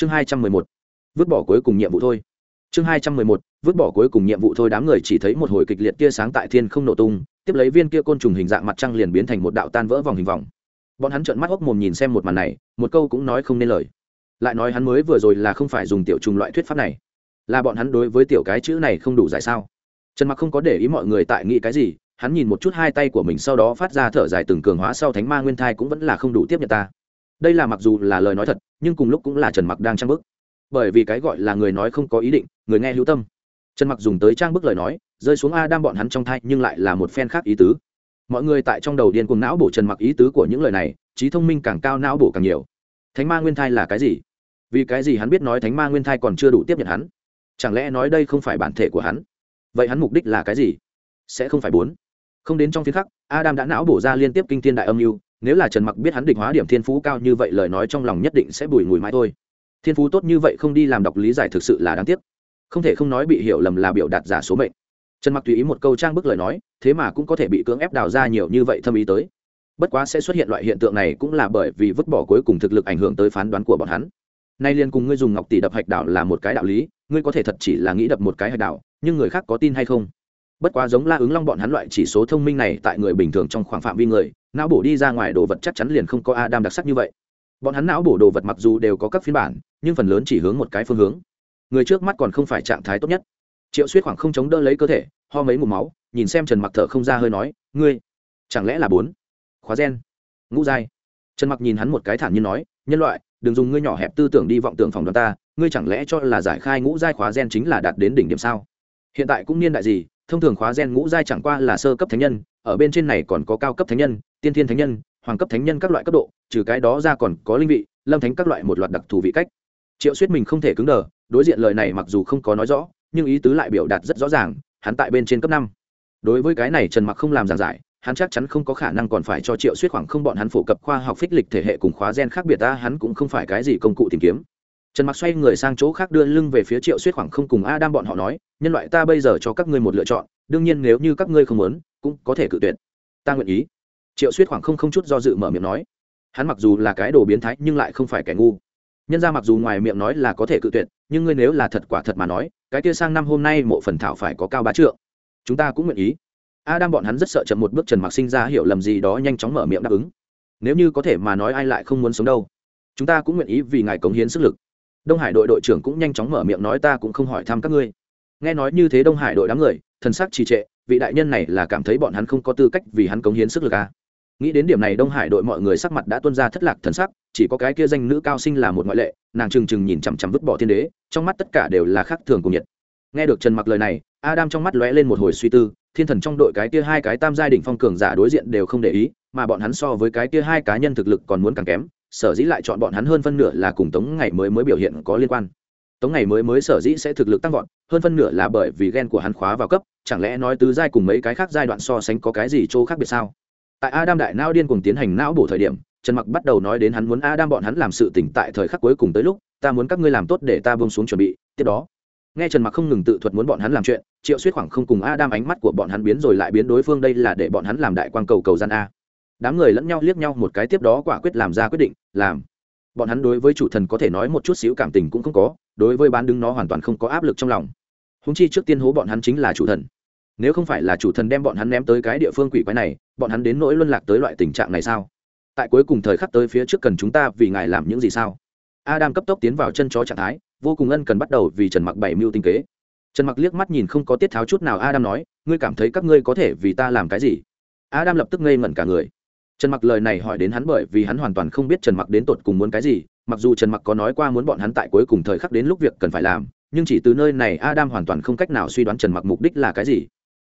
chương hai trăm mười một, vứt bỏ cuối cùng nhiệm vụ thôi. Chương hai trăm mười một, vứt bỏ cuối cùng nhiệm vụ thôi, đám người chỉ thấy một hồi kịch liệt tia sáng tại thiên không nổ tung, tiếp lấy viên kia côn trùng hình dạng mặt trăng liền biến thành một đạo tan vỡ vòng hình vòng. Bọn hắn trợn mắt hốc mồm nhìn xem một màn này, một câu cũng nói không nên lời. Lại nói hắn mới vừa rồi là không phải dùng tiểu trùng loại thuyết pháp này. Là bọn hắn đối với tiểu cái chữ này không đủ giải sao? Trần mặc không có để ý mọi người tại nghĩ cái gì, hắn nhìn một chút hai tay của mình, sau đó phát ra thở dài, từng cường hóa sau thánh ma nguyên thai cũng vẫn là không đủ tiếp nhận ta đây là mặc dù là lời nói thật, nhưng cùng lúc cũng là trần mặc đang trang bức. Bởi vì cái gọi là người nói không có ý định, người nghe hữu tâm. Trần mặc dùng tới trang bức lời nói, rơi xuống a đang bọn hắn trong thai nhưng lại là một phen khác ý tứ. Mọi người tại trong đầu điên cuồng não bổ trần mặc ý tứ của những lời này, trí thông minh càng cao não bổ càng nhiều. Thánh ma nguyên thai là cái gì? Vì cái gì hắn biết nói thánh ma nguyên thai còn chưa đủ tiếp nhận hắn? Chẳng lẽ nói đây không phải bản thể của hắn? Vậy hắn mục đích là cái gì? Sẽ không phải bốn. Không đến trong phiên khắc, adam đã não bổ ra liên tiếp kinh thiên đại âm mưu nếu là trần mặc biết hắn định hóa điểm thiên phú cao như vậy lời nói trong lòng nhất định sẽ bùi ngùi mãi thôi. Thiên phú tốt như vậy không đi làm đọc lý giải thực sự là đáng tiếc. Không thể không nói bị hiểu lầm là biểu đạt giả số mệnh. Trần mặc tùy ý một câu trang bức lời nói, thế mà cũng có thể bị cưỡng ép đào ra nhiều như vậy thâm ý tới. Bất quá sẽ xuất hiện loại hiện tượng này cũng là bởi vì vứt bỏ cuối cùng thực lực ảnh hưởng tới phán đoán của bọn hắn. Nay liên cùng ngươi dùng ngọc tỷ đập hạch đảo là một cái đạo lý, ngươi có thể thật chỉ là nghĩ đập một cái hạch đảo, nhưng người khác có tin hay không? Bất quá giống la ứng long bọn hắn loại chỉ số thông minh này tại người bình thường trong khoảng phạm vi người, não bổ đi ra ngoài đồ vật chắc chắn liền không có adam đặc sắc như vậy. Bọn hắn não bổ đồ vật mặc dù đều có các phiên bản, nhưng phần lớn chỉ hướng một cái phương hướng. Người trước mắt còn không phải trạng thái tốt nhất. Triệu suýt khoảng không chống đỡ lấy cơ thể, ho mấy mùm máu, nhìn xem trần mặc thở không ra hơi nói, ngươi, chẳng lẽ là bốn? Khóa gen. Ngũ giai. Trần mặc nhìn hắn một cái thản nhiên nói, nhân loại, đừng dùng ngươi nhỏ hẹp tư tưởng đi vọng tưởng phòng đoán ta, ngươi chẳng lẽ cho là giải khai ngũ giai khóa gen chính là đạt đến đỉnh điểm sao? Hiện tại cũng niên đại gì thông thường khóa gen ngũ giai chẳng qua là sơ cấp thánh nhân, ở bên trên này còn có cao cấp thánh nhân, tiên thiên thánh nhân, hoàng cấp thánh nhân các loại cấp độ, trừ cái đó ra còn có linh vị, lâm thánh các loại một loạt đặc thù vị cách. Triệu suyết mình không thể cứng đờ, đối diện lời này mặc dù không có nói rõ, nhưng ý tứ lại biểu đạt rất rõ ràng, hắn tại bên trên cấp năm. Đối với cái này trần mặc không làm giảng giải, hắn chắc chắn không có khả năng còn phải cho triệu suyết khoảng không bọn hắn phổ cập khoa học phích lịch thể hệ cùng khóa gen khác biệt, ta hắn cũng không phải cái gì công cụ tìm kiếm trần mặc xoay người sang chỗ khác đưa lưng về phía triệu suyết khoảng không cùng a bọn họ nói, nhân loại ta bây giờ cho các ngươi một lựa chọn, đương nhiên nếu như các ngươi không muốn, cũng có thể cự tuyệt. Ta nguyện ý. Triệu suyết khoảng không không chút do dự mở miệng nói. Hắn mặc dù là cái đồ biến thái, nhưng lại không phải kẻ ngu. Nhân ra mặc dù ngoài miệng nói là có thể cự tuyệt, nhưng ngươi nếu là thật quả thật mà nói, cái kia sang năm hôm nay mộ phần thảo phải có cao bá trượng. Chúng ta cũng nguyện ý. A đam bọn hắn rất sợ chậm một bước trần mặc sinh ra hiểu lầm gì đó nhanh chóng mở miệng đáp ứng. Nếu như có thể mà nói ai lại không muốn sống đâu. Chúng ta cũng nguyện ý vì ngài cống hiến sức lực đông hải đội đội trưởng cũng nhanh chóng mở miệng nói ta cũng không hỏi thăm các ngươi. Nghe nói như thế đông hải đội đám người, thần sắc trì trệ, vị đại nhân này là cảm thấy bọn hắn không có tư cách vì hắn cống hiến sức lực à. nghĩ đến điểm này đông hải đội mọi người sắc mặt đã tuân ra thất lạc thần sắc, chỉ có cái kia danh nữ cao sinh là một ngoại lệ, nàng trừng trừng nhìn chằm chằm vứt bỏ thiên đế, trong mắt tất cả đều là khác thường cùng nhiệt. Nghe được trần mặc lời này, adam trong mắt lóe lên một hồi suy tư, thiên thần trong đội cái kia hai cái tam giai đỉnh phong cường giả đối diện đều không để ý, mà bọn hắn so với cái kia hai cá nhân thực lực còn muốn càng kém sở dĩ lại chọn bọn hắn hơn phân nửa là cùng tống ngày mới mới biểu hiện có liên quan. Tống ngày mới mới sở dĩ sẽ thực lực tăng vọt, hơn phân nửa là bởi vì ghen của hắn khóa vào cấp, chẳng lẽ nói tứ giai cùng mấy cái khác giai đoạn so sánh có cái gì chỗ khác biệt sao? Tại adam đại não điên cùng tiến hành não bổ thời điểm, trần mặc bắt đầu nói đến hắn muốn adam bọn hắn làm sự tỉnh tại thời khắc cuối cùng tới lúc, ta muốn các ngươi làm tốt để ta bông xuống chuẩn bị. Tiếp đó, nghe trần mặc không ngừng tự thuật muốn bọn hắn làm chuyện, triệu suýt khoảng không cùng adam ánh mắt của bọn hắn biến rồi lại biến đối phương, đây là để bọn hắn làm đại quan cầu cầu gian a đám người lẫn nhau liếc nhau một cái tiếp đó quả quyết làm ra quyết định, làm. Bọn hắn đối với chủ thần có thể nói một chút xíu cảm tình cũng không có, đối với bán đứng nó hoàn toàn không có áp lực trong lòng. Húng chi trước tiên hố bọn hắn chính là chủ thần. Nếu không phải là chủ thần đem bọn hắn ném tới cái địa phương quỷ quái này, bọn hắn đến nỗi luân lạc tới loại tình trạng này sao? Tại cuối cùng thời khắc tới phía trước cần chúng ta vì ngài làm những gì sao? Adam cấp tốc tiến vào chân chó trạng thái, vô cùng ân cần bắt đầu vì trần mặc bảy mưu tinh kế. Trần mặc liếc mắt nhìn không có tiết tháo chút nào, adam nói, ngươi cảm thấy các ngươi có thể vì ta làm cái gì? Adam lập tức ngây ngẩn cả người trần mặc lời này hỏi đến hắn bởi vì hắn hoàn toàn không biết trần mặc đến tột cùng muốn cái gì, mặc dù trần mặc có nói qua muốn bọn hắn tại cuối cùng thời khắc đến lúc việc cần phải làm, nhưng chỉ từ nơi này adam hoàn toàn không cách nào suy đoán trần mặc mục đích là cái gì.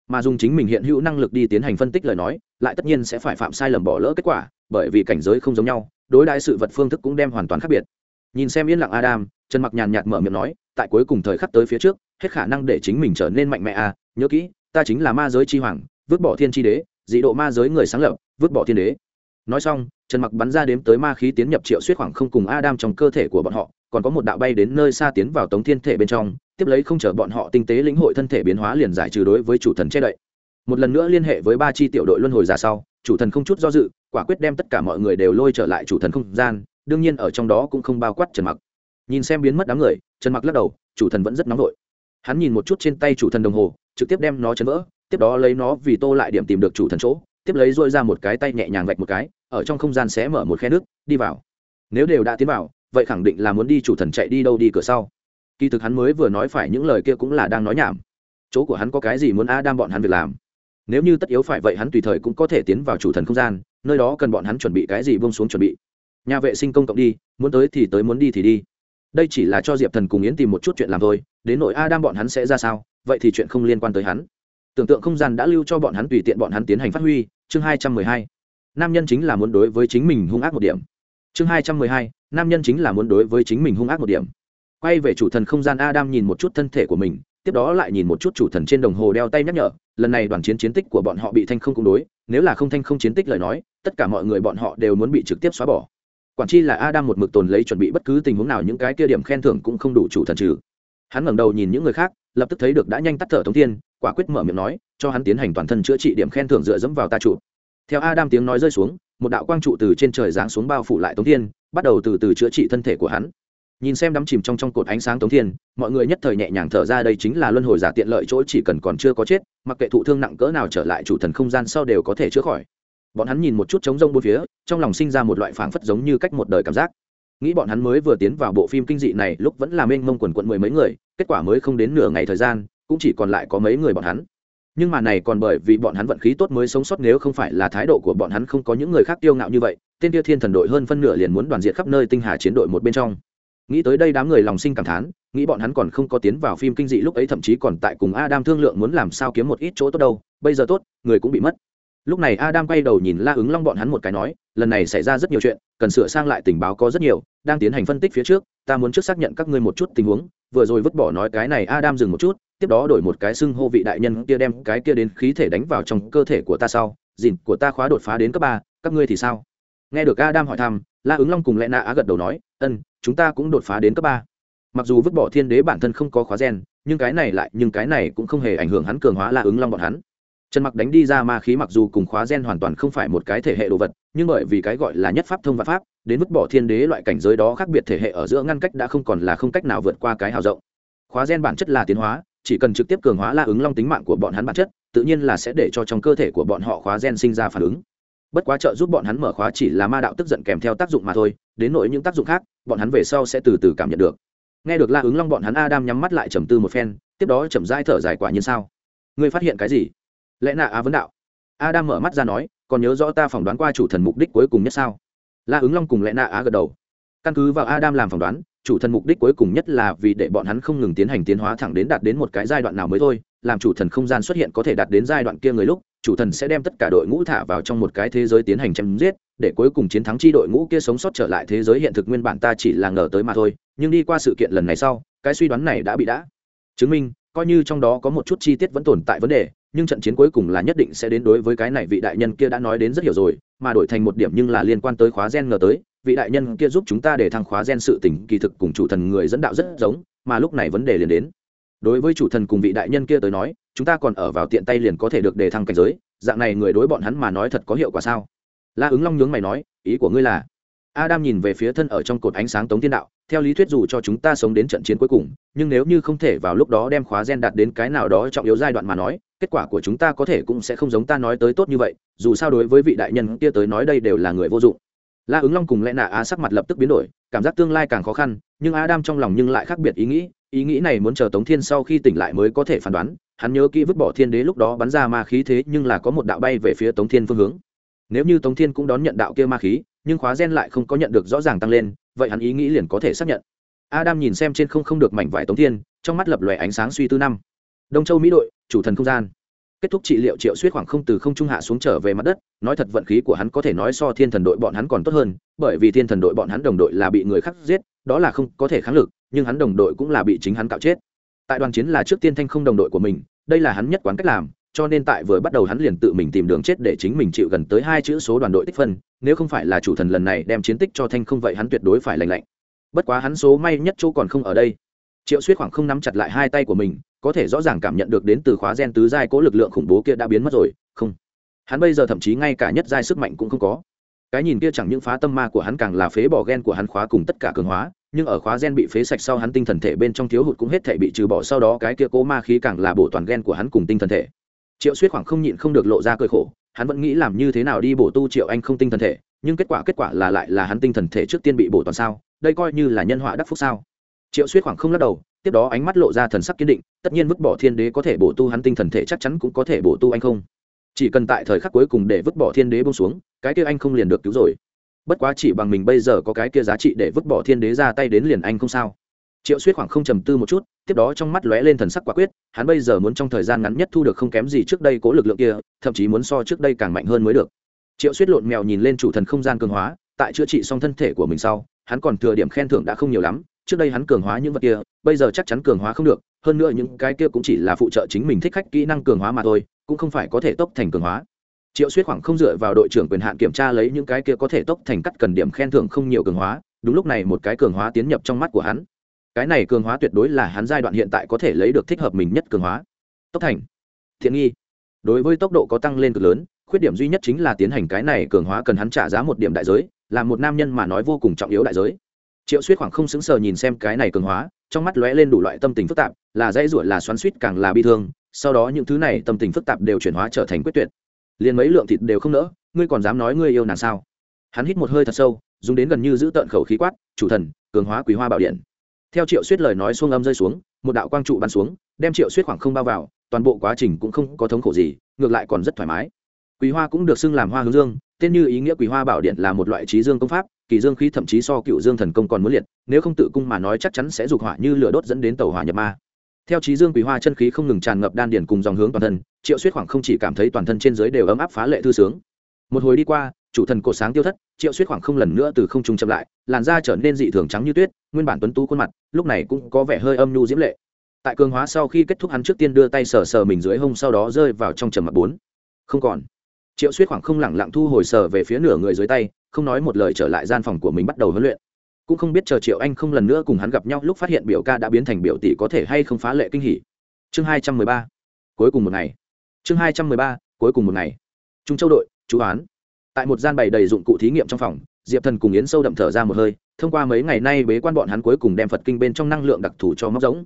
Mà dùng chính mình hiện hữu năng lực đi tiến hành phân tích lời nói, lại tất nhiên sẽ phải phạm sai lầm bỏ lỡ kết quả, bởi vì cảnh giới không giống nhau, đối đại sự vật phương thức cũng đem hoàn toàn khác biệt. Nhìn xem yên lặng adam, trần mặc nhàn nhạt mở miệng nói, tại cuối cùng thời khắc tới phía trước, hết khả năng để chính mình trở nên mạnh mẽ à nhớ kỹ, ta chính là ma giới chi hoàng, vứt bỏ thiên chi đế, dị độ ma giới người sáng lập vứt bỏ thiên đế. Nói xong, trần mặc bắn ra đếm tới ma khí tiến nhập triệu suýt khoảng không cùng adam trong cơ thể của bọn họ, còn có một đạo bay đến nơi xa tiến vào tống thiên thể bên trong, tiếp lấy không chờ bọn họ tinh tế lĩnh hội thân thể biến hóa liền giải trừ đối với chủ thần che đậy. Một lần nữa liên hệ với ba chi tiểu đội luân hồi ra sau, chủ thần không chút do dự, quả quyết đem tất cả mọi người đều lôi trở lại chủ thần không gian, đương nhiên ở trong đó cũng không bao quát trần mặc. Nhìn xem biến mất đám người, trần mặc lắc đầu, chủ thần vẫn rất nóng vội. Hắn nhìn một chút trên tay chủ thần đồng hồ, trực tiếp đem nó chấn vỡ, tiếp đó lấy nó vì tô lại điểm tìm được chủ thần chỗ tiếp lấy dội ra một cái tay nhẹ nhàng vạch một cái, ở trong không gian sẽ mở một khe nước, đi vào. Nếu đều đã tiến vào, vậy khẳng định là muốn đi chủ thần chạy đi đâu đi cửa sau. Kỳ thực hắn mới vừa nói phải những lời kia cũng là đang nói nhảm. Chỗ của hắn có cái gì muốn a đam bọn hắn việc làm? Nếu như tất yếu phải vậy hắn tùy thời cũng có thể tiến vào chủ thần không gian, nơi đó cần bọn hắn chuẩn bị cái gì bông xuống chuẩn bị. Nhà vệ sinh công cộng đi, muốn tới thì tới, muốn đi thì đi. Đây chỉ là cho diệp thần cùng yến tìm một chút chuyện làm thôi, đến nội a đam bọn hắn sẽ ra sao, vậy thì chuyện không liên quan tới hắn. Tưởng tượng không gian đã lưu cho bọn hắn tùy tiện bọn hắn tiến hành phát huy chương hai trăm mười hai. Nam nhân chính là muốn đối với chính mình hung ác một điểm. Chương hai trăm mười hai. Nam nhân chính là muốn đối với chính mình hung ác một điểm. Quay về chủ thần không gian, adam nhìn một chút thân thể của mình, tiếp đó lại nhìn một chút chủ thần trên đồng hồ đeo tay nhắc nhở, lần này đoàn chiến chiến tích của bọn họ bị thanh không cũng đối, nếu là không thanh không chiến tích lời nói, tất cả mọi người bọn họ đều muốn bị trực tiếp xóa bỏ. Quản chi là adam một mực tồn lấy chuẩn bị bất cứ tình huống nào, những cái kia điểm khen thưởng cũng không đủ chủ thần trừ. Hắn ngẩng đầu nhìn những người khác, lập tức thấy được đã nhanh tắt thở thống thiên quả quyết mở miệng nói, cho hắn tiến hành toàn thân chữa trị điểm khen thưởng dựa dẫm vào ta trụ. Theo adam tiếng nói rơi xuống, một đạo quang trụ từ trên trời giáng xuống bao phủ lại tống thiên, bắt đầu từ từ chữa trị thân thể của hắn. Nhìn xem đắm chìm trong trong cột ánh sáng tống thiên, mọi người nhất thời nhẹ nhàng thở ra, đây chính là luân hồi giả tiện lợi chỗ chỉ cần còn chưa có chết, mặc kệ thụ thương nặng cỡ nào trở lại chủ thần không gian sau đều có thể chữa khỏi. Bọn hắn nhìn một chút trống rông bốn phía, trong lòng sinh ra một loại phảng phất giống như cách một đời cảm giác. Nghĩ bọn hắn mới vừa tiến vào bộ phim kinh dị này, lúc vẫn là mênh mông quần quận mười mấy người, kết quả mới không đến nửa ngày thời gian cũng chỉ còn lại có mấy người bọn hắn. Nhưng mà này còn bởi vì bọn hắn vận khí tốt mới sống sót, nếu không phải là thái độ của bọn hắn không có những người khác tiêu ngạo như vậy, tên tiêu thiên thần đội hơn phân nửa liền muốn đoàn diệt khắp nơi tinh hà chiến đội một bên trong. Nghĩ tới đây đám người lòng sinh cảm thán, nghĩ bọn hắn còn không có tiến vào phim kinh dị lúc ấy thậm chí còn tại cùng adam thương lượng muốn làm sao kiếm một ít chỗ tốt đâu, bây giờ tốt, người cũng bị mất lúc này adam quay đầu nhìn la ứng long bọn hắn một cái nói, lần này xảy ra rất nhiều chuyện, cần sửa sang lại tình báo có rất nhiều, đang tiến hành phân tích phía trước, ta muốn trước xác nhận các ngươi một chút tình huống, vừa rồi vứt bỏ nói cái này adam dừng một chút, tiếp đó đổi một cái xưng hô vị đại nhân kia đem cái kia đến khí thể đánh vào trong cơ thể của ta sau dìn của ta khóa đột phá đến cấp ba, các ngươi thì sao? Nghe được adam hỏi thăm, la ứng long cùng lẽ na á gật đầu nói ân chúng ta cũng đột phá đến cấp ba. Mặc dù vứt bỏ thiên đế bản thân không có khóa gen, nhưng cái này lại, nhưng cái này cũng không hề ảnh hưởng hắn cường hóa la ứng long bọn hắn trần mặc đánh đi ra ma khí mặc dù cùng khóa gen hoàn toàn không phải một cái thể hệ đồ vật, nhưng bởi vì cái gọi là nhất pháp thông và pháp, đến mức bỏ thiên đế loại cảnh giới đó khác biệt thể hệ ở giữa ngăn cách đã không còn là không cách nào vượt qua cái hào rộng. Khóa gen bản chất là tiến hóa, chỉ cần trực tiếp cường hóa la ứng long tính mạng của bọn hắn bản chất, tự nhiên là sẽ để cho trong cơ thể của bọn họ khóa gen sinh ra phản ứng. Bất quá trợ giúp bọn hắn mở khóa chỉ là ma đạo tức giận kèm theo tác dụng mà thôi, đến nỗi những tác dụng khác, bọn hắn về sau sẽ từ từ cảm nhận được. Nghe được la ứng long bọn hắn adam nhắm mắt lại trầm tư một phen, tiếp đó chậm dai thở dài quả nhiên sao? Ngươi phát hiện cái gì? Lẽ nạ á vấn đạo? Adam mở mắt ra nói, còn nhớ rõ ta phỏng đoán qua chủ thần mục đích cuối cùng nhất sao? La ứng long cùng lẽ nạ á gật đầu. Căn cứ vào adam làm phỏng đoán, chủ thần mục đích cuối cùng nhất là vì để bọn hắn không ngừng tiến hành tiến hóa thẳng đến đạt đến một cái giai đoạn nào mới thôi, làm chủ thần không gian xuất hiện có thể đạt đến giai đoạn kia người lúc, chủ thần sẽ đem tất cả đội ngũ thả vào trong một cái thế giới tiến hành chém giết, để cuối cùng chiến thắng chi đội ngũ kia sống sót trở lại thế giới hiện thực nguyên bản ta chỉ là ngờ tới mà thôi, nhưng đi qua sự kiện lần này sau, cái suy đoán này đã bị đã chứng minh, coi như trong đó có một chút chi tiết vẫn tồn tại vấn đề nhưng trận chiến cuối cùng là nhất định sẽ đến đối với cái này vị đại nhân kia đã nói đến rất hiểu rồi, mà đổi thành một điểm nhưng là liên quan tới khóa gen ngờ tới, vị đại nhân kia giúp chúng ta để thăng khóa gen sự tỉnh kỳ thực cùng chủ thần người dẫn đạo rất giống, mà lúc này vấn đề liền đến. Đối với chủ thần cùng vị đại nhân kia tới nói, chúng ta còn ở vào tiện tay liền có thể được đề thăng cảnh giới, dạng này người đối bọn hắn mà nói thật có hiệu quả sao? La ứng long nhướng mày nói, ý của ngươi là? Adam nhìn về phía thân ở trong cột ánh sáng tống tiên đạo, theo lý thuyết dù cho chúng ta sống đến trận chiến cuối cùng, nhưng nếu như không thể vào lúc đó đem khóa gen đạt đến cái nào đó trọng yếu giai đoạn mà nói kết quả của chúng ta có thể cũng sẽ không giống ta nói tới tốt như vậy, dù sao đối với vị đại nhân kia tới nói đây đều là người vô dụng. La ứng long cùng lẽ nạ á sắc mặt lập tức biến đổi, cảm giác tương lai càng khó khăn, nhưng adam trong lòng nhưng lại khác biệt ý nghĩ ý nghĩ này muốn chờ tống thiên sau khi tỉnh lại mới có thể phán đoán, hắn nhớ kỹ vứt bỏ thiên đế lúc đó bắn ra ma khí thế nhưng là có một đạo bay về phía tống thiên phương hướng. Nếu như tống thiên cũng đón nhận đạo kia ma khí, nhưng khóa gen lại không có nhận được rõ ràng tăng lên, vậy hắn ý nghĩ liền có thể xác nhận. Adam nhìn xem trên không không được mảnh vải tống thiên, trong mắt lập lòe ánh sáng suy tư năm đông châu mỹ đội, chủ thần không gian. Kết thúc trị liệu triệu suýt khoảng không từ không trung hạ xuống trở về mặt đất, nói thật vận khí của hắn có thể nói so thiên thần đội bọn hắn còn tốt hơn, bởi vì thiên thần đội bọn hắn đồng đội là bị người khác giết, đó là không có thể kháng lực, nhưng hắn đồng đội cũng là bị chính hắn cạo chết. Tại đoàn chiến là trước tiên thanh không đồng đội của mình, đây là hắn nhất quán cách làm, cho nên tại vừa bắt đầu hắn liền tự mình tìm đường chết để chính mình chịu gần tới hai chữ số đoàn đội tích phân, nếu không phải là chủ thần lần này đem chiến tích cho thanh không vậy hắn tuyệt đối phải lành lạnh. Bất quá hắn số may nhất chỗ còn không ở đây. Triệu suýt khoảng không nắm chặt lại hai tay của mình có thể rõ ràng cảm nhận được đến từ khóa gen tứ giai cố lực lượng khủng bố kia đã biến mất rồi, không. Hắn bây giờ thậm chí ngay cả nhất giai sức mạnh cũng không có. Cái nhìn kia chẳng những phá tâm ma của hắn càng là phế bỏ gen của hắn khóa cùng tất cả cường hóa, nhưng ở khóa gen bị phế sạch sau hắn tinh thần thể bên trong thiếu hụt cũng hết thể bị trừ bỏ sau đó cái kia cố ma khí càng là bổ toàn gen của hắn cùng tinh thần thể. Triệu suýt khoảng không nhịn không được lộ ra cơi khổ, hắn vẫn nghĩ làm như thế nào đi bổ tu triệu anh không tinh thần thể, nhưng kết quả kết quả là lại là hắn tinh thần thể trước tiên bị bổ toàn sao, đây coi như là nhân họa đắc phúc sao. Triệu suýt khoảng không lắc đầu tiếp đó ánh mắt lộ ra thần sắc kiên định, tất nhiên vứt bỏ thiên đế có thể bổ tu hắn tinh thần thể chắc chắn cũng có thể bổ tu anh không. Chỉ cần tại thời khắc cuối cùng để vứt bỏ thiên đế bông xuống, cái kia anh không liền được cứu rồi. Bất quá chỉ bằng mình bây giờ có cái kia giá trị để vứt bỏ thiên đế ra tay đến liền anh không sao. Triệu suýt khoảng không trầm tư một chút, tiếp đó trong mắt lóe lên thần sắc quả quyết, hắn bây giờ muốn trong thời gian ngắn nhất thu được không kém gì trước đây cố lực lượng kia, thậm chí muốn so trước đây càng mạnh hơn mới được. Triệu suýt lộn mèo nhìn lên chủ thần không gian cường hóa, tại chữa trị xong thân thể của mình sau, hắn còn thừa điểm khen thưởng đã không nhiều lắm, trước đây hắn cường hóa những vật kia bây giờ chắc chắn cường hóa không được, hơn nữa những cái kia cũng chỉ là phụ trợ chính mình thích khách kỹ năng cường hóa mà thôi, cũng không phải có thể tốc thành cường hóa. Triệu suýt khoảng không dựa vào đội trưởng quyền hạn kiểm tra lấy những cái kia có thể tốc thành cắt cần điểm khen thưởng không nhiều cường hóa, đúng lúc này một cái cường hóa tiến nhập trong mắt của hắn. Cái này cường hóa tuyệt đối là hắn giai đoạn hiện tại có thể lấy được thích hợp mình nhất cường hóa. Tốc thành. Thiện nghi. Đối với tốc độ có tăng lên cực lớn, khuyết điểm duy nhất chính là tiến hành cái này cường hóa cần hắn trả giá một điểm đại giới, là một nam nhân mà nói vô cùng trọng yếu đại giới. Triệu suýt khoảng không xứng sờ nhìn xem cái này cường hóa trong mắt lóe lên đủ loại tâm tình phức tạp, là dãy ruột là xoắn suýt càng là bi thương. Sau đó những thứ này tâm tình phức tạp đều chuyển hóa trở thành quyết tuyệt. Liền mấy lượng thịt đều không nỡ, ngươi còn dám nói ngươi yêu nàng sao? Hắn hít một hơi thật sâu, dùng đến gần như giữ tợn khẩu khí quát, chủ thần, cường hóa quý hoa bảo điện. Theo triệu suýt lời nói xuông âm rơi xuống, một đạo quang trụ bắn xuống, đem triệu suýt khoảng không bao vào, toàn bộ quá trình cũng không có thống khổ gì, ngược lại còn rất thoải mái. Quý hoa cũng được xưng làm hoa hướng dương, tên như ý nghĩa quý hoa bảo điện là một loại trí dương công pháp kỳ dương khí thậm chí so cựu dương thần công còn muốn liệt, nếu không tự cung mà nói chắc chắn sẽ dục hỏa như lửa đốt dẫn đến tàu hỏa nhập ma. Theo trí dương quý hoa chân khí không ngừng tràn ngập đan điển cùng dòng hướng toàn thân, triệu suýt khoảng không chỉ cảm thấy toàn thân trên dưới đều ấm áp phá lệ thư sướng. Một hồi đi qua, chủ thần cổ sáng tiêu thất, triệu suýt khoảng không lần nữa từ không trung chậm lại, làn da trở nên dị thường trắng như tuyết, nguyên bản tuấn tú khuôn mặt, lúc này cũng có vẻ hơi âm nhu diễm lệ. Tại cường hóa sau khi kết thúc hắn trước tiên đưa tay sờ sờ mình dưới hông sau đó rơi vào trong trầm mặt bốn. Không còn. Triệu suýt khoảng không lẳng lặng thu hồi sờ về phía nửa người dưới tay không nói một lời trở lại gian phòng của mình bắt đầu huấn luyện. Cũng không biết chờ triệu anh không lần nữa cùng hắn gặp nhau lúc phát hiện biểu ca đã biến thành biểu tỷ có thể hay không phá lệ kinh hỉ. Chương hai trăm mười ba. Cuối cùng một ngày. Chương hai trăm mười ba, cuối cùng một ngày. Trung châu đội, chú án tại một gian bày đầy dụng cụ thí nghiệm trong phòng, diệp thần cùng yến sâu đậm thở ra một hơi, thông qua mấy ngày nay bế quan bọn hắn cuối cùng đem phật kinh bên trong năng lượng đặc thù cho móc giống.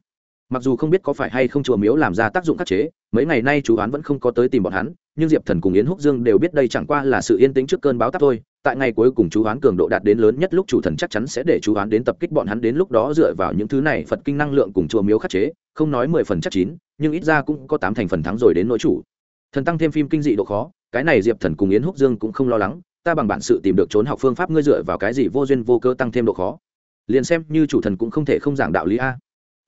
Mặc dù không biết có phải hay không chùa miếu làm ra tác dụng khắc chế, mấy ngày nay chú án vẫn không có tới tìm bọn hắn, nhưng diệp thần cùng yến húc dương đều biết đây chẳng qua là sự yên tĩnh trước cơn báo tắc thôi tại ngày cuối cùng chú án cường độ đạt đến lớn nhất lúc chủ thần chắc chắn sẽ để chú án đến tập kích bọn hắn đến lúc đó dựa vào những thứ này phật kinh năng lượng cùng chùa miếu khắc chế, không nói mười phần chắc chín, nhưng ít ra cũng có tám thành phần thắng rồi đến nỗi chủ. Thần tăng thêm phim kinh dị độ khó, cái này diệp thần cùng yến húc dương cũng không lo lắng, ta bằng bản sự tìm được trốn học phương pháp ngươi dựa vào cái gì vô duyên vô cơ tăng thêm độ khó? Liền xem như chủ thần cũng không thể không giảng đạo lý a.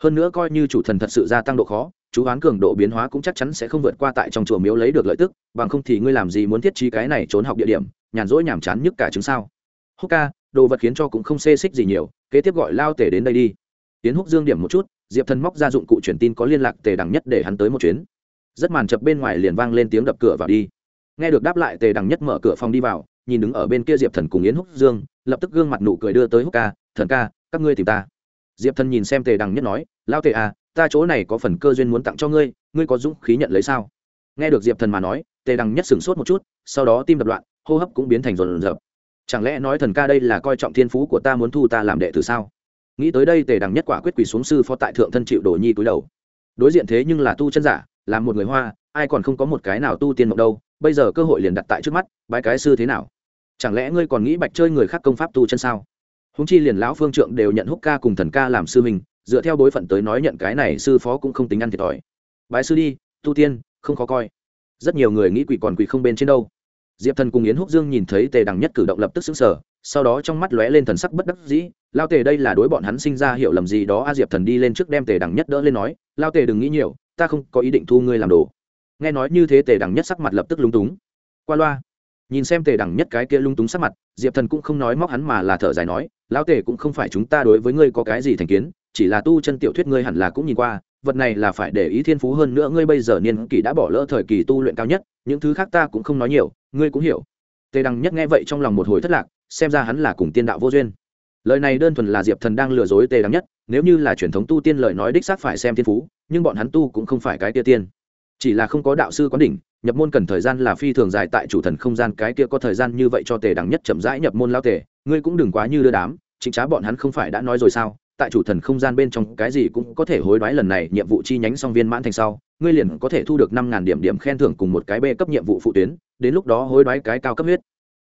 Hơn nữa coi như chủ thần thật sự gia tăng độ khó, chú hoán cường độ biến hóa cũng chắc chắn sẽ không vượt qua tại trong chùa miếu lấy được lợi tức, bằng không thì ngươi làm gì muốn thiết trí cái này trốn học địa điểm nhàn rỗi nhàm chán nhất cả chứng sao. Húc ca, đồ vật khiến cho cũng không xê xích gì nhiều, kế tiếp gọi lao tể đến đây đi. Tiến húc dương điểm một chút, diệp thần móc ra dụng cụ truyền tin có liên lạc tề đằng nhất để hắn tới một chuyến. Rất màn chập bên ngoài liền vang lên tiếng đập cửa vào đi. Nghe được đáp lại tề đằng nhất mở cửa phòng đi vào, nhìn đứng ở bên kia diệp thần cùng yến húc dương, lập tức gương mặt nụ cười đưa tới húc ca, thần ca, các ngươi tìm ta. Diệp thần nhìn xem tề đằng nhất nói, lao tề à ta chỗ này có phần cơ duyên muốn tặng cho ngươi ngươi có dũng khí nhận lấy sao? Nghe được diệp thần mà nói, tề đằng nhất sửng sốt một chút, sau đó tim đập loạn hô hấp cũng biến thành rồn rập. Chẳng lẽ nói thần ca đây là coi trọng thiên phú của ta muốn thu ta làm đệ tử sao? Nghĩ tới đây tề đằng nhất quả quyết quỳ xuống sư phó tại thượng thân chịu đồ nhi túi đầu. Đối diện thế nhưng là tu chân giả, là một người hoa, ai còn không có một cái nào tu tiên mộng đâu, bây giờ cơ hội liền đặt tại trước mắt bãi cái sư thế nào? Chẳng lẽ ngươi còn nghĩ bạch chơi người khác công pháp tu chân sao? Húng chi liền lão phương trượng đều nhận húc ca cùng thần ca làm sư mình dựa theo bối phận tới nói nhận cái này sư phó cũng không tính ăn thiệt thòi. Bái sư đi, tu tiên, không khó coi. Rất nhiều người nghĩ quỷ còn quỷ không bên trên đâu diệp thần cùng yến húc dương nhìn thấy tề đằng nhất cử động lập tức xứng sở sau đó trong mắt lóe lên thần sắc bất đắc dĩ, lao tề đây là đối bọn hắn sinh ra hiểu lầm gì đó a? Diệp thần đi lên trước đem tề đằng nhất đỡ lên nói, lao tề đừng nghĩ nhiều, ta không có ý định thu ngươi làm đồ. Nghe nói như thế tề đằng nhất sắc mặt lập tức lúng túng. Qua loa. Nhìn xem tề đằng nhất cái kia lung túng sắc mặt, diệp thần cũng không nói móc hắn mà là thở dài nói, lão tề cũng không phải chúng ta đối với ngươi có cái gì thành kiến, chỉ là tu chân tiểu thuyết ngươi hẳn là cũng nhìn qua vật này là phải để ý thiên phú hơn nữa, ngươi bây giờ niên kỷ đã bỏ lỡ thời kỳ tu luyện cao nhất, những thứ khác ta cũng không nói nhiều, ngươi cũng hiểu. Tề đằng nhất nghe vậy trong lòng một hồi thất lạc, xem ra hắn là cùng tiên đạo vô duyên. Lời này đơn thuần là diệp thần đang lừa dối tề đằng nhất, nếu như là truyền thống tu tiên lời nói đích xác phải xem thiên phú, nhưng bọn hắn tu cũng không phải cái tia tiên. Chỉ là không có đạo sư quán đỉnh, nhập môn cần thời gian là phi thường dài, tại chủ thần không gian cái kia có thời gian như vậy cho tề đằng nhất chậm rãi nhập môn lao tề, ngươi cũng đừng quá như đưa đám, chính trá bọn hắn không phải đã nói rồi sao? Tại chủ thần không gian bên trong cái gì cũng có thể hối đoái lần này nhiệm vụ chi nhánh song viên mãn thành sau, ngươi liền có thể thu được năm ngàn điểm điểm khen thưởng cùng một cái b cấp nhiệm vụ phụ tuyến, đến lúc đó hối đoái cái cao cấp huyết.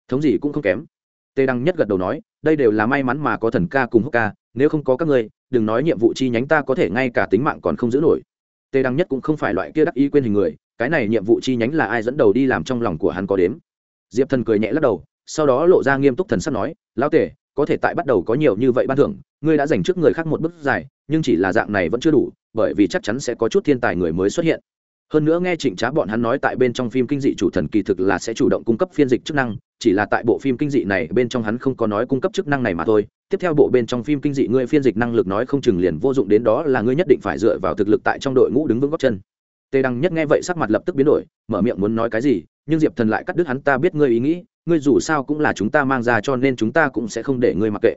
Thống gì cũng không kém. Tê đăng nhất gật đầu nói, đây đều là may mắn mà có thần ca cùng húc ca, nếu không có các ngươi, đừng nói nhiệm vụ chi nhánh ta có thể ngay cả tính mạng còn không giữ nổi. Tê đăng nhất cũng không phải loại kia đắc ý quên hình người, cái này nhiệm vụ chi nhánh là ai dẫn đầu đi làm trong lòng của hắn có đếm. Diệp thần cười nhẹ lắc đầu, sau đó lộ ra nghiêm túc thần sắp nói, lão tể có thể tại bắt đầu có nhiều như vậy ban thưởng, ngươi đã dành trước người khác một bước dài, nhưng chỉ là dạng này vẫn chưa đủ, bởi vì chắc chắn sẽ có chút thiên tài người mới xuất hiện. Hơn nữa nghe trịnh trá bọn hắn nói tại bên trong phim kinh dị chủ thần kỳ thực là sẽ chủ động cung cấp phiên dịch chức năng, chỉ là tại bộ phim kinh dị này bên trong hắn không có nói cung cấp chức năng này mà thôi. Tiếp theo bộ bên trong phim kinh dị ngươi phiên dịch năng lực nói không chừng liền vô dụng đến đó là ngươi nhất định phải dựa vào thực lực tại trong đội ngũ đứng vững góc chân. Tề đăng nhất nghe vậy sắc mặt lập tức biến đổi, mở miệng muốn nói cái gì, nhưng diệp thần lại cắt đứt hắn, ta biết ngươi ý nghĩ ngươi dù sao cũng là chúng ta mang ra cho nên chúng ta cũng sẽ không để ngươi mặc kệ.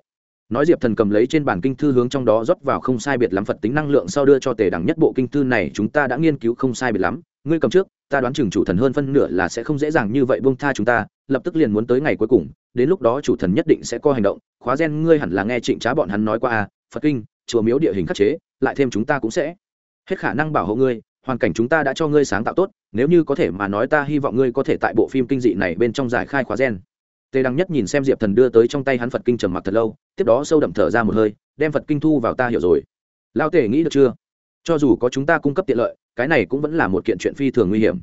Nói diệp thần cầm lấy trên bản kinh thư hướng trong đó rót vào không sai biệt lắm phật tính năng lượng sau đưa cho tề đẳng nhất bộ kinh thư này, chúng ta đã nghiên cứu không sai biệt lắm. Ngươi cầm trước, ta đoán chừng chủ thần hơn phân nửa là sẽ không dễ dàng như vậy buông tha chúng ta, lập tức liền muốn tới ngày cuối cùng, đến lúc đó chủ thần nhất định sẽ có hành động. Khóa gen ngươi hẳn là nghe trịnh trá bọn hắn nói qua à phật kinh, chùa miếu địa hình khắc chế, lại thêm chúng ta cũng sẽ. Hết khả năng bảo hộ ngươi hoàn cảnh chúng ta đã cho ngươi sáng tạo tốt, nếu như có thể mà nói ta hy vọng ngươi có thể tại bộ phim kinh dị này bên trong giải khai khóa gen. Tề đăng nhất nhìn xem diệp thần đưa tới trong tay hắn phật kinh trầm mặc thật lâu, tiếp đó sâu đậm thở ra một hơi, đem phật kinh thu vào ta hiểu rồi. Lao tề nghĩ được chưa? Cho dù có chúng ta cung cấp tiện lợi, cái này cũng vẫn là một kiện chuyện phi thường nguy hiểm.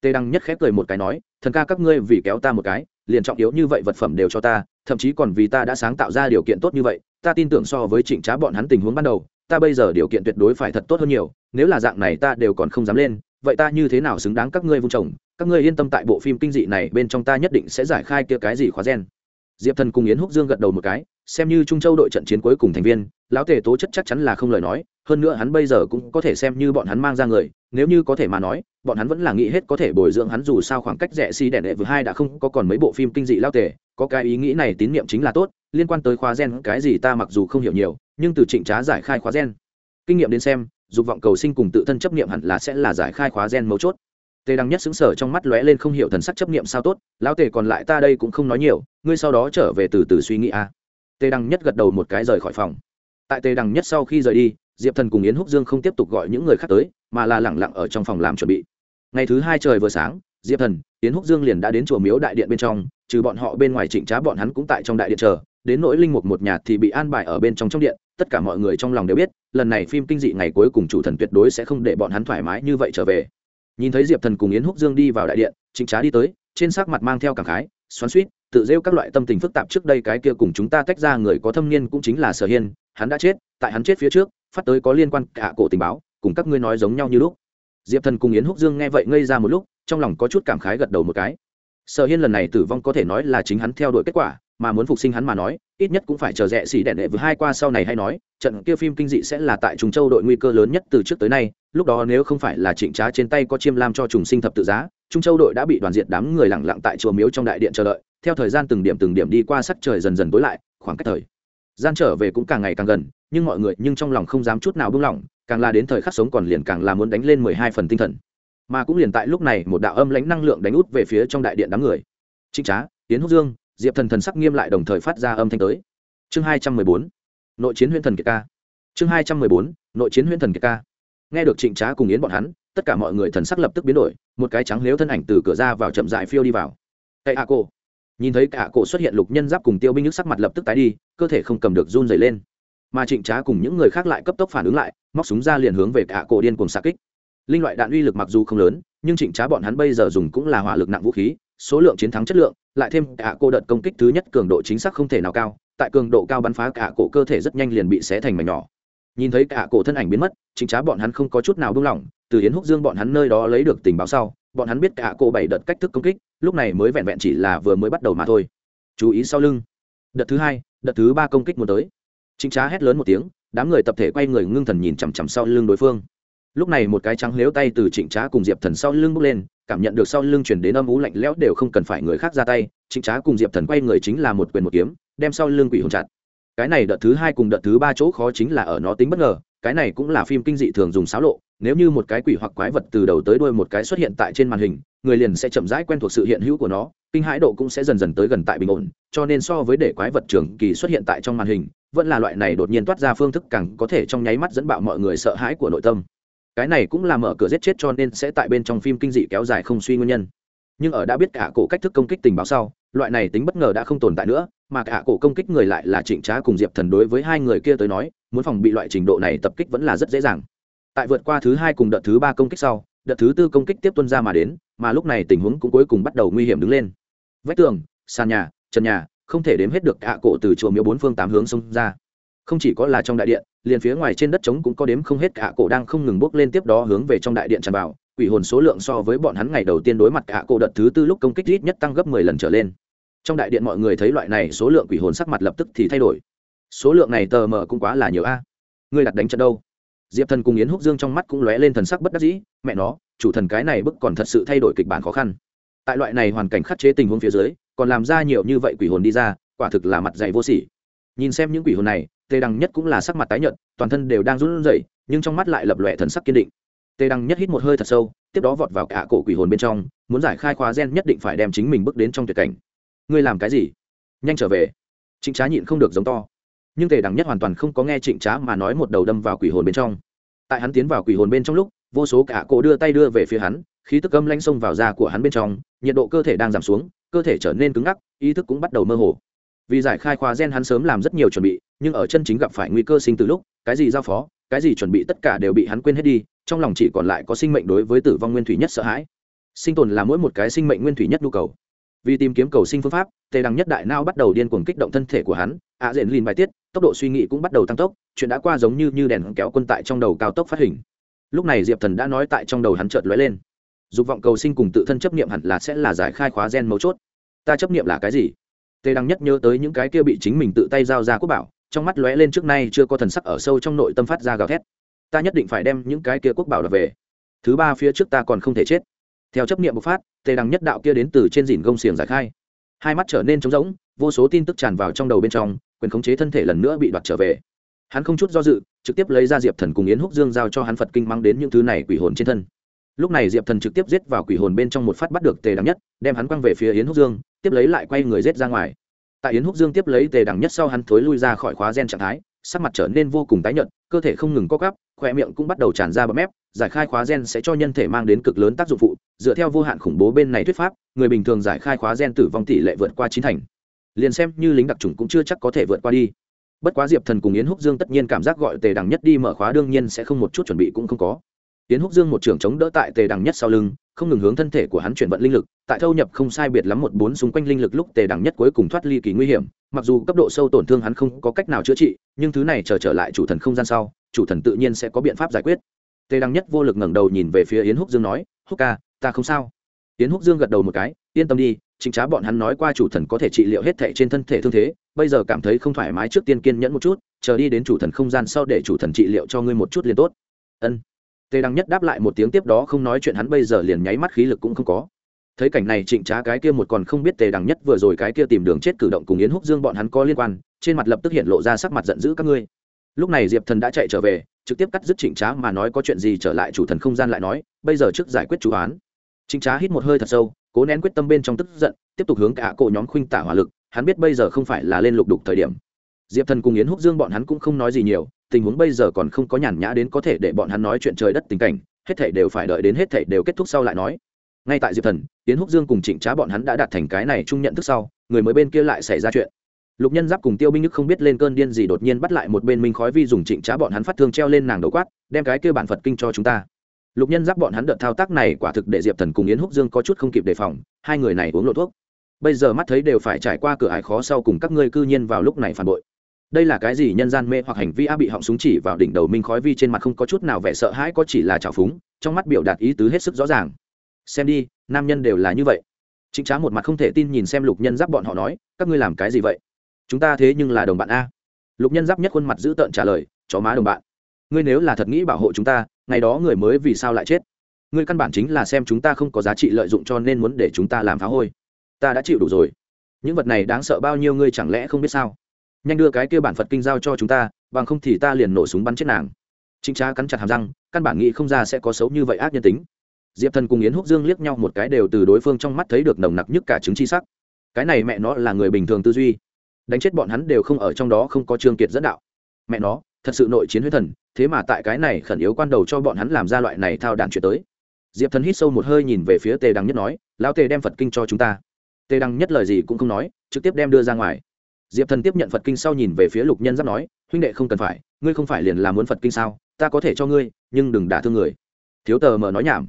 Tề đăng nhất khép cười một cái nói, thần ca các ngươi vì kéo ta một cái, liền trọng yếu như vậy vật phẩm đều cho ta, thậm chí còn vì ta đã sáng tạo ra điều kiện tốt như vậy, ta tin tưởng so với trịnh trá bọn hắn tình huống ban đầu ta bây giờ điều kiện tuyệt đối phải thật tốt hơn nhiều, nếu là dạng này ta đều còn không dám lên, vậy ta như thế nào xứng đáng các ngươi vung chồng? Các ngươi yên tâm tại bộ phim kinh dị này bên trong ta nhất định sẽ giải khai kia cái gì khóa gen. Diệp thần cùng yến húc dương gật đầu một cái xem như trung châu đội trận chiến cuối cùng thành viên, lão tề tố chất chắc chắn là không lời nói, hơn nữa hắn bây giờ cũng có thể xem như bọn hắn mang ra người, nếu như có thể mà nói, bọn hắn vẫn là nghĩ hết có thể bồi dưỡng hắn dù sao khoảng cách rẻ xi si đèn đệ vừa hai đã không có còn mấy bộ phim kinh dị lao tề, có cái ý nghĩ này tín nhiệm chính là tốt, liên quan tới khóa gen cái gì ta mặc dù không hiểu nhiều, nhưng từ trịnh trá giải khai khóa gen kinh nghiệm đến xem, dục vọng cầu sinh cùng tự thân chấp nghiệm hẳn là sẽ là giải khai khóa gen mấu chốt tề đăng nhất xứng sở trong mắt lóe lên không hiểu thần sắc chấp nghiệm sao tốt, lão tề còn lại ta đây cũng không nói nhiều, ngươi sau đó trở về từ từ suy nghĩ a à tề đăng nhất gật đầu một cái rời khỏi phòng. Tại tề đăng nhất sau khi rời đi, diệp thần cùng yến húc dương không tiếp tục gọi những người khác tới, mà là lẳng lặng ở trong phòng làm chuẩn bị. Ngày thứ hai trời vừa sáng, diệp thần, yến húc dương liền đã đến chùa miếu đại điện bên trong, trừ bọn họ bên ngoài trịnh trá bọn hắn cũng tại trong đại điện chờ, đến nỗi linh mục một nhà thì bị an bài ở bên trong trong điện, tất cả mọi người trong lòng đều biết, lần này phim kinh dị ngày cuối cùng chủ thần tuyệt đối sẽ không để bọn hắn thoải mái như vậy trở về. Nhìn thấy diệp thần cùng yến húc dương đi vào đại điện, trịnh trá đi tới, trên sắc mặt mang theo cảm khái, xoắn suýt tự rêu các loại tâm tình phức tạp trước đây cái kia cùng chúng ta tách ra người có thâm niên cũng chính là sở hiên, hắn đã chết, tại hắn chết phía trước, phát tới có liên quan cả cổ tình báo, cùng các ngươi nói giống nhau như lúc. Diệp thần cùng yến húc dương nghe vậy ngây ra một lúc, trong lòng có chút cảm khái gật đầu một cái. Sở hiên lần này tử vong có thể nói là chính hắn theo đuổi kết quả, mà muốn phục sinh hắn mà nói, ít nhất cũng phải chờ rẽ xỉ đèn đệ vừa hai qua sau này hay nói, trận kia phim kinh dị sẽ là tại trùng châu đội nguy cơ lớn nhất từ trước tới nay, lúc đó nếu không phải là trịnh trá trên tay có chiêm lam cho trùng sinh thập tự giá trung châu đội đã bị đoàn diệt đám người lẳng lặng tại chùa miếu trong đại điện chờ đợi theo thời gian từng điểm từng điểm đi qua sắc trời dần dần tối lại, khoảng cách thời gian trở về cũng càng ngày càng gần, nhưng mọi người nhưng trong lòng không dám chút nào buông lỏng, càng là đến thời khắc sống còn liền càng là muốn đánh lên mười hai phần tinh thần. Mà cũng liền tại lúc này, một đạo âm lãnh năng lượng đánh út về phía trong đại điện đám người. Trịnh trá tiến húc dương, diệp thần thần sắc nghiêm lại đồng thời phát ra âm thanh tới. Chương hai trăm mười bốn, nội chiến huyễn thần kiệt ca. Chương hai trăm mười bốn, nội chiến huyễn thần kiệt ca. Nghe được trịnh trá cùng yến bọn hắn, tất cả mọi người thần sắc lập tức biến đổi, một cái trắng nếu thân ảnh từ cửa ra vào chậm dại phiêu đi vào. Cây a cô nhìn thấy cả cổ xuất hiện lục nhân giáp cùng tiêu binh nước sắc mặt lập tức tái đi, cơ thể không cầm được run dày lên. Mà trịnh trá cùng những người khác lại cấp tốc phản ứng lại, móc súng ra liền hướng về cả cổ điên cùng xa kích. Linh loại đạn uy lực mặc dù không lớn, nhưng trịnh trá bọn hắn bây giờ dùng cũng là hỏa lực nặng vũ khí, số lượng chiến thắng chất lượng, lại thêm cả cô đợt công kích thứ nhất cường độ chính xác không thể nào cao, tại cường độ cao bắn phá cả cổ cơ thể rất nhanh liền bị xé thành mảnh nhỏ. Nhìn thấy cả cổ thân ảnh biến mất, trịnh trá bọn hắn không có chút nào buông lỏng, từ hiến húc dương bọn hắn nơi đó lấy được tình báo sau bọn hắn biết cả cô bảy đợt cách thức công kích, lúc này mới vẹn vẹn chỉ là vừa mới bắt đầu mà thôi. Chú ý sau lưng. Đợt thứ hai, đợt thứ ba công kích muốn tới. Chính trá hét lớn một tiếng, đám người tập thể quay người ngưng thần nhìn chằm chằm sau lưng đối phương. Lúc này một cái trắng lếu tay từ trịnh trá cùng diệp thần sau lưng bước lên, cảm nhận được sau lưng chuyển đến âm ú lạnh lẽo đều không cần phải người khác ra tay. Trịnh trá cùng diệp thần quay người chính là một quyền một kiếm, đem sau lưng quỷ hồn chặt. Cái này đợt thứ hai cùng đợt thứ ba chỗ khó chính là ở nó tính bất ngờ cái này cũng là phim kinh dị thường dùng xáo lộ, nếu như một cái quỷ hoặc quái vật từ đầu tới đuôi một cái xuất hiện tại trên màn hình, người liền sẽ chậm rãi quen thuộc sự hiện hữu của nó, kinh hãi độ cũng sẽ dần dần tới gần tại bình ổn, cho nên so với để quái vật trường kỳ xuất hiện tại trong màn hình, vẫn là loại này đột nhiên toát ra phương thức càng có thể trong nháy mắt dẫn bạo mọi người sợ hãi của nội tâm. Cái này cũng là mở cửa giết chết cho nên sẽ tại bên trong phim kinh dị kéo dài không suy nguyên nhân. Nhưng ở đã biết cả cổ cách thức công kích tình báo sau loại này tính bất ngờ đã không tồn tại nữa, mà cả cổ công kích người lại là trịnh trá cùng diệp thần đối với hai người kia tới nói, muốn phòng bị loại trình độ này tập kích vẫn là rất dễ dàng. Tại vượt qua thứ hai cùng đợt thứ ba công kích sau, đợt thứ tư công kích tiếp tuân ra mà đến, mà lúc này tình huống cũng cuối cùng bắt đầu nguy hiểm đứng lên. Vách tường, sàn nhà, trần nhà, không thể đếm hết được hạ cổ từ chùa miếu bốn phương tám hướng xông ra. Không chỉ có là trong đại điện, liền phía ngoài trên đất trống cũng có đếm không hết hạ cổ đang không ngừng bốc lên tiếp đó hướng về trong đại điện tràn vào, quỷ hồn số lượng so với bọn hắn ngày đầu tiên đối mặt hạ cổ đợt thứ tư lúc công kích ít nhất tăng gấp mười lần trở lên trong đại điện mọi người thấy loại này, số lượng quỷ hồn sắc mặt lập tức thì thay đổi. Số lượng này tờ mờ cũng quá là nhiều a. À. ngươi đặt đánh trận đâu? Diệp thần cùng yến húc dương trong mắt cũng lóe lên thần sắc bất đắc dĩ, mẹ nó, chủ thần cái này bức còn thật sự thay đổi kịch bản khó khăn. Tại loại này hoàn cảnh khắc chế tình huống phía dưới, còn làm ra nhiều như vậy quỷ hồn đi ra, quả thực là mặt dày vô sỉ. Nhìn xem những quỷ hồn này, tề đằng nhất cũng là sắc mặt tái nhợt, toàn thân đều đang run rẩy, nhưng trong mắt lại lập lòe thần sắc kiên định. Tề đằng nhất hít một hơi thật sâu, tiếp đó vọt vào cả cổ quỷ hồn bên trong, muốn giải khai khóa gen nhất định phải đem chính mình bước đến trong tuyệt cảnh ngươi làm cái gì? Nhanh trở về. Trịnh trá nhịn không được giống to. Nhưng tề đằng nhất hoàn toàn không có nghe trịnh trá mà nói một đầu đâm vào quỷ hồn bên trong. Tại hắn tiến vào quỷ hồn bên trong lúc, vô số cả cổ đưa tay đưa về phía hắn, khí tức âm lanh xông vào da của hắn bên trong, nhiệt độ cơ thể đang giảm xuống, cơ thể trở nên cứng ngắc, ý thức cũng bắt đầu mơ hồ. Vì giải khai khoa gen hắn sớm làm rất nhiều chuẩn bị, nhưng ở chân chính gặp phải nguy cơ sinh từ lúc, cái gì giao phó, cái gì chuẩn bị tất cả đều bị hắn quên hết đi, trong lòng chỉ còn lại có sinh mệnh đối với tử vong nguyên thủy nhất sợ hãi. Sinh tồn là mỗi một cái sinh mệnh nguyên thủy nhất nhu cầu vì tìm kiếm cầu sinh phương pháp tề đằng nhất đại nao bắt đầu điên cuồng kích động thân thể của hắn ạ à, rền lìn bài tiết tốc độ suy nghĩ cũng bắt đầu tăng tốc chuyện đã qua giống như như đèn kéo quân tại trong đầu cao tốc phát hình. Lúc này diệp thần đã nói tại trong đầu hắn chợt lóe lên. Dục vọng cầu sinh cùng tự thân chấp niệm hẳn là sẽ là giải khai khóa gen mấu chốt. Ta chấp niệm là cái gì? Tề đăng nhất nhớ tới những cái kia bị chính mình tự tay giao ra quốc bảo trong mắt lóe lên trước nay chưa có thần sắc ở sâu trong nội tâm phát ra gào thét. Ta nhất định phải đem những cái kia quốc bảo đập về. Thứ ba phía trước ta còn không thể chết theo chấp niệm bộc phát, tề đằng nhất đạo kia đến từ trên dìn gông xiềng giải khai. Hai mắt trở nên trống rỗng, vô số tin tức tràn vào trong đầu bên trong, quyền khống chế thân thể lần nữa bị đoạt trở về. Hắn không chút do dự, trực tiếp lấy ra diệp thần cùng yến húc dương giao cho hắn phật kinh mang đến những thứ này quỷ hồn trên thân. Lúc này diệp thần trực tiếp giết vào quỷ hồn bên trong một phát bắt được tề đằng nhất, đem hắn quăng về phía yến húc dương, tiếp lấy lại quay người giết ra ngoài. Tại yến húc dương tiếp lấy tề đằng nhất sau hắn thối lui ra khỏi khóa gen trạng thái, sắc mặt trở nên vô cùng tái nhợt, cơ thể không ngừng co cắp khoe miệng cũng bắt đầu tràn ra bọt mép giải khai khóa gen sẽ cho nhân thể mang đến cực lớn tác dụng phụ dựa theo vô hạn khủng bố bên này thuyết pháp người bình thường giải khai khóa gen tử vong tỷ lệ vượt qua chín thành. Liền xem như lính đặc trùng cũng chưa chắc có thể vượt qua đi. Bất quá diệp thần cùng yến húc dương tất nhiên cảm giác gọi tề đằng nhất đi mở khóa đương nhiên sẽ không một chút chuẩn bị cũng không có. Yến húc dương một trưởng chống đỡ tại tề đằng nhất sau lưng không ngừng hướng thân thể của hắn chuyển vận linh lực tại thâu nhập không sai biệt lắm một bốn xung quanh linh lực lúc tề đằng nhất cuối cùng thoát ly kỳ nguy hiểm mặc dù cấp độ sâu tổn thương hắn không có cách nào chữa trị nhưng thứ này chờ trở, trở lại chủ thần không gian sau chủ thần tự nhiên sẽ có biện pháp giải quyết tề đằng nhất vô lực ngẩng đầu nhìn về phía yến húc dương nói, húc ca, ta không sao. Yến húc dương gật đầu một cái, yên tâm đi, chính trá bọn hắn nói qua chủ thần có thể trị liệu hết thệ trên thân thể thương thế, bây giờ cảm thấy không thoải mái trước tiên kiên nhẫn một chút, chờ đi đến chủ thần không gian sau để chủ thần trị liệu cho ngươi một chút liền tốt. Ân. Tề đăng nhất đáp lại một tiếng tiếp đó không nói chuyện hắn bây giờ liền nháy mắt khí lực cũng không có. Thấy cảnh này trịnh trá cái kia một còn không biết tề đằng nhất vừa rồi cái kia tìm đường chết cử động cùng yến húc dương bọn hắn có liên quan, trên mặt lập tức hiện lộ ra sắc mặt giận dữ các ngươi. Lúc này diệp thần đã chạy trở về trực tiếp cắt dứt trịnh trá mà nói có chuyện gì trở lại chủ thần không gian lại nói, bây giờ trước giải quyết chú án. Trịnh trá hít một hơi thật sâu, cố nén quyết tâm bên trong tức giận, tiếp tục hướng cả cổ nhóm khuynh tả hỏa lực, hắn biết bây giờ không phải là lên lục đục thời điểm. Diệp thần cùng yến húc dương bọn hắn cũng không nói gì nhiều, tình huống bây giờ còn không có nhàn nhã đến có thể để bọn hắn nói chuyện trời đất tình cảnh, hết thảy đều phải đợi đến hết thảy đều kết thúc sau lại nói. Ngay tại diệp thần, yến húc dương cùng trịnh trá bọn hắn đã đạt thành cái này chung nhận thức sau, người mới bên kia lại xảy ra chuyện lục nhân giáp cùng tiêu binh nhức không biết lên cơn điên gì đột nhiên bắt lại một bên minh khói vi dùng trịnh trá bọn hắn phát thương treo lên nàng đầu quát, đem cái kia bản phật kinh cho chúng ta. Lục nhân giáp bọn hắn đợt thao tác này quả thực để diệp thần cùng yến húc dương có chút không kịp đề phòng, hai người này uống lộ thuốc. Bây giờ mắt thấy đều phải trải qua cửa ải khó sau cùng các ngươi cư nhiên vào lúc này phản bội. Đây là cái gì nhân gian mê hoặc hành vi a bị họng súng chỉ vào đỉnh đầu minh khói vi trên mặt không có chút nào vẻ sợ hãi, có chỉ là trào phúng, trong mắt biểu đạt ý tứ hết sức rõ ràng. Xem đi, nam nhân đều là như vậy. Chính trá một mặt không thể tin nhìn xem lục nhân giáp bọn họ nói, các ngươi làm cái gì vậy? Chúng ta thế nhưng là đồng bạn a. Lục nhân giáp nhất khuôn mặt giữ tợn trả lời, chó má đồng bạn, ngươi nếu là thật nghĩ bảo hộ chúng ta, ngày đó người mới vì sao lại chết? Ngươi căn bản chính là xem chúng ta không có giá trị lợi dụng cho nên muốn để chúng ta làm phá hôi. Ta đã chịu đủ rồi. Những vật này đáng sợ bao nhiêu ngươi chẳng lẽ không biết sao? Nhanh đưa cái kia bản phật kinh giao cho chúng ta, bằng không thì ta liền nổ súng bắn chết nàng. Chính trá cắn chặt hàm răng, căn bản nghĩ không ra sẽ có xấu như vậy ác nhân tính. Diệp thần cùng yến húc dương liếc nhau một cái đều từ đối phương trong mắt thấy được nồng nặc nhất cả chứng chi sắc. Cái này mẹ nó là người bình thường tư duy đánh chết bọn hắn đều không ở trong đó không có trương kiệt dẫn đạo. Mẹ nó, thật sự nội chiến huyết thần, thế mà tại cái này khẩn yếu quan đầu cho bọn hắn làm ra loại này thao đàn chuyện tới. Diệp thần hít sâu một hơi nhìn về phía tề đằng nhất nói, lão tề đem phật kinh cho chúng ta. Tề đằng nhất lời gì cũng không nói, trực tiếp đem đưa ra ngoài. Diệp thần tiếp nhận phật kinh sau nhìn về phía lục nhân giáp nói, huynh đệ không cần phải, ngươi không phải liền là muốn phật kinh sao? Ta có thể cho ngươi, nhưng đừng đả thương người. Thiếu tờ mờ nói nhảm.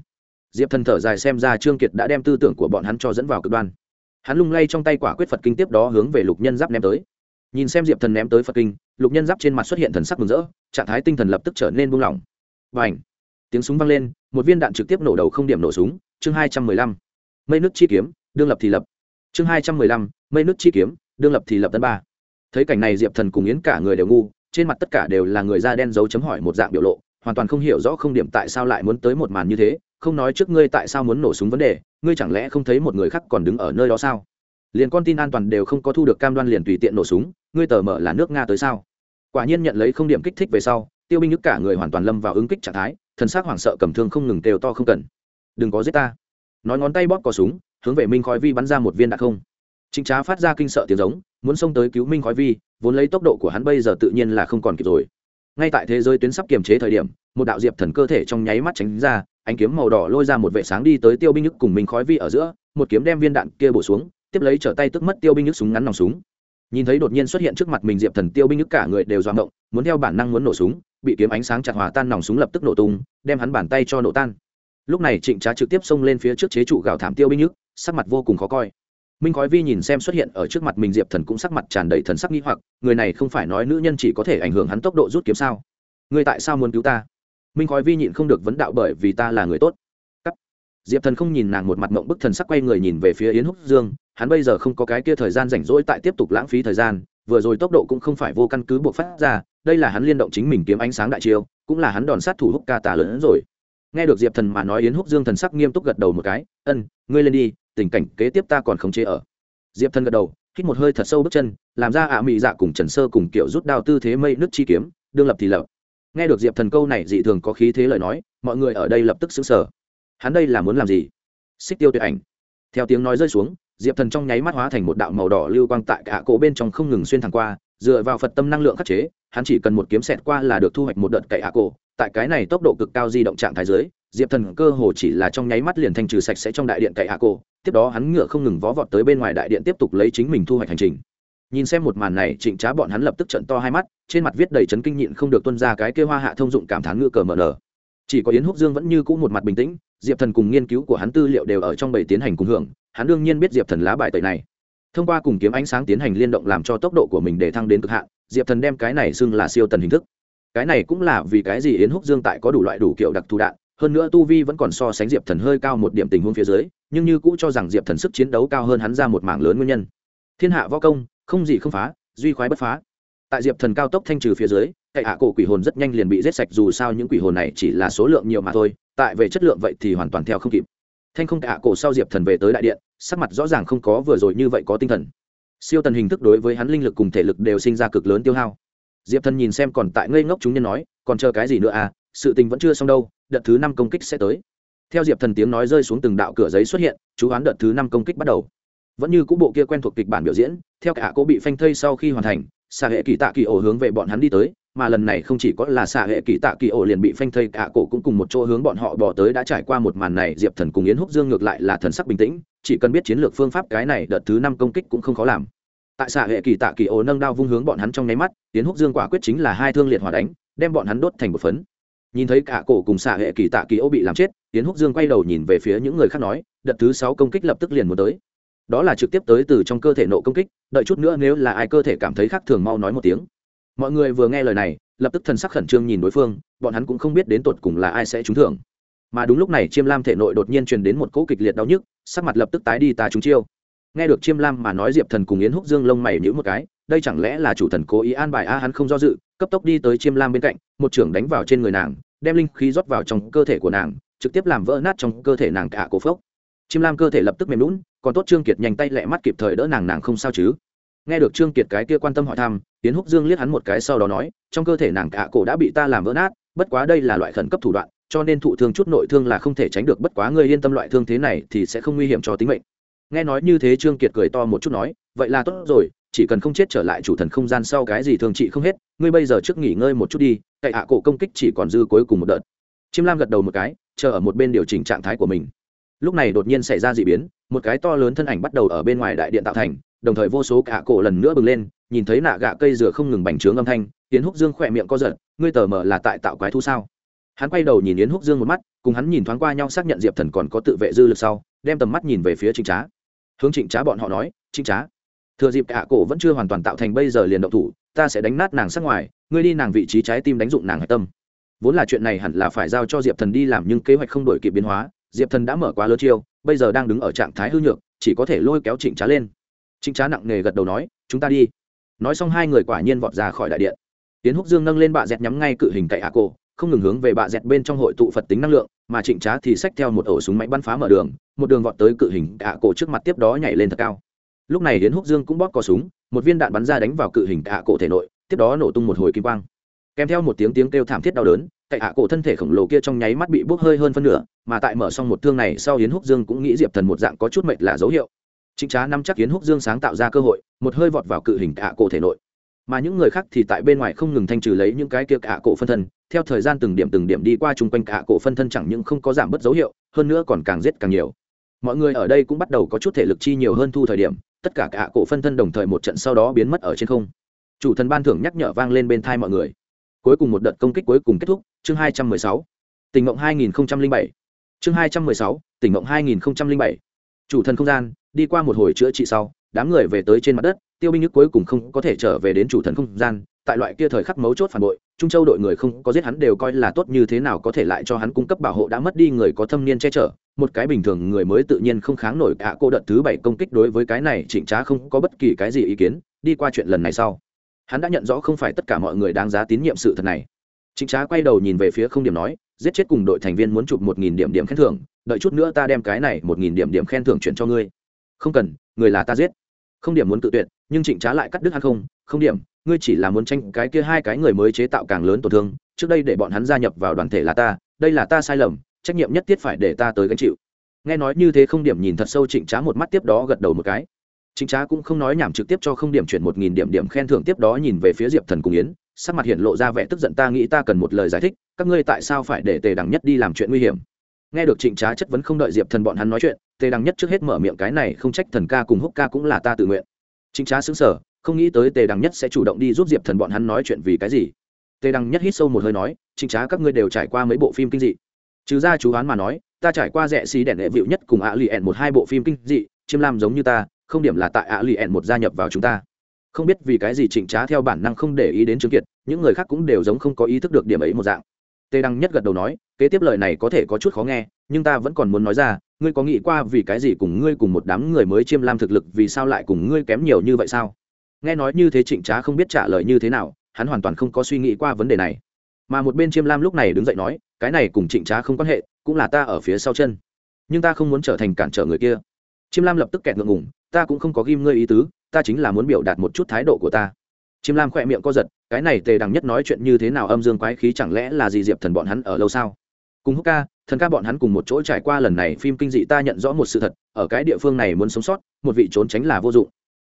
Diệp thần thở dài xem ra trương kiệt đã đem tư tưởng của bọn hắn cho dẫn vào cực đoan hắn lung lay trong tay quả quyết phật kinh tiếp đó hướng về lục nhân giáp ném tới. Nhìn xem diệp thần ném tới phật kinh, lục nhân giáp trên mặt xuất hiện thần sắc mừng rỡ, trạng thái tinh thần lập tức trở nên buông lỏng. Và ảnh tiếng súng vang lên, một viên đạn trực tiếp nổ đầu không điểm nổ súng. Chương hai trăm mười lăm. Mây nước chi kiếm, đương lập thì lập. Chương hai trăm mười lăm. Mây nước chi kiếm, đương lập thì lập tân ba. Thấy cảnh này diệp thần cùng yến cả người đều ngu, trên mặt tất cả đều là người da đen dấu chấm hỏi một dạng biểu lộ, hoàn toàn không hiểu rõ không điểm tại sao lại muốn tới một màn như thế không nói trước ngươi tại sao muốn nổ súng vấn đề, ngươi chẳng lẽ không thấy một người khác còn đứng ở nơi đó sao? Liền con tin an toàn đều không có thu được cam đoan liền tùy tiện nổ súng, ngươi tờ mở là nước nga tới sao? Quả nhiên nhận lấy không điểm kích thích về sau, tiêu binh nhức cả người hoàn toàn lâm vào ứng kích trạng thái, thần xác hoảng sợ cầm thương không ngừng đều to không cần. Đừng có giết ta. Nói ngón tay bóp cò súng, hướng về minh khói vi bắn ra một viên đạn không. Chính trá phát ra kinh sợ tiếng giống, muốn xông tới cứu minh khói vi, vốn lấy tốc độ của hắn bây giờ tự nhiên là không còn kịp rồi. Ngay tại thế giới tuyến sắp kiềm chế thời điểm, một đạo diệp thần cơ thể trong nháy mắt tránh ra ánh kiếm màu đỏ lôi ra một vệ sáng đi tới tiêu binh nhức cùng mình khói vi ở giữa, một kiếm đem viên đạn kia bổ xuống, tiếp lấy trở tay tức mất tiêu binh nhức súng ngắn nòng súng. Nhìn thấy đột nhiên xuất hiện trước mặt mình diệp thần, tiêu binh nhức cả người đều doạng động, muốn theo bản năng muốn nổ súng, bị kiếm ánh sáng chặt hòa tan nòng súng lập tức nổ tung, đem hắn bàn tay cho nổ tan. Lúc này trịnh trá trực tiếp xông lên phía trước chế trụ gào thảm tiêu binh nhức, sắc mặt vô cùng khó coi. Minh khói vi nhìn xem xuất hiện ở trước mặt mình diệp thần cũng sắc mặt tràn đầy thần sắc nghi hoặc, người này không phải nói nữ nhân chỉ có thể ảnh hưởng hắn tốc độ rút kiếm sao? Người tại sao muốn cứu ta? Minh khói vi nhịn không được vấn đạo bởi vì ta là người tốt. Cắt. diệp thần không nhìn nàng một mặt mộng bức thần sắc quay người nhìn về phía yến húc dương, hắn bây giờ không có cái kia thời gian rảnh rỗi tại tiếp tục lãng phí thời gian, vừa rồi tốc độ cũng không phải vô căn cứ buộc phát ra, đây là hắn liên động chính mình kiếm ánh sáng đại chiêu, cũng là hắn đòn sát thủ húc ca tà lớn rồi. Nghe được diệp thần mà nói yến húc dương thần sắc nghiêm túc gật đầu một cái, ân, ngươi lên đi, tình cảnh kế tiếp ta còn không chế ở. Diệp thần gật đầu, hít một hơi thật sâu bước chân, làm ra ạ mị dạ cùng trần sơ cùng kiểu rút đao tư thế mây nước chi kiếm, đương lập thì lập nghe được diệp thần câu này, dị thường có khí thế lời nói, mọi người ở đây lập tức xứng sở hắn đây là muốn làm gì? Xích tiêu tuyệt ảnh. Theo tiếng nói rơi xuống, diệp thần trong nháy mắt hóa thành một đạo màu đỏ lưu quang tại cả cổ bên trong không ngừng xuyên thẳng qua, dựa vào phật tâm năng lượng khắc chế, hắn chỉ cần một kiếm xẹt qua là được thu hoạch một đợt cậy hạ cổ. Tại cái này tốc độ cực cao di động trạng thái giới diệp thần cơ hồ chỉ là trong nháy mắt liền thanh trừ sạch sẽ trong đại điện cậy hạ cổ. Tiếp đó hắn ngựa không ngừng vó vọt tới bên ngoài đại điện tiếp tục lấy chính mình thu hoạch hành trình nhìn xem một màn này, trịnh trá bọn hắn lập tức trận to hai mắt, trên mặt viết đầy chấn kinh nhịn không được tuân ra cái kêu hoa hạ thông dụng cảm thán ngựa cờ mở nở. Chỉ có yến húc dương vẫn như cũ một mặt bình tĩnh, diệp thần cùng nghiên cứu của hắn tư liệu đều ở trong bầy tiến hành cùng hưởng, hắn đương nhiên biết diệp thần lá bài tẩy này. Thông qua cùng kiếm ánh sáng tiến hành liên động làm cho tốc độ của mình để thăng đến cực hạn, diệp thần đem cái này xưng là siêu tần hình thức. Cái này cũng là vì cái gì yến húc dương tại có đủ loại đủ kiểu đặc thù đạn, hơn nữa tu vi vẫn còn so sánh diệp thần hơi cao một điểm tình huống phía dưới, nhưng như cũ cho rằng diệp thần sức chiến đấu cao hơn hắn ra một mảng lớn nguyên nhân. Thiên hạ võ công không gì không phá, duy khoái bất phá. Tại diệp thần cao tốc thanh trừ phía dưới cậy hạ cổ quỷ hồn rất nhanh liền bị giết sạch, dù sao những quỷ hồn này chỉ là số lượng nhiều mà thôi, tại về chất lượng vậy thì hoàn toàn theo không kịp. Thanh không hạ cổ sau diệp thần về tới đại điện, sắc mặt rõ ràng không có vừa rồi như vậy có tinh thần. Siêu tần hình thức đối với hắn linh lực cùng thể lực đều sinh ra cực lớn tiêu hao. Diệp thần nhìn xem còn tại ngây ngốc chúng nhân nói, còn chờ cái gì nữa à? Sự tình vẫn chưa xong đâu, đợt thứ năm công kích sẽ tới. Theo diệp thần tiếng nói rơi xuống từng đạo cửa giấy xuất hiện, chú hoán đợt thứ năm công kích bắt đầu vẫn như cũ bộ kia quen thuộc kịch bản biểu diễn, theo cả cô bị phanh thây sau khi hoàn thành, xạ hệ kỳ tạ kỳ ổ hướng về bọn hắn đi tới, mà lần này không chỉ có là xạ hệ kỳ tạ kỳ ổ liền bị phanh thây, cả cổ cũng cùng một chỗ hướng bọn họ bỏ tới đã trải qua một màn này, diệp thần cùng yến húc dương ngược lại là thần sắc bình tĩnh, chỉ cần biết chiến lược phương pháp cái này, đợt thứ năm công kích cũng không khó làm. Tại xạ hệ kỳ tạ kỳ ổ nâng đao vung hướng bọn hắn trong nháy mắt, yến húc dương quả quyết chính là hai thương liệt hỏa đánh, đem bọn hắn đốt thành một phấn. Nhìn thấy cả cổ cùng xạ hệ kỳ tạ kỳ ổ bị làm chết, yến húc dương quay đầu nhìn về phía những người khác nói, đợt thứ sáu công kích lập tức liền muốn tới đó là trực tiếp tới từ trong cơ thể nộ công kích, đợi chút nữa nếu là ai cơ thể cảm thấy khác thường mau nói một tiếng. Mọi người vừa nghe lời này, lập tức thần sắc khẩn trương nhìn đối phương, bọn hắn cũng không biết đến tột cùng là ai sẽ trúng thưởng. Mà đúng lúc này chiêm lam thể nội đột nhiên truyền đến một cỗ kịch liệt đau nhức, sắc mặt lập tức tái đi ta trúng chiêu. Nghe được chiêm lam mà nói diệp thần cùng yến húc dương lông mày nhữ một cái, đây chẳng lẽ là chủ thần cố ý an bài a hắn không do dự, cấp tốc đi tới chiêm lam bên cạnh, một trưởng đánh vào trên người nàng, đem linh khí rót vào trong cơ thể của nàng, trực tiếp làm vỡ nát trong cơ thể nàng cả cổ phốc. Chiêm lam cơ thể lập tức mềm lún còn tốt trương kiệt nhanh tay lẹ mắt kịp thời đỡ nàng nàng không sao chứ. Nghe được trương kiệt cái kia quan tâm hỏi thăm tiến húc dương liếc hắn một cái sau đó nói, trong cơ thể nàng cả cổ đã bị ta làm vỡ nát, bất quá đây là loại khẩn cấp thủ đoạn, cho nên thụ thương chút nội thương là không thể tránh được, bất quá ngươi yên tâm loại thương thế này thì sẽ không nguy hiểm cho tính mệnh. Nghe nói như thế trương kiệt cười to một chút nói, vậy là tốt rồi, chỉ cần không chết trở lại chủ thần không gian sau cái gì thường trị không hết, ngươi bây giờ trước nghỉ ngơi một chút đi cậy hạ cổ công kích chỉ còn dư cuối cùng một đợt. Chiêm lam gật đầu một cái, chờ ở một bên điều chỉnh trạng thái của mình lúc này đột nhiên xảy ra d ị biến, một cái to lớn thân ảnh bắt đầu ở bên ngoài đại điện tạo thành, đồng thời vô số cả cổ lần nữa bừng lên, nhìn thấy nạ gạ cây dừa không ngừng bành trướng âm thanh, yến húc dương khỏe miệng co giật, ngươi tờ mờ là tại tạo quái thu sao? Hắn quay đầu nhìn yến húc dương một mắt, cùng hắn nhìn thoáng qua nhau xác nhận diệp thần còn có tự vệ dư lực sau, đem tầm mắt nhìn về phía trịnh trá. Hướng trịnh trá bọn họ nói, trịnh trá, thừa dịp cả cổ vẫn chưa hoàn toàn tạo thành bây giờ liền động thủ, ta sẽ đánh nát nàng sát ngoài, ngươi đi nàng vị trí trái tim đánh dụng nàng hạch tâm. Vốn là chuyện này hẳn là phải giao cho diệp thần đi làm nhưng kế hoạch không đổi kịp biến hóa diệp thần đã mở quá lơ chiêu, bây giờ đang đứng ở trạng thái hư nhược, chỉ có thể lôi kéo trịnh trá lên. Trịnh trá nặng nề gật đầu nói, chúng ta đi. Nói xong hai người quả nhiên vọt ra khỏi đại điện. Tiến húc dương nâng lên bạ dẹt nhắm ngay cự hình cậy hạ cổ, không ngừng hướng về bạ dẹt bên trong hội tụ phật tính năng lượng, mà trịnh trá thì xách theo một ổ súng máy bắn phá mở đường, một đường vọt tới cự hình hạ cổ trước mặt tiếp đó nhảy lên thật cao. Lúc này hiến húc dương cũng bóp cò súng, một viên đạn bắn ra đánh vào cự hình hạ cổ thể nội, tiếp đó nổ tung một hồi kim quang. Kèm theo một tiếng tiếng kêu thảm thiết đau đớn cậy hạ cổ thân thể khổng lồ kia trong nháy mắt bị bốc hơi hơn phân nửa, mà tại mở xong một thương này sau yến húc dương cũng nghĩ diệp thần một dạng có chút mệt là dấu hiệu. Chính trá năm chắc yến húc dương sáng tạo ra cơ hội, một hơi vọt vào cự hình hạ cổ thể nội. Mà những người khác thì tại bên ngoài không ngừng thanh trừ lấy những cái kia hạ cổ phân thân, theo thời gian từng điểm từng điểm đi qua chung quanh hạ cổ phân thân chẳng những không có giảm bớt dấu hiệu, hơn nữa còn càng giết càng nhiều. Mọi người ở đây cũng bắt đầu có chút thể lực chi nhiều hơn thu thời điểm, tất cả cả cổ phân thân đồng thời một trận sau đó biến mất ở trên không. Chủ thần ban thưởng nhắc nhở vang lên bên thai mọi người cuối cùng một đợt công kích cuối cùng kết thúc, chương hai trăm mười sáu. Tỉnh mộng hai nghìn bảy. Chương hai trăm mười sáu, tỉnh mộng hai nghìn bảy. Chủ thần không gian, đi qua một hồi chữa trị sau, đám người về tới trên mặt đất, tiêu binh nhức cuối cùng không có thể trở về đến chủ thần không gian, tại loại kia thời khắc mấu chốt phản bội, trung châu đội người không có giết hắn đều coi là tốt như thế nào có thể lại cho hắn cung cấp bảo hộ đã mất đi người có thâm niên che chở, một cái bình thường người mới tự nhiên không kháng nổi cả cô đợt thứ bảy công kích đối với cái này trịnh trá không có bất kỳ cái gì ý kiến, đi qua chuyện lần này sau hắn đã nhận rõ không phải tất cả mọi người đáng giá tín nhiệm sự thật này. Trịnh trá quay đầu nhìn về phía không điểm nói, giết chết cùng đội thành viên muốn chụp một nghìn điểm điểm khen thưởng, đợi chút nữa ta đem cái này một nghìn điểm điểm khen thưởng chuyển cho ngươi. Không cần, người là ta giết. Không điểm muốn tự tuyệt, nhưng trịnh trá lại cắt đứt hắn không. Không điểm, ngươi chỉ là muốn tranh cái kia hai cái người mới chế tạo càng lớn tổn thương, trước đây để bọn hắn gia nhập vào đoàn thể là ta, đây là ta sai lầm, trách nhiệm nhất thiết phải để ta tới gánh chịu. Nghe nói như thế không điểm nhìn thật sâu trịnh trá một mắt tiếp đó gật đầu một cái trịnh trá cũng không nói nhảm trực tiếp cho không điểm chuyển một nghìn điểm điểm khen thưởng tiếp đó nhìn về phía diệp thần cùng yến, sắc mặt hiện lộ ra vẻ tức giận ta nghĩ ta cần một lời giải thích, các ngươi tại sao phải để tề đẳng nhất đi làm chuyện nguy hiểm? Nghe được trịnh trá chất vấn không đợi diệp thần bọn hắn nói chuyện, tề đằng nhất trước hết mở miệng cái này không trách thần ca cùng húc ca cũng là ta tự nguyện. Trịnh trá xứng sở không nghĩ tới tề đằng nhất sẽ chủ động đi giúp diệp thần bọn hắn nói chuyện vì cái gì. Tề đằng nhất hít sâu một hơi nói, trịnh trá các ngươi đều trải qua mấy bộ phim kinh dị. Trừ ra chú oán mà nói, ta trải qua rẻ xí đèn đệ vịu nhất cùng ạ lì ẹn một hai bộ phim kinh dị, chiêm lam giống như ta không điểm là tại ạ lì ẹn một gia nhập vào chúng ta. Không biết vì cái gì trịnh trá theo bản năng không để ý đến chứng kiệt, những người khác cũng đều giống không có ý thức được điểm ấy một dạng. Tê đăng nhất gật đầu nói, kế tiếp lời này có thể có chút khó nghe, nhưng ta vẫn còn muốn nói ra, ngươi có nghĩ qua vì cái gì cùng ngươi cùng một đám người mới chiêm lam thực lực vì sao lại cùng ngươi kém nhiều như vậy sao? Nghe nói như thế trịnh trá không biết trả lời như thế nào, hắn hoàn toàn không có suy nghĩ qua vấn đề này. Mà một bên chiêm lam lúc này đứng dậy nói, cái này cùng trịnh trá không quan hệ, cũng là ta ở phía sau chân. Nhưng ta không muốn trở thành cản trở người kia chiêm lam lập tức kẹt ngượng ngùng, ta cũng không có ghim ngươi ý tứ, ta chính là muốn biểu đạt một chút thái độ của ta. Chiêm lam khỏe miệng co giật, cái này tề đằng nhất nói chuyện như thế nào âm dương quái khí chẳng lẽ là gì diệp thần bọn hắn ở lâu sao? Cùng húc ca, thần ca bọn hắn cùng một chỗ trải qua lần này phim kinh dị ta nhận rõ một sự thật, ở cái địa phương này muốn sống sót, một vị trốn tránh là vô dụng.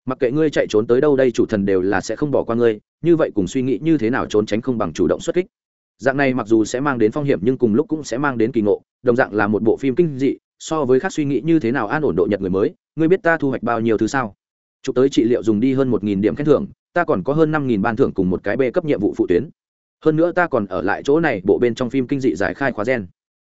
Mặc kệ ngươi chạy trốn tới đâu đây chủ thần đều là sẽ không bỏ qua ngươi, như vậy cùng suy nghĩ như thế nào trốn tránh không bằng chủ động xuất kích. Dạng này mặc dù sẽ mang đến phong hiểm nhưng cùng lúc cũng sẽ mang đến kỳ ngộ, đồng dạng là một bộ phim kinh dị so với khác suy nghĩ như thế nào an ổn độ nhật người mới, ngươi biết ta thu hoạch bao nhiêu thứ sao? Chụp tới trị liệu dùng đi hơn một nghìn điểm khen thưởng, ta còn có hơn năm nghìn ban thưởng cùng một cái b cấp nhiệm vụ phụ tuyến. Hơn nữa ta còn ở lại chỗ này, bộ bên trong phim kinh dị giải khai khóa gen.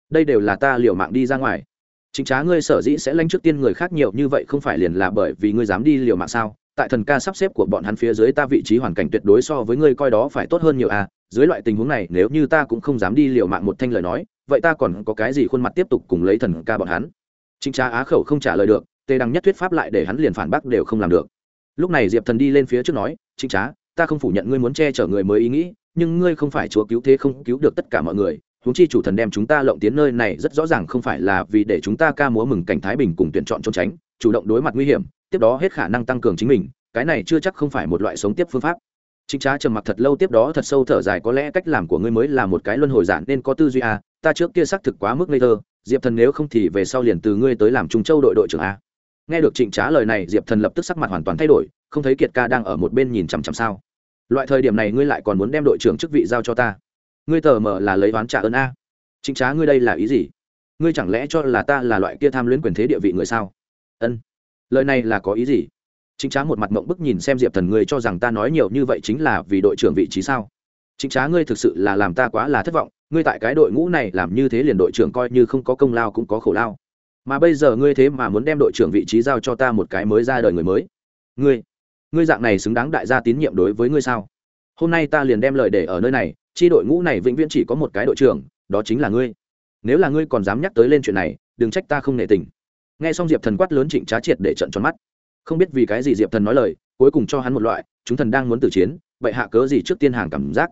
Đây đều là ta liều mạng đi ra ngoài. Chính trá ngươi sở dĩ sẽ lanh trước tiên người khác nhiều như vậy không phải liền là bởi vì ngươi dám đi liều mạng sao? Tại thần ca sắp xếp của bọn hắn phía dưới ta vị trí hoàn cảnh tuyệt đối so với ngươi coi đó phải tốt hơn nhiều à? Dưới loại tình huống này, nếu như ta cũng không dám đi liều mạng một thanh lời nói vậy ta còn có cái gì khuôn mặt tiếp tục cùng lấy thần ca bọn hắn? Chính trá á khẩu không trả lời được tề đăng nhất thuyết pháp lại để hắn liền phản bác đều không làm được. Lúc này diệp thần đi lên phía trước nói chính trá ta không phủ nhận ngươi muốn che chở người mới ý nghĩ nhưng ngươi không phải chúa cứu thế không cứu được tất cả mọi người huống chi chủ thần đem chúng ta lộng tiến nơi này rất rõ ràng không phải là vì để chúng ta ca múa mừng cảnh thái bình cùng tuyển chọn trốn tránh chủ động đối mặt nguy hiểm tiếp đó hết khả năng tăng cường chính mình cái này chưa chắc không phải một loại sống tiếp phương pháp. Chính trá trầm mặc thật lâu tiếp đó thật sâu thở dài có lẽ cách làm của ngươi mới là một cái luân hồi giản nên có tư duy à, ta trước kia xác thực quá mức ngây thơ, diệp thần nếu không thì về sau liền từ ngươi tới làm trung châu đội đội trưởng a. Nghe được trịnh trá lời này, diệp thần lập tức sắc mặt hoàn toàn thay đổi, không thấy kiệt ca đang ở một bên nhìn chằm chằm sao. Loại thời điểm này ngươi lại còn muốn đem đội trưởng chức vị giao cho ta? Ngươi tờ mờ là lấy oán trả ơn a. Trịnh trá ngươi đây là ý gì? Ngươi chẳng lẽ cho là ta là loại kia tham luyến quyền thế địa vị người sao? Ân. Lời này là có ý gì? Chính trá một mặt mộng bức nhìn xem diệp thần ngươi cho rằng ta nói nhiều như vậy chính là vì đội trưởng vị trí sao? Chính trá ngươi thực sự là làm ta quá là thất vọng, ngươi tại cái đội ngũ này làm như thế liền đội trưởng coi như không có công lao cũng có khổ lao. Mà bây giờ ngươi thế mà muốn đem đội trưởng vị trí giao cho ta một cái mới ra đời người mới. Ngươi ngươi dạng này xứng đáng đại gia tín nhiệm đối với ngươi sao? Hôm nay ta liền đem lời để ở nơi này, chi đội ngũ này vĩnh viễn chỉ có một cái đội trưởng, đó chính là ngươi. Nếu là ngươi còn dám nhắc tới lên chuyện này, đừng trách ta không nể tình. Nghe xong diệp thần quát lớn trịnh trá triệt để trận tròn mắt. Không biết vì cái gì diệp thần nói lời, cuối cùng cho hắn một loại, chúng thần đang muốn tử chiến vậy hạ cớ gì trước tiên hàng cảm giác?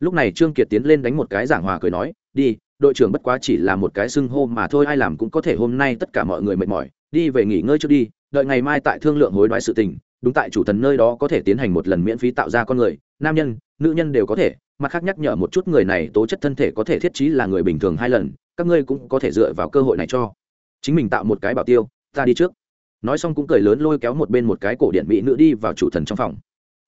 Lúc này trương kiệt tiến lên đánh một cái giảng hòa cười nói, đi, đội trưởng bất quá chỉ là một cái xưng hô mà thôi, ai làm cũng có thể hôm nay tất cả mọi người mệt mỏi. Đi về nghỉ ngơi trước đi, đợi ngày mai tại thương lượng hối đoái sự tình, đúng tại chủ thần nơi đó có thể tiến hành một lần miễn phí tạo ra con người, nam nhân, nữ nhân đều có thể. Mặt khác nhắc nhở một chút người này tố chất thân thể có thể thiết trí là người bình thường hai lần, các ngươi cũng có thể dựa vào cơ hội này cho. Chính mình tạo một cái bảo tiêu, ta đi trước. Nói xong cũng cười lớn lôi kéo một bên một cái cổ điện mỹ nữ đi vào chủ thần trong phòng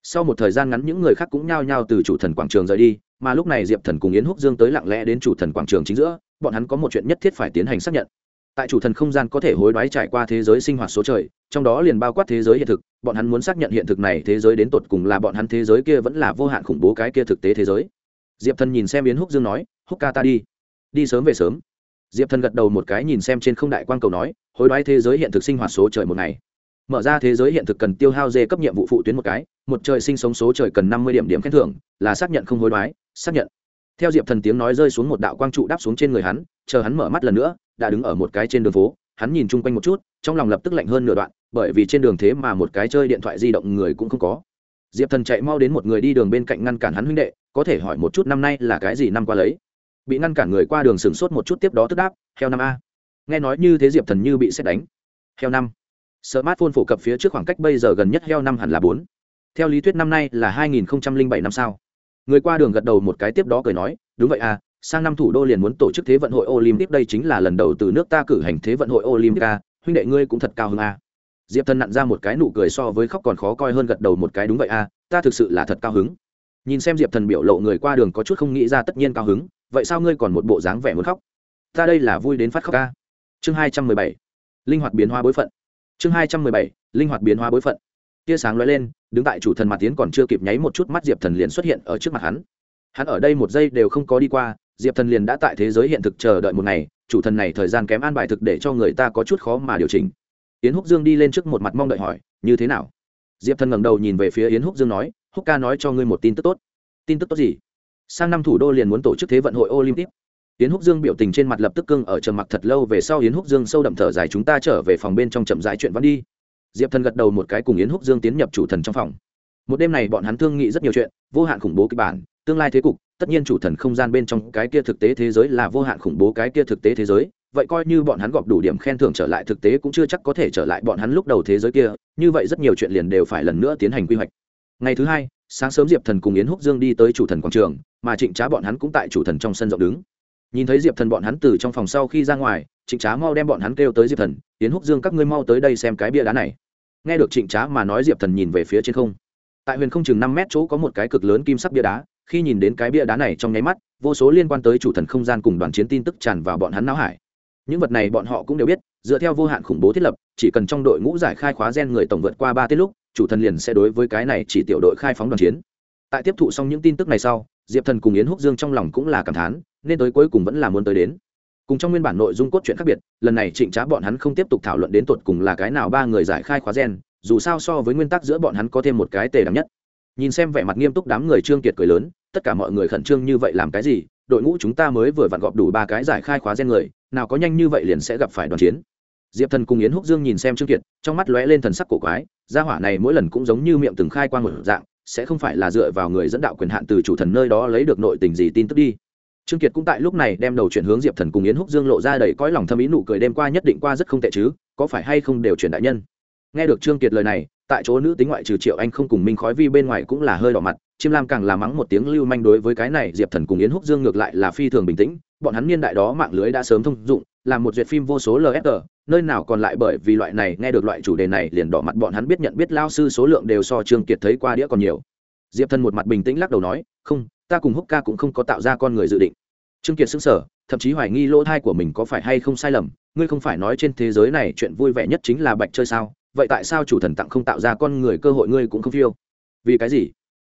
sau một thời gian ngắn những người khác cũng nhao nhao từ chủ thần quảng trường rời đi, mà lúc này diệp thần cùng yến húc dương tới lặng lẽ đến chủ thần quảng trường chính giữa, bọn hắn có một chuyện nhất thiết phải tiến hành xác nhận. Tại chủ thần không gian có thể hối đoái trải qua thế giới sinh hoạt số trời, trong đó liền bao quát thế giới hiện thực, bọn hắn muốn xác nhận hiện thực này thế giới đến tột cùng là bọn hắn thế giới kia vẫn là vô hạn khủng bố cái kia thực tế thế giới. Diệp thần nhìn xem yến húc dương nói, húc ca ta đi. Đi sớm về sớm. Diệp thần gật đầu một cái nhìn xem trên không đại quang cầu nói, hối đoái thế giới hiện thực sinh hoạt số trời một ngày mở ra thế giới hiện thực cần tiêu hao dê cấp nhiệm vụ phụ tuyến một cái, một trời sinh sống số trời cần năm mươi điểm điểm khen thưởng, là xác nhận không hối đoái, xác nhận. Theo diệp thần tiếng nói rơi xuống một đạo quang trụ đáp xuống trên người hắn, chờ hắn mở mắt lần nữa, đã đứng ở một cái trên đường phố, hắn nhìn chung quanh một chút, trong lòng lập tức lạnh hơn nửa đoạn, bởi vì trên đường thế mà một cái chơi điện thoại di động người cũng không có. Diệp thần chạy mau đến một người đi đường bên cạnh ngăn cản hắn huynh đệ, có thể hỏi một chút năm nay là cái gì năm qua lấy. Bị ngăn cản người qua đường sửng sốt một chút tiếp đó tức đáp, heo năm a. Nghe nói như thế diệp thần như bị xét đánh. Heo năm smartphone phổ cập phía trước khoảng cách bây giờ gần nhất heo năm hẳn là bốn. Theo lý thuyết năm nay là hai nghìn bảy năm sao? Người qua đường gật đầu một cái tiếp đó cười nói đúng vậy à sang năm thủ đô liền muốn tổ chức thế vận hội olympic đây chính là lần đầu từ nước ta cử hành thế vận hội olympic à, huynh đệ ngươi cũng thật cao hơn à. diệp thần nặn ra một cái nụ cười so với khóc còn khó coi hơn gật đầu một cái đúng vậy à ta thực sự là thật cao hứng. Nhìn xem diệp thần biểu lộ người qua đường có chút không nghĩ ra tất nhiên cao hứng vậy sao ngươi còn một bộ dáng vẻ muốn khóc? Ta đây là vui đến phát khóc ca chương hai trăm mười bảy. Linh hoạt biến hóa bối phận chương hai trăm mười bảy, linh hoạt biến hóa bối phận. Tia sáng lóe lên, đứng tại chủ thần mặt tiến còn chưa kịp nháy một chút mắt diệp thần liền xuất hiện ở trước mặt hắn. Hắn ở đây một giây đều không có đi qua, diệp thần liền đã tại thế giới hiện thực chờ đợi một ngày, chủ thần này thời gian kém an bài thực để cho người ta có chút khó mà điều chỉnh. Yến húc dương đi lên trước một mặt mong đợi hỏi, như thế nào? Diệp thần ngẩng đầu nhìn về phía yến húc dương nói, húc ca nói cho ngươi một tin tức tốt. Tin tức tốt gì? Sang năm thủ đô liền muốn tổ chức thế vận hội olympic yến húc dương biểu tình trên mặt lập tức cưng ở trầm mặc thật lâu về sau yến húc dương sâu đậm thở dài chúng ta trở về phòng bên trong chậm rãi chuyện văn đi. Diệp thần gật đầu một cái cùng yến húc dương tiến nhập chủ thần trong phòng. Một đêm này bọn hắn thương nghị rất nhiều chuyện, vô hạn khủng bố kịch bản, tương lai thế cục, tất nhiên chủ thần không gian bên trong cái kia thực tế thế giới là vô hạn khủng bố cái kia thực tế thế giới, vậy coi như bọn hắn gọp đủ điểm khen thưởng trở lại thực tế cũng chưa chắc có thể trở lại bọn hắn lúc đầu thế giới kia, như vậy rất nhiều chuyện liền đều phải lần nữa tiến hành quy hoạch. Ngày thứ hai, sáng sớm diệp thần cùng yến húc dương đi tới chủ thần quảng trường, mà trịnh trá bọn hắn cũng tại chủ thần trong sân rộng đứng nhìn thấy diệp thần bọn hắn từ trong phòng sau khi ra ngoài, trịnh trá mau đem bọn hắn kêu tới diệp thần, yến húc dương, các ngươi mau tới đây xem cái bia đá này. Nghe được trịnh trá mà nói, diệp thần nhìn về phía trên không. Tại huyền không chừng năm mét chỗ có một cái cực lớn kim sắc bia đá, khi nhìn đến cái bia đá này trong nháy mắt, vô số liên quan tới chủ thần không gian cùng đoàn chiến tin tức tràn vào bọn hắn não hải. Những vật này bọn họ cũng đều biết, dựa theo vô hạn khủng bố thiết lập, chỉ cần trong đội ngũ giải khai khóa gen người tổng vượt qua ba tiết lúc, chủ thần liền sẽ đối với cái này chỉ tiểu đội khai phóng đoàn chiến. Tại tiếp thụ xong những tin tức này sau, diệp thần cùng yến húc dương trong lòng cũng là cảm thán nên tới cuối cùng vẫn là muốn tới đến. Cùng trong nguyên bản nội dung cốt truyện khác biệt, lần này trịnh trá bọn hắn không tiếp tục thảo luận đến tột cùng là cái nào ba người giải khai khóa gen, dù sao so với nguyên tắc giữa bọn hắn có thêm một cái tề đẳng nhất. Nhìn xem vẻ mặt nghiêm túc đám người trương kiệt cười lớn, tất cả mọi người khẩn trương như vậy làm cái gì, đội ngũ chúng ta mới vừa vặn gọp đủ ba cái giải khai khóa gen người, nào có nhanh như vậy liền sẽ gặp phải đoàn chiến. Diệp thần cùng yến húc dương nhìn xem trương kiệt, trong mắt lóe lên thần sắc cổ quái, gia hỏa này mỗi lần cũng giống như miệng từng khai qua một dạng, sẽ không phải là dựa vào người dẫn đạo quyền hạn từ chủ thần nơi đó lấy được nội tình gì tin tức đi trương kiệt cũng tại lúc này đem đầu chuyển hướng diệp thần cùng yến húc dương lộ ra đầy cõi lòng thâm ý nụ cười đêm qua nhất định qua rất không tệ chứ, có phải hay không đều chuyển đại nhân? Nghe được trương kiệt lời này, tại chỗ nữ tính ngoại trừ triệu anh không cùng minh khói vi bên ngoài cũng là hơi đỏ mặt, chiêm lam càng là mắng một tiếng lưu manh đối với cái này diệp thần cùng yến húc dương ngược lại là phi thường bình tĩnh, bọn hắn niên đại đó mạng lưới đã sớm thông dụng làm một duyệt phim vô số lfg nơi nào còn lại bởi vì loại này nghe được loại chủ đề này liền đỏ mặt bọn hắn biết nhận biết lao sư số lượng đều so trương kiệt thấy qua đĩa còn nhiều diệp thần một mặt bình tĩnh lắc đầu nói, không, ta cùng húc ca cũng không có tạo ra con người dự định. Trương kiệt xứng sở thậm chí hoài nghi lỗ thai của mình có phải hay không sai lầm. Ngươi không phải nói trên thế giới này chuyện vui vẻ nhất chính là bạch chơi sao? Vậy tại sao chủ thần tặng không tạo ra con người cơ hội ngươi cũng không phiêu? Vì cái gì?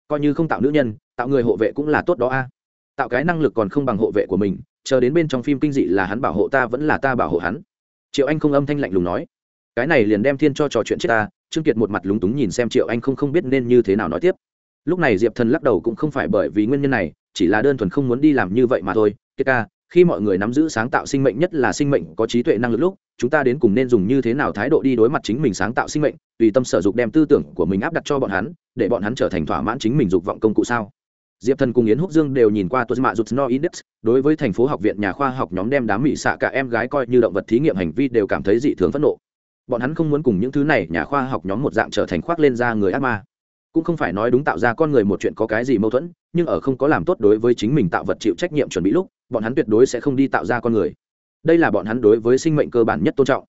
Coi như không tạo nữ nhân, tạo người hộ vệ cũng là tốt đó a. Tạo cái năng lực còn không bằng hộ vệ của mình, chờ đến bên trong phim kinh dị là hắn bảo hộ ta vẫn là ta bảo hộ hắn. Triệu anh không âm thanh lạnh lùng nói. Cái này liền đem thiên cho trò chuyện chết ta. Trương kiệt một mặt lúng túng nhìn xem triệu anh không không biết nên như thế nào nói tiếp lúc này diệp thần lắc đầu cũng không phải bởi vì nguyên nhân này, chỉ là đơn thuần không muốn đi làm như vậy mà thôi. Kiệt ca, khi mọi người nắm giữ sáng tạo sinh mệnh nhất là sinh mệnh có trí tuệ năng lực lúc, chúng ta đến cùng nên dùng như thế nào thái độ đi đối mặt chính mình sáng tạo sinh mệnh, tùy tâm sở dục đem tư tưởng của mình áp đặt cho bọn hắn, để bọn hắn trở thành thỏa mãn chính mình dục vọng công cụ sao? Diệp thần cùng yến húc dương đều nhìn qua tuấn mạ rụt no index, đối với thành phố học viện nhà khoa học nhóm đem đám mỹ xạ cả em gái coi như động vật thí nghiệm hành vi đều cảm thấy dị thường phẫn nộ. Bọn hắn không muốn cùng những thứ này nhà khoa học nhóm một dạng trở thành khoác lên da người ác ma cũng không phải nói đúng tạo ra con người một chuyện có cái gì mâu thuẫn, nhưng ở không có làm tốt đối với chính mình tạo vật chịu trách nhiệm chuẩn bị lúc, bọn hắn tuyệt đối sẽ không đi tạo ra con người. Đây là bọn hắn đối với sinh mệnh cơ bản nhất tôn trọng.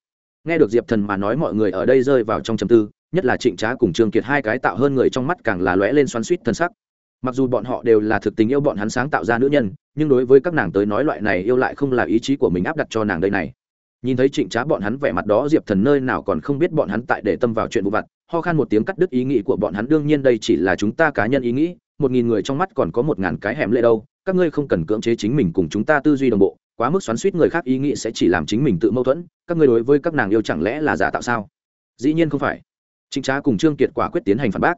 Nghe được diệp thần mà nói mọi người ở đây rơi vào trong trầm tư, nhất là trịnh trá cùng trương kiệt hai cái tạo hơn người trong mắt càng là lóe lên xoắn suýt thân sắc. Mặc dù bọn họ đều là thực tình yêu bọn hắn sáng tạo ra nữ nhân, nhưng đối với các nàng tới nói loại này yêu lại không là ý chí của mình áp đặt cho nàng đây này. Nhìn thấy trịnh trá bọn hắn vẻ mặt đó, diệp thần nơi nào còn không biết bọn hắn tại để tâm vào chuyện vụ vặt ho khan một tiếng cắt đứt ý nghĩ của bọn hắn. Đương nhiên đây chỉ là chúng ta cá nhân ý nghĩ, một nghìn người trong mắt còn có một ngàn cái hẻm lệ đâu. Các ngươi không cần cưỡng chế chính mình cùng chúng ta tư duy đồng bộ, quá mức xoắn suýt người khác ý nghĩ sẽ chỉ làm chính mình tự mâu thuẫn. Các ngươi đối với các nàng yêu chẳng lẽ là giả tạo sao? Dĩ nhiên không phải. Trịnh trá cùng trương kiệt quả quyết tiến hành phản bác.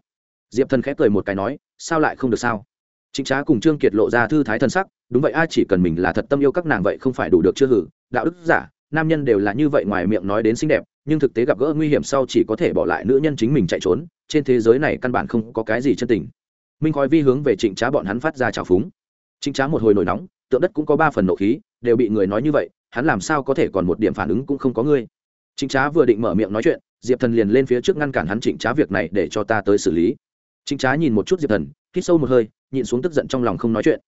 Diệp thần khẽ cười một cái nói, sao lại không được sao? Trịnh trá cùng trương kiệt lộ ra thư thái thân sắc, đúng vậy ai chỉ cần mình là thật tâm yêu các nàng vậy không phải đủ được chưa hử. Đạo đức giả, nam nhân đều là như vậy, ngoài miệng nói đến xinh đẹp nhưng thực tế gặp gỡ nguy hiểm sau chỉ có thể bỏ lại nữ nhân chính mình chạy trốn, trên thế giới này căn bản không có cái gì chân tình. Minh khói vi hướng về trịnh trá bọn hắn phát ra trào phúng. Trịnh trá một hồi nổi nóng, tượng đất cũng có ba phần nộ khí, đều bị người nói như vậy, hắn làm sao có thể còn một điểm phản ứng cũng không có ngươi. Trịnh trá vừa định mở miệng nói chuyện, diệp thần liền lên phía trước ngăn cản hắn trịnh trá việc này để cho ta tới xử lý. Trịnh trá nhìn một chút diệp thần, hít sâu một hơi, nhịn xuống tức giận trong lòng không nói chuyện.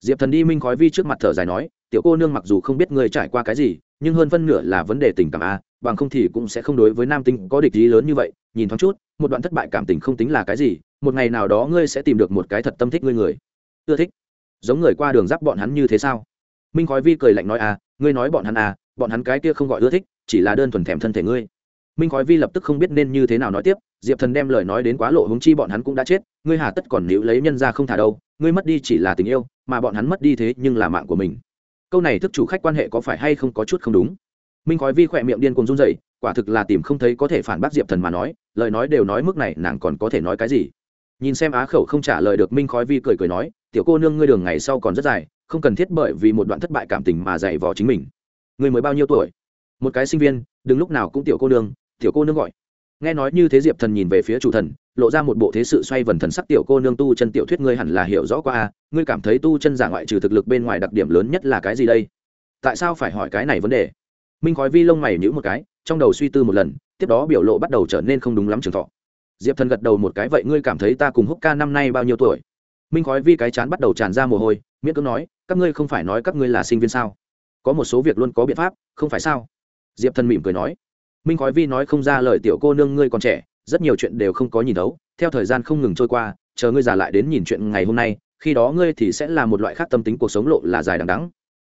Diệp thần đi minh khói vi trước mặt thở dài nói, tiểu cô nương mặc dù không biết ngươi trải qua cái gì, nhưng hơn phân nửa là vấn đề tình cảm a bằng không thì cũng sẽ không đối với nam tinh có địch ý lớn như vậy, nhìn thoáng chút, một đoạn thất bại cảm tình không tính là cái gì, một ngày nào đó ngươi sẽ tìm được một cái thật tâm thích ngươi người. Ưa thích. Giống người qua đường giáp bọn hắn như thế sao? Minh khói vi cười lạnh nói à ngươi nói bọn hắn à bọn hắn cái kia không gọi ưa thích, chỉ là đơn thuần thèm thân thể ngươi. Minh khói vi lập tức không biết nên như thế nào nói tiếp, diệp thần đem lời nói đến quá lộ húng chi bọn hắn cũng đã chết, ngươi hà tất còn níu lấy nhân ra không thả đâu, ngươi mất đi chỉ là tình yêu, mà bọn hắn mất đi thế nhưng là mạng của mình. Câu này thức chủ khách quan hệ có phải hay không có chút không đúng? Minh khói vi khỏe miệng điên cuồng run dậy quả thực là tìm không thấy có thể phản bác diệp thần mà nói, lời nói đều nói mức này, nàng còn có thể nói cái gì? Nhìn xem á khẩu không trả lời được, minh khói vi cười cười nói, tiểu cô nương ngươi đường ngày sau còn rất dài, không cần thiết bởi vì một đoạn thất bại cảm tình mà dạy vò chính mình. Ngươi mới bao nhiêu tuổi? Một cái sinh viên, đừng lúc nào cũng tiểu cô nương, tiểu cô nương gọi. Nghe nói như thế diệp thần nhìn về phía chủ thần, lộ ra một bộ thế sự xoay vần thần sắc, tiểu cô nương tu chân tiểu thuyết ngươi hẳn là hiểu rõ qua a ngươi cảm thấy tu chân giả ngoại trừ thực lực bên ngoài đặc điểm lớn nhất là cái gì đây? Tại sao phải hỏi cái này vấn đề? Minh khói vi lông mày nhữ một cái, trong đầu suy tư một lần, tiếp đó biểu lộ bắt đầu trở nên không đúng lắm trường thọ. Diệp thần gật đầu một cái, vậy ngươi cảm thấy ta cùng húc ca năm nay bao nhiêu tuổi? Minh khói vi cái chán bắt đầu tràn ra mồ hôi, miễn cưỡng nói, các ngươi không phải nói các ngươi là sinh viên sao? Có một số việc luôn có biện pháp, không phải sao? Diệp thần mỉm cười nói. Minh khói vi nói không ra lời, tiểu cô nương ngươi còn trẻ, rất nhiều chuyện đều không có nhìn thấu, theo thời gian không ngừng trôi qua, chờ ngươi già lại đến nhìn chuyện ngày hôm nay, khi đó ngươi thì sẽ là một loại khác tâm tính, cuộc sống lộ là dài đằng đắng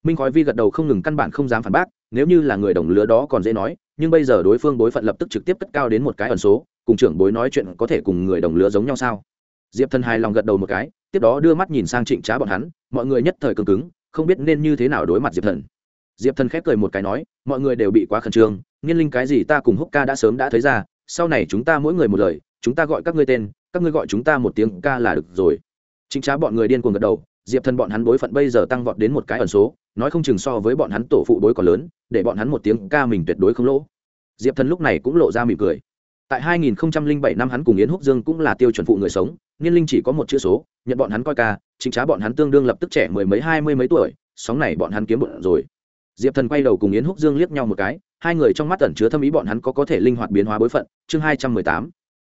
minh khói vi gật đầu không ngừng, căn bản không dám phản bác nếu như là người đồng lứa đó còn dễ nói, nhưng bây giờ đối phương bối phận lập tức trực tiếp cất cao đến một cái ẩn số, cùng trưởng bối nói chuyện có thể cùng người đồng lứa giống nhau sao? Diệp thần hài lòng gật đầu một cái, tiếp đó đưa mắt nhìn sang trịnh trá bọn hắn, mọi người nhất thời cứng cứng, không biết nên như thế nào đối mặt diệp thần. Diệp thần khép cười một cái nói, mọi người đều bị quá khẩn trương, nghiên linh cái gì ta cùng húc ca đã sớm đã thấy ra, sau này chúng ta mỗi người một lời, chúng ta gọi các ngươi tên, các ngươi gọi chúng ta một tiếng ca là được rồi. Chính trá bọn người điên cuồng gật đầu diệp thần bọn hắn bối phận bây giờ tăng vọt đến một cái ẩn số, nói không chừng so với bọn hắn tổ phụ bối còn lớn, để bọn hắn một tiếng ca mình tuyệt đối không lỗ. Diệp thần lúc này cũng lộ ra mỉm cười. Tại 2007 năm hắn cùng yến húc dương cũng là tiêu chuẩn phụ người sống, niên linh chỉ có một chữ số, nhận bọn hắn coi ca, chính trá bọn hắn tương đương lập tức trẻ mười mấy, hai mươi mấy tuổi, sóng này bọn hắn kiếm bụng rồi. Diệp thần quay đầu cùng yến húc dương liếc nhau một cái, hai người trong mắt ẩn chứa thâm ý bọn hắn có có thể linh hoạt biến hóa bối phận, chương hai trăm mười tám.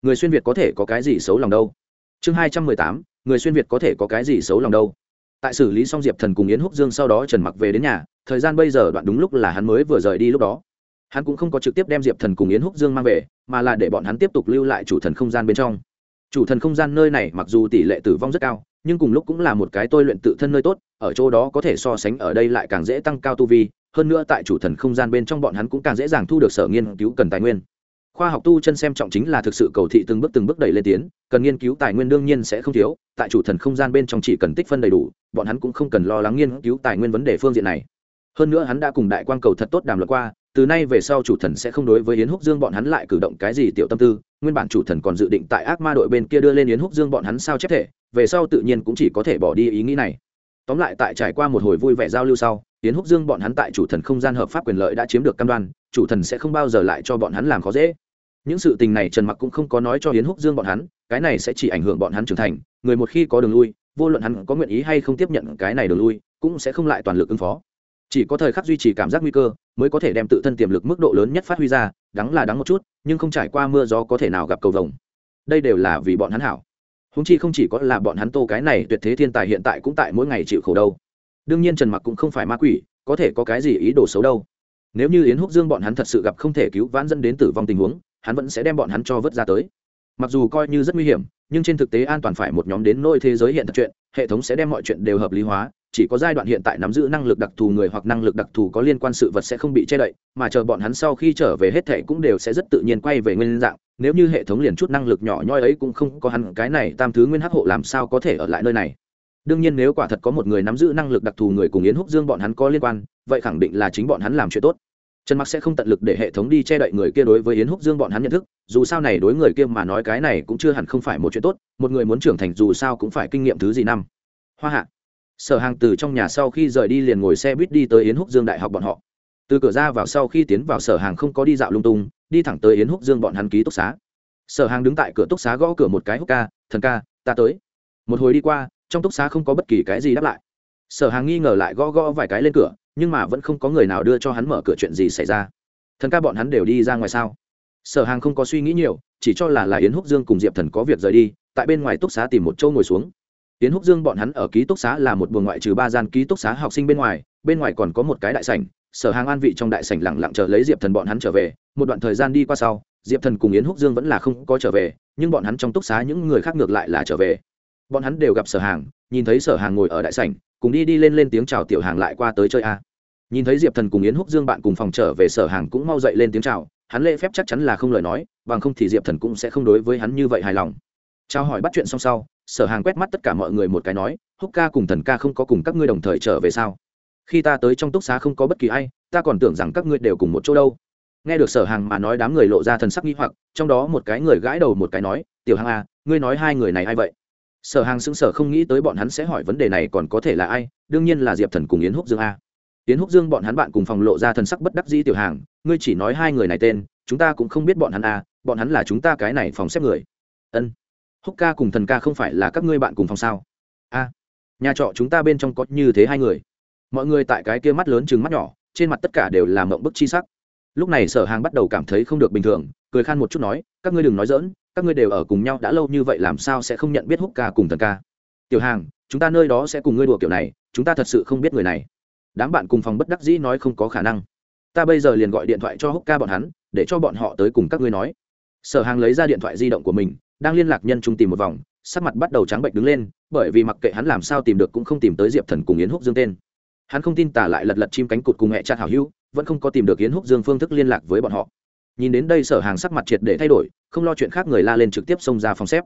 Người xuyên việt có thể có cái gì xấu lòng đâu? Chương hai trăm mười tám, người xuyên việt có thể có cái gì xấu lòng đâu? Tại xử lý xong diệp thần cùng yến húc dương sau đó trần mặc về đến nhà, thời gian bây giờ đoạn đúng lúc là hắn mới vừa rời đi lúc đó. Hắn cũng không có trực tiếp đem diệp thần cùng yến húc dương mang về, mà là để bọn hắn tiếp tục lưu lại chủ thần không gian bên trong. Chủ thần không gian nơi này mặc dù tỷ lệ tử vong rất cao, nhưng cùng lúc cũng là một cái tôi luyện tự thân nơi tốt, ở chỗ đó có thể so sánh ở đây lại càng dễ tăng cao tu vi, hơn nữa tại chủ thần không gian bên trong bọn hắn cũng càng dễ dàng thu được sở nghiên cứu cần tài nguyên khoa học tu chân xem trọng chính là thực sự cầu thị từng bước từng bước đẩy lên tiến, cần nghiên cứu tài nguyên đương nhiên sẽ không thiếu, tại chủ thần không gian bên trong chỉ cần tích phân đầy đủ, bọn hắn cũng không cần lo lắng nghiên cứu tài nguyên vấn đề phương diện này. Hơn nữa hắn đã cùng đại quan cầu thật tốt đàm luận qua, từ nay về sau chủ thần sẽ không đối với yến húc dương bọn hắn lại cử động cái gì tiểu tâm tư, nguyên bản chủ thần còn dự định tại ác ma đội bên kia đưa lên yến húc dương bọn hắn sao chép thể, về sau tự nhiên cũng chỉ có thể bỏ đi ý nghĩ này. Tóm lại tại trải qua một hồi vui vẻ giao lưu sau, yến húc dương bọn hắn tại chủ thần không gian hợp pháp quyền lợi đã chiếm được cam đoan, chủ thần sẽ không bao giờ lại cho bọn hắn làm khó dễ những sự tình này trần mặc cũng không có nói cho yến húc dương bọn hắn, cái này sẽ chỉ ảnh hưởng bọn hắn trưởng thành, người một khi có đường lui, vô luận hắn có nguyện ý hay không tiếp nhận cái này đường lui, cũng sẽ không lại toàn lực ứng phó. Chỉ có thời khắc duy trì cảm giác nguy cơ, mới có thể đem tự thân tiềm lực mức độ lớn nhất phát huy ra đắng là đắng một chút, nhưng không trải qua mưa gió có thể nào gặp cầu vồng. Đây đều là vì bọn hắn hảo. Húng chi không chỉ có là bọn hắn tô cái này tuyệt thế thiên tài hiện tại cũng tại mỗi ngày chịu khổ đâu. Đương nhiên trần mặc cũng không phải ma quỷ, có thể có cái gì ý đồ xấu đâu. Nếu như yến húc dương bọn hắn thật sự gặp không thể cứu vãn dẫn đến tử vong tình huống hắn vẫn sẽ đem bọn hắn cho vớt ra tới. Mặc dù coi như rất nguy hiểm, nhưng trên thực tế an toàn phải một nhóm đến nôi thế giới hiện thực chuyện, hệ thống sẽ đem mọi chuyện đều hợp lý hóa, chỉ có giai đoạn hiện tại nắm giữ năng lực đặc thù người hoặc năng lực đặc thù có liên quan sự vật sẽ không bị che đậy, mà chờ bọn hắn sau khi trở về hết thể cũng đều sẽ rất tự nhiên quay về nguyên dạng, nếu như hệ thống liền chút năng lực nhỏ nhoi ấy cũng không có hắn, cái này tam thứ nguyên hắc hộ làm sao có thể ở lại nơi này? Đương nhiên nếu quả thật có một người nắm giữ năng lực đặc thù người cùng yến húc dương bọn hắn có liên quan, vậy khẳng định là chính bọn hắn làm chuyện tốt trần mặc sẽ không tận lực để hệ thống đi che đậy người kia đối với yến húc dương bọn hắn nhận thức, dù sao này đối người kia mà nói cái này cũng chưa hẳn không phải một chuyện tốt, một người muốn trưởng thành dù sao cũng phải kinh nghiệm thứ gì năm. Hoa hạ. Sở hàng từ trong nhà sau khi rời đi liền ngồi xe buýt đi tới yến húc dương đại học bọn họ. Từ cửa ra vào sau khi tiến vào sở hàng không có đi dạo lung tung, đi thẳng tới yến húc dương bọn hắn ký túc xá. Sở hàng đứng tại cửa túc xá gõ cửa một cái, húc ca, thần ca, ta tới. Một hồi đi qua, trong túc xá không có bất kỳ cái gì đáp lại. Sở hàng nghi ngờ lại gõ gõ vài cái lên cửa nhưng mà vẫn không có người nào đưa cho hắn mở cửa chuyện gì xảy ra. Thần ca bọn hắn đều đi ra ngoài sao? Sở hàng không có suy nghĩ nhiều, chỉ cho là là yến húc dương cùng diệp thần có việc rời đi, tại bên ngoài túc xá tìm một chỗ ngồi xuống. Yến húc dương bọn hắn ở ký túc xá là một buồng ngoại trừ ba gian ký túc xá học sinh bên ngoài bên ngoài còn có một cái đại sảnh. Sở hàng an vị trong đại sảnh lặng lặng chờ lấy diệp thần bọn hắn trở về. Một đoạn thời gian đi qua sau, diệp thần cùng yến húc dương vẫn là không có trở về, nhưng bọn hắn trong túc xá những người khác ngược lại là trở về. Bọn hắn đều gặp sở hàng, nhìn thấy sở hàng ngồi ở đại sảnh, cùng đi đi lên lên tiếng chào tiểu hàng lại qua tới chơi a nhìn thấy diệp thần cùng yến húc dương bạn cùng phòng trở về sở hàng cũng mau dậy lên tiếng chào, hắn lễ phép chắc chắn là không lời nói, bằng không thì diệp thần cũng sẽ không đối với hắn như vậy hài lòng. Trao hỏi bắt chuyện xong sau, sở hàng quét mắt tất cả mọi người một cái nói, húc ca cùng thần ca không có cùng các ngươi đồng thời trở về sao? Khi ta tới trong túc xá không có bất kỳ ai, ta còn tưởng rằng các ngươi đều cùng một chỗ đâu. Nghe được sở hàng mà nói đám người lộ ra thần sắc nghi hoặc, trong đó một cái người gãi đầu một cái nói, tiểu hàng à ngươi nói hai người này ai vậy? Sở hàng xứng sở không nghĩ tới bọn hắn sẽ hỏi vấn đề này còn có thể là ai, đương nhiên là diệp thần cùng yến húc dương a Tiến húc dương bọn hắn bạn cùng phòng lộ ra thần sắc bất đắc dĩ tiểu hàng, ngươi chỉ nói hai người này tên, chúng ta cũng không biết bọn hắn à? bọn hắn là chúng ta cái này phòng xếp người. Ân. Húc ca cùng thần ca không phải là các ngươi bạn cùng phòng sao? A. Nhà trọ chúng ta bên trong có như thế hai người. Mọi người tại cái kia mắt lớn chừng mắt nhỏ, trên mặt tất cả đều là mộng bức chi sắc. Lúc này sở hàng bắt đầu cảm thấy không được bình thường, cười khan một chút nói, các ngươi đừng nói dỡn các ngươi đều ở cùng nhau đã lâu như vậy làm sao sẽ không nhận biết húc ca cùng thần ca? Tiểu hàng, chúng ta nơi đó sẽ cùng ngươi đùa kiểu này, chúng ta thật sự không biết người này đám bạn cùng phòng bất đắc dĩ nói không có khả năng. Ta bây giờ liền gọi điện thoại cho húc ca bọn hắn, để cho bọn họ tới cùng các ngươi nói. Sở hàng lấy ra điện thoại di động của mình, đang liên lạc nhân trung tìm một vòng, sắc mặt bắt đầu trắng bệnh đứng lên, bởi vì mặc kệ hắn làm sao tìm được cũng không tìm tới diệp thần cùng yến húc dương tên. Hắn không tin tả lại lật lật chim cánh cụt cùng hẹ chặt hảo hữu, vẫn không có tìm được yến húc dương phương thức liên lạc với bọn họ. Nhìn đến đây sở hàng sắc mặt triệt để thay đổi, không lo chuyện khác người la lên trực tiếp xông ra phòng xếp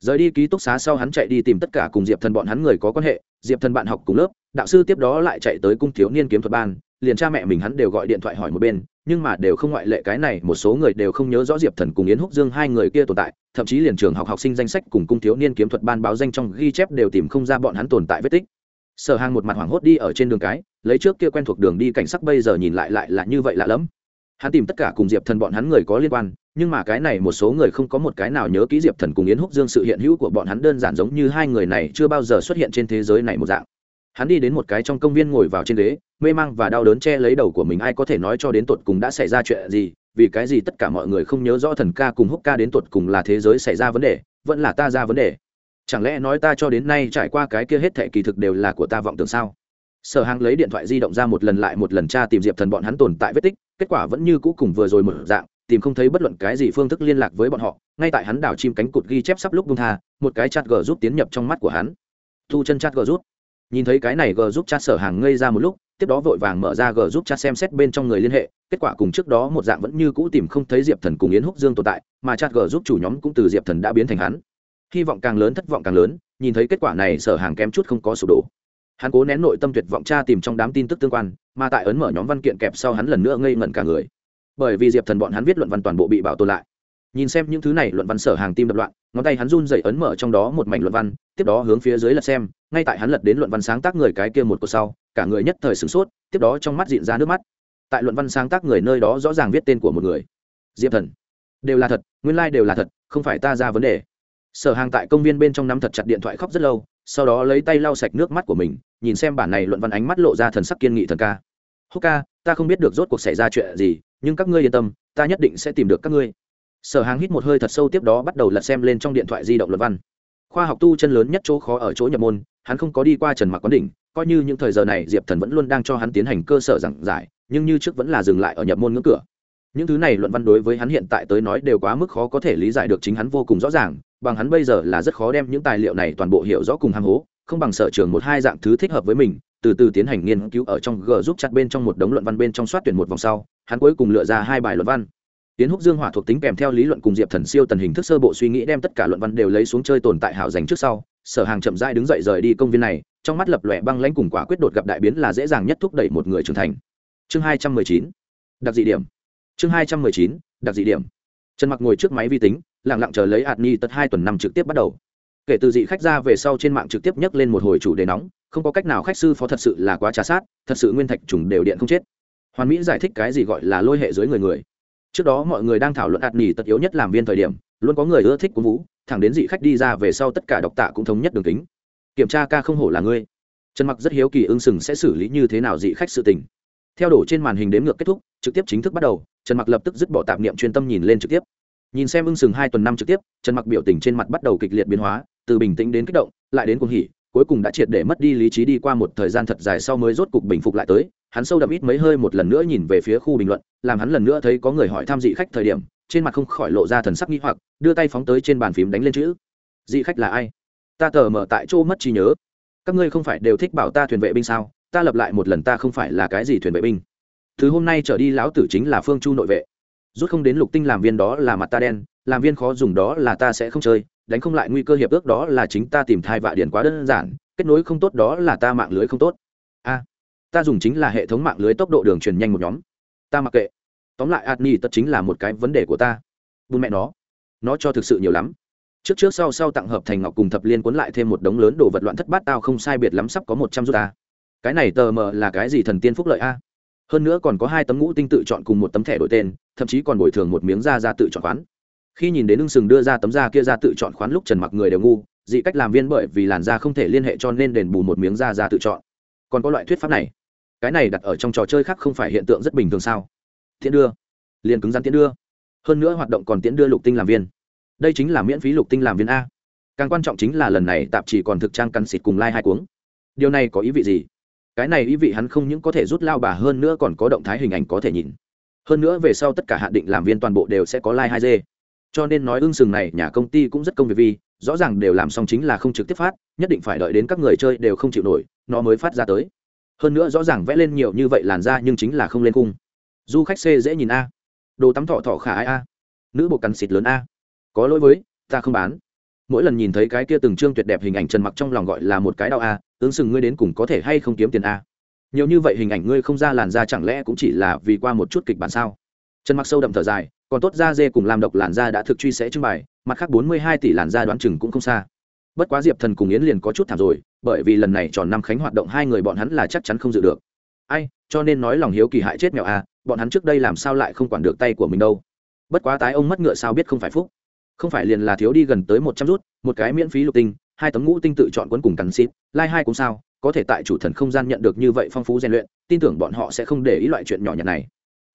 rời đi ký túc xá sau hắn chạy đi tìm tất cả cùng diệp thần bọn hắn người có quan hệ, diệp thần bạn học cùng lớp, đạo sư tiếp đó lại chạy tới cung thiếu niên kiếm thuật ban, liền cha mẹ mình hắn đều gọi điện thoại hỏi một bên, nhưng mà đều không ngoại lệ cái này, một số người đều không nhớ rõ diệp thần cùng yến húc dương hai người kia tồn tại, thậm chí liền trường học học sinh danh sách cùng cung thiếu niên kiếm thuật ban báo danh trong ghi chép đều tìm không ra bọn hắn tồn tại vết tích. Sở hàng một mặt hoảng hốt đi ở trên đường cái, lấy trước kia quen thuộc đường đi, cảnh sắc bây giờ nhìn lại lại là như vậy lạ lẫm. Hắn tìm tất cả cùng diệp thần bọn hắn người có liên quan nhưng mà cái này một số người không có một cái nào nhớ kỹ diệp thần cùng yến húc dương sự hiện hữu của bọn hắn đơn giản giống như hai người này chưa bao giờ xuất hiện trên thế giới này một dạng. Hắn đi đến một cái trong công viên ngồi vào trên ghế, mê mang và đau đớn che lấy đầu của mình, ai có thể nói cho đến tột cùng đã xảy ra chuyện gì, vì cái gì tất cả mọi người không nhớ rõ thần ca cùng húc ca đến tột cùng là thế giới xảy ra vấn đề, vẫn là ta ra vấn đề. Chẳng lẽ nói ta cho đến nay trải qua cái kia hết thệ kỳ thực đều là của ta vọng tưởng sao? Sở hàng lấy điện thoại di động ra một lần lại một lần tra tìm diệp thần bọn hắn tồn tại vết tích, kết quả vẫn như cũ cùng vừa rồi một dạng tìm không thấy bất luận cái gì phương thức liên lạc với bọn họ, ngay tại hắn đảo chim cánh cụt ghi chép sắp lúc bung tha, một cái chat g giúp tiến nhập trong mắt của hắn. Thu chân chat g rút nhìn thấy cái này g giúp chat sở hàng ngây ra một lúc, tiếp đó vội vàng mở ra g giúp chat xem xét bên trong người liên hệ, kết quả cùng trước đó một dạng vẫn như cũ tìm không thấy diệp thần cùng yến húc dương tồn tại, mà chat g giúp chủ nhóm cũng từ diệp thần đã biến thành hắn. Hy vọng càng lớn, thất vọng càng lớn, nhìn thấy kết quả này sở hàng kém chút không có sụp đổ. Hắn cố nén nội tâm tuyệt vọng tra tìm trong đám tin tức tương quan, mà tại ấn mở nhóm văn kiện kẹp sau hắn lần nữa ngây ngẩn cả người bởi vì diệp thần bọn hắn viết luận văn toàn bộ bị bảo tồn lại nhìn xem những thứ này luận văn sở hàng tim đập loạn ngón tay hắn run dậy ấn mở trong đó một mảnh luận văn tiếp đó hướng phía dưới lật xem ngay tại hắn lật đến luận văn sáng tác người cái kia một cột sau cả người nhất thời sửng sốt tiếp đó trong mắt diện ra nước mắt tại luận văn sáng tác người nơi đó rõ ràng viết tên của một người diệp thần đều là thật nguyên lai、like、đều là thật không phải ta ra vấn đề sở hàng tại công viên bên trong nắm thật chặt điện thoại khóc rất lâu sau đó lấy tay lau sạch nước mắt của mình nhìn xem bản này luận văn ánh mắt lộ ra thần sắc kiên nghị thần ca húc ca ta không biết được rốt cuộc xảy ra chuyện gì nhưng các ngươi yên tâm, ta nhất định sẽ tìm được các ngươi. Sở hàng hít một hơi thật sâu tiếp đó bắt đầu lật xem lên trong điện thoại di động luận văn. Khoa học tu chân lớn nhất chỗ khó ở chỗ nhập môn, hắn không có đi qua trần mặc quán đỉnh, coi như những thời giờ này diệp thần vẫn luôn đang cho hắn tiến hành cơ sở giảng giải, nhưng như trước vẫn là dừng lại ở nhập môn ngưỡng cửa. Những thứ này luận văn đối với hắn hiện tại tới nói đều quá mức khó có thể lý giải được chính hắn vô cùng rõ ràng, bằng hắn bây giờ là rất khó đem những tài liệu này toàn bộ hiểu rõ cùng hàng hố, không bằng sở trường một hai dạng thứ thích hợp với mình từ từ tiến hành nghiên cứu ở trong g giúp chặt bên trong một đống luận văn bên trong soát tuyển một vòng sau, hắn cuối cùng lựa ra hai bài luận văn. Tiến húc dương hỏa thuộc tính kèm theo lý luận cùng diệp thần siêu tần hình thức sơ bộ suy nghĩ đem tất cả luận văn đều lấy xuống chơi tồn tại hảo dành trước sau, sở hàng chậm rãi đứng dậy rời đi công viên này, trong mắt lập lòe băng lãnh cùng quả quyết đột gặp đại biến là dễ dàng nhất thúc đẩy một người trưởng thành. Chương hai trăm mười chín, đặc dị điểm. Chương hai trăm mười chín, đặc dị điểm. Trần mặc ngồi trước máy vi tính lẳng lặng chờ lấy hạt ni tật hai tuần năm trực tiếp bắt đầu. Kể từ dị khách ra về sau trên mạng trực tiếp nhắc lên một hồi chủ đề nóng không có cách nào khách sư phó thật sự là quá trà sát, thật sự nguyên thạch trùng đều điện không chết. Hoàn mỹ giải thích cái gì gọi là lôi hệ dưới người người. Trước đó mọi người đang thảo luận ạt nỉ tật yếu nhất làm viên thời điểm, luôn có người ưa thích cuốn vũ, thẳng đến dị khách đi ra về sau tất cả độc tạ cũng thống nhất đường tính kiểm tra ca không hổ là ngươi. Trần mặc rất hiếu kỳ ưng sừng sẽ xử lý như thế nào dị khách sự tình. Theo đổ trên màn hình đếm ngược kết thúc, trực tiếp chính thức bắt đầu, trần mặc lập tức dứt bỏ tạp niệm chuyên tâm nhìn lên trực tiếp. Nhìn xem ưng sừng hai tuần năm trực tiếp, trần mặc biểu tình trên mặt bắt đầu kịch liệt biến hóa, từ bình tĩnh đến kích động, lại đến cuồng hỉ cuối cùng đã triệt để mất đi lý trí đi qua một thời gian thật dài sau mới rốt cục bình phục lại tới. Hắn sâu đậm ít mấy hơi một lần nữa nhìn về phía khu bình luận, làm hắn lần nữa thấy có người hỏi thăm dị khách thời điểm, trên mặt không khỏi lộ ra thần sắc nghi hoặc, đưa tay phóng tới trên bàn phím đánh lên chữ. Dị khách là ai? Ta tờ mở tại chỗ mất trí nhớ. Các ngươi không phải đều thích bảo ta thuyền vệ binh sao? Ta lập lại một lần ta không phải là cái gì thuyền vệ binh. Thứ hôm nay trở đi lão tử chính là phương chu nội vệ rút không đến lục tinh làm viên đó là mặt ta đen, làm viên khó dùng đó là ta sẽ không chơi, đánh không lại nguy cơ hiệp ước đó là chính ta tìm thai vạ điển quá đơn giản, kết nối không tốt đó là ta mạng lưới không tốt. A, ta dùng chính là hệ thống mạng lưới tốc độ đường truyền nhanh một nhóm. Ta mặc kệ. Tóm lại adni tất chính là một cái vấn đề của ta. Bùn mẹ nó. Nó cho thực sự nhiều lắm. Trước trước sau sau tặng hợp thành ngọc cùng thập liên cuốn lại thêm một đống lớn đồ vật loạn thất bát tao không sai biệt lắm sắp có một trăm rút ta. Cái này tờ mờ là cái gì thần tiên phúc lợi a? Hơn nữa còn có hai tấm ngũ tinh tự chọn cùng một tấm thẻ đổi tên, thậm chí còn bồi thường một miếng da ra tự chọn khoán. Khi nhìn đến ưng sừng đưa ra tấm da kia ra tự chọn khoán lúc trần mặc người đều ngu, dị cách làm viên bởi vì làn da không thể liên hệ cho nên đền bù một miếng da ra tự chọn. Còn có loại thuyết pháp này. Cái này đặt ở trong trò chơi khác không phải hiện tượng rất bình thường sao? Tiễn đưa. Liền cứng rắn tiễn đưa. Hơn nữa hoạt động còn tiễn đưa lục tinh làm viên. Đây chính là miễn phí lục tinh làm viên a. Càng quan trọng chính là lần này tạp chỉ còn thực trang căn xịt cùng lai hai cuống. Điều này có ý vị gì? Cái này ý vị hắn không những có thể rút lao bà hơn nữa còn có động thái hình ảnh có thể nhìn. Hơn nữa về sau tất cả hạn định làm viên toàn bộ đều sẽ có lai、like、hai d cho nên nói ưng sừng này, nhà công ty cũng rất công việc vi rõ ràng đều làm xong chính là không trực tiếp phát, nhất định phải đợi đến các người chơi đều không chịu nổi, nó mới phát ra tới. Hơn nữa rõ ràng vẽ lên nhiều như vậy làn ra nhưng chính là không lên cung. Du khách c dễ nhìn a. Đồ tắm thọ thọ khả ai a. Nữ bộ cắn xịt lớn a. Có lỗi với, ta không bán. Mỗi lần nhìn thấy cái kia từng trương tuyệt đẹp hình ảnh trần mặc trong lòng gọi là một cái đau a ứng sừng ngươi đến cùng có thể hay không kiếm tiền a? Nhiều như vậy hình ảnh ngươi không ra làn da chẳng lẽ cũng chỉ là vì qua một chút kịch bản sao? Trần mặc sâu đậm thở dài, còn tốt da dê cùng làm độc làn da đã thực truy sẽ trưng bày, mặt khác bốn mươi hai tỷ làn da đoán chừng cũng không xa. Bất quá diệp thần cùng yến liền có chút thảm rồi, bởi vì lần này tròn năm khánh hoạt động hai người bọn hắn là chắc chắn không dự được. Ai, cho nên nói lòng hiếu kỳ hại chết mèo à bọn hắn trước đây làm sao lại không quản được tay của mình đâu. Bất quá tái ông mất ngựa sao biết không phải phúc. Không phải liền là thiếu đi gần tới một trăm rút, một cái miễn phí lục tinh hai tấm ngũ tinh tự chọn quân cùng cắn xít, lai hai cũng sao, có thể tại chủ thần không gian nhận được như vậy phong phú rèn luyện, tin tưởng bọn họ sẽ không để ý loại chuyện nhỏ nhặt này.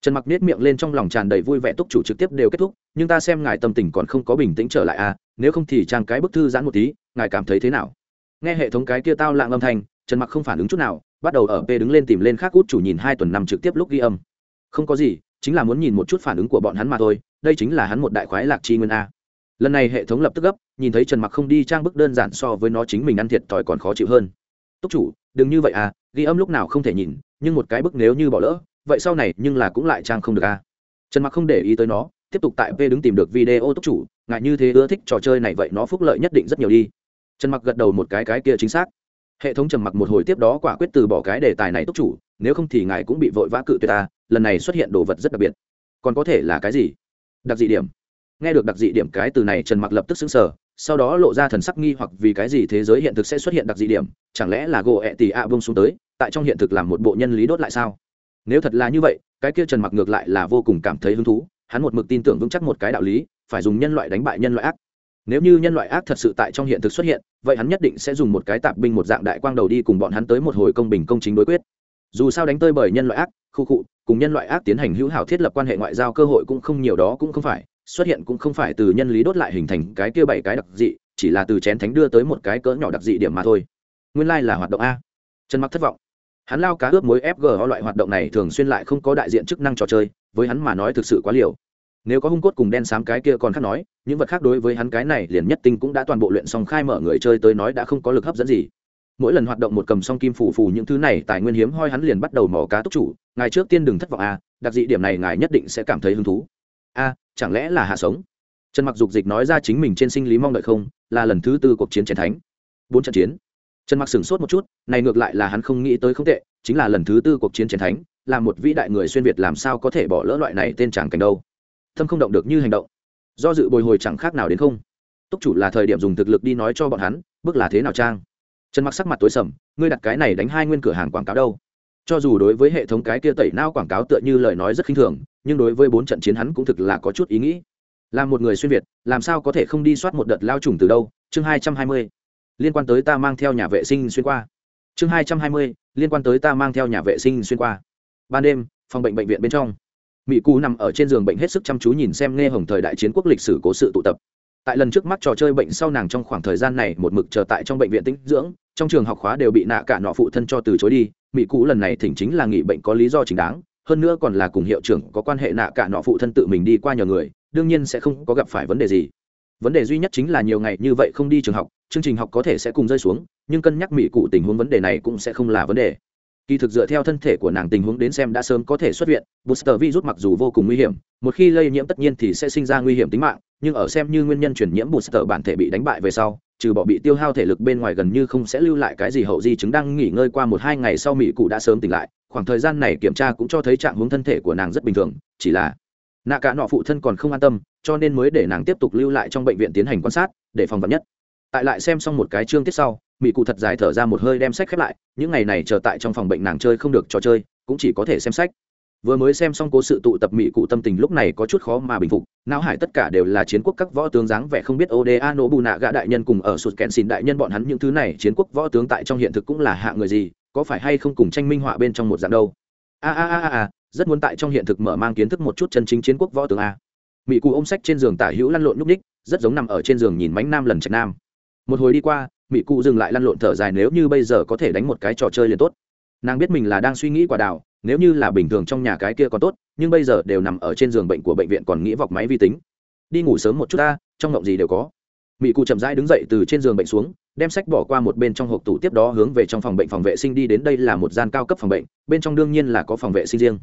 Trần mặc nết miệng lên trong lòng tràn đầy vui vẻ, túc chủ trực tiếp đều kết thúc, nhưng ta xem ngài tâm tình còn không có bình tĩnh trở lại à nếu không thì trang cái bức thư giãn một tí, ngài cảm thấy thế nào? Nghe hệ thống cái kia tao lạng âm thanh, trần mặc không phản ứng chút nào, bắt đầu ở p đứng lên tìm lên khác út chủ nhìn hai tuần năm trực tiếp lúc ghi âm. Không có gì, chính là muốn nhìn một chút phản ứng của bọn hắn mà thôi, đây chính là hắn một đại khoái lạc chi nguyên a lần này hệ thống lập tức gấp, nhìn thấy trần mặc không đi trang bức đơn giản so với nó chính mình ăn thiệt thòi còn khó chịu hơn. Túc chủ, đừng như vậy à ghi âm lúc nào không thể nhìn, nhưng một cái bức nếu như bỏ lỡ, vậy sau này nhưng là cũng lại trang không được à. Trần mặc không để ý tới nó, tiếp tục tại p đứng tìm được video, túc chủ ngại như thế ưa thích trò chơi này vậy nó phúc lợi nhất định rất nhiều đi. Trần mặc gật đầu một cái cái kia chính xác. Hệ thống trầm mặc một hồi tiếp đó quả quyết từ bỏ cái đề tài này, túc chủ, nếu không thì ngài cũng bị vội vã cự tuyệt ta lần này xuất hiện đồ vật rất đặc biệt. Còn có thể là cái gì? Đặc dị điểm nghe được đặc dị điểm cái từ này, trần mặc lập tức xứng sở sau đó lộ ra thần sắc nghi hoặc vì cái gì thế giới hiện thực sẽ xuất hiện đặc dị điểm, chẳng lẽ là gỗ ẹ tì ạ bông xuống tới, tại trong hiện thực làm một bộ nhân lý đốt lại sao? Nếu thật là như vậy, cái kia trần mặc ngược lại là vô cùng cảm thấy hứng thú, hắn một mực tin tưởng vững chắc một cái đạo lý, phải dùng nhân loại đánh bại nhân loại ác. Nếu như nhân loại ác thật sự tại trong hiện thực xuất hiện, vậy hắn nhất định sẽ dùng một cái tạp binh một dạng đại quang đầu đi cùng bọn hắn tới một hồi công bình công chính đối quyết. Dù sao đánh tơi bởi nhân loại ác, khu cụ cùng nhân loại ác tiến hành hữu hảo thiết lập quan hệ ngoại giao cơ hội cũng không nhiều đó cũng không phải xuất hiện cũng không phải từ nhân lý đốt lại hình thành cái kia bảy cái đặc dị, chỉ là từ chén thánh đưa tới một cái cỡ nhỏ đặc dị điểm mà thôi. Nguyên lai、like、là hoạt động a. Trần mặc thất vọng. Hắn lao cá ướp mối fg loại hoạt động này thường xuyên lại không có đại diện chức năng trò chơi, với hắn mà nói thực sự quá liều. Nếu có hung cốt cùng đen xám cái kia còn khác nói, những vật khác đối với hắn cái này liền nhất tinh cũng đã toàn bộ luyện xong khai mở người chơi tới nói đã không có lực hấp dẫn gì. Mỗi lần hoạt động một cầm song kim phủ phù những thứ này, tài nguyên hiếm hoi hắn liền bắt đầu mỏ cá túc chủ ngài trước tiên đừng thất vọng a, đặc dị điểm này ngài nhất định sẽ cảm thấy hứng thú a, chẳng lẽ là hạ sống? Trần mặc dục dịch nói ra chính mình trên sinh lý mong đợi không, là lần thứ tư cuộc chiến chiến thánh. Bốn trận chiến. Trần mặc sửng sốt một chút, này ngược lại là hắn không nghĩ tới không tệ, chính là lần thứ tư cuộc chiến chiến thánh, là một vĩ đại người xuyên việt làm sao có thể bỏ lỡ loại này tên chẳng cảnh đâu. Thâm không động được như hành động. Do dự bồi hồi chẳng khác nào đến không. Túc chủ là thời điểm dùng thực lực đi nói cho bọn hắn, bước là thế nào trang? Trần mặc sắc mặt tối sầm, ngươi đặt cái này đánh hai nguyên cửa hàng quảng cáo đâu? Cho dù đối với hệ thống cái kia tẩy nao quảng cáo tựa như lời nói rất khinh thường nhưng đối với bốn trận chiến hắn cũng thực là có chút ý nghĩ. Là một người xuyên việt, làm sao có thể không đi soát một đợt lao trùng từ đâu? Chương hai trăm hai mươi. Liên quan tới ta mang theo nhà vệ sinh xuyên qua. Chương hai trăm hai mươi, liên quan tới ta mang theo nhà vệ sinh xuyên qua. Ban đêm, phòng bệnh bệnh viện bên trong. Mỹ cú nằm ở trên giường bệnh hết sức chăm chú nhìn xem nghe hồng thời đại chiến quốc lịch sử cố sự tụ tập. Tại lần trước mắt trò chơi bệnh sau nàng trong khoảng thời gian này một mực chờ tại trong bệnh viện tĩnh dưỡng, trong trường học khóa đều bị nạ cả nọ phụ thân cho từ chối đi. Mỹ Cú lần này thỉnh chính là nghỉ bệnh có lý do chính đáng hơn nữa còn là cùng hiệu trưởng có quan hệ nạ cả nọ phụ thân tự mình đi qua nhờ người, đương nhiên sẽ không có gặp phải vấn đề gì. Vấn đề duy nhất chính là nhiều ngày như vậy không đi trường học, chương trình học có thể sẽ cùng rơi xuống, nhưng cân nhắc mỹ cụ tình huống vấn đề này cũng sẽ không là vấn đề. Kỳ thực dựa theo thân thể của nàng tình huống đến xem đã sớm có thể xuất viện, booster virus mặc dù vô cùng nguy hiểm, một khi lây nhiễm tất nhiên thì sẽ sinh ra nguy hiểm tính mạng, nhưng ở xem như nguyên nhân truyền nhiễm booster bản thể bị đánh bại về sau, trừ bỏ bị tiêu hao thể lực bên ngoài gần như không sẽ lưu lại cái gì hậu di chứng đang nghỉ ngơi qua một hai ngày sau mỹ cụ đã sớm tỉnh lại khoảng thời gian này kiểm tra cũng cho thấy trạng hướng thân thể của nàng rất bình thường, chỉ là nạ cả nọ phụ thân còn không an tâm, cho nên mới để nàng tiếp tục lưu lại trong bệnh viện tiến hành quan sát, để phòng vật nhất. Tại lại xem xong một cái chương tiết sau mỹ cụ thật dài thở ra một hơi đem sách khép lại, những ngày này chờ tại trong phòng bệnh nàng chơi không được trò chơi, cũng chỉ có thể xem sách. Vừa mới xem xong cố sự tụ tập mỹ cụ tâm tình lúc này có chút khó mà bình phục, não hải tất cả đều là chiến quốc các võ tướng dáng vẻ không biết oda nổ bù nạ gạ đại nhân cùng ở sụt kẹn xin đại nhân bọn hắn những thứ này chiến quốc võ tướng tại trong hiện thực cũng là hạ người gì có phải hay không cùng tranh minh họa bên trong một dạng đâu? A a a a rất muốn tại trong hiện thực mở mang kiến thức một chút chân chính chiến quốc võ tướng a. Mỹ cụ ôm sách trên giường tả hữu lăn lộn nhúc ních, rất giống nằm ở trên giường nhìn mánh nam lần trạch nam. Một hồi đi qua mỹ cụ dừng lại lăn lộn thở dài nếu như bây giờ có thể đánh một cái trò chơi liền tốt. Nàng biết mình là đang suy nghĩ quả đào nếu như là bình thường trong nhà cái kia còn tốt, nhưng bây giờ đều nằm ở trên giường bệnh của bệnh viện còn nghĩ vọc máy vi tính. Đi ngủ sớm một chút ta trong ngộng gì đều có. Mỹ cụ chậm rãi đứng dậy từ trên giường bệnh xuống đem sách bỏ qua một bên trong hộp tủ tiếp đó hướng về trong phòng bệnh phòng vệ sinh đi đến đây là một gian cao cấp phòng bệnh, bên trong đương nhiên là có phòng vệ sinh riêng.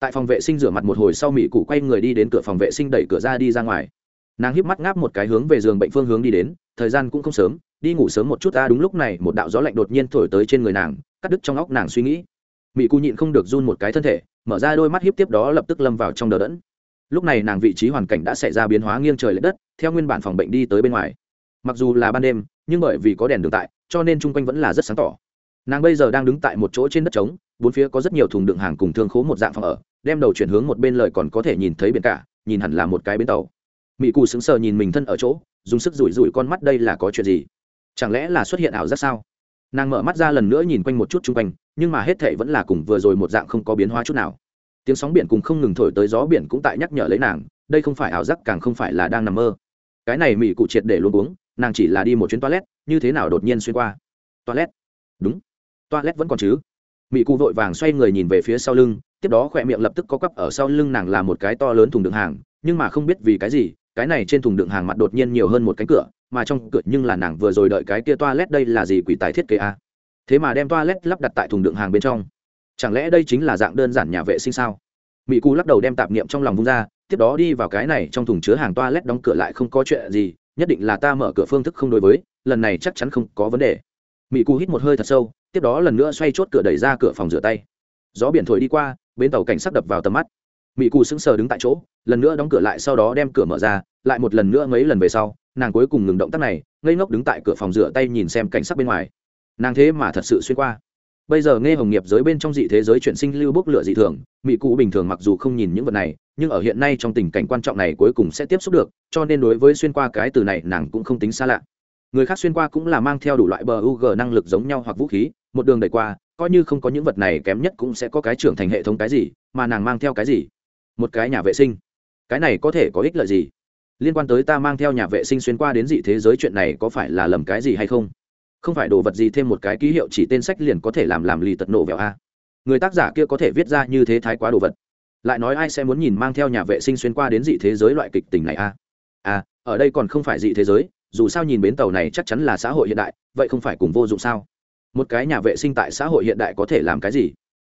Tại phòng vệ sinh rửa mặt một hồi sau mỹ cụ quay người đi đến cửa phòng vệ sinh đẩy cửa ra đi ra ngoài. Nàng híp mắt ngáp một cái hướng về giường bệnh phương hướng đi đến, thời gian cũng không sớm, đi ngủ sớm một chút ta đúng lúc này một đạo gió lạnh đột nhiên thổi tới trên người nàng, cắt đứt trong óc nàng suy nghĩ. Mỹ cụ nhịn không được run một cái thân thể, mở ra đôi mắt híp tiếp đó lập tức lâm vào trong đờ đẫn. Lúc này nàng vị trí hoàn cảnh đã xảy ra biến hóa nghiêng trời l ệ đất, theo nguyên bản phòng bệnh đi tới bên ngoài. Mặc dù là ban đêm nhưng bởi vì có đèn đường tại, cho nên chung quanh vẫn là rất sáng tỏ. Nàng bây giờ đang đứng tại một chỗ trên đất trống, bốn phía có rất nhiều thùng đựng hàng cùng thương khố một dạng phòng ở, đem đầu chuyển hướng một bên lời còn có thể nhìn thấy biển cả, nhìn hẳn là một cái bến tàu. Mỹ cù sững sờ nhìn mình thân ở chỗ, dùng sức rủi rủi con mắt đây là có chuyện gì? Chẳng lẽ là xuất hiện ảo giác sao? Nàng mở mắt ra lần nữa nhìn quanh một chút chung quanh, nhưng mà hết thệ vẫn là cùng vừa rồi một dạng không có biến hóa chút nào. Tiếng sóng biển cùng không ngừng thổi tới gió biển cũng tại nhắc nhở lấy nàng, đây không phải ảo giác càng không phải là đang nằm mơ. Cái này mỹ cụ triệt để luôn uống nàng chỉ là đi một chuyến toilet, như thế nào đột nhiên xuyên qua? Toilet? Đúng. Toilet vẫn còn chứ? Mỹ cụ vội vàng xoay người nhìn về phía sau lưng, tiếp đó khỏe miệng lập tức có quắp ở sau lưng nàng là một cái to lớn thùng đựng hàng, nhưng mà không biết vì cái gì, cái này trên thùng đựng hàng mặt đột nhiên nhiều hơn một cánh cửa, mà trong cửa nhưng là nàng vừa rồi đợi cái kia toilet đây là gì quỷ tài thiết kế a? Thế mà đem toilet lắp đặt tại thùng đựng hàng bên trong. Chẳng lẽ đây chính là dạng đơn giản nhà vệ sinh sao? Mỹ cụ lắc đầu đem tạp niệm trong lòng vung ra, tiếp đó đi vào cái này trong thùng chứa hàng toilet đóng cửa lại không có chuyện gì nhất định là ta mở cửa phương thức không đối với, lần này chắc chắn không có vấn đề. Mỹ cù hít một hơi thật sâu, tiếp đó lần nữa xoay chốt cửa đẩy ra cửa phòng rửa tay. Gió biển thổi đi qua, bến tàu cảnh sắc đập vào tầm mắt. Mỹ cù sững sờ đứng tại chỗ, lần nữa đóng cửa lại sau đó đem cửa mở ra, lại một lần nữa mấy lần về sau, nàng cuối cùng ngừng động tác này, ngây ngốc đứng tại cửa phòng rửa tay nhìn xem cảnh sắc bên ngoài. Nàng thế mà thật sự xuyên qua bây giờ nghe hồng nghiệp giới bên trong dị thế giới chuyển sinh lưu bốc lửa dị thường mỹ cụ bình thường mặc dù không nhìn những vật này, nhưng ở hiện nay trong tình cảnh quan trọng này cuối cùng sẽ tiếp xúc được, cho nên đối với xuyên qua cái từ này nàng cũng không tính xa lạ. Người khác xuyên qua cũng là mang theo đủ loại bờ u g năng lực giống nhau hoặc vũ khí, một đường đẩy qua, coi như không có những vật này kém nhất cũng sẽ có cái trưởng thành hệ thống cái gì, mà nàng mang theo cái gì? Một cái nhà vệ sinh. Cái này có thể có ích lợi gì? Liên quan tới ta mang theo nhà vệ sinh xuyên qua đến dị thế giới chuyện này có phải là lầm cái gì hay không? Không phải đồ vật gì thêm một cái ký hiệu chỉ tên sách liền có thể làm làm lì tật nổ vẹo a. Người tác giả kia có thể viết ra như thế thái quá đồ vật. Lại nói ai sẽ muốn nhìn mang theo nhà vệ sinh xuyên qua đến dị thế giới loại kịch tình này a? À ở đây còn không phải dị thế giới, dù sao nhìn bến tàu này chắc chắn là xã hội hiện đại, vậy không phải cùng vô dụng sao? Một cái nhà vệ sinh tại xã hội hiện đại có thể làm cái gì?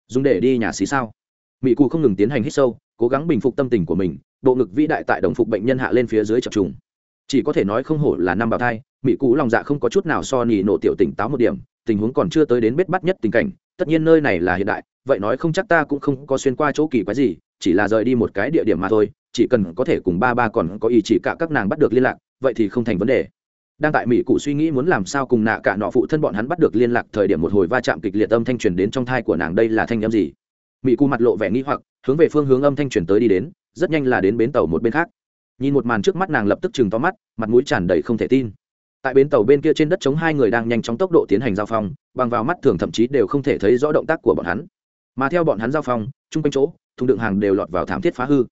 Dùng để đi nhà xí sao? Mỹ cụ không ngừng tiến hành hít sâu, cố gắng bình phục tâm tình của mình, bộ ngực vĩ đại tại đồng phục bệnh nhân hạ lên phía dưới chập trùng. Chỉ có thể nói không hổ là năm bào thai mỹ cụ lòng dạ không có chút nào so nỉ nổ tiểu tỉnh táo một điểm, tình huống còn chưa tới đến bết bắt nhất tình cảnh, tất nhiên nơi này là hiện đại, vậy nói không chắc ta cũng không có xuyên qua chỗ kỳ quái gì, chỉ là rời đi một cái địa điểm mà thôi, chỉ cần có thể cùng ba ba còn có ý chỉ cả các nàng bắt được liên lạc, vậy thì không thành vấn đề. Đang tại mỹ cụ suy nghĩ muốn làm sao cùng nạ cả nọ phụ thân bọn hắn bắt được liên lạc thời điểm một hồi va chạm kịch liệt âm thanh truyền đến trong thai của nàng, đây là thanh âm gì? Mỹ cụ mặt lộ vẻ nghi hoặc, hướng về phương hướng âm thanh truyền tới đi đến, rất nhanh là đến bến tàu một bên khác. Nhìn một màn trước mắt nàng lập tức chừng to mắt, mặt mũi tràn đầy không thể tin tại bến tàu bên kia trên đất chống hai người đang nhanh chóng tốc độ tiến hành giao phong, bằng vào mắt thường thậm chí đều không thể thấy rõ động tác của bọn hắn. Mà theo bọn hắn giao phong, chung quanh chỗ, thùng đựng hàng đều lọt vào thảm thiết phá hư.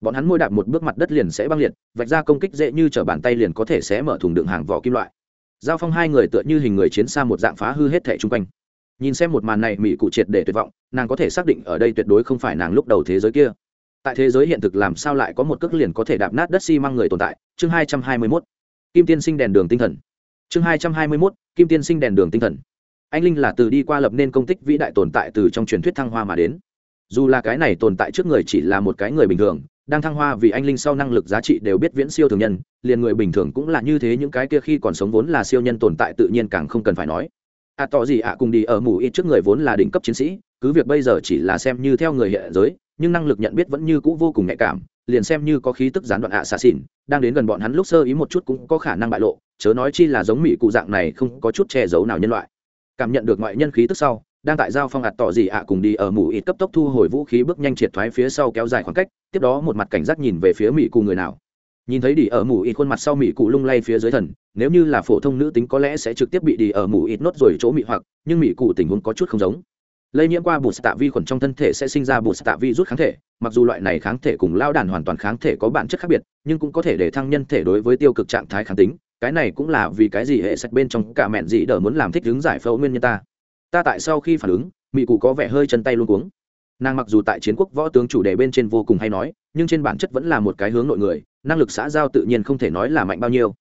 Bọn hắn môi đạp một bước mặt đất liền sẽ băng liệt, vạch ra công kích dễ như t bàn tay liền có thể sẽ mở thùng đựng hàng vỏ kim loại. Giao phong hai người tựa như hình người chiến xa một dạng phá hư hết thẻ chung quanh. Nhìn xem một màn này, mỹ cụ triệt để tuyệt vọng, nàng có thể xác định ở đây tuyệt đối không phải nàng lúc đầu thế giới kia. Tại thế giới hiện thực làm sao lại có một cước liền có thể đạp nát đất xi、si、măng người tồn tại? Chương hai trăm hai mươi mốt kim tiên sinh đèn đường tinh thần. Chương hai trăm hai mươi mốt, kim tiên sinh đèn đường tinh thần. Anh linh là từ đi qua lập nên công tích vĩ đại tồn tại từ trong truyền thuyết thăng hoa mà đến. Dù là cái này tồn tại trước người chỉ là một cái người bình thường, đang thăng hoa vì anh linh sau năng lực giá trị đều biết viễn siêu thường nhân, liền người bình thường cũng là như thế những cái kia khi còn sống vốn là siêu nhân tồn tại tự nhiên càng không cần phải nói. À tỏ gì ạ à cùng đi ở mù ít trước người vốn là đỉnh cấp chiến sĩ, cứ việc bây giờ chỉ là xem như theo người hiện giới, nhưng năng lực nhận biết vẫn như cũ vô cùng nhạy cảm liền xem như có khí tức gián đoạn ạ xạ xỉn đang đến gần bọn hắn lúc sơ ý một chút cũng có khả năng bại lộ, chớ nói chi là giống mỹ cụ dạng này không có chút che giấu nào nhân loại. Cảm nhận được ngoại nhân khí tức sau, đang tại giao phong ạt tỏ gì ạ cùng đi ở mù ít cấp tốc thu hồi vũ khí bước nhanh triệt thoái phía sau kéo dài khoảng cách, tiếp đó một mặt cảnh giác nhìn về phía mỹ cụ người nào. Nhìn thấy đi ở mù ít khuôn mặt sau mỹ cụ lung lay phía dưới thần, nếu như là phổ thông nữ tính có lẽ sẽ trực tiếp bị đi ở mù ít nốt rồi chỗ mỹ hoặc, nhưng mỹ cụ tình huống có chút không giống lây nhiễm qua bột tạ vi khuẩn trong thân thể sẽ sinh ra bột tạ vi rút kháng thể. Mặc dù loại này kháng thể cùng lao đàn hoàn toàn kháng thể có bản chất khác biệt, nhưng cũng có thể để thăng nhân thể đối với tiêu cực trạng thái kháng tính. Cái này cũng là vì cái gì hệ sạch bên trong cả mẹn dị đờ muốn làm thích ứng giải phẫu nguyên nhân ta. Ta tại sau khi phản ứng mỹ cụ có vẻ hơi chân tay luôn cuống. Nàng mặc dù tại chiến quốc võ tướng chủ đề bên trên vô cùng hay nói, nhưng trên bản chất vẫn là một cái hướng nội người, năng lực xã giao tự nhiên không thể nói là mạnh bao nhiêu.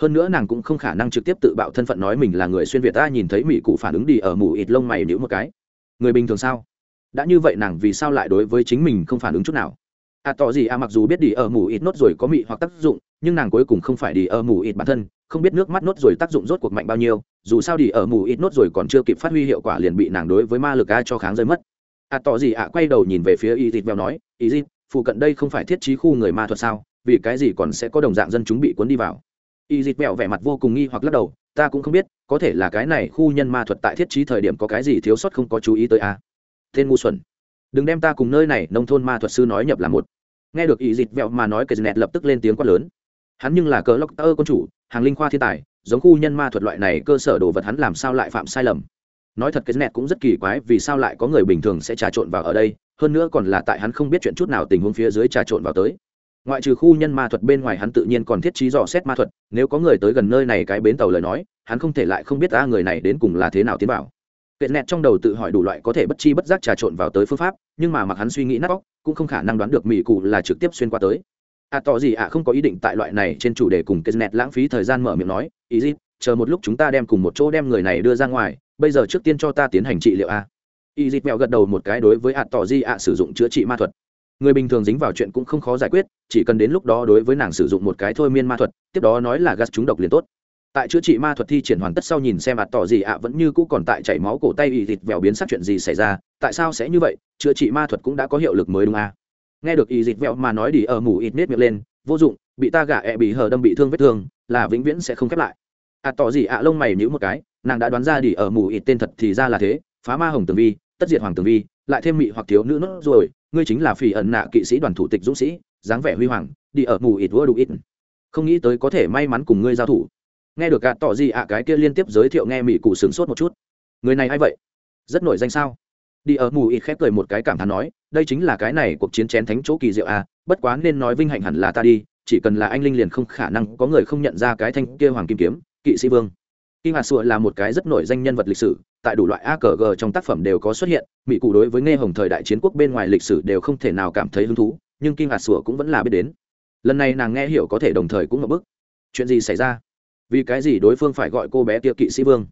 Hơn nữa nàng cũng không khả năng trực tiếp tự bạo thân phận nói mình là người xuyên việt ta nhìn thấy mỹ cụ phản ứng đi ở mù ít lông mày nhữ một cái người bình thường sao? Đã như vậy nàng vì sao lại đối với chính mình không phản ứng chút nào? À tỏ gì à mặc dù biết đi ở mù ít nốt rồi có mị hoặc tác dụng, nhưng nàng cuối cùng không phải đi ở mù ít bản thân, không biết nước mắt nốt rồi tác dụng rốt cuộc mạnh bao nhiêu, dù sao đi ở mù ít nốt rồi còn chưa kịp phát huy hiệu quả liền bị nàng đối với ma lực a cho kháng rơi mất. À tỏ gì à quay đầu nhìn về phía y thịt vèo nói, y dịt, phụ cận đây không phải thiết trí khu người ma thuật sao? Vì cái gì còn sẽ có đồng dạng dân chúng bị cuốn đi vào? Y dịt vẹo vẻ mặt vô cùng nghi hoặc lắc đầu ta cũng không biết, có thể là cái này khu nhân ma thuật tại thiết trí thời điểm có cái gì thiếu sót không có chú ý tới a à? tên ngu xuẩn. Đừng đem ta cùng nơi này nông thôn ma thuật sư nói nhập là một. Nghe được ý dịt vẹo mà nói cái nẹt lập tức lên tiếng quát lớn. Hắn nhưng là cờ lóc tơ con chủ, hàng linh khoa thiên tài, giống khu nhân ma thuật loại này cơ sở đồ vật hắn làm sao lại phạm sai lầm. Nói thật cái nẹt cũng rất kỳ quái, vì sao lại có người bình thường sẽ trà trộn vào ở đây, hơn nữa còn là tại hắn không biết chuyện chút nào tình huống phía dưới trà trộn vào tới ngoại trừ khu nhân ma thuật bên ngoài hắn tự nhiên còn thiết trí dò xét ma thuật, nếu có người tới gần nơi này cái bến tàu lời nói, hắn không thể lại không biết ta người này đến cùng là thế nào tiến vào. Kệ nẹt trong đầu tự hỏi đủ loại có thể bất chi bất giác trà trộn vào tới phương pháp, nhưng mà mặc hắn suy nghĩ nát óc, cũng không khả năng đoán được mỹ cụ là trực tiếp xuyên qua tới. À tỏ gì à không có ý định tại loại này trên chủ đề cùng kệ nẹt lãng phí thời gian mở miệng nói ý gì chờ một lúc chúng ta đem cùng một chỗ đem người này đưa ra ngoài, bây giờ trước tiên cho ta tiến hành trị liệu a. Y dịp mẹo gật đầu một cái đối với ạ, tỏ di ạ, sử dụng chữa trị ma thuật người bình thường dính vào chuyện cũng không khó giải quyết, chỉ cần đến lúc đó đối với nàng sử dụng một cái thôi miên ma thuật, tiếp đó nói là gas trúng độc liền tốt tại chữa trị ma thuật thi triển hoàn tất sau nhìn xem mặt tỏ gì ạ, vẫn như cũ còn tại chảy máu cổ tay y dịt vèo biến sắc chuyện gì xảy ra, tại sao sẽ như vậy, chữa trị ma thuật cũng đã có hiệu lực mới đúng à? nghe được y dịt vẹo mà nói đi ở mù ít nết miệng lên, vô dụng, bị ta gạ ẹ bị hờ đâm bị thương vết thương, là vĩnh viễn sẽ không khép lại ạ, tỏ gì ạ, lông mày nhíu một cái, nàng đã đoán ra đi ở mù ít tên thật thì ra là thế, phá ma hồng tường vi, tất diệt hoàng tường vi, lại thêm mị hoặc thiếu nữ nốt rồi ngươi chính là phỉ ẩn nạ kỵ sĩ đoàn thủ tịch dũng sĩ dáng vẻ huy hoàng đi ở mù ít vua đủ ít không nghĩ tới có thể may mắn cùng ngươi giao thủ. Nghe được gạt tỏ gì ạ cái kia liên tiếp giới thiệu nghe mỹ cụ sướng sốt một chút. Người này a i vậy? Rất nổi danh sao? Đi ở mù ít khép cười một cái cảm thán nói đây chính là cái này cuộc chiến chén thánh chỗ kỳ diệu à. bất quá nên nói vinh hạnh hẳn là ta đi chỉ cần là anh linh liền không khả năng có người không nhận ra cái thanh kia hoàng kim kiếm kỵ sĩ vương. Kim Hạt sụa là một cái rất nổi danh nhân vật lịch sử, tại đủ loại AKG trong tác phẩm đều có xuất hiện, mỹ cụ đối với nghe hồng thời đại chiến quốc bên ngoài lịch sử đều không thể nào cảm thấy hứng thú, nhưng Kim Hạt Sủa cũng vẫn là biết đến. Lần này nàng nghe hiểu có thể đồng thời cũng ngộp bức. Chuyện gì xảy ra? Vì cái gì đối phương phải gọi cô bé kia kỵ sĩ vương?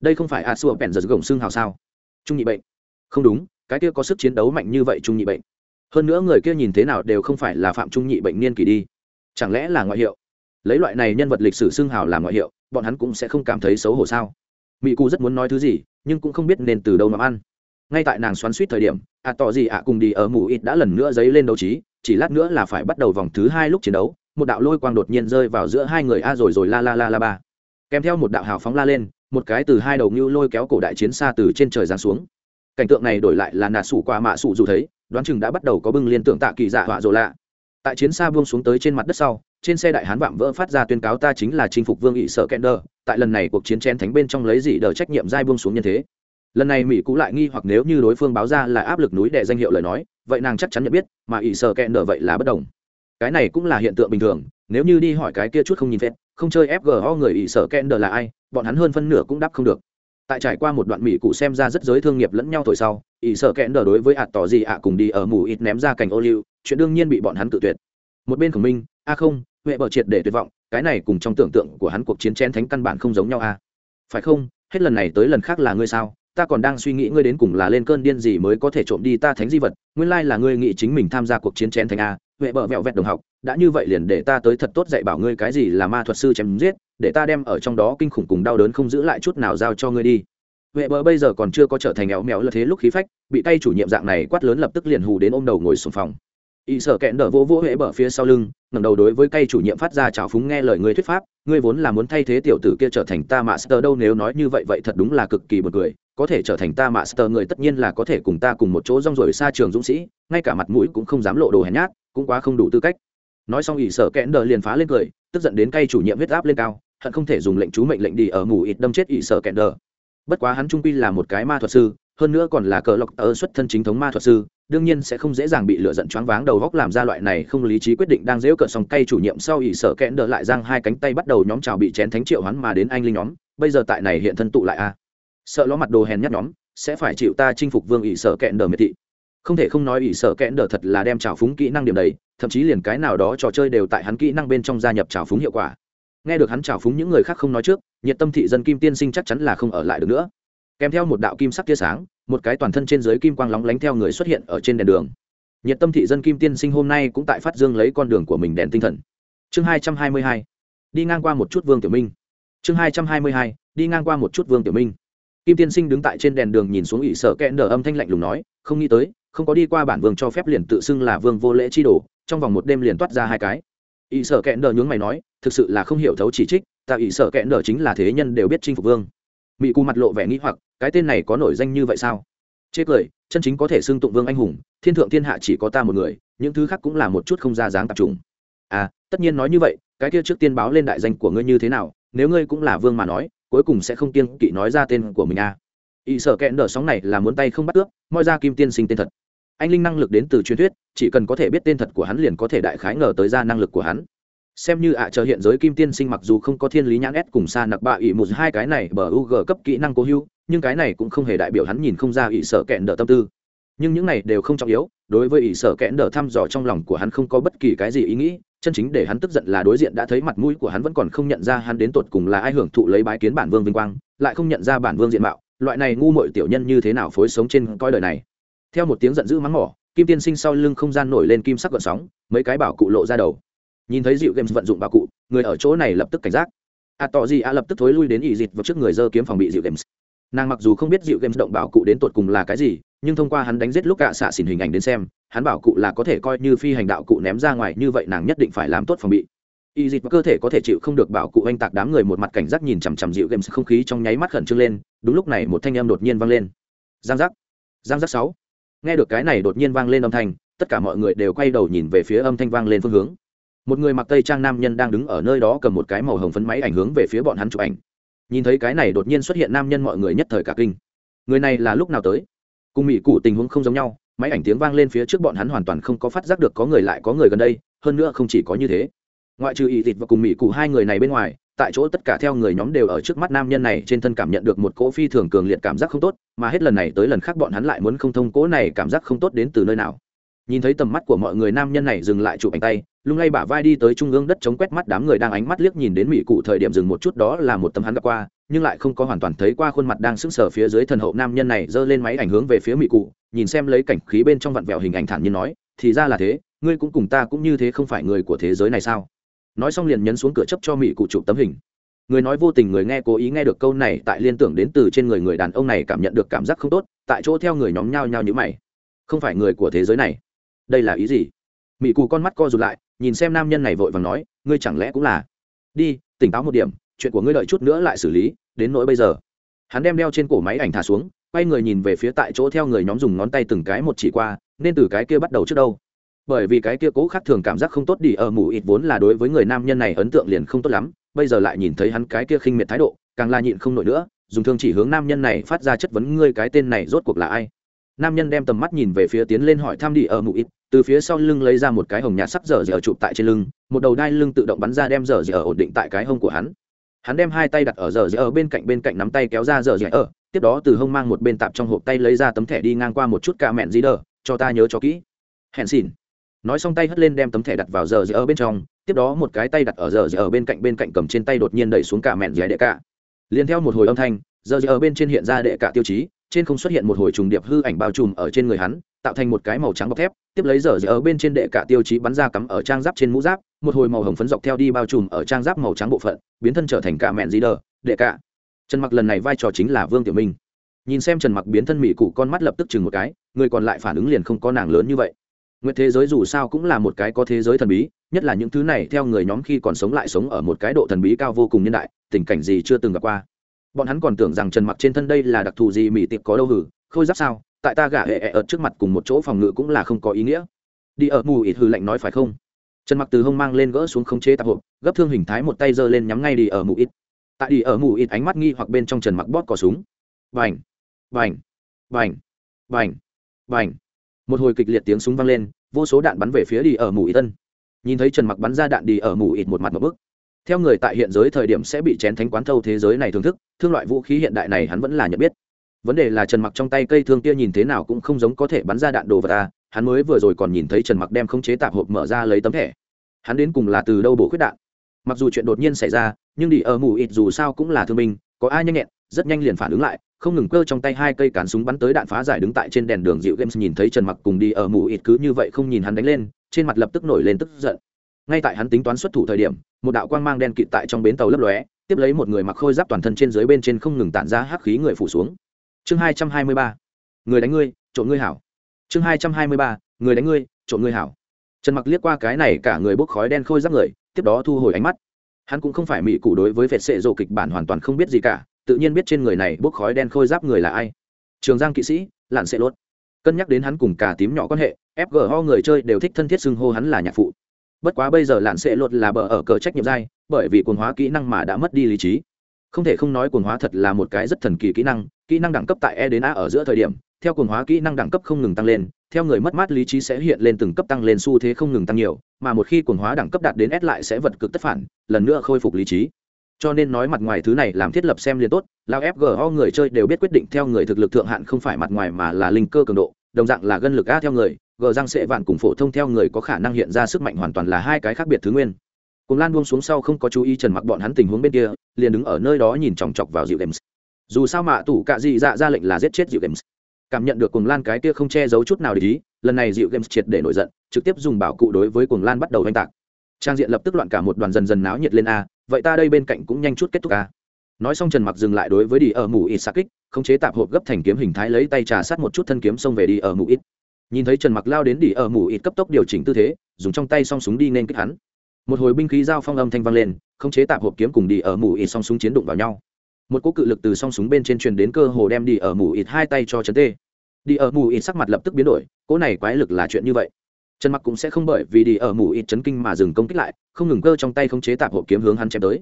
Đây không phải Asua bèn giật gồng xương hào sao? Trung nhị bệnh. Không đúng, cái kia có sức chiến đấu mạnh như vậy trung nhị bệnh. Hơn nữa người kia nhìn thế nào đều không phải là phạm trung nhị bệnh niên kỳ đi. Chẳng lẽ là ngoại hiệu? Lấy loại này nhân vật lịch sử xương hào làm ngoại hiệu, bọn hắn cũng sẽ không cảm thấy xấu hổ sao mỹ cụ rất muốn nói thứ gì, nhưng cũng không biết nên từ đâu mà ăn. Ngay tại nàng xoắn suýt thời điểm ạ tỏ gì ạ cùng đi ở mù ít đã lần nữa dấy lên đấu trí, chỉ lát nữa là phải bắt đầu vòng thứ hai lúc chiến đấu, một đạo lôi quang đột nhiên rơi vào giữa hai người a rồi rồi la la la la ba. Kèm theo một đạo hào phóng la lên, một cái từ hai đầu như lôi kéo cổ đại chiến xa từ trên trời giáng xuống. Cảnh tượng này đổi lại là nà sủ qua mạ sủ dù thấy, đoán chừng đã bắt đầu có bưng liên tưởng tạ kỳ dạ họa rồ lạ. Tại chiến xa buông xuống tới trên mặt đất sau trên xe đại hán vạm vỡ phát ra tuyên cáo ta chính là chinh phục vương ỵ sợ kender tại lần này cuộc chiến chén thánh bên trong lấy dị đờ trách nhiệm giai buông xuống nhân thế. Lần này mỹ cũ lại nghi hoặc nếu như đối phương báo ra là áp lực núi đệ danh hiệu lời nói, vậy nàng chắc chắn nhận biết, mà ỵ sợ kender vậy là bất đồng. Cái này cũng là hiện tượng bình thường, nếu như đi hỏi cái kia chút không nhìn phép không chơi fgo người ỵ sợ kender là ai, bọn hắn hơn phân nửa cũng đáp không được. Tại trải qua một đoạn mỹ cụ xem ra rất giới thương nghiệp lẫn nhau thổi sau, ỵ sợ kẽn đờ đối với ạt tỏ gì ạ à cùng đi ở mù ít ném ra cành ô liu, chuyện đương nhiên bị bọn hắn tự tuyệt. Một bên khổng minh, a không huệ bờ triệt để tuyệt vọng, cái này cùng trong tưởng tượng của hắn cuộc chiến chén thánh căn bản không giống nhau à? phải không? Hết lần này tới lần khác là ngươi sao? Ta còn đang suy nghĩ ngươi đến cùng là lên cơn điên gì mới có thể trộm đi ta thánh di vật, nguyên lai là ngươi nghĩ chính mình tham gia cuộc chiến chén thánh a huệ bờ vẹo vẹt đồng học, đã như vậy liền để ta tới thật tốt dạy bảo ngươi cái gì là ma thuật sư chém giết, để ta đem ở trong đó kinh khủng cùng đau đớn không giữ lại chút nào giao cho ngươi đi. Huệ bờ bây giờ còn chưa có trở thành éo mèo lợi thế lúc khí phách, bị tay chủ nhiệm dạng này quát lớn lập tức liền hù đến ôm đầu ngồi xuống phòng y sở kẹn đỡ vô vỗ huệ bờ phía sau lưng, ngẩng đầu đối với cây chủ nhiệm phát ra trào phúng nghe lời người thuyết pháp, ngươi vốn là muốn thay thế tiểu tử kia trở thành ta master đâu, nếu nói như vậy vậy thật đúng là cực kỳ một cười, có thể trở thành ta master người tất nhiên là có thể cùng ta cùng một chỗ rong rồi xa trường dũng sĩ, ngay cả mặt mũi cũng không dám lộ đồ hèn nhát, cũng quá không đủ tư cách. Nói xong ỷ sở kẽn đờ liền phá lên cười, tức giận đến cây chủ nhiệm huyết áp lên cao, hận không thể dùng lệnh chú mệnh lệnh đi ở ngủ ít đâm chết ỷ sở kẽn đờ bất quá hắn trung quy là một cái ma thuật sư hơn nữa còn là cờ lộc ở xuất thân chính thống ma thuật sư, đương nhiên sẽ không dễ dàng bị lựa giận choáng váng đầu góc làm ra loại này không lý trí quyết định đang dễu cờ xong cây chủ nhiệm sau ỷ sợ kẽn đỡ lại giang hai cánh tay bắt đầu nhóm trào bị chén thánh triệu hắn mà đến anh linh nhóm, bây giờ tại này hiện thân tụ lại a. Sợ ló mặt đồ hèn nhát nhóm, sẽ phải chịu ta chinh phục vương ỷ sợ kẽn đờ miệt thị. Không thể không nói ỷ sợ kẽn đờ thật là đem trào phúng kỹ năng điểm đầy, thậm chí liền cái nào đó trò chơi đều tại hắn kỹ năng bên trong gia nhập trào phúng hiệu quả. Nghe được hắn trào phúng những người khác không nói trước, nhiệt tâm thị dân kim tiên sinh chắc chắn là không ở lại được nữa. Kèm theo một đạo kim sắc tia sáng một cái toàn thân trên dưới kim quang lóng lánh theo người xuất hiện ở trên đèn đường. Nhiệt tâm thị dân kim tiên sinh hôm nay cũng tại phát dương lấy con đường của mình đèn tinh thần. Chương hai trăm hai mươi hai, đi ngang qua một chút vương tiểu minh. Chương hai trăm hai mươi hai, đi ngang qua một chút vương tiểu minh. Kim tiên sinh đứng tại trên đèn đường nhìn xuống ỵ sở kẽ nở âm thanh lạnh lùng nói, không nghĩ tới, không có đi qua bản vương cho phép liền tự xưng là vương vô lễ chi đồ, trong vòng một đêm liền toát ra hai cái. Ỵ sở kẽ nở nhướng mày nói, thực sự là không hiểu thấu chỉ trích, ta ỵ sở kẽ nở chính là thế nhân đều biết chinh phục vương mỹ cù mặt lộ vẻ nghĩ hoặc, cái tên này có nổi danh như vậy sao? Chê cười, chân chính có thể xưng tụng vương anh hùng, thiên thượng thiên hạ chỉ có ta một người, những thứ khác cũng là một chút không ra dáng tập trung à tất nhiên nói như vậy, cái kia trước tiên báo lên đại danh của ngươi như thế nào, nếu ngươi cũng là vương mà nói, cuối cùng sẽ không kiêng kỵ nói ra tên của mình à. Ý sở kẹn đỡ sóng này là muốn tay không bắt ước, moi ra kim tiên sinh tên thật. Anh linh năng lực đến từ truyền thuyết, chỉ cần có thể biết tên thật của hắn liền có thể đại khái ngờ tới ra năng lực của hắn xem như ạ, chờ hiện giới kim tiên sinh mặc dù không có thiên lý nhãn s cùng xa nặc bạ ỵ một hai cái này bờ u g cấp kỹ năng cố hưu nhưng cái này cũng không hề đại biểu hắn nhìn không ra ỵ sở kẹn đỡ tâm tư. Nhưng những này đều không trọng yếu, đối với ỵ sở kẽn đờ thăm dò trong lòng của hắn không có bất kỳ cái gì ý nghĩ, chân chính để hắn tức giận là đối diện đã thấy mặt mũi của hắn vẫn còn không nhận ra hắn đến tột cùng là ai hưởng thụ lấy bái kiến bản vương vinh quang, lại không nhận ra bản vương diện mạo, loại này ngu mội tiểu nhân như thế nào phối sống trên coi đời này. Theo một tiếng giận dữ mắng mỏ, kim tiên sinh sau lưng không gian nổi lên kim sắc gợn sóng, mấy cái bảo cụ lộ ra đầu nhìn thấy dịu games vận dụng bảo cụ người ở chỗ này lập tức cảnh giác. A à, tỏ gì a lập tức thối lui đến ỷ dịt vào trước người dơ kiếm phòng bị dịu games. Nàng mặc dù không biết dịu games động bảo cụ đến tột cùng là cái gì nhưng thông qua hắn đánh giết lúc gạ xạ xỉn hình ảnh đến xem hắn bảo cụ là có thể coi như phi hành đạo cụ ném ra ngoài như vậy nàng nhất định phải làm tốt phòng bị. Y Dịt cơ thể có thể chịu không được bảo cụ oanh tạc đám người một mặt cảnh giác nhìn chằm chằm dịu games không khí trong nháy mắt khẩn trương lên đúng lúc này một thanh âm đột nhiên vang lên. Giang giác. Giang giác sáu. Nghe được cái này đột nhiên vang lên âm thanh tất cả mọi người đều quay đầu nhìn về phía âm thanh vang lên phương hướng một người mặc tây trang nam nhân đang đứng ở nơi đó cầm một cái màu hồng phấn máy ảnh hướng về phía bọn hắn chụp ảnh. Nhìn thấy cái này đột nhiên xuất hiện nam nhân mọi người nhất thời cả kinh. Người này là lúc nào tới? Cùng mỹ cụ tình huống không giống nhau, máy ảnh tiếng vang lên phía trước bọn hắn hoàn toàn không có phát giác được có người lại có người gần đây, hơn nữa không chỉ có như thế. Ngoại trừ ỵ thịt và cùng mỹ cụ hai người này bên ngoài, tại chỗ tất cả theo người nhóm đều ở trước mắt nam nhân này trên thân cảm nhận được một cỗ phi thường cường liệt cảm giác không tốt, mà hết lần này tới lần khác bọn hắn lại muốn không thông cỗ này cảm giác không tốt đến từ nơi nào nhìn thấy tầm mắt của mọi người nam nhân này dừng lại chụp ảnh tay, lung lay bả vai đi tới trung ương đất chống quét mắt đám người đang ánh mắt liếc nhìn đến mỹ cụ thời điểm dừng một chút đó là một tấm hắn gặp qua, nhưng lại không có hoàn toàn thấy qua khuôn mặt đang sững sờ phía dưới thần hậu nam nhân này giơ lên máy ảnh hướng về phía mỹ cụ, nhìn xem lấy cảnh khí bên trong vặn vẹo hình ảnh thản nhiên nói, thì ra là thế, ngươi cũng cùng ta cũng như thế không phải người của thế giới này sao? Nói xong liền nhấn xuống cửa chấp cho mỹ cụ chụp tấm hình. Người nói vô tình người nghe cố ý nghe được câu này, tại liên tưởng đến từ trên người người đàn ông này cảm nhận được cảm giác không tốt, tại chỗ theo người nhóm nhao nhao như mày. Không phải người của thế giới này đây là ý gì? Mỹ cụ con mắt co rụt lại, nhìn xem nam nhân này vội vàng nói, ngươi chẳng lẽ cũng là? Đi, tỉnh táo một điểm, chuyện của ngươi đợi chút nữa lại xử lý, đến nỗi bây giờ. Hắn đem đeo trên cổ máy ảnh thả xuống, quay người nhìn về phía tại chỗ theo người nhóm dùng ngón tay từng cái một chỉ qua, nên từ cái kia bắt đầu trước đâu. Bởi vì cái kia cố khác thường cảm giác không tốt đi, ở mù ít vốn là đối với người nam nhân này ấn tượng liền không tốt lắm, bây giờ lại nhìn thấy hắn cái kia khinh miệt thái độ, càng là nhịn không nổi nữa, dùng thương chỉ hướng nam nhân này phát ra chất vấn, ngươi cái tên này rốt cuộc là ai? Nam nhân đem tầm mắt nhìn về phía tiến lên hỏi thăm đi ở mụ ít, từ phía sau lưng lấy ra một cái hồng nhạt sắc dở dở chụp tại trên lưng, một đầu đai lưng tự động bắn ra đem dở dở ổn định tại cái hông của hắn. Hắn đem hai tay đặt ở dở dở bên cạnh bên cạnh nắm tay kéo ra dở dở ở tiếp đó từ hông mang một bên tạp trong hộp tay lấy ra tấm thẻ đi ngang qua một chút ca mẹn gì đờ, cho ta nhớ cho kỹ. Hẹn xin. nói xong tay hất lên đem tấm thẻ đặt vào giờ ở bên trong, tiếp đó một cái tay đặt ở giờ ở bên cạnh bên cạnh cầm trên tay đột nhiên đẩy xuống cả mẹn dẻ đệ cả. Liền theo một hồi âm thanh giờ ở bên trên hiện ra đệ cả tiêu chí trên không xuất hiện một hồi trùng điệp hư ảnh bao trùm ở trên người hắn, tạo thành một cái màu trắng bọc thép, tiếp lấy giờ ở bên trên đệ cả tiêu chí bắn ra cắm ở trang giáp trên mũ giáp, một hồi màu hồng phấn dọc theo đi bao trùm ở trang giáp màu trắng bộ phận, biến thân trở thành cả mẹn dí đờ đệ cả. Trần mặc lần này vai trò chính là vương tiểu minh. Nhìn xem trần mặc biến thân mỹ cụ con mắt lập tức chừng một cái, người còn lại phản ứng liền không có nàng lớn như vậy. Nguyện thế giới dù sao cũng là một cái có thế giới thần bí, nhất là những thứ này theo người nhóm khi còn sống lại sống ở một cái độ thần bí cao vô cùng nhân đại, tình cảnh gì chưa từng gặp qua bọn hắn còn tưởng rằng trần mặc trên thân đây là đặc thù gì mỹ tiệp có đâu hử, khôi giáp sao, tại ta gả hệ ở trước mặt cùng một chỗ phòng ngự cũng là không có ý nghĩa. Đi ở mù ít hư lạnh nói phải không? Trần mặc từ hông mang lên gỡ xuống khống chế tạp hộp, gấp thương hình thái một tay giơ lên nhắm ngay đi ở mù ít tại đi ở mù ít ánh mắt nghi hoặc bên trong trần mặc bót cò súng. Vành vành vành vành vành. Một hồi kịch liệt tiếng súng vang lên, vô số đạn bắn về phía đi ở mù ít tân nhìn thấy trần mặc bắn ra đạn đi ở mù ít một mặt một bức theo người tại hiện giới thời điểm sẽ bị chén thánh quán thâu thế giới này thưởng thức, thương loại vũ khí hiện đại này hắn vẫn là nhận biết. Vấn đề là trần mặc trong tay cây thương kia nhìn thế nào cũng không giống có thể bắn ra đạn đồ vật ta hắn mới vừa rồi còn nhìn thấy trần mặc đem không chế tạp hộp mở ra lấy tấm thẻ. Hắn đến cùng là từ đâu bổ khuyết đạn? Mặc dù chuyện đột nhiên xảy ra, nhưng đi ở mù ít dù sao cũng là thương binh, có ai nhanh nhẹn, rất nhanh liền phản ứng lại, không ngừng cơ trong tay hai cây cán súng bắn tới đạn phá giải đứng tại trên đèn đường dịu games nhìn thấy trần mặc cùng đi ở mù ít cứ như vậy không nhìn hắn đánh lên, trên mặt lập tức nổi lên tức giận ngay tại hắn tính toán xuất thủ thời điểm, một đạo quang mang đen kịt tại trong bến tàu lấp lóe, tiếp lấy một người mặc khôi giáp toàn thân trên dưới bên trên không ngừng tản ra hắc khí người phủ xuống. Chương hai trăm hai mươi ba. Người đánh ngươi, trộm ngươi hảo. Chương hai trăm hai mươi ba. Người đánh ngươi, trộm ngươi hảo. Trần mặc liếc qua cái này cả người bốc khói đen khôi giáp người, tiếp đó thu hồi ánh mắt. Hắn cũng không phải mỹ cụ đối với vệt sệ rộ kịch bản hoàn toàn không biết gì cả, tự nhiên biết trên người này bốc khói đen khôi giáp người là ai. Trường giang kỵ sĩ lặn sẽ lốt. Cân nhắc đến hắn cùng cả tím nhỏ quan hệ fgho người chơi đều thích thân thiết xưng hô hắn là nhạc phụ bất quá bây giờ lặn sẽ luật là bờ ở cờ trách nhiệm dai, bởi vì cuồng hóa kỹ năng mà đã mất đi lý trí. Không thể không nói cuồng hóa thật là một cái rất thần kỳ kỹ năng kỹ năng đẳng cấp tại e đến a ở giữa thời điểm, theo cuồng hóa kỹ năng đẳng cấp không ngừng tăng lên, theo người mất mát lý trí sẽ hiện lên từng cấp tăng lên xu thế không ngừng tăng nhiều, mà một khi cuồng hóa đẳng cấp đạt đến s lại sẽ vật cực tất phản, lần nữa khôi phục lý trí. Cho nên nói mặt ngoài thứ này làm thiết lập xem liền tốt lao fgo người chơi đều biết quyết định theo người thực lực thượng hạn không phải mặt ngoài mà là linh cơ cường độ, đồng dạng là gân lực a theo người gờ răng sệ vạn cùng phổ thông theo người có khả năng hiện ra sức mạnh hoàn toàn là hai cái khác biệt thứ nguyên. Cùng lan buông xuống sau không có chú ý trần mặc bọn hắn tình huống bên kia, liền đứng ở nơi đó nhìn chòng chọc vào dịu games. Dù sao mạ tủ cạ dị dạ ra lệnh là giết chết dịu games. Cảm nhận được cuồng lan cái kia không che giấu chút nào để ý, lần này dịu games triệt để nổi giận, trực tiếp dùng bảo cụ đối với cuồng lan bắt đầu oanh tạc. Trang diện lập tức loạn cả một đoàn dần dần náo nhiệt lên a, vậy ta đây bên cạnh cũng nhanh chút kết thúc a. Nói xong trần mặc dừng lại đối với đi ở mù ít xa kích khống chế tạp hộp gấp thành kiếm hình thái lấy tay trà sát một chút thân kiếm xông về đi ở mù ít nhìn thấy trần mặc lao đến đỉ ở mù ít cấp tốc điều chỉnh tư thế, dùng trong tay song súng đi nên kích hắn. Một hồi binh khí giao phong âm thanh vang lên, khống chế tạp hộp kiếm cùng đi ở mù ít song súng chiến đụng vào nhau. Một cú cự lực từ song súng bên trên truyền đến cơ hồ đem đi ở mù ít hai tay cho chấn tê. Đi ở mù ít sắc mặt lập tức biến đổi, cỗ này quái lực là chuyện như vậy. Trần mặc cũng sẽ không bởi vì đi ở mù ít chấn kinh mà dừng công kích lại, không ngừng cơ trong tay khống chế tạp hộp kiếm hướng hắn chém tới.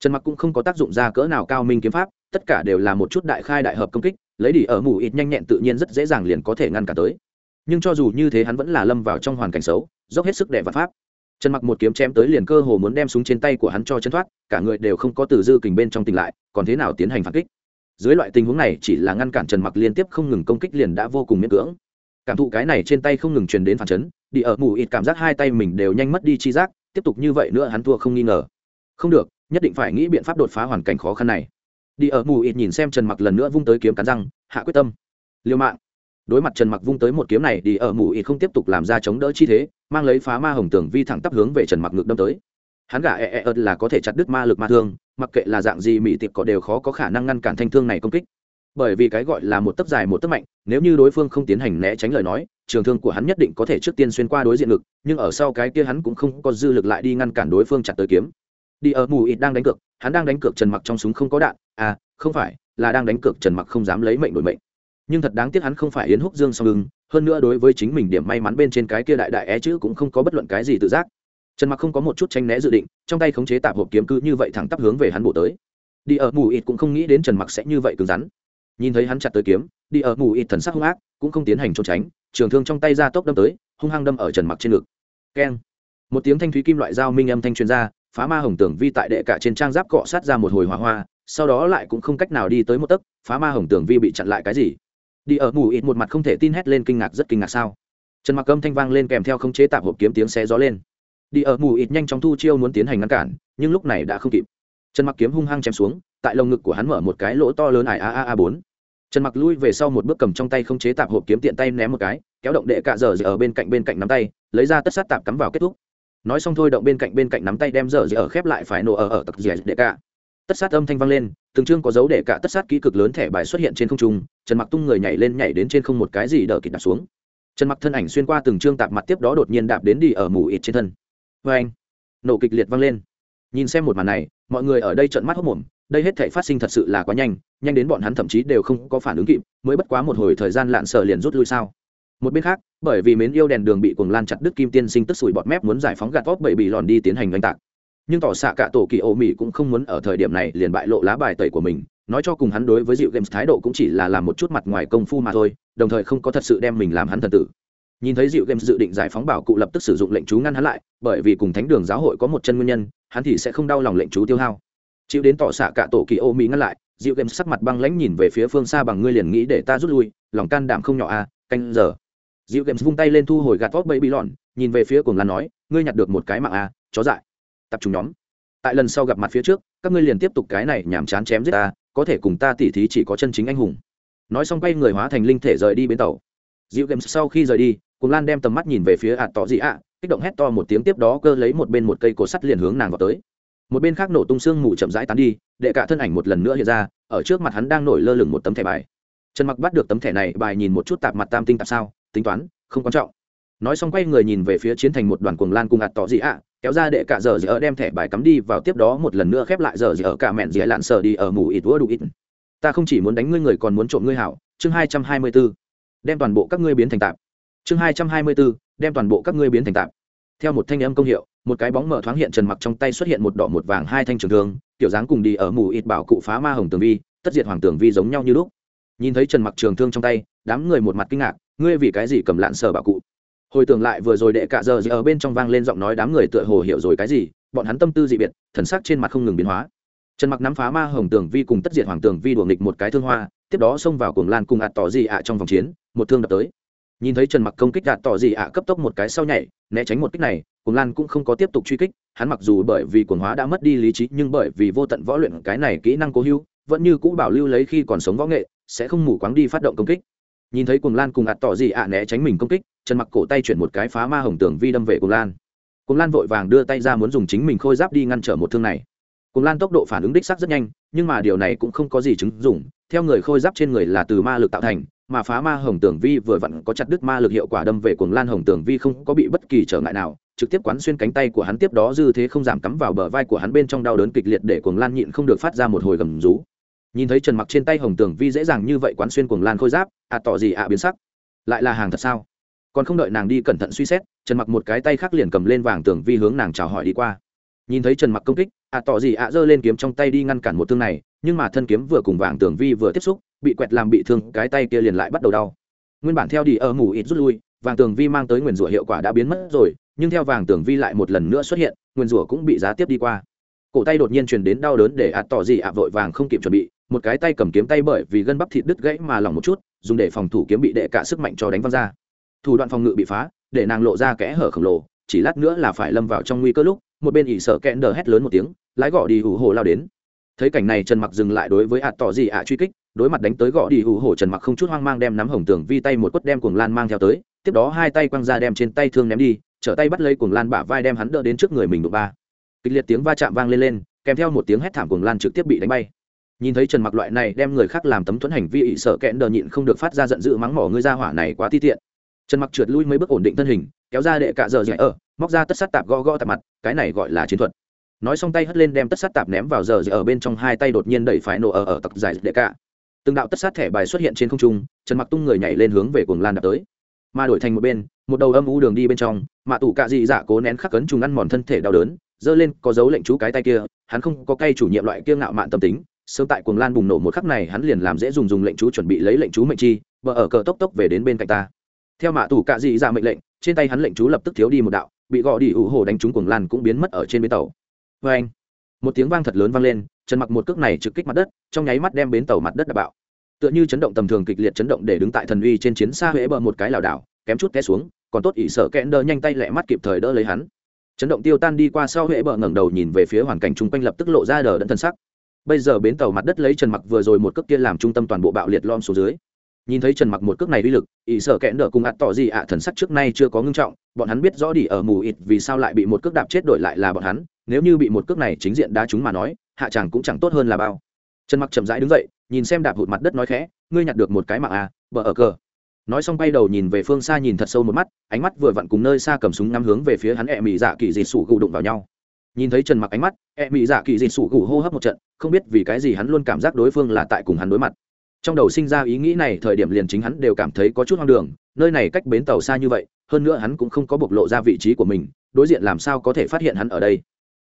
Trần mặc cũng không có tác dụng ra cỡ nào cao minh kiếm pháp, tất cả đều là một chút đại khai đại hợp công kích, lấy đi ở mù ít nhanh nhẹn tự nhiên rất dễ dàng liền có thể ngăn cả tới nhưng cho dù như thế hắn vẫn là lâm vào trong hoàn cảnh xấu, dốc hết sức đẻ vật pháp. Trần mặc một kiếm chém tới liền cơ hồ muốn đem súng trên tay của hắn cho chân thoát, cả người đều không có từ dư kình bên trong tỉnh lại, còn thế nào tiến hành phản kích? Dưới loại tình huống này chỉ là ngăn cản trần mặc liên tiếp không ngừng công kích liền đã vô cùng miễn cưỡng. Cảm thụ cái này trên tay không ngừng truyền đến phản chấn, đi ở mù ít cảm giác hai tay mình đều nhanh mất đi chi giác, tiếp tục như vậy nữa hắn thua không nghi ngờ. Không được, nhất định phải nghĩ biện pháp đột phá hoàn cảnh khó khăn này. Đi ở mù ít nhìn xem trần mặc lần nữa vung tới kiếm cắn răng, hạ quyết tâm. Liêu mạng đối mặt trần mặc vung tới một kiếm này đi ở mù ít không tiếp tục làm ra chống đỡ chi thế, mang lấy phá ma hồng tường vi thẳng tắp hướng về trần mặc ngược đâm tới. Hắn gã e e ớt là có thể chặt đứt ma lực ma thương, mặc kệ là dạng gì mỹ tiệp có đều khó có khả năng ngăn cản thanh thương này công kích. Bởi vì cái gọi là một tấc dài một tấc mạnh, nếu như đối phương không tiến hành né tránh lời nói, trường thương của hắn nhất định có thể trước tiên xuyên qua đối diện lực nhưng ở sau cái kia hắn cũng không có dư lực lại đi ngăn cản đối phương chặt tới kiếm. Đi ở mù ít đang đánh cược, hắn đang đánh cược trần mặc trong súng không có đạn à không phải, là đang đánh cược trần mặc không dám lấy mệnh đổi mệnh nhưng thật đáng tiếc hắn không phải yến húc dương song ưng, hơn nữa đối với chính mình điểm may mắn bên trên cái kia đại đại é chữ cũng không có bất luận cái gì tự giác. Trần mặc không có một chút tranh né dự định, trong tay khống chế tạp hộp kiếm cứ như vậy thẳng tắp hướng về hắn bổ tới. Đi ở mù ít cũng không nghĩ đến trần mặc sẽ như vậy cứng rắn. Nhìn thấy hắn chặt tới kiếm, đi ở mù ít thần sắc hung ác, cũng không tiến hành trốn tránh, trường thương trong tay ra tốc đâm tới, hung hăng đâm ở trần mặc trên ngực. Keng. Một tiếng thanh thúy kim loại dao minh âm thanh truyền ra, phá ma hồng tường vi tại đệ cả trên trang giáp cọ sát ra một hồi hỏa hoa, sau đó lại cũng không cách nào đi tới một tấc, phá ma hồng tường vi bị chặn lại cái gì đi ở mù ít một mặt không thể tin hét lên kinh ngạc rất kinh ngạc sao? Trần mặc âm thanh vang lên kèm theo không chế tạp hộp kiếm tiếng xé gió lên. Đi ở mù ít nhanh chóng thu chiêu muốn tiến hành ngăn cản, nhưng lúc này đã không kịp. Trần mặc kiếm hung hăng chém xuống, tại lồng ngực của hắn mở một cái lỗ to lớn ải a a a bốn. Trần mặc lui về sau một bước cầm trong tay không chế tạp hộp kiếm tiện tay ném một cái, kéo động đệ cạ dở dở ở bên cạnh bên cạnh nắm tay, lấy ra tất sát tạp cắm vào kết thúc. Nói xong thôi động bên cạnh bên cạnh nắm tay đem dở dở khép lại phải nổ ở ở tặc dẻ đệ cạ. Tất sát âm thanh vang lên, từng chương có dấu để cả tất sát kỹ cực lớn thẻ bài xuất hiện trên không trung trần mặc tung người nhảy lên nhảy đến trên không một cái gì đỡ kịp đạp xuống. Trần mặc thân ảnh xuyên qua từng trương tạp mặt tiếp đó đột nhiên đạp đến đi ở mù ít trên thân. Vê anh, nổ kịch liệt vang lên. Nhìn xem một màn này, mọi người ở đây trợn mắt hốc mồm, đây hết thể phát sinh thật sự là quá nhanh nhanh đến bọn hắn thậm chí đều không có phản ứng kịp, mới bất quá một hồi thời gian lạn sợ liền rút lui sao. Một bên khác, bởi vì mến yêu đèn đường bị cuồng lan chặt đứt kim tiên sinh tức sủi bọt mép muốn giải phóng gạt vóc bậy bị lòn đi tiến hành oanh tạc. Nhưng tỏ xạ cả tổ kỳ ô mỹ cũng không muốn ở thời điểm này liền bại lộ lá bài tẩy của mình nói cho cùng hắn đối với dịu games thái độ cũng chỉ là làm một chút mặt ngoài công phu mà thôi đồng thời không có thật sự đem mình làm hắn thần tử. Nhìn thấy dịu games dự định giải phóng bảo cụ lập tức sử dụng lệnh chú ngăn hắn lại bởi vì cùng thánh đường giáo hội có một chân nguyên nhân hắn thì sẽ không đau lòng lệnh chú tiêu hao. Chịu đến tỏ xạ cả tổ kỳ ô mỹ ngăn lại dịu games sắc mặt băng lãnh nhìn về phía phương xa bằng ngươi liền nghĩ để ta rút lui lòng can đảm không nhỏ a à, canh giờ. Dịu games vung tay lên thu hồi gạt vót bẫy bị lọn, nhìn về phía cuồng lan nói ngươi nhặt được một cái mạng a à, chó dại. Tập trung nhóm. Tại lần sau gặp mặt phía trước các ngươi liền tiếp tục cái này nhảm chán chém giết ta có thể cùng ta tỉ thí chỉ có chân chính anh hùng. Nói xong quay người hóa thành linh thể rời đi bến tàu. Dịu games sau khi rời đi cùng lan đem tầm mắt nhìn về phía ạt tỏ dị ạ, kích động hét to một tiếng tiếp đó cơ lấy một bên một cây cổ sắt liền hướng nàng vào tới. Một bên khác nổ tung xương mù chậm rãi tán đi, đệ cả thân ảnh một lần nữa hiện ra, ở trước mặt hắn đang nổi lơ lửng một tấm thẻ bài. Trần mặc bắt được tấm thẻ này, bài nhìn một chút tạp mặt tam tinh tạp sao, tính toán, không quan trọng. Nói xong quay người nhìn về phía chiến thành một đoàn cuồng lan cùng ạt tỏ dị ạ kéo ra để cả giờ giờ đem thẻ bài cắm đi vào tiếp đó một lần nữa khép lại giờ giờ cả mẹn dĩa lạn sờ đi ở mù ít vua đủ ít ta không chỉ muốn đánh ngươi người còn muốn trộm ngươi hảo. Chương hai trăm hai mươi 224. đem toàn bộ các ngươi biến thành tạp. Chương hai trăm hai mươi 224, đem toàn bộ các ngươi biến thành tạp. Theo một thanh âm công hiệu một cái bóng mở thoáng hiện trần mặc trong tay xuất hiện một đỏ một vàng hai thanh trường thương tiểu dáng cùng đi ở mù ít bảo cụ phá ma hồng tường vi tất diệt hoàng tường vi giống nhau như lúc. Nhìn thấy trần mặc trường thương trong tay đám người một mặt kinh ngạc ngươi vì cái gì cầm lạn sờ bảo cụ? Hồi tưởng lại vừa rồi đệ cả giờ ở bên trong vang lên giọng nói đám người tựa hồ hiểu rồi cái gì, bọn hắn tâm tư dị biệt, thần sắc trên mặt không ngừng biến hóa. Trần mặc nắm phá ma hồng tường vi cùng tất diệt hoàng tường vi đuổi nghịch một cái thương hoa, tiếp đó xông vào cuồng lan cùng ạt tỏ gì ạ trong vòng chiến, một thương đập tới. Nhìn thấy trần mặc công kích ạt tỏ gì ạ cấp tốc một cái sau nhảy, né tránh một kích này, cuồng lan cũng không có tiếp tục truy kích, hắn mặc dù bởi vì cuồng hóa đã mất đi lý trí nhưng bởi vì vô tận võ luyện cái này kỹ năng cố hữu, vẫn như cũ bảo lưu lấy khi còn sống võ nghệ, sẽ không mù quáng đi phát động công kích nhìn thấy cuồng lan cùng ạt tỏ gì ạ né tránh mình công kích, trần mặc cổ tay chuyển một cái phá ma hồng tường vi đâm về cuồng lan. Cuồng lan vội vàng đưa tay ra muốn dùng chính mình khôi giáp đi ngăn trở một thương này. Cuồng lan tốc độ phản ứng đích xác rất nhanh, nhưng mà điều này cũng không có gì chứng dụng, theo người khôi giáp trên người là từ ma lực tạo thành, mà phá ma hồng tường vi vừa vặn có chặt đứt ma lực hiệu quả đâm về cuồng lan hồng tường vi không có bị bất kỳ trở ngại nào, trực tiếp quán xuyên cánh tay của hắn, tiếp đó dư thế không giảm cắm vào bờ vai của hắn bên trong đau đớn kịch liệt để cuồng lan nhịn không được phát ra một hồi gầm rú nhìn thấy trần mặc trên tay hồng tường vi dễ dàng như vậy quán xuyên cuồng lan khôi giáp à tỏ gì ạ biến sắc. Lại là hàng thật sao? Còn không đợi nàng đi cẩn thận suy xét, trần mặc một cái tay khác liền cầm lên vàng tường vi hướng nàng chào hỏi đi qua. Nhìn thấy trần mặc công kích, ạ tỏ gì ạ giơ lên kiếm trong tay đi ngăn cản một thương này, nhưng mà thân kiếm vừa cùng vàng tường vi vừa tiếp xúc, bị quẹt làm bị thương, cái tay kia liền lại bắt đầu đau. Nguyên bản theo đi ở ngủ ít rút lui, vàng tường vi mang tới nguyền rủa hiệu quả đã biến mất rồi, nhưng theo vàng tường vi lại một lần nữa xuất hiện, nguyền rủa cũng bị giá tiếp đi qua. Cổ tay đột nhiên truyền đến đau đớn để ạt tỏ gì ạ vội vàng không kịp chuẩn bị một cái tay cầm kiếm tay bởi vì gân bắp thịt đứt gãy mà lỏng một chút, dùng để phòng thủ kiếm bị đệ cả sức mạnh cho đánh văng ra. Thủ đoạn phòng ngự bị phá, để nàng lộ ra kẽ hở khổng lồ, chỉ lát nữa là phải lâm vào trong nguy cơ lúc, một bên ỉ sợ kẽn đờ hét lớn một tiếng, lái gõ đi hủ hồ lao đến. Thấy cảnh này trần mặc dừng lại đối với ạt tỏ gì ạ truy kích, đối mặt đánh tới gõ đi hủ hồ trần mặc không chút hoang mang đem nắm hồng tường vi tay một quất đem cuồng lan mang theo tới, tiếp đó hai tay quăng ra đem trên tay thương ném đi, trở tay bắt lấy cuồng lan bả vai đem hắn đỡ đến trước người mình đụng ba. Kịch liệt tiếng va chạm vang lên lên, kèm theo một tiếng hét thảm cuồng lan trực tiếp bị đánh bay nhìn thấy trần mặc loại này đem người khác làm tấm thuẫn hành vi ỵ sợ kẽn đờ nhịn không được phát ra giận dữ mắng mỏ ngươi ra hỏa này quá ti tiện. Trần mặc trượt lui mấy bước ổn định thân hình, kéo ra đệ cạ giờ dạy ở, móc ra tất sắt tạp gõ gõ tạp mặt, cái này gọi là chiến thuật. Nói xong tay hất lên đem tất sắt tạp ném vào giờ dạy ở bên trong hai tay đột nhiên đẩy phải nổ ở ở tập giải đệ cạ. Từng đạo tất sát thẻ bài xuất hiện trên không trung, trần mặc tung người nhảy lên hướng về cuồng lan đập tới. Mà đổi thành một bên, một đầu âm u đường đi bên trong mạ tủ cạ dị dạ cố nén khắc cấn trùng ăn mòn thân thể đau đớn, giơ lên có dấu lệnh chú cái tay kia, hắn không có cây chủ nhiệm loại kiêng ngạo mạn tâm tính sớm tại cuồng lan bùng nổ một khắc này, hắn liền làm dễ dùng dùng lệnh chú chuẩn bị lấy lệnh chú mệnh chi, bờ ở cờ tốc tốc về đến bên cạnh ta. Theo mạ tủ cạ dị ra mệnh lệnh, trên tay hắn lệnh chú lập tức thiếu đi một đạo, bị gọ đi ủ hồ đánh trúng cuồng lan cũng biến mất ở trên bến tàu. Vê anh, một tiếng vang thật lớn vang lên, trần mặc một cước này trực kích mặt đất, trong nháy mắt đem bến tàu mặt đất đạp bạo. Tựa như chấn động tầm thường kịch liệt chấn động để đứng tại thần uy trên chiến xa huế bờ một cái lảo đảo, kém chút té xuống, còn tốt ỷ sợ kẽn đỡ nhanh tay lẹ mắt kịp thời đỡ lấy hắn. Chấn động tiêu tan đi qua sau huệ bờ ngẩng đầu nhìn về phía hoàn cảnh chung quanh lập tức lộ ra đờ đẫn thân sắc bây giờ bến tàu mặt đất lấy trần mặc vừa rồi một cước kia làm trung tâm toàn bộ bạo liệt lom xuống dưới. Nhìn thấy trần mặc một cước này uy lực, ỷ sợ kẽn đỡ cùng ạt tỏ gì ạ, thần sắc trước nay chưa có ngưng trọng, bọn hắn biết rõ đi ở mù ịt vì sao lại bị một cước đạp chết đổi lại là bọn hắn, nếu như bị một cước này chính diện đá chúng mà nói, hạ chàng cũng chẳng tốt hơn là bao. Trần mặc chậm rãi đứng dậy, nhìn xem đạp hụt mặt đất nói khẽ, ngươi nhặt được một cái mạng à bờ ở cờ. Nói xong bay đầu nhìn về phương xa nhìn thật sâu một mắt, ánh mắt vừa vặn cùng nơi xa cầm súng ngắm hướng về phía hắn ẹ mị dạ kỳ dịt sủ gù đụng vào nhau nhìn thấy trần mặc ánh mắt E mị dạ kỳ dịt sủ gù hô hấp một trận, không biết vì cái gì hắn luôn cảm giác đối phương là tại cùng hắn đối mặt. Trong đầu sinh ra ý nghĩ này, thời điểm liền chính hắn đều cảm thấy có chút hoang đường, nơi này cách bến tàu xa như vậy, hơn nữa hắn cũng không có bộc lộ ra vị trí của mình, đối diện làm sao có thể phát hiện hắn ở đây.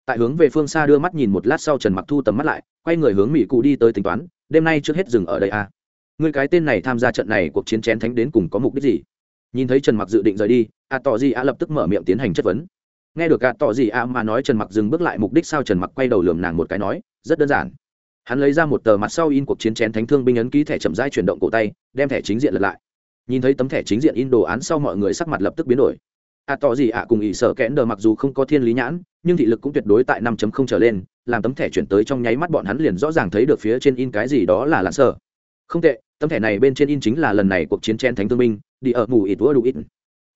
Tại hướng về phương xa đưa mắt nhìn một lát sau trần mặc thu tầm mắt lại, quay người hướng mỹ cụ đi tới tính toán, đêm nay trước hết dừng ở đây à. Người cái tên này tham gia trận này cuộc chiến chén thánh đến cùng có mục đích gì? Nhìn thấy trần mặc dự định rời đi, a tỏ gì a lập tức mở miệng tiến hành chất vấn nghe được a tỏ gì a mà nói trần mặc dừng bước lại, mục đích sao trần mặc quay đầu lườm nàng một cái nói, rất đơn giản. Hắn lấy ra một tờ mặt sau in cuộc chiến chén thánh thương binh ấn ký thẻ chậm rãi chuyển động cổ tay, đem thẻ chính diện lật lại. Nhìn thấy tấm thẻ chính diện in đồ án sau mọi người sắc mặt lập tức biến đổi. A tỏ gì a cùng ỷ sợ kẽn đờ mặc dù không có thiên lý nhãn, nhưng thị lực cũng tuyệt đối tại năm trở lên, làm tấm thẻ chuyển tới trong nháy mắt bọn hắn liền rõ ràng thấy được phía trên in cái gì đó là lãn sở không tệ, tấm thẻ này bên trên in chính là lần này cuộc chiến chen thánh thương binh, đi ở mù ít vua đủ ít.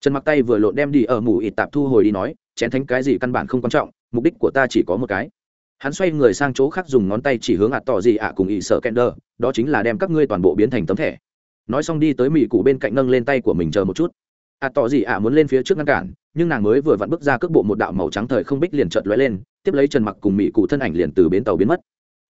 Trần mặc tay vừa lộn đem đi ở mù ít tạp thu hồi đi nói chén thánh cái gì căn bản không quan trọng, mục đích của ta chỉ có một cái. Hắn xoay người sang chỗ khác dùng ngón tay chỉ hướng ạt tỏ gì ạ cùng ỵ sợ kender, đó chính là đem các ngươi toàn bộ biến thành tấm thẻ. Nói xong đi tới mỹ cụ bên cạnh nâng lên tay của mình chờ một chút. Ạt tỏ gì ạ muốn lên phía trước ngăn cản, nhưng nàng mới vừa vặn bước ra cước bộ một đạo màu trắng thời không bích liền chợt lóe lên, tiếp lấy trần mặc cùng mỹ cụ thân ảnh liền từ bến tàu biến mất.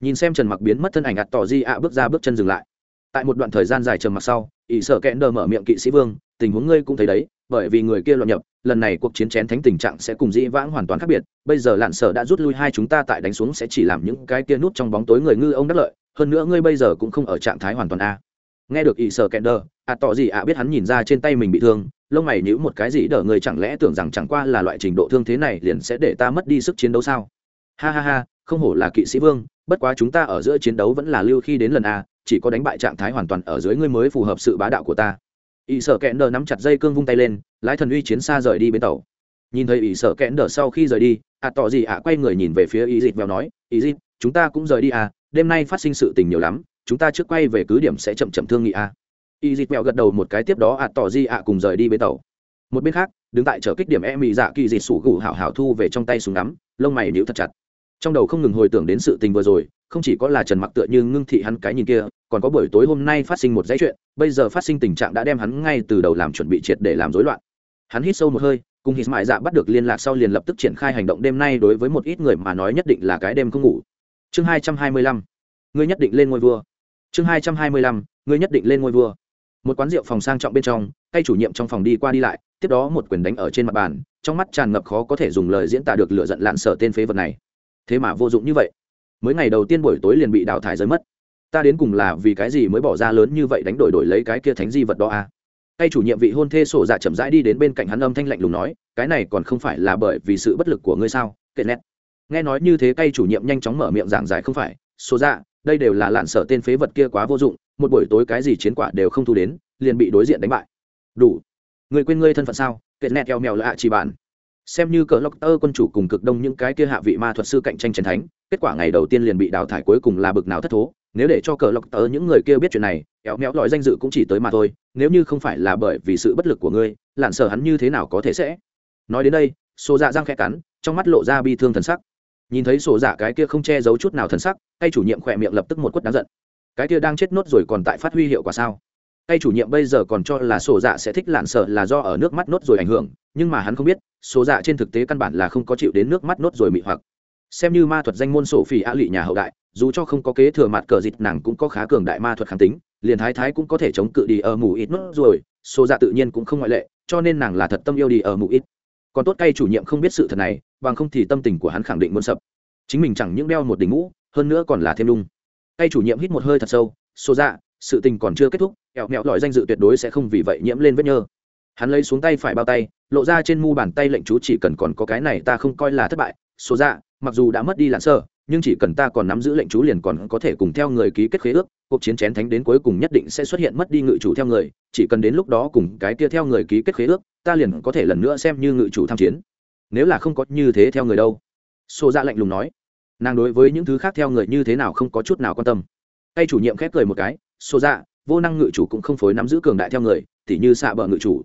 Nhìn xem trần mặc biến mất thân ảnh ạt tỏ gì ạ bước ra bước chân dừng lại. Tại một đoạn thời gian dài trầm mặc sau ỵ sợ kẽn mở miệng kỵ sĩ vương, tình huống ngươi cũng thấy đấy, bởi vì người kia loạn nhập lần này cuộc chiến chén thánh tình trạng sẽ cùng dĩ vãng hoàn toàn khác biệt. Bây giờ lạn sở đã rút lui, hai chúng ta tại đánh xuống sẽ chỉ làm những cái kia nút trong bóng tối người ngư ông đắc lợi. Hơn nữa ngươi bây giờ cũng không ở trạng thái hoàn toàn a. Nghe được ỷ sở kẹn đờ, ạ tỏ gì ạ biết hắn nhìn ra trên tay mình bị thương, lông mày nhữ một cái gì đỡ người chẳng lẽ tưởng rằng chẳng qua là loại trình độ thương thế này liền sẽ để ta mất đi sức chiến đấu sao? Ha ha ha, không hổ là kỵ sĩ vương, bất quá chúng ta ở giữa chiến đấu vẫn là lưu khi đến lần a, chỉ có đánh bại trạng thái hoàn toàn ở dưới ngươi mới phù hợp sự bá đạo của ta ỷ sở kẽn đờ nắm chặt dây cương vung tay lên lái thần uy chiến xa rời đi bến tàu. Nhìn thấy ỷ sở kẽn đờ sau khi rời đi ạ à, tỏ gì ạ quay người nhìn về phía ý dịt vèo nói ý dịt chúng ta cũng rời đi à đêm nay phát sinh sự tình nhiều lắm chúng ta trước quay về cứ điểm sẽ chậm chậm thương nghị à. Ý dịt vèo gật đầu một cái tiếp đó ạ à, tỏ gì ạ cùng rời đi bến tàu. Một bên khác đứng tại chợ kích điểm e mỹ dạ kỳ dịt sủ gù hảo hảo thu về trong tay súng ngắm lông mày níu thật chặt. Trong đầu không ngừng hồi tưởng đến sự tình vừa rồi không chỉ có là trần mặc tựa như ngưng thị hắn cái nhìn kia, còn có buổi tối hôm nay phát sinh một dãy chuyện, bây giờ phát sinh tình trạng đã đem hắn ngay từ đầu làm chuẩn bị triệt để làm rối loạn. Hắn hít sâu một hơi, cùng hít mại dạ bắt được liên lạc sau liền lập tức triển khai hành động đêm nay đối với một ít người mà nói nhất định là cái đêm không ngủ. Chương hai trăm hai mươi lăm, ngươi nhất định lên ngôi vua. Chương hai trăm hai mươi lăm, ngươi nhất định lên ngôi vua. Một quán rượu phòng sang trọng bên trong, tay chủ nhiệm trong phòng đi qua đi lại, tiếp đó một quyền đánh ở trên mặt bàn, trong mắt tràn ngập khó có thể dùng lời diễn tả được lựa giận lạn sở tên phế vật này. Thế mà vô dụng như vậy mới ngày đầu tiên buổi tối liền bị đào thải rơi mất. Ta đến cùng là vì cái gì mới bỏ ra lớn như vậy đánh đổi đổi lấy cái kia thánh di vật đó à? Tay chủ nhiệm vị hôn thê sổ dạ chậm rãi đi đến bên cạnh hắn âm thanh lạnh lùng nói, cái này còn không phải là bởi vì sự bất lực của ngươi sao? Kệ nét. Nghe nói như thế tay chủ nhiệm nhanh chóng mở miệng giảng giải không phải, Sổ dạ đây đều là lạn sở tên phế vật kia quá vô dụng, một buổi tối cái gì chiến quả đều không thu đến, liền bị đối diện đánh bại. Đủ. Người quên ngươi thân phận sao? Kệ nét eo mèo lạ chỉ bản xem như cờ lộc tơ quân chủ cùng cực đông những cái kia hạ vị ma thuật sư cạnh tranh trần thánh, kết quả ngày đầu tiên liền bị đào thải cuối cùng là bực nào thất thố. Nếu để cho cờ lộc tơ những người kia biết chuyện này éo méo lọi danh dự cũng chỉ tới mà thôi. Nếu như không phải là bởi vì sự bất lực của ngươi lặn sợ hắn như thế nào có thể sẽ? Nói đến đây sổ dạ răng khẽ cắn, trong mắt lộ ra bi thương thần sắc. Nhìn thấy sổ dạ cái kia không che giấu chút nào thần sắc, tay chủ nhiệm khỏe miệng lập tức một quất đáng giận. Cái kia đang chết nốt rồi còn tại phát huy hiệu quả sao? Tay chủ nhiệm bây giờ còn cho là sổ dạ sẽ thích lạn sợ là do ở nước mắt nốt rồi ảnh hưởng, nhưng mà hắn không biết, sổ dạ trên thực tế căn bản là không có chịu đến nước mắt nốt rồi mị hoặc. Xem như ma thuật danh môn sổ phỉ a lụy nhà hậu đại, dù cho không có kế thừa mặt cờ dịch, nàng cũng có khá cường đại ma thuật kháng tính, liền thái thái cũng có thể chống cự đi ở mù ít nốt rồi, sổ dạ tự nhiên cũng không ngoại lệ, cho nên nàng là thật tâm yêu đi ở mù ít. Còn tốt cay chủ nhiệm không biết sự thật này, bằng không thì tâm tình của hắn khẳng định muốn sập. Chính mình chẳng những đeo một đỉnh ngũ hơn nữa còn là thêm lung. Cay chủ nhiệm hít một hơi thật sâu, sổ dạ sự tình còn chưa kết thúc kẹo mẹo lọi danh dự tuyệt đối sẽ không vì vậy nhiễm lên vết nhơ. Hắn lấy xuống tay phải bao tay, lộ ra trên mu bàn tay lệnh chú chỉ cần còn có cái này ta không coi là thất bại. Số dạ mặc dù đã mất đi lặn sơ, nhưng chỉ cần ta còn nắm giữ lệnh chú liền còn có thể cùng theo người ký kết khế ước. Cuộc chiến chén thánh đến cuối cùng nhất định sẽ xuất hiện mất đi ngự chủ theo người, chỉ cần đến lúc đó cùng cái kia theo người ký kết khế ước, ta liền có thể lần nữa xem như ngự chủ tham chiến. Nếu là không có như thế theo người đâu. Xô ra dạ lạnh lùng nói. Nàng đối với những thứ khác theo người như thế nào không có chút nào quan tâm. Tay chủ nhiệm khép cười một cái. Xô ra dạ, vô năng ngự chủ cũng không phối nắm giữ cường đại theo người, tỉ như xạ bờ ngự chủ.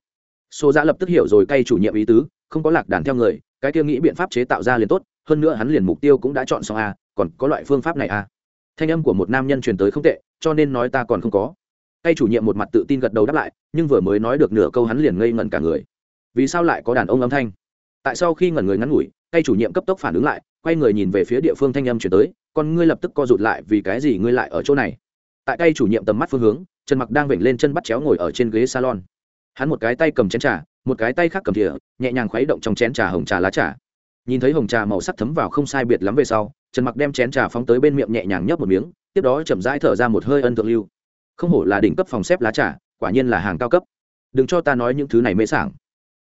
Số giã lập tức hiểu rồi cay chủ nhiệm ý tứ, không có lạc đàn theo người, cái kia nghĩ biện pháp chế tạo ra liền tốt, hơn nữa hắn liền mục tiêu cũng đã chọn xong a còn có loại phương pháp này a thanh âm của một nam nhân truyền tới không tệ, cho nên nói ta còn không có. Cay chủ nhiệm một mặt tự tin gật đầu đáp lại, nhưng vừa mới nói được nửa câu hắn liền ngây ngẩn cả người. Vì sao lại có đàn ông âm thanh? Tại sau khi ngẩn người ngắn ngủi, cay chủ nhiệm cấp tốc phản ứng lại, quay người nhìn về phía địa phương thanh âm chuyển tới còn ngươi lập tức co rụt lại vì cái gì ngươi lại ở chỗ này? Tại cay chủ nhiệm tầm mắt phương hướng trần mặc đang vểnh lên chân bắt chéo ngồi ở trên ghế salon. Hắn một cái tay cầm chén trà, một cái tay khác cầm thìa, nhẹ nhàng khuấy động trong chén trà hồng trà lá trà. Nhìn thấy hồng trà màu sắc thấm vào không sai biệt lắm về sau, trần mặc đem chén trà phóng tới bên miệng nhẹ nhàng nhấp một miếng, tiếp đó chậm rãi thở ra một hơi ân thượng lưu. Không hổ là đỉnh cấp phòng xếp lá trà, quả nhiên là hàng cao cấp. Đừng cho ta nói những thứ này mê sảng.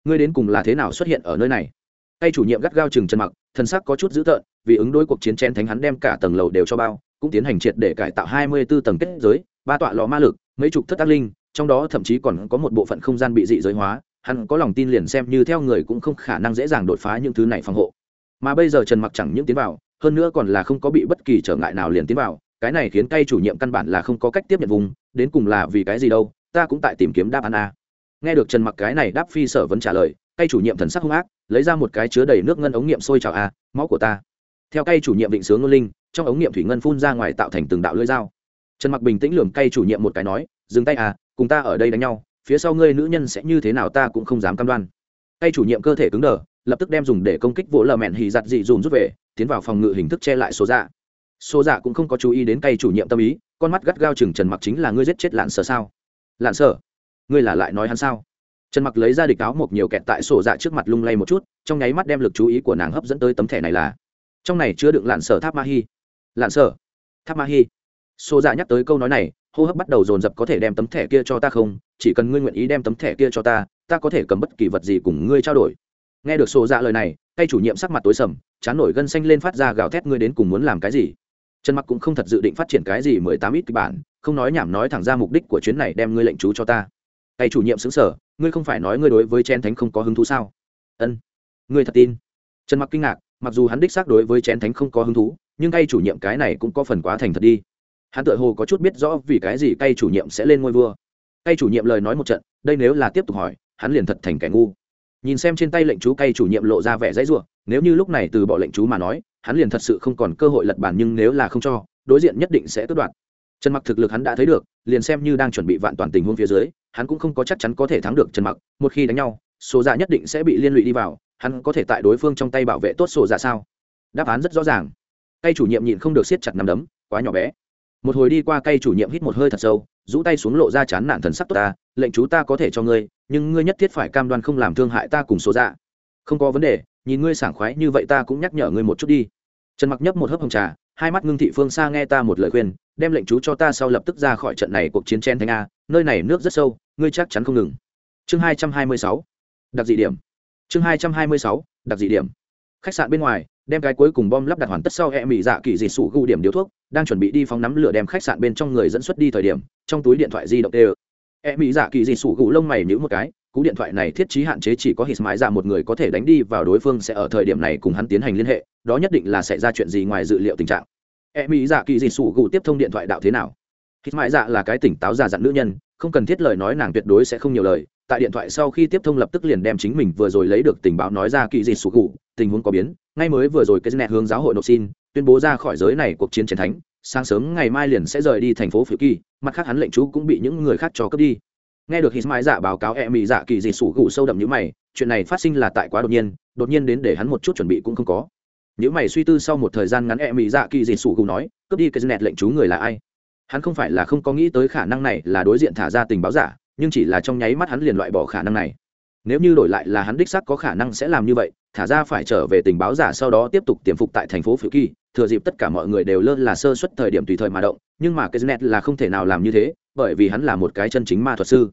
Ngươi đến cùng là thế nào xuất hiện ở nơi này? Tay chủ nhiệm gắt gao chừng trần mặc, thân sắc có chút dữ tợn, vì ứng đối cuộc chiến chén thánh hắn đem cả tầng lầu đều cho bao, cũng tiến hành triệt để cải tạo 24 tầng kết giới, ba tọa lò ma lực mấy chục thất tác linh, trong đó thậm chí còn có một bộ phận không gian bị dị giới hóa, hắn có lòng tin liền xem như theo người cũng không khả năng dễ dàng đột phá những thứ này phòng hộ. Mà bây giờ trần mặc chẳng những tiến vào, hơn nữa còn là không có bị bất kỳ trở ngại nào liền tiến vào, cái này khiến cây chủ nhiệm căn bản là không có cách tiếp nhận vùng, đến cùng là vì cái gì đâu, ta cũng tại tìm kiếm đáp án a. Nghe được trần mặc cái này đáp phi sở vấn trả lời cây chủ nhiệm thần sắc hung ác, lấy ra một cái chứa đầy nước ngân ống nghiệm sôi trào a, máu của ta. Theo cây chủ nhiệm định sướng ngôn linh, trong ống nghiệm thủy ngân phun ra ngoài tạo thành từng đạo lưỡi dao trần mặc bình tĩnh lườm cây chủ nhiệm một cái nói, dừng tay à cùng ta ở đây đánh nhau, phía sau ngươi nữ nhân sẽ như thế nào ta cũng không dám cam đoan. Cay chủ nhiệm cơ thể cứng đờ, lập tức đem dùng để công kích vỗ lờ mẹn hì giặt dị dùm rút về, tiến vào phòng ngự hình thức che lại số dạ. Số dạ cũng không có chú ý đến cây chủ nhiệm tâm ý, con mắt gắt gao chừng trần mặc chính là ngươi giết chết lạn sở sao? Lạn sở, ngươi là lại nói hắn sao? Trần mặc lấy ra địch áo một nhiều kẹt tại sổ dạ trước mặt lung lay một chút, trong nháy mắt đem lực chú ý của nàng hấp dẫn tới tấm thẻ này là. Trong này chứa đựng lạn sở tháp ma hi. Lạn sở tháp ma hi. Sô dạ nhắc tới câu nói này, hô hấp bắt đầu dồn dập có thể đem tấm thẻ kia cho ta không? Chỉ cần ngươi nguyện ý đem tấm thẻ kia cho ta ta có thể cầm bất kỳ vật gì cùng ngươi trao đổi. Nghe được Sô dạ lời này, tay chủ nhiệm sắc mặt tối sầm, chán nổi gân xanh lên phát ra gào thét ngươi đến cùng muốn làm cái gì? Trần mặc cũng không thật dự định phát triển cái gì mười tám ít kịch bản, không nói nhảm nói thẳng ra mục đích của chuyến này đem ngươi lệnh chú cho ta. Tay chủ nhiệm xứng sở ngươi không phải nói ngươi đối với chén thánh không có hứng thú sao? Ân, ngươi thật tin. Trần mặc kinh ngạc, mặc dù hắn đích xác đối với chén thánh không có hứng thú, nhưng tay chủ nhiệm cái này cũng có phần quá thành thật đi hắn tự hồ có chút biết rõ vì cái gì Cây chủ nhiệm sẽ lên ngôi vua. Cây chủ nhiệm lời nói một trận, đây nếu là tiếp tục hỏi, hắn liền thật thành kẻ ngu. Nhìn xem trên tay lệnh chú Cây chủ nhiệm lộ ra vẻ dãy ruộng nếu như lúc này từ bỏ lệnh chú mà nói, hắn liền thật sự không còn cơ hội lật bản nhưng nếu là không cho, đối diện nhất định sẽ tước đoạt. Trần mặc thực lực hắn đã thấy được, liền xem như đang chuẩn bị vạn toàn tình huống phía dưới, hắn cũng không có chắc chắn có thể thắng được trần mặc, một khi đánh nhau số dạ nhất định sẽ bị liên lụy đi vào, hắn có thể tại đối phương trong tay bảo vệ tốt sổ dạ sao? Đáp án rất rõ ràng. Cây chủ nhiệm nhịn không được siết chặt nắm đấm, quá nhỏ bé một hồi đi qua cây chủ nhiệm hít một hơi thật sâu, rũ tay xuống lộ ra chán nản thần sắc tốt ta, lệnh chú ta có thể cho ngươi, nhưng ngươi nhất thiết phải cam đoan không làm thương hại ta cùng số dạ. Không có vấn đề, nhìn ngươi sảng khoái như vậy ta cũng nhắc nhở ngươi một chút đi. Trần mặc nhấp một hớp hồng trà, hai mắt ngưng thị phương xa nghe ta một lời khuyên, đem lệnh chú cho ta sau lập tức ra khỏi trận này cuộc chiến chen thanh a, nơi này nước rất sâu, ngươi chắc chắn không ngừng. Chương hai trăm hai mươi sáu, đặc dị điểm. Chương hai trăm hai mươi sáu, đặc dị điểm. Khách sạn bên ngoài, đem cái cuối cùng bom lắp đặt hoàn tất sau e mỹ dạ kỳ dị sụ gu điểm điếu thuốc đang chuẩn bị đi phóng nắm lửa đem khách sạn bên trong người dẫn xuất đi thời điểm trong túi điện thoại di động tê e mỹ dạ kỳ dị sủ gù lông mày nhữ một cái cú điện thoại này thiết trí hạn chế chỉ có hít mãi ra dạ một người có thể đánh đi vào đối phương sẽ ở thời điểm này cùng hắn tiến hành liên hệ đó nhất định là sẽ ra chuyện gì ngoài dự liệu tình trạng. E mỹ dạ kỳ dị sủ gù tiếp thông điện thoại đạo thế nào? Hít mãi dạ là cái tỉnh táo già dặn nữ nhân không cần thiết lời nói nàng tuyệt đối sẽ không nhiều lời tại điện thoại sau khi tiếp thông lập tức liền đem chính mình vừa rồi lấy được tình báo nói ra kỳ dị sủ gù, tình huống có biến ngay mới vừa rồi cái nẹt hướng giáo hội nộp xin tuyên bố ra khỏi giới này cuộc chiến chiến thánh, sáng sớm ngày mai liền sẽ rời đi thành phố phiêu kỳ, mặt khác hắn lệnh chú cũng bị những người khác cho cướp đi. Nghe được hít mãi dạ báo cáo e mỹ dạ kỳ dị sủ gù sâu đậm như mày, chuyện này phát sinh là tại quá đột nhiên đột nhiên đến để hắn một chút chuẩn bị cũng không có. Nếu mày suy tư sau một thời gian ngắn e mỹ dạ kỳ dị sủ gù nói, cướp đi cái nẹt lệnh chú người là ai? Hắn không phải là không có nghĩ tới khả năng này là đối diện thả ra tình báo giả, nhưng chỉ là trong nháy mắt hắn liền loại bỏ khả năng này nếu như đổi lại là hắn đích xác có khả năng sẽ làm như vậy, thả ra phải trở về tình báo giả sau đó tiếp tục tiềm phục tại thành phố phiêu kỳ, thừa dịp tất cả mọi người đều lơ là sơ suất thời điểm tùy thời mà động, nhưng mà cái net là không thể nào làm như thế, bởi vì hắn là một cái chân chính ma thuật sư.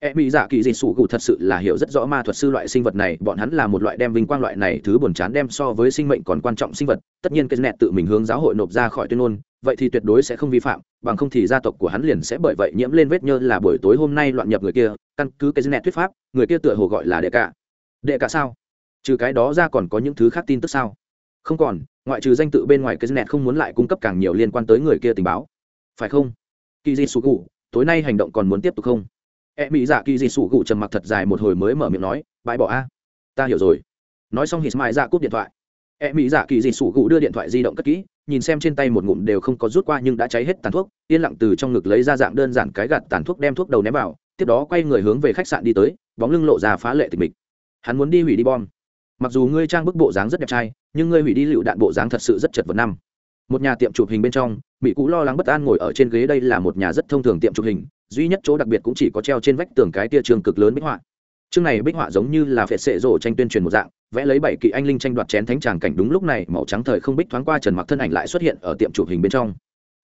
E mỹ dạ kỳ dị sủ cụ thật sự là hiểu rất rõ ma thuật sư loại sinh vật này, bọn hắn là một loại đem vinh quang loại này thứ buồn chán đem so với sinh mệnh còn quan trọng sinh vật. Tất nhiên cái net tự mình hướng giáo hội nộp ra khỏi tuyên ngôn vậy thì tuyệt đối sẽ không vi phạm, bằng không thì gia tộc của hắn liền sẽ bởi vậy nhiễm lên vết nhơ là buổi tối hôm nay loạn nhập người kia, căn cứ cái net thuyết pháp, người kia tựa hồ gọi là đệ cả. Đệ cả sao? Trừ cái đó ra còn có những thứ khác tin tức sao? Không còn, ngoại trừ danh tự bên ngoài cái net không muốn lại cung cấp càng nhiều liên quan tới người kia tình báo. Phải không? Kỳ di sủ cụ tối nay hành động còn muốn tiếp tục không? E mỹ dạ kỳ di sủ cụ trầm mặc thật dài một hồi mới mở miệng nói, bãi bỏ a. Ta hiểu rồi. Nói xong hít mãi ra cúp điện thoại. E mỹ dạ kỳ di sủ cụ đưa điện thoại di động cất kỹ nhìn xem trên tay một ngụm đều không có rút qua nhưng đã cháy hết tàn thuốc, yên lặng từ trong ngực lấy ra dạng đơn giản cái gạt tàn thuốc đem thuốc đầu ném vào, tiếp đó quay người hướng về khách sạn đi tới, bóng lưng lộ ra phá lệ tịch mịch. Hắn muốn đi hủy đi bom. Mặc dù ngươi trang bức bộ dáng rất đẹp trai, nhưng ngươi hủy đi lựu đạn bộ dáng thật sự rất chật vật năm. Một nhà tiệm chụp hình bên trong, mỹ cũ lo lắng bất an ngồi ở trên ghế đây là một nhà rất thông thường tiệm chụp hình, duy nhất chỗ đặc biệt cũng chỉ có treo trên vách tường cái tia trường cực lớn bích họa chương này bích họa giống như là phệt sệ rổ tranh tuyên truyền một dạng, vẽ lấy bảy kỵ anh linh tranh đoạt chén thánh tràng cảnh đúng lúc này, màu trắng thời không bích thoáng qua trần mặc thân ảnh lại xuất hiện ở tiệm chụp hình bên trong.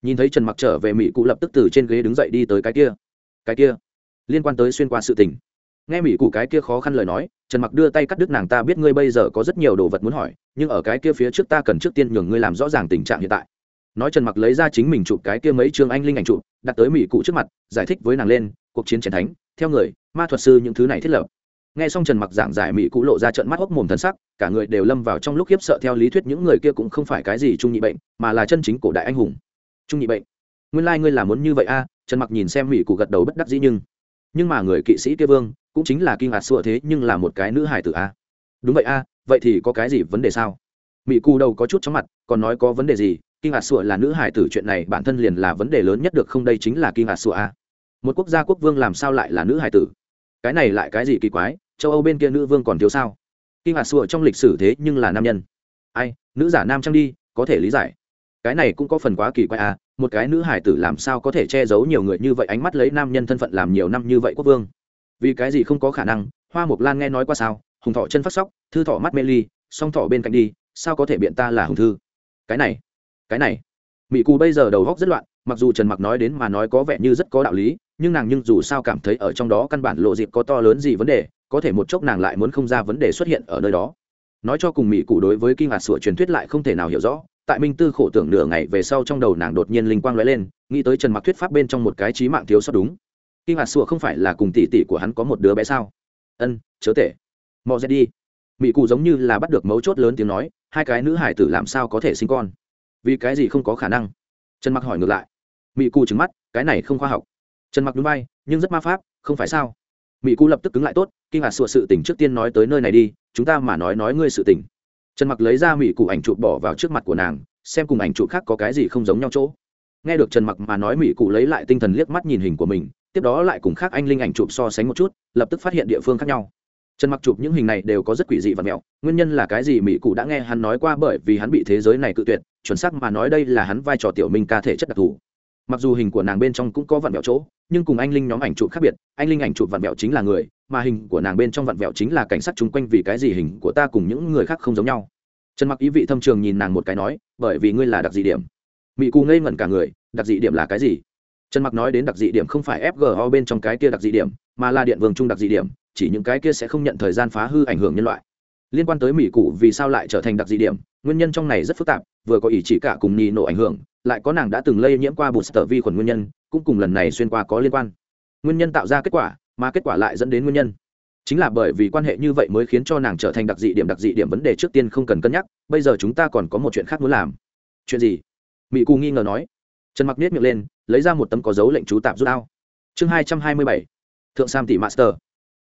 Nhìn thấy trần mặc trở về, mỹ cụ lập tức từ trên ghế đứng dậy đi tới cái kia. Cái kia? Liên quan tới xuyên qua sự tình. Nghe mỹ cụ cái kia khó khăn lời nói, trần mặc đưa tay cắt đứt nàng ta biết ngươi bây giờ có rất nhiều đồ vật muốn hỏi, nhưng ở cái kia phía trước ta cần trước tiên nhường ngươi làm rõ ràng tình trạng hiện tại. Nói trần mặc lấy ra chính mình chụp cái kia mấy chương anh linh ảnh chụp, đặt tới mỹ cụ trước mặt, giải thích với nàng lên, cuộc chiến chiến thánh theo người, ma thuật sư những thứ này thiết lập. Nghe xong trần mặc giảng giải mỹ cụ lộ ra trận mắt hốc mồm thân sắc, cả người đều lâm vào trong lúc khiếp sợ theo lý thuyết những người kia cũng không phải cái gì trung nhị bệnh, mà là chân chính cổ đại anh hùng. Trung nhị bệnh? Nguyên lai ngươi là muốn như vậy a, trần mặc nhìn xem mỹ cụ gật đầu bất đắc dĩ nhưng nhưng mà người kỵ sĩ kia vương, cũng chính là kinh ngạc sụa thế nhưng là một cái nữ hải tử a. Đúng vậy a, vậy thì có cái gì vấn đề sao? Mỹ cụ đầu có chút chóng mặt, còn nói có vấn đề gì, kinh ngạc sụa là nữ hải tử chuyện này bản thân liền là vấn đề lớn nhất được không đây chính là kinh ngạc sụa a một quốc gia quốc vương làm sao lại là nữ hải tử? Cái này lại cái gì kỳ quái? Châu âu bên kia nữ vương còn thiếu sao? Kinh hạt sụa trong lịch sử thế nhưng là nam nhân. Ai, nữ giả nam trang đi, có thể lý giải. Cái này cũng có phần quá kỳ quái à một cái nữ hải tử làm sao có thể che giấu nhiều người như vậy ánh mắt lấy nam nhân thân phận làm nhiều năm như vậy quốc vương? Vì cái gì không có khả năng? Hoa mộc lan nghe nói qua sao? Hùng thọ chân phát sóc, thư thọ mắt mê ly, song thọ bên cạnh đi, sao có thể biện ta là hùng thư? Cái này cái này. Mỹ cù bây giờ đầu góc rất loạn, mặc dù trần mặc nói đến mà nói có vẻ như rất có đạo lý nhưng nàng nhưng dù sao cảm thấy ở trong đó căn bản lộ dịp có to lớn gì vấn đề, có thể một chốc nàng lại muốn không ra vấn đề xuất hiện ở nơi đó. Nói cho cùng mỹ cụ đối với kinh ngạc sửa truyền thuyết lại không thể nào hiểu rõ, tại minh tư khổ tưởng nửa ngày về sau trong đầu nàng đột nhiên linh quang lóe lên, nghĩ tới trần mặc thuyết pháp bên trong một cái trí mạng thiếu sót đúng. Kinh ngạc sửa không phải là cùng tỷ tỷ của hắn có một đứa bé sao? Ân, chớ tệ. Mò dễ đi. Mỹ cụ giống như là bắt được mấu chốt lớn tiếng nói, hai cái nữ hải tử làm sao có thể sinh con? Vì cái gì không có khả năng? Trần mặc hỏi ngược lại. Mỹ cụ trứng mắt, cái này không khoa học trần mặc núi bay nhưng rất ma pháp không phải sao mỹ cú lập tức cứng lại tốt kinh ngạc sụa sự tỉnh trước tiên nói tới nơi này đi chúng ta mà nói nói ngươi sự tỉnh trần mặc lấy ra mỹ cụ ảnh chụp bỏ vào trước mặt của nàng xem cùng ảnh chụp khác có cái gì không giống nhau chỗ nghe được trần mặc mà nói mỹ cụ lấy lại tinh thần liếc mắt nhìn hình của mình tiếp đó lại cùng khác anh linh ảnh chụp so sánh một chút lập tức phát hiện địa phương khác nhau trần mặc chụp những hình này đều có rất quỷ dị và mẹo nguyên nhân là cái gì mỹ cụ đã nghe hắn nói qua bởi vì hắn bị thế giới này cự tuyệt chuẩn xác mà nói đây là hắn vai trò tiểu minh ca thể chất đặc thù mặc dù hình của nàng bên trong cũng có vặn vẹo chỗ, nhưng cùng anh linh nhóm ảnh chụp khác biệt, anh linh ảnh chụp vặn vẹo chính là người, mà hình của nàng bên trong vặn vẹo chính là cảnh sát chung quanh vì cái gì hình của ta cùng những người khác không giống nhau. Trần mặc ý vị thâm trường nhìn nàng một cái nói, bởi vì ngươi là đặc dị điểm. Mỹ cù ngây ngẩn cả người, đặc dị điểm là cái gì? Trần mặc nói đến đặc dị điểm không phải fgo bên trong cái kia đặc dị điểm, mà là điện vương trung đặc dị điểm, chỉ những cái kia sẽ không nhận thời gian phá hư ảnh hưởng nhân loại. Liên quan tới mỹ cụ vì sao lại trở thành đặc dị điểm, nguyên nhân trong này rất phức tạp, vừa có ý chỉ cả cùng nhì nổ ảnh hưởng lại có nàng đã từng lây nhiễm qua booster vi khuẩn nguyên nhân, cũng cùng lần này xuyên qua có liên quan. Nguyên nhân tạo ra kết quả, mà kết quả lại dẫn đến nguyên nhân. Chính là bởi vì quan hệ như vậy mới khiến cho nàng trở thành đặc dị điểm đặc dị điểm vấn đề trước tiên không cần cân nhắc, bây giờ chúng ta còn có một chuyện khác muốn làm. Chuyện gì? Mỹ cù nghi ngờ nói. Trần mặc niết miệng lên, lấy ra một tấm có dấu lệnh chú tạp rút ao. Chương hai trăm hai mươi bảy, thượng sam tỷ master.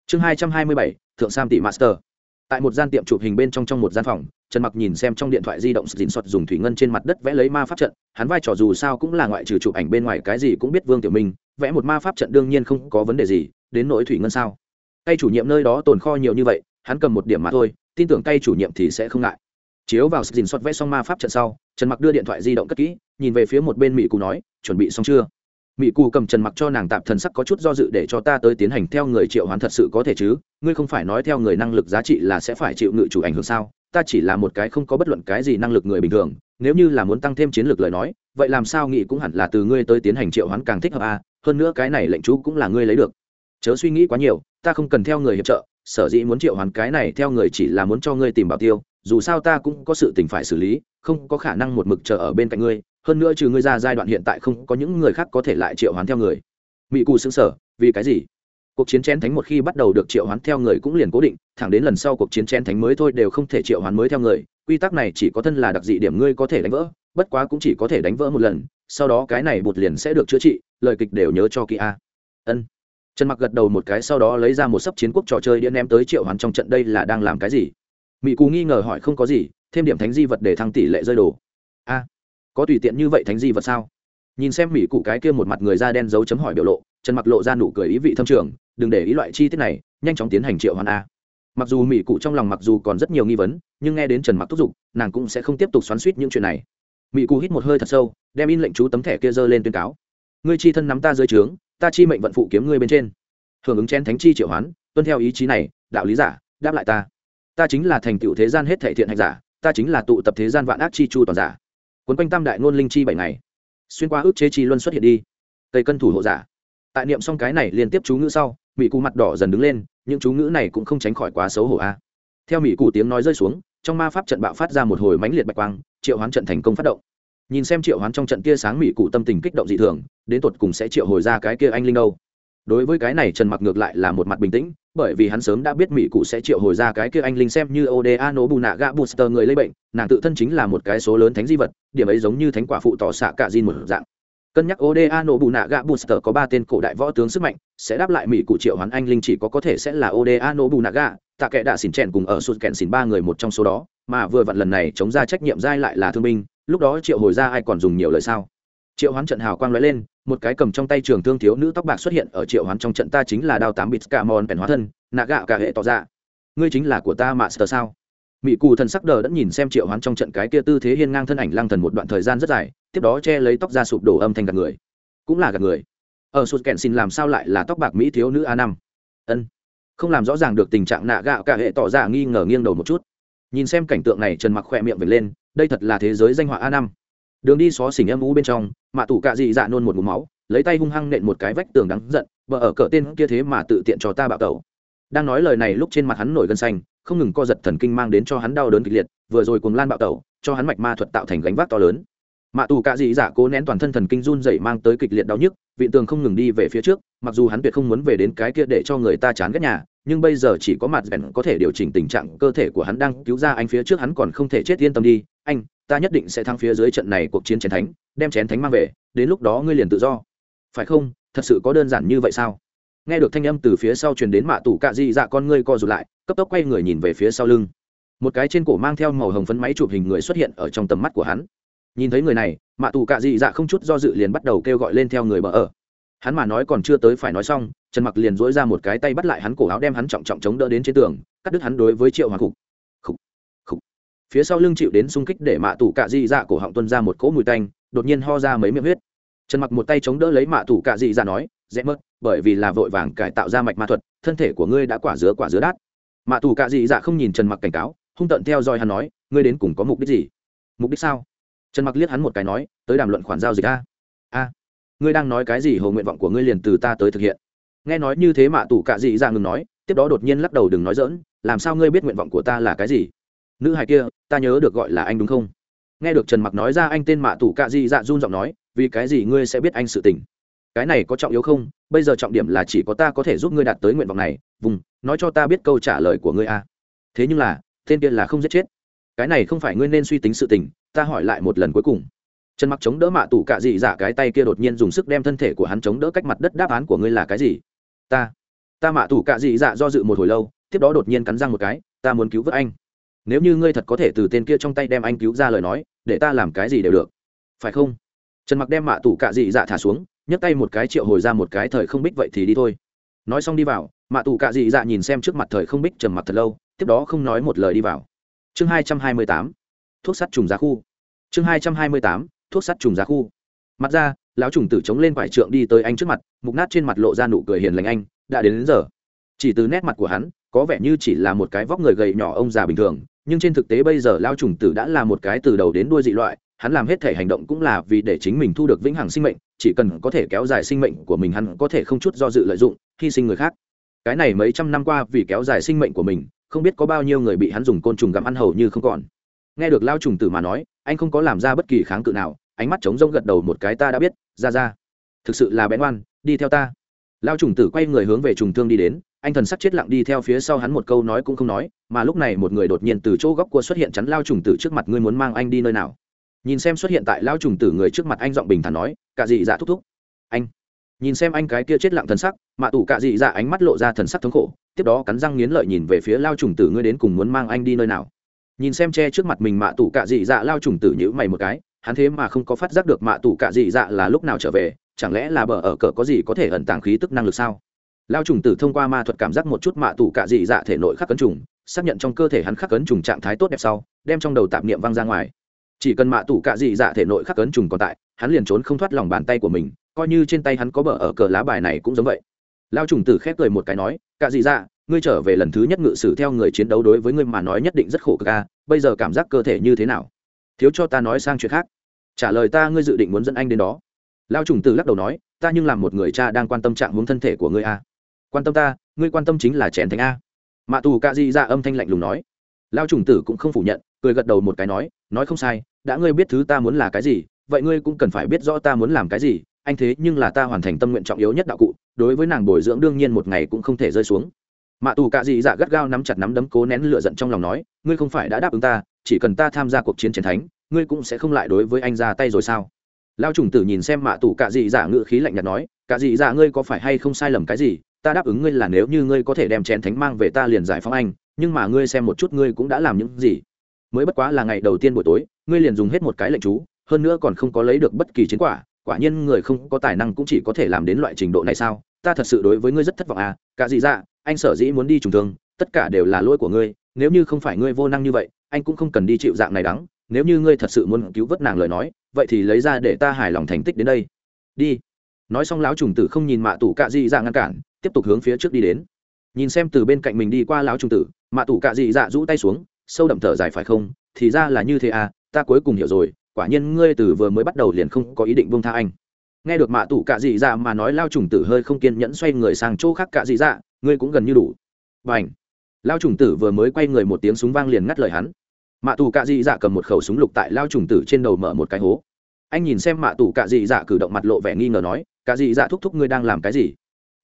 Chương hai trăm hai mươi bảy, thượng sam tỷ master tại một gian tiệm chụp hình bên trong trong một gian phòng, trần mặc nhìn xem trong điện thoại di động dình soạt dùng thủy ngân trên mặt đất vẽ lấy ma pháp trận. Hắn vai trò dù sao cũng là ngoại trừ chụp ảnh bên ngoài cái gì cũng biết vương tiểu minh, vẽ một ma pháp trận đương nhiên không có vấn đề gì, đến nỗi thủy ngân sao? Cây chủ nhiệm nơi đó tồn kho nhiều như vậy, hắn cầm một điểm mà thôi, tin tưởng cây chủ nhiệm thì sẽ không ngại. Chiếu vào dình soạt vẽ xong ma pháp trận sau, trần mặc đưa điện thoại di động cất kỹ, nhìn về phía một bên mỹ cụ nói, chuẩn bị xong chưa? Mỹ cù cầm trần mặc cho nàng tạm thần sắc có chút do dự để cho ta tới tiến hành theo người triệu hoán thật sự có thể chứ? Ngươi không phải nói theo người năng lực giá trị là sẽ phải chịu ngự chủ ảnh hưởng sao? Ta chỉ là một cái không có bất luận cái gì năng lực người bình thường. Nếu như là muốn tăng thêm chiến lược lời nói, vậy làm sao nghị cũng hẳn là từ ngươi tới tiến hành triệu hoán càng thích hợp à? Hơn nữa cái này lệnh chú cũng là ngươi lấy được. Chớ suy nghĩ quá nhiều, ta không cần theo người hiệp trợ. Sở dĩ muốn triệu hoán cái này theo người chỉ là muốn cho ngươi tìm bảo tiêu. Dù sao ta cũng có sự tình phải xử lý, không có khả năng một mực chờ ở bên cạnh ngươi hơn nữa trừ ngươi ra giai đoạn hiện tại không có những người khác có thể lại triệu hoán theo người. Mỹ cù xứng sở vì cái gì? Cuộc chiến chén thánh một khi bắt đầu được triệu hoán theo người cũng liền cố định, thẳng đến lần sau cuộc chiến chén thánh mới thôi đều không thể triệu hoán mới theo người. Quy tắc này chỉ có thân là đặc dị điểm ngươi có thể đánh vỡ, bất quá cũng chỉ có thể đánh vỡ một lần, sau đó cái này bột liền sẽ được chữa trị, lời kịch đều nhớ cho kỳ a. Ân. Trần mặc gật đầu một cái, sau đó lấy ra một sấp chiến quốc trò chơi điện em tới triệu hoán trong trận đây là đang làm cái gì? Mỹ cù nghi ngờ hỏi không có gì, thêm điểm thánh di vật để thăng tỷ lệ rơi đồ. A có tùy tiện như vậy thánh di vật sao? Nhìn xem mỹ cụ cái kia một mặt người da đen dấu chấm hỏi biểu lộ, trần mặc lộ ra nụ cười ý vị thâm trường, đừng để ý loại chi tiết này, nhanh chóng tiến hành triệu hoàn a. Mặc dù mỹ cụ trong lòng mặc dù còn rất nhiều nghi vấn, nhưng nghe đến trần mặc thúc giục, nàng cũng sẽ không tiếp tục xoắn suýt những chuyện này. Mỹ cụ hít một hơi thật sâu, đem in lệnh chú tấm thẻ kia dơ lên tuyên cáo. Ngươi chi thân nắm ta dưới trướng, ta chi mệnh vận phụ kiếm ngươi bên trên. Hưởng ứng chen thánh chi triệu hoán, tuân theo ý chí này, đạo lý giả, đáp lại ta. Ta chính là thành tựu thế gian hết thể thiện hành giả, ta chính là tụ tập thế gian vạn ác chi chu toàn giả quấn quanh tam đại ngôn linh chi bảy ngày. Xuyên qua ước chế chi luân xuất hiện đi. Tây cân thủ hộ giả. Tại niệm xong cái này liên tiếp chú ngữ sau mỹ cụ mặt đỏ dần đứng lên, những chú ngữ này cũng không tránh khỏi quá xấu hổ a. Theo mỹ cụ tiếng nói rơi xuống, trong ma pháp trận bạo phát ra một hồi mãnh liệt bạch quang, triệu hoán trận thành công phát động. Nhìn xem triệu hoán trong trận kia sáng mỹ cụ tâm tình kích động dị thường, đến tột cùng sẽ triệu hồi ra cái kia anh linh đâu? Đối với cái này trần mặc ngược lại là một mặt bình tĩnh, bởi vì hắn sớm đã biết mỹ cụ sẽ triệu hồi ra cái kia anh linh xem như oda nổ bù nạ gạ booster người lây bệnh, nàng tự thân chính là một cái số lớn thánh di vật, điểm ấy giống như thánh quả phụ tỏ xạ cả di một dạng. Cân nhắc oda nổ bù nạ gạ booster có ba tên cổ đại võ tướng sức mạnh, sẽ đáp lại mỹ cụ triệu hoán anh linh chỉ có có thể sẽ là oda nổ bù nạ gạ, tạ kệ đạ xỉn chèn cùng ở sụt kẹn xỉn ba người một trong số đó, mà vừa vặn lần này chống ra trách nhiệm giai lại là thương binh, lúc đó triệu hồi ra ai còn dùng nhiều lời sao? Triệu hoán trận hào quang lóe lên một cái cầm trong tay trường thương thiếu nữ tóc bạc xuất hiện ở triệu hoán trong trận ta chính là đao tám bịt cả mòn bèn hóa thân, nạ gạo cả hệ tỏ ra. Ngươi chính là của ta mà sờ sao? Mỹ cù thần sắc đờ đã nhìn xem triệu hoán trong trận cái kia tư thế hiên ngang thân ảnh lang thần một đoạn thời gian rất dài, tiếp đó che lấy tóc ra sụp đổ âm thanh gạt người. Cũng là gạt người. Ở sụt kẹn xin làm sao lại là tóc bạc mỹ thiếu nữ a năm? Ân. Không làm rõ ràng được tình trạng nạ gạo cả hệ tỏ ra nghi ngờ nghiêng đầu một chút. Nhìn xem cảnh tượng này, trần mặc khỏe miệng về lên, đây thật là thế giới danh họa a năm đường đi xó xỉnh âm u bên trong, mạ tù cạ dị dạ nôn một mũ máu, lấy tay hung hăng nện một cái vách tường đắng giận vợ ở cỡ tên kia thế mà tự tiện cho ta bạo tẩu. Đang nói lời này lúc trên mặt hắn nổi gân xanh, không ngừng co giật thần kinh mang đến cho hắn đau đớn kịch liệt, vừa rồi cuồng lan bạo tẩu, cho hắn mạch ma thuật tạo thành gánh vác to lớn. Mạ tù cạ dị dạ cố nén toàn thân thần kinh run dậy mang tới kịch liệt đau nhức, vị tường không ngừng đi về phía trước, mặc dù hắn tuyệt không muốn về đến cái kia để cho người ta chán ghét nhà nhưng bây giờ chỉ có mặt rèn có thể điều chỉnh tình trạng cơ thể của hắn đang cứu ra anh phía trước hắn còn không thể chết yên tâm đi. Anh, ta nhất định sẽ thắng phía dưới trận này cuộc chiến chén thánh, đem chén thánh mang về, đến lúc đó ngươi liền tự do. Phải không? Thật sự có đơn giản như vậy sao? Nghe được thanh âm từ phía sau truyền đến mạ tủ cạ dị dạ con ngươi co rụt lại, cấp tốc quay người nhìn về phía sau lưng. Một cái trên cổ mang theo màu hồng phấn máy chụp hình người xuất hiện ở trong tầm mắt của hắn. Nhìn thấy người này, mạ tù cạ dị dạ không chút do dự liền bắt đầu kêu gọi lên theo người bờ ở hắn mà nói còn chưa tới phải nói xong, trần mặc liền dỗi ra một cái tay bắt lại hắn cổ áo đem hắn trọng trọng chống đỡ đến trên tường, cắt đứt hắn đối với triệu hoàng cục khục khục. Phía sau lưng chịu đến xung kích để mạ tủ cạ dị dạ cổ họng tuân ra một cỗ mùi tanh, đột nhiên ho ra mấy miệng huyết. Trần mặc một tay chống đỡ lấy mạ tủ cạ dị dạ nói, dễ mất, bởi vì là vội vàng cải tạo ra mạch ma thuật, thân thể của ngươi đã quả dứa quả dứa đát. Mạ tủ cạ dị dạ không nhìn trần mặc cảnh cáo, hung tận theo dõi hắn nói, ngươi đến cùng có mục đích gì? Mục đích sao? Trần mặc liếc hắn một cái nói, tới đàm luận khoản giao dịch a ngươi đang nói cái gì hồ nguyện vọng của ngươi liền từ ta tới thực hiện. Nghe nói như thế mạ tù cạ dị ra ngừng nói, tiếp đó đột nhiên lắc đầu đừng nói dỡn làm sao ngươi biết nguyện vọng của ta là cái gì? Nữ hài kia, ta nhớ được gọi là anh đúng không? Nghe được trần mặc nói ra anh tên mạ tù cạ dị dạ run giọng nói, vì cái gì ngươi sẽ biết anh sự tình? Cái này có trọng yếu không? Bây giờ trọng điểm là chỉ có ta có thể giúp ngươi đạt tới nguyện vọng này. Vùng, nói cho ta biết câu trả lời của ngươi a. Thế nhưng là, tên kia là không giết chết. Cái này không phải ngươi nên suy tính sự tình, ta hỏi lại một lần cuối cùng trần mặc chống đỡ mạ tủ cạ dị dạ cái tay kia đột nhiên dùng sức đem thân thể của hắn chống đỡ cách mặt đất đáp án của ngươi là cái gì? Ta. Ta mạ tủ cạ dị dạ do dự một hồi lâu, tiếp đó đột nhiên cắn răng một cái, ta muốn cứu vớt anh. Nếu như ngươi thật có thể từ tên kia trong tay đem anh cứu ra lời nói, để ta làm cái gì đều được. Phải không? Trần mặc đem mạ tủ cạ dị dạ thả xuống, nhấc tay một cái triệu hồi ra một cái thời không bích vậy thì đi thôi. Nói xong đi vào, mạ tủ cạ dị dạ nhìn xem trước mặt thời không bích trầm mặt thật lâu, tiếp đó không nói một lời đi vào. Chương hai trăm hai mươi tám. Thuốc sắt trùng giá khu. Chương hai trăm hai mươi tám thuốc sắt trùng giá khu. Mặt ra lão trùng tử chống lên quải trượng đi tới anh trước mặt mục nát trên mặt lộ ra nụ cười hiền lành anh đã đến, đến giờ. Chỉ từ nét mặt của hắn có vẻ như chỉ là một cái vóc người gầy nhỏ ông già bình thường nhưng trên thực tế bây giờ lao trùng tử đã là một cái từ đầu đến đuôi dị loại hắn làm hết thể hành động cũng là vì để chính mình thu được vĩnh hằng sinh mệnh chỉ cần có thể kéo dài sinh mệnh của mình hắn có thể không chút do dự lợi dụng hy sinh người khác. Cái này mấy trăm năm qua vì kéo dài sinh mệnh của mình không biết có bao nhiêu người bị hắn dùng côn trùng gặm ăn hầu như không còn. Nghe được lao trùng tử mà nói anh không có làm ra bất kỳ kháng cự nào ánh mắt trống rông gật đầu một cái ta đã biết, ra ra. Thực sự là bén oan, đi theo ta. Lao trùng tử quay người hướng về trùng thương đi đến, anh thần sắc chết lặng đi theo phía sau hắn một câu nói cũng không nói, mà lúc này một người đột nhiên từ chỗ góc cua xuất hiện chắn lao trùng tử trước mặt, ngươi muốn mang anh đi nơi nào? Nhìn xem xuất hiện tại lao trùng tử người trước mặt, anh giọng bình thản nói cả dị dạ thúc thúc. Anh. Nhìn xem anh cái kia chết lặng thần sắc, mạ tủ cả dị dạ ánh mắt lộ ra thần sắc thống khổ, tiếp đó cắn răng nghiến lợi nhìn về phía lao trùng tử, ngươi đến cùng muốn mang anh đi nơi nào? Nhìn xem che trước mặt mình mạ tủ cả dị dạ lao trùng tử nhữ mày một cái hắn thế mà không có phát giác được mạ tủ cạ dị dạ là lúc nào trở về, chẳng lẽ là bờ ở cờ có gì có thể ẩn tàng khí tức năng lực sao? Lao trùng tử thông qua ma thuật cảm giác một chút mạ tủ cạ dị dạ thể nội khắc cấn trùng, xác nhận trong cơ thể hắn khắc cấn trùng trạng thái tốt đẹp sau, đem trong đầu tạp niệm văng ra ngoài. Chỉ cần mạ tủ cạ dị dạ thể nội khắc cấn trùng còn tại, hắn liền trốn không thoát lòng bàn tay của mình, coi như trên tay hắn có bờ ở cờ lá bài này cũng giống vậy. Lao trùng tử khép cười một cái nói, cạ dị dạ ngươi trở về lần thứ nhất ngự sử theo người chiến đấu đối với ngươi mà nói nhất định rất khổ ca bây giờ cảm giác cơ thể như thế nào? Thiếu cho ta nói sang chuyện khác. Trả lời ta ngươi dự định muốn dẫn anh đến đó. Lao trùng tử lắc đầu nói, ta nhưng làm một người cha đang quan tâm trạng hướng thân thể của ngươi a. Quan tâm ta, ngươi quan tâm chính là chén thánh a. Mạ tù cạ di ra âm thanh lạnh lùng nói. Lao trùng tử cũng không phủ nhận, cười gật đầu một cái nói nói không sai, đã ngươi biết thứ ta muốn là cái gì, vậy ngươi cũng cần phải biết rõ ta muốn làm cái gì, anh thế nhưng là ta hoàn thành tâm nguyện trọng yếu nhất đạo cụ, đối với nàng bồi dưỡng đương nhiên một ngày cũng không thể rơi xuống. Mạ tù cạ dị dạ gắt gao nắm chặt nắm đấm cố nén lựa giận trong lòng nói, ngươi không phải đã đáp ứng ta chỉ cần ta tham gia cuộc chiến chiến thánh, ngươi cũng sẽ không lại đối với anh ra tay rồi sao? Lao trùng tử nhìn xem mạ tù cạ dị dạ ngự khí lạnh nhạt nói, cạ dị dạ ngươi có phải hay không sai lầm cái gì? Ta đáp ứng ngươi là nếu như ngươi có thể đem chén thánh mang về ta liền giải phóng anh, nhưng mà ngươi xem một chút ngươi cũng đã làm những gì. Mới bất quá là ngày đầu tiên buổi tối, ngươi liền dùng hết một cái lệnh chú, hơn nữa còn không có lấy được bất kỳ chiến quả quả nhiên người không có tài năng cũng chỉ có thể làm đến loại trình độ này sao? Ta thật sự đối với ngươi rất thất vọng à. Cả dị dạ anh sở dĩ muốn đi trùng thương tất cả đều là lỗi của ngươi, nếu như không phải ngươi vô năng như vậy anh cũng không cần đi chịu dạng này đắng, nếu như ngươi thật sự muốn cứu vớt nàng lời nói, vậy thì lấy ra để ta hài lòng thành tích đến đây. Đi. Nói xong lão trùng tử không nhìn mạ tủ cạ dị dạ ngăn cản, tiếp tục hướng phía trước đi đến. Nhìn xem từ bên cạnh mình đi qua lão trùng tử, mạ tủ cạ dị dạ rũ tay xuống, sâu đậm thở dài phải không? Thì ra là như thế à ta cuối cùng hiểu rồi, quả nhiên ngươi từ vừa mới bắt đầu liền không có ý định buông tha anh. Nghe được mạ tủ cạ dị dạ mà nói lao trùng tử hơi không kiên nhẫn xoay người sang chỗ khác cạ dị dạ ngươi cũng gần như đủ. Và ảnh lao trùng tử vừa mới quay người một tiếng súng vang liền ngắt lời hắn. Mạ tù cạ dị dạ cầm một khẩu súng lục tại lao trùng tử trên đầu mở một cái hố. Anh nhìn xem mạ tù cạ dị dạ cử động mặt lộ vẻ nghi ngờ nói, cạ dị dạ thúc thúc ngươi đang làm cái gì?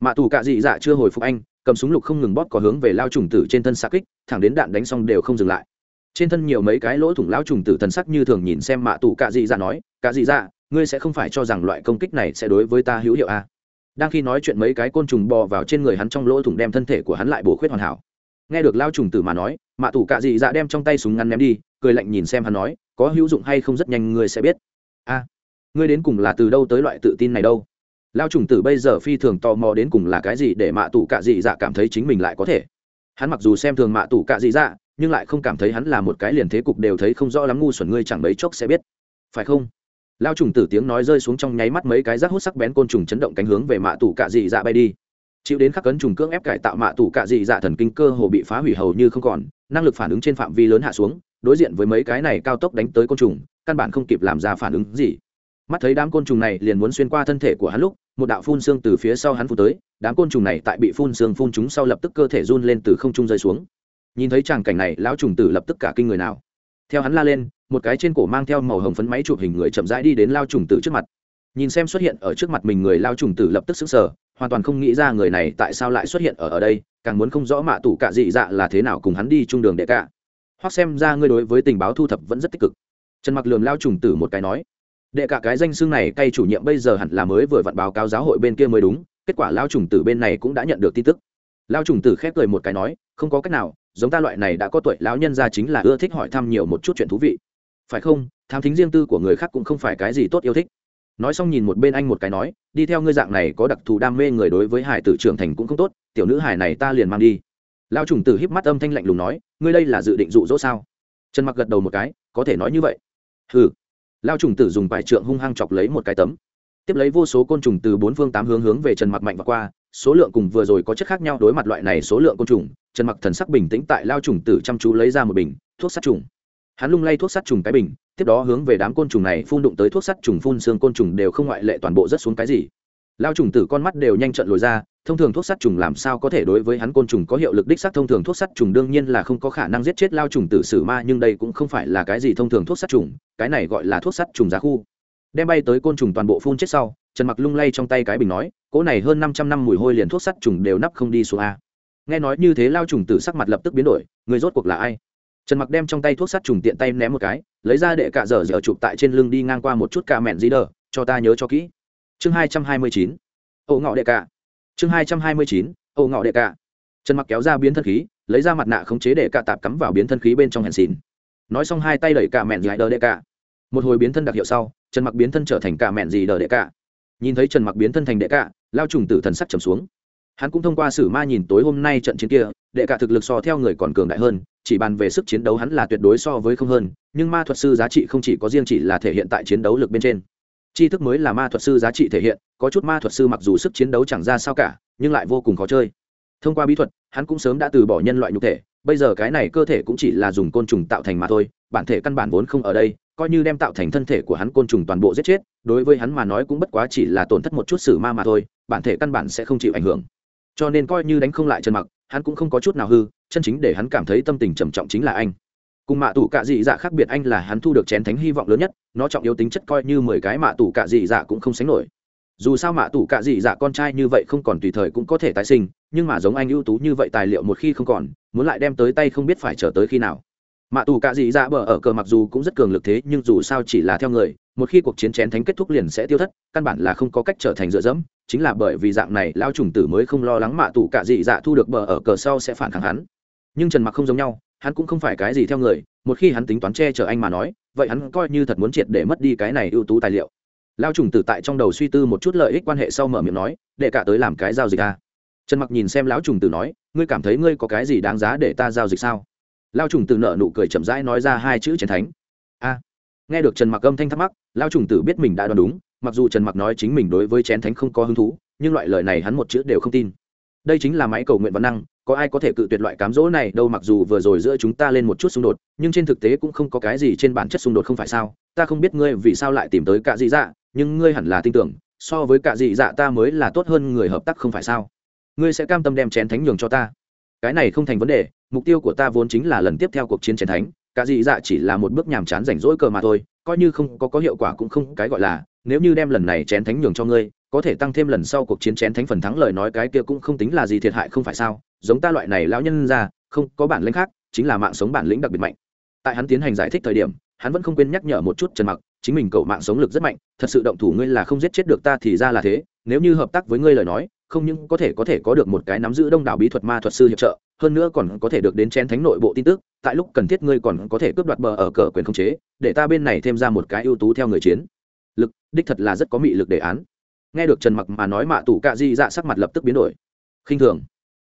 Mạ tù cạ dị dạ chưa hồi phục anh, cầm súng lục không ngừng bóp có hướng về lao trùng tử trên thân xa kích, thẳng đến đạn đánh xong đều không dừng lại. Trên thân nhiều mấy cái lỗ thủng lao trùng tử thần sắc như thường nhìn xem mạ tù cạ dị dạ nói, cạ dị dạ ngươi sẽ không phải cho rằng loại công kích này sẽ đối với ta hữu hiệu à? đang khi nói chuyện mấy cái côn trùng bò vào trên người hắn trong lỗ thủng đem thân thể của hắn lại bổ khuyết hoàn hảo nghe được lao trùng tử mà nói, mạ tù cạ dị dạ đem trong tay súng ngắn ném đi, cười lạnh nhìn xem hắn nói, có hữu dụng hay không rất nhanh ngươi sẽ biết. A, ngươi đến cùng là từ đâu tới loại tự tin này đâu? Lao trùng tử bây giờ phi thường tò mò đến cùng là cái gì để mạ tù cạ dị dạ cảm thấy chính mình lại có thể. Hắn mặc dù xem thường mạ tù cạ dị dạ nhưng lại không cảm thấy hắn là một cái liền thế cục đều thấy không rõ lắm ngu xuẩn ngươi chẳng mấy chốc sẽ biết. Phải không? Lao trùng tử tiếng nói rơi xuống trong nháy mắt mấy cái rác hút sắc bén côn trùng chấn động cánh hướng về mạ tù cạ dị dạ bay đi chịu đến khắc cấn trùng cưỡng ép cải tạo mạ tủ cạ dị dạ thần kinh cơ hồ bị phá hủy hầu như không còn, năng lực phản ứng trên phạm vi lớn hạ xuống, đối diện với mấy cái này cao tốc đánh tới côn trùng, căn bản không kịp làm ra phản ứng gì. Mắt thấy đám côn trùng này liền muốn xuyên qua thân thể của hắn lúc, một đạo phun xương từ phía sau hắn phun tới, đám côn trùng này tại bị phun xương phun chúng sau lập tức cơ thể run lên từ không trung rơi xuống. Nhìn thấy tràng cảnh này, lão trùng tử lập tức cả kinh người nào. Theo hắn la lên, một cái trên cổ mang theo màu hồng phấn máy chụp hình người chậm rãi đi đến lao trùng tử trước mặt nhìn xem xuất hiện ở trước mặt mình người lao trùng tử lập tức xứng sở hoàn toàn không nghĩ ra người này tại sao lại xuất hiện ở ở đây, càng muốn không rõ mạ tủ cạ dị dạ là thế nào cùng hắn đi chung đường đệ cả hoặc xem ra ngươi đối với tình báo thu thập vẫn rất tích cực. Trần mặc lườm lao trùng tử một cái nói, đệ cả cái danh xưng này cay chủ nhiệm bây giờ hẳn là mới vừa vặn báo cáo giáo hội bên kia mới đúng, kết quả lao trùng tử bên này cũng đã nhận được tin tức. Lao trùng tử khép cười một cái nói, không có cách nào, giống ta loại này đã có tuổi, lão nhân ra chính là ưa thích hỏi thăm nhiều một chút chuyện thú vị. Phải không tham thính riêng tư của người khác cũng không phải cái gì tốt yêu thích nói xong nhìn một bên anh một cái nói, đi theo ngươi dạng này có đặc thù đam mê người đối với hải tử trưởng thành cũng không tốt, tiểu nữ hải này ta liền mang đi. Lao trùng tử híp mắt âm thanh lạnh lùng nói, ngươi đây là dự định dụ dỗ sao? Trần mặc gật đầu một cái, có thể nói như vậy. Hừ. Lao trùng tử dùng bài trượng hung hăng chọc lấy một cái tấm. Tiếp lấy vô số côn trùng từ bốn phương tám hướng hướng về trần mặc mạnh và qua, số lượng cùng vừa rồi có chất khác nhau đối mặt loại này số lượng côn trùng, trần mặc thần sắc bình tĩnh tại lao trùng tử chăm chú lấy ra một bình thuốc sát trùng hắn lung lay thuốc sắt trùng cái bình, tiếp đó hướng về đám côn trùng này phun đụng tới thuốc sắt trùng phun xương côn trùng đều không ngoại lệ toàn bộ rất xuống cái gì. Lao trùng tử con mắt đều nhanh trận lồi ra, thông thường thuốc sắt trùng làm sao có thể đối với hắn côn trùng có hiệu lực đích sắc thông thường thuốc sắt trùng đương nhiên là không có khả năng giết chết lao trùng tử sử ma, nhưng đây cũng không phải là cái gì thông thường thuốc sắt trùng, cái này gọi là thuốc sắt trùng giá khu. Đem bay tới côn trùng toàn bộ phun chết sau, trần mặc lung lay trong tay cái bình nói, cỗ này hơn năm trăm năm mùi hôi liền thuốc sắt trùng đều nắp không đi xuống a. Nghe nói như thế, lao trùng tử sắc mặt lập tức biến đổi, người rốt cuộc là ai? Trần mặc đem trong tay thuốc sắt trùng tiện tay ném một cái lấy ra đệ cả dở dở chụp tại trên lưng đi ngang qua một chút ca mẹn gì đờ cho ta nhớ cho kỹ chương hai trăm hai mươi chín ổ ngọ đệ cả. chương hai trăm hai mươi chín ổ ngọ đệ cả. trần mặc kéo ra biến thân khí lấy ra mặt nạ khống chế đệ cả tạp cắm vào biến thân khí bên trong hèn xìn nói xong hai tay đẩy cả mẹn gì đờ đệ cả, một hồi biến thân đặc hiệu sau trần mặc biến thân trở thành cả mẹn gì đờ đệ cả. nhìn thấy trần mặc biến thân thành đệ cả, lao trùng tử thần sắc trầm xuống hắn cũng thông qua sử ma nhìn tối hôm nay trận chiến kia đệ cả thực lực so theo người còn cường đại hơn chỉ bàn về sức chiến đấu hắn là tuyệt đối so với không hơn, nhưng ma thuật sư giá trị không chỉ có riêng chỉ là thể hiện tại chiến đấu lực bên trên. Tri thức mới là ma thuật sư giá trị thể hiện, có chút ma thuật sư mặc dù sức chiến đấu chẳng ra sao cả, nhưng lại vô cùng khó chơi. Thông qua bí thuật, hắn cũng sớm đã từ bỏ nhân loại nhục thể, bây giờ cái này cơ thể cũng chỉ là dùng côn trùng tạo thành mà thôi, bản thể căn bản vốn không ở đây, coi như đem tạo thành thân thể của hắn côn trùng toàn bộ giết chết, đối với hắn mà nói cũng bất quá chỉ là tổn thất một chút sử ma mà thôi, bản thể căn bản sẽ không chịu ảnh hưởng. Cho nên coi như đánh không lại trần mặc, hắn cũng không có chút nào hư chân chính để hắn cảm thấy tâm tình trầm trọng chính là anh. Cùng mạ tủ cạ dị dạ khác biệt anh là hắn thu được chén thánh hy vọng lớn nhất, nó trọng yếu tính chất coi như mười cái mạ tủ cạ dị dạ cũng không sánh nổi. Dù sao mạ tủ cạ dị dạ con trai như vậy không còn tùy thời cũng có thể tái sinh, nhưng mà giống anh ưu tú như vậy tài liệu một khi không còn, muốn lại đem tới tay không biết phải chờ tới khi nào. Mạ tù cạ dị dạ bờ ở cờ mặc dù cũng rất cường lực thế, nhưng dù sao chỉ là theo người, một khi cuộc chiến chén thánh kết thúc liền sẽ tiêu thất, căn bản là không có cách trở thành dựa dẫm, chính là bởi vì dạng này lao trùng tử mới không lo lắng mạ tù cạ dị dạ thu được bờ ở cờ sau sẽ phản kháng hắn nhưng trần mặc không giống nhau, hắn cũng không phải cái gì theo người, một khi hắn tính toán che chở anh mà nói, vậy hắn coi như thật muốn triệt để mất đi cái này ưu tú tài liệu. Lao trùng tử tại trong đầu suy tư một chút lợi ích quan hệ sau mở miệng nói để cả tới làm cái giao dịch ta trần mặc nhìn xem lão trùng tử nói, ngươi cảm thấy ngươi có cái gì đáng giá để ta giao dịch sao? Lao trùng tử nợ nụ cười chậm rãi nói ra hai chữ chén thánh. A. Nghe được trần mặc âm thanh thắc mắc lao trùng tử biết mình đã đoán đúng, mặc dù trần mặc nói chính mình đối với chén thánh không có hứng thú, nhưng loại lời này hắn một chữ đều không tin. Đây chính là máy cầu nguyện văn năng có ai có thể cự tuyệt loại cám dỗ này đâu mặc dù vừa rồi giữa chúng ta lên một chút xung đột, nhưng trên thực tế cũng không có cái gì trên bản chất xung đột không phải sao? Ta không biết ngươi vì sao lại tìm tới cả dị dạ nhưng ngươi hẳn là tin tưởng, so với cả dị dạ ta mới là tốt hơn người hợp tác không phải sao? Ngươi sẽ cam tâm đem chén thánh nhường cho ta. Cái này không thành vấn đề, mục tiêu của ta vốn chính là lần tiếp theo cuộc chiến chén thánh cả dị dạ chỉ là một bước nhàm chán rảnh rỗi cờ mà thôi, coi như không có có hiệu quả cũng không cái gọi là, nếu như đem lần này chén thánh nhường cho ngươi, có thể tăng thêm lần sau cuộc chiến chén thánh phần thắng lời nói cái kia cũng không tính là gì thiệt hại không phải sao? Giống ta loại này lão nhân ra, không có bản lĩnh khác, chính là mạng sống bản lĩnh đặc biệt mạnh. Tại hắn tiến hành giải thích thời điểm, hắn vẫn không quên nhắc nhở một chút trần mặc, chính mình cậu mạng sống lực rất mạnh, thật sự động thủ ngươi là không giết chết được ta thì ra là thế, nếu như hợp tác với ngươi lời nói, không những có thể có thể có được một cái nắm giữ đông đảo bí thuật ma thuật sư hiệp trợ, hơn nữa còn có thể được đến chén thánh nội bộ tin tức, tại lúc cần thiết ngươi còn có thể cướp đoạt bờ ở cờ quyền không chế, để ta bên này thêm ra một cái ưu tú theo người chiến. Lực, đích thật là rất có mị lực đề án. Nghe được trần mặc mà nói mạ tủ cạ di dạ sắc mặt lập tức biến đổi. Khinh thường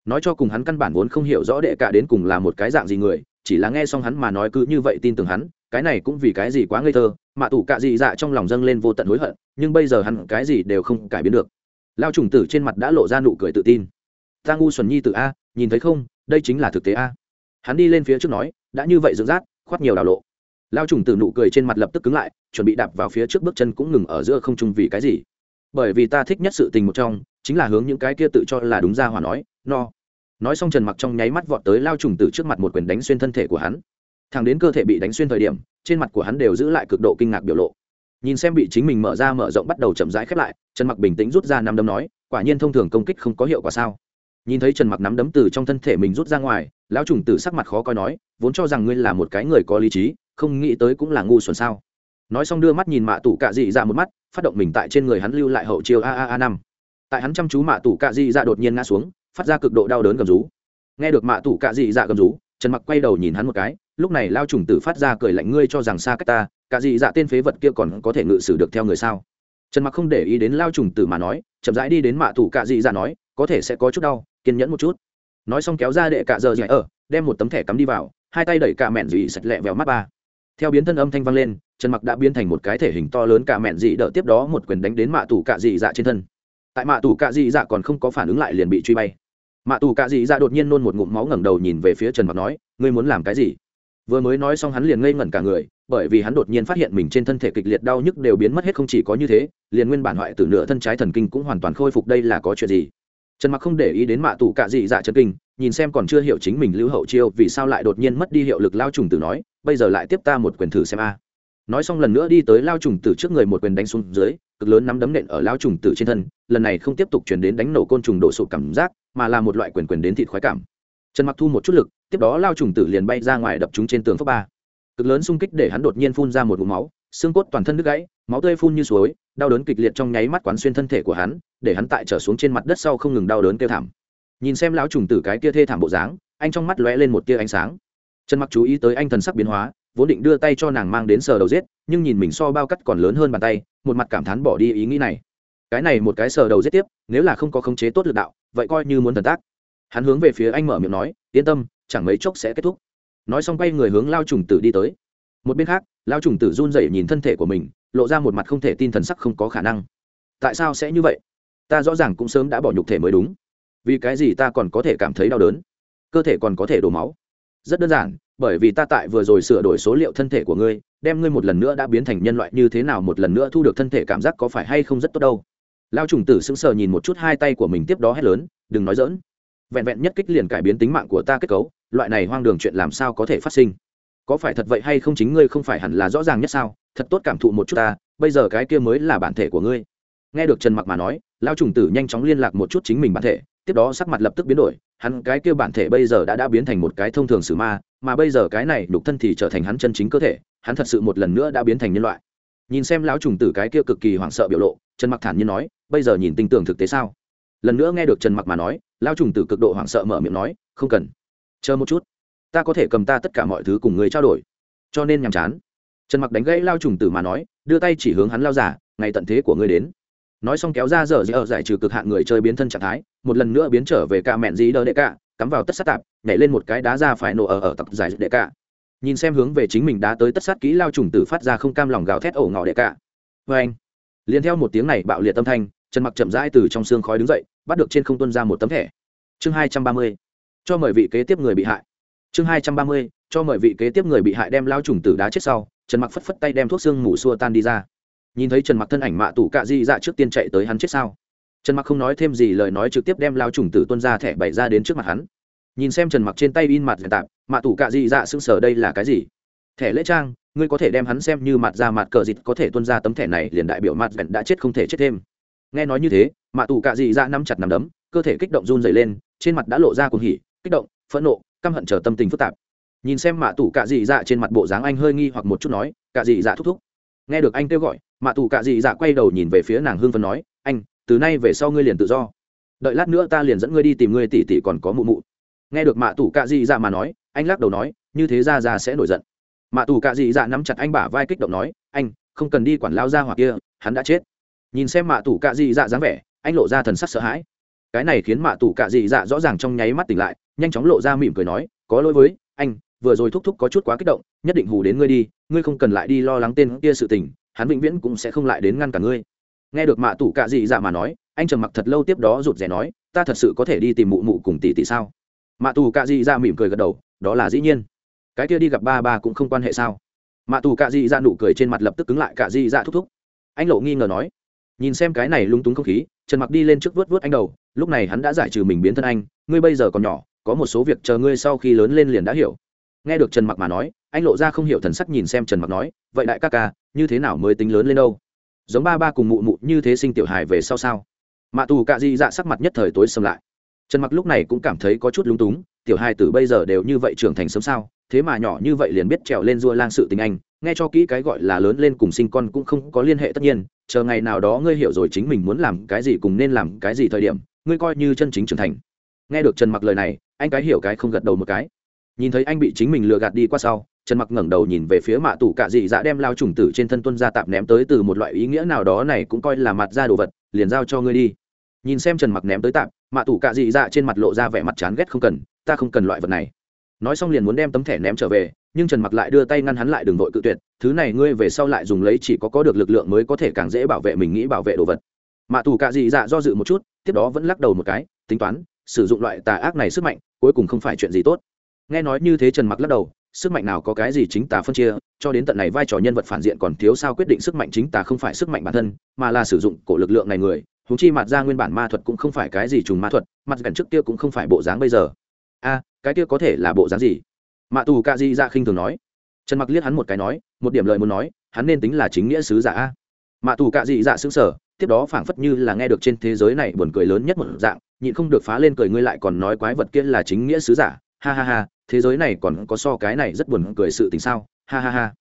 nói cho cùng hắn căn bản vốn không hiểu rõ đệ cả đến cùng là một cái dạng gì người, chỉ là nghe xong hắn mà nói cứ như vậy tin tưởng hắn, cái này cũng vì cái gì quá ngây thơ mạ tủ cạ dị dạ trong lòng dâng lên vô tận hối hận, nhưng bây giờ hắn cái gì đều không cải biến được. Lao trùng tử trên mặt đã lộ ra nụ cười tự tin. Ta ngu xuẩn nhi tự a, nhìn thấy không, đây chính là thực tế a. Hắn đi lên phía trước nói, đã như vậy dựng rác khoát nhiều đào lộ. Lao trùng tử nụ cười trên mặt lập tức cứng lại, chuẩn bị đạp vào phía trước bước chân cũng ngừng ở giữa không trung vì cái gì? Bởi vì ta thích nhất sự tình một trong, chính là hướng những cái kia tự cho là đúng ra hòa nói, no nói xong trần mặc trong nháy mắt vọt tới lao trùng tử trước mặt một quyền đánh xuyên thân thể của hắn. Thằng đến cơ thể bị đánh xuyên thời điểm, trên mặt của hắn đều giữ lại cực độ kinh ngạc biểu lộ. Nhìn xem bị chính mình mở ra mở rộng bắt đầu chậm rãi khép lại, trần mặc bình tĩnh rút ra năm đấm nói, quả nhiên thông thường công kích không có hiệu quả sao? Nhìn thấy trần mặc nắm đấm từ trong thân thể mình rút ra ngoài, lão trùng tử sắc mặt khó coi nói, vốn cho rằng ngươi là một cái người có lý trí, không nghĩ tới cũng là ngu xuẩn sao? Nói xong đưa mắt nhìn mạ tủ cạ dị ra một mắt, phát động mình tại trên người hắn lưu lại hậu chiêu a a a năm. Tại hắn chăm chú mạ tủ cạ dị ra đột nhiên ngã xuống phát ra cực độ đau đớn gầm rú. Nghe được mạ tủ cạ dị dạ gầm rú, trần mặc quay đầu nhìn hắn một cái, lúc này lao trùng tử phát ra cười lạnh, ngươi cho rằng xa cách ta, cạ dị dạ tên phế vật kia còn có thể ngự sử được theo người sao? Trần mặc không để ý đến lao trùng tử mà nói, chậm rãi đi đến mạ tủ cạ dị dạ nói, có thể sẽ có chút đau, kiên nhẫn một chút. Nói xong kéo ra đệ cạ giờ dạy ở, đem một tấm thẻ cắm đi vào, hai tay đẩy cạ mẹn dị sạch lẹ vèo mắt ba. Theo biến thân âm thanh vang lên, trần mặc đã biến thành một cái thể hình to lớn, cạ mẹn dị đỡ tiếp đó một quyền đánh đến mạ tủ cạ dị dạ trên thân. Tại mạ tủ cạ dị dạ còn không có phản ứng lại liền bị truy bay mạ tù cạ dị dạ đột nhiên nôn một ngụm máu ngẩng đầu nhìn về phía trần mặc nói, ngươi muốn làm cái gì? Vừa mới nói xong hắn liền ngây ngẩn cả người, bởi vì hắn đột nhiên phát hiện mình trên thân thể kịch liệt đau nhức đều biến mất hết không chỉ có như thế, liền nguyên bản hoại từ nửa thân trái thần kinh cũng hoàn toàn khôi phục đây là có chuyện gì? Trần mặc không để ý đến mạ tù cạ dị dạ chân kinh, nhìn xem còn chưa hiểu chính mình lưu hậu chiêu vì sao lại đột nhiên mất đi hiệu lực lao trùng tử nói, bây giờ lại tiếp ta một quyền thử xem a nói xong lần nữa đi tới lao trùng tử trước người một quyền đánh xuống dưới, cực lớn nắm đấm nện ở lao trùng tử trên thân, lần này không tiếp tục chuyển đến đánh nổ côn trùng đổ sụp cảm giác, mà là một loại quyền quyền đến thịt khoái cảm. Trần mặc thu một chút lực, tiếp đó lao trùng tử liền bay ra ngoài đập chúng trên tường phước ba. Cực lớn xung kích để hắn đột nhiên phun ra một vùng máu, xương cốt toàn thân đứt gãy, máu tươi phun như suối, đau đớn kịch liệt trong nháy mắt quán xuyên thân thể của hắn, để hắn tại trở xuống trên mặt đất sau không ngừng đau đớn kêu thảm. Nhìn xem lão trùng tử cái kia thê thảm bộ dáng, anh trong mắt lóe lên một tia ánh sáng. Trần mặc chú ý tới anh thần sắc biến hóa vốn định đưa tay cho nàng mang đến sờ đầu giết, nhưng nhìn mình so bao cắt còn lớn hơn bàn tay, một mặt cảm thán bỏ đi ý nghĩ này. Cái này một cái sờ đầu giết tiếp, nếu là không có khống chế tốt lực đạo, vậy coi như muốn thần tác. Hắn hướng về phía anh mở miệng nói, yên tâm, chẳng mấy chốc sẽ kết thúc. Nói xong quay người hướng lao trùng tử đi tới. Một bên khác, lao trùng tử run rẩy nhìn thân thể của mình, lộ ra một mặt không thể tin thần sắc không có khả năng. Tại sao sẽ như vậy? Ta rõ ràng cũng sớm đã bỏ nhục thể mới đúng. Vì cái gì ta còn có thể cảm thấy đau đớn? Cơ thể còn có thể đổ máu. Rất đơn giản bởi vì ta tại vừa rồi sửa đổi số liệu thân thể của ngươi, đem ngươi một lần nữa đã biến thành nhân loại như thế nào một lần nữa thu được thân thể cảm giác có phải hay không rất tốt đâu. Lao trùng tử sững sờ nhìn một chút hai tay của mình tiếp đó hét lớn, đừng nói dỡn vẹn vẹn nhất kích liền cải biến tính mạng của ta kết cấu, loại này hoang đường chuyện làm sao có thể phát sinh? Có phải thật vậy hay không chính ngươi không phải hẳn là rõ ràng nhất sao? Thật tốt cảm thụ một chút ta, bây giờ cái kia mới là bản thể của ngươi. Nghe được trần mặc mà nói lao trùng tử nhanh chóng liên lạc một chút chính mình bản thể, tiếp đó sắc mặt lập tức biến đổi hắn cái kia bản thể bây giờ đã đã biến thành một cái thông thường sử ma, mà bây giờ cái này đục thân thì trở thành hắn chân chính cơ thể, hắn thật sự một lần nữa đã biến thành nhân loại. Nhìn xem lão trùng tử cái kia cực kỳ hoảng sợ biểu lộ, trần mặc thản nhiên nói, bây giờ nhìn tinh tưởng thực tế sao? Lần nữa nghe được trần mặc mà nói, lão trùng tử cực độ hoảng sợ mở miệng nói, không cần. Chờ một chút. Ta có thể cầm ta tất cả mọi thứ cùng người trao đổi. Cho nên nhàm chán. Trần mặc đánh gãy lao trùng tử mà nói, đưa tay chỉ hướng hắn lao giả, ngày tận thế của ngươi đến nói xong kéo ra dở dở giải trừ cực hạn người chơi biến thân trạng thái, một lần nữa biến trở về ca mẹn dí đỡ đệ cả, cắm vào tất sát tạp, nhảy lên một cái đá ra phải nổ ở ở tập giải đệ cả. Nhìn xem hướng về chính mình đá tới tất sát kỹ lao trùng tử phát ra không cam lòng gào thét ổ ngỏ đệ cả. Vê anh, liền theo một tiếng này bạo liệt tâm thanh trần mặc chậm rãi từ trong xương khói đứng dậy, bắt được trên không tuân ra một tấm thẻ. Chương hai trăm ba mươi, cho mời vị kế tiếp người bị hại. Chương hai trăm ba mươi, cho mời vị kế tiếp người bị hại đem lao trùng tử đá chết sau trần mặc phất phất tay đem thuốc xương mù xua tan đi ra nhìn thấy trần mặc thân ảnh mạ tủ cạ di dạ trước tiên chạy tới hắn chết sao? Trần mặc không nói thêm gì, lời nói trực tiếp đem lao trùng tử tuân ra thẻ bày ra đến trước mặt hắn. Nhìn xem trần mặc trên tay in mặt tạp, mạ tủ cạ di dạ xưng sờ, đây là cái gì? Thẻ lễ trang, ngươi có thể đem hắn xem như mặt ra mặt cờ dịt, có thể tuân ra tấm thẻ này, liền đại biểu mặt vẹn đã chết không thể chết thêm. Nghe nói như thế, mạ tù cạ dị dạ nắm chặt nắm đấm, cơ thể kích động run dày lên, trên mặt đã lộ ra cuồng hỉ, kích động, phẫn nộ, căm hận trở tâm tình phức tạp. Nhìn xem mạ tù cạ dị dạ trên mặt bộ dáng anh hơi nghi hoặc một chút nói, cạ dị dạ thúc thúc. Nghe được anh kêu gọi mạ tù cạ dị dạ quay đầu nhìn về phía nàng hương phân nói, anh, từ nay về sau ngươi liền tự do. Đợi lát nữa ta liền dẫn ngươi đi tìm ngươi tỷ tỷ còn có mụ mụ. Nghe được mạ tù cạ dị dạ mà nói, anh lắc đầu nói, như thế ra ra sẽ nổi giận. Mạ tù cạ dị dạ nắm chặt anh bả vai kích động nói, anh, không cần đi quản lao ra hoặc kia, hắn đã chết. Nhìn xem mạ tù cạ dị dạ dáng vẻ, anh lộ ra thần sắc sợ hãi. Cái này khiến mạ tù cạ dị dạ rõ ràng trong nháy mắt tỉnh lại, nhanh chóng lộ ra mỉm cười nói, có lỗi với, anh, vừa rồi thúc thúc có chút quá kích động, nhất định hù đến ngươi đi, ngươi không cần lại đi lo lắng tên kia sự tình hắn vĩnh viễn cũng sẽ không lại đến ngăn cả ngươi. Nghe được mạ tù cạ dị dạ mà nói, anh trầm mặc thật lâu tiếp đó rụt rè nói, ta thật sự có thể đi tìm mụ mụ cùng tỷ tỷ sao? Mạ tù cạ dị dạ mỉm cười gật đầu, đó là dĩ nhiên. Cái kia đi gặp ba ba cũng không quan hệ sao? Mạ tù cạ dị dạ nụ cười trên mặt lập tức cứng lại, cạ dị dạ thúc thúc. Anh lộ nghi ngờ nói, nhìn xem cái này lung túng không khí, trần mặc đi lên trước vớt vớt anh đầu, lúc này hắn đã giải trừ mình biến thân anh, ngươi bây giờ còn nhỏ, có một số việc chờ ngươi sau khi lớn lên liền đã hiểu nghe được trần mặc mà nói, anh lộ ra không hiểu thần sắc nhìn xem trần mặc nói, vậy đại ca ca, như thế nào mới tính lớn lên đâu? Giống ba ba cùng mụ mụ như thế sinh tiểu hài về sau sao? Mạ tù cạ di dạ sắc mặt nhất thời tối xâm lại. Trần mặc lúc này cũng cảm thấy có chút lung túng, tiểu hài tử bây giờ đều như vậy trưởng thành sớm sao, thế mà nhỏ như vậy liền biết trèo lên dua lang sự tình anh, nghe cho kỹ cái gọi là lớn lên cùng sinh con cũng không có liên hệ tất nhiên, chờ ngày nào đó ngươi hiểu rồi chính mình muốn làm cái gì cùng nên làm cái gì thời điểm, ngươi coi như chân chính trưởng thành. Nghe được trần mặc lời này, anh cái hiểu cái không gật đầu một cái nhìn thấy anh bị chính mình lừa gạt đi qua sau, trần mặc ngẩng đầu nhìn về phía mạ tủ cạ dị dạ đem lao trùng tử trên thân tuân ra tạp ném tới từ một loại ý nghĩa nào đó này cũng coi là mặt ra đồ vật, liền giao cho ngươi đi. Nhìn xem trần mặc ném tới tạp, mạ tủ cạ dị dạ trên mặt lộ ra vẻ mặt chán ghét không cần, ta không cần loại vật này. Nói xong liền muốn đem tấm thẻ ném trở về, nhưng trần mặc lại đưa tay ngăn hắn lại đường vội cự tuyệt, thứ này ngươi về sau lại dùng lấy chỉ có có được lực lượng mới có thể càng dễ bảo vệ mình nghĩ bảo vệ đồ vật. Mạ tù cạ dị dạ do dự một chút, tiếp đó vẫn lắc đầu một cái, tính toán, sử dụng loại tà ác này sức mạnh, cuối cùng không phải chuyện gì tốt nghe nói như thế trần mặc lắc đầu, sức mạnh nào có cái gì chính tà phân chia, cho đến tận này vai trò nhân vật phản diện còn thiếu sao quyết định sức mạnh chính tà không phải sức mạnh bản thân, mà là sử dụng cổ lực lượng này người húng chi mặt ra nguyên bản ma thuật cũng không phải cái gì trùng ma thuật, mặt gần trước kia cũng không phải bộ dáng bây giờ. A, cái kia có thể là bộ dáng gì? Mạ tù ca di ra khinh thường nói. Trần mặc liếc hắn một cái nói, một điểm lời muốn nói, hắn nên tính là chính nghĩa sứ giả a. Mạ tù ca di dạ xứng sở tiếp đó phảng phất như là nghe được trên thế giới này buồn cười lớn nhất một dạng, nhịn không được phá lên cười, ngươi lại còn nói quái vật kia là chính nghĩa sứ giả? Ha ha ha thế giới này còn có so cái này rất buồn cười sự tình sao? Ha ha ha.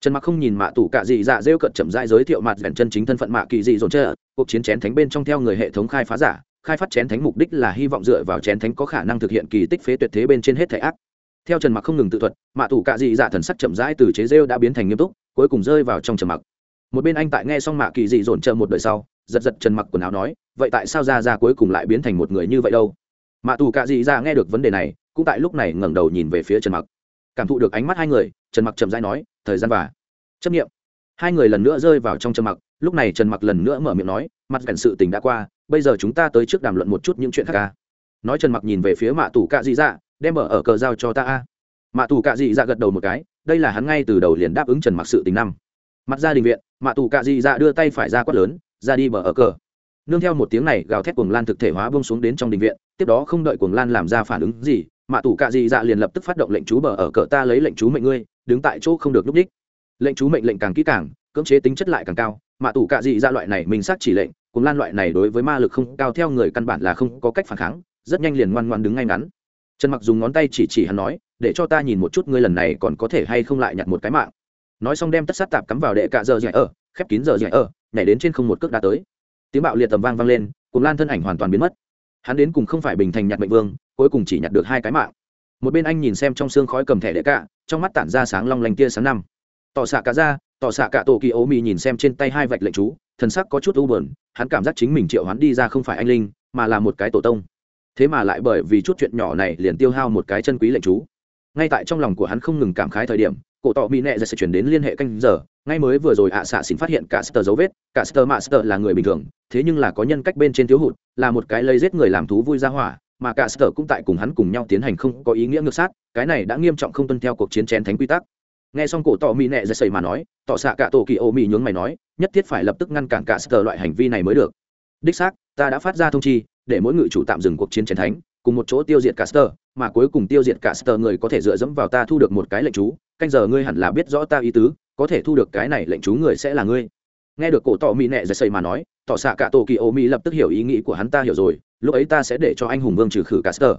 Trần mặc không nhìn mạ tủ cạ dị dạ rêu cận chậm rãi giới thiệu mặt vẹn chân chính thân phận mạ kỳ dị dồn chơi cuộc chiến chén thánh bên trong theo người hệ thống khai phá giả, khai phát chén thánh mục đích là hy vọng dựa vào chén thánh có khả năng thực hiện kỳ tích phế tuyệt thế bên trên hết thể ác. Theo trần mặc không ngừng tự thuật, mạ tủ cạ dị dạ thần sắc chậm rãi từ chế rêu đã biến thành nghiêm túc, cuối cùng rơi vào trong trầm mặc. Một bên anh tại nghe xong mạ kỳ dị dồn chờ một đời sau, giật giật trần mặc quần áo nói, vậy tại sao ra ra cuối cùng lại biến thành một người như vậy đâu? Mạ tù cạ dị dạ nghe được vấn đề này cũng tại lúc này ngẩng đầu nhìn về phía trần mặc. Cảm thụ được ánh mắt hai người, trần mặc chậm rãi nói, thời gian và chấp nghiệm hai người lần nữa rơi vào trong trần mặc, lúc này trần mặc lần nữa mở miệng nói, mặt cảnh sự tình đã qua, bây giờ chúng ta tới trước đàm luận một chút những chuyện khác ca nói trần mặc nhìn về phía mạ tù cạ dị dạ đem mở ở cờ giao cho ta a. Mạ tù cạ dị dạ gật đầu một cái, đây là hắn ngay từ đầu liền đáp ứng trần mặc sự tình năm. Mặt gia đình viện, mạ tù cạ dị dạ đưa tay phải ra quát lớn, ra đi mở ở cờ. Nương theo một tiếng này gào thét cuồng lan thực thể hóa bông xuống đến trong đình viện, tiếp đó không đợi cuồng lan làm ra phản ứng gì mạ tù cạ dị dạ liền lập tức phát động lệnh chú bờ ở cỡ ta lấy lệnh chú mệnh ngươi, đứng tại chỗ không được núp đích. Lệnh chú mệnh lệnh càng kỹ càng, cưỡng chế tính chất lại càng cao mạ tù cạ dị dạ loại này mình xác chỉ lệnh, cùng lan loại này đối với ma lực không cao theo người căn bản là không có cách phản kháng, rất nhanh liền ngoan ngoan đứng ngay ngắn. Trần mặc dùng ngón tay chỉ chỉ hắn nói, để cho ta nhìn một chút ngươi lần này còn có thể hay không lại nhặt một cái mạng. Nói xong đem tất sát tạp cắm vào đệ cạ giờ dạy ở, khép kín giờ dạy ở, nhảy đến trên không một cước đá tới. Tiếng bạo liệt tầm vang vang lên, cùng lan thân ảnh hoàn toàn biến mất hắn đến cùng không phải bình thành nhặt mệnh vương, cuối cùng chỉ nhặt được hai cái mạng. Một bên anh nhìn xem trong xương khói cầm thẻ đệ cạ, trong mắt tản ra sáng long lanh tia sáng năm. Tỏ xạ cả ra, tỏ xạ cả tổ kỳ ố mì nhìn xem trên tay hai vạch lệnh chú, thần sắc có chút u bờn hắn cảm giác chính mình triệu hắn đi ra không phải anh linh, mà là một cái tổ tông. Thế mà lại bởi vì chút chuyện nhỏ này liền tiêu hao một cái chân quý lệnh chú. Ngay tại trong lòng của hắn không ngừng cảm khái thời điểm cổ tỏ mỹ nệ ra dạ sẽ chuyển đến liên hệ canh giờ. Ngay mới vừa rồi ạ à xạ xin phát hiện cả Sơ dấu vết. Cả Sơ Mạ Sơ là người bình thường thế nhưng là có nhân cách bên trên thiếu hụt là một cái lây giết người làm thú vui ra hỏa mà cả Sơ cũng tại cùng hắn cùng nhau tiến hành không có ý nghĩa ngược sát cái này đã nghiêm trọng không tuân theo cuộc chiến chén thánh quy tắc. Nghe xong cổ tỏ mỹ nệ ra dạ sầy mà nói tỏ xạ cả tổ kỳ ô mỹ nhướng mày nói nhất thiết phải lập tức ngăn cản cả Sơ loại hành vi này mới được. Đích xác ta đã phát ra thông chi để mỗi ngự chủ tạm dừng cuộc chiến chén thánh cùng một chỗ tiêu diệt Caster, mà cuối cùng tiêu diệt Caster người có thể dựa dẫm vào ta thu được một cái lệnh chú, canh giờ ngươi hẳn là biết rõ ta ý tứ, có thể thu được cái này lệnh chú người sẽ là ngươi. Nghe được cổ tỏ mỹ nẹ giật xây mà nói, tỏ xạ cả tổ kỳ ô mỹ lập tức hiểu ý nghĩ của hắn ta hiểu rồi, lúc ấy ta sẽ để cho anh hùng vương trừ khử cả sơ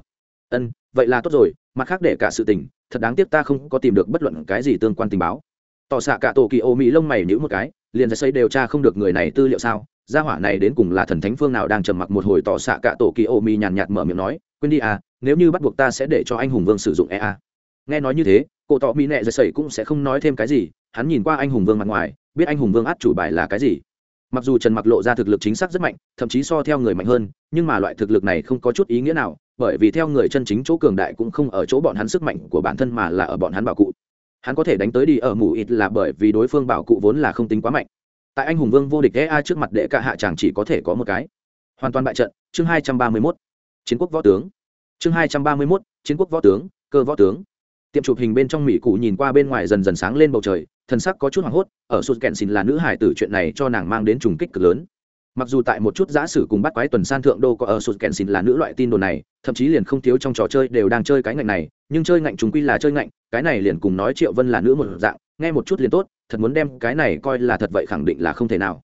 ân, vậy là tốt rồi, mặt khác để cả sự tình, thật đáng tiếc ta không có tìm được bất luận cái gì tương quan tình báo. Tỏ xạ cả tổ kỳ ô mỹ lông mày nhữ một cái, liền giật xây điều tra không được người này tư liệu sao, gia hỏa này đến cùng là thần thánh phương nào đang trầm mặc một hồi tỏ xạ cả tổ kỳ ô mỹ nhàn nhạt mở miệng nói, quên đi à nếu như bắt buộc ta sẽ để cho anh hùng vương sử dụng ea nghe nói như thế cổ tọ mỹ nệ giật sẩy cũng sẽ không nói thêm cái gì hắn nhìn qua anh hùng vương mặt ngoài biết anh hùng vương át chủ bài là cái gì. Mặc dù trần mặc lộ ra thực lực chính xác rất mạnh thậm chí so theo người mạnh hơn nhưng mà loại thực lực này không có chút ý nghĩa nào bởi vì theo người chân chính chỗ cường đại cũng không ở chỗ bọn hắn sức mạnh của bản thân mà là ở bọn hắn bảo cụ. Hắn có thể đánh tới đi ở mù ít là bởi vì đối phương bảo cụ vốn là không tính quá mạnh. Tại anh hùng vương vô địch ea trước mặt đệ cả hạ chàng chỉ có thể có một cái. Hoàn toàn bại trận chương hai trăm ba mươi 231. chiến quốc võ tướng. Chương hai trăm ba mươi 231, chiến quốc võ tướng cơ võ tướng tiệm chụp hình bên trong mỹ cụ nhìn qua bên ngoài dần dần sáng lên bầu trời, thần sắc có chút hoảng hốt, ở sụt kẹn xin là nữ hải tử chuyện này cho nàng mang đến trùng kích cực lớn. Mặc dù tại một chút giã sử cùng bắt quái tuần san thượng đô có ở sụt kẹn xin là nữ loại tin đồn này, thậm chí liền không thiếu trong trò chơi đều đang chơi cái ngạnh này, nhưng chơi ngạnh chúng quy là chơi ngạnh, cái này liền cùng nói triệu vân là nữ một dạng, nghe một chút liền tốt, thật muốn đem cái này coi là thật vậy khẳng định là không thể nào.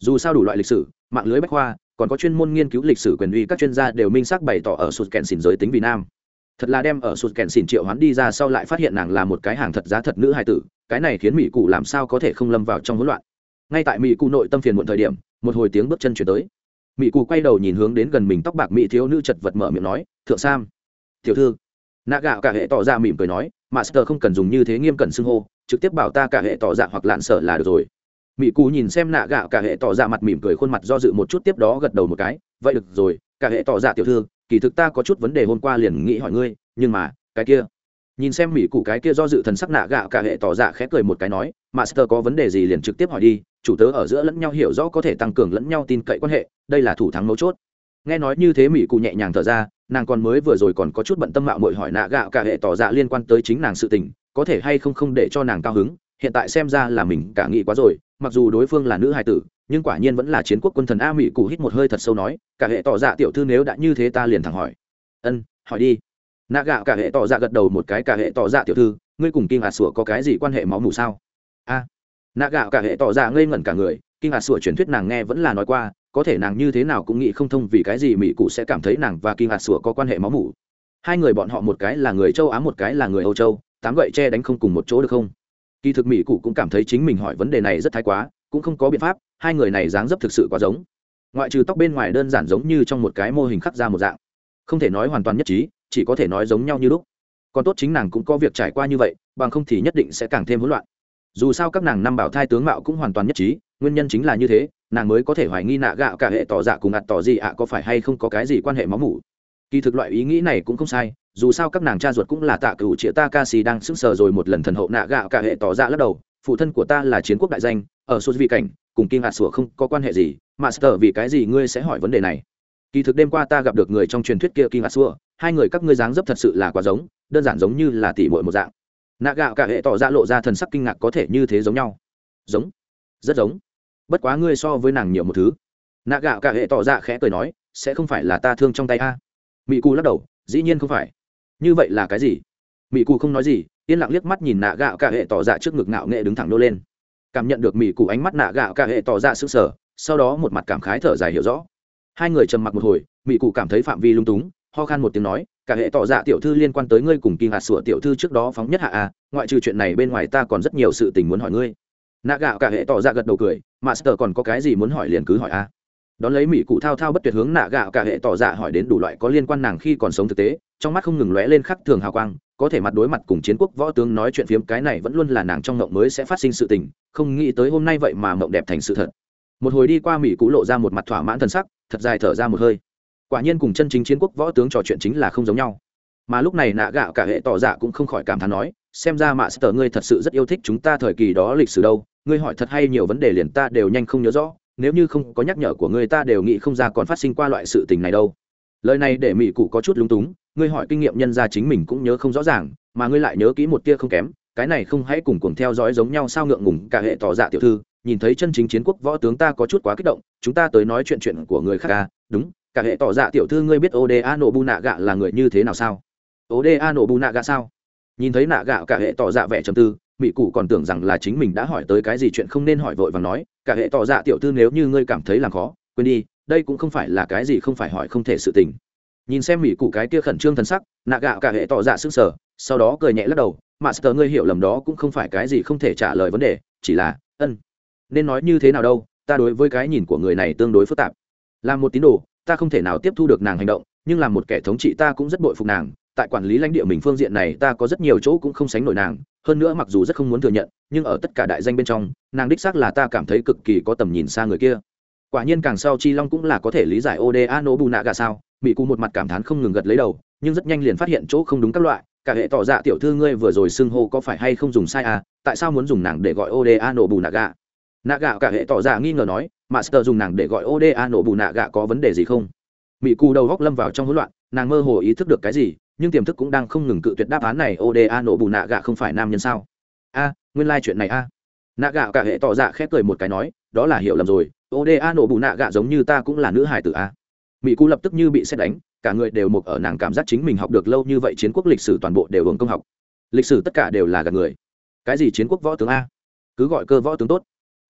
Dù sao đủ loại lịch sử, mạng lưới bách khoa, còn có chuyên môn nghiên cứu lịch sử quyền uy các chuyên gia đều minh xác bày tỏ ở sụt kẹn xin giới tính vì nam thật là đem ở sụt kẹn xỉn triệu hoán đi ra sau lại phát hiện nàng là một cái hàng thật giá thật nữ hài tử, cái này khiến mỹ cụ làm sao có thể không lâm vào trong hỗn loạn. Ngay tại mỹ cụ nội tâm phiền muộn thời điểm, một hồi tiếng bước chân chuyển tới. Mỹ cụ quay đầu nhìn hướng đến gần mình tóc bạc mỹ thiếu nữ chật vật mở miệng nói, thượng sam, tiểu thư. Nạ gạo cả hệ tỏ ra mỉm cười nói, master không cần dùng như thế nghiêm cẩn xưng hô, trực tiếp bảo ta cả hệ tỏ ra hoặc lạn sở là được rồi. Mỹ cụ nhìn xem nạ gạo cả hệ tỏ ra mặt mỉm cười khuôn mặt do dự một chút tiếp đó gật đầu một cái, vậy được rồi, cả hệ tỏ ra tiểu thư kỳ thực ta có chút vấn đề hôm qua liền nghĩ hỏi ngươi, nhưng mà, cái kia. Nhìn xem mỹ cụ cái kia do dự thần sắc nạ gạo cả hệ tỏ dạ khẽ cười một cái nói, master có vấn đề gì liền trực tiếp hỏi đi, chủ tớ ở giữa lẫn nhau hiểu rõ có thể tăng cường lẫn nhau tin cậy quan hệ, đây là thủ thắng mấu chốt. Nghe nói như thế mỹ cụ nhẹ nhàng thở ra, nàng còn mới vừa rồi còn có chút bận tâm mạo mội hỏi nạ gạo cả hệ tỏ dạ liên quan tới chính nàng sự tình, có thể hay không không để cho nàng cao hứng, hiện tại xem ra là mình cả nghĩ quá rồi mặc dù đối phương là nữ hài tử nhưng quả nhiên vẫn là chiến quốc quân thần a mỹ cụ hít một hơi thật sâu nói cả hệ tỏ dạ tiểu thư nếu đã như thế ta liền thẳng hỏi. Ân hỏi đi. Nạ gạo cả hệ tỏ dạ gật đầu một cái cả hệ tỏ dạ tiểu thư ngươi cùng kinh hạt sủa có cái gì quan hệ máu mù sao? A. À, nạ gạo cả hệ tỏ dạ ngây ngẩn cả người kinh hạt sủa truyền thuyết nàng nghe vẫn là nói qua có thể nàng như thế nào cũng nghĩ không thông vì cái gì mỹ cụ sẽ cảm thấy nàng và kinh hạt sủa có quan hệ máu mủ. Hai người bọn họ một cái là người châu á một cái là người âu châu tám gậy che đánh không cùng một chỗ được không? Kỳ thực mỹ cụ cũng cảm thấy chính mình hỏi vấn đề này rất thái quá, cũng không có biện pháp, hai người này dáng dấp thực sự quá giống. Ngoại trừ tóc bên ngoài đơn giản giống như trong một cái mô hình khắc ra một dạng. Không thể nói hoàn toàn nhất trí, chỉ có thể nói giống nhau như lúc. Còn tốt chính nàng cũng có việc trải qua như vậy, bằng không thì nhất định sẽ càng thêm hỗn loạn. Dù sao các nàng năm bảo thai tướng mạo cũng hoàn toàn nhất trí, nguyên nhân chính là như thế, nàng mới có thể hoài nghi nạ gạo cả hệ tỏ dạ cùng ạt tỏ gì ạ, có phải hay không có cái gì quan hệ máu mủ. Kỳ thực loại ý nghĩ này cũng không sai dù sao các nàng cha ruột cũng là tạ cựu chĩa ta ca xì đang sững sờ rồi một lần thần hậu nạ gạo cả hệ tỏ ra lắc đầu, phụ thân của ta là chiến quốc đại danh, ở số vị cảnh, cùng kinh hạt sủa không có quan hệ gì master vì cái gì ngươi sẽ hỏi vấn đề này? Kỳ thực đêm qua ta gặp được người trong truyền thuyết kia kinh hạt sủa, hai người các ngươi dáng dấp thật sự là quá giống, đơn giản giống như là tỷ muội một dạng. Nạ gạo cả hệ tỏ ra lộ ra thần sắc kinh ngạc có thể như thế giống nhau. Giống. Rất giống. Bất quá ngươi so với nàng nhiều một thứ. Nạ gạo cả hệ tỏ ra khẽ cười nói, sẽ không phải là ta thương trong tay a. Mỹ cù lắc đầu, dĩ nhiên không phải như vậy là cái gì? Mỹ cụ không nói gì, yên lặng liếc mắt nhìn nạ gạo cả hệ tỏ ra trước ngực ngạo nghệ đứng thẳng nô lên. Cảm nhận được mỹ cụ ánh mắt nạ gạo cả hệ tỏ ra sức sở sau đó một mặt cảm khái thở dài hiểu rõ. Hai người trầm mặc một hồi mỹ cụ cảm thấy phạm vi lung túng, ho khan một tiếng nói, cả hệ tỏ dạ tiểu thư liên quan tới ngươi cùng kim hạt sủa tiểu thư trước đó phóng nhất hạ à ngoại trừ chuyện này bên ngoài ta còn rất nhiều sự tình muốn hỏi ngươi. Nạ gạo cả hệ tỏ dạ gật đầu cười, master còn có cái gì muốn hỏi liền cứ hỏi a à đón lấy mỹ cụ thao thao bất tuyệt hướng nạ gạo cả hệ tỏ dạ hỏi đến đủ loại có liên quan nàng khi còn sống thực tế, trong mắt không ngừng lóe lên khắc thường hào quang, có thể mặt đối mặt cùng chiến quốc võ tướng nói chuyện phiếm, cái này vẫn luôn là nàng trong ngộng mới sẽ phát sinh sự tình, không nghĩ tới hôm nay vậy mà mộng đẹp thành sự thật. Một hồi đi qua mỹ cụ lộ ra một mặt thỏa mãn thần sắc, thật dài thở ra một hơi. Quả nhiên cùng chân chính chiến quốc võ tướng trò chuyện chính là không giống nhau. Mà lúc này nạ gạo cả hệ tỏ dạ cũng không khỏi cảm thán nói, xem ra mạ sở ngươi thật sự rất yêu thích chúng ta thời kỳ đó lịch sử đâu, ngươi hỏi thật hay nhiều vấn đề liền ta đều nhanh không nhớ rõ nếu như không có nhắc nhở của người ta đều nghĩ không ra còn phát sinh qua loại sự tình này đâu. Lời này để mỹ cụ có chút lúng túng ngươi hỏi kinh nghiệm nhân ra chính mình cũng nhớ không rõ ràng mà ngươi lại nhớ kỹ một tia không kém cái này không hãy cùng cùng theo dõi giống nhau sao ngượng ngùng cả hệ tỏ dạ tiểu thư nhìn thấy chân chính chiến quốc võ tướng ta có chút quá kích động chúng ta tới nói chuyện chuyện của người khác ca à, đúng cả hệ tỏ dạ tiểu thư ngươi biết oda nổ bu nạ gạ là người như thế nào sao? Oda nổ bu nạ gạ sao? Nhìn thấy nạ gạo cả hệ tỏ dạ vẻ trầm tư mỹ cụ còn tưởng rằng là chính mình đã hỏi tới cái gì chuyện không nên hỏi vội và nói, cả hệ tỏ dạ tiểu thư nếu như ngươi cảm thấy làm khó, quên đi, đây cũng không phải là cái gì không phải hỏi không thể sự tình. Nhìn xem mỹ cụ cái kia khẩn trương thần sắc, nạ gạo cả hệ tỏ dạ sức sở sau đó cười nhẹ lắc đầu master ngươi hiểu lầm đó cũng không phải cái gì không thể trả lời vấn đề, chỉ là, ân, nên nói như thế nào đâu, ta đối với cái nhìn của người này tương đối phức tạp. Là một tín đồ, ta không thể nào tiếp thu được nàng hành động, nhưng là một kẻ thống trị ta cũng rất bội phục nàng tại quản lý lãnh địa mình phương diện này ta có rất nhiều chỗ cũng không sánh nổi nàng, hơn nữa mặc dù rất không muốn thừa nhận, nhưng ở tất cả đại danh bên trong, nàng đích xác là ta cảm thấy cực kỳ có tầm nhìn xa người kia. Quả nhiên càng sau chi long cũng là có thể lý giải oda nô bù nạ gà sao mỹ cụ một mặt cảm thán không ngừng gật lấy đầu, nhưng rất nhanh liền phát hiện chỗ không đúng các loại, cả hệ tỏ dạ tiểu thư ngươi vừa rồi xưng hô có phải hay không dùng sai à tại sao muốn dùng nàng để gọi oda nổ bù nạ gà? Nạ gà cả hệ tỏ dạ nghi ngờ nói, master dùng nàng để gọi oda nổ bù nạ gà có vấn đề gì không? Mỹ cụ đầu góc lâm vào trong hỗn loạn, nàng mơ hồ ý thức được cái gì nhưng tiềm thức cũng đang không ngừng cự tuyệt đáp án này oda nổ bù nạ gạ không phải nam nhân sao? A, nguyên lai、like、chuyện này a. À. nạ gạ cả hệ tỏ dạ khép cười một cái nói, đó là hiểu lầm rồi oda nổ bù nạ gạ giống như ta cũng là nữ hài tử a. Mỹ cú lập tức như bị xét đánh, cả người đều mục ở nàng cảm giác chính mình học được lâu như vậy chiến quốc lịch sử toàn bộ đều hưởng công học. Lịch sử tất cả đều là gạt người. Cái gì chiến quốc võ tướng a? Cứ gọi cơ võ tướng tốt.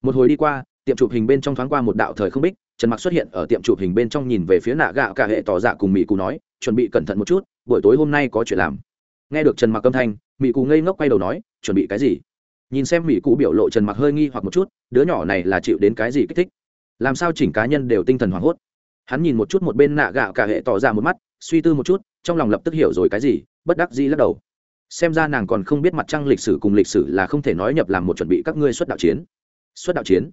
Một hồi đi qua, tiệm chụp hình bên trong thoáng qua một đạo thời không bích, trần mặc xuất hiện ở tiệm chụp hình bên trong nhìn về phía nạ gạo cả hệ tỏ dạ cùng mỹ cụ nói chuẩn bị cẩn thận một chút, buổi tối hôm nay có chuyện làm. Nghe được trần mặc âm thanh mỹ cụ ngây ngốc quay đầu nói, chuẩn bị cái gì? Nhìn xem mỹ cụ biểu lộ trần mặc hơi nghi hoặc một chút, đứa nhỏ này là chịu đến cái gì kích thích? Làm sao chỉnh cá nhân đều tinh thần hoảng hốt? Hắn nhìn một chút một bên nạ gạo cả hệ tỏ ra một mắt, suy tư một chút, trong lòng lập tức hiểu rồi cái gì, bất đắc dĩ lắc đầu. Xem ra nàng còn không biết mặt trăng lịch sử cùng lịch sử là không thể nói nhập làm một chuẩn bị các ngươi xuất đạo chiến. Xuất đạo chiến?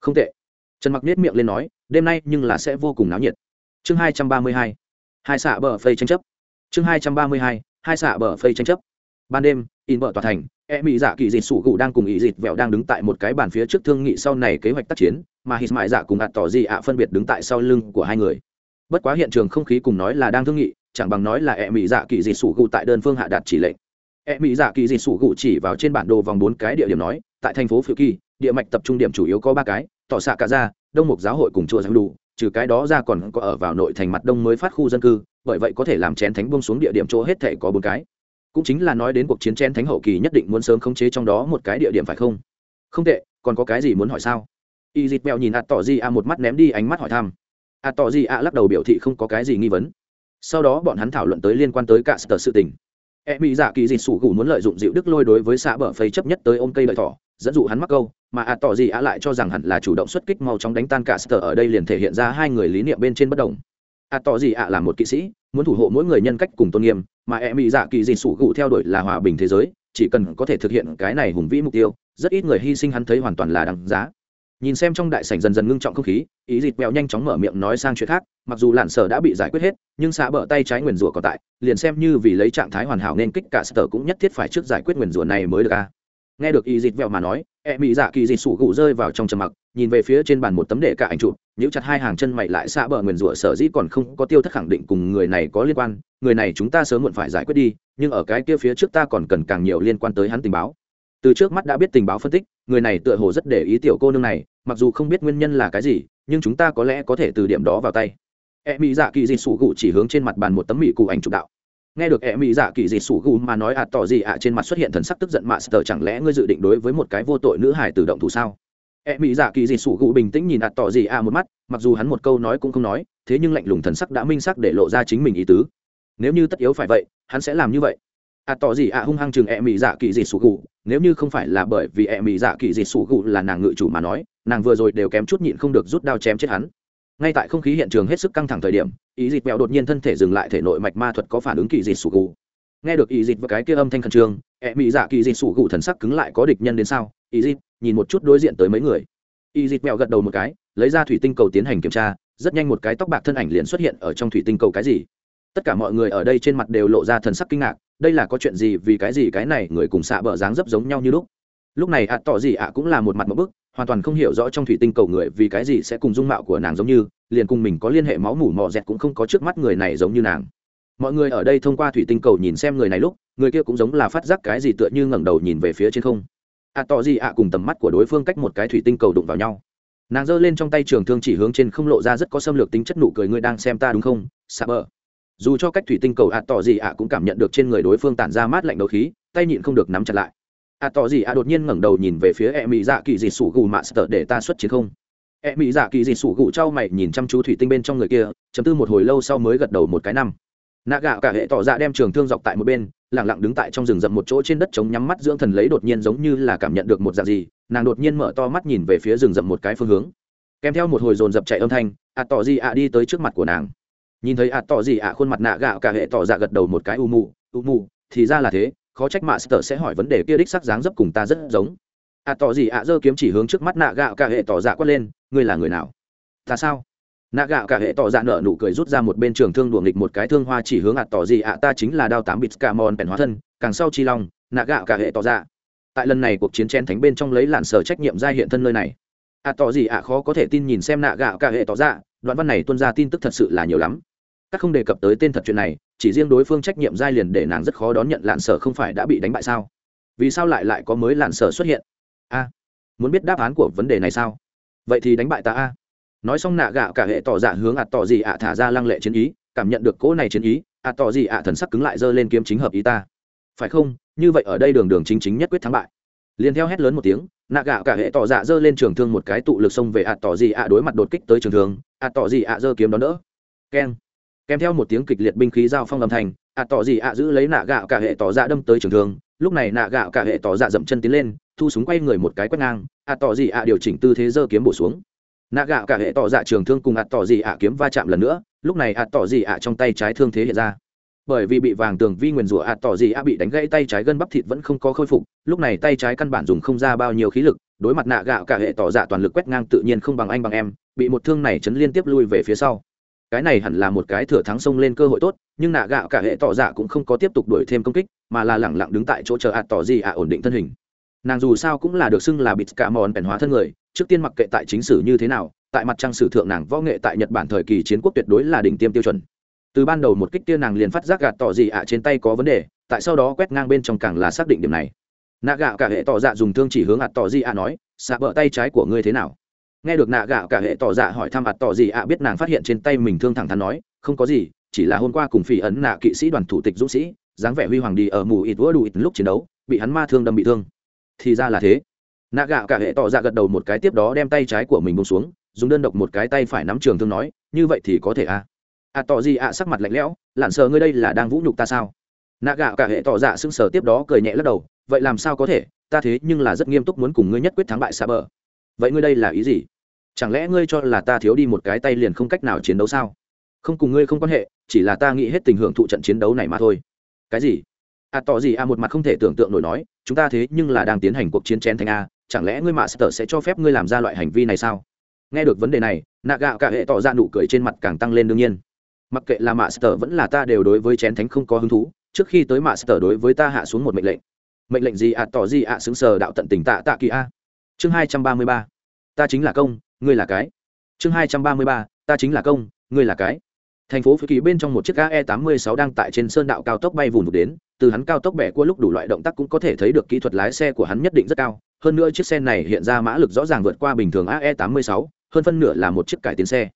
Không tệ. Trần mặc nết miệng lên nói, đêm nay nhưng là sẽ vô cùng náo nhiệt. Chương hai trăm ba mươi hai hai xạ bờ phây tranh chấp. Chương hai trăm ba mươi hai hai xạ bờ phây tranh chấp. Ban đêm, in bờ tòa thành e mỹ dạ kỳ dịt sủ gù đang cùng ý dịt vẹo đang đứng tại một cái bàn phía trước thương nghị sau này kế hoạch tác chiến, mà hít mại dạ cùng ạt tỏ gì ạ phân biệt đứng tại sau lưng của hai người. Bất quá hiện trường không khí cùng nói là đang thương nghị, chẳng bằng nói là e mỹ dạ kỳ dịt sủ gù tại đơn phương hạ đạt chỉ lệnh. E mỹ dạ kỳ dịt sủ gù chỉ vào trên bản đồ vòng bốn cái địa điểm nói, tại thành phố phiêu kỳ, địa mạch tập trung điểm chủ yếu có ba cái, tỏ xạ cả ra đông mục giáo hội cùng chùa giang đủ trừ cái đó ra còn có ở vào nội thành mặt đông mới phát khu dân cư, bởi vậy có thể làm chén thánh bông xuống địa điểm chỗ hết thể có bốn cái. Cũng chính là nói đến cuộc chiến chén thánh hậu kỳ nhất định muốn sớm khống chế trong đó một cái địa điểm phải không? Không tệ, còn có cái gì muốn hỏi sao? Y dịt mèo nhìn ạt tỏ gì a một mắt ném đi ánh mắt hỏi thăm. Ạt tỏ gì a lắc đầu biểu thị không có cái gì nghi vấn. Sau đó bọn hắn thảo luận tới liên quan tới cả sở sự tình e mỹ dạ kỳ dịt sủ gù muốn lợi dụng dịu đức lôi đối với xã bờ phây chấp nhất tới ôm cây lợi thỏ, dẫn dụ hắn mắc câu, mà ạt tỏ gì a lại cho rằng hẳn là chủ động xuất kích mau chóng đánh tan cả sở ở đây liền thể hiện ra hai người lý niệm bên trên bất đồng. Ạt tỏ gì ạ là một kỵ sĩ, muốn thủ hộ mỗi người nhân cách cùng tôn nghiêm, mà e mỹ dạ kỳ dịt sủ gù theo đuổi là hòa bình thế giới, chỉ cần có thể thực hiện cái này hùng vĩ mục tiêu, rất ít người hy sinh hắn thấy hoàn toàn là đáng giá nhìn xem trong đại sảnh dần dần ngưng trọng không khí, ý dịt mèo nhanh chóng mở miệng nói sang chuyện khác, mặc dù lạn sở đã bị giải quyết hết, nhưng xã bờ tay trái nguyền rủa còn tại, liền xem như vì lấy trạng thái hoàn hảo nên kích cả sở cũng nhất thiết phải trước giải quyết nguyền rủa này mới được a nghe được ý dịt vẹo mà nói e mỹ dạ kỳ dịt sủ gụ rơi vào trong trầm mặc, nhìn về phía trên bàn một tấm đệ cả ảnh chụp, nhíu chặt hai hàng chân mày lại xã bờ nguyền rủa sở dĩ còn không có tiêu thất khẳng định cùng người này có liên quan, người này chúng ta sớm muộn phải giải quyết đi, nhưng ở cái kia phía trước ta còn cần càng nhiều liên quan tới hắn tình báo từ trước mắt đã biết tình báo phân tích, người này tựa hồ rất để ý tiểu cô nương này, mặc dù không biết nguyên nhân là cái gì, nhưng chúng ta có lẽ có thể từ điểm đó vào tay. E mỹ dạ kỳ dị sủ gụ chỉ hướng trên mặt bàn một tấm mỹ cụ ảnh chụp đạo. Nghe được e mỹ dạ kỳ dị sủ gụ mà nói ạt tỏ gì ạ, trên mặt xuất hiện thần sắc tức giận mạ sờ chẳng lẽ ngươi dự định đối với một cái vô tội nữ hải tự động thủ sao? E mỹ dạ kỳ dị sủ gụ bình tĩnh nhìn ạt tỏ gì ạ một mắt, mặc dù hắn một câu nói cũng không nói, thế nhưng lạnh lùng thần sắc đã minh sắc để lộ ra chính mình ý tứ. Nếu như tất yếu phải vậy, hắn sẽ làm như vậy à tỏ gì à hung hăng chừng e mỹ dạ kỳ dị sủ gụ nếu như không phải là bởi vì e mỹ dạ kỳ dị sủ gụ là nàng ngự chủ mà nói, nàng vừa rồi đều kém chút nhịn không được rút đao chém chết hắn. Ngay tại không khí hiện trường hết sức căng thẳng thời điểm, ý dịt mẹo đột nhiên thân thể dừng lại thể nội mạch ma thuật có phản ứng kỳ dị sủ gụ nghe được ý dịt và cái kia âm thanh khẩn trương e mỹ dạ kỳ dị sủ gụ thần sắc cứng lại có địch nhân đến sao? Ý dịt, nhìn một chút đối diện tới mấy người. Ý dịt mẹo gật đầu một cái, lấy ra thủy tinh cầu tiến hành kiểm tra, rất nhanh một cái tóc bạc thân ảnh liền xuất hiện ở trong thủy tinh cầu cái gì? Tất cả mọi người ở đây trên mặt đều lộ ra thần sắc kinh ngạc, đây là có chuyện gì, vì cái gì cái này người cùng xạ bờ dáng dấp giống nhau như lúc? Lúc này ạ, tỏ gì ạ cũng là một mặt một bức, hoàn toàn không hiểu rõ trong thủy tinh cầu người vì cái gì sẽ cùng dung mạo của nàng giống như, liền cùng mình có liên hệ máu mủ mò dẹt cũng không có trước mắt người này giống như nàng. Mọi người ở đây thông qua thủy tinh cầu nhìn xem người này lúc, người kia cũng giống là phát giác cái gì tựa như ngẩng đầu nhìn về phía trên không. Ạ, tỏ gì ạ cùng tầm mắt của đối phương cách một cái thủy tinh cầu đụng vào nhau. Nàng giơ lên trong tay trường thương chỉ hướng trên không lộ ra rất có xâm lược tính chất nụ cười, ngươi đang xem ta đúng không, xạ bờ dù cho cách thủy tinh cầu ạ tỏ gì ạ cũng cảm nhận được trên người đối phương tản ra mát lạnh đầu khí, tay nhịn không được nắm chặt lại. a tỏ gì ạ đột nhiên ngẩng đầu nhìn về phía e mỹ dạ kỳ dị sủ gù mạ sờ để ta xuất chiến không? E mỹ dạ kỳ dị sủ gù trao mày nhìn chăm chú thủy tinh bên trong người kia, chấm tư một hồi lâu sau mới gật đầu một cái năm. Nạ gạo cả hệ tỏ ra đem trường thương dọc tại một bên lẳng lặng đứng tại trong rừng rậm một chỗ trên đất trống nhắm mắt dưỡng thần lấy đột nhiên giống như là cảm nhận được một dạng gì, nàng đột nhiên mở to mắt nhìn về phía rừng rậm một cái phương hướng. Kèm theo một hồi dồn dập chạy âm thanh, ạ tỏ gì ạ đi tới trước mặt của nàng nhìn thấy a tỏ gì a khuôn mặt nạ gạo cả hệ tỏ dạ gật đầu một cái, u mù u mù, thì ra là thế, khó trách mạ sơ sẽ hỏi vấn đề kia đích sắc dáng dấp cùng ta rất giống. A tỏ gì ạ, giơ kiếm chỉ hướng trước mắt nạ gạo cả hệ tỏ dạ quát lên, ngươi là người nào? Ta sao? Nạ gạo cả hệ tỏ dạ nở nụ cười rút ra một bên trường thương đùa nghịch một cái thương hoa chỉ hướng ạt tỏ gì ạ, ta chính là đao tám bịt cả mòn bèn hóa thân, càng sau chi long, nạ gạo cả hệ tỏ dạ. Tại lần này cuộc chiến chen thánh bên trong lấy làn sở trách nhiệm ra hiện thân nơi này. Ạt tỏ gì ạ, khó có thể tin nhìn xem nạ gạo cả hệ tỏ dạ đoạn văn này tuân ra tin tức thật sự là nhiều lắm các không đề cập tới tên thật chuyện này, chỉ riêng đối phương trách nhiệm giai liền để nàng rất khó đón nhận lạn sở không phải đã bị đánh bại sao? Vì sao lại lại có mới lạn sở xuất hiện? A, muốn biết đáp án của vấn đề này sao? Vậy thì đánh bại ta a. Nói xong nạ gạo cả hệ tỏ dạ hướng ạt tỏ gì ạ thả ra lăng lệ chiến ý, cảm nhận được cỗ này chiến ý, ạt tỏ gì ạ thần sắc cứng lại giơ lên kiếm chính hợp ý ta. Phải không? Như vậy ở đây đường đường chính chính nhất quyết thắng bại. Liền theo hét lớn một tiếng, nạ gạo cả hệ tỏ dạ giơ lên trường thương một cái tụ lực xông về ạt tỏ gì ạ đối mặt đột kích tới trường thương, ạt tỏ gì ạ giơ kiếm đón đỡ. Keng kèm theo một tiếng kịch liệt binh khí giao phong âm thanh ạt tỏ gì ạ giữ lấy nạ gạo cả hệ tỏ dạ đâm tới trường thương, lúc này nạ gạo cả hệ tỏ dạ dậm chân tiến lên, thu súng quay người một cái quét ngang ạt tỏ gì ạ điều chỉnh tư thế giơ kiếm bổ xuống. Nạ gạo cả hệ tỏ dạ trường thương cùng ạt tỏ gì ạ kiếm va chạm lần nữa, lúc này ạt tỏ gì ạ trong tay trái thương thế hiện ra. Bởi vì bị vàng tường vi nguyền rủa ạt tỏ gì ạ bị đánh gãy tay trái gân bắp thịt vẫn không có khôi phục, lúc này tay trái căn bản dùng không ra bao nhiêu khí lực, đối mặt nạ gạo cả hệ tỏ dạ toàn lực quét ngang tự nhiên không bằng anh bằng em, bị một thương này chấn liên tiếp lui về phía sau cái này hẳn là một cái thừa thắng sông lên cơ hội tốt, nhưng nạ gạo cả hệ tỏ dạ cũng không có tiếp tục đuổi thêm công kích, mà là lẳng lặng đứng tại chỗ chờ ạt tỏ gì ạ ổn định thân hình. Nàng dù sao cũng là được xưng là bịt cả mòn bèn hóa thân người, trước tiên mặc kệ tại chính sử như thế nào, tại mặt trăng sử thượng nàng võ nghệ tại nhật bản thời kỳ chiến quốc tuyệt đối là đỉnh tiêm tiêu chuẩn. Từ ban đầu một kích tiên nàng liền phát giác gạt tỏ gì ạ trên tay có vấn đề, tại sau đó quét ngang bên trong càng là xác định điểm này. Nạ gạo cả hệ tỏ dạ dùng thương chỉ hướng ạt tỏ gì ạ nói, xạ bỡ tay trái của ngươi thế nào? Nghe được nạ gạo cả hệ tỏ dạ hỏi thăm ạt tỏ gì ạ, biết nàng phát hiện trên tay mình thương thẳng thắn nói, không có gì, chỉ là hôm qua cùng phỉ ấn nạ kỵ sĩ đoàn thủ tịch dũng sĩ, dáng vẻ huy hoàng đi ở mù ít vỡ đủ ít lúc chiến đấu, bị hắn ma thương đâm bị thương. Thì ra là thế. Nạ gạo cả hệ tỏ dạ gật đầu một cái tiếp đó đem tay trái của mình bông xuống, dùng đơn độc một cái tay phải nắm trường thương nói, như vậy thì có thể à? À tỏ gì ạ, sắc mặt lạnh lẽo lặn sờ ngươi đây là đang vũ nhục ta sao? Nạ gạo cả hệ tỏ dạ sững sờ tiếp đó cười nhẹ lắc đầu, vậy làm sao có thể, ta thế nhưng là rất nghiêm túc muốn cùng ngươi nhất quyết thắng bại xa bờ vậy ngươi đây là ý gì? Chẳng lẽ ngươi cho là ta thiếu đi một cái tay liền không cách nào chiến đấu sao? Không cùng ngươi không quan hệ, chỉ là ta nghĩ hết tình hưởng thụ trận chiến đấu này mà thôi. Cái gì? À tỏ gì à một mặt không thể tưởng tượng nổi nói, chúng ta thế nhưng là đang tiến hành cuộc chiến chén thành a, chẳng lẽ ngươi mạ sở sẽ cho phép ngươi làm ra loại hành vi này sao? Nghe được vấn đề này nạ gạo cả hệ tỏ ra nụ cười trên mặt càng tăng lên đương nhiên. Mặc kệ là mạ sở vẫn là ta đều đối với chén thánh không có hứng thú, trước khi tới mạ sở đối với ta hạ xuống một mệnh lệnh. Mệnh lệnh gì ạ tỏ gì ạ xứng sờ đạo tận tình tạ tạ kỳ a. Chương hai trăm ba mươi ba. Ta chính là công ngươi là cái. Chương hai trăm ba mươi ba, ta chính là công, ngươi là cái. Thành phố phía kỳ bên trong một chiếc ae 86 đang tại trên sơn đạo cao tốc bay vùng đến, từ hắn cao tốc bẻ cua lúc đủ loại động tác cũng có thể thấy được kỹ thuật lái xe của hắn nhất định rất cao. Hơn nữa chiếc xe này hiện ra mã lực rõ ràng vượt qua bình thường ae 86 hơn phân nửa là một chiếc cải tiến xe.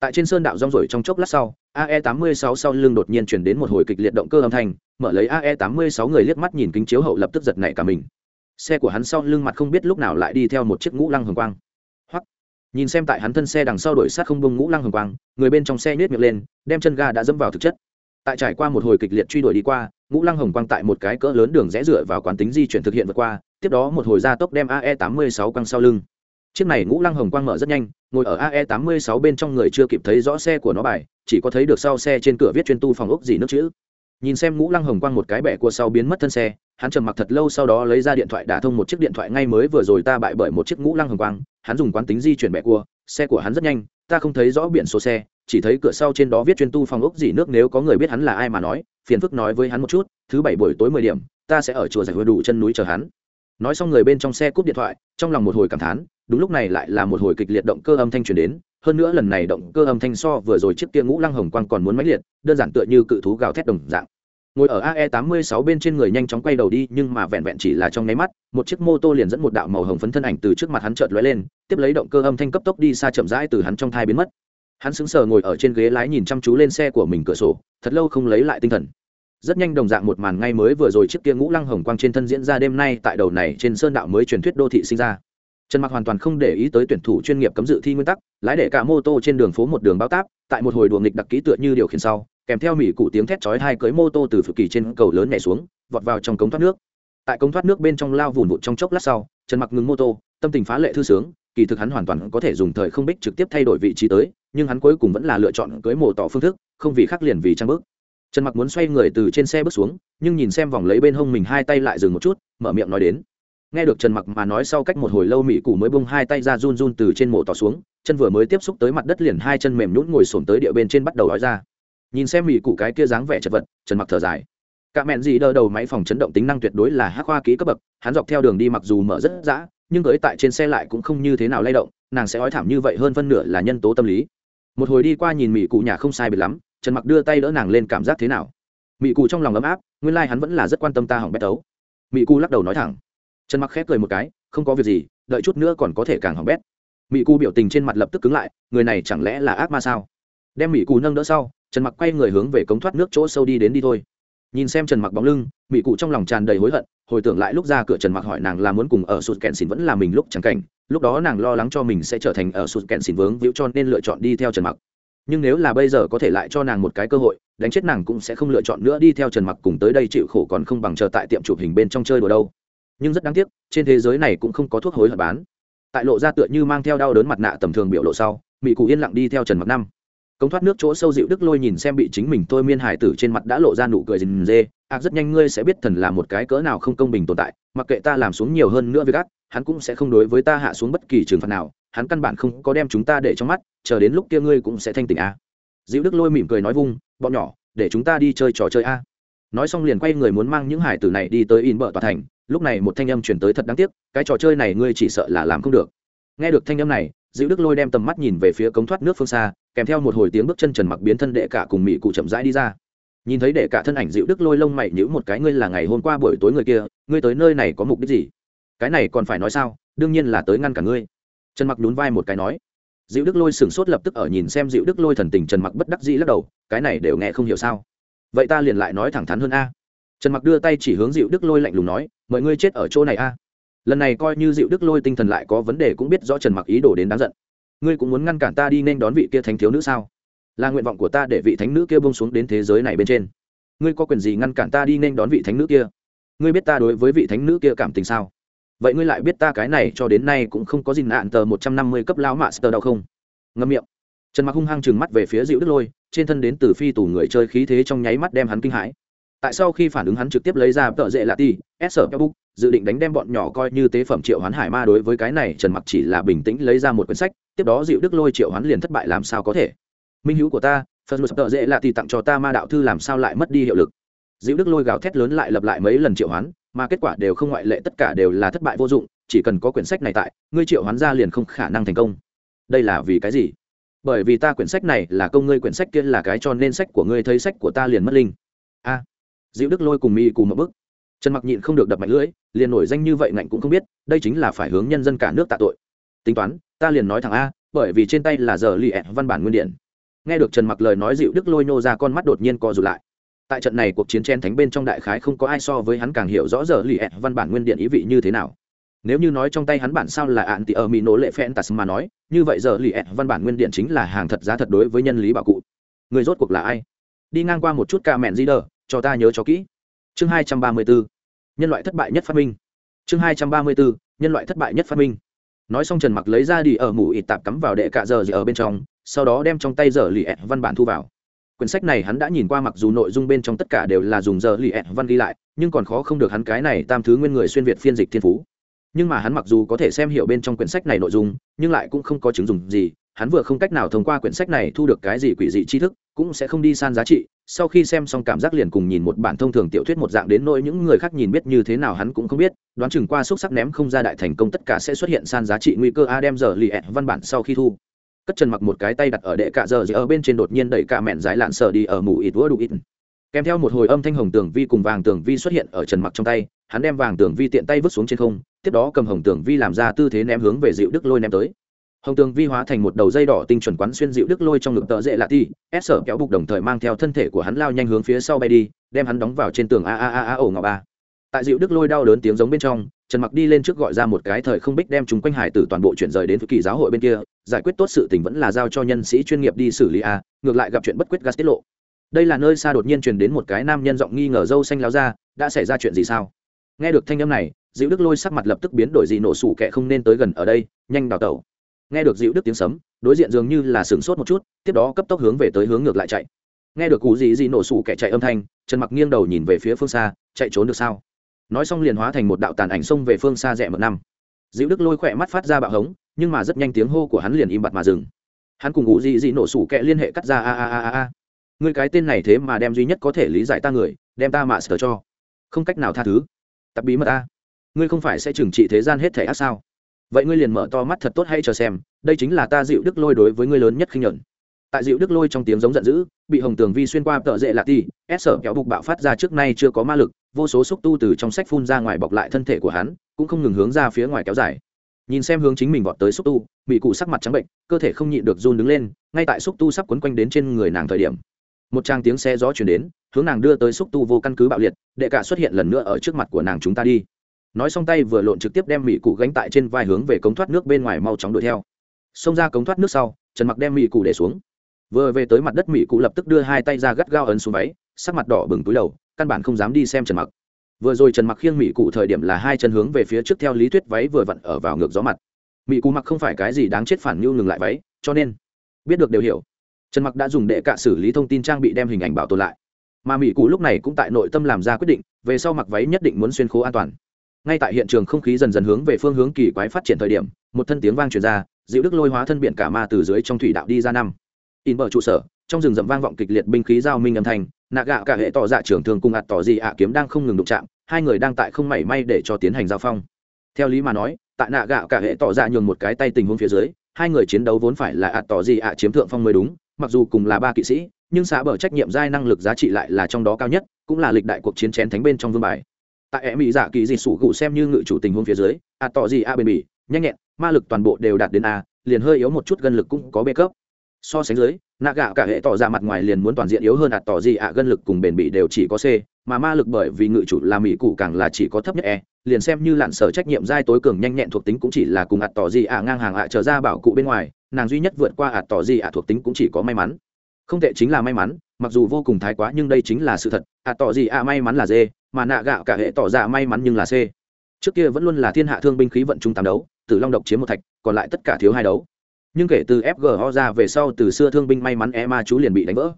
Tại trên sơn đạo rong rổi trong chốc lát sau ae 86 sau lưng đột nhiên chuyển đến một hồi kịch liệt động cơ âm thanh, mở lấy ae 86 người liếc mắt nhìn kính chiếu hậu lập tức giật nảy cả mình. Xe của hắn sau lưng mặt không biết lúc nào lại đi theo một chiếc ngũ lăng hồng quang nhìn xem tại hắn thân xe đằng sau đổi sát không bông ngũ lăng hồng quang, người bên trong xe nhét miệng lên, đem chân ga đã dẫm vào thực chất. Tại trải qua một hồi kịch liệt truy đuổi đi qua, ngũ lăng hồng quang tại một cái cỡ lớn đường rẽ rửa vào quán tính di chuyển thực hiện vượt qua, tiếp đó một hồi gia tốc đem ae tám mươi sáu quăng sau lưng. Chiếc này ngũ lăng hồng quang mở rất nhanh, ngồi ở ae tám mươi sáu bên trong người chưa kịp thấy rõ xe của nó bài, chỉ có thấy được sau xe trên cửa viết chuyên tu phòng ốc gì nước chữ nhìn xem ngũ lăng hồng quang một cái bẻ cua sau biến mất thân xe, hắn trầm mặc thật lâu sau đó lấy ra điện thoại đả thông một chiếc điện thoại ngay mới vừa rồi ta bại bởi một chiếc ngũ lăng hồng quang, hắn dùng quán tính di chuyển bẻ cua, xe của hắn rất nhanh, ta không thấy rõ biển số xe, chỉ thấy cửa sau trên đó viết chuyên tu phòng ốc dỉ nước nếu có người biết hắn là ai mà nói, phiền phức nói với hắn một chút, thứ bảy buổi tối mười điểm, ta sẽ ở chùa giải hứa đủ chân núi chờ hắn. Nói xong người bên trong xe cúp điện thoại, trong lòng một hồi cảm thán, đúng lúc này lại là một hồi kịch liệt động cơ âm thanh truyền đến, hơn nữa lần này động cơ âm thanh so vừa rồi chiếc kia ngũ lăng hồng quang còn muốn mãnh liệt, đơn giản tựa như cự thú gào thét đồng dạng ngồi ở ae 86 bên trên người nhanh chóng quay đầu đi, nhưng mà vẹn vẹn chỉ là trong nháy mắt, một chiếc mô tô liền dẫn một đạo màu hồng phấn thân ảnh từ trước mặt hắn chợt lóe lên, tiếp lấy động cơ âm thanh cấp tốc đi xa chậm rãi từ hắn trong thai biến mất. Hắn sững sờ ngồi ở trên ghế lái nhìn chăm chú lên xe của mình cửa sổ, thật lâu không lấy lại tinh thần. Rất nhanh đồng dạng một màn ngay mới vừa rồi chiếc kia ngũ lăng hồng quang trên thân diễn ra đêm nay tại đầu này trên sơn đạo mới truyền thuyết đô thị sinh ra. Trần mặc hoàn toàn không để ý tới tuyển thủ chuyên nghiệp cấm dự thi nguyên tắc, lái để cả mô tô trên đường phố một đường bao táp, tại một hồi đùa nghịch đặc ký tựa như điều khiển sau kèm theo mỹ cụ tiếng thét chói hai cưới mô tô từ phực kỳ trên cầu lớn nhảy xuống, vọt vào trong cống thoát nước. Tại cống thoát nước bên trong lao vùn vụt trong chốc lát sau, trần mặc ngừng mô tô, tâm tình phá lệ thư sướng, kỳ thực hắn hoàn toàn có thể dùng thời không bích trực tiếp thay đổi vị trí tới, nhưng hắn cuối cùng vẫn là lựa chọn cưới mổ tỏ phương thức, không vì khắc liền vì trang bước. Trần mặc muốn xoay người từ trên xe bước xuống, nhưng nhìn xem vòng lấy bên hông mình hai tay lại dừng một chút, mở miệng nói đến. Nghe được trần mặc mà nói sau cách một hồi lâu mỹ cụ mới bung hai tay ra run run từ trên mổ tỏ xuống, chân vừa mới tiếp xúc tới mặt đất liền hai chân mềm nhũn ngồi xổm tới địa bên trên bắt đầu nói ra nhìn xem mỹ cụ cái kia dáng vẻ chật vật, trần mặc thở dài. Cả mẹn gì đỡ đầu máy phòng chấn động tính năng tuyệt đối là hắc hoa ký cấp bậc, hắn dọc theo đường đi mặc dù mở rất dã, nhưng tới tại trên xe lại cũng không như thế nào lay động, nàng sẽ ói thảm như vậy hơn phân nửa là nhân tố tâm lý. Một hồi đi qua nhìn mỹ cụ nhà không sai biệt lắm, trần mặc đưa tay đỡ nàng lên cảm giác thế nào. Mỹ cụ trong lòng ấm áp, nguyên lai hắn vẫn là rất quan tâm ta hỏng bé tấu. Mỹ cụ lắc đầu nói thẳng. Trần mặc khép cười một cái, không có việc gì, đợi chút nữa còn có thể càng hỏng bét. Mỹ cụ biểu tình trên mặt lập tức cứng lại, người này chẳng lẽ là ác ma sao? Đem mỹ cụ nâng đỡ sau trần mặc quay người hướng về cống thoát nước chỗ sâu đi đến đi thôi. Nhìn xem trần mặc bóng lưng mỹ cụ trong lòng tràn đầy hối hận, hồi tưởng lại lúc ra cửa trần mặc hỏi nàng là muốn cùng ở sụt kẹn xỉn vẫn là mình lúc chẳng cảnh, lúc đó nàng lo lắng cho mình sẽ trở thành ở sụt kẹn xỉn vướng víu cho nên lựa chọn đi theo trần mặc. Nhưng nếu là bây giờ có thể lại cho nàng một cái cơ hội, đánh chết nàng cũng sẽ không lựa chọn nữa đi theo trần mặc cùng tới đây chịu khổ còn không bằng chờ tại tiệm chụp hình bên trong chơi đùa đâu. Nhưng rất đáng tiếc, trên thế giới này cũng không có thuốc hối hận bán. Tại lộ ra tựa như mang theo đau đớn mặt nạ tầm thường biểu lộ sau mỹ cụ yên lặng đi theo trần mặc năm công thoát nước chỗ sâu dịu đức lôi nhìn xem bị chính mình thôi miên hải tử trên mặt đã lộ ra nụ cười rình rê. Ác rất nhanh ngươi sẽ biết thần là một cái cỡ nào không công bình tồn tại, mặc kệ ta làm xuống nhiều hơn nữa việc ác, hắn cũng sẽ không đối với ta hạ xuống bất kỳ trừng phạt nào, hắn căn bản không có đem chúng ta để trong mắt, chờ đến lúc kia ngươi cũng sẽ thanh tỉnh a. Dịu đức lôi mỉm cười nói vung, bọn nhỏ, để chúng ta đi chơi trò chơi a. Nói xong liền quay người muốn mang những hải tử này đi tới in bờ tòa thành. Lúc này một thanh âm chuyển tới thật đáng tiếc, cái trò chơi này ngươi chỉ sợ là làm không được. Nghe được thanh âm này dịu đức lôi đem tầm mắt nhìn về phía cống thoát nước phương xa, kèm theo một hồi tiếng bước chân trần mặc biến thân đệ cả cùng mỹ cụ chậm rãi đi ra. Nhìn thấy đệ cả thân ảnh dịu đức lôi lông mày nhữ một cái, ngươi là ngày hôm qua buổi tối người kia, ngươi tới nơi này có mục đích gì? Cái này còn phải nói sao? Đương nhiên là tới ngăn cả ngươi. Trần mặc nhún vai một cái nói. Dịu đức lôi sửng sốt lập tức ở nhìn xem dịu đức lôi thần tình trần mặc bất đắc dĩ lắc đầu, cái này đều nghe không hiểu sao? Vậy ta liền lại nói thẳng thắn hơn a. Trần mặc đưa tay chỉ hướng dịu đức lôi lạnh lùng nói, mọi ngươi chết ở chỗ này a lần này coi như dịu đức lôi tinh thần lại có vấn đề cũng biết rõ trần mặc ý đồ đến đáng giận. Ngươi cũng muốn ngăn cản ta đi nên đón vị kia thánh thiếu nữ sao? Là nguyện vọng của ta để vị thánh nữ kia bông xuống đến thế giới này bên trên. Ngươi có quyền gì ngăn cản ta đi nên đón vị thánh nữ kia? Ngươi biết ta đối với vị thánh nữ kia cảm tình sao? Vậy ngươi lại biết ta cái này cho đến nay cũng không có gì nạn tờ một trăm năm mươi cấp lao mạ sờ đâu không? Ngâm miệng. Trần mặc hung hăng chừng mắt về phía dịu đức lôi, trên thân đến từ phi tủ người chơi khí thế trong nháy mắt đem hắn kinh hãi tại sau khi phản ứng hắn trực tiếp lấy ra tợ dễ lạ ti s sở book dự định đánh đem bọn nhỏ coi như tế phẩm triệu hoán hải ma đối với cái này trần mặc chỉ là bình tĩnh lấy ra một quyển sách tiếp đó dịu đức lôi triệu hoán liền thất bại làm sao có thể. Minh hữu của ta phần một tợ dễ lạ ti tặng cho ta ma đạo thư làm sao lại mất đi hiệu lực. Dịu đức lôi gào thét lớn lại lập lại mấy lần triệu hoán mà kết quả đều không ngoại lệ tất cả đều là thất bại vô dụng chỉ cần có quyển sách này tại ngươi triệu hoán ra liền không khả năng thành công. Đây là vì cái gì? Bởi vì ta quyển sách này là công ngươi quyển sách kia là cái cho nên sách của ngươi thấy sách của ta liền mất linh. A à, dịu đức lôi cùng mi cùng một bức. Trần mặc nhịn không được đập mạnh lưỡi, liền nổi danh như vậy ngạnh cũng không biết, đây chính là phải hướng nhân dân cả nước tạ tội. Tính toán, ta liền nói thẳng a, bởi vì trên tay là giờ lì ẹ văn bản nguyên điện nghe được trần mặc lời nói dịu đức lôi nô ra con mắt đột nhiên co rụt lại. Tại trận này cuộc chiến chen thánh bên trong đại khái không có ai so với hắn càng hiểu rõ giờ lì ẹ văn bản nguyên điện ý vị như thế nào. Nếu như nói trong tay hắn bản sao là ạn thì ở mỹ nổ lệ phen tas mà nói, như vậy giờ lì ẹ văn bản nguyên điện chính là hàng thật giá thật đối với nhân lý bảo cụ. Người rốt cuộc là ai? Đi ngang qua một chút ca mẹn di đờ cho ta nhớ cho kỹ. Chương hai trăm ba mươi bốn, nhân loại thất bại nhất phát minh. Chương hai trăm ba mươi bốn, nhân loại thất bại nhất phát minh. Nói xong trần mặc lấy ra đi ở mũ ít tạp cắm vào đệ cạ giờ gì ở bên trong, sau đó đem trong tay giờ lì ẹt văn bản thu vào. Quyển sách này hắn đã nhìn qua mặc dù nội dung bên trong tất cả đều là dùng giờ lì ẹt văn ghi lại, nhưng còn khó không được hắn cái này tam thứ nguyên người xuyên việt phiên dịch thiên phú. Nhưng mà hắn mặc dù có thể xem hiểu bên trong quyển sách này nội dung, nhưng lại cũng không có chứng dùng gì, hắn vừa không cách nào thông qua quyển sách này thu được cái gì quỷ dị tri thức, cũng sẽ không đi san giá trị sau khi xem xong cảm giác liền cùng nhìn một bản thông thường tiểu thuyết một dạng đến nỗi những người khác nhìn biết như thế nào hắn cũng không biết, đoán chừng qua xúc sắc ném không ra đại thành công tất cả sẽ xuất hiện san giá trị nguy cơ a đem giờ lì ẹ văn bản sau khi thu. Cất trần mặc một cái tay đặt ở đệ cạ giờ ở bên trên đột nhiên đẩy cả mẹn dái lạn sợ đi ở mù ít vỡ đủ ít kèm theo một hồi âm thanh hồng tường vi cùng vàng tường vi xuất hiện ở trần mặc trong tay, hắn đem vàng tường vi tiện tay vứt xuống trên không, tiếp đó cầm hồng tường vi làm ra tư thế ném hướng về dịu đức lôi ném tới hồng tường vi hóa thành một đầu dây đỏ tinh chuẩn quán xuyên dịu đức lôi trong ngực tợ dễ lạ ti ép sở kéo bục đồng thời mang theo thân thể của hắn lao nhanh hướng phía sau bay đi, đem hắn đóng vào trên tường a a a a ổ ngọ ba. Tại dịu đức lôi đau đớn tiếng giống bên trong, trần mặc đi lên trước gọi ra một cái thời không bích đem chúng quanh hải tử toàn bộ chuyển rời đến kỳ giáo hội bên kia, giải quyết tốt sự tình vẫn là giao cho nhân sĩ chuyên nghiệp đi xử lý a, ngược lại gặp chuyện bất quyết gas tiết lộ. Đây là nơi xa đột nhiên truyền đến một cái nam nhân giọng nghi ngờ dâu xanh láo ra, đã xảy ra chuyện gì sao? Nghe được thanh âm này, dịu đức lôi sắc mặt lập tức biến đổi gì nổ sủ kẻ không nên tới gần ở đây, nhanh đào tẩu nghe được dịu đức tiếng sấm, đối diện dường như là sửng sốt một chút, tiếp đó cấp tốc hướng về tới hướng ngược lại chạy. Nghe được cụ gì gì nổ sủ kẻ chạy âm thanh, trần mặc nghiêng đầu nhìn về phía phương xa, chạy trốn được sao? Nói xong liền hóa thành một đạo tàn ảnh xông về phương xa rẽ một năm. Dịu đức lôi khỏe mắt phát ra bạo hống, nhưng mà rất nhanh tiếng hô của hắn liền im bặt mà dừng. Hắn cùng cụ dị dị nổ sủ kẻ liên hệ cắt ra a a a a a. Người cái tên này thế mà đem duy nhất có thể lý giải ta người, đem ta mạ sờ cho. Không cách nào tha thứ. Tập bí mật ta ngươi không phải sẽ trừng trị thế gian hết thể ác sao? Vậy ngươi liền mở to mắt thật tốt hay chờ xem, đây chính là ta dịu đức lôi đối với ngươi lớn nhất khinh nhuận. Tại dịu đức lôi trong tiếng giống giận dữ, bị hồng tường vi xuyên qua tợ dệ lạ ti ép sở kéo bục bạo phát ra trước nay chưa có ma lực, vô số xúc tu từ trong sách phun ra ngoài bọc lại thân thể của hắn, cũng không ngừng hướng ra phía ngoài kéo dài. Nhìn xem hướng chính mình vọt tới xúc tu bị cụ sắc mặt trắng bệnh, cơ thể không nhịn được run đứng lên, ngay tại xúc tu sắp quấn quanh đến trên người nàng thời điểm, một trang tiếng xe gió chuyển đến, hướng nàng đưa tới xúc tu vô căn cứ bạo liệt, đệ cả xuất hiện lần nữa ở trước mặt của nàng chúng ta đi nói xong tay vừa lộn trực tiếp đem mỹ cụ gánh tại trên vai hướng về cống thoát nước bên ngoài mau chóng đuổi theo. Xông ra cống thoát nước sau, trần mặc đem mỹ cụ để xuống. Vừa về tới mặt đất mỹ cụ lập tức đưa hai tay ra gắt gao ấn xuống váy, sắc mặt đỏ bừng túi đầu, căn bản không dám đi xem trần mặc. Vừa rồi trần mặc khiêng mỹ cụ thời điểm là hai chân hướng về phía trước theo lý thuyết váy vừa vặn ở vào ngược gió mặt. Mỹ cụ mặc không phải cái gì đáng chết phản nhu ngừng lại váy, cho nên biết được đều hiểu. Trần mặc đã dùng đệ cạ xử lý thông tin trang bị đem hình ảnh bảo tồn lại. Mà mỹ cụ lúc này cũng tại nội tâm làm ra quyết định, về sau mặc váy nhất định muốn xuyên khố an toàn ngay tại hiện trường không khí dần dần hướng về phương hướng kỳ quái phát triển thời điểm, một thân tiếng vang truyền ra dịu đức lôi hóa thân biển cả ma từ dưới trong thủy đạo đi ra năm. In bờ trụ sở, trong rừng rậm vang vọng kịch liệt binh khí giao minh âm thanh, nạ gạ cả hệ tỏ dạ trưởng thường cùng ạt tỏ gì ạ kiếm đang không ngừng đụng chạm, hai người đang tại không mảy may để cho tiến hành giao phong. Theo lý mà nói, tại nạ gạ cả hệ tỏ dạ nhường một cái tay tình huống phía dưới, hai người chiến đấu vốn phải là ạt tỏ gì ạ chiếm thượng phong mới đúng, mặc dù cùng là ba kỵ sĩ, nhưng xã bờ trách nhiệm giai năng lực giá trị lại là trong đó cao nhất, cũng là lịch đại cuộc chiến chén thánh bên trong vương bài tại em mỹ dạ kỳ dị sủ gụ xem như ngự chủ tình huống phía dưới ạt tỏ gì a bền bỉ, nhanh nhẹn, ma lực toàn bộ đều đạt đến a, liền hơi yếu một chút gân lực cũng có bê cấp. So sánh dưới, nạ gạo cả hệ tỏ ra mặt ngoài liền muốn toàn diện yếu hơn ạt tỏ gì ạ gân lực cùng bền bỉ đều chỉ có c, mà ma lực bởi vì ngự chủ là mỹ cụ càng là chỉ có thấp nhất e liền xem như lặn sở trách nhiệm giai tối cường nhanh nhẹn thuộc tính cũng chỉ là cùng ạt tỏ gì ạ ngang hàng ạ trở ra bảo cụ bên ngoài, nàng duy nhất vượt qua ạt tỏ gì ạ thuộc tính cũng chỉ có may mắn. Không tệ chính là may mắn, mặc dù vô cùng thái quá nhưng đây chính là sự thật ạt tỏ gì ạ may mắn là d mà nạ gạo cả hệ tỏ ra may mắn nhưng là c. Trước kia vẫn luôn là thiên hạ thương binh khí vận trung tám đấu từ long độc chiếm một thạch, còn lại tất cả thiếu hai đấu. Nhưng kể từ fgo ra về sau từ xưa thương binh may mắn e ma chú liền bị đánh vỡ.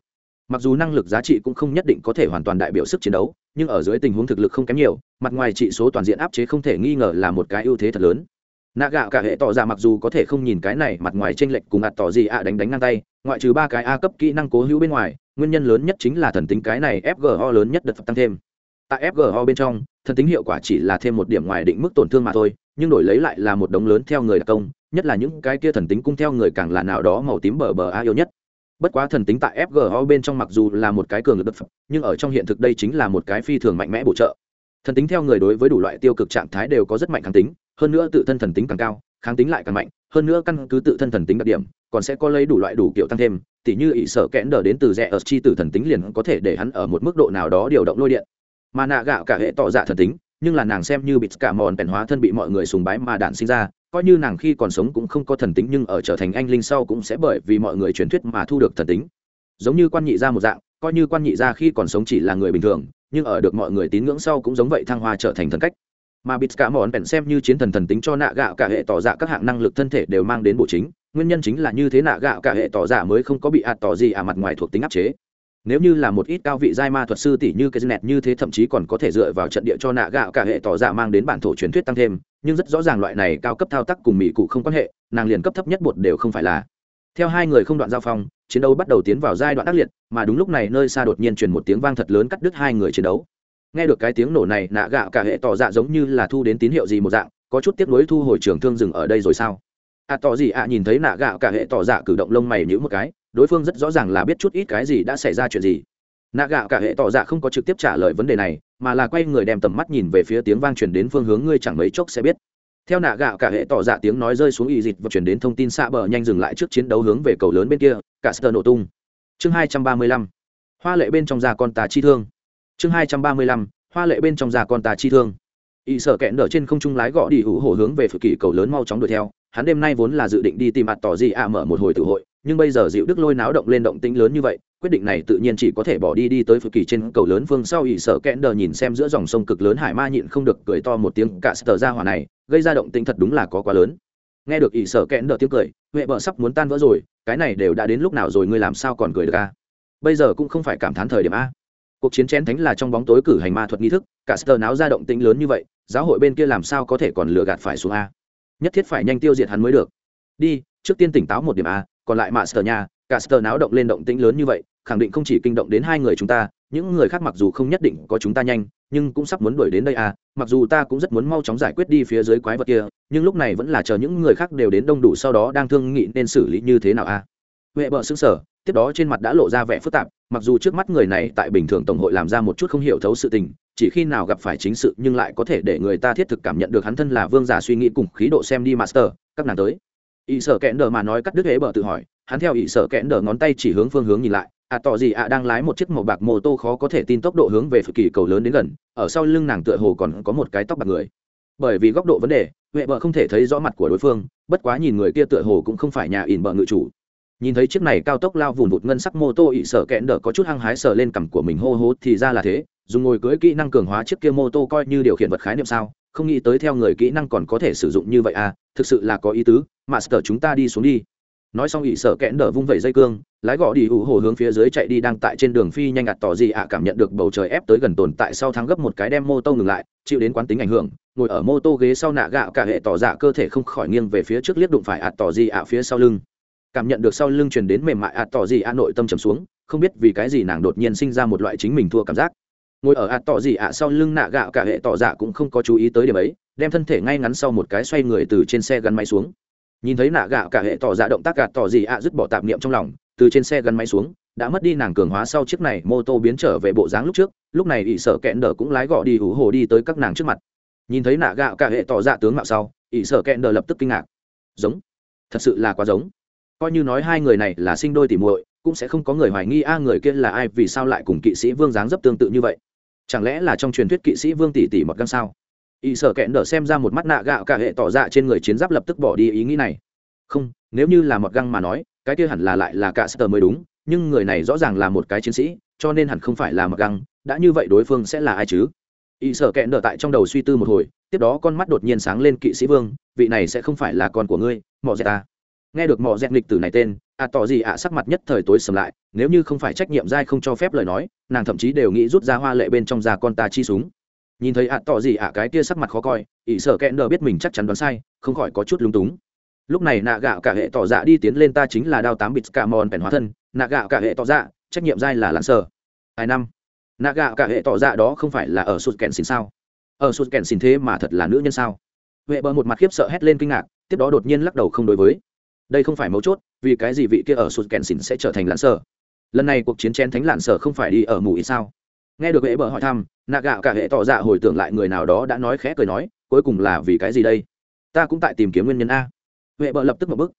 Mặc dù năng lực giá trị cũng không nhất định có thể hoàn toàn đại biểu sức chiến đấu, nhưng ở dưới tình huống thực lực không kém nhiều, mặt ngoài trị số toàn diện áp chế không thể nghi ngờ là một cái ưu thế thật lớn. Nạ gạo cả hệ tỏ ra mặc dù có thể không nhìn cái này, mặt ngoài t r ê n lệch cùng ạt tỏ gì ạ đánh đánh ngang tay, ngoại trừ ba cái a cấp kỹ năng cố hữu bên ngoài, nguyên nhân lớn nhất chính là thần tính cái này fgo lớn nhất đợt tăng thêm tại fgo bên trong, thần tính hiệu quả chỉ là thêm một điểm ngoài định mức tổn thương mà thôi, nhưng đổi lấy lại là một đống lớn theo người đặc công, nhất là những cái kia thần tính cung theo người càng là nào đó màu tím bờ bờ a yêu nhất. Bất quá thần tính tại fgo bên trong mặc dù là một cái cường lực phẩm nhưng ở trong hiện thực đây chính là một cái phi thường mạnh mẽ bổ trợ. Thần tính theo người đối với đủ loại tiêu cực trạng thái đều có rất mạnh kháng tính, hơn nữa tự thân thần tính càng cao, kháng tính lại càng mạnh, hơn nữa căn cứ tự thân thần tính đặc điểm, còn sẽ có lấy đủ loại đủ kiểu tăng thêm, tỉ như ỷ sở kẽn đờ đến từ rẽ ở chi từ thần tính liền có thể để hắn ở một mức độ nào đó điều động lôi điện mà nạ gạo cả hệ tỏ dạ thần tính, nhưng là nàng xem như bị cả mòn bèn hóa thân bị mọi người sùng bái mà đản sinh ra, coi như nàng khi còn sống cũng không có thần tính nhưng ở trở thành anh linh sau cũng sẽ bởi vì mọi người truyền thuyết mà thu được thần tính. Giống như quan nhị gia một dạng, coi như quan nhị gia khi còn sống chỉ là người bình thường, nhưng ở được mọi người tín ngưỡng sau cũng giống vậy thăng hoa trở thành thần cách. Mà bịt cả mòn bèn xem như chiến thần thần tính cho nạ gạo cả hệ tỏ dạ các hạng năng lực thân thể đều mang đến bộ chính, nguyên nhân chính là như thế nạ gạo cả hệ tỏ dạ mới không có bị ạt tỏ gì à mặt ngoài thuộc tính áp chế nếu như là một ít cao vị giai ma thuật sư tỷ như cái nẹt như thế thậm chí còn có thể dựa vào trận địa cho nạ gạo cả hệ tỏ dạ mang đến bản thổ truyền thuyết tăng thêm, nhưng rất rõ ràng loại này cao cấp thao tác cùng mỹ cụ không quan hệ, nàng liền cấp thấp nhất bột đều không phải là. Theo hai người không đoạn giao phong, chiến đấu bắt đầu tiến vào giai đoạn ác liệt, mà đúng lúc này nơi xa đột nhiên truyền một tiếng vang thật lớn cắt đứt hai người chiến đấu. Nghe được cái tiếng nổ này, nạ gạo cả hệ tỏ dạ giống như là thu đến tín hiệu gì một dạng, có chút tiếp nối thu hồi trường thương dừng ở đây rồi sao? À tỏ gì ạ? Nhìn thấy nạ gạo cả hệ tỏ dạ cử động lông mày nhữ một cái đối phương rất rõ ràng là biết chút ít cái gì đã xảy ra chuyện gì. Nạ gạo cả hệ tỏ dạ không có trực tiếp trả lời vấn đề này, mà là quay người đem tầm mắt nhìn về phía tiếng vang truyền đến phương hướng ngươi chẳng mấy chốc sẽ biết. Theo nạ gạo cả hệ tỏ dạ tiếng nói rơi xuống y dịch và chuyển đến thông tin xạ bờ nhanh dừng lại trước chiến đấu hướng về cầu lớn bên kia, cả sơ nổ tung. Chương hai trăm ba mươi lăm, hoa lệ bên trong da con tà chi thương. Chương hai trăm ba mươi lăm, hoa lệ bên trong da con tà chi thương. Y sợ kẹn đỡ trên không trung lái gõ đi hữu hổ hướng về phực kỳ cầu lớn mau chóng đuổi theo, hắn đêm nay vốn là dự định đi tìm mặt tỏ gì ạ, mở một hồi tự hội nhưng bây giờ dịu đức lôi náo động lên động tĩnh lớn như vậy, quyết định này tự nhiên chỉ có thể bỏ đi đi tới phực kỳ trên cầu lớn phương sau ỷ sở kẽn đờ nhìn xem giữa dòng sông cực lớn hải ma nhịn không được cười to một tiếng, cả sờ ra hỏa này, gây ra động tĩnh thật đúng là có quá lớn. Nghe được ỷ sở kẽn đờ tiếng cười, huệ bờ sắp muốn tan vỡ rồi, cái này đều đã đến lúc nào rồi, ngươi làm sao còn cười được a? Bây giờ cũng không phải cảm thán thời điểm a. Cuộc chiến chén thánh là trong bóng tối cử hành ma thuật nghi thức, cả sờ náo ra động tĩnh lớn như vậy, giáo hội bên kia làm sao có thể còn lừa gạt phải xuống a? Nhất thiết phải nhanh tiêu diệt hắn mới được. Đi, trước tiên tỉnh táo một điểm a còn lại mạ sờ nhà cả sờ náo động lên động tĩnh lớn như vậy, khẳng định không chỉ kinh động đến hai người chúng ta, những người khác mặc dù không nhất định có chúng ta nhanh, nhưng cũng sắp muốn đuổi đến đây à mặc dù ta cũng rất muốn mau chóng giải quyết đi phía dưới quái vật kia, nhưng lúc này vẫn là chờ những người khác đều đến đông đủ sau đó đang thương nghị nên xử lý như thế nào à. Huệ bợ xứng sở tiếp đó trên mặt đã lộ ra vẻ phức tạp, mặc dù trước mắt người này tại bình thường tổng hội làm ra một chút không hiểu thấu sự tình, chỉ khi nào gặp phải chính sự nhưng lại có thể để người ta thiết thực cảm nhận được hắn thân là vương giả suy nghĩ cùng khí độ xem đi master, các nàng tới ỷ sở kẽn đờ mà nói cắt đứt hễ bờ tự hỏi hắn theo ỷ sở kẽn đờ ngón tay chỉ hướng phương hướng nhìn lại. Ạ à, tỏ gì ạ đang lái một chiếc màu bạc mô tô khó có thể tin tốc độ hướng về phực kỳ cầu lớn đến gần ở sau lưng nàng tựa hồ còn có một cái tóc bạc người. Bởi vì góc độ vấn đề huệ bờ không thể thấy rõ mặt của đối phương bất quá nhìn người kia tựa hồ cũng không phải nhà ỉn bờ ngự chủ. Nhìn thấy chiếc này cao tốc lao vùn vụt ngân sắc mô tô ỵ sở kẽn đờ có chút hăng hái sờ lên cằm của mình hô hố thì ra là thế dùng ngồi cưới kỹ năng cường hóa chiếc kia mô tô coi như điều khiển vật khái niệm sao không nghĩ tới theo người kỹ năng còn có thể sử dụng như vậy à thực sự là có ý tứ master chúng ta đi xuống đi. Nói xong ỷ sở kẽn đờ vung vẩy dây cương, lái gõ đi ủ hồ hướng phía dưới chạy đi đang tại trên đường phi nhanh ạt tỏ gì ạ, cảm nhận được bầu trời ép tới gần tồn tại sau thắng gấp một cái đem mô tô ngừng lại, chịu đến quán tính ảnh hưởng, ngồi ở mô tô ghế sau nạ gạo cả hệ tỏ dạ cơ thể không khỏi nghiêng về phía trước liếc đụng phải ạt tỏ gì ạ, phía sau lưng. Cảm nhận được sau lưng truyền đến mềm mại ạt tỏ gì ạ, nội tâm trầm xuống, không biết vì cái gì nàng đột nhiên sinh ra một loại chính mình thua cảm giác ngồi ở ạt tỏ gì ạ, sau lưng nạ gạo cả hệ tỏ dạ cũng không có chú ý tới điểm ấy, đem thân thể ngay ngắn sau một cái xoay người từ trên xe gắn máy xuống. Nhìn thấy nạ gạo cả hệ tỏ dạ động tác gạt tỏ gì ạ, dứt bỏ tạp niệm trong lòng, từ trên xe gắn máy xuống, đã mất đi nàng cường hóa sau chiếc này mô tô biến trở về bộ dáng lúc trước, lúc này ỷ sở kẹn đờ cũng lái gọ đi ủ hồ đi tới các nàng trước mặt. Nhìn thấy nạ gạo cả hệ tỏ dạ tướng mạo sau, ỷ sở kẹn đờ lập tức kinh ngạc. Giống. Thật sự là quá giống. Coi như nói hai người này là sinh đôi tỉ muội, cũng sẽ không có người hoài nghi, a, người kia là ai, vì sao lại cùng kỵ sĩ vương dáng dấp tương tự như vậy? Chẳng lẽ là trong truyền thuyết kỵ sĩ vương tỷ tỷ mọt găng sao? Y sở kẹn đỡ xem ra một mắt nạ gạo cả hệ tỏ dạ trên người chiến giáp lập tức bỏ đi ý nghĩ này. Không, nếu như là mọt găng mà nói, cái kia hẳn là lại là cả sơ mới đúng, nhưng người này rõ ràng là một cái chiến sĩ, cho nên hẳn không phải là mọt găng, đã như vậy đối phương sẽ là ai chứ? Y sở kẹn đỡ tại trong đầu suy tư một hồi, tiếp đó con mắt đột nhiên sáng lên kỵ sĩ vương, vị này sẽ không phải là con của ngươi, mọ dẹt ta nghe được mỏ dẹt lịch tử này tên, ạ tỏ gì ạ sắc mặt nhất thời tối sầm lại, nếu như không phải trách nhiệm dai không cho phép lời nói, nàng thậm chí đều nghĩ rút ra hoa lệ bên trong da con ta chi súng. Nhìn thấy ạ tỏ gì ạ cái kia sắc mặt khó coi, ỷ sợ kẽ nờ biết mình chắc chắn đoán sai, không khỏi có chút lung túng. Lúc này nạ gạo cả hệ tỏ dạ đi tiến lên ta chính là đao tám bịt cả mòn bèn hóa thân, nạ gạo cả hệ tỏ dạ trách nhiệm dai là lãng sờ. Hai năm. Nạ gạo cả hệ tỏ dạ đó không phải là ở sụt kèn xin sao? Ở sụt kèn xin thế mà thật là nữ nhân sao? Huệ bờ một mặt khiếp sợ hét lên kinh ngạc, tiếp đó đột nhiên lắc đầu không đối với đây không phải mấu chốt, vì cái gì vị kia ở sụt kèn xỉn sẽ trở thành lãn sở? Lần này cuộc chiến chén thánh lãn sở không phải đi ở mù ý sao? Nghe được hệ bờ hỏi thăm, nạ gạo cả hệ tỏ dạ hồi tưởng lại người nào đó đã nói khẽ cười nói, cuối cùng là vì cái gì đây? Ta cũng tại tìm kiếm nguyên nhân a. Huệ bờ lập tức một bức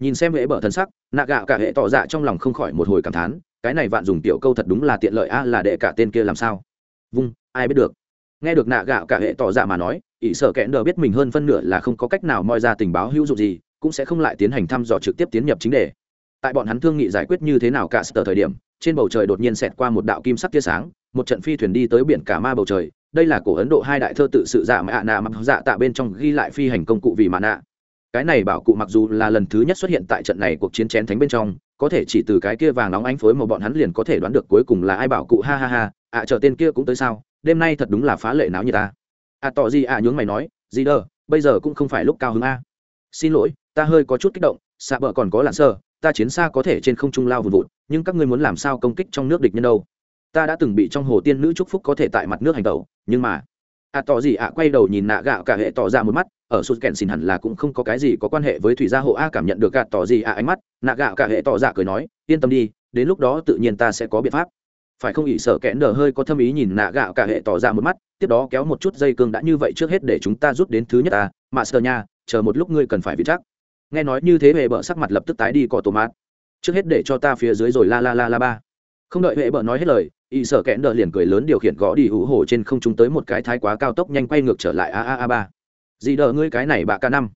nhìn xem huệ bờ thân sắc, nạ gạo cả hệ tỏ dạ trong lòng không khỏi một hồi cảm thán, cái này vạn dùng tiểu câu thật đúng là tiện lợi a, là đệ cả tên kia làm sao? Vung, ai biết được. Nghe được nạ gạo cả hệ tỏ dạ mà nói, ỷ sợ kẽn đờ biết mình hơn phân nửa là không có cách nào moi ra tình báo hữu dụng gì cũng sẽ không lại tiến hành thăm dò trực tiếp tiến nhập chính đề. Tại bọn hắn thương nghị giải quyết như thế nào cả sở thời điểm trên bầu trời đột nhiên xẹt qua một đạo kim sắc tia sáng một trận phi thuyền đi tới biển cả ma bầu trời. Đây là cổ ấn độ hai đại thơ tự sự giả mạ nạ mặc dạ tạ bên trong ghi lại phi hành công cụ vì mạ nạ. Cái này bảo cụ mặc dù là lần thứ nhất xuất hiện tại trận này cuộc chiến chén thánh bên trong có thể chỉ từ cái kia vàng nóng ánh phối mà bọn hắn liền có thể đoán được cuối cùng là ai bảo cụ. Ha ha ha ạ à, chờ tên kia cũng tới sao? Đêm nay thật đúng là phá lệ náo như ta. Ạ à, tỏ gì ạ à, nhướng mày nói gì đờ bây giờ cũng không phải lúc cao hứng a xin lỗi, ta hơi có chút kích động, xạ bờ còn có lặn sơ, ta chiến xa có thể trên không trung lao vùn vụt, nhưng các ngươi muốn làm sao công kích trong nước địch nhân đâu? Ta đã từng bị trong hồ tiên nữ chúc phúc có thể tại mặt nước hành tẩu, nhưng mà à tỏ gì ạ, quay đầu nhìn nạ gạo cả hệ tỏ ra một mắt, ở sụt kèn xin hẳn là cũng không có cái gì có quan hệ với thủy gia hộ a cảm nhận được gạt tỏ gì ạ ánh mắt, nạ gạo cả hệ tỏ ra cười nói, yên tâm đi, đến lúc đó tự nhiên ta sẽ có biện pháp. Phải không ỉ sợ kẽn nở hơi có thâm ý nhìn nạ gạo cả hệ tỏ ra một mắt, tiếp đó kéo một chút dây cương đã như vậy trước hết để chúng ta rút đến thứ nhất ta master nha chờ một lúc ngươi cần phải viết chắc. Nghe nói như thế hệ bợ sắc mặt lập tức tái đi cỏ tổ mát trước hết để cho ta phía dưới rồi, la la la la ba. Không đợi hệ bợ nói hết lời, y sở kẽn đờ liền cười lớn điều khiển gõ đi hủ hổ trên không trung tới một cái thái quá cao tốc nhanh quay ngược trở lại a a a ba. Dì đờ ngươi cái này bạ ca năm.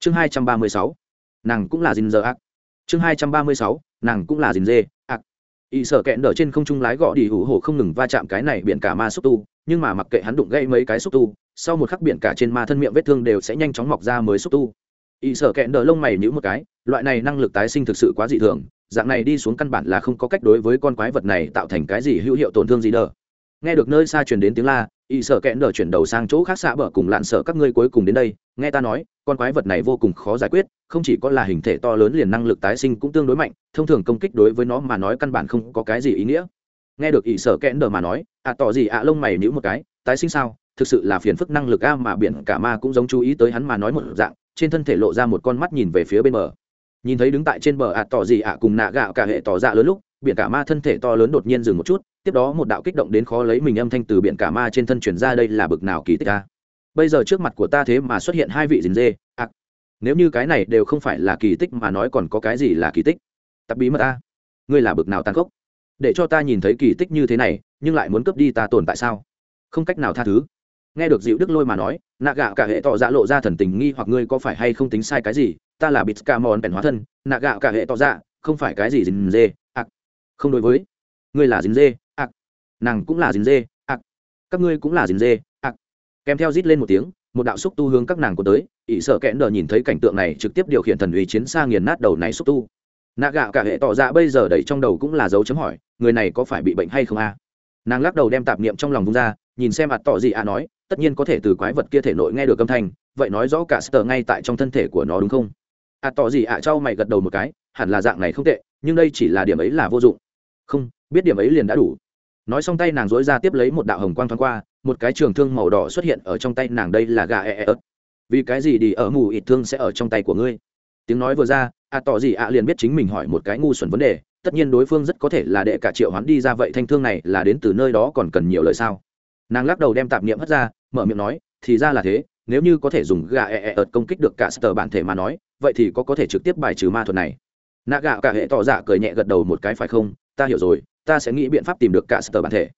Chương hai trăm ba mươi sáu. Nàng cũng là dình giờ ác chương hai trăm ba mươi sáu. Nàng cũng là dình dê ác y sở kẽn đờ trên không trung lái gõ đi hủ hổ không ngừng va chạm cái này biển cả ma xúc tu, nhưng mà mặc kệ hắn đụng gây mấy cái xúc tu, sau một khắc biển cả trên ma thân miệng vết thương đều sẽ nhanh chóng mọc ra mới xúc tu. Y sở kẹn đờ lông mày nhữ một cái, loại này năng lực tái sinh thực sự quá dị thường, dạng này đi xuống căn bản là không có cách đối với con quái vật này tạo thành cái gì hữu hiệu tổn thương gì đờ nghe được nơi xa truyền đến tiếng la, y sở kẹn đờ chuyển đầu sang chỗ khác xạ bờ cùng lạn sợ các ngươi cuối cùng đến đây. Nghe ta nói, con quái vật này vô cùng khó giải quyết, không chỉ có là hình thể to lớn liền năng lực tái sinh cũng tương đối mạnh, thông thường công kích đối với nó mà nói căn bản không có cái gì ý nghĩa. Nghe được y sở kẹn đờ mà nói, ạ tỏ gì ạ lông mày nhữ một cái, tái sinh sao? Thực sự là phiền phức năng lực a mà biển cả ma cũng giống chú ý tới hắn mà nói một dạng, trên thân thể lộ ra một con mắt nhìn về phía bên bờ. Nhìn thấy đứng tại trên bờ ạ tỏ gì ạ cùng nạ gạo cả hệ tỏ dạ lớn lúc, biển cả ma thân thể to lớn đột nhiên dừng một chút tiếp đó một đạo kích động đến khó lấy mình âm thanh từ biển cả ma trên thân chuyển ra đây là bực nào kỳ tích ta. Bây giờ trước mặt của ta thế mà xuất hiện hai vị dình dê ạ nếu như cái này đều không phải là kỳ tích mà nói còn có cái gì là kỳ tích? Tập bí mật ta. Ngươi là bực nào tàn khốc? Để cho ta nhìn thấy kỳ tích như thế này, nhưng lại muốn cướp đi ta tồn tại sao? Không cách nào tha thứ. Nghe được dịu đức lôi mà nói, nạ gạo cả hệ tỏ dạ lộ ra thần tình nghi hoặc ngươi có phải hay không tính sai cái gì? Ta là bịt ca mòn bèn hóa thân, nạ gạo cả hệ tỏ dạ không phải cái gì dính dê ạc không đối với. Ngươi là dính dê nàng cũng là dính dê, ạc. Các ngươi cũng là dính dê, ạc. Kèm theo rít lên một tiếng, một đạo xúc tu hướng các nàng có tới, ỷ sợ kẽn đờ nhìn thấy cảnh tượng này trực tiếp điều khiển thần uy chiến xa nghiền nát đầu này xúc tu. Nạ gạo cả hệ tỏ ra bây giờ đẩy trong đầu cũng là dấu chấm hỏi, người này có phải bị bệnh hay không a? Nàng lắc đầu đem tạp niệm trong lòng vung ra, nhìn xem ạt tỏ gì a nói, tất nhiên có thể từ quái vật kia thể nội nghe được âm thanh, vậy nói rõ cả sờ ngay tại trong thân thể của nó đúng không? A tỏ gì ạ cho mày gật đầu một cái, hẳn là dạng này không tệ, nhưng đây chỉ là điểm ấy là vô dụng. Không, biết điểm ấy liền đã đủ nói xong tay nàng dối ra tiếp lấy một đạo hồng quang thoáng qua một cái trường thương màu đỏ xuất hiện ở trong tay nàng đây là gà e e ớt. Vì cái gì đi ở mù ít thương sẽ ở trong tay của ngươi? Tiếng nói vừa ra a à, tỏ gì ạ liền biết chính mình hỏi một cái ngu xuẩn vấn đề tất nhiên đối phương rất có thể là đệ cả triệu hoán đi ra vậy thanh thương này là đến từ nơi đó còn cần nhiều lời sao? Nàng lắc đầu đem tạp niệm hất ra mở miệng nói thì ra là thế nếu như có thể dùng gà e e công kích được cả sờ bản thể mà nói vậy thì có có thể trực tiếp bài trừ ma thuật này. Nạ gạo cả hệ tỏ dạ cười nhẹ gật đầu một cái phải không? Ta hiểu rồi, ta sẽ nghĩ biện pháp tìm được cả sở bản thể.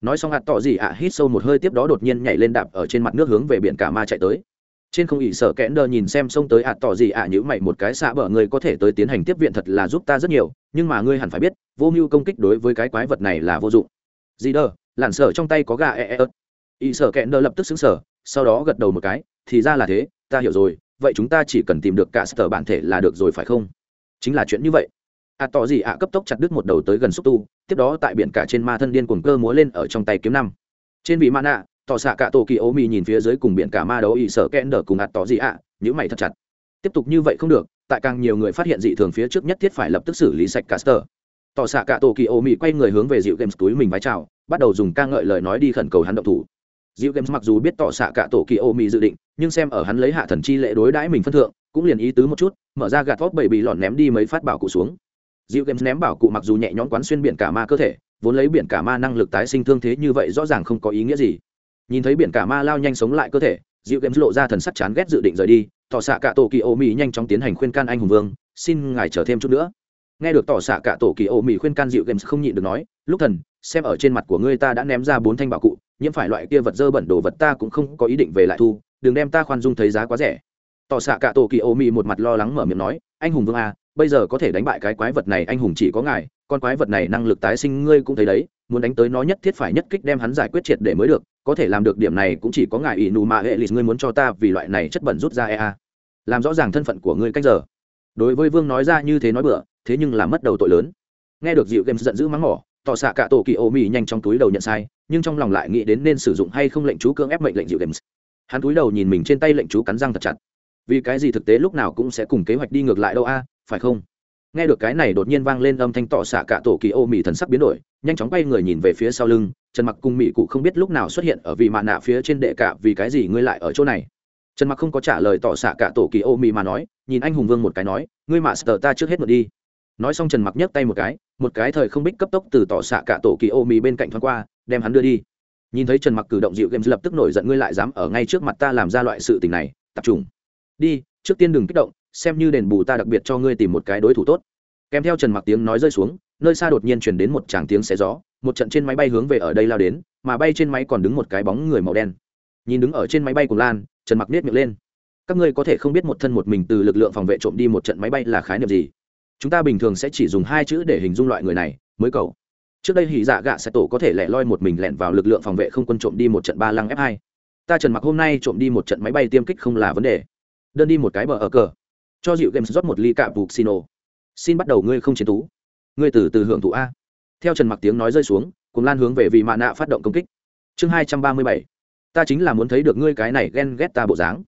Nói xong hạt tỏ gì ạ, hít sâu một hơi tiếp đó đột nhiên nhảy lên đạp ở trên mặt nước hướng về biển cả ma chạy tới. Trên không ỉ sở kẽn đờ nhìn xem xông tới hạt tỏ gì ạ à nhữ mày một cái xạ bờ, người có thể tới tiến hành tiếp viện thật là giúp ta rất nhiều, nhưng mà ngươi hẳn phải biết, vô mưu công kích đối với cái quái vật này là vô dụng. Gì đơ lặn sở trong tay có gà e e ớt. Ỉ sở kẽn đờ lập tức xứng sở sau đó gật đầu một cái, thì ra là thế, ta hiểu rồi, vậy chúng ta chỉ cần tìm được cả sở bản thể là được rồi phải không? Chính là chuyện như vậy ạ tỏ gì ạ? Cấp tốc chặt đứt một đầu tới gần xúc tu, tiếp đó tại biển cả trên ma thân điên cuồng cơ múa lên ở trong tay kiếm năm. Trên vị ma nạ tỏ xạ cả tổ kỳ ố mì nhìn phía dưới cùng biển cả ma đấu ỵ sở kẽn đờ cùng ạt tỏ gì ạ nhữ mày thật chặt. Tiếp tục như vậy không được, tại càng nhiều người phát hiện dị thường phía trước nhất thiết phải lập tức xử lý sạch caster. Tỏ xạ cả tổ kỳ ô mi quay người hướng về dịu games túi mình vái chào, bắt đầu dùng ca ngợi lời nói đi khẩn cầu hắn động thủ. Dịu games mặc dù biết tỏ xạ cả tổ kỳ ô mi dự định, nhưng xem ở hắn lấy hạ thần chi lệ đối đãi mình phân thượng, cũng liền ý tứ một chút, mở ra gạt vót bảy bị lọn ném đi mấy phát bảo cụ xuống dịu games ném bảo cụ mặc dù nhẹ nhõm quán xuyên biển cả ma cơ thể, vốn lấy biển cả ma năng lực tái sinh thương thế như vậy rõ ràng không có ý nghĩa gì. Nhìn thấy biển cả ma lao nhanh sống lại cơ thể dịu games lộ ra thần sắc chán ghét dự định rời đi. Tỏ xạ cả tổ kỳ ô mỹ nhanh chóng tiến hành khuyên can anh hùng vương, xin ngài chờ thêm chút nữa. Nghe được tỏ xạ cả tổ kỳ ô mỹ khuyên can dịu games không nhịn được nói, lúc thần, xem ở trên mặt của ngươi ta đã ném ra bốn thanh bảo cụ, nhiễm phải loại kia vật dơ bẩn đồ vật ta cũng không có ý định về lại thu, đừng đem ta khoan dung thấy giá quá rẻ. Tỏ xạ cả tổ kỳ ô mỹ một mặt lo lắng mở miệng nói, anh hùng vương a bây giờ có thể đánh bại cái quái vật này, anh hùng chỉ có ngài, con quái vật này năng lực tái sinh ngươi cũng thấy đấy, muốn đánh tới nó nhất thiết phải nhất kích đem hắn giải quyết triệt để mới được, có thể làm được điểm này cũng chỉ có ngài ỷ nù mạ hệ lì ngươi muốn cho ta vì loại này chất bẩn rút ra ea làm rõ ràng thân phận của ngươi cách giờ. Đối với vương nói ra như thế nói bựa thế nhưng là mất đầu tội lớn. Nghe được dịu games giận dữ mắng mỏ, tỏ xạ cả tổ kỳ ô mì nhanh trong túi đầu nhận sai, nhưng trong lòng lại nghĩ đến nên sử dụng hay không lệnh chú cưỡng ép mệnh lệnh dịu games. Hắn túi đầu nhìn mình trên tay lệnh chú cắn răng thật chặt. Vì cái gì thực tế lúc nào cũng sẽ cùng kế hoạch đi ngược lại đâu a phải không? Nghe được cái này đột nhiên vang lên âm thanh tỏ xạ cả tổ kỳ ô mỹ thần sắc biến đổi, nhanh chóng bay người nhìn về phía sau lưng, trần mặc cùng mỹ cụ không biết lúc nào xuất hiện ở vị mạ nạ phía trên đệ cả, vì cái gì ngươi lại ở chỗ này? Trần mặc không có trả lời tỏ xạ cả tổ kỳ ô mỹ mà nói, nhìn anh hùng vương một cái nói, ngươi mạ sờ ta trước hết một đi. Nói xong trần mặc nhấc tay một cái một cái thời không bích cấp tốc từ tỏ xạ cả tổ kỳ ô mỹ bên cạnh thoáng qua, đem hắn đưa đi. Nhìn thấy trần mặc cử động dịu games lập tức nổi giận, ngươi lại dám ở ngay trước mặt ta làm ra loại sự tình này, tập trung. Đi, trước tiên đừng kích động xem như đền bù ta đặc biệt cho ngươi tìm một cái đối thủ tốt. Kèm theo trần mặc tiếng nói rơi xuống, nơi xa đột nhiên chuyển đến một tràng tiếng xé gió, một trận trên máy bay hướng về ở đây lao đến, mà bay trên máy còn đứng một cái bóng người màu đen. Nhìn đứng ở trên máy bay cùng lan, trần mặc nết miệng lên. Các ngươi có thể không biết một thân một mình từ lực lượng phòng vệ trộm đi một trận máy bay là khái niệm gì? Chúng ta bình thường sẽ chỉ dùng hai chữ để hình dung loại người này, mới cầu. Trước đây hỉ dạ gạ sẽ tổ có thể lẻ loi một mình lẻn vào lực lượng phòng vệ không quân trộm đi một trận ba lăng f 2 ta trần mặc hôm nay trộm đi một trận máy bay tiêm kích không là vấn đề. Đơn đi một cái bờ ở cờ cho dịu games rót một ly cạm bục xino xin bắt đầu ngươi không chiến tú. Ngươi từ từ hưởng thụ a. Theo trần mặc tiếng nói rơi xuống, cùng lan hướng về vì mạ nạ phát động công kích. Chương hai trăm ba mươi bảy. Ta chính là muốn thấy được ngươi cái này ghen ghét ta bộ dáng.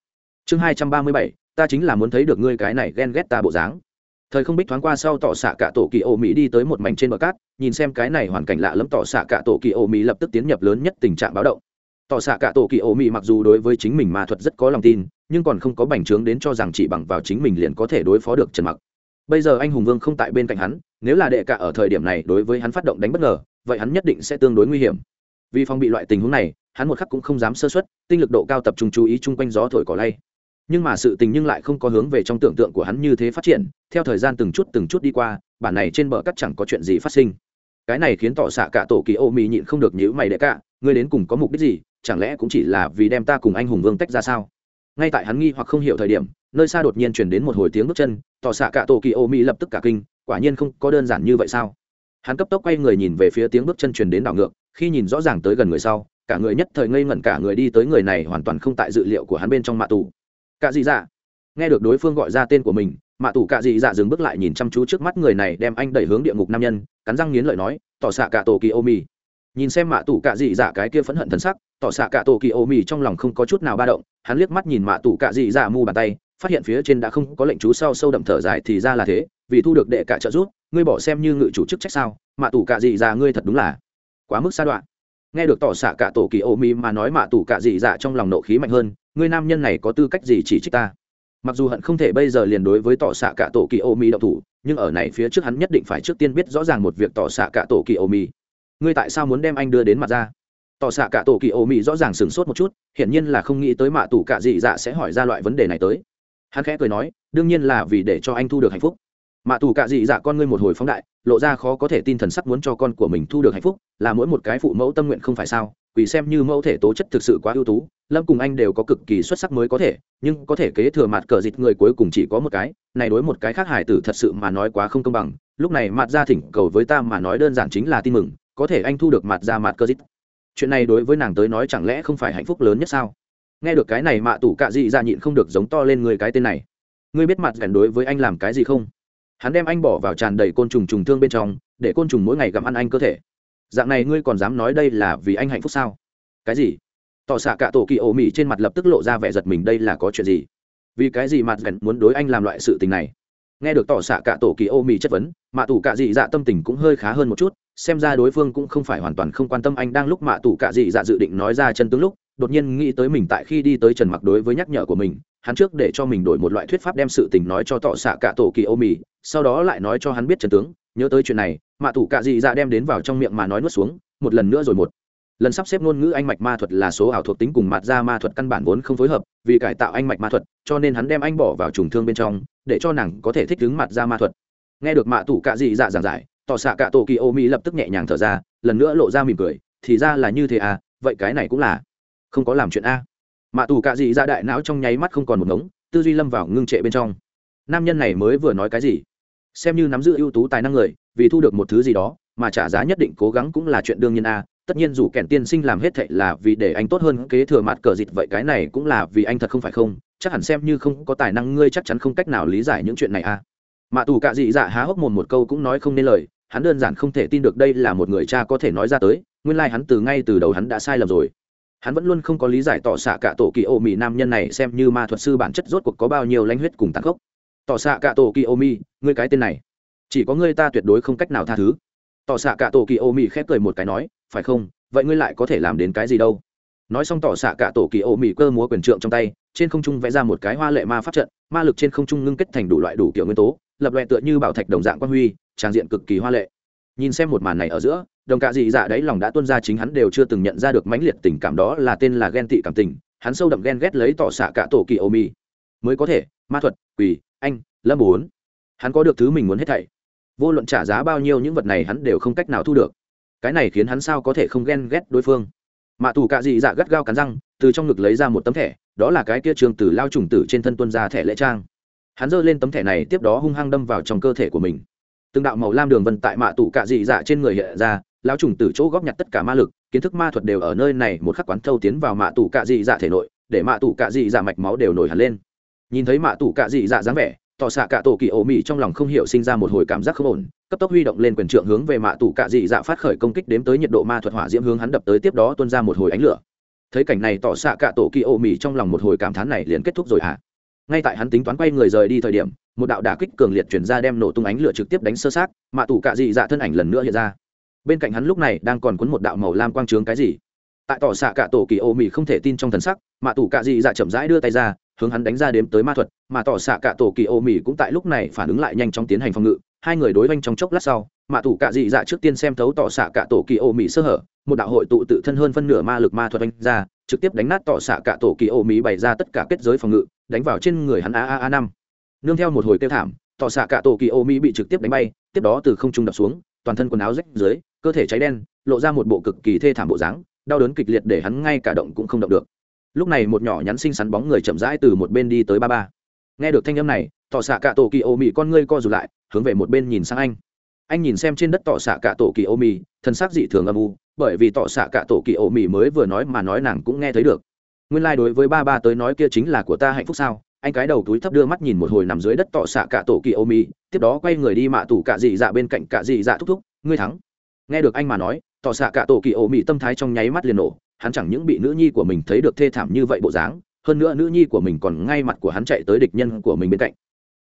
Chương hai trăm ba mươi bảy. Ta chính là muốn thấy được ngươi cái này ghen ghét ta bộ dáng. Thời không bích thoáng qua sau tỏ xạ cả tổ kỳ ô mỹ đi tới một mảnh trên bờ cát, nhìn xem cái này hoàn cảnh lạ lẫm tỏ xạ cả tổ kỳ ô mỹ lập tức tiến nhập lớn nhất tình trạng báo động tỏ xạ cả tổ kỳ ô mị mặc dù đối với chính mình ma thuật rất có lòng tin, nhưng còn không có bành trướng đến cho rằng chỉ bằng vào chính mình liền có thể đối phó được trần mặc. Bây giờ anh hùng vương không tại bên cạnh hắn, nếu là đệ cả ở thời điểm này đối với hắn phát động đánh bất ngờ, vậy hắn nhất định sẽ tương đối nguy hiểm. Vì phòng bị loại tình huống này, hắn một khắc cũng không dám sơ xuất tinh lực độ cao tập trung chú ý chung quanh gió thổi cỏ lay. Nhưng mà sự tình nhưng lại không có hướng về trong tưởng tượng của hắn như thế phát triển, theo thời gian từng chút từng chút đi qua, bản này trên bờ cắt chẳng có chuyện gì phát sinh. Cái này khiến tỏ xạ cả tổ kỳ ô mì nhịn không được nhữ mày đệ cả, ngươi đến cùng có mục đích gì chẳng lẽ cũng chỉ là vì đem ta cùng anh hùng vương tách ra sao? Ngay tại hắn nghi hoặc không hiểu thời điểm, nơi xa đột nhiên chuyển đến một hồi tiếng bước chân, tỏ xạ cả tổ kỳ ô mỹ lập tức cả kinh, quả nhiên không có đơn giản như vậy sao? Hắn cấp tốc quay người nhìn về phía tiếng bước chân truyền đến đảo ngược, khi nhìn rõ ràng tới gần người sau, cả người nhất thời ngây ngẩn cả người đi tới người này hoàn toàn không tại dự liệu của hắn bên trong mạ tù. Cả dị dạ. Nghe được đối phương gọi ra tên của mình, mạ tù cả dị dạ dừng bước lại nhìn chăm chú trước mắt người này đem anh đẩy hướng địa ngục nam nhân, cắn răng nghiến lợi nói, tỏ xạ cả tổ kỳ ô mi nhìn xem mạ tù cạ dị dạ cái kia phẫn hận thần sắc, tỏ xạ cả tổ kỳ ô mì trong lòng không có chút nào ba động, hắn liếc mắt nhìn mạ tù cạ dị dạ mu bàn tay, phát hiện phía trên đã không có lệnh chú sau sâu đậm thở dài thì ra là thế, vì thu được đệ cả trợ giúp, ngươi bỏ xem như ngự chủ chức trách sao, mạ tù cạ dị dạ ngươi thật đúng là quá mức xa đoạn. Nghe được tỏ xạ cả tổ kỳ ô mì mà nói mạ tù cạ dị dạ trong lòng nộ khí mạnh hơn, ngươi nam nhân này có tư cách gì chỉ trích ta? Mặc dù hận không thể bây giờ liền đối với tỏ xạ cả tổ kỳ ô mi đậu thủ, nhưng ở này phía trước hắn nhất định phải trước tiên biết rõ ràng một việc tỏ xạ cả tổ kỳ ô mi ngươi tại sao muốn đem anh đưa đến mặt ra? Tỏ xạ cả tổ kỳ ô mỹ rõ ràng sửng sốt một chút, hiển nhiên là không nghĩ tới mạ tù cả dị dạ sẽ hỏi ra loại vấn đề này tới. Hắn khẽ cười nói, đương nhiên là vì để cho anh thu được hạnh phúc. Mạ tù cả dị dạ con ngươi một hồi phóng đại, lộ ra khó có thể tin thần sắc muốn cho con của mình thu được hạnh phúc, là mỗi một cái phụ mẫu tâm nguyện không phải sao vì xem như mẫu thể tố chất thực sự quá ưu tú, lâm cùng anh đều có cực kỳ xuất sắc mới có thể, nhưng có thể kế thừa mặt cờ dịt người cuối cùng chỉ có một cái, này đối một cái khác hải tử thật sự mà nói quá không công bằng, lúc này mặt ra thỉnh cầu với ta mà nói đơn giản chính là tin mừng có thể anh thu được mặt ra mặt cơ dít. Chuyện này đối với nàng tới nói chẳng lẽ không phải hạnh phúc lớn nhất sao? Nghe được cái này mạ tủ cạ dị ra nhịn không được giống to lên người cái tên này. Ngươi biết mặt gần đối với anh làm cái gì không? Hắn đem anh bỏ vào tràn đầy côn trùng trùng thương bên trong, để côn trùng mỗi ngày gặm ăn anh cơ thể. Dạng này ngươi còn dám nói đây là vì anh hạnh phúc sao? Cái gì? Tỏ xạ cả tổ kỳ ổ mị trên mặt lập tức lộ ra vẻ giật mình đây là có chuyện gì? Vì cái gì mặt gần muốn đối anh làm loại sự tình này? Nghe được tỏ xạ cả tổ kỳ ô mị chất vấn, mạ tủ cạ dị dạ tâm tình cũng hơi khá hơn một chút xem ra đối phương cũng không phải hoàn toàn không quan tâm anh đang lúc mạ tù cạ dị dạ dự định nói ra chân tướng lúc, đột nhiên nghĩ tới mình tại khi đi tới trần mặc đối với nhắc nhở của mình, hắn trước để cho mình đổi một loại thuyết pháp đem sự tình nói cho tọ xạ cả tổ kỳ ô mì sau đó lại nói cho hắn biết trần tướng. Nhớ tới chuyện này, mạ tù cạ dị dạ đem đến vào trong miệng mà nói nuốt xuống, một lần nữa rồi một. Lần sắp xếp ngôn ngữ anh mạch ma thuật là số ảo thuộc tính cùng mặt ra ma thuật căn bản vốn không phối hợp, vì cải tạo anh mạch ma thuật, cho nên hắn đem anh bỏ vào trùng thương bên trong, để cho nàng có thể thích ứng mặt ra ma thuật. Nghe được mạ tủ cạ dị dạ giảng giải tỏ xạ cả tổ kỳ ô mỹ lập tức nhẹ nhàng thở ra, lần nữa lộ ra mỉm cười, thì ra là như thế à vậy cái này cũng là không có làm chuyện a. Mạ tù cạ dị ra đại não trong nháy mắt không còn một ngống, tư duy lâm vào ngưng trệ bên trong. Nam nhân này mới vừa nói cái gì? Xem như nắm giữ ưu tú tài năng người, vì thu được một thứ gì đó, mà trả giá nhất định cố gắng cũng là chuyện đương nhiên a. Tất nhiên dù kẻn tiên sinh làm hết thệ là vì để anh tốt hơn kế thừa mặt cờ dịt vậy cái này cũng là vì anh thật không phải không, chắc hẳn xem như không có tài năng ngươi chắc chắn không cách nào lý giải những chuyện này à mạ tù cạ dị dạ há hốc mồm một câu cũng nói không nên lời hắn đơn giản không thể tin được đây là một người cha có thể nói ra tới, nguyên lai、like、hắn từ ngay từ đầu hắn đã sai lầm rồi. Hắn vẫn luôn không có lý giải tỏ xạ cả tổ kỳ ô mỹ nam nhân này xem như ma thuật sư bản chất rốt cuộc có bao nhiêu lanh huyết cùng tàn gốc tỏ xạ cả tổ kỳ ô mỹ ngươi cái tên này, chỉ có ngươi ta tuyệt đối không cách nào tha thứ. Tỏ xạ cả tổ kỳ ô mỹ khép cười một cái nói, phải không, vậy ngươi lại có thể làm đến cái gì đâu? Nói xong tỏ xạ cả tổ kỳ ô mỹ cơ múa quyền trượng trong tay, trên không trung vẽ ra một cái hoa lệ ma pháp trận, ma lực trên không trung ngưng kết thành đủ loại đủ kiểu nguyên tố lập loẹ tựa như bảo thạch đồng dạng quan huy, trang diện cực kỳ hoa lệ. Nhìn xem một màn này ở giữa, đồng cạ dị dạ đấy lòng đã tuân ra chính hắn đều chưa từng nhận ra được mãnh liệt tình cảm đó là tên là ghen tị cảm tình, hắn sâu đậm ghen ghét lấy tỏ xạ cả tổ kỳ ô mi. Mới có thể, ma thuật, quỷ, anh, lâm bốn. Hắn có được thứ mình muốn hết thảy. Vô luận trả giá bao nhiêu những vật này hắn đều không cách nào thu được. Cái này khiến hắn sao có thể không ghen ghét đối phương? Mạ tù cạ dị dạ gắt gao cắn răng, từ trong ngực lấy ra một tấm thẻ, đó là cái kia trường tử lao trùng tử trên thân tuân ra thẻ lễ trang hắn giơ lên tấm thẻ này tiếp đó hung hăng đâm vào trong cơ thể của mình. Từng đạo màu lam đường vân tại mạ tủ cạ dị dạ trên người hiện ra, lão trùng tử chỗ góp nhặt tất cả ma lực, kiến thức ma thuật đều ở nơi này một khắc quán thâu tiến vào mạ tủ cạ dị dạ thể nội, để mạ tủ cạ dị dạ mạch máu đều nổi hẳn lên. Nhìn thấy mạ tủ cạ dị dạ dáng vẻ, tỏ xạ cả tổ kỳ ổ mị trong lòng không hiểu sinh ra một hồi cảm giác không ổn, cấp tốc huy động lên quyền trượng hướng về mạ tủ cạ dị dạ phát khởi công kích đếm tới nhiệt độ ma thuật hỏa diễm hướng hắn đập tới tiếp đó tuôn ra một hồi ánh lửa. Thấy cảnh này tỏ xạ cả tổ kỳ ổ mị trong lòng một hồi cảm thán này liền kết thúc rồi hả? à? Ngay tại hắn tính toán quay người rời đi thời điểm, một đạo đả kích cường liệt chuyển ra đem nổ tung ánh lửa trực tiếp đánh sơ sát mạ tủ cạ dị dạ thân ảnh lần nữa hiện ra. Bên cạnh hắn lúc này đang còn cuốn một đạo màu lam quang trướng cái gì? Tại tỏ xạ cả tổ kỳ ô mì không thể tin trong thần sắc mạ tủ cạ dị dạ chậm rãi đưa tay ra, hướng hắn đánh ra đếm tới ma thuật, mà tỏ xạ cả tổ kỳ ô mì cũng tại lúc này phản ứng lại nhanh chóng tiến hành phòng ngự, hai người đối oanh trong chốc lát sau mạ tủ cạ dị dạ trước tiên xem thấu tỏ xạ cả tổ kỳ ô mì sơ hở, một đạo hội tụ tự thân hơn phân nửa ma lực ma thuật đánh ra, trực tiếp đánh nát tỏ xạ cả tổ kỳ ô mì bày ra tất cả kết giới phòng ngự đánh vào trên người hắn a a a năm. Nương theo một hồi kêu thảm, tọ xạ cả tổ kỳ ô mỹ bị trực tiếp đánh bay, tiếp đó từ không trung đập xuống, toàn thân quần áo rách dưới, cơ thể cháy đen, lộ ra một bộ cực kỳ thê thảm bộ dáng, đau đớn kịch liệt để hắn ngay cả động cũng không động được. Lúc này một nhỏ nhắn xinh xắn bóng người chậm rãi từ một bên đi tới ba ba. Nghe được thanh âm này, tọ xạ cả tổ kỳ ô mỹ con ngươi co rụt lại, hướng về một bên nhìn sang anh. Anh nhìn xem trên đất tọ xạ cả tổ kỳ ô mỹ thân xác dị thường âm u, bởi vì tọ xạ cả tổ kỳ ô mỹ mới vừa nói mà nói nàng cũng nghe thấy được nguyên lai、like、đối với ba ba tới nói kia chính là của ta hạnh phúc sao? Anh cái đầu túi thấp đưa mắt nhìn một hồi nằm dưới đất tọ xạ cả tổ kỳ ô mi tiếp đó quay người đi mạ tủ cả dị dạ bên cạnh cả dị dạ thúc thúc, ngươi thắng. Nghe được anh mà nói tọ xạ cả tổ kỳ ô mi tâm thái trong nháy mắt liền nổ, hắn chẳng những bị nữ nhi của mình thấy được thê thảm như vậy bộ dáng, hơn nữa nữ nhi của mình còn ngay mặt của hắn chạy tới địch nhân của mình bên cạnh.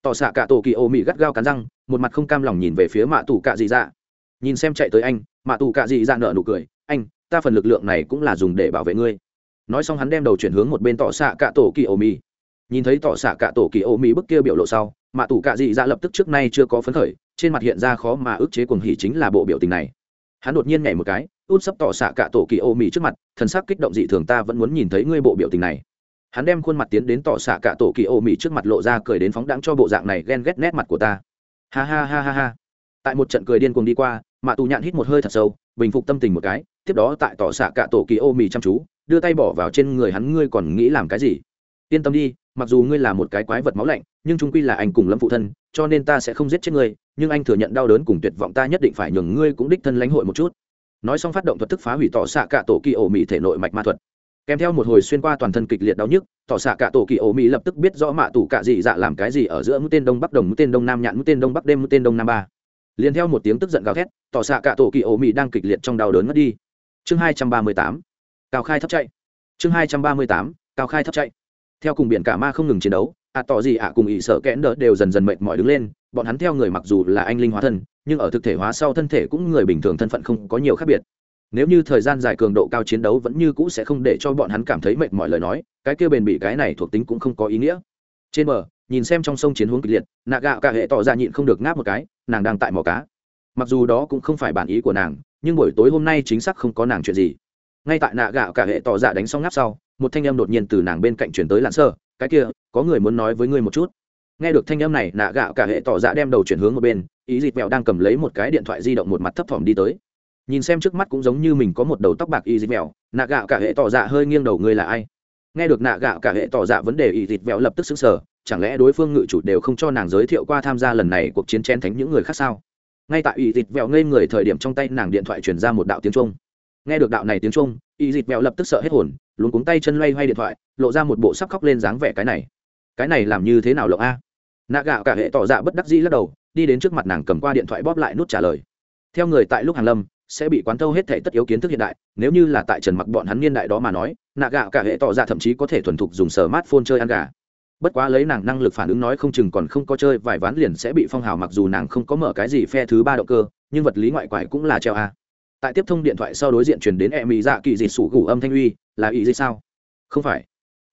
Tỏ xạ cả tổ kỳ ô mị gắt gao cắn răng, một mặt không cam lòng nhìn về phía mạ tù cạ dị dạ. Nhìn xem chạy tới anh, mạ tù cạ dị dạ nợ nụ cười, anh, ta phần lực lượng này cũng là dùng để bảo vệ ngươi nói xong hắn đem đầu chuyển hướng một bên tỏ xạ cả tổ kỳ ô mi nhìn thấy tỏ xạ cả tổ kỳ ô mi bức kia biểu lộ sau mạ tù cạ dị dạ lập tức trước nay chưa có phấn khởi, trên mặt hiện ra khó mà ức chế cuồng hỉ chính là bộ biểu tình này. Hắn đột nhiên nhảy một cái, út sắp tỏ xạ cả tổ kỳ ô mi trước mặt, thần sắc kích động dị thường, ta vẫn muốn nhìn thấy ngươi bộ biểu tình này. Hắn đem khuôn mặt tiến đến tỏ xạ cả tổ kỳ ô mi trước mặt lộ ra cười đến phóng đáng cho bộ dạng này ghen ghét nét mặt của ta. Ha ha ha ha ha. Tại một trận cười điên cuồng đi qua mạ tù nhạn hít một hơi thật sâu, bình phục tâm tình một cái, tiếp đó tại tỏ xạ cả tổ kỳ ô mị chăm chú đưa tay bỏ vào trên người hắn, ngươi còn nghĩ làm cái gì? Yên tâm đi, mặc dù ngươi là một cái quái vật máu lạnh, nhưng chúng quy là anh cùng lâm phụ thân, cho nên ta sẽ không giết chết ngươi, nhưng anh thừa nhận đau đớn cùng tuyệt vọng ta nhất định phải nhường ngươi cũng đích thân lãnh hội một chút. Nói xong phát động thuật thức phá hủy tỏ xạ cả tổ kỳ ổ mỹ thể nội mạch ma thuật. Kèm theo một hồi xuyên qua toàn thân kịch liệt đau nhức, tỏ xạ cả tổ kỳ ổ mỹ lập tức biết rõ mạ tủ cạ dị dạ làm cái gì ở giữa mũi tên đông bắc đồng, mũi tên đông nam nhạn, mũi tên đông bắc đêm, mũi tên đông nam ba. Liền theo một tiếng tức giận gào thét, tỏ xạ cả tổ kỳ ổ mỹ đang kịch liệt trong đau đớn mất đi. Chương hai trăm ba mươi tám cao khai thấp chạy. Chương hai trăm ba mươi tám, cao khai thấp chạy. Theo cùng biển cả ma không ngừng chiến đấu, ạ tỏ gì ạ cùng ỷ sợ kẽn đỡ đều dần dần mệt mỏi đứng lên, bọn hắn theo người mặc dù là anh linh hóa thân, nhưng ở thực thể hóa sau thân thể cũng người bình thường thân phận không có nhiều khác biệt. Nếu như thời gian dài cường độ cao chiến đấu vẫn như cũ sẽ không để cho bọn hắn cảm thấy mệt mỏi lời nói, cái kia bền bị cái này thuộc tính cũng không có ý nghĩa. Trên bờ, nhìn xem trong sông chiến hướng kịch liệt, nạ gạo cả hệ tỏ ra nhịn không được ngáp một cái, nàng đang tại mò cá. Mặc dù đó cũng không phải bản ý của nàng, nhưng buổi tối hôm nay chính xác không có nàng chuyện gì ngay tại nạ gạo cả hệ tỏ dạ đánh xong ngáp sau, một thanh âm đột nhiên từ nàng bên cạnh chuyển tới lặn sơ, cái kia, có người muốn nói với ngươi một chút. Nghe được thanh âm này, nạ gạo cả hệ tỏ dạ đem đầu chuyển hướng một bên, ý dịt mèo đang cầm lấy một cái điện thoại di động một mặt thấp thỏm đi tới. Nhìn xem trước mắt cũng giống như mình có một đầu tóc bạc y dịt mèo nạ gạo cả hệ tỏ dạ hơi nghiêng đầu ngươi là ai? Nghe được nạ gạo cả hệ tỏ dạ vấn đề y dịt mèo lập tức xứng sở chẳng lẽ đối phương ngự chủ đều không cho nàng giới thiệu qua tham gia lần này cuộc chiến chen thánh những người khác sao? Ngay tại y dịt mèo ngây người thời điểm trong tay nàng điện thoại truyền ra một đạo tiếng trung nghe được đạo này tiếng trung y dịt mèo lập tức sợ hết hồn luôn cuống tay chân loay hoay điện thoại, lộ ra một bộ sắp khóc lên dáng vẻ cái này. Cái này làm như thế nào lộng a? Nạ gạo cả hệ tỏ dạ bất đắc dĩ lắc đầu, đi đến trước mặt nàng cầm qua điện thoại bóp lại nút trả lời. Theo người tại lúc hàng lâm, sẽ bị quán thâu hết thể tất yếu kiến thức hiện đại, nếu như là tại trần mặc bọn hắn niên đại đó mà nói, nạ gạo cả hệ tỏ ra thậm chí có thể thuần thục dùng sở mát phone chơi ăn gà. Bất quá lấy nàng năng lực phản ứng nói không chừng còn không có chơi, vài ván liền sẽ bị phong hào mặc dù nàng không có mở cái gì phe thứ ba động cơ, nhưng vật lý ngoại quải cũng là treo a tại tiếp thông điện thoại sau đối diện chuyển đến e mỹ dạ kỳ dịt sủ gù âm thanh uy, là ý gì sao? Không phải.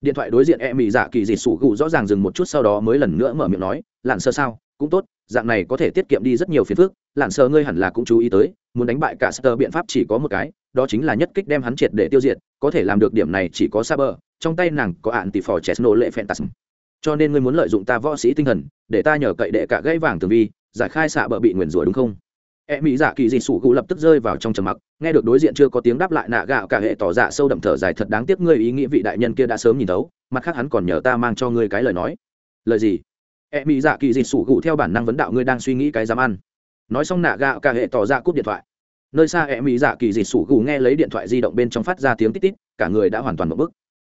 Điện thoại đối diện e mỹ dạ kỳ dịt sủ gù rõ ràng dừng một chút sau đó mới lần nữa mở miệng nói lặn sơ sao? Cũng tốt, dạng này có thể tiết kiệm đi rất nhiều phiền phức lặn sơ ngươi hẳn là cũng chú ý tới, muốn đánh bại cả sơ biện pháp chỉ có một cái, đó chính là nhất kích đem hắn triệt để tiêu diệt, có thể làm được điểm này chỉ có saber, trong tay nàng có ạn tỷ phò chesno lệ phantasm cho nên ngươi muốn lợi dụng ta võ sĩ tinh thần, để ta nhờ cậy đệ cả gãy vàng tường vi, giải khai xạ bờ bị nguyền rủa đúng không? E mỹ dạ kỳ dị sủ cụ lập tức rơi vào trong trầm mặc, nghe được đối diện chưa có tiếng đáp lại nạ gạo cả hệ tỏ dạ sâu đậm thở dài thật đáng tiếc ngươi ý nghĩ vị đại nhân kia đã sớm nhìn thấu, mặt khác hắn còn nhờ ta mang cho ngươi cái lời nói. Lời gì? E mỹ dạ kỳ dị sủ cụ theo bản năng vấn đạo ngươi đang suy nghĩ cái dám ăn. Nói xong nạ gạo cả hệ tỏ dạ cúp điện thoại. Nơi xa e mỹ dạ kỳ dị sủ cụ nghe lấy điện thoại di động bên trong phát ra tiếng tít tít, cả người đã hoàn toàn một bức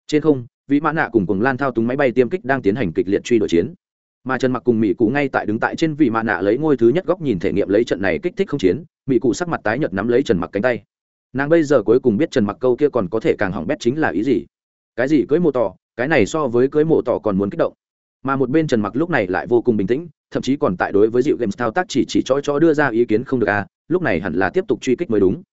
trên không, vị mã nạ cùng cùng lan thao túng máy bay tiêm kích đang tiến hành kịch liệt truy đuổi chiến mà trần mặc cùng mỹ cụ ngay tại đứng tại trên vị mạ nạ lấy ngôi thứ nhất góc nhìn thể nghiệm lấy trận này kích thích không chiến mỹ cụ sắc mặt tái nhợt nắm lấy trần mặc cánh tay. Nàng bây giờ cuối cùng biết trần mặc câu kia còn có thể càng hỏng bét chính là ý gì. Cái gì cưới mộ tỏ, cái này so với cưới mộ tỏ còn muốn kích động. Mà một bên trần mặc lúc này lại vô cùng bình tĩnh, thậm chí còn tại đối với dịu games thao tác chỉ chỉ cho cho đưa ra ý kiến không được à lúc này hẳn là tiếp tục truy kích mới đúng.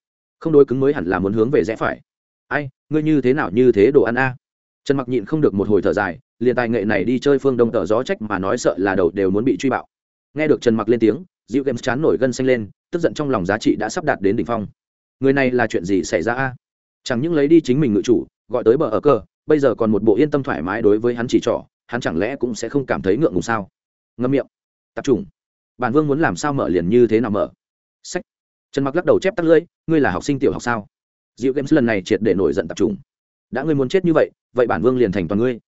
Không đối cứng mới hẳn là muốn hướng về rẽ phải. Ai, ngươi như thế nào như thế đồ ăn a? Trần mặc nhịn không được một hồi thở dài, liền tài nghệ này đi chơi phương đông tờ gió trách mà nói sợ là đầu đều muốn bị truy bạo. Nghe được trần mặc lên tiếng dịu games chán nổi gân xanh lên, tức giận trong lòng giá trị đã sắp đạt đến đỉnh phong. Người này là chuyện gì xảy ra a? Chẳng những lấy đi chính mình ngự chủ, gọi tới bờ ở cơ, bây giờ còn một bộ yên tâm thoải mái đối với hắn chỉ trỏ, hắn chẳng lẽ cũng sẽ không cảm thấy ngượng ngùng sao? Ngâm miệng. Tập trung. Bản vương muốn làm sao mở liền như thế nào mở? Sách. Trần mặc lắc đầu chép tắt lưỡi, ngươi là học sinh tiểu học sao? Dịu games lần này triệt để nổi giận tập trung đã ngươi muốn chết như vậy vậy bản vương liền thành toàn ngươi.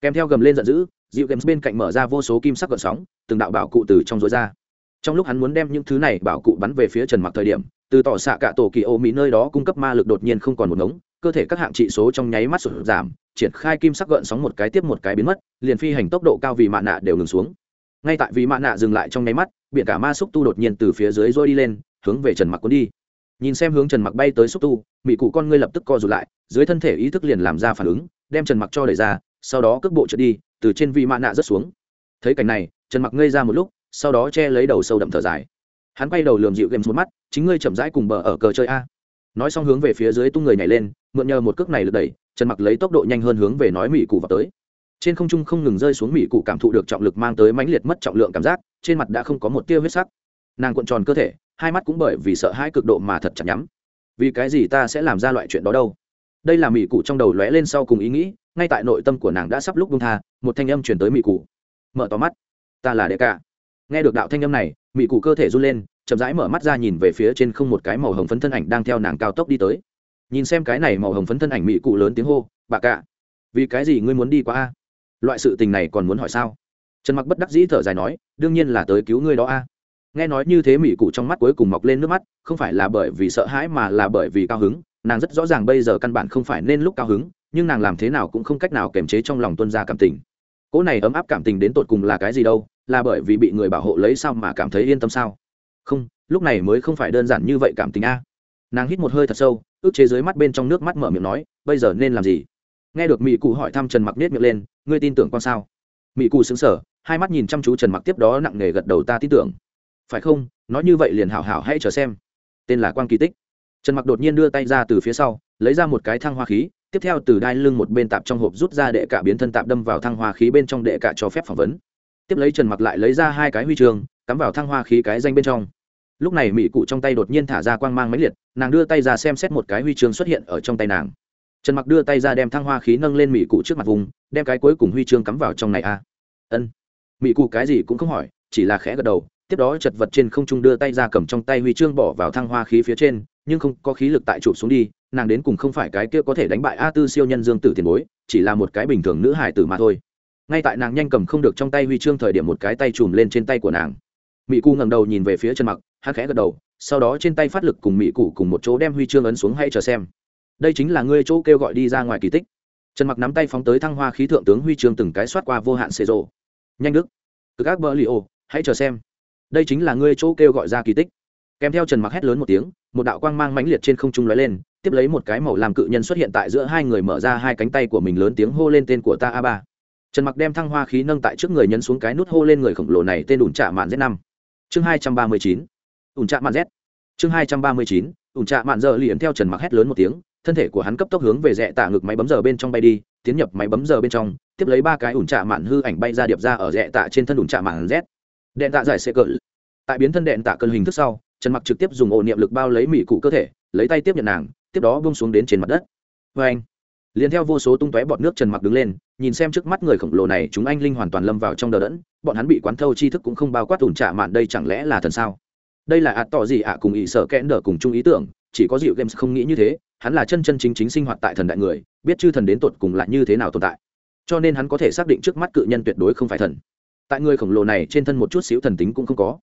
Kèm theo gầm lên giận dữ dịu games bên cạnh mở ra vô số kim sắc gợn sóng, từng đạo bảo cụ từ trong rối ra. Trong lúc hắn muốn đem những thứ này bảo cụ bắn về phía trần mặc thời điểm, từ tỏ xạ cả tổ kỳ ô mỹ nơi đó cung cấp ma lực đột nhiên không còn một ngống, cơ thể các hạng trị số trong nháy mắt sụt giảm, triển khai kim sắc gợn sóng một cái tiếp một cái biến mất, liền phi hành tốc độ cao vì mạ nạ đều ngừng xuống. Ngay tại vì mạ nạ dừng lại trong nháy mắt, biển cả ma xúc tu đột nhiên từ phía dưới rôi đi lên, hướng về trần mặc cuốn đi nhìn xem hướng trần mặc bay tới xúc tu mỹ cụ con ngươi lập tức co rụt lại, dưới thân thể ý thức liền làm ra phản ứng, đem trần mặc cho đẩy ra, sau đó cước bộ trượt đi, từ trên vị mạ nạ rớt xuống. Thấy cảnh này, trần mặc ngây ra một lúc, sau đó che lấy đầu sâu đậm thở dài. Hắn quay đầu lườm dịu game một mắt, chính ngươi chậm rãi cùng bờ ở cờ chơi a. Nói xong hướng về phía dưới tung người nhảy lên, mượn nhờ một cước này lật đẩy, trần mặc lấy tốc độ nhanh hơn hướng về nói mỹ cụ vào tới. Trên không trung không ngừng rơi xuống mỹ cụ cảm thụ được trọng lực mang tới mãnh liệt mất trọng lượng cảm giác, trên mặt đã không có một tia huyết sắc. Nàng cuộn tròn cơ thể hai mắt cũng bởi vì sợ hãi cực độ mà thật chặt nhắm. Vì cái gì ta sẽ làm ra loại chuyện đó đâu? Đây là mỹ cụ trong đầu lóe lên sau cùng ý nghĩ, ngay tại nội tâm của nàng đã sắp lúc bung tha, một thanh âm chuyển tới mỹ cụ. Mở to mắt. Ta là đệ ca nghe được đạo thanh âm này mỹ cụ cơ thể run lên, chậm rãi mở mắt ra nhìn về phía trên không một cái màu hồng phấn thân ảnh đang theo nàng cao tốc đi tới. Nhìn xem cái này màu hồng phấn thân ảnh mỹ cụ lớn tiếng hô, bà cả. vì cái gì ngươi muốn đi qua a? Loại sự tình này còn muốn hỏi sao? Trần mặc bất đắc dĩ thở dài nói, đương nhiên là tới cứu ngươi đó a nghe nói như thế mỹ cụ trong mắt cuối cùng mọc lên nước mắt, không phải là bởi vì sợ hãi mà là bởi vì cao hứng. Nàng rất rõ ràng bây giờ căn bản không phải nên lúc cao hứng, nhưng nàng làm thế nào cũng không cách nào kiềm chế trong lòng tuân ra cảm tình. Cỗ này ấm áp cảm tình đến tột cùng là cái gì đâu, là bởi vì bị người bảo hộ lấy sao mà cảm thấy yên tâm sao? Không, lúc này mới không phải đơn giản như vậy cảm tình a. Nàng hít một hơi thật sâu, ước chế dưới mắt bên trong nước mắt mở miệng nói, bây giờ nên làm gì? Nghe được mỹ cụ hỏi thăm trần mặc nết miệng lên, ngươi tin tưởng con sao? Mỹ cụ xứng sở hai mắt nhìn chăm chú trần mặc tiếp đó nặng nề gật đầu, ta tin tưởng phải không? Nói như vậy liền hảo hảo hãy chờ xem. Tên là quan kỳ tích. Trần mặc đột nhiên đưa tay ra từ phía sau, lấy ra một cái thăng hoa khí, tiếp theo từ đai lưng một bên tạp trong hộp rút ra đệ cả biến thân tạp đâm vào thăng hoa khí bên trong đệ cả cho phép phỏng vấn. Tiếp lấy trần mặc lại lấy ra hai cái huy chương, cắm vào thăng hoa khí cái danh bên trong. Lúc này mỹ cụ trong tay đột nhiên thả ra quang mang máy liệt, nàng đưa tay ra xem xét một cái huy chương xuất hiện ở trong tay nàng. Trần mặc đưa tay ra đem thăng hoa khí nâng lên mỹ cụ trước mặt vùng, đem cái cuối cùng huy chương cắm vào trong này a ân. Mỹ cụ cái gì cũng không hỏi, chỉ là khẽ gật đầu tiếp đó chật vật trên không trung đưa tay ra cầm trong tay huy chương bỏ vào thăng hoa khí phía trên, nhưng không có khí lực tại chụp xuống đi, nàng đến cùng không phải cái kia có thể đánh bại a tư siêu nhân dương tử tiền bối, chỉ là một cái bình thường nữ hải tử mà thôi. Ngay tại nàng nhanh cầm không được trong tay huy chương thời điểm một cái tay chùm lên trên tay của nàng. Mỹ cụ ngẩng đầu nhìn về phía chân mặc, hắn khẽ gật đầu, sau đó trên tay phát lực cùng mỹ cụ cùng một chỗ đem huy chương ấn xuống hay chờ xem. Đây chính là ngươi chỗ kêu gọi đi ra ngoài kỳ tích. Trần mặc nắm tay phóng tới thăng hoa khí thượng tướng huy chương từng cái soát qua vô hạn xê rộ nhanh đức. Cực ác bờ li ô, hãy chờ xem đây chính là ngươi chỗ kêu gọi ra kỳ tích. Kèm theo trần mặc hét lớn một tiếng, một đạo quang mang mãnh liệt trên không trung lóe lên, tiếp lấy một cái màu làm cự nhân xuất hiện tại giữa hai người mở ra hai cánh tay của mình lớn tiếng hô lên tên của ta a ba. Trần mặc đem thăng hoa khí nâng tại trước người nhấn xuống cái nút hô lên người khổng lồ này tên ủn trạ mạn z năm. Chương hai trăm ba mươi chín. Ủn trạ mạn z. Chương hai trăm ba mươi chín. Ủn trạ mạn giờ liền theo trần mặc hét lớn một tiếng, thân thể của hắn cấp tốc hướng về rẽ tạ ngực máy bấm giờ bên trong bay đi, tiến nhập máy bấm giờ bên trong, tiếp lấy ba cái ủn trạ mạn hư ảnh bay ra điệp ra ở rẽ tạ trên thân ủn trạ mạn z đèn tạ giải xe cỡ tại biến thân đèn tạ cơn hình thức sau, trần mặc trực tiếp dùng ổ niệm lực bao lấy mỹ cụ cơ thể, lấy tay tiếp nhận nàng, tiếp đó bông xuống đến trên mặt đất. Vê anh, liền theo vô số tung tóe bọt nước trần mặc đứng lên, nhìn xem trước mắt người khổng lồ này, chúng anh linh hoàn toàn lâm vào trong đờ đẫn, bọn hắn bị quán thâu tri thức cũng không bao quát ủn trả mạn đây chẳng lẽ là thần sao? Đây là ạt tỏ gì ạ, cùng ý sợ kẽn đờ cùng chung ý tưởng, chỉ có dịu games không nghĩ như thế, hắn là chân chân chính chính sinh hoạt tại thần đại người, biết chư thần đến tột cùng là như thế nào tồn tại. Cho nên hắn có thể xác định trước mắt cự nhân tuyệt đối không phải thần tại người khổng lồ này trên thân một chút xíu thần tính cũng không có.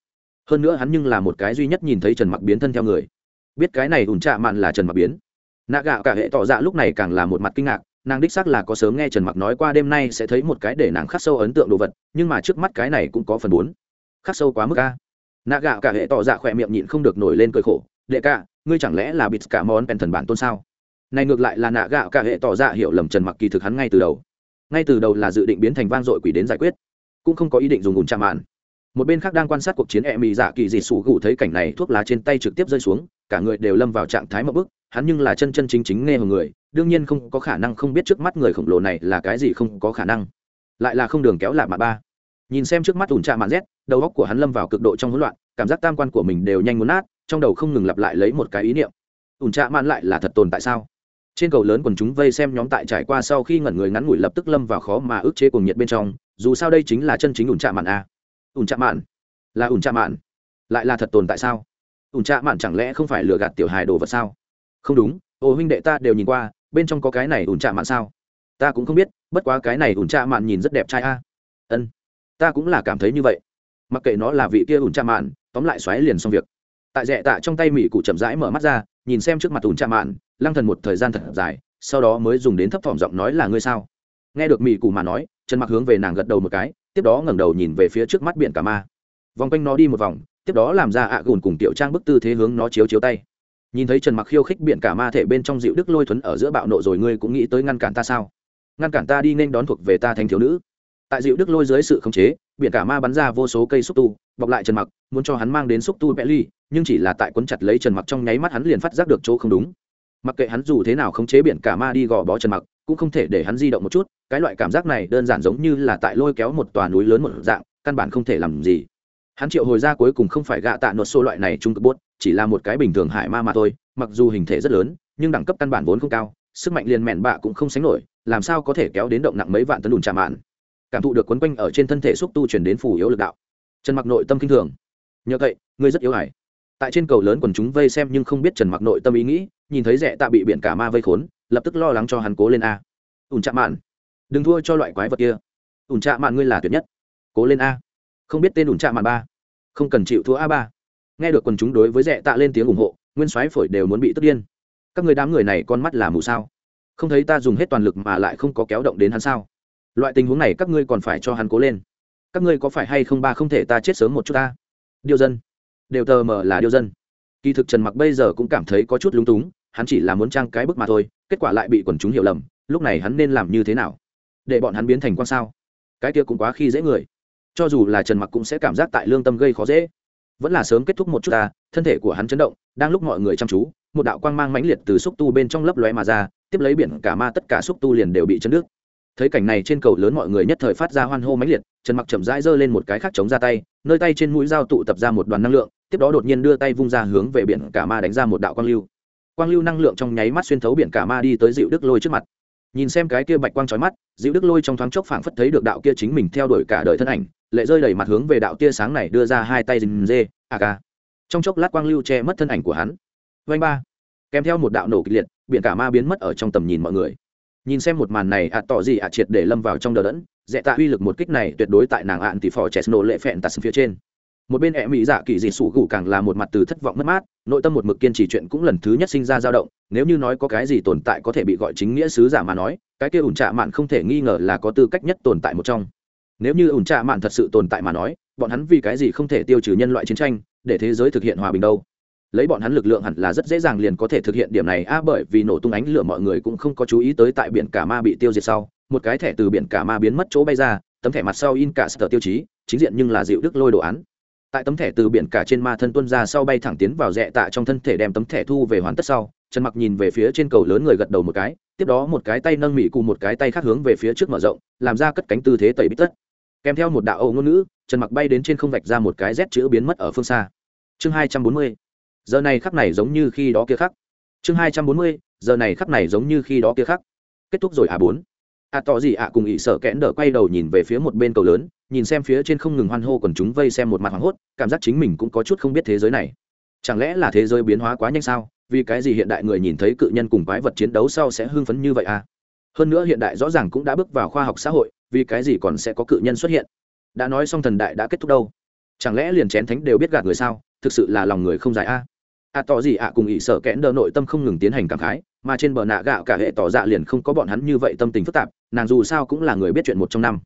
Hơn nữa hắn nhưng là một cái duy nhất nhìn thấy trần mặc biến thân theo người. Biết cái này ủn trạ mạn là trần mặc biến. Nạ gạo cả hệ tỏ dạ lúc này càng là một mặt kinh ngạc nàng đích xác là có sớm nghe trần mặc nói qua đêm nay sẽ thấy một cái để nàng khắc sâu ấn tượng đồ vật nhưng mà trước mắt cái này cũng có phần bốn. Khắc sâu quá mức a. Nạ gạo cả hệ tỏ dạ khỏe miệng nhịn không được nổi lên cười khổ đệ ca, ngươi chẳng lẽ là bịt cả món bèn thần bản tôn sao? Này ngược lại là nạ gạo cả hệ tỏ dạ hiểu lầm trần mặc kỳ thực hắn ngay từ đầu. Ngay từ đầu là dự định biến thành vang dội quỷ đến giải quyết cũng không có ý định dùng ủn chạm mạn. Một bên khác đang quan sát cuộc chiến e mì dạ kỳ dị sủ gù thấy cảnh này, thuốc lá trên tay trực tiếp rơi xuống, cả người đều lâm vào trạng thái mậu bức, hắn nhưng là chân chân chính chính nghe hồng người, đương nhiên không có khả năng không biết trước mắt người khổng lồ này là cái gì không có khả năng. Lại là không đường kéo lạc mà ba. Nhìn xem trước mắt ủn trạ mạn rét đầu óc của hắn lâm vào cực độ trong hỗn loạn, cảm giác tam quan của mình đều nhanh muốn nát, trong đầu không ngừng lặp lại lấy một cái ý niệm. Ủn trạ mạn lại là thật tồn tại sao? Trên cầu lớn quần chúng vây xem nhóm tại trải qua sau khi ngẩn người ngắn ngủi lập tức lâm vào khó mà ức chế cuồng nhiệt bên trong dù sao đây chính là chân chính ủn trạ mạn a. Ủn trạ mạn? Là ủn trạ mạn. Lại là thật tồn tại sao? Ủn trạ mạn chẳng lẽ không phải lừa gạt tiểu hài đồ vật sao? Không đúng, ô huynh đệ ta đều nhìn qua, bên trong có cái này ủn trạ mạn sao? Ta cũng không biết, bất quá cái này ủn trạ mạn nhìn rất đẹp trai a. Ân, ta cũng là cảm thấy như vậy. Mặc kệ nó là vị kia ủn trạ mạn, tóm lại xoáy liền xong việc. Tại rẽ tạ trong tay mỹ cụ chậm rãi mở mắt ra, nhìn xem trước mặt ủn trạ mạn, lăng thần một thời gian thật dài, sau đó mới dùng đến thấp thỏm giọng nói là ngươi sao? Nghe được mỹ cụ mà nói, trần mặc hướng về nàng gật đầu một cái, tiếp đó ngẩng đầu nhìn về phía trước mắt biển cả ma. Vòng quanh nó đi một vòng, tiếp đó làm ra ạ gùn cùng tiểu trang bức tư thế hướng nó chiếu chiếu tay. Nhìn thấy trần mặc khiêu khích biển cả ma thể bên trong dịu đức lôi thuấn ở giữa bạo nộ rồi, ngươi cũng nghĩ tới ngăn cản ta sao? Ngăn cản ta đi nên đón thuộc về ta thành thiếu nữ. Tại dịu đức lôi dưới sự khống chế, biển cả ma bắn ra vô số cây xúc tu, bọc lại trần mặc, muốn cho hắn mang đến xúc tu vẽ ly nhưng chỉ là tại quấn chặt lấy trần mặc trong nháy mắt hắn liền phát giác được chỗ không đúng mặc kệ hắn dù thế nào khống chế biển cả ma đi gò bó trần mặc, cũng không thể để hắn di động một chút, cái loại cảm giác này đơn giản giống như là tại lôi kéo một tòa núi lớn một dạng, căn bản không thể làm gì. Hắn triệu hồi ra cuối cùng không phải gạ tạ nốt xô loại này trung cực bốt, chỉ là một cái bình thường hải ma mà thôi, mặc dù hình thể rất lớn, nhưng đẳng cấp căn bản vốn không cao, sức mạnh liền mẹn bạ cũng không sánh nổi, làm sao có thể kéo đến động nặng mấy vạn tấn đùn trà mạn. Cảm thụ được quấn quanh ở trên thân thể xúc tu chuyển đến phủ yếu lực đạo. Trần mặc nội tâm kinh thường. Nhờ vậy, ngươi rất yếu hải tại trên cầu lớn quần chúng vây xem nhưng không biết trần mặc nội tâm ý nghĩ, nhìn thấy rẻ tạ bị biển cả ma vây khốn, lập tức lo lắng cho hắn cố lên a. Ủn chạm mạn, đừng thua cho loại quái vật kia. Ủn chạm mạn ngươi là tuyệt nhất. Cố lên a. Không biết tên ủn chạm mạn ba. Không cần chịu thua a ba. Nghe được quần chúng đối với rẻ tạ lên tiếng ủng hộ, nguyên soái phổi đều muốn bị tức điên. Các người đám người này con mắt là mù sao? Không thấy ta dùng hết toàn lực mà lại không có kéo động đến hắn sao? Loại tình huống này các ngươi còn phải cho hắn cố lên. Các ngươi có phải hay không ba không thể ta chết sớm một chút ta? Điêu dân đều tờ mờ là điêu dân. Kỳ thực trần mặc bây giờ cũng cảm thấy có chút lúng túng, hắn chỉ là muốn trang cái bức mà thôi, kết quả lại bị quần chúng hiểu lầm, lúc này hắn nên làm như thế nào? Để bọn hắn biến thành quan sao? Cái kia cũng quá khi dễ người. Cho dù là trần mặc cũng sẽ cảm giác tại lương tâm gây khó dễ. Vẫn là sớm kết thúc một chút ta, thân thể của hắn chấn động, đang lúc mọi người chăm chú, một đạo quang mang mãnh liệt từ xúc tu bên trong lấp lóe mà ra, tiếp lấy biển cả ma tất cả xúc tu liền đều bị chấn nước thấy cảnh này trên cầu lớn mọi người nhất thời phát ra hoan hô mãnh liệt, trần mặc chậm rãi giơ lên một cái khác chống ra tay, nơi tay trên mũi dao tụ tập ra một đoàn năng lượng, tiếp đó đột nhiên đưa tay vung ra hướng về biển cả ma đánh ra một đạo quang lưu. Quang lưu năng lượng trong nháy mắt xuyên thấu biển cả ma đi tới dịu đức lôi trước mặt. Nhìn xem cái kia bạch quang trói mắt dịu đức lôi trong thoáng chốc phảng phất thấy được đạo kia chính mình theo đuổi cả đời thân ảnh, lệ rơi đầy mặt hướng về đạo tia sáng này đưa ra hai tay dình dê a à ca. Trong chốc lát quang lưu che mất thân ảnh của hắn. Vanh ba. Kèm theo một đạo nổ kịch liệt, biển cả ma biến mất ở trong tầm nhìn mọi người nhìn xem một màn này, ạ tỏ gì ạ triệt để lâm vào trong đờ đẫn. Dẹ tạ uy lực một kích này tuyệt đối tại nàng ạn tỷ phò chẹt nổ lệ phẹn tạt phía trên. Một bên ẹ mỹ dạ kỳ dị sủ gù càng là một mặt từ thất vọng mất mát, nội tâm một mực kiên trì chuyện cũng lần thứ nhất sinh ra dao động, nếu như nói có cái gì tồn tại có thể bị gọi chính nghĩa sứ giả mà nói, cái kia ủn trạ mạn không thể nghi ngờ là có tư cách nhất tồn tại một trong. Nếu như ủn trạ mạn thật sự tồn tại mà nói, bọn hắn vì cái gì không thể tiêu trừ nhân loại chiến tranh, để thế giới thực hiện hòa bình đâu? Lấy bọn hắn lực lượng hẳn là rất dễ dàng liền có thể thực hiện điểm này. A, bởi vì nổ tung ánh lửa mọi người cũng không có chú ý tới tại biển cả ma bị tiêu diệt sau, một cái thẻ từ biển cả ma biến mất chỗ bay ra, tấm thẻ mặt sau in cả sở tiêu chí, chính diện nhưng là dịu đức lôi đồ án. Tại tấm thẻ từ biển cả trên ma thân tuân ra sau bay thẳng tiến vào rẽ tạ trong thân thể đem tấm thẻ thu về hoàn tất sau, trần mặc nhìn về phía trên cầu lớn người gật đầu một cái, tiếp đó một cái tay nâng mỹ cùng một cái tay khác hướng về phía trước mở rộng, làm ra cất cánh tư thế tẩy bít tất. Kèm theo một đạo âu ngôn ngữ, trần mặc bay đến trên không vạch ra một cái rét chữ biến mất ở phương xa. Chương hai trăm bốn mươi giờ này khắc này giống như khi đó kia khắc. Chương hai trăm bốn mươi, giờ này khắc này giống như khi đó kia khắc. Kết thúc rồi à bốn. À tỏ gì ạ, cùng ỷ sợ kẽn đỡ quay đầu nhìn về phía một bên cầu lớn, nhìn xem phía trên không ngừng hoan hô còn chúng vây xem một mặt hoảng hốt, cảm giác chính mình cũng có chút không biết thế giới này. Chẳng lẽ là thế giới biến hóa quá nhanh sao? Vì cái gì hiện đại người nhìn thấy cự nhân cùng quái vật chiến đấu sau sẽ hưng phấn như vậy à? Hơn nữa hiện đại rõ ràng cũng đã bước vào khoa học xã hội, vì cái gì còn sẽ có cự nhân xuất hiện? Đã nói xong thần đại đã kết thúc đâu? Chẳng lẽ liền chén thánh đều biết gạt người sao? Thực sự là lòng người không dài a. à À, tỏ gì ạ, cùng ỷ sợ kẽn đờ nội tâm không ngừng tiến hành cảm khái, mà trên bờ nạ gạo cả hệ tỏ dạ liền không có bọn hắn như vậy tâm tình phức tạp, nàng dù sao cũng là người biết chuyện một trong năm.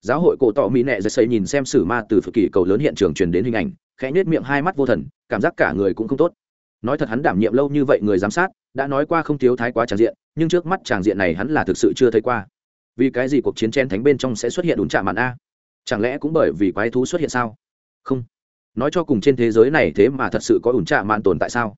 Giáo hội cổ tỏ mỹ nệ dây xây nhìn xem sử ma từ phật kỳ cầu lớn hiện trường truyền đến hình ảnh, khẽ nhếch miệng hai mắt vô thần, cảm giác cả người cũng không tốt. Nói thật hắn đảm nhiệm lâu như vậy người giám sát, đã nói qua không thiếu thái quá tràng diện, nhưng trước mắt tràng diện này hắn là thực sự chưa thấy qua. Vì cái gì cuộc chiến chen thánh bên trong sẽ xuất hiện ủn trạm màn a? Chẳng lẽ cũng bởi vì quái thú xuất hiện sao? Không nói cho cùng trên thế giới này thế mà thật sự có ủn trạ mạn tồn tại sao?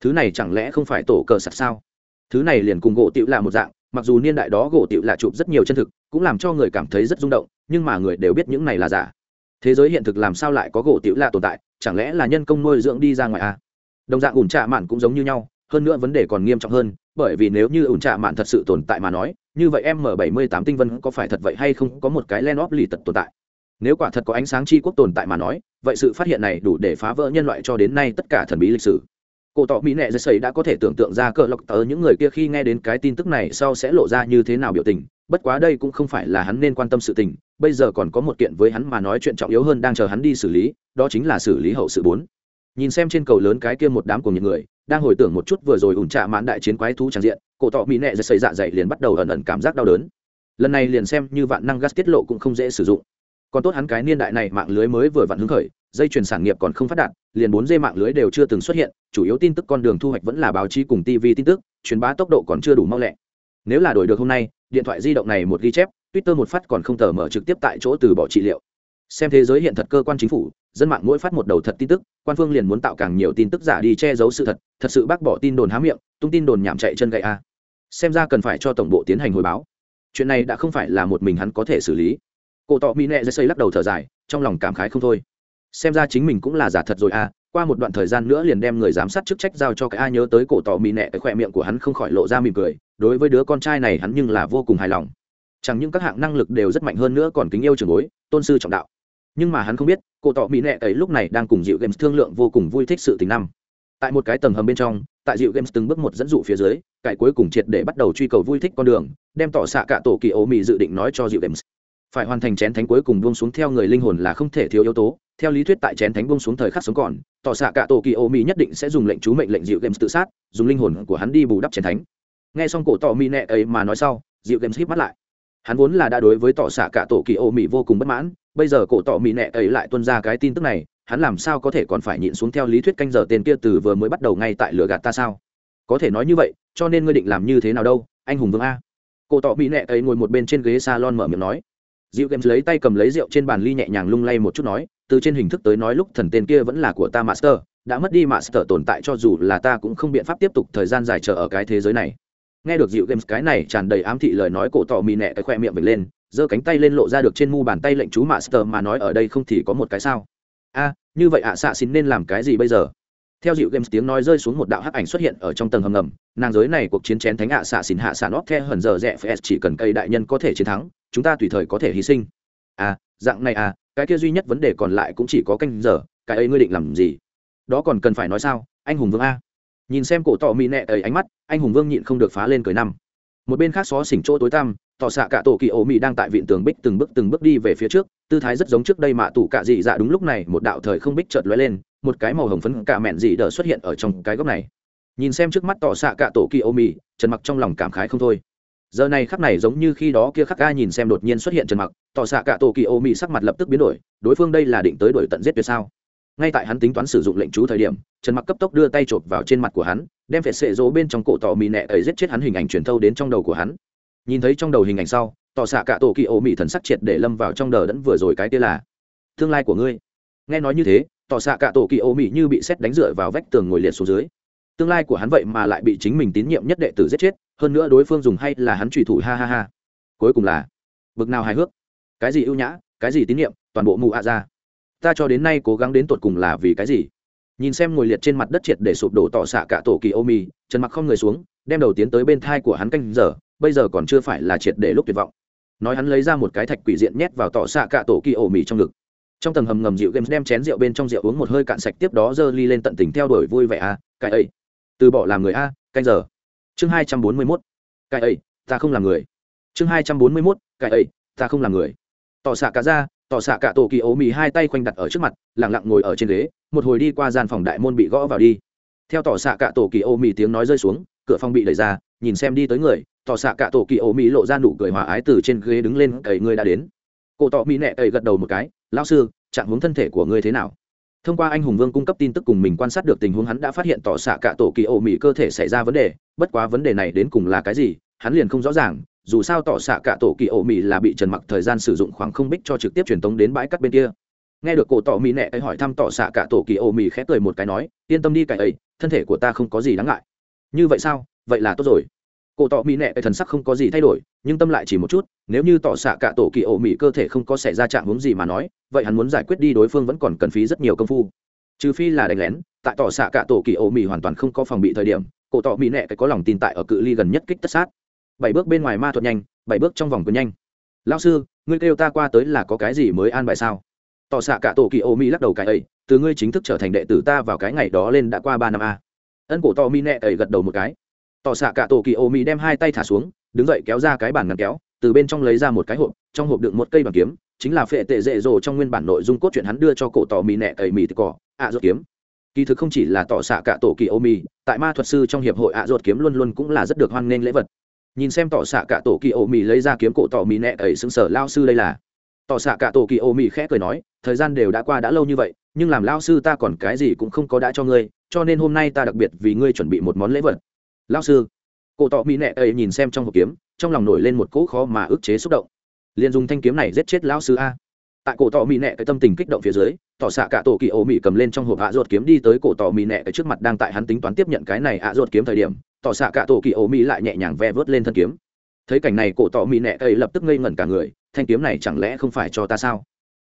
Thứ này chẳng lẽ không phải tổ cờ sạt sao? Thứ này liền cùng gỗ tựu là một dạng, mặc dù niên đại đó gỗ tựu là chụp rất nhiều chân thực, cũng làm cho người cảm thấy rất rung động, nhưng mà người đều biết những này là giả. Thế giới hiện thực làm sao lại có gỗ tựu là tồn tại, chẳng lẽ là nhân công nuôi dưỡng đi ra ngoài à? đồng dạng ủn trạ mạn cũng giống như nhau, hơn nữa vấn đề còn nghiêm trọng hơn, bởi vì nếu như ủn trạ mạn thật sự tồn tại mà nói, như vậy m 78 tinh vân có phải thật vậy hay không, có một cái len óp lì tật tồn tại nếu quả thật có ánh sáng tri quốc tồn tại mà nói, vậy sự phát hiện này đủ để phá vỡ nhân loại cho đến nay tất cả thần bí lịch sử. Cổ tỏ mỹ nệ dây xây đã có thể tưởng tượng ra cờ lộc tờ những người kia khi nghe đến cái tin tức này sau sẽ lộ ra như thế nào biểu tình. Bất quá đây cũng không phải là hắn nên quan tâm sự tình, bây giờ còn có một kiện với hắn mà nói chuyện trọng yếu hơn đang chờ hắn đi xử lý, đó chính là xử lý hậu sự bốn. Nhìn xem trên cầu lớn cái kia một đám của những người, đang hồi tưởng một chút vừa rồi ủn trạ mãn đại chiến quái thú tràn diện, cổ tọ mỹ nệ dây xây dạ dày liền bắt đầu ẩn ẩn cảm giác đau đớn. Lần này liền xem như vạn năng gas tiết lộ cũng không dễ sử dụng còn tốt hắn cái niên đại này mạng lưới mới vừa vặn hứng khởi, dây chuyển sản nghiệp còn không phát đạt, liền bốn dây mạng lưới đều chưa từng xuất hiện, chủ yếu tin tức con đường thu hoạch vẫn là báo chí cùng tv tin tức, truyền bá tốc độ còn chưa đủ mau lẹ. Nếu là đổi được hôm nay, điện thoại di động này một ghi chép, twitter một phát còn không tờ mở trực tiếp tại chỗ từ bỏ trị liệu. Xem thế giới hiện thật cơ quan chính phủ, dân mạng mỗi phát một đầu thật tin tức, quan phương liền muốn tạo càng nhiều tin tức giả đi che giấu sự thật thật sự bác bỏ tin đồn há miệng, tung tin đồn nhảm chạy chân gậy a. Xem ra cần phải cho tổng bộ tiến hành hồi báo. Chuyện này đã không phải là một mình hắn có thể xử lý cổ tỏ mỹ nệ dây xây lắc đầu thở dài, trong lòng cảm khái không thôi. Xem ra chính mình cũng là giả thật rồi à qua một đoạn thời gian nữa liền đem người giám sát chức trách giao cho cái ai nhớ tới cổ tỏ mỹ nệ, cái khỏe miệng của hắn không khỏi lộ ra mỉm cười, đối với đứa con trai này hắn nhưng là vô cùng hài lòng. Chẳng những các hạng năng lực đều rất mạnh hơn nữa còn kính yêu trường bối, tôn sư trọng đạo. Nhưng mà hắn không biết, cổ tỏ mỹ nệ ấy lúc này đang cùng dịu games thương lượng vô cùng vui thích sự tình năm. Tại một cái tầng hầm bên trong, tại dịu games từng bước một dẫn dụ phía dưới cải cuối cùng triệt để bắt đầu truy cầu vui thích con đường, đem tỏ xạ cả tổ kỳ ô mỹ dự định nói cho dịu games phải hoàn thành chén thánh cuối cùng buông xuống theo người linh hồn là không thể thiếu yếu tố. Theo lý thuyết tại chén thánh buông xuống thời khắc sống còn, tỏ xạ cả tổ kỳ ô mỹ nhất định sẽ dùng lệnh chú mệnh lệnh dịu games tự sát, dùng linh hồn của hắn đi bù đắp chén thánh. Nghe xong cổ tỏ mỹ nẹ ấy mà nói sau dịu games hít mắt lại. Hắn vốn là đã đối với tỏ xạ cả tổ kỳ ô mỹ vô cùng bất mãn, bây giờ cổ tỏ mỹ nẹ ấy lại tuân ra cái tin tức này, hắn làm sao có thể còn phải nhịn xuống theo lý thuyết canh giờ tên kia từ vừa mới bắt đầu ngay tại lửa gạt ta sao? Có thể nói như vậy, cho nên ngươi định làm như thế nào đâu, anh hùng vương a. Cổ tỏ mỹ nẹ ấy ngồi một bên trên ghế salon mở miệng nói dịu games lấy tay cầm lấy rượu trên bàn ly nhẹ nhàng lung lay một chút nói, từ trên hình thức tới nói lúc thần tên kia vẫn là của ta master, đã mất đi master tồn tại cho dù là ta cũng không biện pháp tiếp tục thời gian dài chờ ở cái thế giới này. Nghe được dịu games cái này tràn đầy ám thị lời nói cổ tỏ mì nẹ cái khoe miệng vệt lên, giơ cánh tay lên lộ ra được trên mu bàn tay lệnh chú master mà nói ở đây không thì có một cái sao? A, như vậy ạ, xạ xin nên làm cái gì bây giờ? Theo dịu games tiếng nói rơi xuống một đạo hắc ảnh xuất hiện ở trong tầng hầm ngầm, nàng giới này cuộc chiến chén thánh hạ xạ xin hạ xạ nót the hần giờ rẽ fs chỉ cần cây đại nhân có thể chiến thắng, chúng ta tùy thời có thể hy sinh. À dạng này à cái kia duy nhất vấn đề còn lại cũng chỉ có canh giờ, cái ấy ngươi định làm gì? Đó còn cần phải nói sao, anh hùng vương a. Nhìn xem cổ tỏ mỹ nẹ ấy ánh mắt, anh hùng vương nhịn không được phá lên cười năm. Một bên khác xó xỉnh chỗ tối tăm tỏ xạ cả tổ kỳ ô mỹ đang tại viện tường bích từng bước từng bước đi về phía trước, tư thái rất giống trước đây mạ tủ cạ dị dạ đúng lúc này, một đạo thời không bích chợt lóe lên, một cái màu hồng phấn cả mẹn dị đờ xuất hiện ở trong cái góc này. Nhìn xem trước mắt tỏ xạ cả tổ kỳ ô mỹ trần mặc trong lòng cảm khái không thôi. Giờ này khắc này giống như khi đó kia khắc ca nhìn xem đột nhiên xuất hiện trần mặc, tỏ xạ cả tổ kỳ ô mỹ sắc mặt lập tức biến đổi, đối phương đây là định tới đổi tận giết tuyệt sao? Ngay tại hắn tính toán sử dụng lệnh chú thời điểm, trần mặc cấp tốc đưa tay chộp vào trên mặt của hắn, đem phệt sệ dỗ bên trong cổ tỏ mì nẹ ấy giết chết hắn hình ảnh truyền thâu đến trong đầu của hắn nhìn thấy trong đầu hình ảnh sau, tỏ xạ cả tổ kỳ ô mỹ thần sắc triệt để lâm vào trong đờ đẫn vừa rồi cái kia là, tương lai của ngươi. Nghe nói như thế, tỏ xạ cả tổ kỳ ô mỹ như bị xét đánh dựa vào vách tường ngồi liệt xuống dưới. Tương lai của hắn vậy mà lại bị chính mình tín nhiệm nhất đệ tử giết chết, hơn nữa đối phương dùng hay là hắn trùy thủ, ha ha ha. Cuối cùng là, bực nào hài hước? Cái gì ưu nhã, cái gì tín nhiệm, toàn bộ mụ ạ ra. Ta cho đến nay cố gắng đến tột cùng là vì cái gì? Nhìn xem ngồi liệt trên mặt đất triệt để sụp đổ tỏ xạ cả tổ kỳ ô mì trần mặc không người xuống, đem đầu tiến tới bên thai của hắn canh giờ bây giờ còn chưa phải là triệt để lúc tuyệt vọng. Nói hắn lấy ra một cái thạch quỷ diện nhét vào tỏ xạ cạ tổ kỳ ổ mì trong ngực. Trong tầng hầm ngầm rượu games đem chén rượu bên trong rượu uống một hơi cạn sạch tiếp đó giơ ly lên tận tình theo đuổi vui vẻ a à, cái ấy từ bỏ làm người a canh giờ. Chương hai trăm bốn mươi mốt cái ấy ta không làm người. Chương hai trăm bốn mươi mốt cái ấy ta không làm người. Tỏ xạ cả ra tỏ xạ cả tổ kỳ ố mì hai tay khoanh đặt ở trước mặt lẳng lặng ngồi ở trên ghế một hồi đi qua gian phòng đại môn bị gõ vào đi. Theo tỏ xạ cả tổ kỳ ô mì tiếng nói rơi xuống cửa phòng bị đẩy ra nhìn xem đi tới người tỏ xạ cả tổ kỳ ô mỹ lộ ra nụ cười hòa ái từ trên ghế đứng lên cầy ngươi đã đến. Cổ tỏ mỹ nẹ cầy gật đầu một cái lao sư, trạng hướng thân thể của ngươi thế nào? Thông qua anh hùng vương cung cấp tin tức cùng mình quan sát được tình huống, hắn đã phát hiện tỏ xạ cả tổ kỳ ô mỹ cơ thể xảy ra vấn đề. Bất quá vấn đề này đến cùng là cái gì, hắn liền không rõ ràng. Dù sao tỏ xạ cả tổ kỳ ô mỹ là bị trần mặc thời gian sử dụng khoảng không bích cho trực tiếp truyền tống đến bãi cắt bên kia. Nghe được cổ tỏ mỹ nẹ ấy hỏi thăm tỏ xạ cả tổ kỳ ô mỹ khẽ cười một cái nói, yên tâm đi cái ấy, thân thể của ta không có gì đáng ngại. Như vậy sao? Vậy là tốt rồi cổ tỏ mỹ nẹ, cái thần sắc không có gì thay đổi, nhưng tâm lại chỉ một chút, nếu như tỏ xạ cả tổ kỳ ô mỹ cơ thể không có xảy ra trạng hướng gì mà nói, vậy hắn muốn giải quyết đi đối phương vẫn còn cần phí rất nhiều công phu. Trừ phi là đánh lén, tại tỏ xạ cả tổ kỳ ô mỹ hoàn toàn không có phòng bị thời điểm cổ tỏ mỹ nẹ cái có lòng tin tại ở cự ly gần nhất kích tất sát. Bảy bước bên ngoài ma thuật nhanh, bảy bước trong vòng quyền nhanh. Lao sư, ngươi kêu ta qua tới là có cái gì mới an bài sao? Tỏ xạ cả tổ kỳ ô mỹ lắc đầu cái ấy, từ ngươi chính thức trở thành đệ tử ta vào cái ngày đó lên đã qua ba năm a. Ân cổ to mi nẹ ấy gật đầu một cái tỏ xạ cả tổ kỳ ô mỹ đem hai tay thả xuống, đứng dậy kéo ra cái bản ngăn kéo, từ bên trong lấy ra một cái hộp, trong hộp đựng một cây bằng kiếm, chính là phệ tệ dễ dồ trong nguyên bản nội dung cốt truyện hắn đưa cho cổ tỏ mì nẹ ấy mì cỏ, ạ ruột kiếm. Kỳ thực không chỉ là tỏ xạ cả tổ kỳ ô mi tại ma thuật sư trong hiệp hội ạ ruột kiếm luôn luôn cũng là rất được hoan nghênh lễ vật. Nhìn xem tỏ xạ cả tổ kỳ ô mi lấy ra kiếm cổ tỏ mì nẹ ấy xứng sở lao sư đây là. Tỏ xạ cả tổ kỳ ô mỹ khẽ cười nói, thời gian đều đã qua đã lâu như vậy, nhưng làm lao sư ta còn cái gì cũng không có đã cho ngươi, cho nên hôm nay ta đặc biệt vì ngươi chuẩn bị một món lễ vật lao sư. Cổ tỏ mỹ nẹ ấy nhìn xem trong hộp kiếm trong lòng nổi lên một cỗ khó mà ức chế xúc động. Liền dùng thanh kiếm này giết chết lao sư a. Tại cổ tỏ mỹ nẹ cái tâm tình kích động phía dưới tỏ xạ cả tổ kỳ ô mỹ cầm lên trong hộp hạ ruột kiếm đi tới cổ tỏ mỹ nẹ cái trước mặt đang tại hắn tính toán tiếp nhận cái này hạ ruột kiếm thời điểm tỏ xạ cả tổ kỳ ô mỹ lại nhẹ nhàng ve vớt lên thân kiếm. Thấy cảnh này cổ tỏ mỹ nẹ ấy lập tức ngây ngẩn cả người thanh kiếm này chẳng lẽ không phải cho ta sao?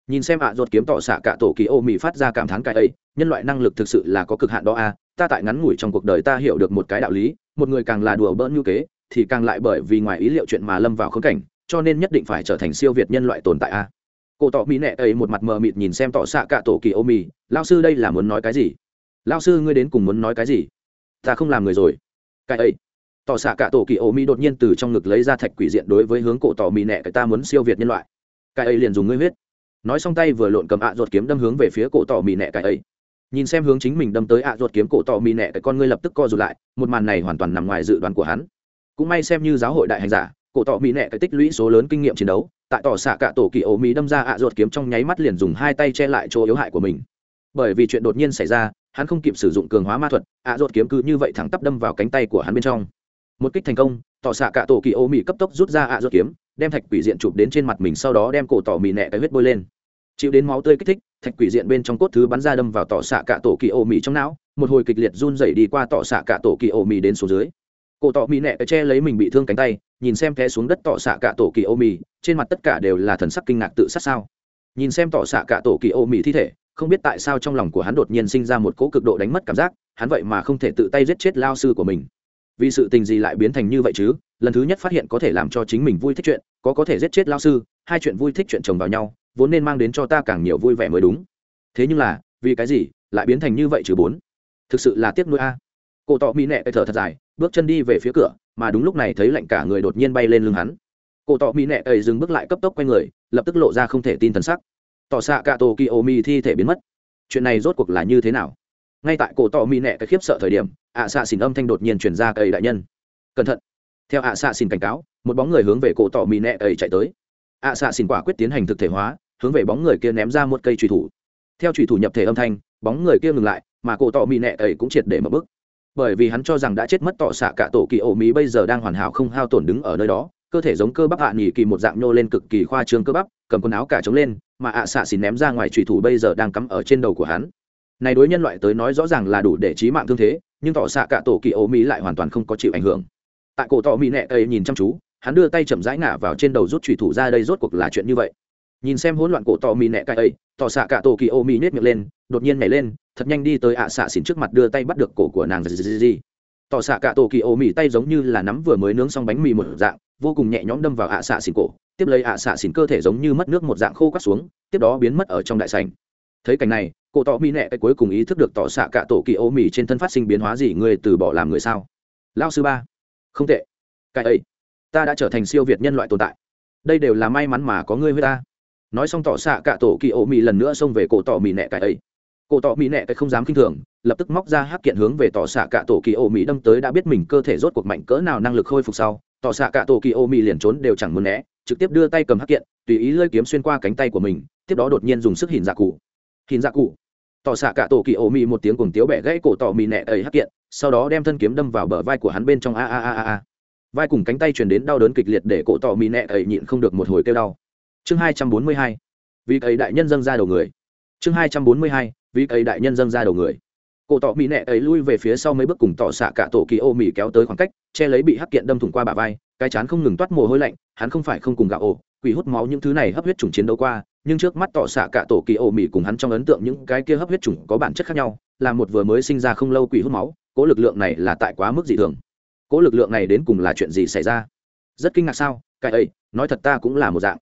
Nhìn xem ạ ruột kiếm tỏ xạ cả tổ kỳ ô mỹ phát ra cảm thán cái ấy nhân loại năng lực thực sự là có cực hạn đó a à, ta tại ngắn ngủi trong cuộc đời ta hiểu được một cái đạo lý một người càng là đùa bỡn như kế, thì càng lại bởi vì ngoài ý liệu chuyện mà lâm vào khống cảnh, cho nên nhất định phải trở thành siêu việt nhân loại tồn tại a. À. cổ tỏ mỹ nệ ấy một mặt mờ mịt nhìn xem tỏ xạ cả tổ kỳ ô mì lao sư đây là muốn nói cái gì? Lao sư ngươi đến cùng muốn nói cái gì? Ta không làm người rồi. Cái ấy tỏ xạ cả tổ kỳ ô mỹ đột nhiên từ trong ngực lấy ra thạch quỷ diện đối với hướng cổ tỏ mỹ nệ cái ta muốn siêu việt nhân loại. Cái ấy liền dùng ngươi huyết. Nói xong tay vừa lộn cầm ạ ruột kiếm đâm hướng về phía cổ tỏ mỹ nệ cái ấy nhìn xem hướng chính mình đâm tới ạ ruột kiếm cổ tỏ mì nẹ cái con ngươi lập tức co rụt lại, một màn này hoàn toàn nằm ngoài dự đoán của hắn. Cũng may xem như giáo hội đại hành giả, cổ tỏ mỹ nẹ cái tích lũy số lớn kinh nghiệm chiến đấu, tại tỏ xạ cả tổ kỳ ấu mỹ đâm ra ạ ruột kiếm trong nháy mắt liền dùng hai tay che lại chỗ yếu hại của mình. Bởi vì chuyện đột nhiên xảy ra, hắn không kịp sử dụng cường hóa ma thuật, ạ ruột kiếm cứ như vậy thẳng tắp đâm vào cánh tay của hắn bên trong. Một kích thành công, tỏ xạ cả tổ kỳ ấu mỹ cấp tốc rút ra ạ ruột kiếm, đem thạch quỷ diện chụp đến trên mặt mình, sau đó đem cổ tỏ mì nẹ cái huyết bôi lên. Chịu đến máu tươi kích thích thạch quỷ diện bên trong cốt thứ bắn ra đâm vào tỏ xạ cả tổ kỳ ô mì trong não, một hồi kịch liệt run dày đi qua tỏ xạ cả tổ kỳ ô mì đến số dưới. Cổ tỏ mì nẹ che lấy mình bị thương cánh tay, nhìn xem té xuống đất tỏ xạ cả tổ kỳ ô mì, trên mặt tất cả đều là thần sắc kinh ngạc tự sát sao. Nhìn xem tỏ xạ cả tổ kỳ ô mì thi thể, không biết tại sao trong lòng của hắn đột nhiên sinh ra một cỗ cực độ đánh mất cảm giác, hắn vậy mà không thể tự tay giết chết lao sư của mình. Vì sự tình gì lại biến thành như vậy chứ? Lần thứ nhất phát hiện có thể làm cho chính mình vui thích chuyện, có có thể giết chết lao sư hai chuyện vui thích chuyện chồng vào nhau, vốn nên mang đến cho ta càng nhiều vui vẻ mới đúng. Thế nhưng là, vì cái gì lại biến thành như vậy chứ bốn? Thực sự là tiếc nuôi a. Cổ tỏ mỹ nẹ thở thật dài, bước chân đi về phía cửa, mà đúng lúc này thấy lạnh cả người đột nhiên bay lên lưng hắn. Cổ tỏ mỹ nẹ ấy dừng bước lại cấp tốc quay người, lập tức lộ ra không thể tin thần sắc. Tỏ xạ cả tổ kỳ ô mi thi thể biến mất. Chuyện này rốt cuộc là như thế nào? Ngay tại cổ tỏ mỹ nẹ cái khiếp sợ thời điểm, ạ xạ xỉn âm thanh đột nhiên truyền ra cây đại nhân. Cẩn thận. Theo ạ xạ xỉn cảnh cáo, một bóng người hướng về cổ tỏ mỹ nẹ ấy chạy tới ạ xạ xỉn quả quyết tiến hành thực thể hóa, hướng về bóng người kia ném ra một cây trùy thủ. Theo trùy thủ nhập thể âm thanh, bóng người kia ngừng lại, mà cổ tỏ mỹ nẹ ấy cũng triệt để mở bức bởi vì hắn cho rằng đã chết mất tọ xạ cả tổ kỳ ổ mỹ bây giờ đang hoàn hảo không hao tổn đứng ở nơi đó, cơ thể giống cơ bắp hạ nghỉ kỳ một dạng nhô lên cực kỳ khoa trương cơ bắp, cầm quần áo cả trống lên, mà ạ xạ xỉn ném ra ngoài trùy thủ bây giờ đang cắm ở trên đầu của hắn. Này đối nhân loại tới nói rõ ràng là đủ để trí mạng thương thế, nhưng tỏ xạ cả tổ kỳ ố mỹ lại hoàn toàn không có chịu ảnh hưởng. Tại cổ tỏ mỹ nẹ ấy nhìn chăm chú hắn đưa tay chậm rãi ngả vào trên đầu rút trùy thủ ra đây rốt cuộc là chuyện như vậy. Nhìn xem hỗn loạn cổ tò mì nẹ cái ấy, tỏ xạ cả tổ kỳ ô mì nết miệng lên, đột nhiên nhảy lên, thật nhanh đi tới ạ xạ xỉn trước mặt đưa tay bắt được cổ của nàng gì gì gì tỏ xạ cả tổ kỳ ô mì tay giống như là nắm vừa mới nướng xong bánh mì một dạng, vô cùng nhẹ nhõm đâm vào ạ xạ xỉn cổ, tiếp lấy ạ xạ xỉn cơ thể giống như mất nước một dạng khô quắt xuống, tiếp đó biến mất ở trong đại sành thấy cảnh này, cổ tỏ mỹ nẹ cái cuối cùng ý thức được tỏ xạ cả tổ kỳ ô mì trên thân phát sinh biến hóa gì, người từ bỏ làm người sao? Lao sư ba. Không tệ. Cái ấy ta đã trở thành siêu việt nhân loại tồn tại. Đây đều là may mắn mà có ngươi với ta. Nói xong tỏ xạ cả tổ kỳ ô mì lần nữa xông về cổ tỏ mì nẹ cái ấy. Cổ tỏ mì nẹ cái không dám kinh thường, lập tức móc ra hắc kiện hướng về tỏ xạ cả tổ kỳ ô mì đâm tới đã biết mình cơ thể rốt cuộc mạnh cỡ nào năng lực khôi phục sau, tỏ xạ cả tổ kỳ ô mì liền trốn đều chẳng muốn né, trực tiếp đưa tay cầm hắc kiện, tùy ý lơi kiếm xuyên qua cánh tay của mình, tiếp đó đột nhiên dùng sức hình dạ cụ. Hình dạ cụ. Tỏ xạ cả tổ kỳ ô mì một tiếng cùng tiếu bẻ gãy cổ tỏ mì nẹ ấy hắc kiện, sau đó đem thân kiếm đâm vào bờ vai của hắn bên trong a a a a a vai cùng cánh tay truyền đến đau đớn kịch liệt để cổ tỏ mì nẹ ấy nhịn không được một hồi kêu đau. Chương hai trăm bốn mươi hai, vì ấy đại nhân dâng ra đầu người. Chương hai trăm bốn mươi hai, vì ấy đại nhân dâng ra đầu người. Cổ tỏ mỹ nẹ ấy lui về phía sau mấy bước cùng tỏ xạ cả tổ kỳ ô mỹ kéo tới khoảng cách, che lấy bị hắc kiện đâm thủng qua bà vai, cái chán không ngừng toát mồ hôi lạnh, hắn không phải không cùng gạo ổ, quỷ hút máu những thứ này hấp huyết chủng chiến đấu qua, nhưng trước mắt tỏ xạ cả tổ kỳ ô mỹ cùng hắn trong ấn tượng những cái kia hấp huyết chủng có bản chất khác nhau, là một vừa mới sinh ra không lâu quỷ hút máu, cố lực lượng này là tại quá mức dị thường. Cỗ lực lượng này đến cùng là chuyện gì xảy ra? Rất kinh ngạc sao? Cái ấy, nói thật ta cũng là một dạng.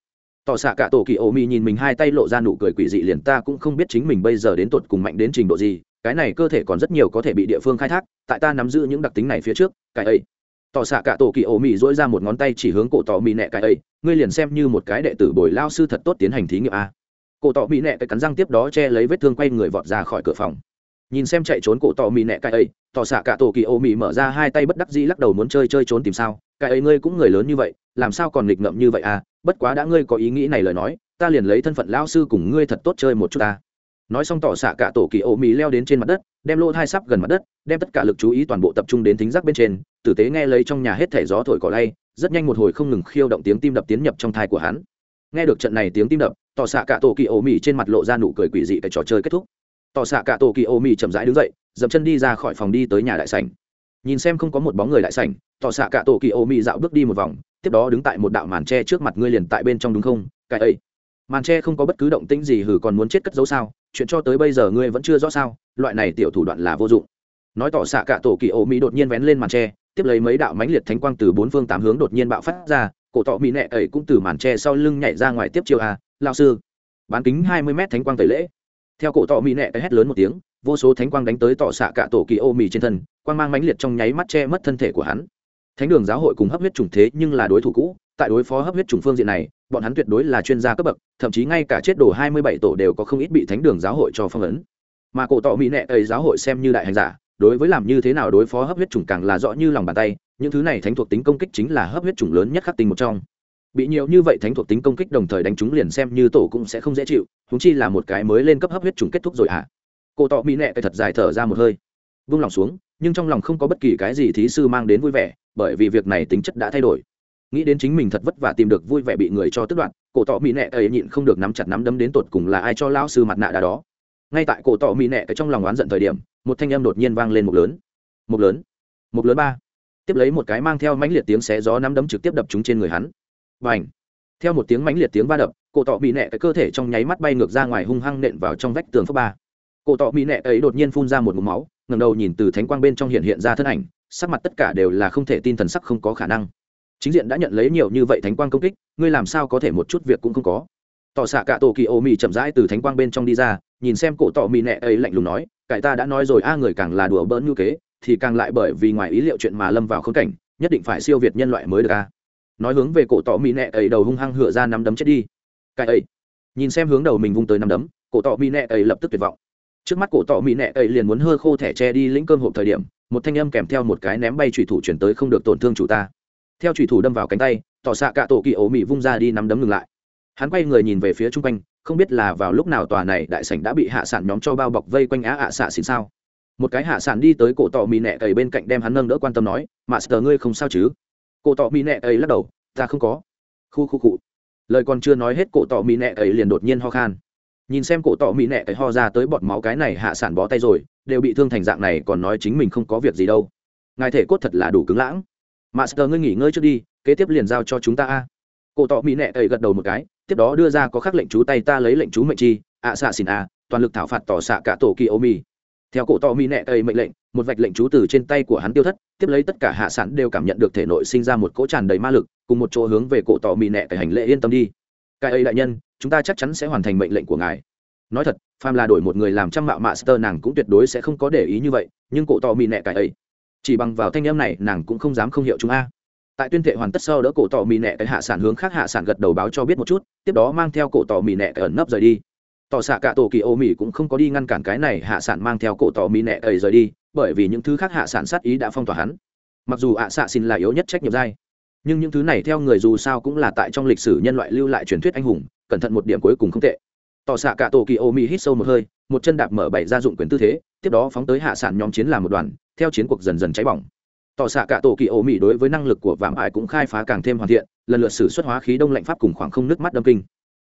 Tỏ xạ cả tổ kỳ ô mi nhìn mình hai tay lộ ra nụ cười quỷ dị liền ta cũng không biết chính mình bây giờ đến tột cùng mạnh đến trình độ gì. Cái này cơ thể còn rất nhiều có thể bị địa phương khai thác, tại ta nắm giữ những đặc tính này phía trước, cái ấy. Tỏ xạ cả tổ kỳ ô mi dỗi ra một ngón tay chỉ hướng cổ tỏ mi nẹ cái ấy. Ngươi liền xem như một cái đệ tử bồi lao sư thật tốt tiến hành thí nghiệm a. Cổ tỏ mi nẹ cái cắn răng tiếp đó che lấy vết thương quay người vọt ra khỏi cửa phòng nhìn xem chạy trốn cổ tò mì nẹ cái ấy, tỏ xạ cả tổ kỳ ô mì mở ra hai tay bất đắc dĩ lắc đầu muốn chơi chơi trốn tìm sao. Cái ấy ngươi cũng người lớn như vậy, làm sao còn nghịch ngợm như vậy à? Bất quá đã ngươi có ý nghĩ này lời nói, ta liền lấy thân phận lao sư cùng ngươi thật tốt chơi một chút ta. Nói xong tỏ xạ cả tổ kỳ ô mì leo đến trên mặt đất, đem lỗ thai sắp gần mặt đất, đem tất cả lực chú ý toàn bộ tập trung đến thính giác bên trên. Tử tế nghe lấy trong nhà hết thẻ gió thổi cỏ lay, rất nhanh một hồi không ngừng khiêu động tiếng tim đập tiến nhập trong thai của hắn. Nghe được trận này tiếng tim đập, tỏ xạ cả tổ kỳ ô mì trên mặt lộ ra nụ cười quỷ dị cái trò chơi kết thúc tỏ xạ cả tổ kỳ ô mỹ chậm rãi đứng dậy, dậm chân đi ra khỏi phòng đi tới nhà đại sảnh. Nhìn xem không có một bóng người đại sảnh, tỏ xạ cả tổ kỳ ô mỹ dạo bước đi một vòng, tiếp đó đứng tại một đạo màn tre trước mặt ngươi liền tại bên trong đúng không? Cái ấy. Màn tre không có bất cứ động tĩnh gì hử còn muốn chết cất dấu sao? Chuyện cho tới bây giờ ngươi vẫn chưa rõ sao? Loại này tiểu thủ đoạn là vô dụng. Nói tỏ xạ cả tổ kỳ ô mỹ đột nhiên vén lên màn tre, tiếp lấy mấy đạo mãnh liệt thánh quang từ bốn phương tám hướng đột nhiên bạo phát ra, cổ tọ mỹ nẹ ấy cũng từ màn tre sau lưng nhảy ra ngoài tiếp chiêu a. Lao sư, bán kính hai mươi mét thánh quang tẩy lễ theo cổ tọ mỹ nẹ hét lớn một tiếng, vô số thánh quang đánh tới tỏ xạ cả tổ kỳ ô mì trên thân, quang mang mãnh liệt trong nháy mắt che mất thân thể của hắn. Thánh đường giáo hội cùng hấp huyết trùng thế nhưng là đối thủ cũ, tại đối phó hấp huyết trùng phương diện này, bọn hắn tuyệt đối là chuyên gia cấp bậc, thậm chí ngay cả chết đồ hai mươi bảy tổ đều có không ít bị thánh đường giáo hội cho phong ấn. Mà cổ tọ mỹ nệ ấy giáo hội xem như đại hành giả, đối với làm như thế nào đối phó hấp huyết trùng càng là rõ như lòng bàn tay, những thứ này thánh thuộc tính công kích chính là hấp huyết trùng lớn nhất khắc tinh một trong bị nhiều như vậy thánh thuộc tính công kích đồng thời đánh chúng liền xem như tổ cũng sẽ không dễ chịu húng chi là một cái mới lên cấp hấp huyết trùng kết thúc rồi ạ à. cổ tọ mỹ nệ thật dài thở ra một hơi, vung lòng xuống, nhưng trong lòng không có bất kỳ cái gì thí sư mang đến vui vẻ, bởi vì việc này tính chất đã thay đổi. Nghĩ đến chính mình thật vất vả tìm được vui vẻ bị người cho tức đoạn cổ tỏ mỹ nẹ ấy nhịn không được nắm chặt nắm đấm đến tột cùng là ai cho lao sư mặt nạ đá đó. Ngay tại cổ tỏ mỹ nẹ cái trong lòng oán giận thời điểm, một thanh âm đột nhiên vang lên một lớn. Một lớn một lớn ba. Tiếp lấy một cái mang theo mãnh liệt tiếng xé gió nắm đấm trực tiếp đập chúng trên người hắn và theo một tiếng mãnh liệt tiếng va đập, cổ tỏ bị nẹ cái cơ thể trong nháy mắt bay ngược ra ngoài hung hăng nện vào trong vách tường phước ba. Cổ tỏ bị nẹ ấy đột nhiên phun ra một mũ máu ngầm đầu nhìn từ thánh quang bên trong hiện hiện ra thân ảnh, sắc mặt tất cả đều là không thể tin thần sắc không có khả năng. Chính diện đã nhận lấy nhiều như vậy thánh quang công kích, ngươi làm sao có thể một chút việc cũng không có? Tỏ xạ cả tổ kỳ ô mị chậm rãi từ thánh quang bên trong đi ra, nhìn xem cổ tỏ mị nẹ ấy lạnh lùng nói, cải ta đã nói rồi, a, người càng là đùa bỡn như kế, thì càng lại bởi vì ngoài ý liệu chuyện mà lâm vào khốn cảnh, nhất định phải siêu việt nhân loại mới được a nói hướng về cổ tỏ mỹ nẹ ấy đầu hung hăng hựa ra nắm đấm chết đi. Cái ấy. Nhìn xem hướng đầu mình vung tới nắm đấm, cổ tỏ mỹ nẹ ấy lập tức tuyệt vọng. Trước mắt cổ tỏ mỹ nẹ ấy liền muốn hơ khô thẻ che đi lĩnh cơm hộp thời điểm, một thanh âm kèm theo một cái ném bay thủy thủ chuyển tới không được tổn thương chủ ta. Theo thủy thủ đâm vào cánh tay, tỏ xạ cả tổ kỳ ố mỹ vung ra đi nắm đấm ngừng lại. Hắn quay người nhìn về phía chung quanh, không biết là vào lúc nào tòa này đại sảnh đã bị hạ sản nhóm cho bao bọc vây quanh á ạ xạ xin sao. Một cái hạ sản đi tới cổ tỏ mì nẹ ấy bên cạnh đem hắn nâng đỡ quan tâm nói, master ngươi không sao chứ? Cổ tỏ mỹ nẹ ấy lắc đầu, ta không có. Khu khu cụ lời còn chưa nói hết, cổ tỏ mỹ nẹ ấy liền đột nhiên ho khan. Nhìn xem cổ tỏ mỹ nẹ ấy ho ra tới bọt máu cái này hạ sản bó tay rồi, đều bị thương thành dạng này còn nói chính mình không có việc gì đâu. Ngài thể cốt thật là đủ cứng lãng. Master ngươi nghỉ ngơi trước đi, kế tiếp liền giao cho chúng ta a. Cổ tỏ mỹ nẹ ấy gật đầu một cái, tiếp đó đưa ra có khắc lệnh chú tay ta lấy lệnh chú mệnh chi, ạ xạ xin a, toàn lực thảo phạt tỏ xạ cả tổ kỳ ô mi theo cổ to mỹ nẹ cây mệnh lệnh, một vạch lệnh chú từ trên tay của hắn tiêu thất, tiếp lấy tất cả hạ sản đều cảm nhận được thể nội sinh ra một cỗ tràn đầy ma lực, cùng một chỗ hướng về cổ tỏ mỹ nẹ cây hành lễ yên tâm đi. Cái ấy đại nhân, chúng ta chắc chắn sẽ hoàn thành mệnh lệnh của ngài. Nói thật, phàm là đổi một người làm trăm mạo master nàng cũng tuyệt đối sẽ không có để ý như vậy, nhưng cổ tỏ mỹ nẹ cái ấy, chỉ bằng vào thanh em này, nàng cũng không dám không hiểu chúng a. Tại tuyên thệ hoàn tất sau đỡ cổ tỏ mỹ nẹ cái hạ sản hướng khác hạ sản gật đầu báo cho biết một chút, tiếp đó mang theo cổ tỏ mỹ nẹ cái ẩn nấp rời đi tỏ xạ cả tổ kỳ ô mỹ cũng không có đi ngăn cản cái này hạ sản mang theo cổ tỏ mỹ nẹ ấy rời đi, bởi vì những thứ khác hạ sản sát ý đã phong tỏa hắn. Mặc dù ạ xạ xin là yếu nhất trách nhiệm dai nhưng những thứ này theo người dù sao cũng là tại trong lịch sử nhân loại lưu lại truyền thuyết anh hùng, cẩn thận một điểm cuối cùng không tệ. Tỏ xạ cả tổ kỳ ô mỹ hít sâu một hơi, một chân đạp mở bảy ra dụng quyền tư thế, tiếp đó phóng tới hạ sản nhóm chiến làm một đoàn, theo chiến cuộc dần dần cháy bỏng. Tỏ xạ cả tổ kỳ ô mỹ đối với năng lực của vạm ải cũng khai phá càng thêm hoàn thiện, lần lượt sử xuất hóa khí đông lạnh pháp cùng khoảng không nước mắt đâm kinh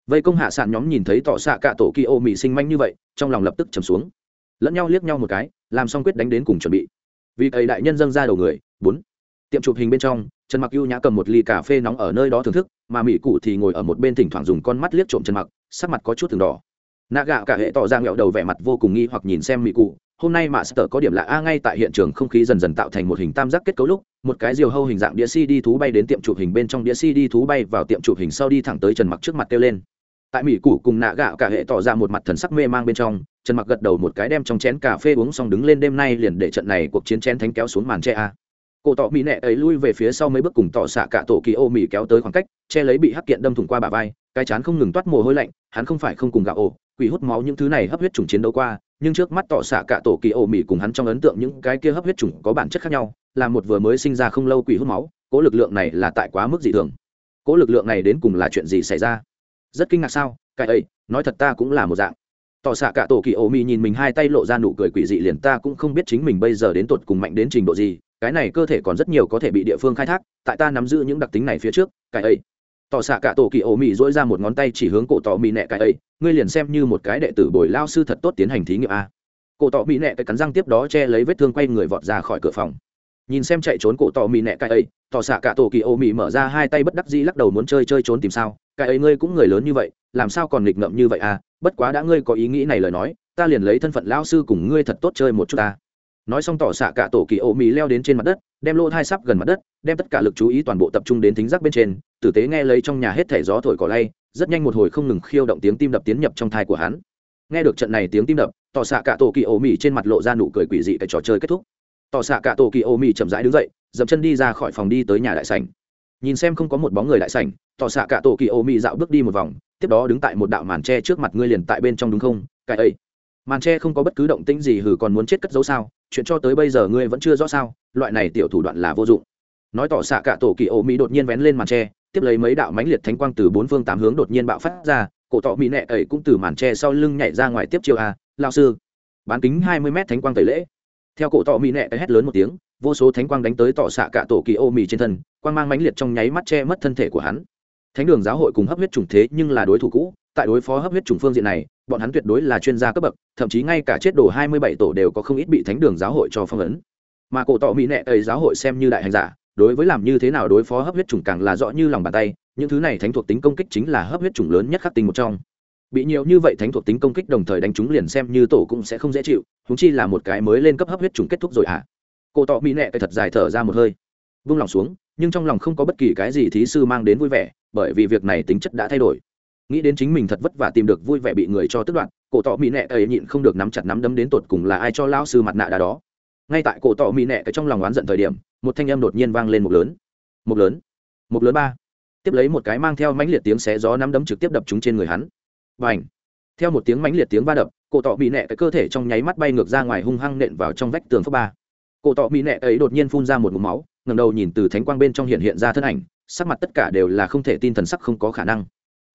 vây công hạ sản nhóm nhìn thấy tỏ xạ cả tổ kỳ ô mỹ sinh manh như vậy, trong lòng lập tức trầm xuống. Lẫn nhau liếc nhau một cái, làm xong quyết đánh đến cùng chuẩn bị. Vì thầy đại nhân dâng ra đầu người, bốn. Tiệm chụp hình bên trong, trần mặc ưu nhã cầm một ly cà phê nóng ở nơi đó thưởng thức, mà mỹ cụ thì ngồi ở một bên thỉnh thoảng dùng con mắt liếc trộm trần mặc, sắc mặt có chút thường đỏ. Nạ gạo cả hệ tỏ ra nghẹo đầu vẻ mặt vô cùng nghi hoặc nhìn xem mỹ cụ, hôm nay mạ sở có điểm lạ a ngay tại hiện trường không khí dần dần tạo thành một hình tam giác kết cấu lúc một cái diều hâu hình dạng đĩa cd thú bay đến tiệm chụp hình bên trong đĩa cd thú bay vào tiệm chụp hình sau đi thẳng tới trần mặc trước mặt kêu lên. Tại mỹ củ cùng nạ gạo cả hệ tỏ ra một mặt thần sắc mê mang bên trong, trần mặc gật đầu một cái đem trong chén cà phê uống xong đứng lên đêm nay liền để trận này cuộc chiến chén thánh kéo xuống màn che a. Cổ tỏ mỹ nẹ ấy lui về phía sau mấy bước cùng tỏ xạ cả tổ kỳ ô mỹ kéo tới khoảng cách, che lấy bị hắc kiện đâm thủng qua bả vai, cái chán không ngừng toát mồ hôi lạnh, hắn không phải không cùng gạo ổ, quỷ hút máu những thứ này hấp huyết trùng chiến đấu qua, nhưng trước mắt tỏ xạ cả tổ kỳ ô mỉ cùng hắn trong ấn tượng những cái kia hấp huyết trùng có bản chất khác nhau là một vừa mới sinh ra không lâu quỷ hút máu, cố lực lượng này là tại quá mức dị thường. Cố lực lượng này đến cùng là chuyện gì xảy ra? Rất kinh ngạc sao? Cái ấy, nói thật ta cũng là một dạng. Tỏ xạ cả tổ kỳ ô mi nhìn mình hai tay lộ ra nụ cười quỷ dị liền ta cũng không biết chính mình bây giờ đến tột cùng mạnh đến trình độ gì, cái này cơ thể còn rất nhiều có thể bị địa phương khai thác, tại ta nắm giữ những đặc tính này phía trước, cái ấy. Tỏ xạ cả tổ kỳ ô mi dỗi ra một ngón tay chỉ hướng cổ tỏ mi nẹ cái ấy, ngươi liền xem như một cái đệ tử bồi lao sư thật tốt tiến hành thí nghiệm a. Cổ tỏ mi nẹ cái cắn răng tiếp đó che lấy vết thương quay người vọt ra khỏi cửa phòng nhìn xem chạy trốn cổ tỏ mì nẹ cái ấy, tỏ xạ cả tổ kỳ ô mì mở ra hai tay bất đắc dĩ lắc đầu muốn chơi chơi trốn tìm sao. Cái ấy ngươi cũng người lớn như vậy, làm sao còn nghịch ngợm như vậy à? Bất quá đã ngươi có ý nghĩ này lời nói, ta liền lấy thân phận lao sư cùng ngươi thật tốt chơi một chút ta. Nói xong tỏ xạ cả tổ kỳ ô mì leo đến trên mặt đất, đem lỗ thai sắp gần mặt đất, đem tất cả lực chú ý toàn bộ tập trung đến thính giác bên trên. Tử tế nghe lấy trong nhà hết thẻ gió thổi cỏ lay, rất nhanh một hồi không ngừng khiêu động tiếng tim đập tiến nhập trong thai của hắn. Nghe được trận này tiếng tim đập, tỏ xạ cả tổ kỳ ô mì trên mặt lộ ra nụ cười quỷ dị cái trò chơi kết thúc tỏ xạ cả tổ kỳ ô mì chậm rãi đứng dậy, dậm chân đi ra khỏi phòng đi tới nhà đại sảnh. Nhìn xem không có một bóng người đại sảnh, tỏ xạ cả tổ kỳ ô mì dạo bước đi một vòng, tiếp đó đứng tại một đạo màn tre trước mặt ngươi liền tại bên trong đúng không? Cái ấy. Màn tre không có bất cứ động tĩnh gì hử còn muốn chết cất dấu sao? Chuyện cho tới bây giờ ngươi vẫn chưa rõ sao? Loại này tiểu thủ đoạn là vô dụng. Nói tỏ xạ cả tổ kỳ ô mỹ đột nhiên vén lên màn tre, tiếp lấy mấy đạo mãnh liệt thánh quang từ bốn phương tám hướng đột nhiên bạo phát ra, cổ tỏ mỹ nẹ ấy cũng từ màn tre sau lưng nhảy ra ngoài tiếp chiêu a. Lao sư, bán kính hai mươi mét thánh quang tẩy lễ theo cổ tỏ mỹ nẹ ấy hét lớn một tiếng, vô số thánh quang đánh tới tỏ xạ cả tổ kỳ ô mỹ trên thân, quang mang mãnh liệt trong nháy mắt che mất thân thể của hắn. Thánh đường giáo hội cùng hấp huyết trùng thế nhưng là đối thủ cũ, tại đối phó hấp huyết trùng phương diện này, bọn hắn tuyệt đối là chuyên gia cấp bậc, thậm chí ngay cả chết đồ hai mươi bảy tổ đều có không ít bị thánh đường giáo hội cho phong ấn. Mà cổ tỏ mỹ nệ ấy giáo hội xem như đại hành giả, đối với làm như thế nào đối phó hấp huyết trùng càng là rõ như lòng bàn tay, những thứ này thánh thuộc tính công kích chính là hấp huyết trùng lớn nhất khắc tinh một trong bị nhiều như vậy thánh thuộc tính công kích đồng thời đánh chúng liền xem như tổ cũng sẽ không dễ chịu húng chi là một cái mới lên cấp hấp huyết trùng kết thúc rồi ạ à. cổ tọ mỹ cái thật dài thở ra một hơi, vung lòng xuống, nhưng trong lòng không có bất kỳ cái gì thí sư mang đến vui vẻ, bởi vì việc này tính chất đã thay đổi. Nghĩ đến chính mình thật vất vả tìm được vui vẻ bị người cho tức đoạn cổ tọ mỹ nẹ ấy nhịn không được nắm chặt nắm đấm đến tột cùng là ai cho lao sư mặt nạ đá đó. Ngay tại cổ tọ mỹ nẹ cái trong lòng oán giận thời điểm, một thanh âm đột nhiên vang lên một lớn. Một lớn. Một lớn ba. Tiếp lấy một cái mang theo mãnh liệt tiếng xé gió nắm đấm trực tiếp đập chúng trên người hắn và ảnh. Theo một tiếng mãnh liệt tiếng va đập, cổ tỏ bị nẹ cái cơ thể trong nháy mắt bay ngược ra ngoài hung hăng nện vào trong vách tường phước ba. Cổ tỏ bị nẹ ấy đột nhiên phun ra một mụm máu ngầm đầu nhìn từ thánh quang bên trong hiện hiện ra thân ảnh, sắc mặt tất cả đều là không thể tin thần sắc không có khả năng.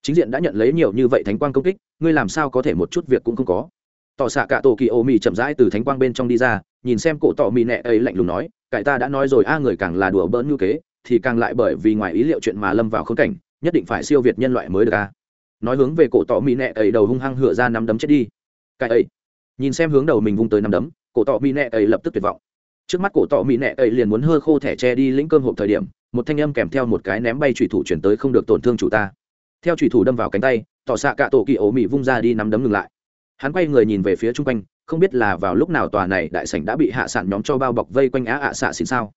Chính diện đã nhận lấy nhiều như vậy thánh quang công kích, ngươi làm sao có thể một chút việc cũng không có? Tỏ xạ cả tổ kỳ ô mì chậm rãi từ thánh quang bên trong đi ra, nhìn xem cổ tỏ mì nẹ ấy lạnh lùng nói, cải ta đã nói rồi, a người càng là đùa bỡn như kế, thì càng lại bởi vì ngoài ý liệu chuyện mà lâm vào khốn cảnh, nhất định phải siêu việt nhân loại mới được a nói hướng về cổ tỏ mỹ nẹ ấy đầu hung hăng hựa ra nắm đấm chết đi. Cái ấy. Nhìn xem hướng đầu mình vung tới nắm đấm, cổ tỏ mỹ nẹ ấy lập tức tuyệt vọng. Trước mắt cổ tỏ mỹ nẹ ấy liền muốn hơ khô thẻ tre đi lĩnh cơm hộp thời điểm, một thanh âm kèm theo một cái ném bay trùy thủ chuyển tới không được tổn thương chủ ta. Theo trùy thủ đâm vào cánh tay, tỏ xạ cả tổ kỳ ổ mỹ vung ra đi nắm đấm ngừng lại. Hắn quay người nhìn về phía chung quanh, không biết là vào lúc nào tòa này đại sảnh đã bị hạ sản nhóm cho bao bọc vây quanh á ạ xạ xin sao.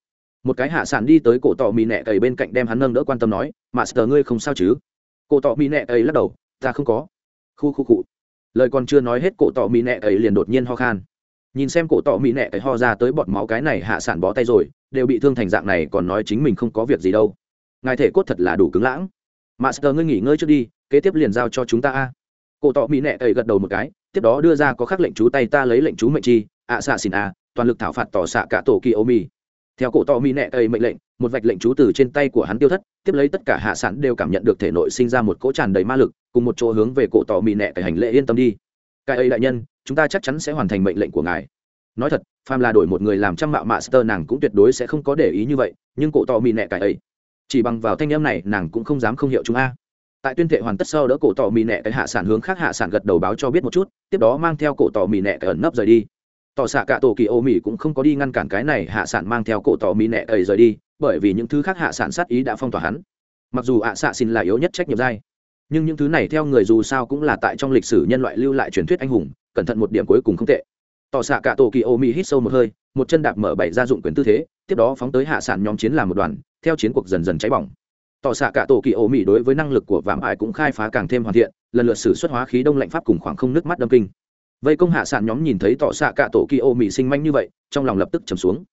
Một cái hạ sản đi tới cổ tỏ mỹ nẹ cầy bên cạnh đem hắn nâng đỡ quan tâm nói mà sờ ngươi không sao chứ? Cổ tỏ mì nẹ ấy lắc đầu, ta không có. Khu khu cụ lời còn chưa nói hết, cổ tỏ mì nẹ ấy liền đột nhiên ho khan. Nhìn xem cổ tỏ mì nẹ ấy ho ra tới bọt máu cái này hạ sản bó tay rồi, đều bị thương thành dạng này, còn nói chính mình không có việc gì đâu. Ngài thể cốt thật là đủ cứng lãng. Mà sờ ngươi nghỉ ngơi trước đi, kế tiếp liền giao cho chúng ta a. Cổ tỏ mì nẹ ấy gật đầu một cái, tiếp đó đưa ra có khắc lệnh chú tay ta lấy lệnh chú mệnh chi, ạ xạ xin a, toàn lực thảo phạt tỏ xạ cả tổ kỳ ô mi theo cổ tò mì nẹ ấy mệnh lệnh, một vạch lệnh chú từ trên tay của hắn tiêu thất, tiếp lấy tất cả hạ sản đều cảm nhận được thể nội sinh ra một cỗ tràn đầy ma lực, cùng một chỗ hướng về cổ tò mì nẹ cái hành lễ yên tâm đi. Cái ấy đại nhân, chúng ta chắc chắn sẽ hoàn thành mệnh lệnh của ngài. Nói thật, phàm là đổi một người làm trăm mạo master nàng cũng tuyệt đối sẽ không có để ý như vậy, nhưng cổ tò mì nẹ cái ấy, chỉ bằng vào thanh em này, nàng cũng không dám không hiệu chúng a. Tại tuyên thệ hoàn tất sau đỡ cổ tỏ mì nẹ cái hạ sản hướng khác hạ sản gật đầu báo cho biết một chút, tiếp đó mang theo cổ tỏ mì nẹ cái ẩn nấp rời đi tỏ xạ cả tổ kỳ ô mỹ cũng không có đi ngăn cản cái này hạ sản mang theo cổ tỏ mỹ nẹ ấy rời đi, bởi vì những thứ khác hạ sản sát ý đã phong tỏa hắn. Mặc dù ạ xạ xin là yếu nhất trách nhiệm giai, nhưng những thứ này theo người dù sao cũng là tại trong lịch sử nhân loại lưu lại truyền thuyết anh hùng, cẩn thận một điểm cuối cùng không tệ. Tỏ xạ cả tổ kỳ ô mỹ hít sâu một hơi, một chân đạp mở bảy gia dụng quyền tư thế, tiếp đó phóng tới hạ sản nhóm chiến làm một đoàn, theo chiến cuộc dần dần cháy bỏng. Tỏ xạ cả tổ kỳ ô mỹ đối với năng lực của vạm ải cũng khai phá càng thêm hoàn thiện, lần lượt sử xuất hóa khí đông lạnh pháp cùng khoảng không nước mắt đâm kinh vây công hạ sản nhóm nhìn thấy tỏ xạ cả tổ kỳ ô mỹ sinh manh như vậy, trong lòng lập tức trầm xuống.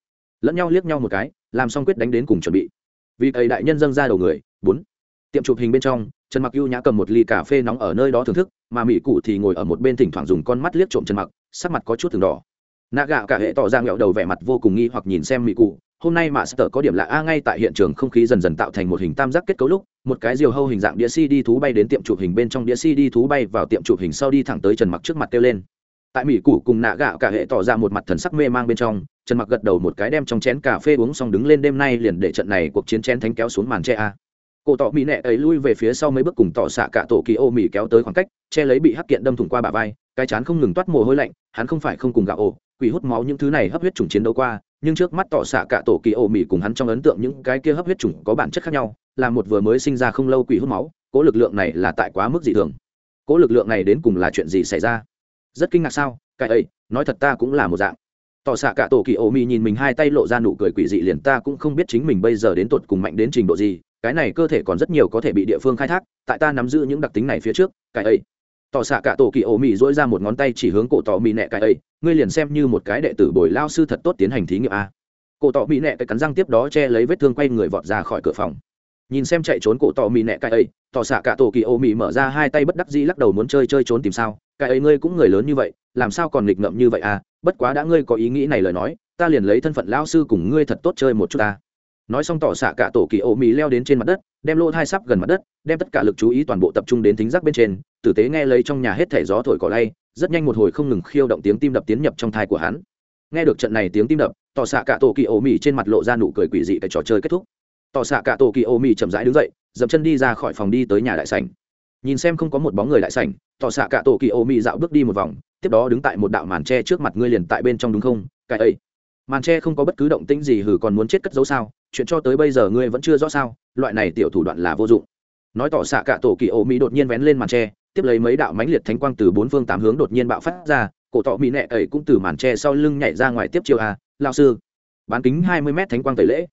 Lẫn nhau liếc nhau một cái, làm xong quyết đánh đến cùng chuẩn bị. Vì ấy đại nhân dâng ra đầu người, bốn. Tiệm chụp hình bên trong, trần mặc ưu nhã cầm một ly cà phê nóng ở nơi đó thưởng thức, mà mỹ cụ thì ngồi ở một bên thỉnh thoảng dùng con mắt liếc trộm trần mặc, sắc mặt có chút từng đỏ. Nạ gạo cả hệ tỏ ra nghẹo đầu vẻ mặt vô cùng nghi hoặc nhìn xem mỹ cụ, hôm nay mà sợ có điểm lạ a, ngay tại hiện trường không khí dần dần tạo thành một hình tam giác kết cấu lúc một cái diều hâu hình dạng đĩa cd thú bay đến tiệm chụp hình bên trong đĩa cd thú bay vào tiệm chụp hình sau đi thẳng tới trần mặc trước mặt kêu lên. Tại mỹ củ cùng nạ gạo cả hệ tỏ ra một mặt thần sắc mê mang bên trong, trần mặc gật đầu một cái đem trong chén cà phê uống xong đứng lên đêm nay liền để trận này cuộc chiến chén thánh kéo xuống màn che a. Cổ tỏ mỹ nẹ ấy lui về phía sau mấy bước cùng tỏ xạ cả tổ kỳ ô mỹ kéo tới khoảng cách, che lấy bị hắc kiện đâm thủng qua bả vai, cái chán không ngừng toát mồ hôi lạnh, hắn không phải không cùng gạo ổ, quỷ hút máu những thứ này hấp huyết trùng chiến đấu qua, nhưng trước mắt tỏ xạ cả tổ kỳ ô mỹ cùng hắn trong ấn tượng những cái kia hấp huyết trùng có bản chất khác nhau là một vừa mới sinh ra không lâu quỷ hút máu, cố lực lượng này là tại quá mức dị thường. Cố lực lượng này đến cùng là chuyện gì xảy ra? Rất kinh ngạc sao? Cái ấy, nói thật ta cũng là một dạng. Tỏ xạ cả tổ kỳ ô mi nhìn mình hai tay lộ ra nụ cười quỷ dị liền ta cũng không biết chính mình bây giờ đến tột cùng mạnh đến trình độ gì, cái này cơ thể còn rất nhiều có thể bị địa phương khai thác, tại ta nắm giữ những đặc tính này phía trước, cái ấy. Tỏ xạ cả tổ kỳ ô mi dỗi ra một ngón tay chỉ hướng cổ tỏ mi nẹ cái ấy, ngươi liền xem như một cái đệ tử bồi lao sư thật tốt tiến hành thí nghiệm a. Cổ tỏ mi nẹ cái cắn răng tiếp đó che lấy vết thương quay người vọt ra khỏi cửa phòng nhìn xem chạy trốn cổ tỏ mì nẹ cái ấy, tỏ xạ cả tổ kỳ ô mì mở ra hai tay bất đắc dĩ lắc đầu muốn chơi chơi trốn tìm sao. Cái ấy ngươi cũng người lớn như vậy, làm sao còn nghịch ngợm như vậy à? Bất quá đã ngươi có ý nghĩ này lời nói, ta liền lấy thân phận lao sư cùng ngươi thật tốt chơi một chút ta. Nói xong tỏ xạ cả tổ kỳ ô mì leo đến trên mặt đất, đem lô thai sắp gần mặt đất, đem tất cả lực chú ý toàn bộ tập trung đến thính giác bên trên. Tử tế nghe lấy trong nhà hết thẻ gió thổi cỏ lay, rất nhanh một hồi không ngừng khiêu động tiếng tim đập tiến nhập trong thai của hắn. Nghe được trận này tiếng tim đập, tỏ xạ cả tổ kỳ ô mì trên mặt lộ ra nụ cười quỷ dị cái trò chơi kết thúc tỏ xạ cả tổ kỳ ô mì chậm rãi đứng dậy, dậm chân đi ra khỏi phòng đi tới nhà đại sảnh. Nhìn xem không có một bóng người đại sảnh, tỏ xạ cả tổ kỳ ô mì dạo bước đi một vòng, tiếp đó đứng tại một đạo màn tre trước mặt ngươi liền tại bên trong đúng không? Cái ấy. Màn tre không có bất cứ động tĩnh gì hử còn muốn chết cất giấu sao? Chuyện cho tới bây giờ ngươi vẫn chưa rõ sao? Loại này tiểu thủ đoạn là vô dụng. Nói tỏ xạ cả tổ kỳ ô mỹ đột nhiên vén lên màn tre, tiếp lấy mấy đạo mãnh liệt thánh quang từ bốn phương tám hướng đột nhiên bạo phát ra, cổ tọ mỹ nẹ ấy cũng từ màn tre sau lưng nhảy ra ngoài tiếp chiêu a. Lao sư, bán kính hai mươi mét thánh quang tẩy lễ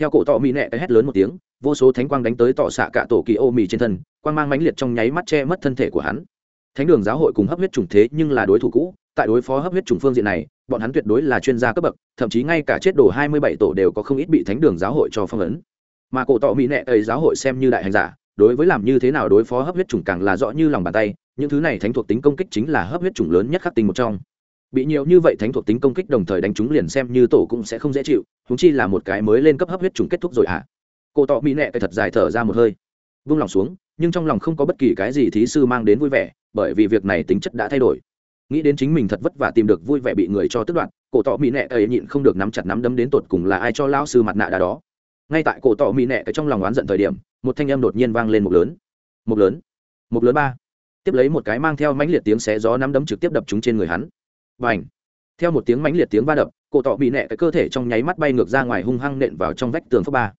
theo cổ tỏ mỹ nẹ hét lớn một tiếng, vô số thánh quang đánh tới tỏ xạ cả tổ kỳ ô mỹ trên thân, quang mang mãnh liệt trong nháy mắt che mất thân thể của hắn. Thánh đường giáo hội cùng hấp huyết trùng thế nhưng là đối thủ cũ, tại đối phó hấp huyết trùng phương diện này, bọn hắn tuyệt đối là chuyên gia cấp bậc, thậm chí ngay cả chết đồ hai mươi bảy tổ đều có không ít bị thánh đường giáo hội cho phong ấn. Mà cổ tỏ mỹ nệ ấy giáo hội xem như đại hành giả, đối với làm như thế nào đối phó hấp huyết trùng càng là rõ như lòng bàn tay, những thứ này thánh thuộc tính công kích chính là hấp huyết trùng lớn nhất khắc tinh một trong bị nhiều như vậy thánh thuộc tính công kích đồng thời đánh chúng liền xem như tổ cũng sẽ không dễ chịu húng chi là một cái mới lên cấp hấp huyết trùng kết thúc rồi hả? À. cổ tọ mỹ cái thật dài thở ra một hơi, vung lòng xuống, nhưng trong lòng không có bất kỳ cái gì thí sư mang đến vui vẻ, bởi vì việc này tính chất đã thay đổi. Nghĩ đến chính mình thật vất vả tìm được vui vẻ bị người cho tức đoạn cổ tỏ mỹ nẹ ấy nhịn không được nắm chặt nắm đấm đến tột cùng là ai cho lao sư mặt nạ đá đó. Ngay tại cổ tỏ mỹ nẹ cái trong lòng oán giận thời điểm, một thanh âm đột nhiên vang lên một lớn. Một lớn. Một lớn ba. Tiếp lấy một cái mang theo mãnh liệt tiếng xé gió nắm đấm trực tiếp đập chúng trên người hắn và ảnh theo một tiếng mãnh liệt tiếng va đập, cổ tỏ bị nẹ cái cơ thể trong nháy mắt bay ngược ra ngoài hung hăng nện vào trong vách tường phước ba.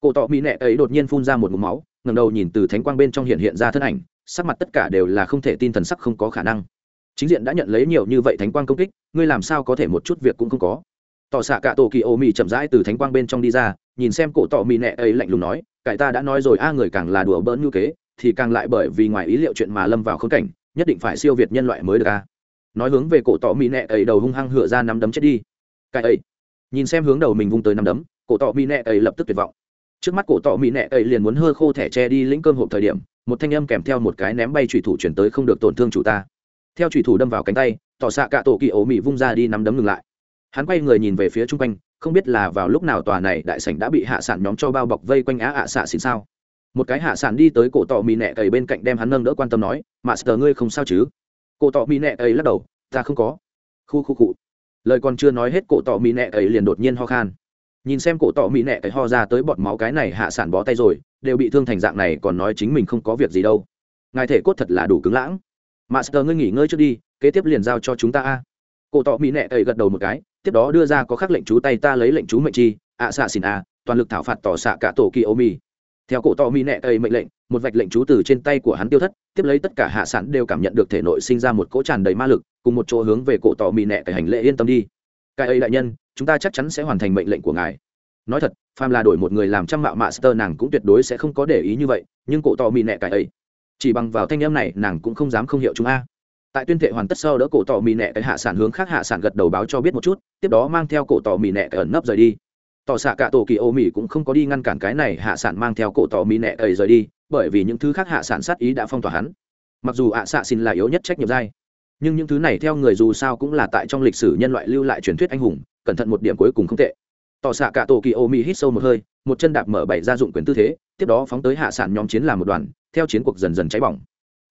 Cổ tỏ bị nẹ ấy đột nhiên phun ra một mụm máu ngầm đầu nhìn từ thánh quang bên trong hiện hiện ra thân ảnh, sắc mặt tất cả đều là không thể tin thần sắc không có khả năng. Chính diện đã nhận lấy nhiều như vậy thánh quang công kích, ngươi làm sao có thể một chút việc cũng không có? Tỏ xạ cả tổ kỳ ô mì chậm rãi từ thánh quang bên trong đi ra, nhìn xem cổ tỏ mì nẹ ấy lạnh lùng nói, cải ta đã nói rồi, a, người càng là đùa bỡn như kế, thì càng lại bởi vì ngoài ý liệu chuyện mà lâm vào khốn cảnh, nhất định phải siêu việt nhân loại mới được a nói hướng về cổ tỏ mỹ nẹ ấy đầu hung hăng hựa ra nắm đấm chết đi. Cái ấy. Nhìn xem hướng đầu mình vung tới nắm đấm, cổ tỏ mỹ nẹ ấy lập tức tuyệt vọng. Trước mắt cổ tỏ mỹ nẹ ấy liền muốn hơ khô thẻ tre đi lĩnh cơm hộp thời điểm, một thanh âm kèm theo một cái ném bay trùy thủ chuyển tới không được tổn thương chủ ta. Theo trùy thủ đâm vào cánh tay, tỏ xạ cả tổ kỳ ấu mỹ vung ra đi nắm đấm ngừng lại. Hắn quay người nhìn về phía chung quanh, không biết là vào lúc nào tòa này đại sảnh đã bị hạ sản nhóm cho bao bọc vây quanh á ạ xạ xịn sao. Một cái hạ sản đi tới cổ tỏ mỹ nẹ ấy bên cạnh đem hắn nâng đỡ quan tâm nói, master ngươi không sao chứ? Cổ tỏ mỹ nẹ ấy lắc đầu, ta không có. Khu khu cụ lời còn chưa nói hết, cổ tỏ mỹ nẹ ấy liền đột nhiên ho khan. Nhìn xem cổ tỏ mỹ nẹ ấy ho ra tới bọt máu cái này hạ sản bó tay rồi, đều bị thương thành dạng này còn nói chính mình không có việc gì đâu. Ngài thể cốt thật là đủ cứng lãng. Master ngươi nghỉ ngơi trước đi, kế tiếp liền giao cho chúng ta a. Cổ tỏ mỹ nẹ ấy gật đầu một cái, tiếp đó đưa ra có khắc lệnh chú tay ta lấy lệnh chú mệnh chi, ạ xạ xin a, toàn lực thảo phạt tỏ xạ cả tổ kỳ ô mi theo cổ tỏ mỹ nẹ cây mệnh lệnh, một vạch lệnh chú từ trên tay của hắn tiêu thất, tiếp lấy tất cả hạ sản đều cảm nhận được thể nội sinh ra một cỗ tràn đầy ma lực, cùng một chỗ hướng về cổ tỏ mỹ nẹ cây hành lễ yên tâm đi. Cái ấy đại nhân, chúng ta chắc chắn sẽ hoàn thành mệnh lệnh của ngài. Nói thật, phàm là đổi một người làm trăm mạo mạ sơ nàng cũng tuyệt đối sẽ không có để ý như vậy, nhưng cổ tỏ mỹ nẹ cái ấy, chỉ bằng vào thanh em này nàng cũng không dám không hiểu chúng a. Tại tuyên thệ hoàn tất sau đỡ cổ tỏ mi nẹ cái hạ sản hướng khác hạ sản gật đầu báo cho biết một chút, tiếp đó mang theo cổ tỏ mi nẹ cái ẩn nấp rời đi tỏ xạ cả tổ kỳ ô mỹ cũng không có đi ngăn cản cái này hạ sản mang theo cổ tỏ mỹ nẹ ấy rời đi, bởi vì những thứ khác hạ sản sát ý đã phong tỏa hắn. Mặc dù ạ xạ xin là yếu nhất trách nhiệm dai nhưng những thứ này theo người dù sao cũng là tại trong lịch sử nhân loại lưu lại truyền thuyết anh hùng, cẩn thận một điểm cuối cùng không tệ. Tỏ xạ cả tổ kỳ ô mỹ hít sâu một hơi, một chân đạp mở bảy ra dụng quyền tư thế, tiếp đó phóng tới hạ sản nhóm chiến làm một đoàn, theo chiến cuộc dần dần cháy bỏng.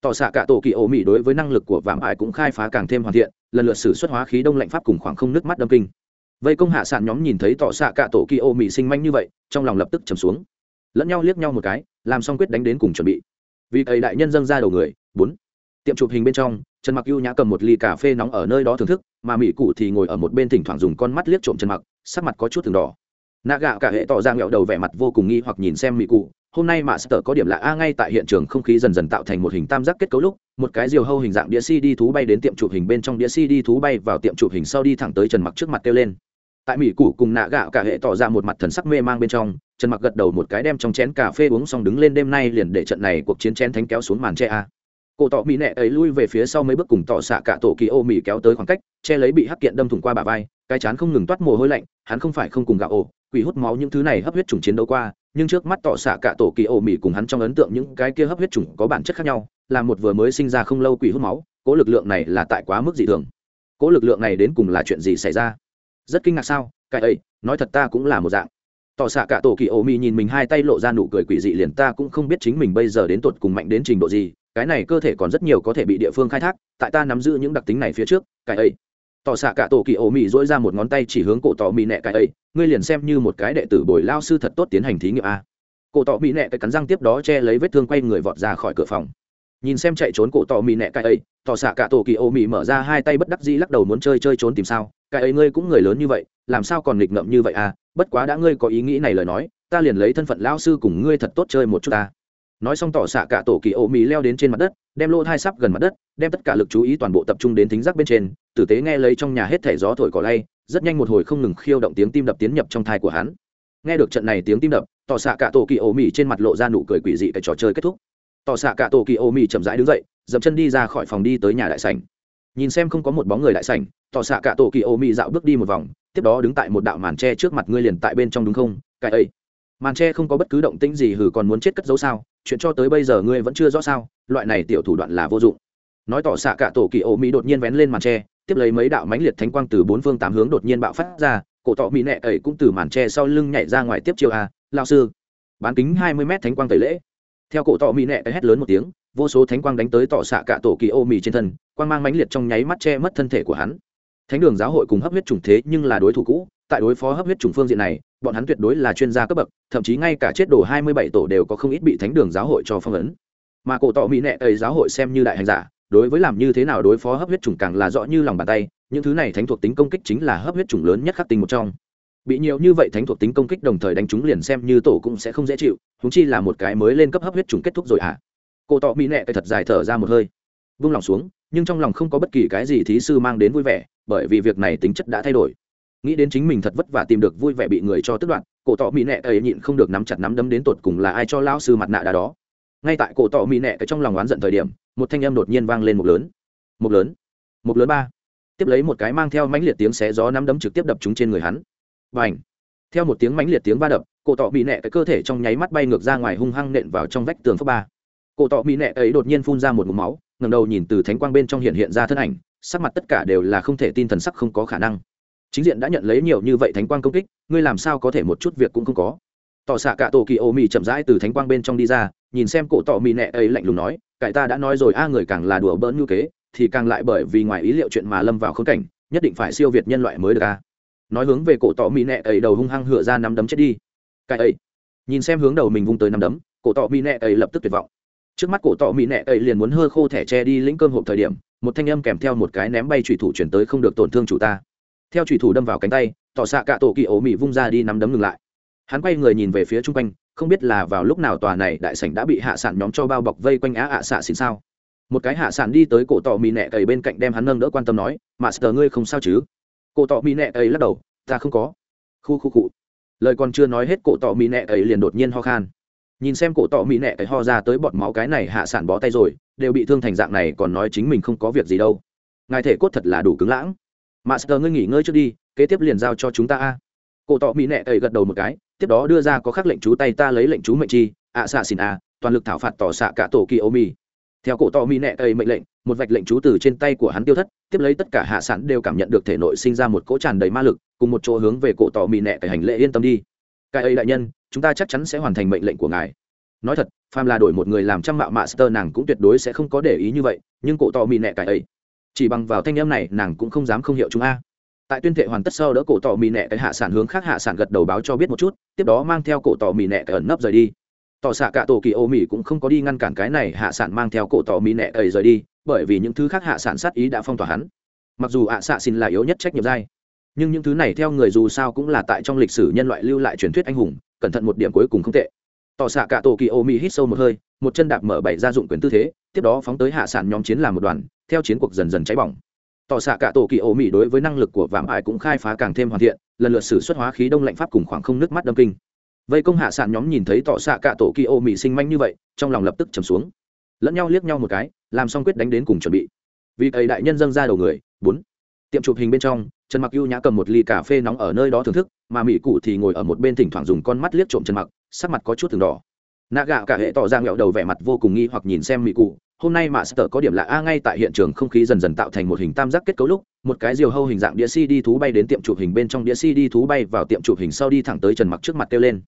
Tỏ xạ cả tổ kỳ ô mỹ đối với năng lực của vạm ải cũng khai phá càng thêm hoàn thiện, lần lượt sử xuất hóa khí đông lạnh pháp cùng khoảng không nước mắt đâm kinh vây công hạ sản nhóm nhìn thấy tỏ xạ cả tổ kỳ ô mỹ sinh manh như vậy, trong lòng lập tức trầm xuống. Lẫn nhau liếc nhau một cái, làm xong quyết đánh đến cùng chuẩn bị. Vì ấy đại nhân dâng ra đầu người, bốn. Tiệm chụp hình bên trong, trần mặc ưu nhã cầm một ly cà phê nóng ở nơi đó thưởng thức, mà mỹ cụ thì ngồi ở một bên thỉnh thoảng dùng con mắt liếc trộm trần mặc, sắc mặt có chút thường đỏ. Nạ gạo cả hệ tỏ ra nghẹo đầu vẻ mặt vô cùng nghi hoặc nhìn xem mỹ cụ, hôm nay mạ sở có điểm lạ, a, ngay tại hiện trường không khí dần dần tạo thành một hình tam giác kết cấu lúc, một cái diều hâu hình dạng đĩa cd thú bay đến tiệm chụp hình bên trong, đĩa cd thú bay vào tiệm chụp hình sau đi thẳng tới trần mặc trước mặt kêu lên tại mỹ củ cùng nạ gạo cả hệ tỏ ra một mặt thần sắc mê mang bên trong, trần mặc gật đầu một cái đem trong chén cà phê uống xong đứng lên đêm nay liền để trận này cuộc chiến chén thánh kéo xuống màn che a. Cổ tỏ mỹ nẹ ấy lui về phía sau mấy bước cùng tỏ xạ cả tổ kỳ ô mỹ kéo tới khoảng cách, che lấy bị hắc kiện đâm thủng qua bà vai, cái chán không ngừng toát mồ hôi lạnh, hắn không phải không cùng gạo ổ, quỷ hút máu những thứ này hấp huyết trùng chiến đấu qua, nhưng trước mắt tỏ xạ cả tổ kỳ ô mỹ cùng hắn trong ấn tượng những cái kia hấp huyết trùng có bản chất khác nhau, là một vừa mới sinh ra không lâu quỷ hút máu, cố lực lượng này là tại quá mức dị thường. Cố lực lượng này đến cùng là chuyện gì xảy ra? Rất kinh ngạc sao? Cái ấy, nói thật ta cũng là một dạng. Tỏ xạ cả tổ kỳ ô mi nhìn mình hai tay lộ ra nụ cười quỷ dị liền ta cũng không biết chính mình bây giờ đến tột cùng mạnh đến trình độ gì. Cái này cơ thể còn rất nhiều có thể bị địa phương khai thác, tại ta nắm giữ những đặc tính này phía trước, cái ấy. Tỏ xạ cả tổ kỳ ô mị dỗi ra một ngón tay chỉ hướng cổ tỏ mị nẹ cái ấy. Ngươi liền xem như một cái đệ tử bồi lao sư thật tốt tiến hành thí nghiệm a. Cổ tỏ mi nẹ cái cắn răng tiếp đó che lấy vết thương quay người vọt ra khỏi cửa phòng. Nhìn xem chạy trốn cổ tỏ mị nẹ cái ấy, tỏ xạ cả tổ kỳ ô mị mở ra hai tay bất đắc dĩ lắc đầu muốn chơi chơi trốn tìm sao cái ấy ngươi cũng người lớn như vậy, làm sao còn nghịch ngợm như vậy à? Bất quá đã ngươi có ý nghĩ này lời nói, ta liền lấy thân phận lao sư cùng ngươi thật tốt chơi một chút ta. Nói xong tỏ xạ cả tổ kỳ ô mì leo đến trên mặt đất, đem lô thai sắp gần mặt đất, đem tất cả lực chú ý toàn bộ tập trung đến thính giác bên trên, tử tế nghe lấy trong nhà hết thẻ gió thổi cỏ lay, rất nhanh một hồi không ngừng khiêu động tiếng tim đập tiến nhập trong thai của hắn. Nghe được trận này tiếng tim đập, tỏ xạ cả tổ kỳ ô mì trên mặt lộ ra nụ cười quỷ dị cái trò chơi kết thúc. Tỏ xạ cả tổ kỳ ô mì chậm rãi đứng dậy, dậm chân đi ra khỏi phòng đi tới nhà đại sảnh nhìn xem không có một bóng người đại sảnh, tỏ xạ cả tổ kỳ ô mỹ dạo bước đi một vòng, tiếp đó đứng tại một đạo màn tre trước mặt ngươi liền tại bên trong đúng không? Cái ấy. Màn tre không có bất cứ động tĩnh gì hử còn muốn chết cất dấu sao? Chuyện cho tới bây giờ ngươi vẫn chưa rõ sao? Loại này tiểu thủ đoạn là vô dụng. Nói tỏ xạ cả tổ kỳ ô mỹ đột nhiên vén lên màn tre, tiếp lấy mấy đạo mãnh liệt thánh quang từ bốn phương tám hướng đột nhiên bạo phát ra, cổ tọ mỹ nẹ ấy cũng từ màn tre sau lưng nhảy ra ngoài tiếp chiêu a lao sư. Bán kính hai mươi m thánh quang tẩy lễ. Theo cổ tọ mỹ nẹ hét lớn một tiếng, vô số thánh quang đánh tới tỏ xạ cả tổ kỳ ô mỹ trên thân quang mang mãnh liệt trong nháy mắt che mất thân thể của hắn. Thánh đường giáo hội cùng hấp huyết trùng thế nhưng là đối thủ cũ, tại đối phó hấp huyết trùng phương diện này, bọn hắn tuyệt đối là chuyên gia cấp bậc, thậm chí ngay cả chết đồ hai mươi bảy tổ đều có không ít bị thánh đường giáo hội cho phong ấn. Mà cổ tọ mỹ nệ ấy giáo hội xem như đại hành giả, đối với làm như thế nào đối phó hấp huyết trùng càng là rõ như lòng bàn tay, những thứ này thánh thuộc tính công kích chính là hấp huyết trùng lớn nhất khắc tinh một trong. Bị nhiều như vậy thánh thuộc tính công kích đồng thời đánh chúng liền xem như tổ cũng sẽ không dễ chịu húng chi là một cái mới lên cấp hấp huyết trùng kết thúc rồi ạ à. cổ tọ mỹ nệ thật dài thở ra một hơi, vung lòng xuống nhưng trong lòng không có bất kỳ cái gì thí sư mang đến vui vẻ, bởi vì việc này tính chất đã thay đổi. Nghĩ đến chính mình thật vất vả tìm được vui vẻ bị người cho tức đoạn cổ tỏ mỹ nẹ ấy nhịn không được nắm chặt nắm đấm đến tột cùng là ai cho lao sư mặt nạ đá đó. Ngay tại cổ tỏ mỹ nẹ cái trong lòng oán giận thời điểm, một thanh âm đột nhiên vang lên một lớn. Một lớn. Một lớn ba. Tiếp lấy một cái mang theo mãnh liệt tiếng xé gió nắm đấm trực tiếp đập chúng trên người hắn. Và ảnh theo một tiếng mãnh liệt tiếng va đập, cổ tỏ bị nẹ cái cơ thể trong nháy mắt bay ngược ra ngoài hung hăng nện vào trong vách tường phước ba. Cổ tỏ bị nẹ ấy đột nhiên phun ra một mũ máu ngẩng đầu nhìn từ thánh quang bên trong hiện hiện ra thân ảnh, sắc mặt tất cả đều là không thể tin thần sắc không có khả năng. Chính diện đã nhận lấy nhiều như vậy thánh quang công kích, ngươi làm sao có thể một chút việc cũng không có? Tỏ xạ cả tổ kỳ ô mì chậm rãi từ thánh quang bên trong đi ra, nhìn xem cổ tỏ mì nẹ ấy lạnh lùng nói, cải ta đã nói rồi, a, người càng là đùa bỡn như kế, thì càng lại bởi vì ngoài ý liệu chuyện mà lâm vào khốn cảnh, nhất định phải siêu việt nhân loại mới được a. Nói hướng về cổ tỏ mì nẹ ấy đầu hung hăng hựa ra nắm đấm chết đi. Cải ấy. Nhìn xem hướng đầu mình vung tới nắm đấm, cổ tỏ mì nẹ ấy lập tức tuyệt vọng trước mắt cổ tỏ mỹ nẹ ấy liền muốn hơ khô thẻ tre đi lĩnh cơm hộp thời điểm, một thanh âm kèm theo một cái ném bay thủy thủ chuyển tới không được tổn thương chủ ta. Theo thủy thủ đâm vào cánh tay, tỏ xạ cả tổ kỳ ố mỹ vung ra đi nắm đấm ngừng lại. Hắn quay người nhìn về phía chung quanh, không biết là vào lúc nào tòa này đại sảnh đã bị hạ sản nhóm cho bao bọc vây quanh á ạ xạ xịn sao. Một cái hạ sản đi tới cổ tỏ mỹ nẹ ấy bên cạnh đem hắn nâng đỡ quan tâm nói master ngươi không sao chứ? Cổ tỏ mỹ nẹ ấy lắc đầu, ta không có. Khu khu cụ lời còn chưa nói hết, cổ tỏ mỹ nẹ ấy liền đột nhiên ho khan nhìn xem cổ tỏ mỹ nẹ cái ho ra tới bọt máu cái này hạ sản bó tay rồi, đều bị thương thành dạng này, còn nói chính mình không có việc gì đâu. Ngài thể cốt thật là đủ cứng lãng. Master, ngươi nghỉ ngơi trước đi, kế tiếp liền giao cho chúng ta a. Cổ tỏ mỹ nẹ ấy gật đầu một cái, tiếp đó đưa ra có khắc lệnh chú tay ta lấy lệnh chú mệnh chi, ạ xạ xin a à, toàn lực thảo phạt tỏ xạ cả tổ kỳ ô mi theo cổ tỏ mỹ nẹ ấy mệnh lệnh, một vạch lệnh chú từ trên tay của hắn tiêu thất, tiếp lấy tất cả hạ sản đều cảm nhận được thể nội sinh ra một cỗ tràn đầy ma lực, cùng một chỗ hướng về cổ tỏ mỹ nẹ ấy hành lễ yên tâm đi cái ấy đại nhân, chúng ta chắc chắn sẽ hoàn thành mệnh lệnh của ngài. Nói thật, phàm là đổi một người làm trăm mạo master nàng cũng tuyệt đối sẽ không có để ý như vậy, nhưng cổ tỏ mì nẹ cái ấy. Chỉ bằng vào thanh em này, nàng cũng không dám không hiệu chúng a. Tại tuyên thệ hoàn tất sau đỡ cổ tỏ mì nẹ cái hạ sản hướng khác hạ sản gật đầu báo cho biết một chút, tiếp đó mang theo cổ tỏ mì nẹ cái ẩn nấp rời đi. Tỏ xạ cả tổ kỳ ô mì cũng không có đi ngăn cản cái này hạ sản mang theo cổ tỏ mì nẹ ấy rời đi, bởi vì những thứ khác hạ sản sát ý đã phong tỏa hắn. Mặc dù ạ xạ xin là yếu nhất trách nhiệm dai nhưng những thứ này theo người dù sao cũng là tại trong lịch sử nhân loại lưu lại truyền thuyết anh hùng, cẩn thận một điểm cuối cùng không tệ. Tỏ xạ cả tổ kỳ ô mỹ hít sâu một hơi, một chân đạp mở bảy ra dụng quyền tư thế, tiếp đó phóng tới hạ sản nhóm chiến làm một đoàn, theo chiến cuộc dần dần cháy bỏng. Tỏ xạ cả tổ kỳ ô mỹ đối với năng lực của vạm ải cũng khai phá càng thêm hoàn thiện, lần lượt xử xuất hóa khí đông lạnh pháp cùng khoảng không nước mắt đâm kinh. Vây công hạ sản nhóm nhìn thấy tỏ xạ cả tổ kỳ ô mỹ sinh manh như vậy, trong lòng lập tức trầm xuống. Lẫn nhau liếc nhau một cái, làm xong quyết đánh đến cùng chuẩn bị. Vì thầy đại nhân dâng ra đầu người, bốn. Tiệm chụp hình bên trong trần mặc ưu nhã cầm một ly cà phê nóng ở nơi đó thưởng thức, mà mỹ cụ thì ngồi ở một bên thỉnh thoảng dùng con mắt liếc trộm trần mặc, sắc mặt có chút từng đỏ. Nạ gạo cả hệ tỏ ra nghẹo đầu vẻ mặt vô cùng nghi hoặc nhìn xem mỹ cụ, hôm nay mạ sở có điểm lạ, a, ngay tại hiện trường không khí dần dần tạo thành một hình tam giác kết cấu lúc, một cái diều hâu hình dạng đĩa cd thú bay đến tiệm chụp hình bên trong đĩa cd thú bay vào tiệm chụp hình sau đi thẳng tới trần mặc trước mặt kêu lên.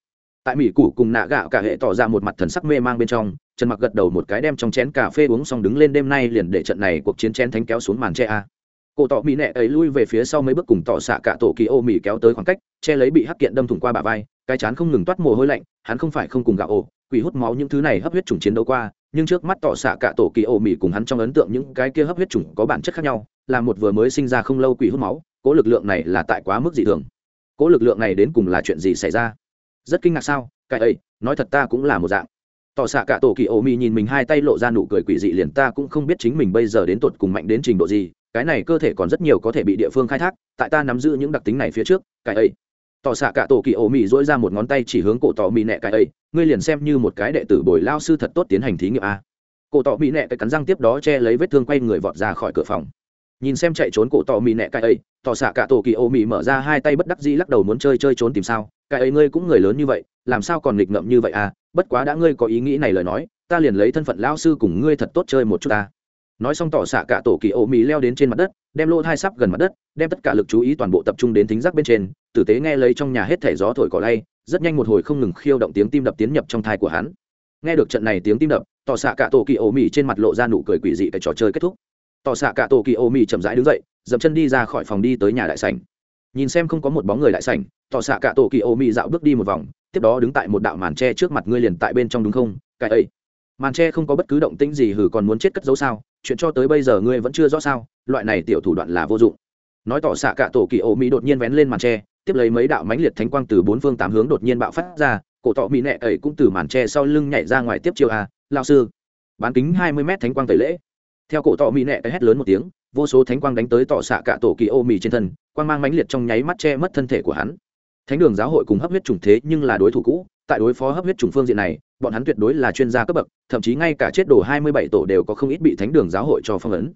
Tại mỹ củ cùng nạ gạo cả hệ tỏ ra một mặt thần sắc mê mang bên trong, trần mặc gật đầu một cái đem trong chén cà phê uống xong đứng lên đêm nay liền để trận này cuộc chiến chén thánh kéo xuống màn che a cổ tỏ mỹ nẹ ấy lui về phía sau mấy bước cùng tỏ xạ cả tổ kỳ ô mỹ kéo tới khoảng cách, che lấy bị hắc kiện đâm thủng qua bà vai, cái chán không ngừng toát mồ hôi lạnh, hắn không phải không cùng gạo ổ, quỷ hút máu những thứ này hấp huyết trùng chiến đấu qua, nhưng trước mắt tỏ xạ cả tổ kỳ ô mỹ cùng hắn trong ấn tượng những cái kia hấp huyết trùng có bản chất khác nhau, là một vừa mới sinh ra không lâu quỷ hút máu, cố lực lượng này là tại quá mức dị thường. Cố lực lượng này đến cùng là chuyện gì xảy ra? Rất kinh ngạc sao? Cái ấy, nói thật ta cũng là một dạng. Tỏ xạ cả tổ kỳ ô mỹ nhìn mình hai tay lộ ra nụ cười quỷ dị liền ta cũng không biết chính mình bây giờ đến tột cùng mạnh đến trình độ gì cái này cơ thể còn rất nhiều có thể bị địa phương khai thác, tại ta nắm giữ những đặc tính này phía trước, cái ấy. Tỏ xạ cả tổ kỳ ổ mị dỗi ra một ngón tay chỉ hướng cổ tỏ mị nẹ cái ấy, ngươi liền xem như một cái đệ tử bồi lao sư thật tốt tiến hành thí nghiệm a. Cổ tỏ mị nẹ cái cắn răng tiếp đó che lấy vết thương quay người vọt ra khỏi cửa phòng. Nhìn xem chạy trốn cổ tỏ mị nẹ cái ấy, tỏ xạ cả tổ kỳ ổ mị mở ra hai tay bất đắc dĩ lắc đầu muốn chơi chơi trốn tìm sao, cái ấy ngươi cũng người lớn như vậy, làm sao còn nghịch ngợm như vậy à bất quá đã ngươi có ý nghĩ này lời nói, ta liền lấy thân phận lao sư cùng ngươi thật tốt chơi một chút ta nói xong tỏ xạ cả tổ kỳ ô mỹ leo đến trên mặt đất, đem lỗ thai sắp gần mặt đất, đem tất cả lực chú ý toàn bộ tập trung đến thính giác bên trên, tử tế nghe lấy trong nhà hết thẻ gió thổi cỏ lay, rất nhanh một hồi không ngừng khiêu động tiếng tim đập tiến nhập trong thai của hắn. Nghe được trận này tiếng tim đập, tỏ xạ cả tổ kỳ ô mỹ trên mặt lộ ra nụ cười quỷ dị cái trò chơi kết thúc. Tỏ xạ cả tổ kỳ ô mỹ chậm rãi đứng dậy, dậm chân đi ra khỏi phòng đi tới nhà đại sảnh. Nhìn xem không có một bóng người đại sảnh, tỏ xạ cả tổ kỳ ô mỹ dạo bước đi một vòng, tiếp đó đứng tại một đạo màn tre trước mặt ngươi liền tại bên trong đúng không? Cái ấy màn tre không có bất cứ động tĩnh gì hử còn muốn chết cất dấu sao? Chuyện cho tới bây giờ ngươi vẫn chưa rõ sao? Loại này tiểu thủ đoạn là vô dụng. Nói tỏ xạ cả tổ kỳ ô mỹ đột nhiên vén lên màn tre tiếp lấy mấy đạo mãnh liệt thánh quang từ bốn phương tám hướng đột nhiên bạo phát ra, cổ tọ mỹ nẹ ấy cũng từ màn tre sau lưng nhảy ra ngoài tiếp chiều a lao sư. Bán kính hai mươi m thánh quang tẩy lễ. Theo cổ tọ mỹ nẹ ấy hét lớn một tiếng, vô số thánh quang đánh tới tọ xạ cả tổ kỳ ô mì trên thân, quang mang mãnh liệt trong nháy mắt che mất thân thể của hắn. Thánh đường giáo hội cùng hấp huyết trùng thế nhưng là đối thủ cũ, tại đối phó hấp huyết trùng phương diện này bọn hắn tuyệt đối là chuyên gia cấp bậc, thậm chí ngay cả chết đồ hai mươi bảy tổ đều có không ít bị thánh đường giáo hội cho phong ấn.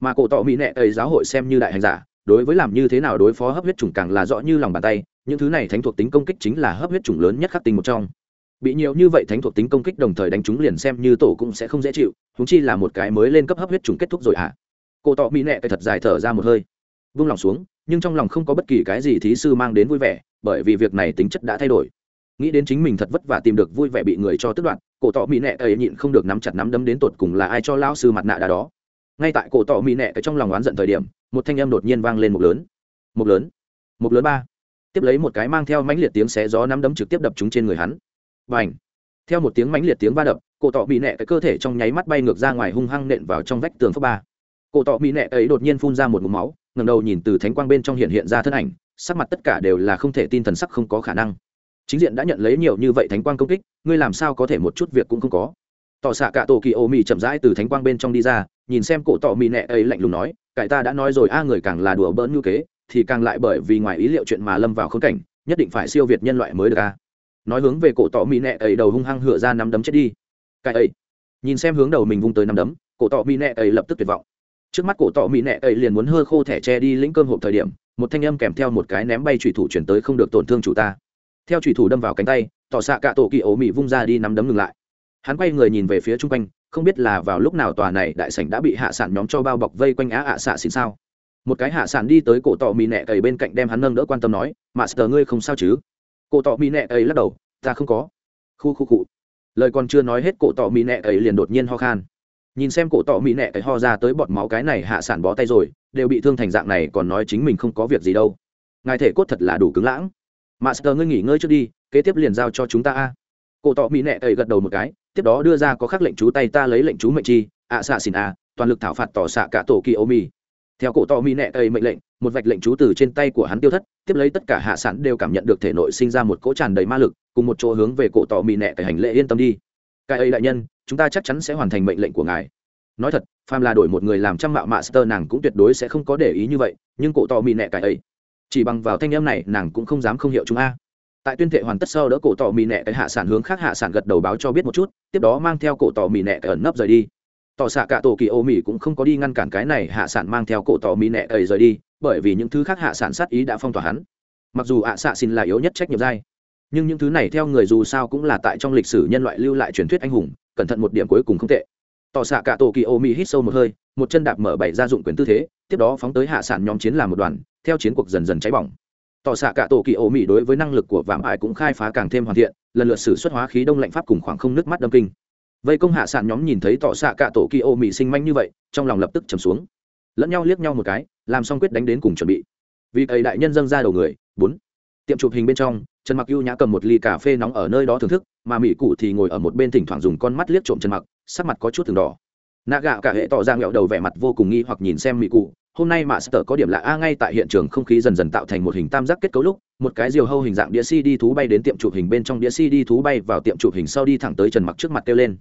Mà cổ tỏ mỹ Nệ ấy giáo hội xem như đại hành giả, đối với làm như thế nào đối phó hấp huyết trùng càng là rõ như lòng bàn tay, những thứ này thánh thuộc tính công kích chính là hấp huyết trùng lớn nhất khắc tinh một trong. Bị nhiều như vậy thánh thuộc tính công kích đồng thời đánh chúng liền xem như tổ cũng sẽ không dễ chịu húng chi là một cái mới lên cấp hấp huyết trùng kết thúc rồi ạ à. cổ tỏ mỹ Nệ cái thật dài thở ra một hơi, vung lòng xuống, nhưng trong lòng không có bất kỳ cái gì thí sư mang đến vui vẻ, bởi vì việc này tính chất đã thay đổi nghĩ đến chính mình thật vất vả tìm được vui vẻ bị người cho tức đoạn cổ tỏ mỹ nẹ ấy nhịn không được nắm chặt nắm đấm đến tột cùng là ai cho lao sư mặt nạ đá đó. Ngay tại cổ tỏ mỹ nẹ trong lòng oán giận thời điểm, một thanh âm đột nhiên vang lên một lớn. Một lớn. Một lớn ba. Tiếp lấy một cái mang theo mãnh liệt tiếng xé gió nắm đấm trực tiếp đập chúng trên người hắn. Và ảnh theo một tiếng mãnh liệt tiếng va đập, cổ tỏ mỹ nẹ cái cơ thể trong nháy mắt bay ngược ra ngoài hung hăng nện vào trong vách tường phấp ba. Cổ tỏ mỹ nẹ ấy đột nhiên phun ra một mụm máu, ngẩng đầu nhìn từ thánh quang bên trong hiện hiện ra thân ảnh, sắc mặt tất cả đều là không thể tin thần sắc không có khả năng chính diện đã nhận lấy nhiều như vậy thánh quang công kích, ngươi làm sao có thể một chút việc cũng không có? Tỏ xạ cả tổ kỳ ô mì chậm rãi từ thánh quang bên trong đi ra, nhìn xem cổ tỏ mì nẹ ấy lạnh lùng nói, cải ta đã nói rồi, a, người càng là đùa bỡn như kế thì càng lại bởi vì ngoài ý liệu chuyện mà lâm vào khốn cảnh, nhất định phải siêu việt nhân loại mới được a. Nói hướng về cổ tỏ mì nẹ ấy đầu hung hăng hựa ra nắm đấm chết đi. Cải ấy. Nhìn xem hướng đầu mình vung tới nắm đấm, cổ tỏ mì nẹ ấy lập tức tuyệt vọng. Trước mắt cổ tỏ mì nẹ ấy liền muốn hơ khô thẻ tre đi lĩnh cơm hộp thời điểm, một thanh âm kèm theo một cái ném bay trùy thủ chuyển tới không được tổn thương chủ ta theo thủy thủ đâm vào cánh tay, tỏ xạ cả tổ kỳ ố mị vung ra đi nắm đấm ngừng lại. Hắn quay người nhìn về phía chung quanh, không biết là vào lúc nào tòa này đại sảnh đã bị hạ sản nhóm cho bao bọc vây quanh á ạ xạ xin sao. Một cái hạ sản đi tới cổ tỏ mì nẹ cầy bên cạnh đem hắn nâng đỡ quan tâm nói, mà sờ ngươi không sao chứ? Cổ tỏ mì nẹ ấy lắc đầu, ta không có. Khu khu cụ lời còn chưa nói hết, cổ tỏ mì nẹ ấy liền đột nhiên ho khan. Nhìn xem cổ tỏ mì nẹ ấy ho ra tới bọt máu cái này hạ sản bó tay rồi, đều bị thương thành dạng này còn nói chính mình không có việc gì đâu. Ngài thể cốt thật là đủ cứng lãng. Master, ngươi nghỉ ngơi trước đi kế tiếp liền giao cho chúng ta a. Cổ tọ mỹ nẹ tẩy gật đầu một cái tiếp đó đưa ra có khắc lệnh chú tay ta lấy lệnh chú mệnh chi ạ xạ xin a à, toàn lực thảo phạt tỏ xạ cả tổ kỳ ô mi theo cổ tọ mỹ nẹ tẩy mệnh lệnh một vạch lệnh chú từ trên tay của hắn tiêu thất tiếp lấy tất cả hạ sản đều cảm nhận được thể nội sinh ra một cỗ tràn đầy ma lực cùng một chỗ hướng về cổ tọ mỹ nẹ tẩy hành lễ yên tâm đi. Cái ấy đại nhân chúng ta chắc chắn sẽ hoàn thành mệnh lệnh của ngài. Nói thật phàm là đổi một người làm trăm mạo master nàng cũng tuyệt đối sẽ không có để ý như vậy nhưng cổ tọ mỹ nẹ cái ấy chỉ bằng vào thanh em này, nàng cũng không dám không hiểu chúng a. Tại tuyên thệ hoàn tất sau đỡ cổ tỏ mì nẹ cái hạ sản hướng khác hạ sản gật đầu báo cho biết một chút, tiếp đó mang theo cổ tỏ mì nẹ cái ẩn nấp rời đi. Tỏ xạ cả tổ kỳ ô mì cũng không có đi ngăn cản cái này hạ sản mang theo cổ tỏ mì nẹ ấy rời đi, bởi vì những thứ khác hạ sản sát ý đã phong tỏa hắn. Mặc dù ạ xạ xin là yếu nhất trách nhiệm dai nhưng những thứ này theo người dù sao cũng là tại trong lịch sử nhân loại lưu lại truyền thuyết anh hùng, cẩn thận một điểm cuối cùng không tệ tỏ xạ cả tổ kỳ ô mi hít sâu một hơi, một chân đạp mở bảy ra dụng quyền tư thế, tiếp đó phóng tới hạ sản nhóm chiến làm một đoàn, theo chiến cuộc dần dần cháy bỏng. Tỏ xạ cả tổ kỳ ô mỹ đối với năng lực của vạm ải cũng khai phá càng thêm hoàn thiện, lần lượt xử xuất hóa khí đông lạnh pháp cùng khoảng không nước mắt đâm kinh. Vây công hạ sản nhóm nhìn thấy tỏ xạ cả tổ kỳ ô mỹ sinh manh như vậy, trong lòng lập tức trầm xuống. Lẫn nhau liếc nhau một cái, làm xong quyết đánh đến cùng chuẩn bị. Vì ấy đại nhân dâng ra đầu người, bốn. Tiệm chụp hình bên trong, trần mặc ưu nhã cầm một ly cà phê nóng ở nơi đó thưởng thức, mà mỹ cụ thì ngồi ở một bên thỉnh thoảng dùng con mắt liếc trộm trần mặc sắc mặt có chút từng đỏ. Nạ gạo cả hệ tỏ ra nghẹo đầu vẻ mặt vô cùng nghi hoặc nhìn xem mỹ cụ. Hôm nay mạ sở có điểm lạ, a, ngay tại hiện trường không khí dần dần tạo thành một hình tam giác kết cấu lúc, một cái diều hâu hình dạng đĩa cd thú bay đến tiệm chụp hình bên trong đĩa cd thú bay vào tiệm chụp hình sau đi thẳng tới trần mặc trước mặt kêu lên.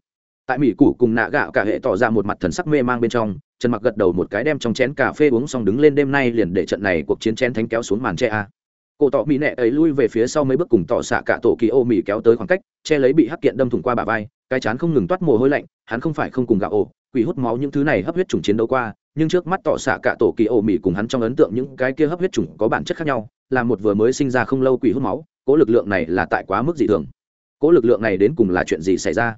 Tại mỹ củ cùng nạ gạo cả hệ tỏ ra một mặt thần sắc mê mang bên trong, trần mặc gật đầu một cái đem trong chén cà phê uống xong đứng lên đêm nay liền để trận này cuộc chiến chén thánh kéo xuống màn che a cổ tỏ mỹ nẹ ấy lui về phía sau mấy bước cùng tỏ xạ cả tổ kỳ ô mỹ kéo tới khoảng cách, che lấy bị hắc kiện đâm thủng qua bà vai, cái chán không ngừng toát mồ hôi lạnh, hắn không phải không cùng gạo ổ, quỷ hút máu những thứ này hấp huyết trùng chiến đấu qua, nhưng trước mắt tỏ xạ cả tổ kỳ ô mỉ cùng hắn trong ấn tượng những cái kia hấp huyết trùng có bản chất khác nhau, là một vừa mới sinh ra không lâu quỷ hút máu, cố lực lượng này là tại quá mức dị thường. Cố lực lượng này đến cùng là chuyện gì xảy ra?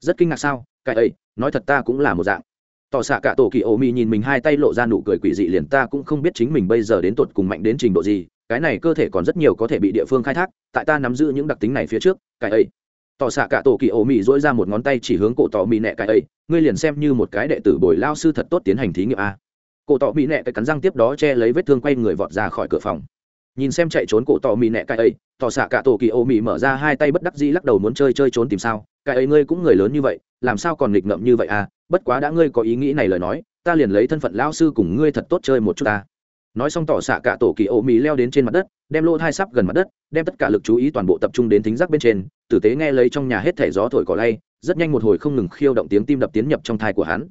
Rất kinh ngạc sao? Cái ấy, nói thật ta cũng là một dạng. Tỏ xạ cả tổ kỳ ô mỉ nhìn mình hai tay lộ ra nụ cười quỷ dị liền ta cũng không biết chính mình bây giờ đến tột cùng mạnh đến trình độ gì cái này cơ thể còn rất nhiều có thể bị địa phương khai thác, tại ta nắm giữ những đặc tính này phía trước, cái ấy. Tỏ xạ cả tổ kỳ ổ mị dỗi ra một ngón tay chỉ hướng cổ tỏ mị nẹ cái ấy, ngươi liền xem như một cái đệ tử bồi lao sư thật tốt tiến hành thí nghiệm a. Cổ tỏ mị nẹ cái cắn răng tiếp đó che lấy vết thương quay người vọt ra khỏi cửa phòng. Nhìn xem chạy trốn cổ tỏ mị nẹ cái ấy, tỏ xạ cả tổ kỳ ổ mị mở ra hai tay bất đắc dĩ lắc đầu muốn chơi chơi trốn tìm sao, cái ấy ngươi cũng người lớn như vậy, làm sao còn nghịch ngợm như vậy à bất quá đã ngươi có ý nghĩ này lời nói, ta liền lấy thân phận lao sư cùng ngươi thật tốt chơi một chút ta nói xong tỏ xạ cả tổ kỳ ô mì leo đến trên mặt đất, đem lô thai sắp gần mặt đất, đem tất cả lực chú ý toàn bộ tập trung đến thính giác bên trên. Tử tế nghe lấy trong nhà hết thẻ gió thổi cỏ lay, rất nhanh một hồi không ngừng khiêu động tiếng tim đập tiến nhập trong thai của hắn.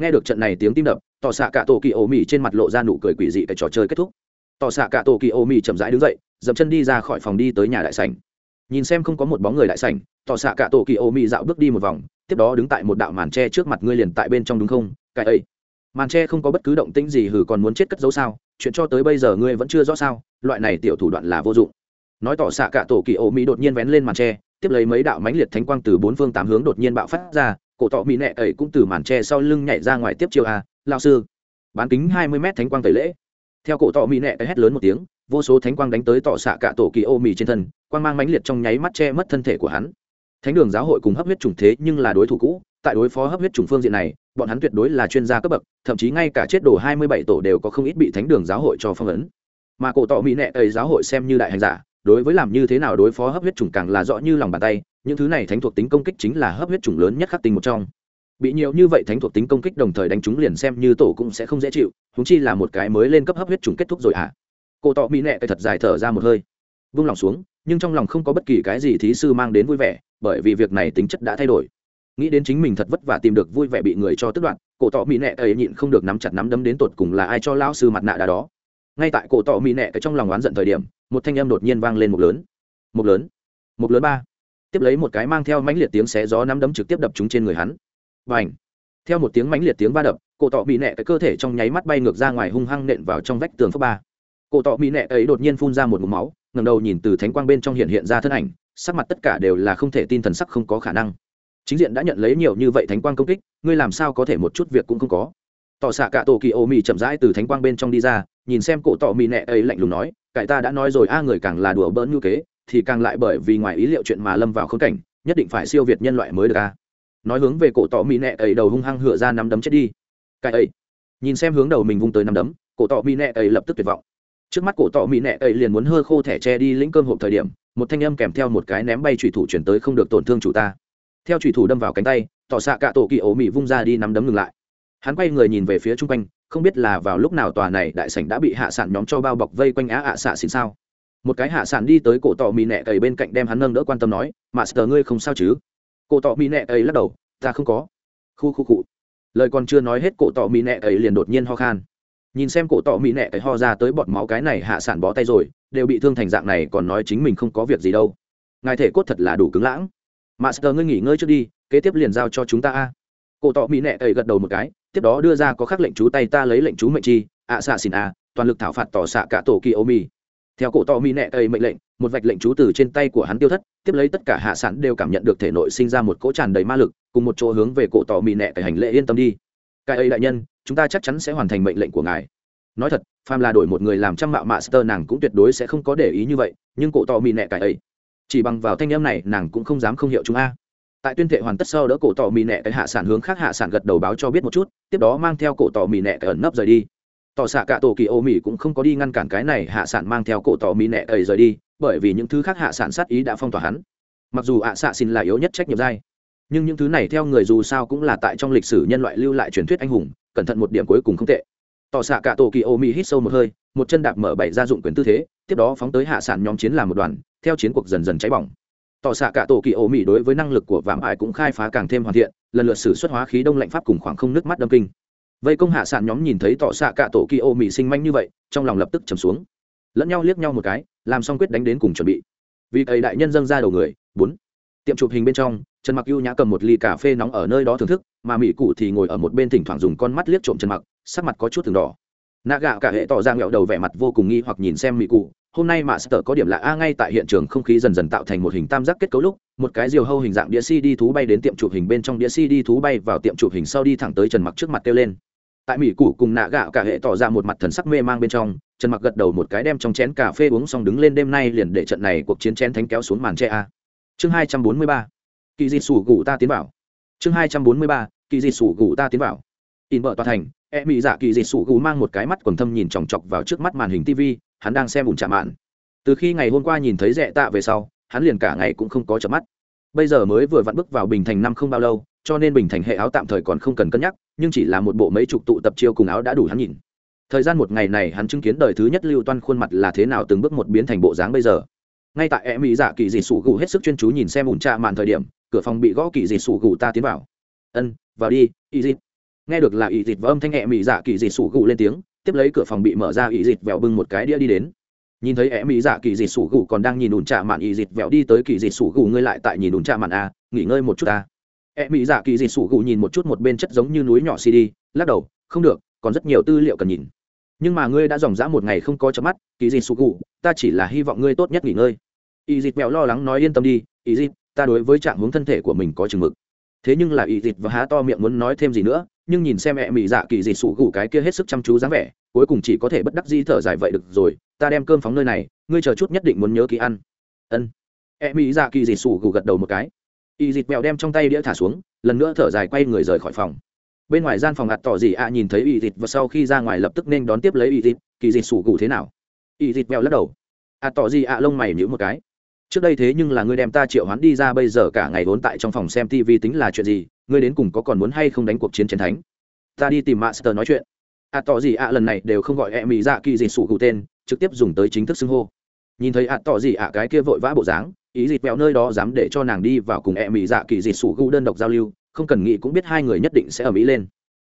Nghe được trận này tiếng tim đập, tỏ xạ cả tổ kỳ ô mì trên mặt lộ ra nụ cười quỷ dị cái trò chơi kết thúc. Tỏ xạ cả tổ kỳ ô mì chậm rãi đứng dậy, dậm chân đi ra khỏi phòng đi tới nhà đại sảnh. Nhìn xem không có một bóng người đại sảnh, tỏ xạ cả tổ kỳ ô mì dạo bước đi một vòng, tiếp đó đứng tại một đạo màn tre trước mặt ngươi liền tại bên trong đúng không? Cái ấy. Màn tre không có bất cứ động tĩnh gì hừ còn muốn chết cất giấu sao? Chuyện cho tới bây giờ ngươi vẫn chưa rõ sao, loại này tiểu thủ đoạn là vô dụng. Nói tỏ xạ cả tổ kỳ ô mỹ đột nhiên vén lên màn tre, tiếp lấy mấy đạo mánh liệt thánh quang từ bốn phương tám hướng đột nhiên bạo phát ra, cổ tỏ mỹ nẹ ấy cũng từ màn tre sau lưng nhảy ra ngoài tiếp chiêu a lao sư. Bán kính hai mươi mét thánh quang tẩy lễ. Theo cổ tỏ mỹ nẹ hét lớn một tiếng, vô số thánh quang đánh tới tỏ xạ cả tổ kỳ ô mỹ trên thân, quang mang mánh liệt trong nháy mắt che mất thân thể của hắn. Thánh đường giáo hội cùng hấp huyết chủng thế nhưng là đối thủ cũ, tại đối phó hấp huyết chủng phương diện này bọn hắn tuyệt đối là chuyên gia cấp bậc, thậm chí ngay cả chết đồ hai mươi bảy tổ đều có không ít bị thánh đường giáo hội cho phong ấn. Mà cổ tỏ mỹ Nệ ấy giáo hội xem như đại hành giả, đối với làm như thế nào đối phó hấp huyết chủng càng là rõ như lòng bàn tay, những thứ này thánh thuộc tính công kích chính là hấp huyết chủng lớn nhất khắc tinh một trong. Bị nhiều như vậy thánh thuộc tính công kích đồng thời đánh chúng liền xem như tổ cũng sẽ không dễ chịu húng chi là một cái mới lên cấp hấp huyết trùng kết thúc rồi hả? À? cô tọ mỹ Nệ cái thật dài thở ra một hơi, vung lòng xuống, nhưng trong lòng không có bất kỳ cái gì thí sư mang đến vui vẻ, bởi vì việc này tính chất đã thay đổi nghĩ đến chính mình thật vất vả tìm được vui vẻ bị người cho tức đoạn cổ tỏ mỹ nẹ ấy nhịn không được nắm chặt nắm đấm đến tột cùng là ai cho lao sư mặt nạ đá đó. Ngay tại cổ tỏ mỹ nẹ cái trong lòng oán giận thời điểm, một thanh âm đột nhiên vang lên một lớn. Một lớn. Một lớn ba. Tiếp lấy một cái mang theo mãnh liệt tiếng xé gió nắm đấm trực tiếp đập chúng trên người hắn. Và ảnh theo một tiếng mãnh liệt tiếng va đập, cổ tỏ mỹ nẹ cái cơ thể trong nháy mắt bay ngược ra ngoài hung hăng nện vào trong vách tường phước ba. Cổ tỏ mỹ nẹ ấy đột nhiên phun ra một mũ máu ngầm đầu nhìn từ thánh quang bên trong hiện hiện ra thân ảnh, sắc mặt tất cả đều là không thể tin thần sắc không có khả năng chính diện đã nhận lấy nhiều như vậy thánh quang công kích, ngươi làm sao có thể một chút việc cũng không có? Tỏ xạ cả tổ kỳ ô mì chậm rãi từ thánh quang bên trong đi ra, nhìn xem cổ tỏ mì nẹ ấy lạnh lùng nói, cải ta đã nói rồi, a, người càng là đùa bỡn như kế, thì càng lại bởi vì ngoài ý liệu chuyện mà lâm vào khốn cảnh, nhất định phải siêu việt nhân loại mới được, a. Nói hướng về cổ tỏ mì nẹ ấy đầu hung hăng hựa ra nắm đấm chết đi. Cải ấy. Nhìn xem hướng đầu mình vung tới nắm đấm, cổ tỏ mì nẹ ấy lập tức tuyệt vọng. Trước mắt cổ tỏ mì nẹ ấy liền muốn hơ khô thẻ tre đi lĩnh cơm hộp thời điểm, một thanh âm kèm theo một cái ném bay thủy thủ chuyển tới, không được tổn thương chủ ta theo trùy thủ đâm vào cánh tay, tỏ xạ cả tổ kỳ ố mị vung ra đi nắm đấm ngừng lại. Hắn quay người nhìn về phía chung quanh, không biết là vào lúc nào tòa này đại sảnh đã bị hạ sản nhóm cho bao bọc vây quanh á ạ xạ xịn sao. Một cái hạ sản đi tới cổ tỏ mị nẹ cầy bên cạnh đem hắn nâng đỡ quan tâm nói, master ngươi không sao chứ? Cổ tỏ mị nẹ cầy lắc đầu, ta không có. Khu khu cụ lời còn chưa nói hết, cổ tỏ mị nẹ cầy liền đột nhiên ho khan. Nhìn xem cổ tỏ mị nẹ cầy ho ra tới bọt máu cái này hạ sản bó tay rồi, đều bị thương thành dạng này còn nói chính mình không có việc gì đâu. Ngài thể cốt thật là đủ cứng lãng master ngươi nghỉ ngơi trước đi, kế tiếp liền giao cho chúng ta a. Cổ tọ mỹ nệ ấy gật đầu một cái, tiếp đó đưa ra có khắc lệnh chú tay ta lấy lệnh chú mệnh chi, ạ xạ xin a, toàn lực thảo phạt tỏ xạ cả tổ kỳ ô mi theo cổ tọ mỹ nệ ấy mệnh lệnh, một vạch lệnh chú từ trên tay của hắn tiêu thất, tiếp lấy tất cả hạ sản đều cảm nhận được thể nội sinh ra một cỗ tràn đầy ma lực, cùng một chỗ hướng về cổ tọ mỹ nệ cái hành lễ yên tâm đi. Cái ấy đại nhân, chúng ta chắc chắn sẽ hoàn thành mệnh lệnh của ngài. Nói thật, phàm là đổi một người làm trăm mạo master nàng cũng tuyệt đối sẽ không có để ý như vậy, nhưng cổ tọ mỹ nệ cái ấy chỉ bằng vào thanh em này, nàng cũng không dám không hiểu chúng a. Tại tuyên thệ hoàn tất sau đỡ cổ tỏ mì nẹ cái hạ sản hướng khác hạ sản gật đầu báo cho biết một chút, tiếp đó mang theo cổ tỏ mì nẹ cái ẩn nấp rời đi. Tỏ xạ cả tổ kỳ ô mì cũng không có đi ngăn cản cái này hạ sản mang theo cổ tỏ mì nẹ ấy rời đi, bởi vì những thứ khác hạ sản sát ý đã phong tỏa hắn. Mặc dù ạ xạ xin là yếu nhất trách nhiệm dai nhưng những thứ này theo người dù sao cũng là tại trong lịch sử nhân loại lưu lại truyền thuyết anh hùng, cẩn thận một điểm cuối cùng không tệ tỏ xạ cả tổ kỳ ô mỹ hít sâu một hơi, một chân đạp mở bảy gia dụng quyền tư thế, tiếp đó phóng tới hạ sản nhóm chiến làm một đoàn, theo chiến cuộc dần dần cháy bỏng. Tỏ xạ cả tổ kỳ ô mỹ đối với năng lực của vạm ải cũng khai phá càng thêm hoàn thiện, lần lượt sử xuất hóa khí đông lạnh pháp cùng khoảng không nước mắt đâm kinh. Vây công hạ sản nhóm nhìn thấy tỏ xạ cả tổ kỳ ô mỹ sinh manh như vậy, trong lòng lập tức trầm xuống. Lẫn nhau liếc nhau một cái, làm xong quyết đánh đến cùng chuẩn bị. Vì ấy đại nhân dâng ra đầu người, bốn. Tiệm chụp hình bên trong, trần mặc ưu nhã cầm một ly cà phê nóng ở nơi đó thưởng thức, mà mỹ cụ thì ngồi ở một bên thỉnh thoảng dùng con mắt liếc trộm trần mặc sắc mặt có chút từng đỏ. Nạ gạo cả hệ tỏ ra nghẹo đầu vẻ mặt vô cùng nghi hoặc nhìn xem mỹ cụ hôm nay mà sở có điểm lạ a ngay tại hiện trường không khí dần dần tạo thành một hình tam giác kết cấu lúc, một cái diều hâu hình dạng đĩa cd thú bay đến tiệm chụp hình bên trong đĩa cd thú bay vào tiệm chụp hình sau đi thẳng tới trần mặc trước mặt kêu lên. Tại mỹ cụ cùng nạ gạo cả hệ tỏ ra một mặt thần sắc mê mang bên trong, trần mặc gật đầu một cái đem trong chén cà phê uống xong đứng lên đêm nay liền để trận này cuộc chiến chén thánh kéo xuống màn tre a. Chương hai trăm bốn mươi ba. Kỳ di sủ gù ta tiến vào. Chương hai trăm bốn mươi ba. Kỳ di sủ gù ta tiến vào. In vợ tòa thành e mỹ dạ kỳ Dị Sụ gù mang một cái mắt quần thâm nhìn chòng chọc vào trước mắt màn hình tv hắn đang xem ủn chạm mạn. Từ khi ngày hôm qua nhìn thấy rẽ tạ về sau, hắn liền cả ngày cũng không có chợp mắt. Bây giờ mới vừa vặn bước vào bình thành năm không bao lâu, cho nên bình thành hệ áo tạm thời còn không cần cân nhắc, nhưng chỉ là một bộ mấy chục tụ tập chiêu cùng áo đã đủ hắn nhìn. Thời gian một ngày này hắn chứng kiến đời thứ nhất lưu toan khuôn mặt là thế nào từng bước một biến thành bộ dáng bây giờ. Ngay tại em mỹ dạ kỳ dị sủ gù hết sức chuyên chú nhìn xem ủn trạ màn thời điểm, cửa phòng bị gõ kỳ dị sủ gù ta tiến vào. Ân, vào đi y dịp nghe được là ỷ dịt và âm thanh nhẹ mỹ dạ kỳ dịt sủ gù lên tiếng, tiếp lấy cửa phòng bị mở ra ỷ dịt vẹo bưng một cái đĩa đi đến. Nhìn thấy hẹ mỹ dạ kỳ dịt sủ gù còn đang nhìn ủn trà mạn ỷ dịt vẹo đi tới kỳ dịt sủ gù, ngươi lại tại nhìn ủn trà mạn a nghỉ ngơi một chút ta. Hẹ mỹ dạ kỳ dịt sủ gù nhìn một chút một bên chất giống như núi nhỏ cd lắc đầu, không được, còn rất nhiều tư liệu cần nhìn. Nhưng mà ngươi đã dòng dã một ngày không có chớp mắt, kỳ dịt sủ gù, ta chỉ là hy vọng ngươi tốt nhất nghỉ ngơi. Ỷ dịt vẹo lo lắng nói yên tâm đi, ỷ dịt, ta đối với trạng hướng thân thể của mình có chừng mực. Thế nhưng là ỷ dịt và há to miệng muốn nói thêm gì nữa nhưng nhìn xem mẹ mỹ dạ kỳ dị sụ gù cái kia hết sức chăm chú dáng vẻ, cuối cùng chỉ có thể bất đắc di thở dài vậy được rồi, ta đem cơm phóng nơi này, ngươi chờ chút nhất định muốn nhớ ký ăn. Ân. Mẹ mỹ dạ kỳ dị sủ gù gật đầu một cái. Y dịt mèo đem trong tay đĩa thả xuống, lần nữa thở dài quay người rời khỏi phòng. Bên ngoài gian phòng ạt tỏ gì ạ à nhìn thấy y dịt và sau khi ra ngoài lập tức nên đón tiếp lấy y dịt, kỳ dịt sủ gù thế nào? Y dịt mèo lắc đầu. Ạt tỏ gì ạ à lông mày nhíu một cái. Trước đây thế nhưng là ngươi đem ta triệu hoán đi ra bây giờ cả ngày vốn tại trong phòng xem tv tính là chuyện gì ngươi đến cùng có còn muốn hay không đánh cuộc chiến chiến thánh? Ta đi tìm master nói chuyện. Ạ à, tỏ gì ạ lần này đều không gọi e mỹ dạ kỳ gì sủ cụ tên trực tiếp dùng tới chính thức xưng hô. Nhìn thấy ạ à, tỏ gì ạ cái kia vội vã bộ dáng ý dịt vẹo nơi đó dám để cho nàng đi vào cùng e mỹ dạ kỳ gì sủ cụ đơn độc giao lưu không cần nghĩ cũng biết hai người nhất định sẽ ở mỹ lên.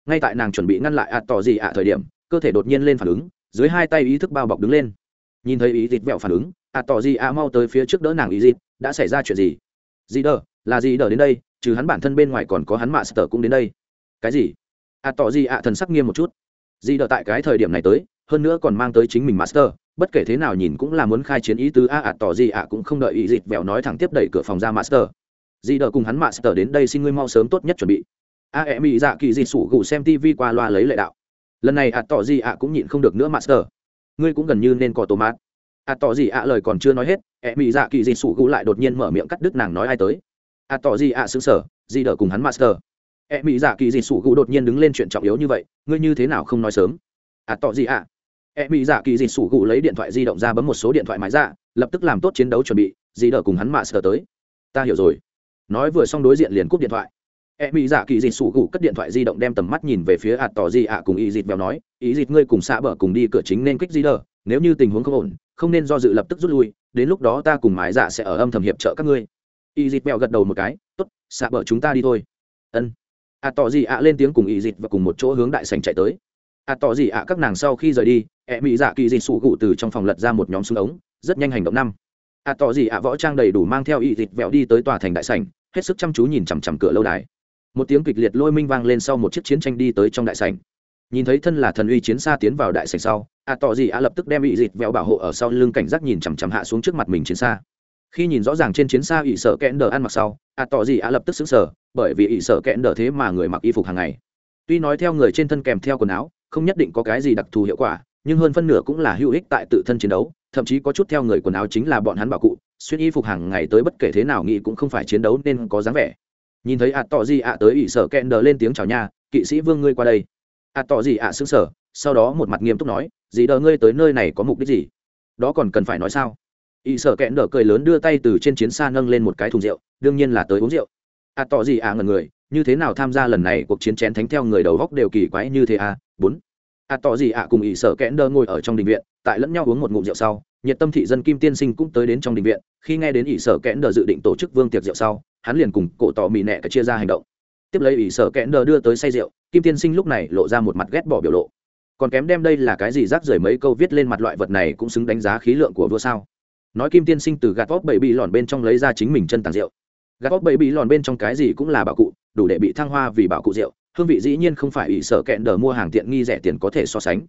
Ngay tại nàng chuẩn bị ngăn lại ạ à, tỏ gì ạ thời điểm cơ thể đột nhiên lên phản ứng dưới hai tay ý thức bao bọc đứng lên. Nhìn thấy ý dịt vẹo phản ứng ạ tỏ gì ạ mau tới phía trước đỡ nàng ý dịt đã xảy ra chuyện gì? Gì đờ là gì đờ đến đây trừ hắn bản thân bên ngoài còn có hắn mạ sở cũng đến đây. Cái gì? Ạ tỏ gì ạ, thần sắc nghiêm một chút. Gì đợi tại cái thời điểm này tới, hơn nữa còn mang tới chính mình master bất kể thế nào nhìn cũng là muốn khai chiến ý tứ a ạ tỏ gì ạ cũng không đợi ý dịt vẹo nói thẳng tiếp đẩy cửa phòng ra master gì đờ cùng hắn master đến đây xin ngươi mau sớm tốt nhất chuẩn bị. A em bị dạ kỳ dịt sủ gù xem tv qua loa lấy lệ đạo. Lần này ạ tỏ gì ạ cũng nhịn không được nữa master ngươi cũng gần như nên có tổ mát ạ tỏ gì ạ lời còn chưa nói hết em bị dạ kỳ dịt sủ gù lại đột nhiên mở miệng cắt đứt nàng nói ai tới ạ tỏ gì ạ, xứng sở, gì đỡ cùng hắn master. E mỹ dạ kỳ dị sủ gù đột nhiên đứng lên chuyện trọng yếu như vậy, ngươi như thế nào không nói sớm? À tỏ gì ạ? E mỹ dạ kỳ dị sủ gù lấy điện thoại di động ra bấm một số điện thoại mái dạ lập tức làm tốt chiến đấu chuẩn bị, gì đỡ cùng hắn mạ sờ tới. Ta hiểu rồi. Nói vừa xong đối diện liền cúp điện thoại. E mỹ dạ kỳ dị sủ gù cất điện thoại di động đem tầm mắt nhìn về phía ạt tỏ gì ạ cùng ý dịt vèo nói ý dịt ngươi cùng xạ bờ cùng đi cửa chính nên kích di đỡ, nếu như tình huống không ổn, không nên do dự lập tức rút lui, đến lúc đó ta cùng mái dạ sẽ ở âm thầm hiệp trợ các ngươi. Y dịt bẹo gật đầu một cái tốt xạ bờ chúng ta đi thôi. Ân. Ạ à, tỏ gì ạ lên tiếng cùng y dịt và cùng một chỗ hướng đại sành chạy tới. Ạ à, tỏ gì ạ các nàng sau khi rời đi ẹ mỹ dạ kỳ dịt sụ gụ từ trong phòng lật ra một nhóm súng ống rất nhanh hành động năm. Ạ à, tỏ gì ạ võ trang đầy đủ mang theo y dịt vẹo đi tới tòa thành đại sành hết sức chăm chú nhìn chằm chằm cửa lâu đài. Một tiếng kịch liệt lôi minh vang lên sau một chiếc chiến tranh đi tới trong đại sành nhìn thấy thân là thần uy chiến xa tiến vào đại sành sau ạ tỏ gì ạ lập tức đem y dịt vẹo bảo hộ ở sau lưng cảnh giác nhìn chằm chằm hạ xuống trước mặt mình chiến xa khi nhìn rõ ràng trên chiến xa ỷ sợ kẽn đờ ăn mặc sau, ạ tỏ gì ạ lập tức xứng sở bởi vì ỷ sợ kẽn đờ thế mà người mặc y phục hàng ngày. Tuy nói theo người trên thân kèm theo quần áo, không nhất định có cái gì đặc thù hiệu quả, nhưng hơn phân nửa cũng là hữu ích tại tự thân chiến đấu, thậm chí có chút theo người quần áo chính là bọn hắn bảo cụ, xuyên y phục hàng ngày tới bất kể thế nào nghĩ cũng không phải chiến đấu nên có dáng vẻ. Nhìn thấy ạ tỏ gì ạ tới ỷ sợ kẽn đờ lên tiếng chào nha, kỵ sĩ vương ngươi qua đây. Ạ tỏ gì ạ xứng sở sau đó một mặt nghiêm túc nói gì đờ ngươi tới nơi này có mục đích gì? Đó còn cần phải nói sao? Y sợ kẽn đỡ cười lớn đưa tay từ trên chiến xa nâng lên một cái thùng rượu, đương nhiên là tới uống rượu. À tỏ gì à ngần người, như thế nào tham gia lần này cuộc chiến chén thánh theo người đầu góc đều kỳ quái như thế à? Bốn. À tỏ gì à cùng y sợ kẽn đỡ ngồi ở trong đình viện, tại lẫn nhau uống một ngụm rượu sau, nhiệt tâm thị dân kim tiên sinh cũng tới đến trong đình viện, khi nghe đến ỷ sở kẽn đờ dự định tổ chức vương tiệc rượu sau, hắn liền cùng cổ tỏ mì nẹ cả chia ra hành động. Tiếp lấy ỷ sở kẽn đờ đưa tới say rượu, kim tiên sinh lúc này lộ ra một mặt ghét bỏ biểu lộ. Còn kém đem đây là cái gì rác rưởi mấy câu viết lên mặt loại vật này cũng xứng đánh giá khí lượng của vua sao? Nói kim tiên sinh từ gạt vóc bảy bị lòn bên trong lấy ra chính mình chân tàng rượu. Gạt vóc bảy bị lòn bên trong cái gì cũng là bảo cụ, đủ để bị thăng hoa vì bảo cụ rượu. Hương vị dĩ nhiên không phải ỷ sở kẹn đờ mua hàng tiện nghi rẻ tiền có thể so sánh.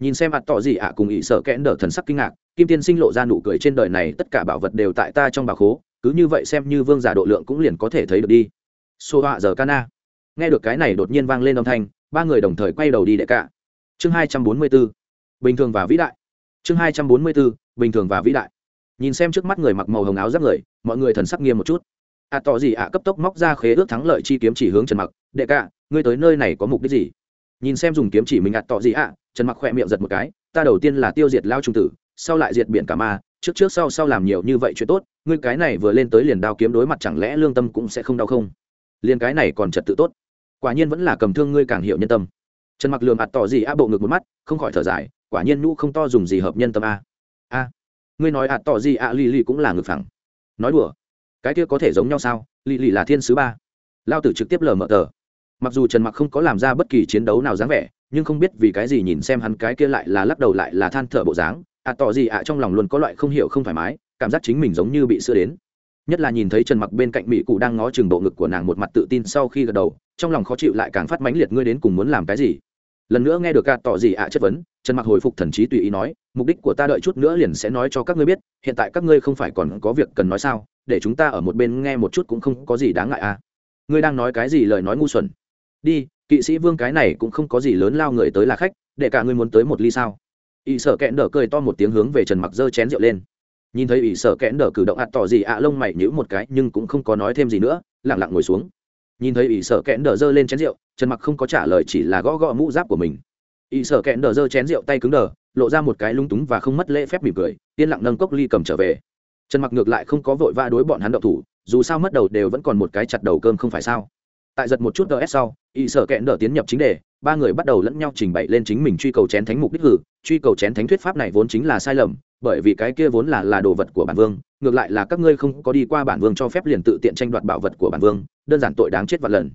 Nhìn xem mặt tỏ gì ạ, cùng ỷ sở kẹn đờ thần sắc kinh ngạc, kim tiên sinh lộ ra nụ cười trên đời này, tất cả bảo vật đều tại ta trong bà khố, cứ như vậy xem như vương giả độ lượng cũng liền có thể thấy được đi. Xô họa giờ cana nghe được cái này đột nhiên vang lên âm thanh, ba người đồng thời quay đầu đi đệ cả chương hai trăm bốn mươi b ố bình thường và vĩ đại. Chương hai trăm bốn mươi b ố bình thường và vĩ đại nhìn xem trước mắt người mặc màu hồng áo giáp người mọi người thần sắc nghiêm một chút. Ạ à, tỏ gì ạ? À, cấp tốc móc ra khế ước thắng lợi chi kiếm chỉ hướng trần mặc. Đệ cả ngươi tới nơi này có mục đích gì? Nhìn xem dùng kiếm chỉ mình ạ tỏ gì ạ? À, trần mặc khỏe miệng giật một cái. Ta đầu tiên là tiêu diệt lao trung tử sau lại diệt biển cả ma. Trước trước sau sau làm nhiều như vậy chuyện tốt ngươi cái này vừa lên tới liền đao kiếm đối mặt chẳng lẽ lương tâm cũng sẽ không đau không? Liền cái này còn trật tự tốt. Quả nhiên vẫn là cầm thương ngươi càng hiểu nhân tâm. Trần mặc lường ạt tỏ gì ạ? Bộ ngực một mắt không khỏi thở dài. Quả nhiên nhũ không to dùng gì hợp nhân tâm a. A ngươi nói ạ, tỏ gì ạ, lì lì cũng là ngực phẳng. Nói đùa. Cái kia có thể giống nhau sao? Lì lì là thiên sứ ba. Lao tử trực tiếp lờ mở tờ. Mặc dù trần mặc không có làm ra bất kỳ chiến đấu nào dáng vẻ, nhưng không biết vì cái gì nhìn xem hắn cái kia lại là lắc đầu lại là than thở bộ dáng. À tỏ gì ạ, trong lòng luôn có loại không hiểu không thoải mái, cảm giác chính mình giống như bị sữa đến. Nhất là nhìn thấy trần mặc bên cạnh mỹ cụ đang ngó chừng bộ ngực của nàng một mặt tự tin sau khi gật đầu, trong lòng khó chịu lại càng phát mãnh liệt, ngươi đến cùng muốn làm cái gì? Lần nữa nghe được cả tỏ gì ạ à chất vấn, trần mặc hồi phục thần trí tùy ý nói, mục đích của ta đợi chút nữa liền sẽ nói cho các ngươi biết, hiện tại các ngươi không phải còn có việc cần nói sao, để chúng ta ở một bên nghe một chút cũng không có gì đáng ngại à. Ngươi đang nói cái gì lời nói ngu xuẩn? Đi, kỵ sĩ vương cái này cũng không có gì lớn lao người tới là khách, để cả ngươi muốn tới một ly sao? Ỵ sở kẽn đỡ cười to một tiếng hướng về trần mặc giơ chén rượu lên. Nhìn thấy ỵ sở kẽn đỡ cử động ạt tỏ gì ạ, lông mày nhữ một cái nhưng cũng không có nói thêm gì nữa lẳng lặng ngồi xuống nhìn thấy ỷ sở kẽn đỡ dơ lên chén rượu, trần mặc không có trả lời, chỉ là gõ gõ mũ giáp của mình. Ỷ sở kẽn đỡ dơ chén rượu tay cứng đờ, lộ ra một cái lung túng và không mất lễ phép mỉm cười, yên lặng nâng cốc ly cầm trở về. Trần mặc ngược lại không có vội va đối bọn hắn đậu thủ, dù sao mất đầu đều vẫn còn một cái chặt đầu cơm không phải sao. Tại giật một chút ts sau y sở kẽn đỡ tiến nhập chính đề, ba người bắt đầu lẫn nhau trình bày lên chính mình truy cầu chén thánh mục đích hử. Truy cầu chén thánh thuyết pháp này vốn chính là sai lầm, bởi vì cái kia vốn là là đồ vật của bản vương ngược lại là các ngươi không có đi qua bản vương cho phép liền tự tiện tranh đoạt bảo vật của bản vương, đơn giản tội đáng chết vạn lần.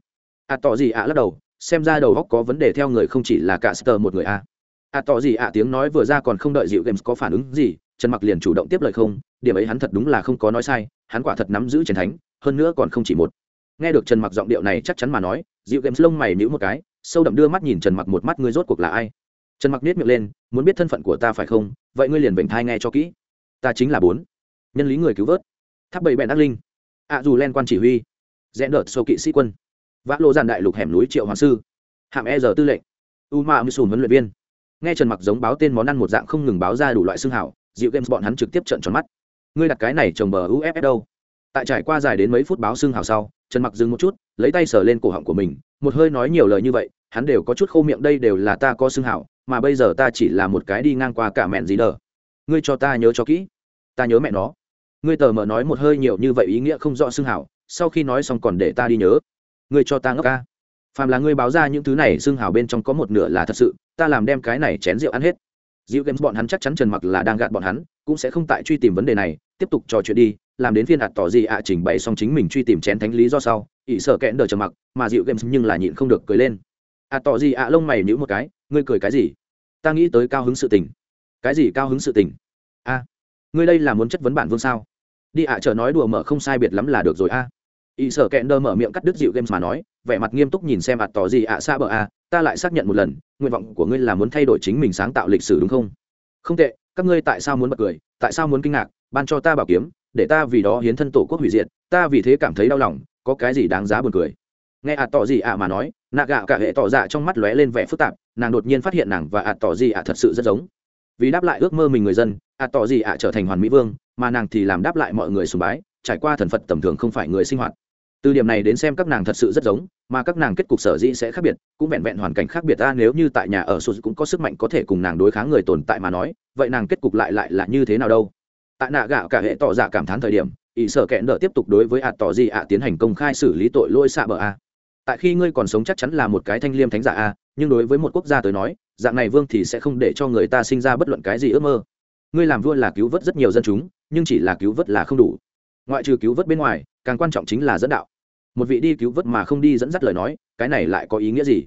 À tỏ gì ạ à lắc đầu, xem ra đầu góc có vấn đề theo người không chỉ là cả sờ một người a. Ạ tỏ gì ạ, tiếng nói vừa ra còn không đợi dịu games có phản ứng gì, trần mặc liền chủ động tiếp lời không, điểm ấy hắn thật đúng là không có nói sai, hắn quả thật nắm giữ chiến thánh, hơn nữa còn không chỉ một. Nghe được trần mặc giọng điệu này chắc chắn mà nói, dịu games lông mày nhíu một cái, sâu đậm đưa mắt nhìn trần mặc một mắt ngươi rốt cuộc là ai? Trần mặc nết miệng lên, muốn biết thân phận của ta phải không? Vậy ngươi liền vểnh thai nghe cho kỹ. Ta chính là bốn nhân lý người cứu vớt. Tháp bảy bèn ác linh. Ạ dù len quan chỉ huy. Rẽ đợt sâu kỵ sĩ quân. Vã lộ giàn đại lục hẻm núi triệu hoàng sư. Hạm e giờ tư lệnh. U ma mưu sùn huấn luyện viên. Nghe trần mặc giống báo tên món ăn một dạng không ngừng báo ra đủ loại xương hảo dịu games bọn hắn trực tiếp trận tròn mắt. Ngươi đặt cái này trồng bờ uff đâu? Tại trải qua dài đến mấy phút báo xương hào sau, trần mặc dừng một chút, lấy tay sờ lên cổ họng của mình, một hơi nói nhiều lời như vậy, hắn đều có chút khô miệng đây đều là ta có xương hảo, mà bây giờ ta chỉ là một cái đi ngang qua cả mẹn gì đờ. Ngươi cho ta nhớ cho kỹ. Ta nhớ mẹ nó ngươi tờ mờ nói một hơi nhiều như vậy ý nghĩa không rõ xưng hảo, sau khi nói xong còn để ta đi nhớ. Ngươi cho ta ngốc ca. Phàm là ngươi báo ra những thứ này xưng hảo bên trong có một nửa là thật sự, ta làm đem cái này chén rượu ăn hết. Dịu games bọn hắn chắc chắn trần mặc là đang gạt bọn hắn, cũng sẽ không tại truy tìm vấn đề này, tiếp tục trò chuyện đi, làm đến phiên hạt tỏ gì ạ trình bày xong chính mình truy tìm chén thánh lý do sau, ỷ sợ kẽn đờ trầm mặc, mà dịu games nhưng là nhịn không được cười lên. Ạ tỏ gì ạ, lông mày nhíu một cái, ngươi cười cái gì? Ta nghĩ tới cao hứng sự tình. Cái gì cao hứng sự tình? A, ngươi đây là muốn chất vấn bản vương sao? Đi ạ chờ nói đùa mở không sai biệt lắm là được rồi a. Y sợ kẹn đơ mở miệng cắt đứt dịu games mà nói, vẻ mặt nghiêm túc nhìn xem ạ, tỏ gì ạ, xa bờ a, ta lại xác nhận một lần, nguyện vọng của ngươi là muốn thay đổi chính mình sáng tạo lịch sử đúng không? Không tệ, các ngươi tại sao muốn bật cười, tại sao muốn kinh ngạc, ban cho ta bảo kiếm, để ta vì đó hiến thân tổ quốc hủy diệt, ta vì thế cảm thấy đau lòng, có cái gì đáng giá buồn cười. Nghe ạt tỏ gì ạ mà nói, nạ gạo cả hệ tỏ dạ trong mắt lóe lên vẻ phức tạp, nàng đột nhiên phát hiện nàng và ạt tỏ gì ạ thật sự rất giống. Vì đáp lại ước mơ mình người dân ạt tỏ gì ạ trở thành hoàn mỹ vương mà nàng thì làm đáp lại mọi người sùng bái, trải qua thần phật tầm thường không phải người sinh hoạt. Từ điểm này đến xem các nàng thật sự rất giống, mà các nàng kết cục sở dĩ sẽ khác biệt, cũng vẹn vẹn hoàn cảnh khác biệt. Ta nếu như tại nhà ở sô cũng có sức mạnh có thể cùng nàng đối kháng người tồn tại mà nói, vậy nàng kết cục lại lại là như thế nào đâu? Tại nạ gạo cả hệ tỏ dạ cảm thán thời điểm, ỷ sở kẹn đỡ tiếp tục đối với ạt tỏ gì ạ tiến hành công khai xử lý tội lỗi xạ bờ a. Tại khi ngươi còn sống chắc chắn là một cái thanh liêm thánh giả a, nhưng đối với một quốc gia tới nói, dạng này vương thì sẽ không để cho người ta sinh ra bất luận cái gì ước mơ ngươi làm vua là cứu vớt rất nhiều dân chúng nhưng chỉ là cứu vớt là không đủ. Ngoại trừ cứu vớt bên ngoài càng quan trọng chính là dẫn đạo. Một vị đi cứu vớt mà không đi dẫn dắt lời nói cái này lại có ý nghĩa gì?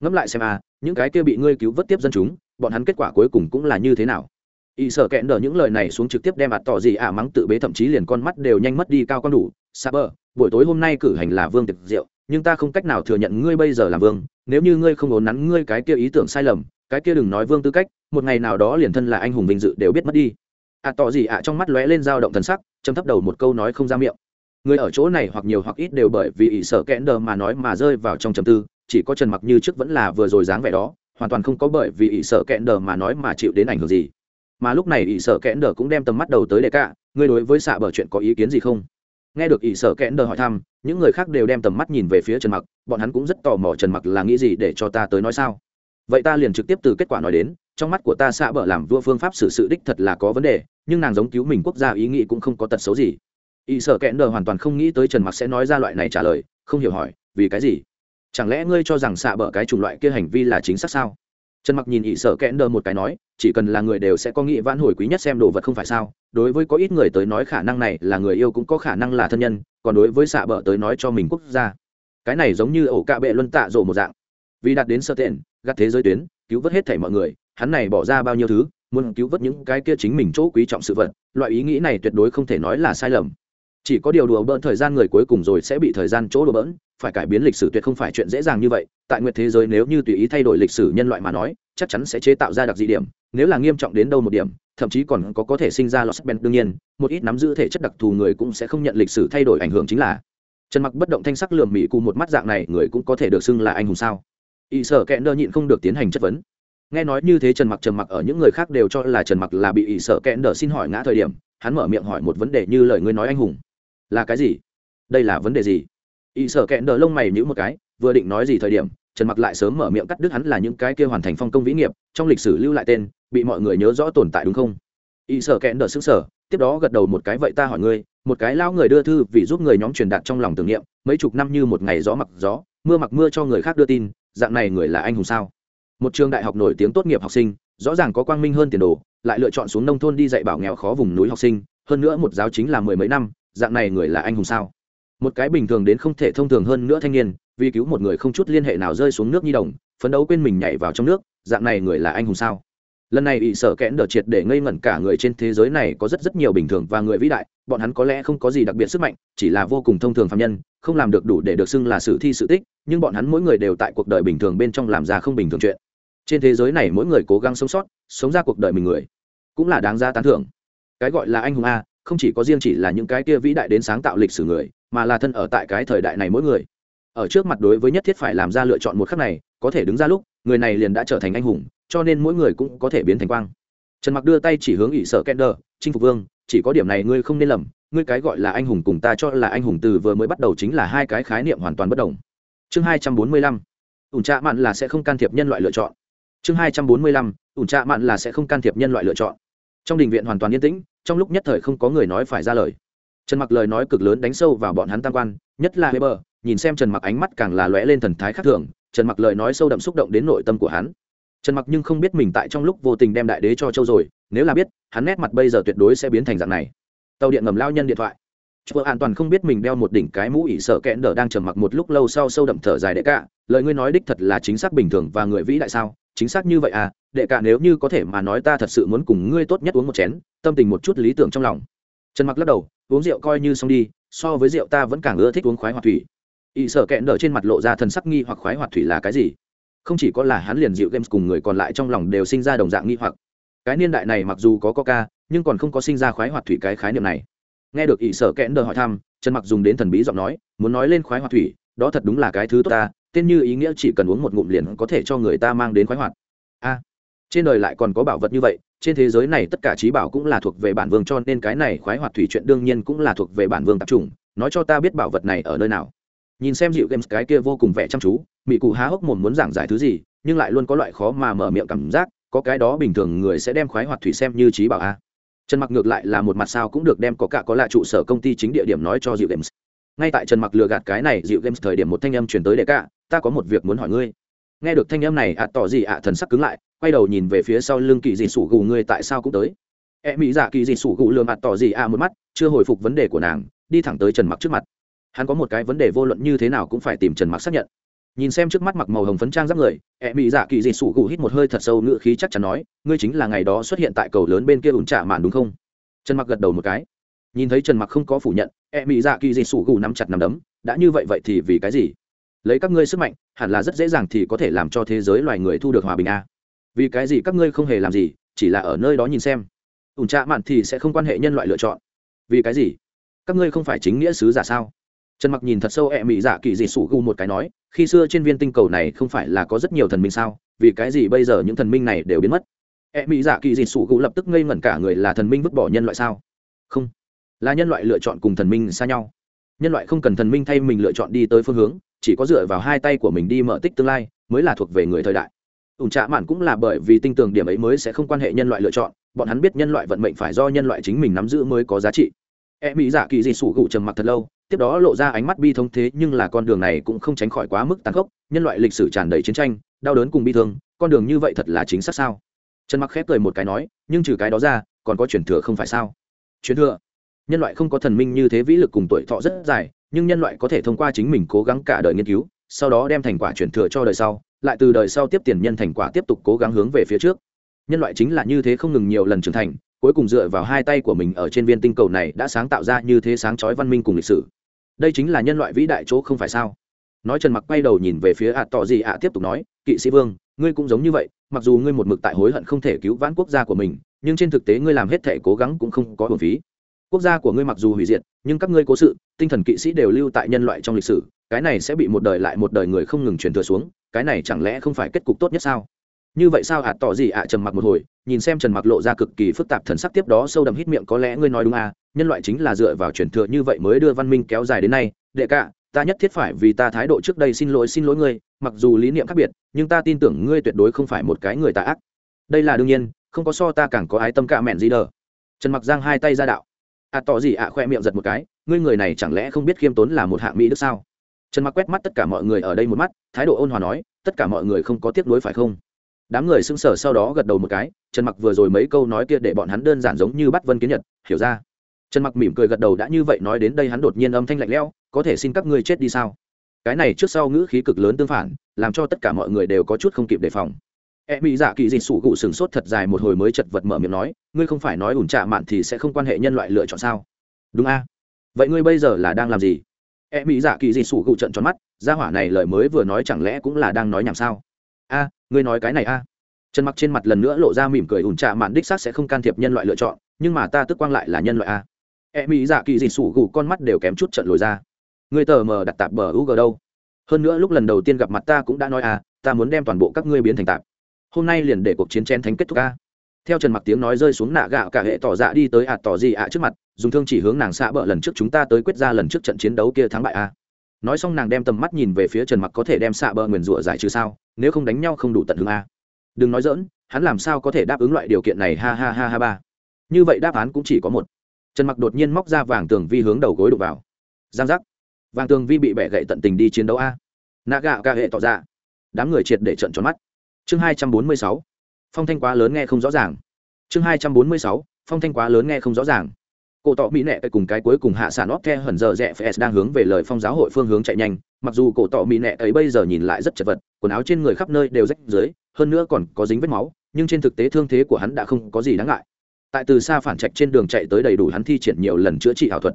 Ngẫm lại xem à, những cái kia bị ngươi cứu vớt tiếp dân chúng bọn hắn kết quả cuối cùng cũng là như thế nào? Y sợ kẹn đờ những lời này xuống trực tiếp đem ạt tỏ gì ả mắng tự bế thậm chí liền con mắt đều nhanh mất đi cao con đủ. Sa bờ buổi tối hôm nay cử hành là vương tiệc rượu nhưng ta không cách nào thừa nhận ngươi bây giờ là vương. Nếu như ngươi không ổn nắn ngươi cái kia ý tưởng sai lầm cái kia đừng nói vương tư cách một ngày nào đó liền thân là anh hùng vinh dự đều biết mất đi. Ạt tỏ gì ả trong mắt lóe lên dao động thần sắc, châm thấp đầu một câu nói không ra miệng. Người ở chỗ này hoặc nhiều hoặc ít đều bởi vì ỷ sợ kẽn đờ mà nói mà rơi vào trong trầm tư, chỉ có trần mặc như trước vẫn là vừa rồi dáng vẻ đó, hoàn toàn không có bởi vì ỷ sợ kẽn đờ mà nói mà chịu đến ảnh hưởng gì. Mà lúc này ỷ sợ kẽn đờ cũng đem tầm mắt đầu tới đệ cả ngươi đối với xạ bờ chuyện có ý kiến gì không? Nghe được ỷ sợ kẽn đờ hỏi thăm, những người khác đều đem tầm mắt nhìn về phía trần mặc, bọn hắn cũng rất tò mò trần mặc là nghĩ gì để cho ta tới nói sao. Vậy ta liền trực tiếp từ kết quả nói đến trong mắt của ta xạ bờ làm vua phương pháp xử sự đích thật là có vấn đề, nhưng nàng giống cứu mình quốc gia ý nghĩ cũng không có tật xấu gì. Y sợ kẽn đờ hoàn toàn không nghĩ tới trần mặc sẽ nói ra loại này trả lời, không hiểu hỏi, vì cái gì? Chẳng lẽ ngươi cho rằng xạ bờ cái chủng loại kia hành vi là chính xác sao? Trần mặc nhìn ỷ sợ kẽn đờ một cái nói, chỉ cần là người đều sẽ có nghĩ vãn hồi quý nhất xem đồ vật không phải sao? Đối với có ít người tới nói khả năng này là người yêu cũng có khả năng là thân nhân, còn đối với xạ bờ tới nói cho mình quốc gia. Cái này giống như ổ cạ bệ luân tạ rộ một dạng. Vì đạt đến sơ tiện gắt thế giới tuyến, cứu vớt hết thảy mọi người hắn này bỏ ra bao nhiêu thứ, muốn cứu vớt những cái kia chính mình chỗ quý trọng sự vật, loại ý nghĩ này tuyệt đối không thể nói là sai lầm. Chỉ có điều đùa bỡn thời gian người cuối cùng rồi sẽ bị thời gian chỗ đùa bỡn, phải cải biến lịch sử tuyệt không phải chuyện dễ dàng như vậy, tại nguyệt thế giới nếu như tùy ý thay đổi lịch sử nhân loại mà nói, chắc chắn sẽ chế tạo ra đặc dị điểm, nếu là nghiêm trọng đến đâu một điểm, thậm chí còn có có thể sinh ra lọt bèn đương nhiên, một ít nắm giữ thể chất đặc thù người cũng sẽ không nhận lịch sử thay đổi ảnh hưởng chính là. Trần mặc bất động thanh sắc lườm mỹ cùng một mắt dạng này, người cũng có thể được xưng là anh hùng sao? Y sở kẹn đơ nhịn không được tiến hành chất vấn nghe nói như thế trần mặc trần mặc ở những người khác đều cho là trần mặc là bị ỷ sợ kẹn đờ xin hỏi ngã thời điểm, hắn mở miệng hỏi một vấn đề như lời ngươi nói anh hùng. Là cái gì? Đây là vấn đề gì? Ỷ sợ kẹn đờ lông mày nhữ một cái, vừa định nói gì thời điểm, trần mặc lại sớm mở miệng cắt đứt hắn là những cái kia hoàn thành phong công vĩ nghiệp, trong lịch sử lưu lại tên, bị mọi người nhớ rõ tồn tại đúng không? Ỷ sợ kẹn đờ xứng sở tiếp đó gật đầu một cái vậy ta hỏi ngươi, một cái lao người đưa thư vì giúp người nhóm truyền đạt trong lòng tưởng niệm, mấy chục năm như một ngày gió mặc gió, mưa mặc mưa cho người khác đưa tin, dạng này người là anh hùng sao? Một trường đại học nổi tiếng tốt nghiệp học sinh, rõ ràng có quang minh hơn tiền đồ, lại lựa chọn xuống nông thôn đi dạy bảo nghèo khó vùng núi học sinh, hơn nữa một giáo chính là mười mấy năm, dạng này người là anh hùng sao? Một cái bình thường đến không thể thông thường hơn nữa thanh niên, vì cứu một người không chút liên hệ nào rơi xuống nước nhi đồng, phấn đấu quên mình nhảy vào trong nước, dạng này người là anh hùng sao? Lần này ỵ sở kẽn đợt triệt để ngây ngẩn cả người trên thế giới này có rất rất nhiều bình thường và người vĩ đại, bọn hắn có lẽ không có gì đặc biệt sức mạnh, chỉ là vô cùng thông thường phạm nhân, không làm được đủ để được xưng là sử thi sự tích, nhưng bọn hắn mỗi người đều tại cuộc đời bình thường bên trong làm ra không bình thường chuyện trên thế giới này mỗi người cố gắng sống sót, sống ra cuộc đời mình người, cũng là đáng ra tán thưởng. Cái gọi là anh hùng a, không chỉ có riêng chỉ là những cái kia vĩ đại đến sáng tạo lịch sử người, mà là thân ở tại cái thời đại này mỗi người. Ở trước mặt đối với nhất thiết phải làm ra lựa chọn một khắc này, có thể đứng ra lúc, người này liền đã trở thành anh hùng, cho nên mỗi người cũng có thể biến thành quang. Trần mặc đưa tay chỉ hướng ỷ sở kender, chinh phục vương, chỉ có điểm này ngươi không nên lầm, ngươi cái gọi là anh hùng cùng ta cho là anh hùng từ vừa mới bắt đầu chính là hai cái khái niệm hoàn toàn bất đồng. Chương hai trăm bốn mươi lăm. Ủn trạ mạn là sẽ không can thiệp nhân loại lựa chọn chương hai trăm bốn mươi lăm ủn trạ mạn là sẽ không can thiệp nhân loại lựa chọn trong đình viện hoàn toàn yên tĩnh trong lúc nhất thời không có người nói phải ra lời trần mặc lời nói cực lớn đánh sâu vào bọn hắn tam quan nhất là Weber, nhìn xem Trần Mặc ánh mắt càng là lóe lên thần thái khác thường, Trần Mặc lời nói sâu đậm xúc động đến nội tâm của hắn. Trần Mặc nhưng không biết mình tại trong lúc vô tình đem đại đế cho châu rồi, nếu là biết, hắn nét mặt bây giờ tuyệt đối sẽ biến thành dạng này. Tàu điện ngầm lao nhân điện thoại. Chúa an toàn không biết mình đeo một đỉnh cái mũ ỉ sợ kẽn đờ đang trầm mặc một lúc lâu sau sâu đậm thở dài đệ cả, lời ngươi nói đích thật là chính xác bình thường và người vĩ đại sao? Chính xác như vậy à, đệ cả nếu như có thể mà nói ta thật sự muốn cùng ngươi tốt nhất uống một chén, tâm tình một chút lý tưởng trong lòng. Trần Mặc lắc đầu, uống rượu coi như xong đi, so với rượu ta vẫn càng ưa thích uống khoái hoạt thủy. Y sở kẹn đỡ trên mặt lộ ra thần sắc nghi hoặc khoái hoạt thủy là cái gì? Không chỉ có là hắn liền dịu games cùng người còn lại trong lòng đều sinh ra đồng dạng nghi hoặc. Cái niên đại này mặc dù có coca nhưng còn không có sinh ra khoái hoạt thủy cái khái niệm này. Nghe được y sở kẹn đỡ hỏi thăm trần mặc dùng đến thần bí giọng nói muốn nói lên khoái hoạt thủy đó thật đúng là cái thứ tốt ta tên như ý nghĩa chỉ cần uống một ngụm liền có thể cho người ta mang đến khoái hoạt. A, trên đời lại còn có bảo vật như vậy, trên thế giới này tất cả trí bảo cũng là thuộc về bản vương cho nên cái này khoái hoạt thủy chuyện đương nhiên cũng là thuộc về bản vương tập trung. Nói cho ta biết bảo vật này ở nơi nào. Nhìn xem dịu games cái kia vô cùng vẻ chăm chú mỹ cụ há hốc mồm muốn giảng giải thứ gì, nhưng lại luôn có loại khó mà mở miệng cảm giác, có cái đó bình thường người sẽ đem khoái hoạt thủy xem như trí bảo a. Trần mặc ngược lại là một mặt sao cũng được đem có cả có lại trụ sở công ty chính địa điểm nói cho dịu games. Ngay tại trần mặc lừa gạt cái này dịu games thời điểm một thanh âm chuyển tới đệ cả ta có một việc muốn hỏi ngươi. Nghe được thanh âm này, ạ tỏ gì ạ thần sắc cứng lại, quay đầu nhìn về phía sau lưng kỳ dị sủ gù ngươi tại sao cũng tới. E mỹ dạ kỳ dị sủ gù lừa mặt tỏ gì ạ một mắt, chưa hồi phục vấn đề của nàng, đi thẳng tới trần mặc trước mặt. Hắn có một cái vấn đề vô luận như thế nào cũng phải tìm trần mặc xác nhận. Nhìn xem trước mắt mặc màu hồng phấn trang giáp người e mỹ dạ kỳ dị sủ gù hít một hơi thật sâu ngựa khí chắc chắn nói, ngươi chính là ngày đó xuất hiện tại cầu lớn bên kia ủn trả màn đúng không? Trần mặc gật đầu một cái. Nhìn thấy trần mặc không có phủ nhận e mỹ dạ kỳ dị sủ gù nắm chặt nắm đấm, đã như vậy vậy thì vì cái gì? Lấy các ngươi sức mạnh, hẳn là rất dễ dàng thì có thể làm cho thế giới loài người thu được hòa bình a. Vì cái gì các ngươi không hề làm gì, chỉ là ở nơi đó nhìn xem. Ủn trạ mạn thì sẽ không quan hệ nhân loại lựa chọn. Vì cái gì? Các ngươi không phải chính nghĩa sứ giả sao? Trần mặc nhìn thật sâu ẹ mị giả kỳ dị sủ gu một cái nói, khi xưa trên viên tinh cầu này không phải là có rất nhiều thần minh sao? Vì cái gì bây giờ những thần minh này đều biến mất? Ẹ mị giả kỳ dị sủ gu lập tức ngây ngẩn cả người là thần minh vứt bỏ nhân loại sao? Không. Là nhân loại lựa chọn cùng thần minh xa nhau. Nhân loại không cần thần minh thay mình lựa chọn đi tới phương hướng chỉ có dựa vào hai tay của mình đi mở tích tương lai, mới là thuộc về người thời đại. Ủn trạ mạn cũng là bởi vì tinh tường điểm ấy mới sẽ không quan hệ nhân loại lựa chọn, bọn hắn biết nhân loại vận mệnh phải do nhân loại chính mình nắm giữ mới có giá trị. E mỹ dạ kỳ dị sủ gụ trầm mặc thật lâu, tiếp đó lộ ra ánh mắt bi thông thế nhưng là con đường này cũng không tránh khỏi quá mức tàn khốc, nhân loại lịch sử tràn đầy chiến tranh, đau đớn cùng bi thương, con đường như vậy thật là chính xác sao? Trần mặc khép cười một cái nói, nhưng trừ cái đó ra, còn có truyền thừa không phải sao? Truyền thừa? Nhân loại không có thần minh như thế vĩ lực cùng tuổi thọ rất dài nhưng nhân loại có thể thông qua chính mình cố gắng cả đời nghiên cứu, sau đó đem thành quả chuyển thừa cho đời sau, lại từ đời sau tiếp tiền nhân thành quả tiếp tục cố gắng hướng về phía trước. Nhân loại chính là như thế không ngừng nhiều lần trưởng thành, cuối cùng dựa vào hai tay của mình ở trên viên tinh cầu này đã sáng tạo ra như thế sáng chói văn minh cùng lịch sử. Đây chính là nhân loại vĩ đại chỗ không phải sao? Nói trần mặc quay đầu nhìn về phía ạ tỏ gì ạ tiếp tục nói, kỵ sĩ vương, ngươi cũng giống như vậy, mặc dù ngươi một mực tại hối hận không thể cứu vãn quốc gia của mình, nhưng trên thực tế ngươi làm hết thể cố gắng cũng không có hồn phí quốc gia của ngươi mặc dù hủy diệt, nhưng các ngươi cố sự, tinh thần kỵ sĩ đều lưu tại nhân loại trong lịch sử, cái này sẽ bị một đời lại một đời người không ngừng truyền thừa xuống, cái này chẳng lẽ không phải kết cục tốt nhất sao? Như vậy sao ạ tỏ gì ạ? Trầm mặc một hồi, nhìn xem trần mặc lộ ra cực kỳ phức tạp thần sắc tiếp đó sâu đầm hít miệng, có lẽ ngươi nói đúng à nhân loại chính là dựa vào truyền thừa như vậy mới đưa văn minh kéo dài đến nay, đệ cả, ta nhất thiết phải vì ta thái độ trước đây xin lỗi xin lỗi ngươi, mặc dù lý niệm khác biệt, nhưng ta tin tưởng ngươi tuyệt đối không phải một cái người tà ác. Đây là đương nhiên, không có so ta càng có ái tâm cạ mẹn gì đờ. Trần mặc giang hai tay ra đạo ạ tỏ gì ạ? À, khoe miệng giật một cái. Ngươi người này chẳng lẽ không biết khiêm tốn là một hạng mỹ đức sao? Trần mặc quét mắt tất cả mọi người ở đây một mắt, thái độ ôn hòa nói, tất cả mọi người không có tiếc nuối phải không? Đám người sững sờ sau đó gật đầu một cái, trần mặc vừa rồi mấy câu nói kia để bọn hắn đơn giản giống như bắt vân kiến nhật, hiểu ra. Trần mặc mỉm cười gật đầu, đã như vậy nói đến đây hắn đột nhiên âm thanh lạnh lẽo, có thể xin các ngươi chết đi sao? Cái này trước sau ngữ khí cực lớn tương phản, làm cho tất cả mọi người đều có chút không kịp đề phòng e mỹ dạ kỳ dị sủ gụ sừng sốt thật dài một hồi mới chật vật mở miệng nói, ngươi không phải nói ủn trạ mạn thì sẽ không quan hệ nhân loại lựa chọn sao? Đúng a. Vậy ngươi bây giờ là đang làm gì? E mỹ dạ kỳ dị sủ gụ trận tròn mắt, gia hỏa này lời mới vừa nói chẳng lẽ cũng là đang nói nhảm sao? A, ngươi nói cái này a. Trần mặc trên mặt lần nữa lộ ra mỉm cười, ủn trạ mạn đích xác sẽ không can thiệp nhân loại lựa chọn, nhưng mà ta tức quang lại là nhân loại a. E mỹ dạ kỳ dị sủ gụ con mắt đều kém chút trận lồi ra. Ngươi tờ mờ đặt tạp bờ u g đâu? Hơn nữa lúc lần đầu tiên gặp mặt ta cũng đã nói à ta muốn đem toàn bộ các ngươi biến thành tạp hôm nay liền để cuộc chiến chén thánh kết thúc ca. Theo trần mặc tiếng nói rơi xuống nạ gạo cả hệ tỏ dạ đi tới ạt tỏ gì ạ trước mặt, dùng thương chỉ hướng nàng xạ bỡ lần trước chúng ta tới quyết ra lần trước trận chiến đấu kia thắng bại a. Nói xong nàng đem tầm mắt nhìn về phía trần mặc có thể đem xạ bỡ nguyền rủa giải trừ sao, nếu không đánh nhau không đủ tận hương a. Đừng nói dỡn hắn làm sao có thể đáp ứng loại điều kiện này, ha ha ha ha ba. Như vậy đáp án cũng chỉ có một. Trần mặc đột nhiên móc ra vàng tường vi hướng đầu gối đục vào. Giang giác. Vàng tường vi bị bẻ gậy tận tình đi chiến đấu a. Nạ gạo cả hệ tỏ ra đám người triệt để trận tròn mắt chương hai trăm bốn mươi sáu, phong thanh quá lớn nghe không rõ ràng. Chương hai trăm bốn mươi sáu, phong thanh quá lớn nghe không rõ ràng. Cổ tọ mỹ nệ cùng cái cuối cùng hạ sản óc the hẩn giờ rẽ fs đang hướng về lời phong giáo hội phương hướng chạy nhanh, mặc dù cổ tọ mỹ nệ ấy bây giờ nhìn lại rất chật vật, quần áo trên người khắp nơi đều rách dưới hơn nữa còn có dính vết máu, nhưng trên thực tế thương thế của hắn đã không có gì đáng ngại. Tại từ xa phản trạch trên đường chạy tới đầy đủ hắn thi triển nhiều lần chữa trị ảo thuật.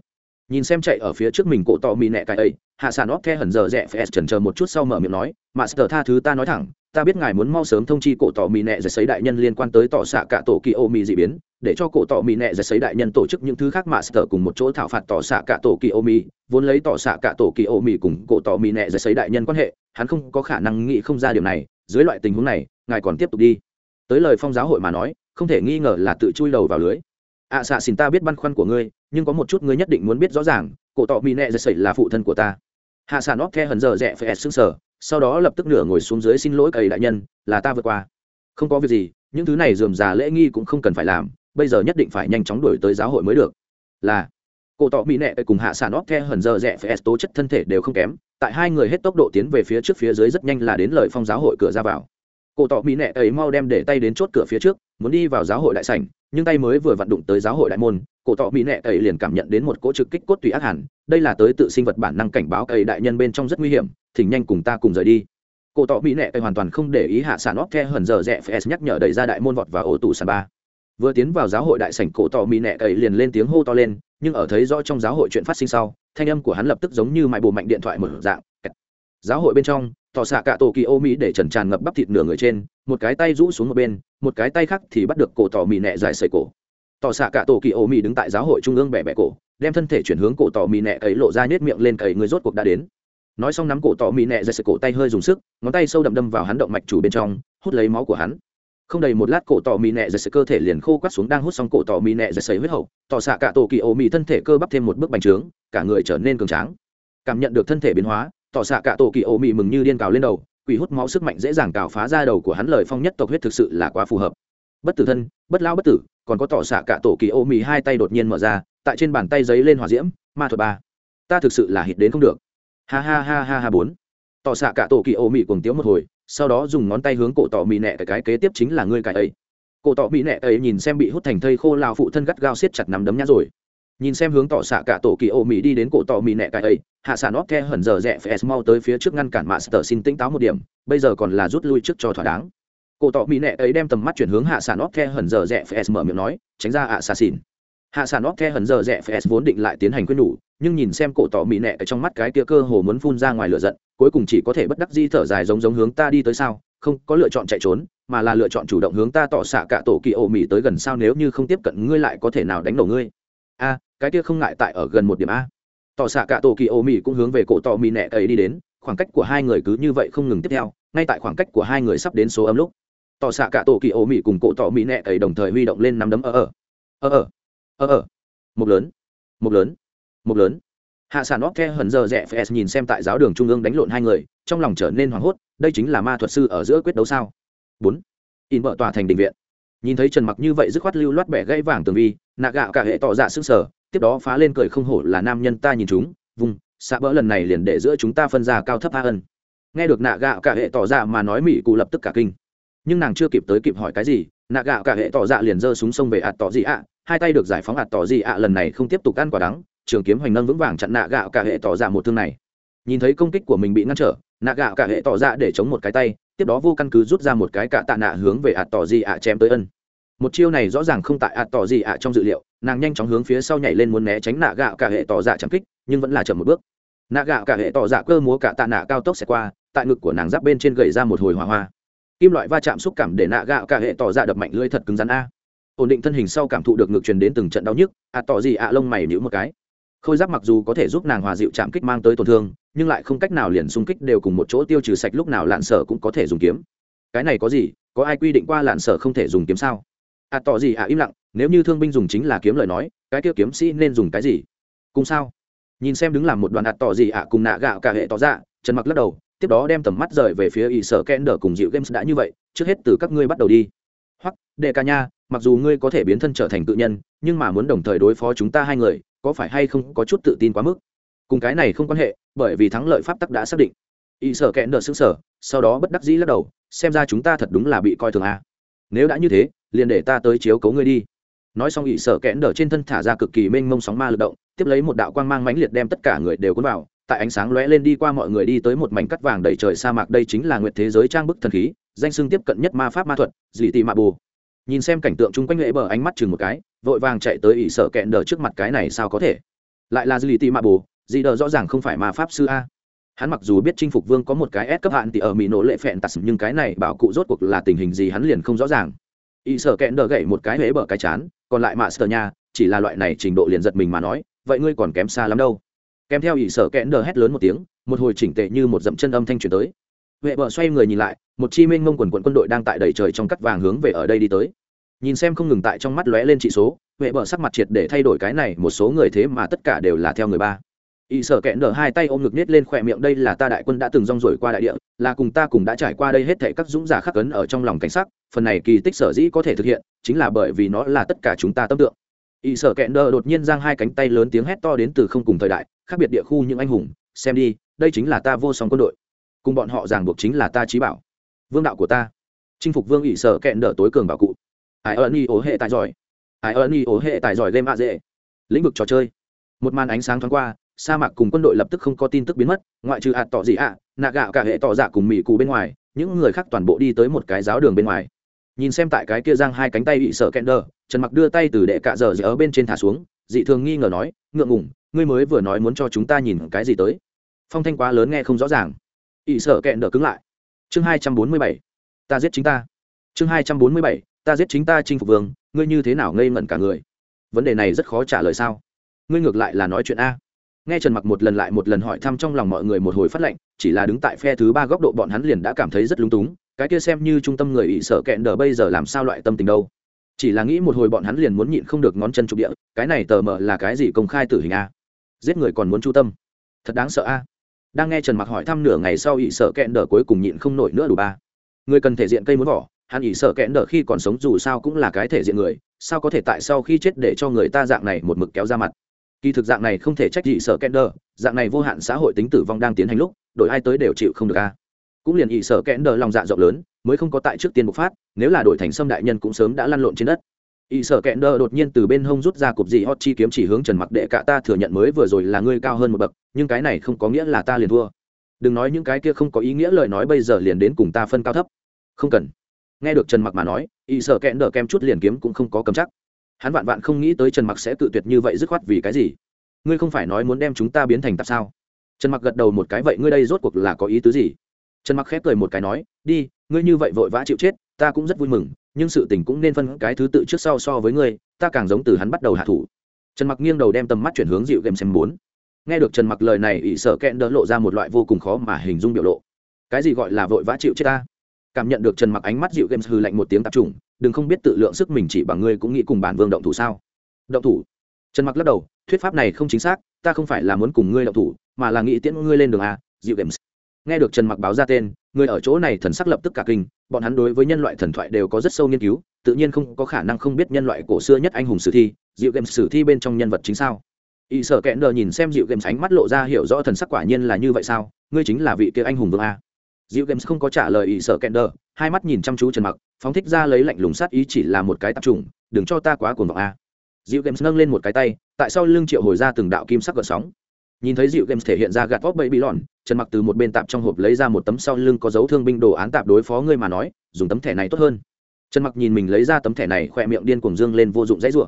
Nhìn xem chạy ở phía trước mình cổ tọ mỹ nệ cái ấy, hạ sản óp the hẩn giờ rẽ phes chần chờ một chút sau mở miệng nói, master tha thứ ta nói thẳng ta biết ngài muốn mau sớm thông chi cổ tọ mì nẹ giải sấy đại nhân liên quan tới tọ xạ cả tổ kỳ ô mì dị biến để cho cổ tọ mì nẹ giải sấy đại nhân tổ chức những thứ khác mà sở cùng một chỗ thảo phạt tọ xạ cả tổ kỳ ô mì vốn lấy tọ xạ cả tổ kỳ ô mì cùng cổ tọ mì nẹ giải sấy đại nhân quan hệ hắn không có khả năng nghĩ không ra điều này dưới loại tình huống này ngài còn tiếp tục đi. Tới lời phong giáo hội mà nói không thể nghi ngờ là tự chui đầu vào lưới. Ạ à, xạ xin ta biết băn khoăn của ngươi nhưng có một chút ngươi nhất định muốn biết rõ ràng cổ tọ mì nẹ giải sấy là phụ thân của ta. Hạ sản óc the hần giờ rẽ phải xương sở sau đó lập tức nửa ngồi xuống dưới xin lỗi cầy đại nhân, là ta vượt qua. Không có việc gì, những thứ này dườm già lễ nghi cũng không cần phải làm, bây giờ nhất định phải nhanh chóng đuổi tới giáo hội mới được. Là, cổ tỏ mỹ nệ cùng hạ sản óc the hần giờ rẽ phải tố chất thân thể đều không kém, tại hai người hết tốc độ tiến về phía trước phía dưới rất nhanh là đến lời phong giáo hội cửa ra vào. Cổ tỏ mỹ nệ ấy mau đem để tay đến chốt cửa phía trước, muốn đi vào giáo hội đại sảnh, nhưng tay mới vừa vặn đụng tới giáo hội đại môn, cổ tỏ mỹ nệ ấy liền cảm nhận đến một cỗ trực kích cốt tùy ác hẳn, đây là tới tự sinh vật bản năng cảnh báo ấy đại nhân bên trong rất nguy hiểm thỉnh nhanh cùng ta cùng rời đi. Cổ tỏ mỹ nệ ấy hoàn toàn không để ý hạ sản óc the hẩn giờ rẽ phải nhắc nhở đẩy ra đại môn vọt và ổ tủ sàn ba. Vừa tiến vào giáo hội đại sảnh, cổ tỏ mỹ nệ ấy liền lên tiếng hô to lên, nhưng ở thấy rõ trong giáo hội chuyện phát sinh sau, thanh âm của hắn lập tức giống như mại bù mạnh điện thoại mở dạng. Giáo hội bên trong, tỏ xạ cả tổ kỳ ô mỹ để trần tràn ngập bắp thịt nửa người trên, một cái tay rũ xuống một bên, một cái tay khác thì bắt được cổ tỏ mỹ nệ dài sợi cổ. Tỏ xạ cả tổ kỳ ô mỹ đứng tại giáo hội trung ương bẻ bẻ cổ, đem thân thể chuyển hướng cổ tỏ mỹ nệ ấy lộ ra nhếch miệng lên cầy người rốt cuộc đã đến nói xong nắm cổ tỏ mỹ nẹ dây sợi cổ tay hơi dùng sức, ngón tay sâu đậm đâm vào hắn động mạch chủ bên trong, hút lấy máu của hắn. Không đầy một lát cổ tỏ mỹ nẹ dây sợi cơ thể liền khô quắt xuống đang hút xong cổ tỏ mỹ nẹ dây sợi huyết hậu, tỏ xạ cả tổ kỳ ô mỹ thân thể cơ bắp thêm một bước bành trướng, cả người trở nên cường tráng. Cảm nhận được thân thể biến hóa, tỏ xạ cả tổ kỳ ô mị mừng như điên cào lên đầu, quỷ hút máu sức mạnh dễ dàng cào phá ra đầu của hắn lời phong nhất tộc huyết thực sự là quá phù hợp. Bất tử thân, bất lao bất tử, còn có tỏ xạ cả tổ kỳ ô mị hai tay đột nhiên mở ra, tại trên bàn tay giấy lên hỏa diễm, ma thuật ba. Ta thực sự là hít đến không được ha ha ha ha ha bốn. Tỏ xạ cả tổ kỳ ô mị cùng tiếu một hồi sau đó dùng ngón tay hướng cổ tỏ mị nẹ cái, cái kế tiếp chính là ngươi cái ấy. Cổ tỏ mị nẹ ấy nhìn xem bị hút thành thây khô lao phụ thân gắt gao siết chặt nắm đấm nhá rồi. Nhìn xem hướng tỏ xạ cả tổ kỳ ô mị đi đến cổ tỏ mị nẹ cái ấy hạ sản óc the hẩn giờ rẽ phải mau tới phía trước ngăn cản mạ sờ xin tỉnh táo một điểm bây giờ còn là rút lui trước cho thỏa đáng. Cổ tọ mỹ nệ ấy đem tầm mắt chuyển hướng hạ sản óc the hẩn giờ rẽ phải mở miệng nói tránh ra ạ xà xỉn hạ sản óc the hẩn giờ rẽ phải vốn định lại tiến hành quyết nhủ, nhưng nhìn xem cổ tọ mỹ nệ ở trong mắt cái kia cơ hồ muốn phun ra ngoài lửa giận, cuối cùng chỉ có thể bất đắc di thở dài giống giống hướng ta đi tới sao, không có lựa chọn chạy trốn, mà là lựa chọn chủ động hướng ta tỏ xạ cả tổ kỳ ổ mỹ tới gần sao nếu như không tiếp cận ngươi lại có thể nào đánh đầu ngươi. A, cái kia không ngại tại ở gần một điểm a. Tỏ xạ cả tổ kỳ ổ mỹ cũng hướng về cổ tọ mỹ nẹ ấy đi đến, khoảng cách của hai người cứ như vậy không ngừng tiếp theo, ngay tại khoảng cách của hai người sắp đến số âm lúc, tỏ xạ cả tổ kỳ ổ mỹ cùng cổ tọ mỹ nẹ ấy đồng thời huy động lên nắm đấm ở ở ở ở ờ ờ. Một lớn. Một lớn. Một lớn. Hạ sản óc the hận giờ rẽ phs nhìn xem tại giáo đường trung ương đánh lộn hai người, trong lòng trở nên hoảng hốt, đây chính là ma thuật sư ở giữa quyết đấu sao? Bốn. In vợ tòa thành định viện. Nhìn thấy trần mặc như vậy dứt khoát lưu loát bẻ gãy vàng tường vi, nạ gạo cả hệ tỏ dạ sức sở, tiếp đó phá lên cười không hổ là nam nhân ta nhìn chúng, vùng, xạ bỡ lần này liền để giữa chúng ta phân ra cao thấp a ân. Nghe được nạ gạo cả hệ tỏ dạ mà nói mỹ cụ lập tức cả kinh. Nhưng nàng chưa kịp tới kịp hỏi cái gì, nạ gạo cả hệ tỏ dạ liền giơ súng sông về ạt tỏ gì ạ hai tay được giải phóng ạt tỏ gì ạ, lần này không tiếp tục ăn quả đắng, trường kiếm hoành nâng vững vàng chặn nạ gạo cả hệ tỏ dạ một thương này. Nhìn thấy công kích của mình bị ngăn trở, nạ gạo cả hệ tỏ dạ để chống một cái tay, tiếp đó vô căn cứ rút ra một cái cạ tạ nạ hướng về ạt tỏ gì ạ chém tới ân. Một chiêu này rõ ràng không tại ạt tỏ gì ạ trong dự liệu, nàng nhanh chóng hướng phía sau nhảy lên muốn né tránh nạ gạo cả hệ tỏ dạ chẳng kích, nhưng vẫn là chậm một bước. Nạ gạo cả hệ tỏ dạ cơ múa cả tạ nạ cao tốc xẹt qua, tại ngực của nàng giáp bên trên gậy ra một hồi hỏa hoa. Kim loại va chạm xúc cảm để nạ gạo cả hệ tỏ dạ đập mạnh lưỡi thật cứng rắn a ổn định thân hình sau cảm thụ được ngược truyền đến từng trận đau nhức À tỏ gì ạ lông mày nhữ một cái. Khôi giáp mặc dù có thể giúp nàng hòa dịu chạm kích mang tới tổn thương, nhưng lại không cách nào liền xung kích đều cùng một chỗ tiêu trừ sạch lúc nào lạn sở cũng có thể dùng kiếm. Cái này có gì? Có ai quy định qua lạn sở không thể dùng kiếm sao? À tỏ gì à im lặng, nếu như thương binh dùng chính là kiếm lời nói, cái kia kiếm sĩ nên dùng cái gì? Cùng sao? Nhìn xem đứng làm một đoàn ạ tỏ gì ạ cùng nạ gạo cả hệ tỏ ra trần mặc lắc đầu, tiếp đó đem tầm mắt rời về phía ỷ sở kẽn đờ cùng dịu games đã như vậy, trước hết từ các ngươi bắt đầu đi. Hoặc đệ ca nha mặc dù ngươi có thể biến thân trở thành tự nhân, nhưng mà muốn đồng thời đối phó chúng ta hai người, có phải hay không có chút tự tin quá mức? Cùng cái này không quan hệ, bởi vì thắng lợi pháp tắc đã xác định. Y sở kẽn đỡ xứng sở sau đó bất đắc dĩ lắc đầu, xem ra chúng ta thật đúng là bị coi thường a à. nếu đã như thế, liền để ta tới chiếu cấu ngươi đi. Nói xong y sở kẽn đỡ trên thân thả ra cực kỳ mênh mông sóng ma lực động, tiếp lấy một đạo quang mang mãnh liệt đem tất cả người đều cuốn vào, tại ánh sáng lóe lên đi qua mọi người đi tới một mảnh cắt vàng đầy trời sa mạc, đây chính là nguyệt thế giới trang bức thần khí, danh xưng tiếp cận nhất ma pháp ma thuật, dị tị mạ bù nhìn xem cảnh tượng chung quanh lễ bờ ánh mắt chừng một cái, vội vàng chạy tới ỷ sợ kẹn đờ trước mặt cái này sao có thể? Lại là dị tị mạ bù dị đờ rõ ràng không phải ma pháp sư a. Hắn mặc dù biết chinh phục vương có một cái S cấp hạn thì ở mỹ nổ lệ phẹn tạt, nhưng cái này bảo cụ rốt cuộc là tình hình gì hắn liền không rõ ràng. Ỷ sợ kẹn đờ gậy một cái lễ bờ cái chán, còn lại mạ sờ nha, chỉ là loại này trình độ liền giật mình mà nói, vậy ngươi còn kém xa lắm đâu. Kèm theo ỷ sợ kẹn đờ hét lớn một tiếng, một hồi chỉnh tệ như một dậm chân âm thanh truyền tới vệ bờ xoay người nhìn lại, một chi minh mông quần quận quân đội đang tại đầy trời trong cắt vàng hướng về ở đây đi tới. Nhìn xem không ngừng tại trong mắt lóe lên trị số, huệ bờ sắc mặt triệt để thay đổi cái này, một số người thế mà tất cả đều là theo người ba. Y sở kẹn nở hai tay ôm ngực nết lên khỏe miệng, đây là ta đại quân đã từng rong rổi qua đại địa, là cùng ta cùng đã trải qua đây hết thể các dũng giả khắc ấn ở trong lòng cảnh sắc, phần này kỳ tích sở dĩ có thể thực hiện, chính là bởi vì nó là tất cả chúng ta tâm tượng. Y sở kẹn nở đột nhiên giang hai cánh tay lớn tiếng hét to đến từ không cùng thời đại, khác biệt địa khu những anh hùng, xem đi, đây chính là ta vô song quân đội cùng bọn họ ràng buộc chính là ta trí bảo. Vương đạo của ta. Chinh phục vương ỵ sở kẹn đỡ tối cường bảo cụ. Ai ơn y ố hệ tài giỏi. Ai ơn y ố hệ tài giỏi game a dễ. Lĩnh vực trò chơi. Một màn ánh sáng thoáng qua, sa mạc cùng quân đội lập tức không có tin tức biến mất, ngoại trừ hạt tỏ gì ạ, nạ gạo cả hệ tỏ dạ cùng mỹ cụ bên ngoài, những người khác toàn bộ đi tới một cái giáo đường bên ngoài. Nhìn xem tại cái kia giang hai cánh tay bị sợ kẹn đờ trần mặc đưa tay từ đệ cạ dở ở bên trên thả xuống, dị thường nghi ngờ nói, ngượng ngủng ngươi mới vừa nói muốn cho chúng ta nhìn cái gì tới? Phong thanh quá lớn nghe không rõ ràng ỷ sợ kẹn đỡ cứng lại. Chương hai trăm bốn mươi bảy, ta giết chính ta. Chương hai trăm bốn mươi bảy, ta giết chính ta chinh phục vương, ngươi như thế nào ngây ngẩn cả người? Vấn đề này rất khó trả lời sao? Ngươi ngược lại là nói chuyện a. Nghe trần mặc một lần lại một lần hỏi thăm trong lòng mọi người một hồi phát lệnh, chỉ là đứng tại phe thứ ba góc độ bọn hắn liền đã cảm thấy rất lúng túng, cái kia xem như trung tâm người ỷ sợ kẹn đờ bây giờ làm sao loại tâm tình đâu? Chỉ là nghĩ một hồi bọn hắn liền muốn nhịn không được ngón chân trục địa, cái này tờ mờ là cái gì công khai tử hình a? Giết người còn muốn chu tâm. Thật đáng sợ a đang nghe trần mặc hỏi thăm nửa ngày sau ỷ sợ kẹn đờ cuối cùng nhịn không nổi nữa đủ ba. Người cần thể diện cây muốn vỏ hắn ỷ sợ kẽn đờ khi còn sống dù sao cũng là cái thể diện người, sao có thể tại sau khi chết để cho người ta dạng này một mực kéo ra mặt? Kỳ thực dạng này không thể trách ỷ sợ kẽn đờ, dạng này vô hạn xã hội tính tử vong đang tiến hành lúc, đổi ai tới đều chịu không được a. Cũng liền ỷ sợ kẽn đờ lòng dạ rộng lớn, mới không có tại trước tiên bộc phát, nếu là đổi thành sâm đại nhân cũng sớm đã lăn lộn trên đất y sở kẹn đờ đột nhiên từ bên hông rút ra cục gì hot chi kiếm chỉ hướng trần mặc đệ cả ta thừa nhận mới vừa rồi là ngươi cao hơn một bậc, nhưng cái này không có nghĩa là ta liền thua. Đừng nói những cái kia không có ý nghĩa lời nói bây giờ liền đến cùng ta phân cao thấp. Không cần. Nghe được trần mặc mà nói y sở kẹn đờ kem chút liền kiếm cũng không có cầm chắc. Hắn vạn vạn không nghĩ tới trần mặc sẽ tự tuyệt như vậy dứt khoát vì cái gì? Ngươi không phải nói muốn đem chúng ta biến thành tạp sao? Trần mặc gật đầu một cái, vậy ngươi đây rốt cuộc là có ý tứ gì? Trần mặc khép cười một cái nói, đi, ngươi như vậy vội vã chịu chết, ta cũng rất vui mừng nhưng sự tình cũng nên phân cái thứ tự trước sau so với ngươi ta càng giống từ hắn bắt đầu hạ thủ. Trần mặc nghiêng đầu đem tầm mắt chuyển hướng dịu game xem bốn. Nghe được trần mặc lời này ỷ sợ kẹn đỡ lộ ra một loại vô cùng khó mà hình dung biểu lộ. Cái gì gọi là vội vã chịu chết ta? Cảm nhận được trần mặc ánh mắt dịu game hư lạnh một tiếng tạp trùng, đừng không biết tự lượng sức mình chỉ bằng ngươi cũng nghĩ cùng bản vương động thủ sao? Động thủ? Trần mặc lắc đầu thuyết pháp này không chính xác ta không phải là muốn cùng ngươi động thủ mà là nghĩ tiễn ngươi lên đường a dịu game nghe được trần mặc báo ra tên người ở chỗ này thần sắc lập tức cả kinh bọn hắn đối với nhân loại thần thoại đều có rất sâu nghiên cứu tự nhiên không có khả năng không biết nhân loại cổ xưa nhất anh hùng sử thi dịu game sử thi bên trong nhân vật chính sao. Y sở kẹn đờ nhìn xem dịu game ánh mắt lộ ra hiểu rõ thần sắc quả nhiên là như vậy sao ngươi chính là vị kia anh hùng vương a. Dịu game không có trả lời y sở kẹn đờ hai mắt nhìn chăm chú trần mặc phóng thích ra lấy lạnh lùng sát ý chỉ là một cái tập trùng, đừng cho ta quá cuồng vọng a. Dịu game nâng lên một cái tay tại sao lưng triệu hồi ra từng đạo kim sắc gợn sóng nhìn thấy dịu games thể hiện ra gạt vóc bẫy bị lòn trần mặc từ một bên tạp trong hộp lấy ra một tấm sau lưng có dấu thương binh đồ án tạp đối phó ngươi mà nói, dùng tấm thẻ này tốt hơn. Trần mặc nhìn mình lấy ra tấm thẻ này khỏe miệng điên cuồng dương lên vô dụng dãy rủa.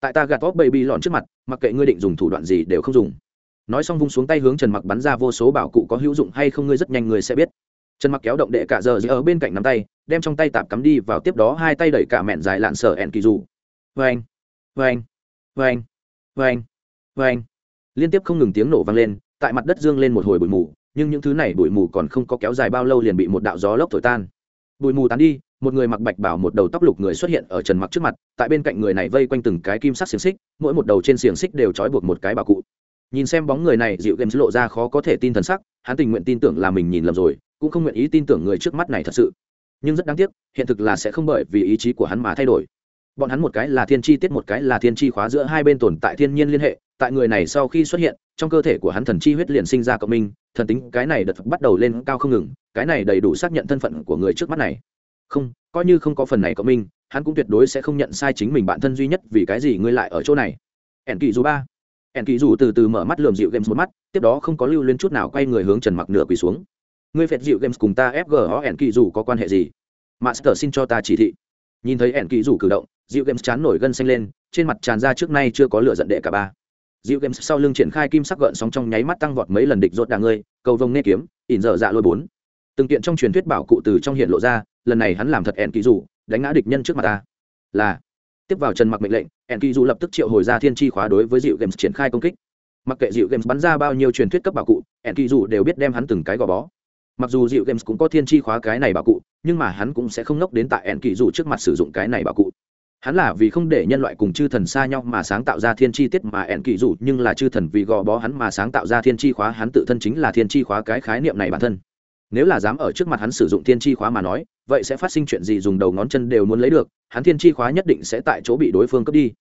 Tại ta gạt vóc bẫy bị lòn trước mặt, mặc kệ ngươi định dùng thủ đoạn gì đều không dùng. Nói xong vung xuống tay hướng trần mặc bắn ra vô số bảo cụ có hữu dụng hay không ngươi rất nhanh người sẽ biết. Trần mặc kéo động đệ cả giờ ở bên cạnh nắm tay, đem trong tay tạp cắm đi vào tiếp đó hai tay đẩy cả mẹn dài lạn sở ẹn kỳ dù. Vâng vâng vâng vâng vâng liên tiếp không ngừng tiếng nổ vang lên, tại mặt đất dương lên một hồi bụi mù, nhưng những thứ này bụi mù còn không có kéo dài bao lâu liền bị một đạo gió lốc thổi tan. Bụi mù tán đi, một người mặc bạch bảo một đầu tóc lục người xuất hiện ở trần mặc trước mặt, tại bên cạnh người này vây quanh từng cái kim sắc xiềng xích, mỗi một đầu trên xiềng xích đều trói buộc một cái bà cụ. Nhìn xem bóng người này dịu games lộ ra khó có thể tin thần sắc, hắn tình nguyện tin tưởng là mình nhìn lầm rồi, cũng không nguyện ý tin tưởng người trước mắt này thật sự. Nhưng rất đáng tiếc, hiện thực là sẽ không bởi vì ý chí của hắn mà thay đổi bọn hắn một cái là thiên chi tiết, một cái là thiên chi khóa giữa hai bên tồn tại thiên nhiên liên hệ, tại người này sau khi xuất hiện, trong cơ thể của hắn thần chi huyết liền sinh ra cộng minh, thần tính cái này đợt bắt đầu lên cao không ngừng, cái này đầy đủ xác nhận thân phận của người trước mắt này. Không, coi như không có phần này cộng minh, hắn cũng tuyệt đối sẽ không nhận sai chính mình bản thân duy nhất vì cái gì ngươi lại ở chỗ này. Ẻn kỳ dù ba. Ẻn kỳ dù từ từ mở mắt lườm dịu games một mắt, tiếp đó không có lưu lên chút nào quay người hướng trần mặc nửa quỳ xuống. Ngươi phệt dịu games cùng ta fg ẻn kỳ dù có quan hệ gì? Master xin cho ta chỉ thị. Nhìn thấy ẻn kỳ dù cử động dịu games chán nổi gân xanh lên, trên mặt tràn ra trước nay chưa có lửa giận đệ cả ba. Dịu games sau lưng triển khai kim sắc gợn sóng trong nháy mắt tăng vọt mấy lần địch rốt đà ngươi, cầu vồng nê kiếm, ỉn dở dạ lôi bốn. Từng kiện trong truyền thuyết bảo cụ từ trong hiện lộ ra, lần này hắn làm thật ẻn kỳ dù, đánh ngã địch nhân trước mặt ta. Là. Tiếp vào trần mặc mệnh lệnh, ẻn kỳ dù lập tức triệu hồi ra thiên chi khóa đối với dịu games triển khai công kích. Mặc kệ dịu games bắn ra bao nhiêu truyền thuyết cấp bảo cụ, ẻn kỳ dù đều biết đem hắn từng cái gò bó. Mặc dù dịu games cũng có thiên chi khóa cái này bảo cụ, nhưng mà hắn cũng sẽ không nốc đến tại ẻn kỳ dù trước mặt sử dụng cái này bảo cụ hắn là vì không để nhân loại cùng chư thần xa nhau mà sáng tạo ra thiên chi tiết mà ẻn kỳ dù nhưng là chư thần vì gò bó hắn mà sáng tạo ra thiên chi khóa, hắn tự thân chính là thiên chi khóa cái khái niệm này bản thân. Nếu là dám ở trước mặt hắn sử dụng thiên chi khóa mà nói, vậy sẽ phát sinh chuyện gì dùng đầu ngón chân đều muốn lấy được, hắn thiên chi khóa nhất định sẽ tại chỗ bị đối phương cướp đi.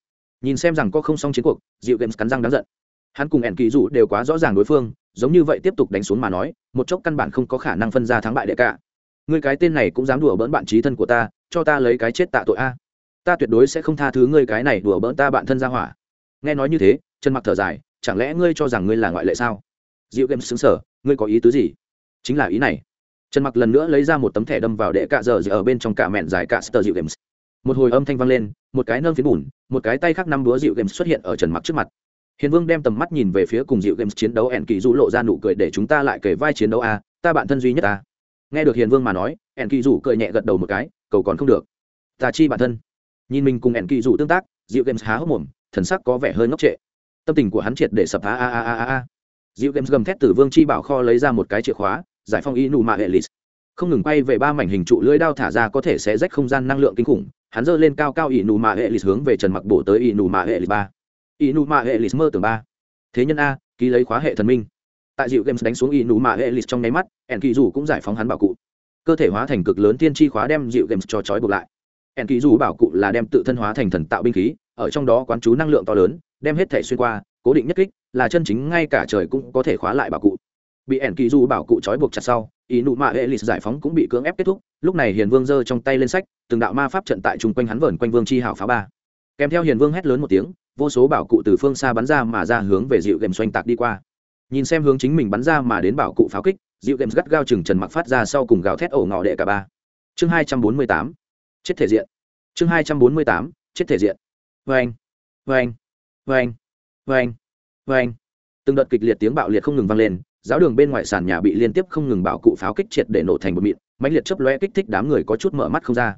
Nhìn xem rằng có không xong chiến cuộc dịu games cắn răng đáng giận. Hắn cùng ẻn kỳ dù đều quá rõ ràng đối phương, giống như vậy tiếp tục đánh xuống mà nói, một chốc căn bản không có khả năng phân ra thắng bại đệ cả. Người cái tên này cũng dám đùa bỡn bạn trí thân của ta, cho ta lấy cái chết tạ tội a ta tuyệt đối sẽ không tha thứ ngươi cái này đùa bỡn ta bạn thân ra hỏa. Nghe nói như thế chân mặc thở dài, chẳng lẽ ngươi cho rằng ngươi là ngoại lệ sao? Dịu game xứng sở ngươi có ý tứ gì? Chính là ý này. Trần mặc lần nữa lấy ra một tấm thẻ đâm vào đệ cạ giờ ở bên trong cả mẹn dài cả sờ dịu games. Một hồi âm thanh vang lên, một cái nâng phiến bùn, một cái tay khác năm búa dịu games xuất hiện ở trần mặc trước mặt. Hiền vương đem tầm mắt nhìn về phía cùng dịu games chiến đấu ẻn kỳ du lộ ra nụ cười để chúng ta lại kể vai chiến đấu a, ta bạn thân duy nhất ta nghe được hiền vương mà nói ẻn kỳ du cười nhẹ gật đầu một cái, cầu còn không được. Ta chi bản thân nhìn mình cùng ẹn kỳ dù tương tác dịu games há hốc mồm, thần sắc có vẻ hơi ngốc trệ. Tâm tình của hắn triệt để sập a a a a a dịu games gầm thét từ vương chi bảo kho lấy ra một cái chìa khóa, giải phong y nụ mạ hệ lì không ngừng quay về ba mảnh hình trụ lưỡi đao thả ra có thể sẽ rách không gian năng lượng kinh khủng, hắn giơ lên cao cao y nụ mạ hệ lì hướng về trần mặc bổ tới y nụ mạ hệ lì ba. Y nụ mạ hệ lì mơ tưởng ba. Thế nhân a, ký lấy khóa hệ thần minh. Tại dịu games đánh xuống y nụ mạ hệ lì trong nháy mắt, ẻn kỳ dù cũng giải phóng hắn bảo cụ. Cơ thể hóa thành cực lớn tiên tri khóa đem dịu games cho trói buộc lại ẻn kỳ dù bảo cụ là đem tự thân hóa thành thần tạo binh khí, ở trong đó quán chú năng lượng to lớn, đem hết thể xuyên qua, cố định nhất kích, là chân chính ngay cả trời cũng có thể khóa lại bảo cụ. Bị ẻn kỳ dù bảo cụ trói buộc chặt sau, ý nụ mạ hệ lịch giải phóng cũng bị cưỡng ép kết thúc, lúc này hiền vương giơ trong tay lên sách, từng đạo ma pháp trận tại chung quanh hắn vờn quanh vương chi hảo phá ba. Kèm theo hiền vương hét lớn một tiếng, vô số bảo cụ từ phương xa bắn ra mà ra hướng về dịu game xoanh tạc đi qua. Nhìn xem hướng chính mình bắn ra mà đến bảo cụ pháo kích dịu games gắt gao chừng trần mặc phát ra sau cùng gào thét ổ ngọ đệ cả ba. Chương hai trăm bốn mươi tám chết thể diện. Chương hai trăm bốn mươi tám, chết thể diện. Vê anh vê anh vê anh vê anh vê anh từng đợt kịch liệt tiếng bạo liệt không ngừng vang lên, giáo đường bên ngoài sàn nhà bị liên tiếp không ngừng bạo cụ pháo kích triệt để nổ thành bột mịn, mãnh liệt chấp lóe kích thích đám người có chút mở mắt không ra.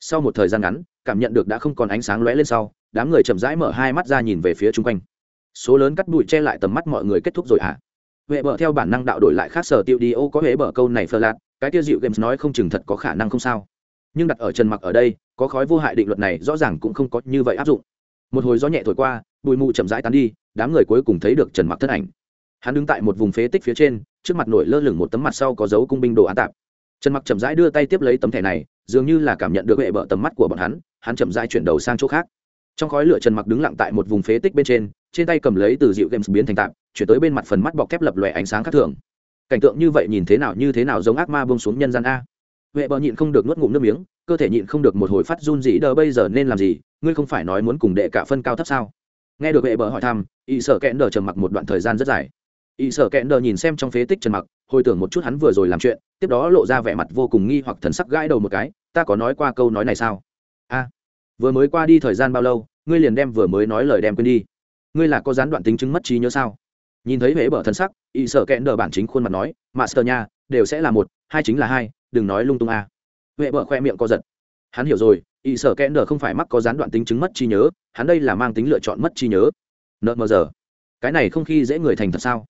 Sau một thời gian ngắn, cảm nhận được đã không còn ánh sáng lóe lên sau, đám người chậm rãi mở hai mắt ra nhìn về phía chung quanh. Số lớn cắt bụi che lại tầm mắt mọi người kết thúc rồi hả? À? huệ bờ theo bản năng đạo đổi lại khác sở tiêu đi ô có huệ bờ câu này phơ lạt, cái tiêu dịu games nói không chừng thật có khả năng không sao nhưng đặt ở trần mặc ở đây, có khói vô hại định luật này rõ ràng cũng không có như vậy áp dụng. Một hồi gió nhẹ thổi qua, bụi mù chậm rãi tán đi, đám người cuối cùng thấy được trần mặc thân ảnh. Hắn đứng tại một vùng phế tích phía trên, trước mặt nổi lơ lửng một tấm mặt sau có dấu cung binh đồ án tạp. Trần mặc chậm rãi đưa tay tiếp lấy tấm thẻ này, dường như là cảm nhận được hệ bợ tầm mắt của bọn hắn hắn chậm rãi chuyển đầu sang chỗ khác. Trong khói lửa trần mặc đứng lặng tại một vùng phế tích bên trên trên tay cầm lấy từ dịu games biến thành tạm chuyển tới bên mặt phần mắt bọc thép lập lòe ánh sáng khác thường. Cảnh tượng như vậy nhìn thế nào như thế nào giống ác ma bông xuống nhân gian a huệ bờ nhịn không được nuốt ngụm nước miếng, cơ thể nhịn không được một hồi phát run dĩ đờ bây giờ nên làm gì, ngươi không phải nói muốn cùng đệ cả phân cao thấp sao? Nghe được huệ bờ hỏi thăm, y sở kẽn đờ trầm mặc một đoạn thời gian rất dài. Y sở kẽn đờ nhìn xem trong phế tích trần mặc, hồi tưởng một chút hắn vừa rồi làm chuyện, tiếp đó lộ ra vẻ mặt vô cùng nghi hoặc thần sắc gãi đầu một cái, ta có nói qua câu nói này sao? A, vừa mới qua đi thời gian bao lâu, ngươi liền đem vừa mới nói lời đem quên đi. Ngươi là có gián đoạn tính chứng mất trí nhớ sao? Nhìn thấy huệ bờ thần sắc, y sợ kẽn đờ bản chính khuôn mặt nói, master nha, đều sẽ là một, hai chính là hai đừng nói lung tung a. Huệ vợ khoe miệng co giật. Hắn hiểu rồi, y sợ kẽ nở không phải mắc có gián đoạn tính chứng mất trí nhớ, hắn đây là mang tính lựa chọn mất trí nhớ. Nợ mờ giờ. Cái này không khi dễ người thành thật sao?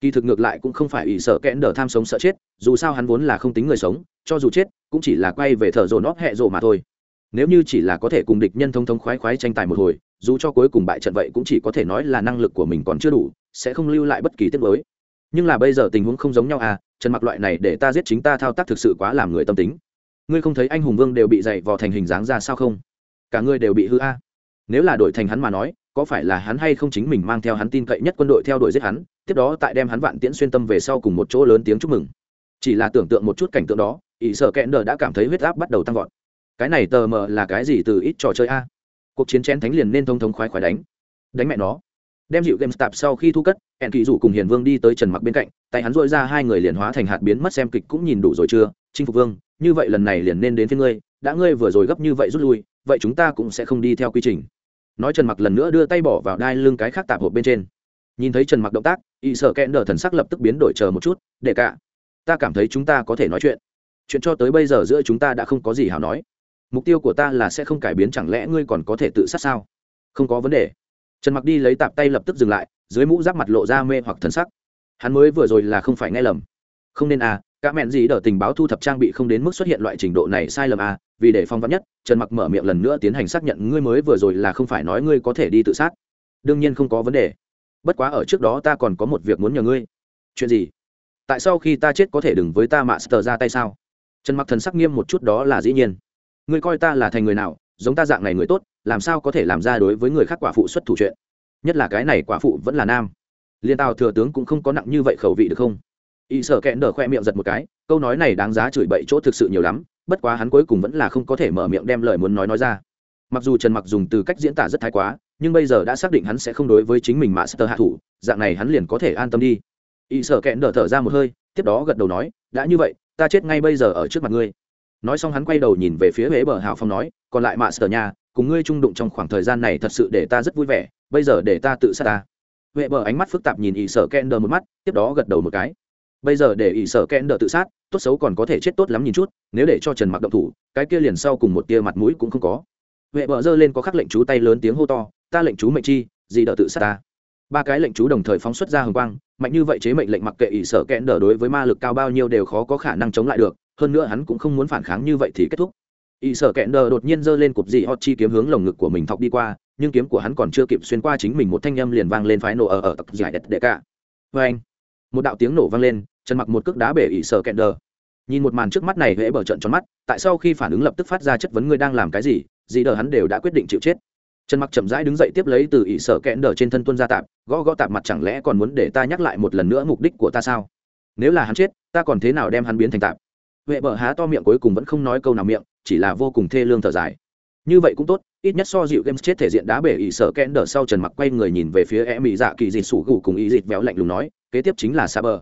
Kỳ thực ngược lại cũng không phải ỷ sợ kẽ nở tham sống sợ chết, dù sao hắn vốn là không tính người sống, cho dù chết, cũng chỉ là quay về thợ dồn óp hẹ rộ mà thôi. Nếu như chỉ là có thể cùng địch nhân thông thống khoái khoái tranh tài một hồi, dù cho cuối cùng bại trận vậy cũng chỉ có thể nói là năng lực của mình còn chưa đủ, sẽ không lưu lại bất kỳ tiết mới nhưng là bây giờ tình huống không giống nhau à trần mặc loại này để ta giết chính ta thao tác thực sự quá làm người tâm tính. Ngươi không thấy anh hùng vương đều bị dày vò thành hình dáng ra sao không? Cả ngươi đều bị hư a. À. nếu là đổi thành hắn mà nói, có phải là hắn hay không chính mình mang theo hắn tin cậy nhất quân đội theo đuổi giết hắn, tiếp đó tại đem hắn vạn tiễn xuyên tâm về sau cùng một chỗ lớn tiếng chúc mừng. Chỉ là tưởng tượng một chút cảnh tượng đó, ỷ Sợ kẽn đờ đã cảm thấy huyết áp bắt đầu tăng vọt. Cái này tờ mờ là cái gì từ ít trò chơi a? Cuộc chiến chén thánh liền nên thông thống khoái khoái đánh. Đánh mẹ nó đem dịu game tạp sau khi thu cất hẹn kỳ dụ cùng hiền vương đi tới trần mặc bên cạnh, tay hắn dội ra hai người liền hóa thành hạt biến mất xem kịch cũng nhìn đủ rồi chưa? Chinh phục vương, như vậy lần này liền nên đến với ngươi, đã ngươi vừa rồi gấp như vậy rút lui, vậy chúng ta cũng sẽ không đi theo quy trình. Nói trần mặc lần nữa đưa tay bỏ vào đai lưng cái khác tạp hộp bên trên. Nhìn thấy trần mặc động tác, y sợ kẽn đờ thần sắc lập tức biến đổi chờ một chút để cả, ta cảm thấy chúng ta có thể nói chuyện. Chuyện cho tới bây giờ giữa chúng ta đã không có gì hảo nói. Mục tiêu của ta là sẽ không cải biến, chẳng lẽ ngươi còn có thể tự sát sao? Không có vấn đề trần mặc đi lấy tạp tay lập tức dừng lại, dưới mũ giáp mặt lộ ra mê hoặc thần sắc. Hắn mới vừa rồi là không phải nghe lầm. Không nên à cả mẹn gì đỡ tình báo thu thập trang bị không đến mức xuất hiện loại trình độ này sai lầm à vì để phong vắn nhất, trần mặc mở miệng lần nữa tiến hành xác nhận ngươi mới vừa rồi là không phải nói ngươi có thể đi tự sát. Đương nhiên không có vấn đề. Bất quá ở trước đó ta còn có một việc muốn nhờ ngươi. Chuyện gì? Tại sao khi ta chết có thể đừng với ta mạ sờ ra tay sao? Trần mặc thần sắc nghiêm một chút đó là dĩ nhiên. Ngươi coi ta là thành người nào, giống ta dạng này người tốt làm sao có thể làm ra đối với người khác quả phụ xuất thủ chuyện? Nhất là cái này quả phụ vẫn là nam. Liên tào thừa tướng cũng không có nặng như vậy khẩu vị được không? Y sở kẹn đờ khoe miệng giật một cái, câu nói này đáng giá chửi bậy chỗ thực sự nhiều lắm, bất quá hắn cuối cùng vẫn là không có thể mở miệng đem lời muốn nói nói ra. Mặc dù trần mặc dùng từ cách diễn tả rất thái quá, nhưng bây giờ đã xác định hắn sẽ không đối với chính mình mà sơ hạ thủ, dạng này hắn liền có thể an tâm đi. Y sở kẹn đờ thở ra một hơi, tiếp đó gật đầu nói, đã như vậy, ta chết ngay bây giờ ở trước mặt ngươi. Nói xong hắn quay đầu nhìn về phía huế bờ hào phong nói, còn lại mạ sở nhà cùng ngươi trung đụng trong khoảng thời gian này thật sự để ta rất vui vẻ, bây giờ để ta tự sát ta. Huệ bờ ánh mắt phức tạp nhìn ỷ sở ken đờ một mắt, tiếp đó gật đầu một cái. Bây giờ để ỷ sở ken đờ tự sát, tốt xấu còn có thể chết tốt lắm nhìn chút, nếu để cho trần mặc động thủ, cái kia liền sau cùng một tia mặt mũi cũng không có. Huệ bờ giơ lên có khắc lệnh chú tay lớn tiếng hô to, ta lệnh chú mệnh chi, gì đỡ tự sát ta? Ba cái lệnh chú đồng thời phóng xuất ra hồng quang, mạnh như vậy chế mệnh lệnh mặc kệ ỷ sở kẽn đờ đối với ma lực cao bao nhiêu đều khó có khả năng chống lại được, hơn nữa hắn cũng không muốn phản kháng như vậy thì kết thúc. Y sở kẹn đờ đột nhiên giơ lên cục dị hot chi kiếm hướng lồng ngực của mình thọc đi qua, nhưng kiếm của hắn còn chưa kịp xuyên qua chính mình một thanh â m liền vang lên phái nổ ở ở tập giải đất đệ cả. Vê anh, một đạo tiếng nổ vang lên, chân mặc một cước đá bể y sở kẹn đờ. Nhìn một màn trước mắt này hễ bờ trận tròn mắt, tại sau khi phản ứng lập tức phát ra chất vấn ngươi đang làm cái gì, dị đờ hắn đều đã quyết định chịu chết. Trần mặc chậm rãi đứng dậy tiếp lấy từ ỷ sở kẽn đờ trên thân tuân ra tạm gõ gõ tạm mặt chẳng lẽ còn muốn để ta nhắc lại một lần nữa mục đích của ta sao? Nếu là hắn chết, ta còn thế nào đem hắn biến thành tạm huệ bờ há to miệng cuối cùng vẫn không nói câu nào miệng chỉ là vô cùng thê lương thở dài. Như vậy cũng tốt, ít nhất so dịu games chết thể diện đá bể ỷ sợ kẽn đờ sau trần mặc quay người nhìn về phía em mỹ dạ kỳ dịt sủ gù cùng ý dịt véo lạnh lùng nói, kế tiếp chính là xa bờ.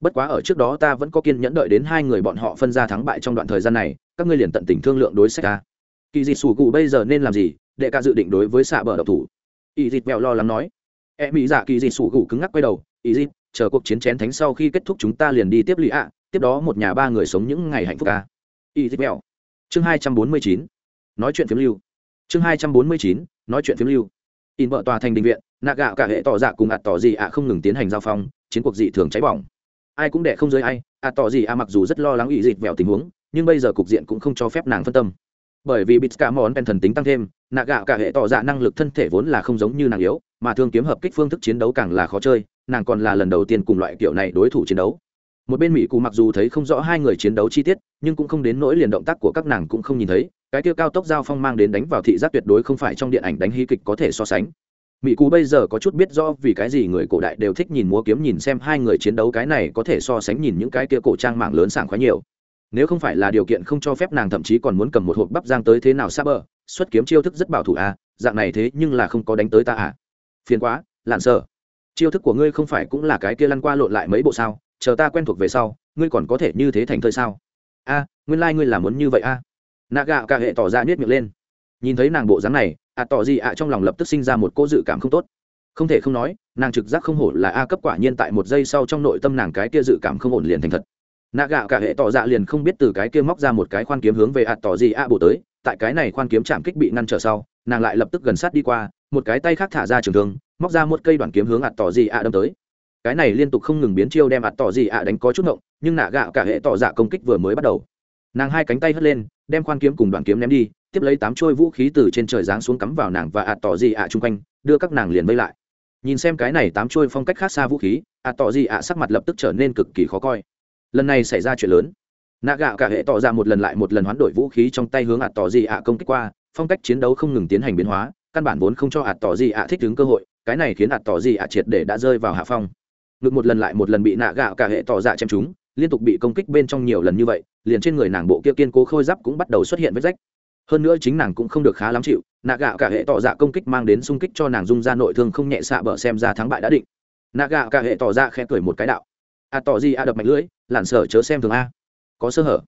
Bất quá ở trước đó ta vẫn có kiên nhẫn đợi đến hai người bọn họ phân ra thắng bại trong đoạn thời gian này, các ngươi liền tận tình thương lượng đối sách ta. Kỳ dịt sủ gù bây giờ nên làm gì, đệ ca dự định đối với xa bờ độc thủ. Ý dịt véo lo lắng nói. Em mỹ dạ kỳ dịt sủ gù cứng ngắc quay đầu ý dịt, chờ cuộc chiến chén thánh sau khi kết thúc chúng ta liền đi tiếp lì ạ, tiếp đó một nhà ba người sống những ngày hạnh phúc ca ý dịt véo chương hai trăm bốn mươi chín, nói chuyện phiếm lưu. Chương hai trăm bốn mươi chín, nói chuyện phiếm lưu. In vợ tòa thành đình viện, nạ gạo cả hệ tỏ dạ cùng ạt tỏ gì ạ không ngừng tiến hành giao phong, chiến cuộc dị thường cháy bỏng. Ai cũng đẻ không rơi ai, ạt tỏ gì ạ mặc dù rất lo lắng ủy dịt vẹo tình huống, nhưng bây giờ cục diện cũng không cho phép nàng phân tâm. Bởi vì bịt cả món pen thần tính tăng thêm, nạ gạo cả hệ tỏ dạ năng lực thân thể vốn là không giống như nàng yếu, mà thương kiếm hợp kích phương thức chiến đấu càng là khó chơi, nàng còn là lần đầu tiên cùng loại kiểu này đối thủ chiến đấu một bên mỹ cụ mặc dù thấy không rõ hai người chiến đấu chi tiết, nhưng cũng không đến nỗi liền động tác của các nàng cũng không nhìn thấy, cái kia cao tốc giao phong mang đến đánh vào thị giác tuyệt đối không phải trong điện ảnh đánh hy kịch có thể so sánh. Mỹ cú bây giờ có chút biết rõ vì cái gì người cổ đại đều thích nhìn múa kiếm nhìn xem hai người chiến đấu cái này có thể so sánh nhìn những cái kia cổ trang mạng lớn sảng khoái nhiều. Nếu không phải là điều kiện không cho phép nàng thậm chí còn muốn cầm một hộp bắp giang tới thế nào xa bờ, xuất kiếm chiêu thức rất bảo thủ à dạng này thế nhưng là không có đánh tới ta à. Phiền quá, lạn sợ chiêu thức của ngươi không phải cũng là cái kia lăn qua lộn lại mấy bộ sao? Chờ ta quen thuộc về sau, ngươi còn có thể như thế thành thơi sao? A, nguyên lai、like、ngươi là muốn như vậy a. Nạ gạo cả hệ tỏ ra nết miệng lên. Nhìn thấy nàng bộ dáng này, ạ tỏ gì ạ trong lòng lập tức sinh ra một cô dự cảm không tốt. Không thể không nói, nàng trực giác không hổ là a cấp quả nhiên tại một giây sau trong nội tâm nàng cái kia dự cảm không ổn liền thành thật. Nạ gạo cả hệ tỏ dạ liền không biết từ cái kia móc ra một cái khoan kiếm hướng về ạ tỏ gì ạ bổ tới, tại cái này khoan kiếm chạm kích bị ngăn trở sau, nàng lại lập tức gần sát đi qua, một cái tay khác thả ra trường thương, móc ra một cây đoàn kiếm hướng ạ tỏ gì ạ đâm tới cái này liên tục không ngừng biến chiêu đem ạt tỏ gì ạ à đánh có chút ngộng, nhưng nạ gạo cả hệ tỏ dạ công kích vừa mới bắt đầu. Nàng hai cánh tay hất lên, đem khoan kiếm cùng đoạn kiếm ném đi, tiếp lấy tám trôi vũ khí từ trên trời giáng xuống cắm vào nàng và ạt tỏ gì ạ à chung quanh, đưa các nàng liền vây lại. Nhìn xem cái này tám trôi phong cách khác xa vũ khí, ạt tỏ gì ạ à sắc mặt lập tức trở nên cực kỳ khó coi. Lần này xảy ra chuyện lớn. Nạ gạo cả hệ tỏ ra một lần lại một lần hoán đổi vũ khí trong tay hướng ạt tỏ gì ạ công kích qua, phong cách chiến đấu không ngừng tiến hành biến hóa, căn bản vốn không cho ạt tỏ gì ạ thích ứng cơ hội, cái này khiến ạt tỏ gì ạ triệt để đã rơi vào hạ phong ngực một lần lại một lần bị nạ gạo cả hệ tỏ dạ chém chúng liên tục bị công kích bên trong nhiều lần như vậy, liền trên người nàng bộ kia kiên cố khôi giáp cũng bắt đầu xuất hiện vết rách. Hơn nữa chính nàng cũng không được khá lắm chịu, nạ gạo cả hệ tỏ dạ công kích mang đến xung kích cho nàng dung ra nội thương không nhẹ xạ bờ xem ra thắng bại đã định. Nạ gạo cả hệ tỏ dạ khẽ cười một cái đạo. A tỏ gì a đập mạnh lưỡi lản sở chớ xem thường a. Có sơ hở.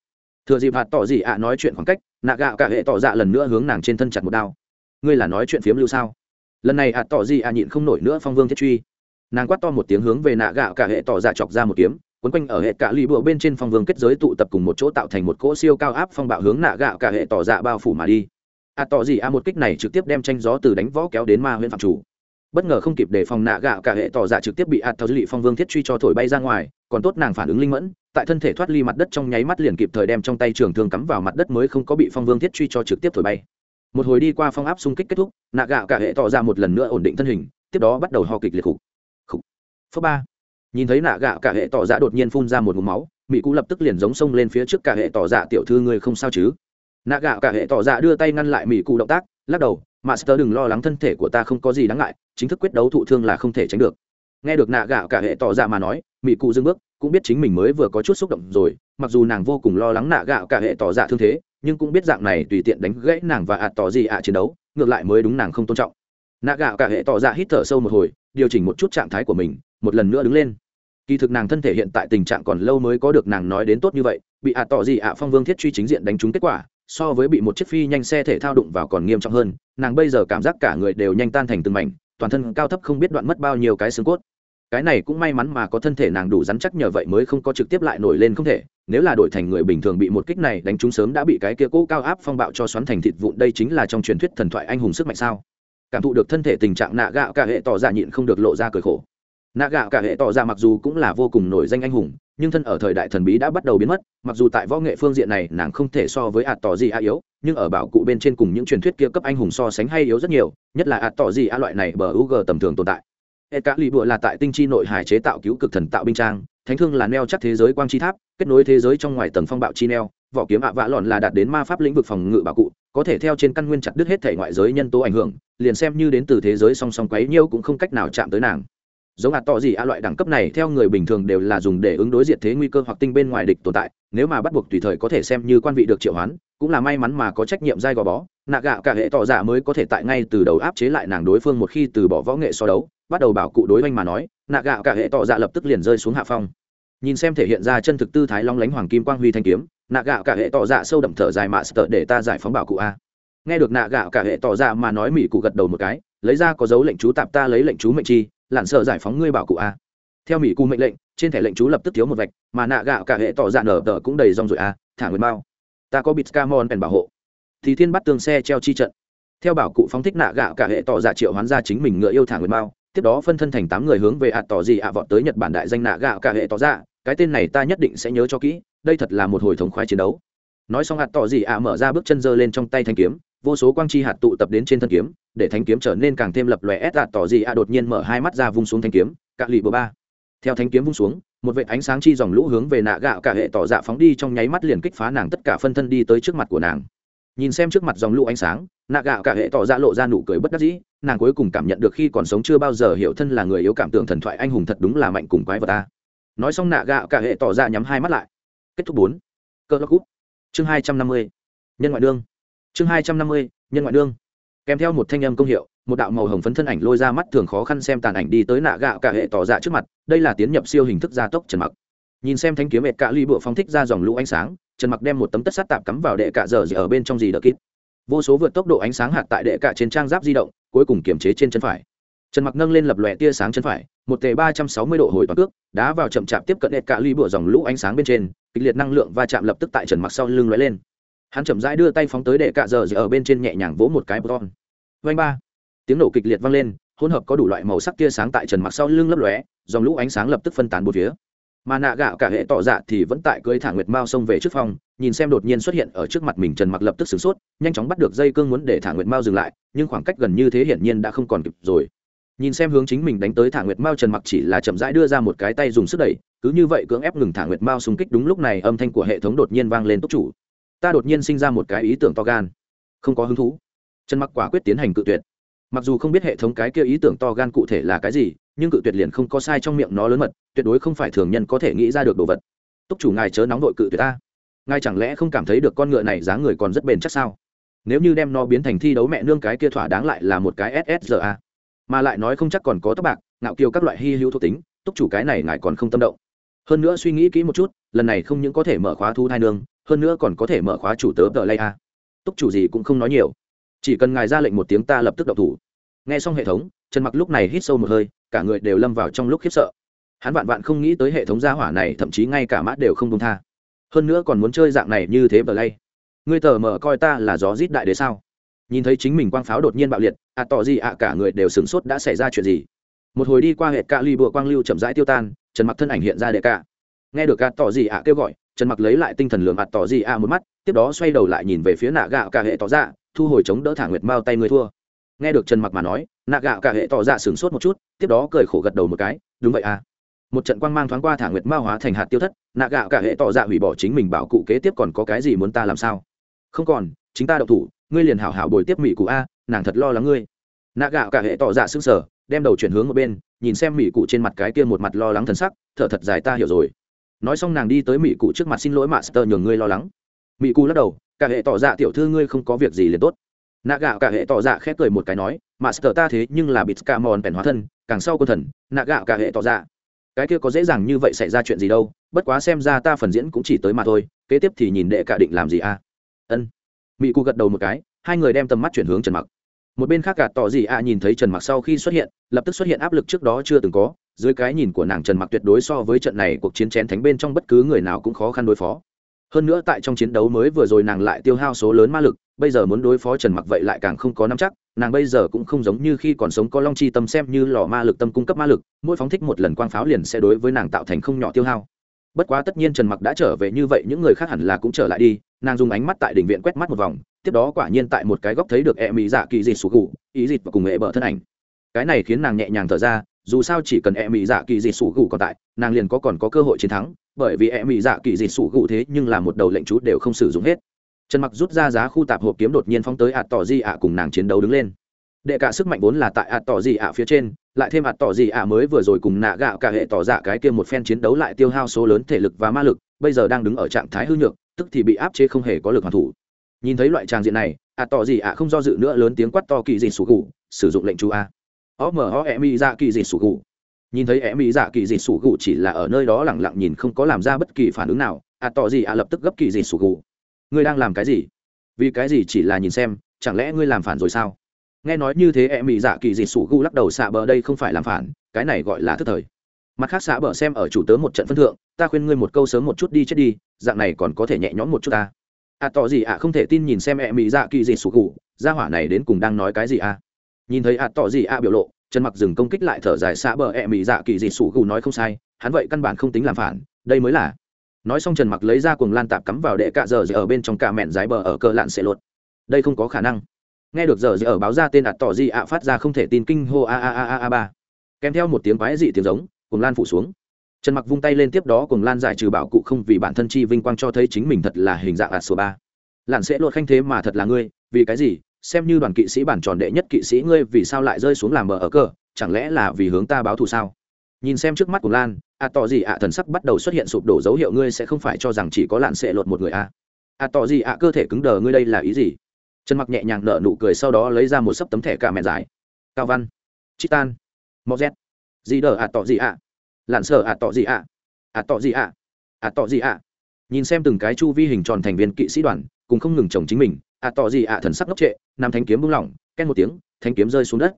Thừa dịp hạt tỏ gì a nói chuyện khoảng cách, nạ gạo cả hệ tỏ dạ lần nữa hướng nàng trên thân chặt một đao. Ngươi là nói chuyện phiếm lưu sao? Lần này hạt tỏ gì a nhịn không nổi nữa phong vương thiết truy nàng quát to một tiếng hướng về nạ gạo cả hệ tỏ dạ chọc ra một kiếm quấn quanh ở hệ cả lì bựa bên trên phong vương kết giới tụ tập cùng một chỗ tạo thành một cỗ siêu cao áp phong bạo hướng nạ gạo cả hệ tỏ dạ bao phủ mà đi. A à, tỏ gì a một kích này trực tiếp đem tranh gió từ đánh võ kéo đến ma huyện phạm chủ. Bất ngờ không kịp để phòng nạ gạo cả hệ tỏ dạ trực tiếp bị a tỏ lì phong vương thiết truy cho thổi bay ra ngoài còn tốt nàng phản ứng linh mẫn tại thân thể thoát ly mặt đất trong nháy mắt liền kịp thời đem trong tay trường thương cắm vào mặt đất mới không có bị phong vương thiết truy cho trực tiếp thổi bay. Một hồi đi qua phong áp xung kích kết thúc nạ gạo cả hệ tỏ ra một lần nữa ổn định thân hình tiếp đó bắt đầu ho kịch liệt khục phớ ba. Nhìn thấy nạ gạ, cả hệ tỏ dạ đột nhiên phun ra một ngụm máu mỹ cụ lập tức liền giống sông lên phía trước cả hệ tỏ dạ tiểu thư ngươi không sao chứ? Nạ gạ, cả hệ tỏ dạ đưa tay ngăn lại mỹ cụ động tác, lắc đầu, master đừng lo lắng thân thể của ta không có gì đáng ngại, chính thức quyết đấu thụ thương là không thể tránh được. Nghe được nạ gạo cả hệ tỏ dạ mà nói mỹ cụ dưng bước, cũng biết chính mình mới vừa có chút xúc động rồi, mặc dù nàng vô cùng lo lắng nạ gạo cả hệ tỏ dạ thương thế, nhưng cũng biết dạng này tùy tiện đánh gãy nàng và ạt tỏ gì ạ chiến đấu, ngược lại mới đúng nàng không tôn trọng. Nạ gạo cả hệ tỏ dạ hít thở sâu một hồi, điều chỉnh một chút trạng thái của mình một lần nữa đứng lên. Kỳ thực nàng thân thể hiện tại tình trạng còn lâu mới có được nàng nói đến tốt như vậy, bị ạ tỏ gì ạ phong vương thiết truy chính diện đánh trúng kết quả, so với bị một chiếc phi nhanh xe thể thao đụng vào còn nghiêm trọng hơn, nàng bây giờ cảm giác cả người đều nhanh tan thành từng mảnh, toàn thân cao thấp không biết đoạn mất bao nhiêu cái xương cốt. Cái này cũng may mắn mà có thân thể nàng đủ rắn chắc nhờ vậy mới không có trực tiếp lại nổi lên không thể, nếu là đổi thành người bình thường bị một kích này đánh trúng sớm đã bị cái kia cũ cao áp phong bạo cho xoắn thành thịt vụn, đây chính là trong truyền thuyết thần thoại anh hùng sức mạnh sao. Cảm thụ được thân thể tình trạng nạ gạo cả hệ tỏ ra nhịn không được lộ ra cười khổ nạ gạo cả hệ tỏ ra mặc dù cũng là vô cùng nổi danh anh hùng, nhưng thân ở thời đại thần bí đã bắt đầu biến mất, mặc dù tại võ nghệ phương diện này nàng không thể so với ạt tỏ gì a yếu, nhưng ở bảo cụ bên trên cùng những truyền thuyết kia cấp anh hùng so sánh hay yếu rất nhiều, nhất là ạt tỏ gì a loại này bờ u g tầm thường tồn tại. Hệ cả lì bụa là tại tinh chi nội hải chế tạo cứu cực thần tạo binh trang, thánh thương là neo chắc thế giới quang chi tháp, kết nối thế giới trong ngoài tầng phong bạo chi neo, vỏ kiếm ạ vã lòn là đạt đến ma pháp lĩnh vực phòng ngự bảo cụ, có thể theo trên căn nguyên chặt đứt hết thể ngoại giới nhân tố ảnh hưởng, liền xem như đến từ thế giới song song quấy nhiêu cũng không cách nào chạm tới nàng giống ạt tỏ gì a loại đẳng cấp này theo người bình thường đều là dùng để ứng đối diện thế nguy cơ hoặc tinh bên ngoài địch tồn tại, nếu mà bắt buộc tùy thời có thể xem như quan vị được triệu hoán, cũng là may mắn mà có trách nhiệm dai gò bó, nạ gạo cả hệ tỏ dạ mới có thể tại ngay từ đầu áp chế lại nàng đối phương một khi từ bỏ võ nghệ so đấu, bắt đầu bảo cụ đối oanh mà nói, nạ gạo cả hệ tỏ dạ lập tức liền rơi xuống hạ phong. Nhìn xem thể hiện ra chân thực tư thái long lánh hoàng kim quang huy thanh kiếm, nạ gạo cả hệ tỏ dạ sâu đậm thở dài mạ sợ để ta giải phóng bảo cụ a. Nghe được nạ gạo cả hệ tỏ dạ mà nói mỹ cụ gật đầu một cái, lấy ra có dấu lệnh chú tạp ta lấy lệnh chú mệnh chi lặn sợ giải phóng ngươi bảo cụ a. Theo mỹ cụ mệnh lệnh, trên thẻ lệnh chú lập tức thiếu một vạch, mà nạ gạo cả hệ tỏ dạ nở tờ cũng đầy rong rồi a, thả nguyên bao ta có bịt camon bèn bảo hộ. Thì thiên bắt tường xe treo chi trận. Theo bảo cụ phóng thích nạ gạo cả hệ tỏ dạ triệu hoán ra chính mình ngựa yêu thả nguyên bao tiếp đó phân thân thành tám người hướng về ạt tỏ gì ạ vọt tới nhật bản đại danh nạ gạo cả hệ tỏ dạ cái tên này ta nhất định sẽ nhớ cho kỹ, đây thật là một hồi thống khoái chiến đấu. Nói xong hạt tỏ gì ạ mở ra bước chân giơ lên trong tay thanh kiếm vô số quang chi hạt tụ tập đến trên thân kiếm, để thanh kiếm trở nên càng thêm lập lòe ép đạt tỏ gì a à đột nhiên mở hai mắt ra vung xuống thanh kiếm cạn lì bờ ba. Theo thanh kiếm vung xuống, một vệt ánh sáng chi dòng lũ hướng về nạ gạo cả hệ tỏ dạ phóng đi, trong nháy mắt liền kích phá nàng tất cả phân thân đi tới trước mặt của nàng. Nhìn xem trước mặt dòng lũ ánh sáng, nạ gạo cả hệ tỏ dạ lộ ra nụ cười bất đắc dĩ, nàng cuối cùng cảm nhận được khi còn sống chưa bao giờ hiểu thân là người yếu cảm tưởng thần thoại anh hùng thật đúng là mạnh cùng quái vật ta. Nói xong nạ gạo cả hệ tỏ ra nhắm hai mắt lại. Kết thúc bốn. Cơ lắc cút. Chương hai trăm năm mươi. Nhân ngoại đương chương hai trăm năm mươi, nhân ngoại đương kèm theo một thanh âm công hiệu, một đạo màu hồng phấn thân ảnh lôi ra mắt thường khó khăn xem tàn ảnh đi tới nạ gạo cả hệ tỏ dạ trước mặt, đây là tiến nhập siêu hình thức gia tốc trần mặc. Nhìn xem thanh kiếm mệt cạ ly bựa phóng thích ra dòng lũ ánh sáng, trần mặc đem một tấm tất sắt tạp cắm vào đệ cạ giờ gì ở bên trong gì đỡ kít. Vô số vượt tốc độ ánh sáng hạt tại đệ cạ trên trang giáp di động, cuối cùng kiểm chế trên chân phải. Trần mặc nâng lên lập lòe tia sáng chân phải, một tề ba trăm sáu mươi độ hồi toàn cước, đá vào chậm chạp tiếp cận đệ cạ ly bựa dòng lũ ánh sáng bên trên, kịch liệt năng lượng va chạm lập tức tại trần mặc sau lưng lóe lên hắn chậm rãi đưa tay phóng tới đệ cạ giờ gì ở bên trên nhẹ nhàng vỗ một cái bron vanh ba. Tiếng nổ kịch liệt vang lên, hỗn hợp có đủ loại màu sắc tia sáng tại trần mặc sau lưng lấp lóe, dòng lũ ánh sáng lập tức phân tán bốn phía. Mà nạ gạo cả hệ tỏ dạ thì vẫn tại cưới thả nguyệt mao xông về trước phòng, nhìn xem đột nhiên xuất hiện ở trước mặt mình trần mặc lập tức sửng sốt, nhanh chóng bắt được dây cương muốn để thả nguyệt mao dừng lại, nhưng khoảng cách gần như thế hiển nhiên đã không còn kịp rồi. Nhìn xem hướng chính mình đánh tới thả nguyệt mao trần mặc chỉ là chậm rãi đưa ra một cái tay dùng sức đẩy, cứ như vậy cưỡng ép ngừng thả nguyệt mao xung kích đúng lúc này âm thanh của hệ thống đột nhiên vang lên túc chủ ta đột nhiên sinh ra một cái ý tưởng to gan, không có hứng thú. Trần mặc quả quyết tiến hành cự tuyệt. Mặc dù không biết hệ thống cái kia ý tưởng to gan cụ thể là cái gì, nhưng cự tuyệt liền không có sai trong miệng nó lớn mật, tuyệt đối không phải thường nhân có thể nghĩ ra được đồ vật. Túc chủ ngài chớ nóng đội cự tuyệt ta. Ngài chẳng lẽ không cảm thấy được con ngựa này giá người còn rất bền chắc sao? Nếu như đem nó biến thành thi đấu mẹ nương cái kia thỏa đáng lại là một cái ssra mà lại nói không chắc còn có tóc bạc, ngạo kiều các loại hy hữu thuộc tính, túc chủ cái này ngài còn không tâm động. Hơn nữa suy nghĩ kỹ một chút, lần này không những có thể mở khóa thu thai nương hơn nữa còn có thể mở khóa chủ tớ tờ lay a. Túc chủ gì cũng không nói nhiều. Chỉ cần ngài ra lệnh một tiếng ta lập tức đậu thủ. Nghe xong hệ thống, trần mặc lúc này hít sâu một hơi, cả người đều lâm vào trong lúc khiếp sợ. Hắn vạn vạn không nghĩ tới hệ thống gia hỏa này, thậm chí ngay cả mát đều không công tha. Hơn nữa còn muốn chơi dạng này như thế bờ lay ngươi tờ mở coi ta là gió rít đại đế sao? Nhìn thấy chính mình quang pháo đột nhiên bạo liệt, ạ tỏ gì ạ, cả người đều sửng sốt đã xảy ra chuyện gì? Một hồi đi qua hệ cạ ly bụa quang lưu chậm rãi tiêu tan, trần mặc thân ảnh hiện ra đệ cả nghe được ạ tỏ gì ạ kêu gọi trần mặc lấy lại tinh thần lừa mặt tỏ gì a một mắt, tiếp đó xoay đầu lại nhìn về phía nạ gạo cả hệ tỏ ra thu hồi chống đỡ thả nguyệt mao tay người thua. Nghe được trần mặc mà nói, nạ gạo cả hệ tỏ ra sửng sốt một chút, tiếp đó cười khổ gật đầu một cái, đúng vậy à. Một trận quang mang thoáng qua thả nguyệt mao hóa thành hạt tiêu thất, nạ gạo cả hệ tỏ ra hủy bỏ chính mình bảo cụ kế tiếp còn có cái gì muốn ta làm sao? Không còn, chính ta đậu thủ, ngươi liền hảo hảo bồi tiếp mỹ cụ a, nàng thật lo lắng ngươi. Nạ gạo cả hệ tỏ ra sững sờ, đem đầu chuyển hướng một bên, nhìn xem mỹ cụ trên mặt cái kia một mặt lo lắng thần sắc, thở thật dài ta hiểu rồi nói xong nàng đi tới mỹ cụ trước mặt xin lỗi master, nhường ngươi lo lắng. Mỹ cụ lắc đầu, cả hệ tỏ dạ tiểu thư ngươi không có việc gì liền tốt. Nạ gạo cả hệ tỏ dạ khép cười một cái nói, master ta thế nhưng là bịt ca mòn bèn hóa thân, càng sau quân thần, nạ gạo cả hệ tỏ dạ. Cái kia có dễ dàng như vậy xảy ra chuyện gì đâu, bất quá xem ra ta phần diễn cũng chỉ tới mà thôi, kế tiếp thì nhìn đệ cả định làm gì a? À? ân. Mỹ cụ gật đầu một cái, hai người đem tầm mắt chuyển hướng trần mặc. Một bên khác gạt tỏ gì à nhìn thấy trần mặc sau khi xuất hiện, lập tức xuất hiện áp lực trước đó chưa từng có dưới cái nhìn của nàng trần mặc tuyệt đối so với trận này cuộc chiến chén thánh bên trong bất cứ người nào cũng khó khăn đối phó. Hơn nữa tại trong chiến đấu mới vừa rồi nàng lại tiêu hao số lớn ma lực, bây giờ muốn đối phó trần mặc vậy lại càng không có nắm chắc, nàng bây giờ cũng không giống như khi còn sống có long chi tâm xem như lò ma lực tâm cung cấp ma lực, mỗi phóng thích một lần quang pháo liền sẽ đối với nàng tạo thành không nhỏ tiêu hao. Bất quá tất nhiên trần mặc đã trở về như vậy, những người khác hẳn là cũng trở lại đi, nàng dùng ánh mắt tại đỉnh viện quét mắt một vòng, tiếp đó quả nhiên tại một cái góc thấy được e mỹ dạ kỳ dịt sụt gù ý dịt và cùng hệ bờ thân ảnh. Cái này khiến nàng nhẹ nhàng thở ra dù sao chỉ cần e mỹ dạ kỳ dịt Sủ gù còn tại, nàng liền có còn có cơ hội chiến thắng, bởi vì e mỹ dạ kỳ dịt Sủ gù thế nhưng là một đầu lệnh chú đều không sử dụng hết. Trần mặc rút ra giá khu tạp hộp kiếm đột nhiên phóng tới ạt tỏ di ạ cùng nàng chiến đấu đứng lên. Đệ cả sức mạnh vốn là tại ạt tỏ di ạ phía trên, lại thêm ạt tỏ di ạ mới vừa rồi cùng nạ gạo cả hệ tỏ dạ cái kia một phen chiến đấu lại tiêu hao số lớn thể lực và ma lực, bây giờ đang đứng ở trạng thái hư nhược, tức thì bị áp chế không hề có lực hoàn thủ. Nhìn thấy loại tràng diện này ạt tỏ gì ạ không do dự nữa lớn tiếng quát to kỳ dị sủ gù, sử dụng lệnh chú a o m o e mi dạ kỳ dị sủ gù. Nhìn thấy e mi dạ kỳ dị sủ gù chỉ là ở nơi đó lẳng lặng nhìn không có làm ra bất kỳ phản ứng nào à tỏ gì à lập tức gấp kỳ dị sủ gù. Ngươi đang làm cái gì? Vì cái gì chỉ là nhìn xem chẳng lẽ ngươi làm phản rồi sao? Nghe nói như thế e mi dạ kỳ dị sủ gù lắc đầu xạ bờ đây không phải làm phản cái này gọi là thức thời. Mặt khác xạ bờ xem ở chủ tớ một trận phân thượng ta khuyên ngươi một câu sớm một chút đi chết đi dạng này còn có thể nhẹ nhõm một chút ta. À tỏ gì à, không thể tin nhìn xem e mỹ dạ kỳ dị sủ gù gia hỏa này đến cùng đang nói cái gì à? Nhìn thấy à tỏ gì ạ à biểu lộ, Trần mặc dừng công kích lại thở dài xa bờ e mị dạ kỳ dị sủ gù nói không sai, hắn vậy căn bản không tính làm phản, đây mới là. Nói xong trần mặc lấy ra cuồng lan tạp cắm vào đệ cạ giờ ở bên trong cả mẹn dái bờ ở cờ lạn sẽ luật đây không có khả năng. Nghe được giờ ở báo ra tên ạt tỏ gì ạ phát ra không thể tin kinh hô a a a a a ba. Kèm theo một tiếng quái dị tiếng giống, Cuồng lan phủ xuống. Trần mặc vung tay lên tiếp đó cùng lan giải trừ bảo cụ không vì bản thân chi vinh quang cho thấy chính mình thật là hình dạng ạt số ba. Lặn sẽ luật khanh thế mà thật là ngươi, vì cái gì? Xem như đoàn kỵ sĩ bản tròn đệ nhất kỵ sĩ ngươi vì sao lại rơi xuống làm bờ ở cờ, chẳng lẽ là vì hướng ta báo thù sao? Nhìn xem trước mắt của lan ạ tỏ gì ạ thần sắc bắt đầu xuất hiện sụp đổ dấu hiệu ngươi sẽ không phải cho rằng chỉ có lạn sệ lột một người a. Ạ tỏ gì ạ cơ thể cứng đờ, ngươi đây là ý gì? Trần mặc nhẹ nhàng nở nụ cười sau đó lấy ra một sấp tấm thẻ cả mẹ dài. cao văn, chitan mò z. Gì đờ ạ tỏ gì ạ Lạn sợ ạ tỏ gì ạ ạ tỏ gì ạ ạ tỏ gì ạ nhìn xem từng cái chu vi hình tròn thành viên kỵ sĩ đoàn, cùng không ngừng chồng chính mình ạ tỏ gì ạ, thần sắc ngốc trệ, nam thanh kiếm bung lỏng, két một tiếng thanh kiếm rơi xuống đất.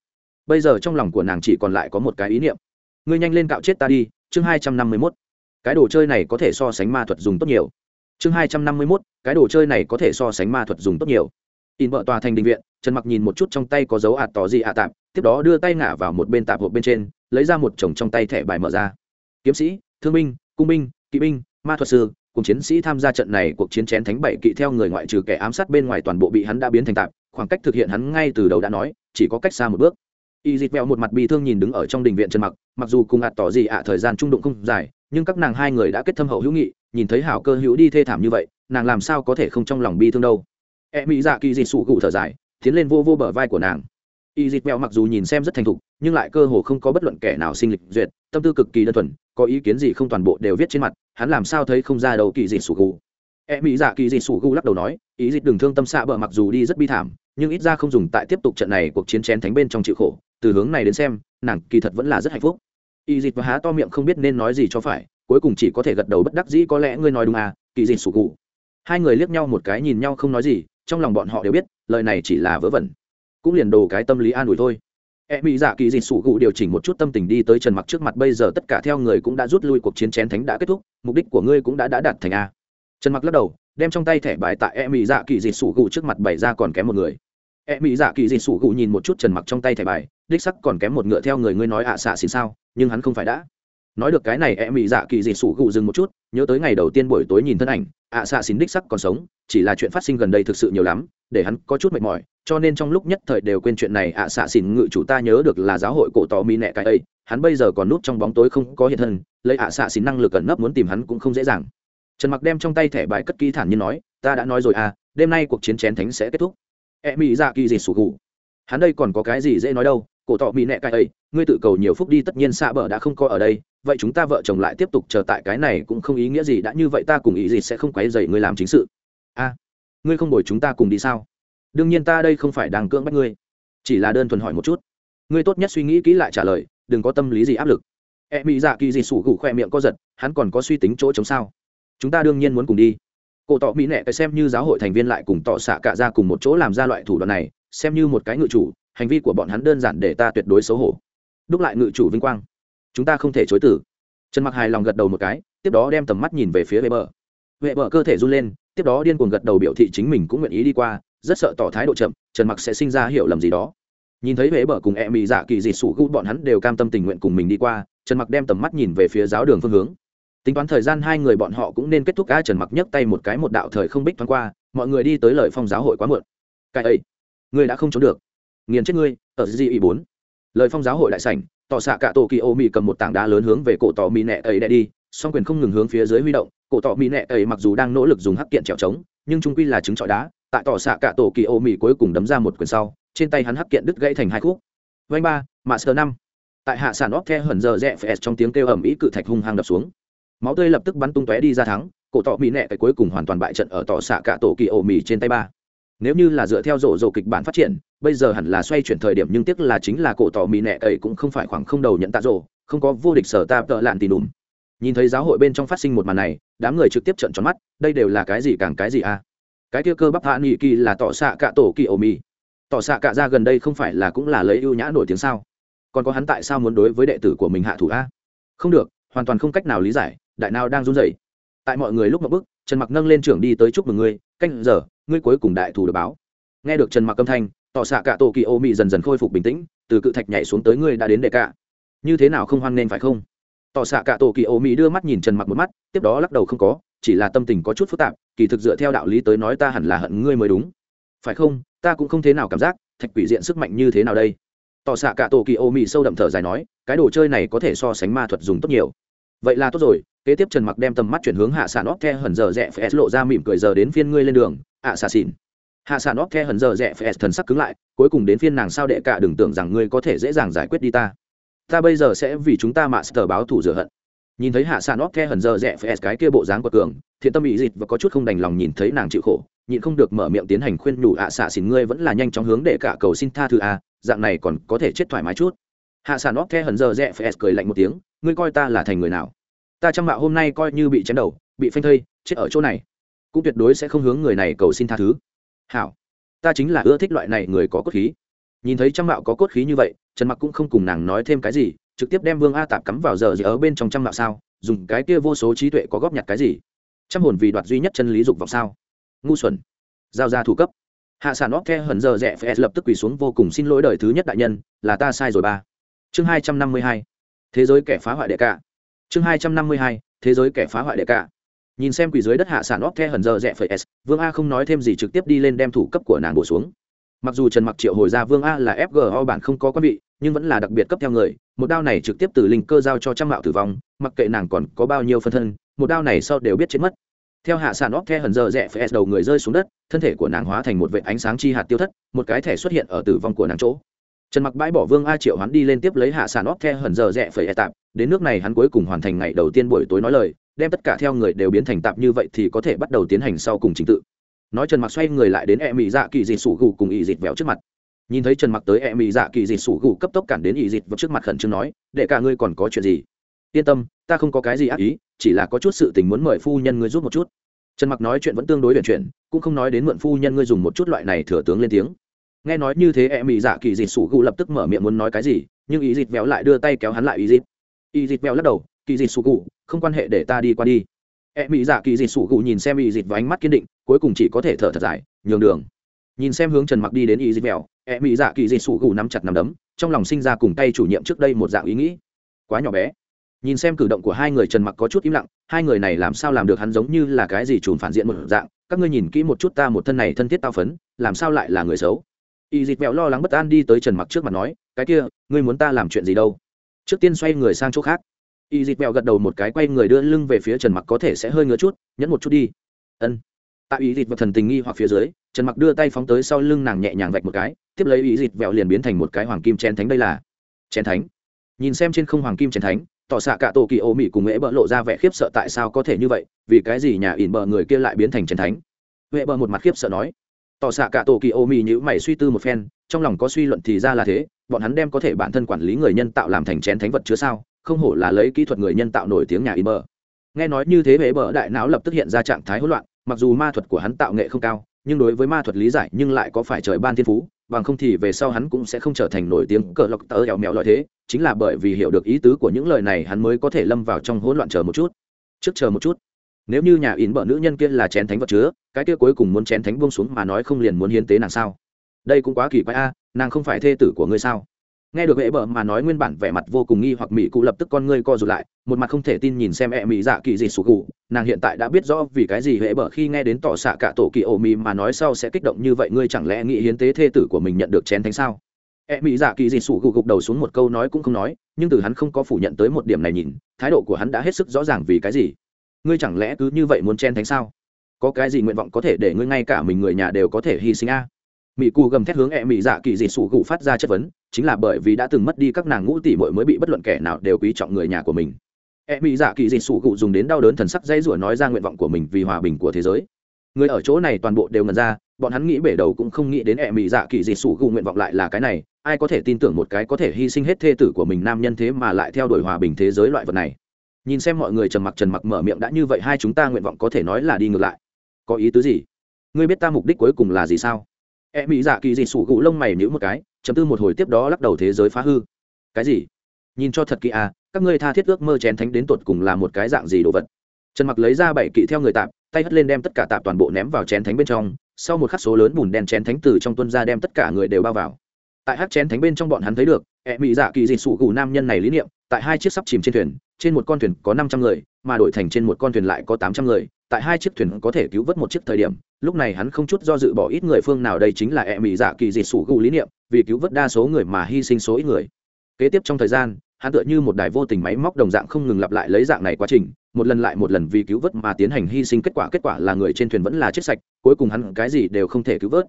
Bây giờ trong lòng của nàng chỉ còn lại có một cái ý niệm. Ngươi nhanh lên cạo chết ta đi, chương hai trăm năm mươi mốt. Cái đồ chơi này có thể so sánh ma thuật dùng tốt nhiều. Chương hai trăm năm mươi mốt, cái đồ chơi này có thể so sánh ma thuật dùng tốt nhiều. In vợ tòa thành đình viện, trần mặc nhìn một chút trong tay có dấu ạt tỏ gì ạ tạp tiếp đó đưa tay ngả vào một bên tạp hộp bên trên, lấy ra một chồng trong tay thẻ bài mở ra. Kiếm sĩ, thương binh, cung binh, kỵ binh, ma thuật sư cùng chiến sĩ tham gia trận này, cuộc chiến chén thánh bảy kỵ theo người ngoại trừ kẻ ám sát bên ngoài toàn bộ bị hắn đã biến thành tạp, khoảng cách thực hiện hắn ngay từ đầu đã nói, chỉ có cách xa một bước. Y dịt vẹo một mặt bi thương nhìn đứng ở trong đình viện trần mặc mặc dù cùng ạt tỏ gì ạ, thời gian trung đụng không dài, nhưng các nàng hai người đã kết thâm hậu hữu nghị, nhìn thấy hảo cơ hữu đi thê thảm như vậy, nàng làm sao có thể không trong lòng bi thương đâu. E mỹ dạ kỳ dịt sụ cụ thở dài, tiến lên vô vô bờ vai của nàng y dịt mèo mặc dù nhìn xem rất thành thục, nhưng lại cơ hồ không có bất luận kẻ nào sinh lịch duyệt, tâm tư cực kỳ đơn thuần, có ý kiến gì không toàn bộ đều viết trên mặt, hắn làm sao thấy không ra đầu kỳ dịt sủ gù. e mỹ dạ kỳ dịt sủ gù lắc đầu nói ý dịt đừng thương tâm xạ bờ mặc dù đi rất bi thảm, nhưng ít ra không dùng tại tiếp tục trận này cuộc chiến chén thánh bên trong chịu khổ, từ hướng này đến xem, nàng kỳ thật vẫn là rất hạnh phúc y dịt và há to miệng không biết nên nói gì cho phải, cuối cùng chỉ có thể gật đầu bất đắc dĩ, có lẽ ngươi nói đúng à kỳ dịt sủ gù. hai người liếc nhau một cái nhìn nhau không nói gì, trong lòng bọn họ đều biết, lời này chỉ là vớ vẩn cũng liền đồ cái tâm lý an ủi thôi. E mỹ dạ kỳ dịt sủ gụ điều chỉnh một chút tâm tình đi tới trần mặc trước mặt, bây giờ tất cả theo người cũng đã rút lui, cuộc chiến chén thánh đã kết thúc, mục đích của ngươi cũng đã đã đạt thành a. Trần mặc lắc đầu, đem trong tay thẻ bài tại e mỹ dạ kỳ dịt sủ gụ trước mặt bày ra còn kém một người. E mỹ dạ kỳ dịt sủ gụ nhìn một chút trần mặc trong tay thẻ bài, đích sắc còn kém một ngựa theo người ngươi nói ạ xạ xin sao, nhưng hắn không phải đã. Nói được cái này e mỹ dạ kỳ dịt sủ gụ dừng một chút, nhớ tới ngày đầu tiên buổi tối nhìn thân ảnh, ạ xạ xin đích sắc còn sống, chỉ là chuyện phát sinh gần đây thực sự nhiều lắm, để hắn có chút mệt mỏi cho nên trong lúc nhất thời đều quên chuyện này, ạ xạ xỉn ngự chủ ta nhớ được là giáo hội cổ tò mi nẹ cái ấy, hắn bây giờ còn núp trong bóng tối không có hiện thân, lấy ạ xạ xỉn năng lực ẩn nấp muốn tìm hắn cũng không dễ dàng. Trần mặc đem trong tay thẻ bài cất kỹ thản nhiên nói, ta đã nói rồi à đêm nay cuộc chiến chén thánh sẽ kết thúc. E mỹ ra kỳ gì sủ gù. Hắn đây còn có cái gì dễ nói đâu, cổ tỏ mỹ nẹ cái ấy, ngươi tự cầu nhiều phúc đi, tất nhiên xạ bờ đã không có ở đây, vậy chúng ta vợ chồng lại tiếp tục chờ tại cái này cũng không ý nghĩa gì, đã như vậy ta cùng ý gì sẽ không quấy dậy ngươi làm chính sự. A, ngươi không đổi chúng ta cùng đi sao? Đương nhiên ta đây không phải đang cưỡng bắt ngươi, chỉ là đơn thuần hỏi một chút. Ngươi tốt nhất suy nghĩ kỹ lại trả lời, đừng có tâm lý gì áp lực. E mỹ dạ kỳ gì sủ gù khoe miệng co giật, hắn còn có suy tính chỗ chống sao? Chúng ta đương nhiên muốn cùng đi. Cổ tỏ mỹ nệ cái xem như giáo hội thành viên lại cùng tỏ xạ cả ra cùng một chỗ làm ra loại thủ đoạn này, xem như một cái ngự chủ, hành vi của bọn hắn đơn giản để ta tuyệt đối xấu hổ. Đúc lại ngự chủ vinh quang. Chúng ta không thể chối tử trần mặc hài lòng gật đầu một cái, tiếp đó đem tầm mắt nhìn về phía vệ bờ vệ bờ cơ thể run lên, tiếp đó điên cuồng gật đầu biểu thị chính mình cũng nguyện ý đi qua rất sợ tỏ thái độ chậm, trần mặc sẽ sinh ra hiểu lầm gì đó. Nhìn thấy huế bờ cùng e mị dạ kỳ dị sủ gu bọn hắn đều cam tâm tình nguyện cùng mình đi qua, trần mặc đem tầm mắt nhìn về phía giáo đường phương hướng. Tính toán thời gian, hai người bọn họ cũng nên kết thúc a trần mặc nhấc tay một cái một đạo thời không bích thoáng qua, mọi người đi tới lời phong giáo hội quá muộn. Cái ấy, ngươi đã không trốn được. Nghiền chết ngươi, ở di ý bốn. Lời phong giáo hội đại sảnh, tỏ xạ cả tổ kỳ ô mị cầm một tảng đá lớn hướng về cổ tỏ mị nẹ ấy đ đi, song quyền không ngừng hướng phía dưới huy động, cổ tỏ mị nẹ ấy mặc dù đang nỗ lực dùng hắc kiện trèo trống, nhưng trung quy là trứng trọi đá tại tỏ xạ cả tổ kỳ ô mỹ cuối cùng đấm ra một quyền sau, trên tay hắn hắc kiện đứt gãy thành hai khúc. Vanh ba, mạ sơ năm. Tại hạ sản óp the hẩn giờ rẽ phẹt trong tiếng kêu ầm ĩ cự thạch hung hăng đập xuống. Máu tươi lập tức bắn tung tóe đi ra thắng, cổ tỏ mỹ nẹ cái cuối cùng hoàn toàn bại trận ở tỏ xạ cả tổ kỳ ô mỹ trên tay ba. Nếu như là dựa theo rổ rổ kịch bản phát triển, bây giờ hẳn là xoay chuyển thời điểm nhưng tiếc là chính là cổ tỏ mỹ nẹ ấy cũng không phải khoảng không đầu nhận tạ rổ, không có vô địch sở ta tợ lạn tì đùm nhìn thấy giáo hội bên trong phát sinh một màn này, đám người trực tiếp trận tròn mắt, đây đều là cái gì càng cái gì à cái kia cơ bắp hạ nghị kỳ là tỏ xạ cạ tổ kỳ ổ mì. Tỏ xạ cạ ra gần đây không phải là cũng là lấy ưu nhã nổi tiếng sao? Còn có hắn tại sao muốn đối với đệ tử của mình hạ thủ a? Không được, hoàn toàn không cách nào lý giải, đại nào đang run rẩy. Tại mọi người lúc mập bức trần mặc nâng lên trưởng đi tới chúc mừng ngươi, canh giờ, ngươi cuối cùng đại thủ được báo. Nghe được trần mặc âm thanh, tỏ xạ cả tổ kỳ ô mị dần dần khôi phục bình tĩnh, từ cự thạch nhảy xuống tới ngươi đã đến đệ cả như thế nào không hoan nên phải không? Tỏ xạ cả tổ kỳ ô mị đưa mắt nhìn trần mặc một mắt, tiếp đó lắc đầu không có, chỉ là tâm tình có chút phức tạp kỳ thực dựa theo đạo lý tới nói ta hẳn là hận ngươi mới đúng. Phải không? Ta cũng không thế nào cảm giác thạch quỷ diện sức mạnh như thế nào đây. Tỏ xạ cả tổ kỳ ô mị sâu đậm thở dài nói, cái đồ chơi này có thể so sánh ma thuật dùng tốt nhiều. Vậy là tốt rồi, kế tiếp trần mặc đem tầm mắt chuyển hướng hạ sản óc the hẩn giờ rẽ phải lộ ra mỉm cười giờ đến phiên ngươi lên đường, ạ xà xỉn. Hạ sản óc the hẩn giờ rẽ phải thần sắc cứng lại, cuối cùng đến phiên nàng sao đệ cả đừng tưởng rằng ngươi có thể dễ dàng giải quyết đi ta. Ta bây giờ sẽ vì chúng ta mạ sờ báo thủ rửa hận nhìn thấy hạ sản óc the hẩn giờ rẽ phải cái kia bộ dáng của cường, thiện tâm ý dịt và có chút không đành lòng nhìn thấy nàng chịu khổ, nhịn không được mở miệng tiến hành khuyên nhủ ạ xạ xỉn ngươi vẫn là nhanh chóng hướng để cả cầu xin tha thứ a dạng này còn có thể chết thoải mái chút. Hạ sản óc the hẩn giờ rẽ phải cười lạnh một tiếng, ngươi coi ta là thành người nào? Ta trăm mạo hôm nay coi như bị chém đầu, bị phanh thây, chết ở chỗ này, cũng tuyệt đối sẽ không hướng người này cầu xin tha thứ. Hảo, ta chính là ưa thích loại này người có cốt khí. Nhìn thấy trăm mạo có cốt khí như vậy, trần mặc cũng không cùng nàng nói thêm cái gì trực tiếp đem vương a tạp cắm vào giờ gì ở bên trong trăm mạo sao, dùng cái kia vô số trí tuệ có góp nhặt cái gì? Trăm hồn vì đoạt duy nhất chân lý dục vọng sao? Ngu xuẩn. Giao ra thủ cấp. Hạ sản óc the hẩn giờ rẽ phải lập tức quỳ xuống vô cùng xin lỗi đời thứ nhất đại nhân, là ta sai rồi ba. Chương hai trăm năm mươi hai. Thế giới kẻ phá hoại đệ cả chương hai trăm năm mươi hai. Thế giới kẻ phá hoại đệ cả nhìn xem quỷ dưới đất hạ sản óc the hẩn giờ rẽ phải s vương a không nói thêm gì trực tiếp đi lên đem thủ cấp của nàng bổ xuống mặc dù trần mặc triệu hồi ra vương a là fgo bản không có quan vị, nhưng vẫn là đặc biệt cấp theo người, một đao này trực tiếp từ linh cơ giao cho trăm mạo tử vong, mặc kệ nàng còn có bao nhiêu phân thân, một đao này sau đều biết chết mất. Theo hạ sản óc the hẩn giờ rẽ phải s đầu người rơi xuống đất, thân thể của nàng hóa thành một vệ ánh sáng chi hạt tiêu thất, một cái thẻ xuất hiện ở tử vong của nàng chỗ. Trần mặc bãi bỏ vương a triệu hắn đi lên tiếp lấy hạ sản óc the hẩn giờ rẽ phải e tạp, đến nước này hắn cuối cùng hoàn thành ngày đầu tiên buổi tối nói lời, đem tất cả theo người đều biến thành tạp như vậy thì có thể bắt đầu tiến hành sau cùng trình tự nói trần mặc xoay người lại đến e mỹ dạ kỳ dịt sủ gù cùng ỵ dịt vẹo trước mặt. Nhìn thấy trần mặc tới e mỹ dạ kỳ dịt sủ gù cấp tốc cản đến ỵ dịt vào trước mặt khẩn trương nói để cả ngươi còn có chuyện gì? Yên tâm, ta không có cái gì ác ý, chỉ là có chút sự tình muốn mời phu nhân ngươi giúp một chút. Trần mặc nói chuyện vẫn tương đối huyền chuyển, cũng không nói đến mượn phu nhân ngươi dùng một chút loại này thừa tướng lên tiếng. Nghe nói như thế e mỹ dạ kỳ dịt sủ gù lập tức mở miệng muốn nói cái gì, nhưng ỵ dịt vẹo lại đưa tay kéo hắn lại ỵ dịt. Ý dịt véo lắc đầu, kỳ dịt sủ gù, không quan hệ để ta đi qua đi e mỹ dạ kỳ dịt sủ gù nhìn xem Y dịt và ánh mắt kiên định cuối cùng chỉ có thể thở thật dài nhường đường. Nhìn xem hướng trần mặc đi đến Y dịt Mèo, e mỹ dạ kỳ dịt sủ gù nắm chặt nắm đấm trong lòng sinh ra cùng tay chủ nhiệm trước đây một dạng ý nghĩ. Quá nhỏ bé. Nhìn xem cử động của hai người trần mặc có chút im lặng hai người này làm sao làm được hắn giống như là cái gì trùn phản diện một dạng các ngươi nhìn kỹ một chút ta một thân này thân thiết tao phấn làm sao lại là người xấu? Y dịt vẹo lo lắng bất an đi tới trần mặc trước mặt nói cái kia ngươi muốn ta làm chuyện gì đâu? Trước tiên xoay người sang chỗ khác y dịt vẹo gật đầu một cái quay người đưa lưng về phía trần mặc có thể sẽ hơi ngứa chút, nhẫn một chút đi. Ân. Tại y dịt và thần tình nghi hoặc phía dưới, trần mặc đưa tay phóng tới sau lưng nàng nhẹ nhàng vạch một cái, tiếp lấy y dịt vẹo liền biến thành một cái hoàng kim chén thánh đây là. Chén thánh. Nhìn xem trên không hoàng kim chén thánh, tỏ xạ cả tổ kỳ ô mỹ cùng mễ bợ lộ ra vẻ khiếp sợ tại sao có thể như vậy, vì cái gì nhà ỉn bờ người kia lại biến thành chén thánh? Huệ bờ một mặt khiếp sợ nói. Tỏ xạ cả tổ kỳ ô mỹ nhữ mày suy tư một phen, trong lòng có suy luận thì ra là thế, bọn hắn đem có thể bản thân quản lý người nhân tạo làm thành chén thánh vật chứa sao? Không hổ là lấy kỹ thuật người nhân tạo nổi tiếng nhà in bờ nghe nói như thế bế bờ đại não lập tức hiện ra trạng thái hỗn loạn, mặc dù ma thuật của hắn tạo nghệ không cao, nhưng đối với ma thuật lý giải nhưng lại có phải trời ban thiên phú, bằng không thì về sau hắn cũng sẽ không trở thành nổi tiếng cờ lọc tớ ẻo mèo loại thế, chính là bởi vì hiểu được ý tứ của những lời này hắn mới có thể lâm vào trong hỗn loạn chờ một chút. Trước chờ một chút. Nếu như nhà in bợ nữ nhân kia là chén thánh vật chứa, cái kia cuối cùng muốn chén thánh buông xuống mà nói không liền muốn hiến tế nàng sao? Đây cũng quá kỳ quái a, nàng không phải thê tử của ngươi sao? Nghe được hệ bợ mà nói nguyên bản vẻ mặt vô cùng nghi hoặc mỹ cụ lập tức con ngươi co rụt lại, một mặt không thể tin nhìn xem e mỹ dạ kỳ gì sụt cụ nàng hiện tại đã biết rõ vì cái gì hệ bợ khi nghe đến tỏ xạ cả tổ kỳ ổ mì mà nói sau sẽ kích động như vậy, ngươi chẳng lẽ nghĩ hiến tế thê tử của mình nhận được chén thánh sao? E mỹ dạ kỳ dị sụt cụ gục đầu xuống một câu nói cũng không nói, nhưng từ hắn không có phủ nhận tới một điểm này nhìn, thái độ của hắn đã hết sức rõ ràng vì cái gì? Ngươi chẳng lẽ cứ như vậy muốn chén thánh sao? Có cái gì nguyện vọng có thể để ngươi ngay cả mình người nhà đều có thể hy sinh a? Mỹ cù gầm thét hướng e mỹ dạ kỳ dị sủ gụ phát ra chất vấn, chính là bởi vì đã từng mất đi các nàng ngũ tỷ mội mới bị bất luận kẻ nào đều quý trọng người nhà của mình. E mỹ dạ kỳ dị sủ gụ dùng đến đau đớn thần sắc dây rủa nói ra nguyện vọng của mình vì hòa bình của thế giới. Người ở chỗ này toàn bộ đều ngần ra, bọn hắn nghĩ bể đầu cũng không nghĩ đến ẹ mỹ dạ kỳ dị sủ gụ nguyện vọng lại là cái này, ai có thể tin tưởng một cái có thể hy sinh hết thê tử của mình nam nhân thế mà lại theo đuổi hòa bình thế giới loại vật này. Nhìn xem mọi người trầm mặc trần mặc mở miệng đã như vậy hai chúng ta nguyện vọng có thể nói là đi ngược lại. Có ý tứ gì? Ngươi biết ta mục đích cuối cùng là gì sao? E mỹ dạ kỳ dị sủ gụ lông mày nhữ một cái, chấm tư một hồi tiếp đó lắc đầu thế giới phá hư. Cái gì? Nhìn cho thật kỳ à các ngươi tha thiết ước mơ chén thánh đến tột cùng là một cái dạng gì đồ vật? Trần mặc lấy ra bảy kỵ theo người tạp, tay hất lên đem tất cả tạp toàn bộ ném vào chén thánh bên trong, sau một khắc số lớn bùn đen chén thánh từ trong tuân ra đem tất cả người đều bao vào tại hát chén thánh bên trong bọn hắn thấy được e mị dạ kỳ dị sụ gù nam nhân này lý niệm, tại hai chiếc sắp chìm trên thuyền, trên một con thuyền có năm trăm người, mà đổi thành trên một con thuyền lại có tám trăm người, tại hai chiếc thuyền có thể cứu vớt một chiếc thời điểm, lúc này hắn không chút do dự bỏ ít người phương nào, đây chính là e mị dạ kỳ dị sụ gù lý niệm, vì cứu vớt đa số người mà hy sinh số ít người. Kế tiếp trong thời gian, hắn tựa như một đài vô tình máy móc đồng dạng không ngừng lặp lại lấy dạng này quá trình, một lần lại một lần vì cứu vớt mà tiến hành hy sinh, kết quả kết quả là người trên thuyền vẫn là chết sạch, cuối cùng hắn cái gì đều không thể cứu vớt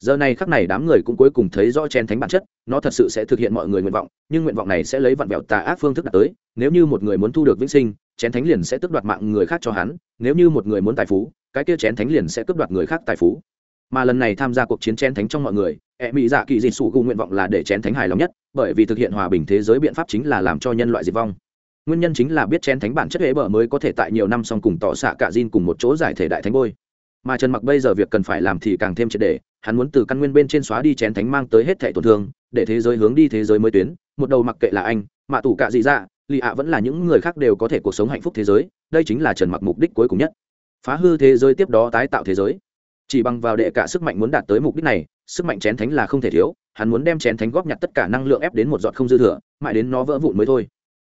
giờ này khắc này đám người cũng cuối cùng thấy rõ chen thánh bản chất, nó thật sự sẽ thực hiện mọi người nguyện vọng, nhưng nguyện vọng này sẽ lấy vặn vẹo tà ác phương thức đạt tới. Nếu như một người muốn thu được vĩnh sinh, chén thánh liền sẽ tước đoạt mạng người khác cho hắn. Nếu như một người muốn tài phú, cái kia chén thánh liền sẽ cướp đoạt người khác tài phú. Mà lần này tham gia cuộc chiến chén thánh trong mọi người e mỹ dạ kỳ dị sủ gù nguyện vọng là để chén thánh hài lòng nhất, bởi vì thực hiện hòa bình thế giới biện pháp chính là làm cho nhân loại diệt vong. Nguyên nhân chính là biết chén thánh bản chất hễ bở mới có thể tại nhiều năm song cùng tỏ xạ cả Jin cùng một chỗ giải thể đại thánh bôi. Mà trần mặc bây giờ việc cần phải làm thì càng thêm triệt để hắn muốn từ căn nguyên bên trên xóa đi chén thánh mang tới hết thẻ tổn thương, để thế giới hướng đi thế giới mới tuyến. Một đầu mặc kệ là anh, mạ tủ cả dị dạ lì ạ vẫn là những người khác đều có thể cuộc sống hạnh phúc thế giới, đây chính là trần mặc mục đích cuối cùng nhất. Phá hư thế giới tiếp đó tái tạo thế giới. Chỉ bằng vào đệ cả sức mạnh muốn đạt tới mục đích này, sức mạnh chén thánh là không thể thiếu, hắn muốn đem chén thánh góp nhặt tất cả năng lượng ép đến một giọt không dư thừa, mãi đến nó vỡ vụn mới thôi.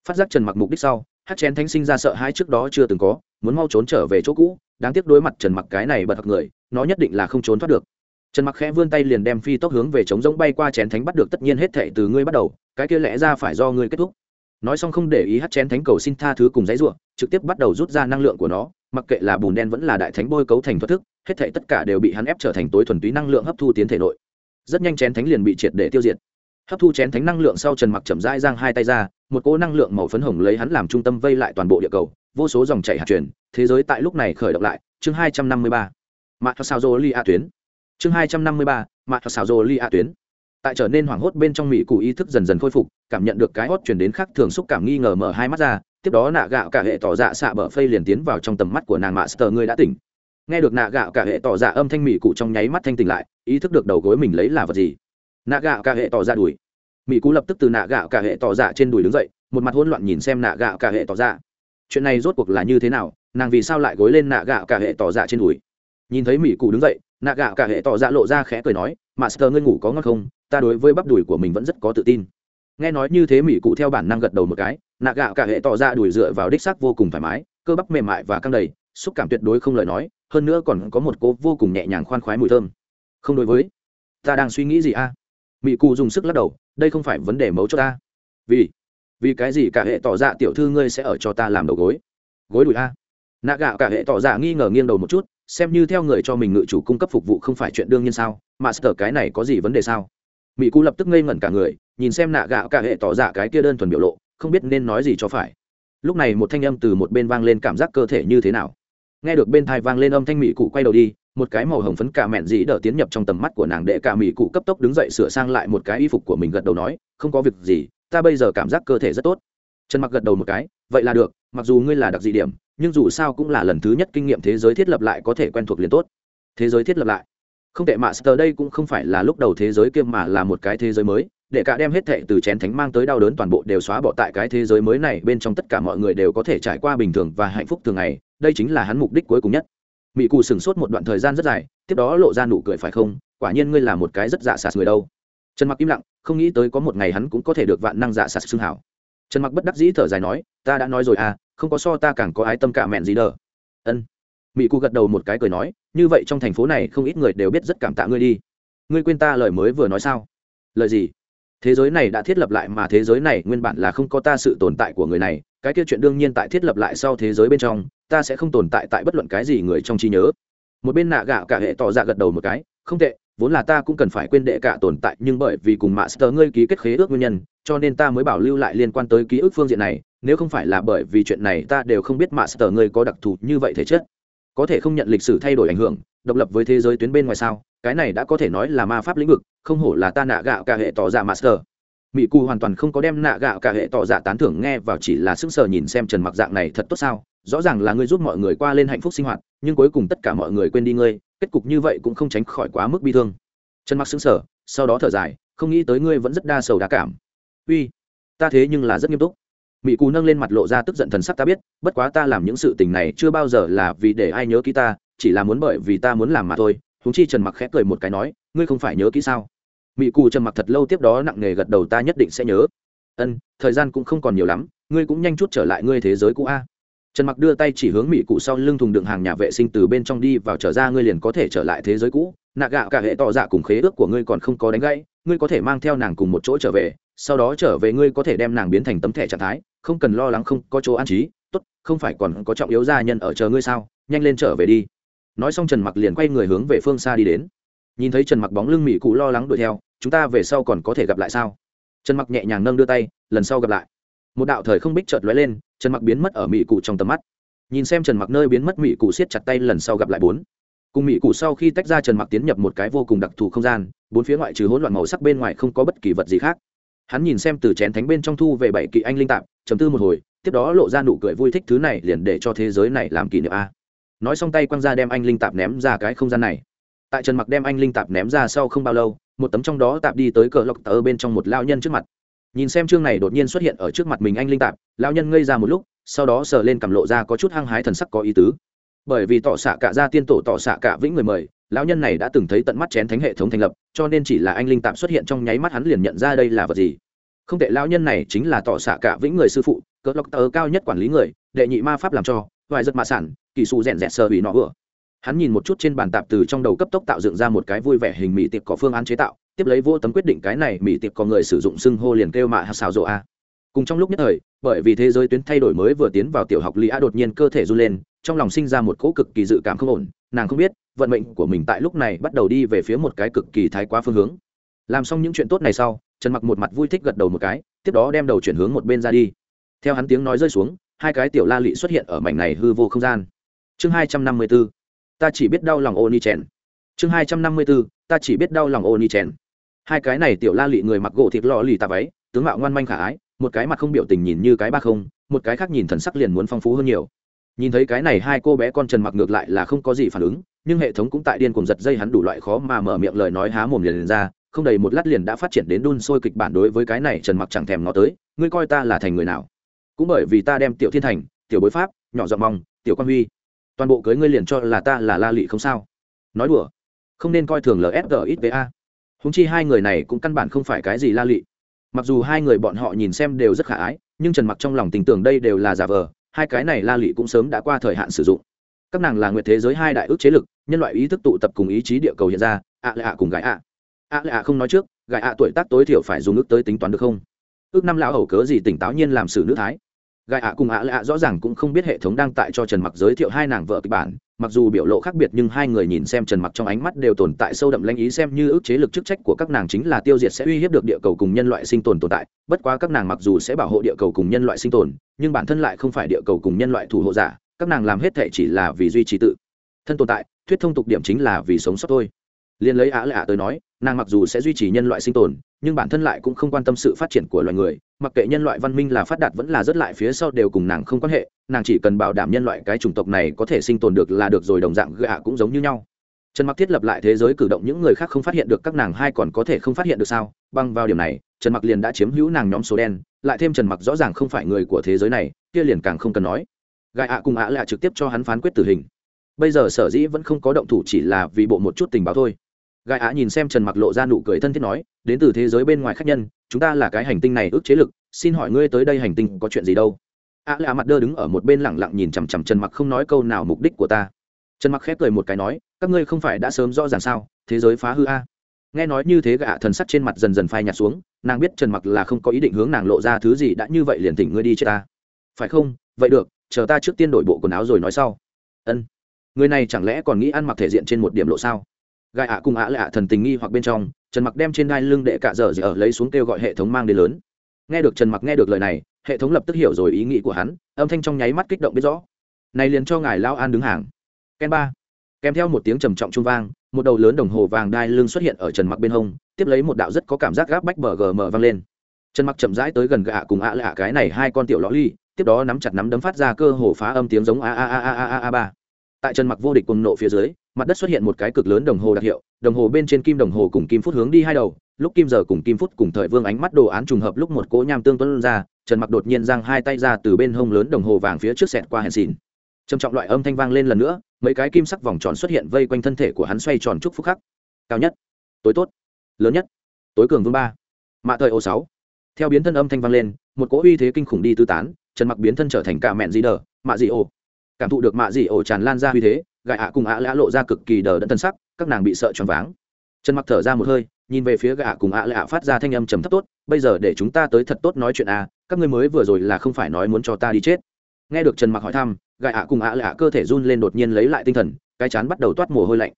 Phát giác trần mặc mục đích sau, hát chén thánh sinh ra sợ hãi trước đó chưa từng có, muốn mau trốn trở về chỗ cũ, đáng tiếc đối mặt trần mặc cái này bật thật người, nó nhất định là không trốn thoát được trần mặc khẽ vươn tay liền đem phi tốc hướng về chống rỗng bay qua chén thánh bắt được tất nhiên hết thệ từ ngươi bắt đầu, cái kia lẽ ra phải do ngươi kết thúc. Nói xong không để ý hát chén thánh cầu xin tha thứ cùng giấy ruộng trực tiếp bắt đầu rút ra năng lượng của nó, mặc kệ là bùn đen vẫn là đại thánh bôi cấu thành thoát thức, hết thệ tất cả đều bị hắn ép trở thành tối thuần túy năng lượng hấp thu tiến thể nội. Rất nhanh chén thánh liền bị triệt để tiêu diệt. Hấp thu chén thánh năng lượng sau trần mặc chậm rãi giang hai tay ra, một cỗ năng lượng màu phấn hồng lấy hắn làm trung tâm vây lại toàn bộ địa cầu, vô số dòng chảy hạt truyền thế giới tại lúc này khởi động lại. Chương hai trăm năm mươi ba. Sao dô li a tuyến chương hai trăm năm mươi ba, mạ sao rồ li a tuyến. Tại trở nên hoảng hốt bên trong mỹ cụ ý thức dần dần khôi phục, cảm nhận được cái hót chuyển đến khác thường xúc cảm nghi ngờ mở hai mắt ra, tiếp đó nạ gạo cả hệ tỏ dạ xạ bờ phây liền tiến vào trong tầm mắt của nàng mạ sờ ngươi đã tỉnh. Nghe được nạ gạo cả hệ tỏ dạ âm thanh mỹ cụ trong nháy mắt thanh tỉnh lại, ý thức được đầu gối mình lấy là vật gì? Nạ gạo cả hệ tỏ dạ đùi mỹ cụ lập tức từ nạ gạo cả hệ tỏ dạ trên đùi đứng dậy, một mặt hỗn loạn nhìn xem nạ gạo cả hệ tỏ dạ. Chuyện này rốt cuộc là như thế nào? Nàng vì sao lại gối lên nạ gạo cả hệ tỏ dạ trên đùi? Nhìn thấy mỹ cụ đứng dậy nạ gạo cả hệ tỏ ra lộ ra khẽ cười nói master ngươi ngủ có ngon không? Ta đối với bắp đùi của mình vẫn rất có tự tin. Nghe nói như thế mỹ cụ theo bản năng gật đầu một cái, nạ gạo cả hệ tỏ ra đùi dựa vào đích xác vô cùng thoải mái, cơ bắp mềm mại và căng đầy, xúc cảm tuyệt đối không lời nói, hơn nữa còn có một cô vô cùng nhẹ nhàng khoan khoái mùi thơm. Không đối với. Ta đang suy nghĩ gì a? Mỹ cụ dùng sức lắc đầu, đây không phải vấn đề mấu cho ta. Vì vì cái gì cả hệ tỏ ra tiểu thư ngươi sẽ ở cho ta làm đầu gối? Gối đùi a. Nạ gạo cả hệ tỏ ra nghi ngờ nghiêng đầu một chút xem như theo người cho mình ngự chủ cung cấp phục vụ không phải chuyện đương nhiên sao? Mà sở cái này có gì vấn đề sao? Mỹ cụ lập tức ngây ngẩn cả người, nhìn xem nạ gạo cả hệ tỏ dạ cái kia đơn thuần biểu lộ, không biết nên nói gì cho phải. Lúc này một thanh âm từ một bên vang lên cảm giác cơ thể như thế nào. Nghe được bên thai vang lên âm thanh mỹ cụ quay đầu đi, một cái màu hồng phấn cả mẹn dĩ đỡ tiến nhập trong tầm mắt của nàng đệ cả mỹ cụ cấp tốc đứng dậy sửa sang lại một cái y phục của mình gật đầu nói, không có việc gì, ta bây giờ cảm giác cơ thể rất tốt. Trần mặc gật đầu một cái, vậy là được, mặc dù ngươi là đặc dị điểm nhưng dù sao cũng là lần thứ nhất kinh nghiệm thế giới thiết lập lại có thể quen thuộc liền tốt. Thế giới thiết lập lại. Không tệ master đây cũng không phải là lúc đầu thế giới kia mà là một cái thế giới mới. Để cả đem hết thệ từ chén thánh mang tới đau đớn toàn bộ đều xóa bỏ tại cái thế giới mới này, bên trong tất cả mọi người đều có thể trải qua bình thường và hạnh phúc thường ngày. Đây chính là hắn mục đích cuối cùng nhất. Mỹ cụ sửng sốt một đoạn thời gian rất dài, tiếp đó lộ ra nụ cười phải không? Quả nhiên ngươi là một cái rất dạ sạt người đâu. Trần mặc im lặng, không nghĩ tới có một ngày hắn cũng có thể được vạn năng dạ sạt xương hảo. Trần mặc bất đắc dĩ thở dài nói, ta đã nói rồi à không có so ta càng có ái tâm cả mẹn gì đờ. Ân. Mỹ cụ gật đầu một cái cười nói, như vậy trong thành phố này không ít người đều biết rất cảm tạ ngươi đi. Ngươi quên ta lời mới vừa nói sao? Lời gì? Thế giới này đã thiết lập lại mà thế giới này nguyên bản là không có ta sự tồn tại của người này, cái kia chuyện đương nhiên tại thiết lập lại sau thế giới bên trong, ta sẽ không tồn tại tại bất luận cái gì người trong trí nhớ. Một bên nạ gạo cả hệ tỏ ra gật đầu một cái, không tệ, vốn là ta cũng cần phải quên đệ cả tồn tại, nhưng bởi vì cùng master ngươi ký kết khế ước nguyên nhân, cho nên ta mới bảo lưu lại liên quan tới ký ức phương diện này nếu không phải là bởi vì chuyện này ta đều không biết master ngươi có đặc thù như vậy thể chất. Có thể không nhận lịch sử thay đổi ảnh hưởng, độc lập với thế giới tuyến bên ngoài sao? Cái này đã có thể nói là ma pháp lĩnh vực, không hổ là ta nạ gạo cả hệ tỏ ra master. Mỹ cù hoàn toàn không có đem nạ gạo cả hệ tỏ dạ tán thưởng nghe vào chỉ là sững sờ nhìn xem trần mặc dạng này thật tốt sao? Rõ ràng là ngươi giúp mọi người qua lên hạnh phúc sinh hoạt, nhưng cuối cùng tất cả mọi người quên đi ngươi, kết cục như vậy cũng không tránh khỏi quá mức bi thương. Trần mặc sững sờ, sau đó thở dài, không nghĩ tới ngươi vẫn rất đa sầu đa cảm. Uy, ta thế nhưng là rất nghiêm túc mỹ cù nâng lên mặt lộ ra tức giận thần sắc, ta biết, bất quá ta làm những sự tình này chưa bao giờ là vì để ai nhớ ký ta, chỉ là muốn bởi vì ta muốn làm mà thôi. Húng chi trần mặc khẽ cười một cái nói, ngươi không phải nhớ kỹ sao? Mỹ cù Trần mặc thật lâu tiếp đó nặng nề gật đầu, ta nhất định sẽ nhớ. Ân, thời gian cũng không còn nhiều lắm, ngươi cũng nhanh chút trở lại ngươi thế giới cũ a. Trần mặc đưa tay chỉ hướng mỹ cụ sau lưng thùng đựng hàng nhà vệ sinh từ bên trong đi vào, trở ra ngươi liền có thể trở lại thế giới cũ. Nạ gạo cả hệ tỏ dạ cùng khế ước của ngươi còn không có đánh gãy, ngươi có thể mang theo nàng cùng một chỗ trở về sau đó trở về ngươi có thể đem nàng biến thành tấm thẻ trạng thái, không cần lo lắng, không có chỗ an trí, tốt, không phải còn có trọng yếu gia nhân ở chờ ngươi sao? Nhanh lên trở về đi. Nói xong trần mặc liền quay người hướng về phương xa đi đến. Nhìn thấy trần mặc bóng lưng mỹ cụ lo lắng đuổi theo, chúng ta về sau còn có thể gặp lại sao? Trần mặc nhẹ nhàng nâng đưa tay, lần sau gặp lại. Một đạo thời không bích chợt lóe lên, trần mặc biến mất ở mỹ cụ trong tầm mắt. Nhìn xem trần mặc nơi biến mất mỹ cụ siết chặt tay lần sau gặp lại bốn. Cùng mỹ cụ sau khi tách ra, trần mặc tiến nhập một cái vô cùng đặc thù không gian, bốn phía ngoại trừ hỗn loạn màu sắc bên ngoài không có bất kỳ vật gì khác hắn nhìn xem từ chén thánh bên trong thu về bảy kỵ anh linh tạp chấm tư một hồi, tiếp đó lộ ra nụ cười vui thích thứ này liền để cho thế giới này làm kỷ niệm a. Nói xong tay quăng ra đem anh linh tạp ném ra cái không gian này. Tại trần mặc đem anh linh tạp ném ra sau không bao lâu, một tấm trong đó tạp đi tới cờ lộc tờ bên trong một lao nhân trước mặt. Nhìn xem chương này đột nhiên xuất hiện ở trước mặt mình anh linh tạp lao nhân ngây ra một lúc, sau đó sờ lên cầm lộ ra có chút hăng hái thần sắc có ý tứ. Bởi vì tỏ xạ cả ra tiên tổ tỏ xạ cả vĩnh người mời, lão nhân này đã từng thấy tận mắt chén thánh hệ thống thành lập cho nên chỉ là anh linh tạm xuất hiện trong nháy mắt hắn liền nhận ra đây là vật gì. Không tệ, lão nhân này chính là tỏ xạ cả vĩnh người sư phụ, cỡ lộc tờ cao nhất quản lý người, đệ nhị ma pháp làm cho vài giật mạ sản, kỳ xù rèn rẹt sơ bị nọ vừa. Hắn nhìn một chút trên bàn tạp từ trong đầu cấp tốc tạo dựng ra một cái vui vẻ hình mỹ tiệp có phương án chế tạo, tiếp lấy vô tấm quyết định cái này mỹ tiệp có người sử dụng xưng hô liền kêu mạ hạt xào rộ a. Cùng trong lúc nhất thời, bởi vì thế giới tuyến thay đổi mới vừa tiến vào tiểu học lý a đột nhiên cơ thể run lên, trong lòng sinh ra một cỗ cực kỳ dự cảm không ổn nàng không biết, vận mệnh của mình tại lúc này bắt đầu đi về phía một cái cực kỳ thái quá phương hướng. Làm xong những chuyện tốt này sau, trần mặc một mặt vui thích gật đầu một cái, tiếp đó đem đầu chuyển hướng một bên ra đi. Theo hắn tiếng nói rơi xuống, hai cái tiểu la lị xuất hiện ở mảnh này hư vô không gian. Chương hai trăm năm mươi b ố ta chỉ biết đau lòng ô ni chèn chương hai trăm năm mươi b ố ta chỉ biết đau lòng ô ni chèn hai cái này tiểu la lị người mặc gỗ thịt lò lì tà váy, tướng mạo ngoan manh khả ái, một cái mặt không biểu tình nhìn như cái ba không, một cái khác nhìn thần sắc liền muốn phong phú hơn nhiều nhìn thấy cái này hai cô bé con trần mặc ngược lại là không có gì phản ứng nhưng hệ thống cũng tại điên cùng giật dây hắn đủ loại khó mà mở miệng lời nói há mồm liền, liền ra không đầy một lát liền đã phát triển đến đun sôi kịch bản đối với cái này trần mặc chẳng thèm nó tới ngươi coi ta là thành người nào? Cũng bởi vì ta đem tiểu thiên thành tiểu bối pháp nhỏ giọng mong tiểu quan huy toàn bộ cưới ngươi liền cho là ta là la lị không sao. Nói đùa không nên coi thường lsgxva húng chi hai người này cũng căn bản không phải cái gì la lị. Mặc dù hai người bọn họ nhìn xem đều rất khả ái nhưng trần mặc trong lòng tình tưởng đây đều là giả vờ hai cái này la lị cũng sớm đã qua thời hạn sử dụng. Các nàng là nguyệt thế giới hai đại ước chế lực, nhân loại ý thức tụ tập cùng ý chí địa cầu hiện ra, ạ lạ cùng gái ạ. Ạ lạ không nói trước, gái ạ tuổi tác tối thiểu phải dùng ước tới tính toán được không? Ước năm lão hầu cớ gì tỉnh táo nhiên làm xử nữ thái? Gãi ạ cùng ạ lạ rõ ràng cũng không biết hệ thống đang tại cho trần mặc giới thiệu hai nàng vợ kịch bản mặc dù biểu lộ khác biệt nhưng hai người nhìn xem trần mặc trong ánh mắt đều tồn tại sâu đậm lãnh ý xem như ước chế lực chức trách của các nàng chính là tiêu diệt sẽ uy hiếp được địa cầu cùng nhân loại sinh tồn tồn tại. Bất quá các nàng mặc dù sẽ bảo hộ địa cầu cùng nhân loại sinh tồn, nhưng bản thân lại không phải địa cầu cùng nhân loại thủ hộ giả, các nàng làm hết thể chỉ là vì duy trì tự thân tồn tại, thuyết thông tục điểm chính là vì sống sót thôi. Liền lấy ạ lạ tới nói, nàng mặc dù sẽ duy trì nhân loại sinh tồn nhưng bản thân lại cũng không quan tâm sự phát triển của loài người, mặc kệ nhân loại văn minh là phát đạt vẫn là rất lại phía sau đều cùng nàng không quan hệ, nàng chỉ cần bảo đảm nhân loại cái chủng tộc này có thể sinh tồn được là được rồi đồng dạng gạ cũng giống như nhau. Trần mặc thiết lập lại thế giới cử động những người khác không phát hiện được các nàng hai còn có thể không phát hiện được sao? Băng vào điểm này, trần mặc liền đã chiếm hữu nàng nhóm số đen, lại thêm trần mặc rõ ràng không phải người của thế giới này, kia liền càng không cần nói. Gạ ạ cùng ạ lạ trực tiếp cho hắn phán quyết tử hình. Bây giờ sở dĩ vẫn không có động thủ chỉ là vì bộ một chút tình báo thôi gai á nhìn xem trần mặc lộ ra nụ cười thân thiết nói, đến từ thế giới bên ngoài khách nhân, chúng ta là cái hành tinh này ước chế lực, xin hỏi ngươi tới đây hành tinh có chuyện gì đâu? Á à mặt đơ đứng ở một bên lẳng lặng nhìn chằm chằm trần mặc không nói câu nào mục đích của ta. Trần mặc khép cười một cái nói, các ngươi không phải đã sớm rõ ràng sao, thế giới phá hư a. Nghe nói như thế gạ thần sắc trên mặt dần dần phai nhạt xuống, nàng biết trần mặc là không có ý định hướng nàng lộ ra thứ gì đã như vậy liền thỉnh ngươi đi chết ta. Phải không? Vậy được, chờ ta trước tiên đổi bộ quần áo rồi nói sau. Ân. Người này chẳng lẽ còn nghĩ ăn mặc thể diện trên một điểm lộ sao? Gai ạ cùng ạ lạ thần tình nghi hoặc bên trong, trần mặc đem trên đai lưng đệ cạ dở ở lấy xuống kêu gọi hệ thống mang đến lớn. Nghe được trần mặc nghe được lời này, hệ thống lập tức hiểu rồi ý nghĩ của hắn, âm thanh trong nháy mắt kích động biết rõ. Này liền cho ngài lao an đứng hàng. Ken ba. Kèm theo một tiếng trầm trọng trung vang, một đầu lớn đồng hồ vàng đai lưng xuất hiện ở trần mặc bên hông, tiếp lấy một đạo rất có cảm giác gáp bách bờ gm vang lên. Trần mặc chậm rãi tới gần gạ cùng ạ lạ cái này hai con tiểu lõ ly, tiếp đó nắm chặt nắm đấm phát ra cơ hồ phá âm tiếng giống a a a a a a ba tại trần mặc vô địch cùng nộ phía dưới, mặt đất xuất hiện một cái cực lớn đồng hồ đặc hiệu, đồng hồ bên trên kim đồng hồ cùng kim phút hướng đi hai đầu, lúc kim giờ cùng kim phút cùng thời vương ánh mắt đồ án trùng hợp lúc một cỗ nham tương tuân ra, trần mặc đột nhiên giang hai tay ra từ bên hông lớn đồng hồ vàng phía trước sẹt qua hèn xìn trầm trọng loại âm thanh vang lên lần nữa, mấy cái kim sắc vòng tròn xuất hiện vây quanh thân thể của hắn xoay tròn chúc phúc khắc. Cao nhất, tối tốt, lớn nhất, tối cường vương ba, mạ thời ô sáu. Theo biến thân âm thanh vang lên, một cỗ uy thế kinh khủng đi tư tán, trần mặc biến thân trở thành cả mẹn di đờ mạ dị ô cảm thụ được mạ dị ổ tràn lan ra uy thế gại ạ cùng ạ lã lộ ra cực kỳ đờ đẫn tân sắc, các nàng bị sợ choáng váng. Trần mặc thở ra một hơi, nhìn về phía gạ cùng ạ lạ phát ra thanh âm trầm thấp tốt, bây giờ để chúng ta tới thật tốt nói chuyện à các ngươi mới vừa rồi là không phải nói muốn cho ta đi chết. Nghe được trần mặc hỏi thăm gạ ạ cùng ạ lạ cơ thể run lên đột nhiên lấy lại tinh thần, cái chán bắt đầu toát mồ hôi lạnh.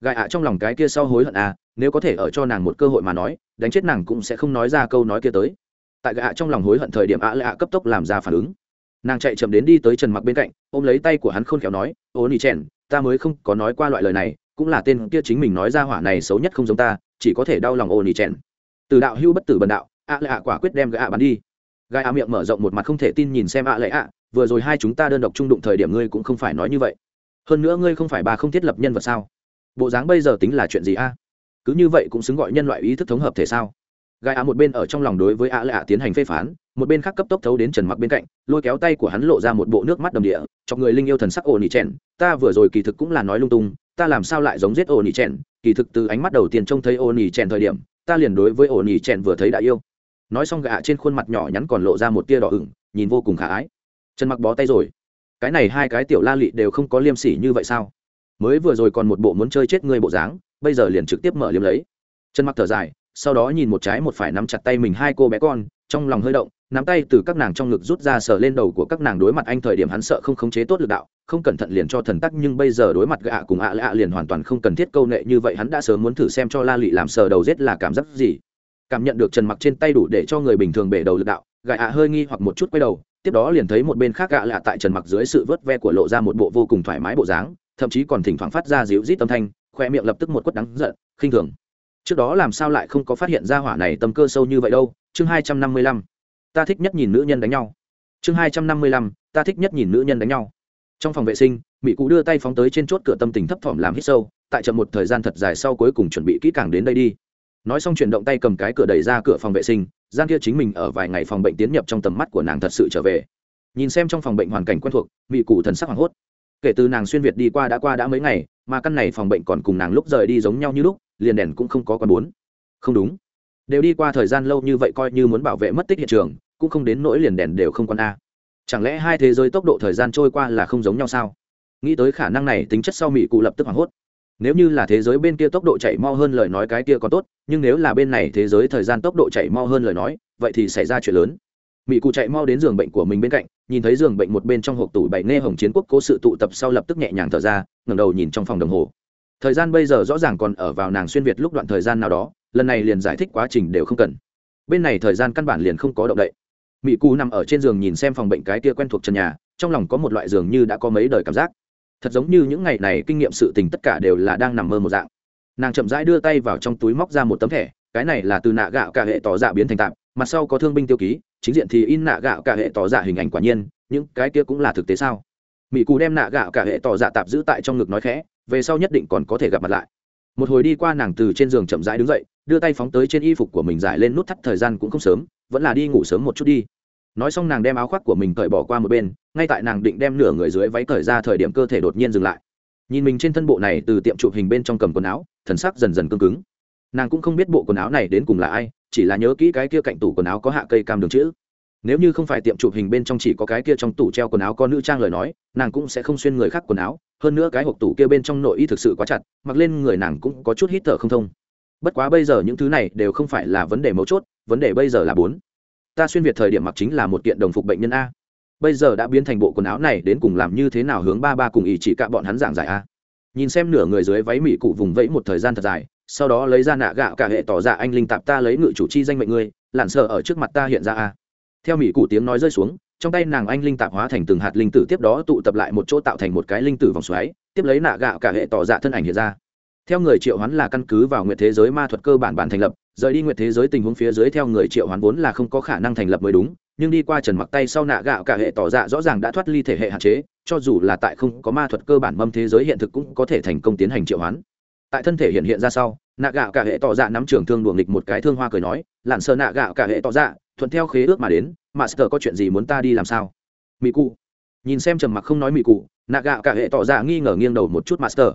Gạ ạ trong lòng cái kia sau hối hận à nếu có thể ở cho nàng một cơ hội mà nói, đánh chết nàng cũng sẽ không nói ra câu nói kia tới. Tại gạ trong lòng hối hận thời điểm ạ lạ cấp tốc làm ra phản ứng nàng chạy chậm đến đi tới trần mặc bên cạnh, ôm lấy tay của hắn khôn khéo nói, ô nỉ trẻn ta mới không có nói qua loại lời này, cũng là tên kia chính mình nói ra hỏa này xấu nhất không giống ta, chỉ có thể đau lòng ô nỉ trẻn từ đạo hưu bất tử bần đạo ạ lạ quả quyết đem gạ ạ bắn đi. Gai ạ miệng mở rộng một mặt không thể tin nhìn xem ạ lệ ạ vừa rồi hai chúng ta đơn độc trung đụng thời điểm ngươi cũng không phải nói như vậy. Hơn nữa ngươi không phải bà không thiết lập nhân vật sao? Bộ dáng bây giờ tính là chuyện gì a? Cứ như vậy cũng xứng gọi nhân loại ý thức thống hợp thể sao? Gai ạ một bên ở trong lòng đối với ạ lệ ạ tiến hành phê phán, một bên khác cấp tốc thấu đến trần mặc bên cạnh, lôi kéo tay của hắn lộ ra một bộ nước mắt đầm địa, cho người linh yêu thần sắc ổ nỉ chèn, ta vừa rồi kỳ thực cũng là nói lung tung, ta làm sao lại giống giết ổ nỉ chèn, kỳ thực từ ánh mắt đầu tiên trông thấy ổ nỉ chèn thời điểm, ta liền đối với ổ nỉ chèn vừa thấy đã yêu. Nói xong gạ trên khuôn mặt nhỏ nhắn còn lộ ra một tia đỏ ửng, nhìn vô cùng khả ái. Trần mặc bó tay rồi. Cái này hai cái tiểu la lị đều không có liêm sỉ như vậy sao? Mới vừa rồi còn một bộ muốn chơi chết ngươi bộ dáng, bây giờ liền trực tiếp mở liêm lấy. Trần mặc thở dài sau đó nhìn một trái một phải nắm chặt tay mình hai cô bé con, trong lòng hơi động, nắm tay từ các nàng trong ngực rút ra sờ lên đầu của các nàng đối mặt anh thời điểm hắn sợ không khống chế tốt lực đạo, không cẩn thận liền cho thần tắc nhưng bây giờ đối mặt gạ cùng ạ lạ liền hoàn toàn không cần thiết câu nệ như vậy, hắn đã sớm muốn thử xem cho la lị làm sờ đầu rết là cảm giác gì. Cảm nhận được trần mặc trên tay đủ để cho người bình thường bể đầu lực đạo, gạ ạ hơi nghi hoặc một chút quay đầu, tiếp đó liền thấy một bên khác gạ lạ tại trần mặc dưới sự vớt ve của lộ ra một bộ vô cùng thoải mái bộ dáng, thậm chí còn thỉnh thoảng phát ra dịu rít âm thanh, khoe miệng lập tức một quất đắng giận, khinh thường trước đó làm sao lại không có phát hiện ra hỏa này tâm cơ sâu như vậy đâu? Chương hai trăm năm mươi lăm, ta thích nhất nhìn nữ nhân đánh nhau. Chương hai trăm năm mươi lăm, ta thích nhất nhìn nữ nhân đánh nhau. Trong phòng vệ sinh mỹ cụ đưa tay phóng tới trên chốt cửa tâm tình thấp thỏm làm hít sâu, tại chậm một thời gian thật dài sau cuối cùng chuẩn bị kỹ càng đến đây đi. Nói xong chuyển động tay cầm cái cửa đẩy ra cửa phòng vệ sinh, gian kia chính mình ở vài ngày phòng bệnh tiến nhập trong tầm mắt của nàng thật sự trở về. Nhìn xem trong phòng bệnh hoàn cảnh quen thuộc mỹ cụ thần sắc hoảng hốt. Kể từ nàng xuyên việt đi qua đã qua đã mấy ngày mà căn này phòng bệnh còn cùng nàng lúc rời đi giống nhau như lúc, liền đèn cũng không có con bốn. Không đúng. Đều đi qua thời gian lâu như vậy coi như muốn bảo vệ mất tích hiện trường, cũng không đến nỗi liền đèn đều không còn a. Chẳng lẽ hai thế giới tốc độ thời gian trôi qua là không giống nhau sao? Nghĩ tới khả năng này, tính chất sau mỹ cụ lập tức hoảng hốt. Nếu như là thế giới bên kia tốc độ chạy mau hơn lời nói cái kia còn tốt, nhưng nếu là bên này thế giới thời gian tốc độ chạy mau hơn lời nói, vậy thì xảy ra chuyện lớn. Mỹ cụ chạy mau đến giường bệnh của mình bên cạnh nhìn thấy giường bệnh một bên trong hộp tủ bảy nghe hồng chiến quốc cố sự tụ tập sau lập tức nhẹ nhàng thở ra, ngẩng đầu nhìn trong phòng đồng hồ. Thời gian bây giờ rõ ràng còn ở vào nàng xuyên việt lúc đoạn thời gian nào đó, lần này liền giải thích quá trình đều không cần. Bên này thời gian căn bản liền không có động đậy. Mỹ cù nằm ở trên giường nhìn xem phòng bệnh cái kia quen thuộc trần nhà, trong lòng có một loại giường như đã có mấy đời cảm giác. Thật giống như những ngày này kinh nghiệm sự tình tất cả đều là đang nằm mơ một dạng. Nàng chậm rãi đưa tay vào trong túi móc ra một tấm thẻ, cái này là từ nạ gạo cả hệ tỏ dạ biến thành tạm mặt sau có thương binh tiêu ký, chính diện thì in nạ gạo cả hệ tỏ dạ hình ảnh quả nhiên, những cái kia cũng là thực tế sao? Mỹ cù đem nạ gạo cả hệ tỏ dạ tạp giữ tại trong ngực nói khẽ, về sau nhất định còn có thể gặp mặt lại. Một hồi đi qua nàng từ trên giường chậm rãi đứng dậy, đưa tay phóng tới trên y phục của mình giải lên nút thắt thời gian cũng không sớm, vẫn là đi ngủ sớm một chút đi. Nói xong nàng đem áo khoác của mình cởi bỏ qua một bên, ngay tại nàng định đem nửa người dưới váy cởi ra thời điểm cơ thể đột nhiên dừng lại. Nhìn mình trên thân bộ này từ tiệm chụp hình bên trong cầm quần áo, thần sắc dần dần cương cứng. Nàng cũng không biết bộ quần áo này đến cùng là ai chỉ là nhớ kỹ cái kia cạnh tủ quần áo có hạ cây cam đường chữ. Nếu như không phải tiệm chụp hình bên trong chỉ có cái kia trong tủ treo quần áo có nữ trang lời nói, nàng cũng sẽ không xuyên người khác quần áo, hơn nữa cái hộp tủ kia bên trong nội y thực sự quá chặt, mặc lên người nàng cũng có chút hít thở không thông. Bất quá bây giờ những thứ này đều không phải là vấn đề mấu chốt, vấn đề bây giờ là bốn. Ta xuyên việt thời điểm mặc chính là một kiện đồng phục bệnh nhân a. Bây giờ đã biến thành bộ quần áo này đến cùng làm như thế nào hướng ba ba cùng ý chỉ cả bọn hắn giảng giải a. Nhìn xem nửa người dưới váy mỹ cụ vùng vẫy một thời gian thật dài sau đó lấy ra nạ gạo cả hệ tỏ ra anh linh tạp ta lấy ngự chủ chi danh mệnh ngươi, lặn sợ ở trước mặt ta hiện ra a. Theo mỹ cụ tiếng nói rơi xuống, trong tay nàng anh linh tạp hóa thành từng hạt linh tử tiếp đó tụ tập lại một chỗ tạo thành một cái linh tử vòng xoáy, tiếp lấy nạ gạo cả hệ tỏ dạ thân ảnh hiện ra. Theo người triệu hoán là căn cứ vào nguyện thế giới ma thuật cơ bản bản thành lập, rời đi nguyện thế giới tình huống phía dưới theo người triệu hoán vốn là không có khả năng thành lập mới đúng, nhưng đi qua trần mặc tay sau nạ gạo cả hệ tỏ dạ rõ ràng đã thoát ly thể hệ hạn chế, cho dù là tại không có ma thuật cơ bản mâm thế giới hiện thực cũng có thể thành công tiến hành triệu hoán tại thân thể hiện hiện ra sau, nạ gạo cả hệ tỏ dạ nắm trường thương đuồng nghịch một cái thương hoa cười nói lặn sơ nạ gạo cả hệ tỏ dạ thuận theo khế ước mà đến master có chuyện gì muốn ta đi làm sao? Mỹ cụ. Nhìn xem trầm mặc không nói mỹ cụ, nạ gạo cả hệ tỏ dạ nghi ngờ nghiêng đầu một chút master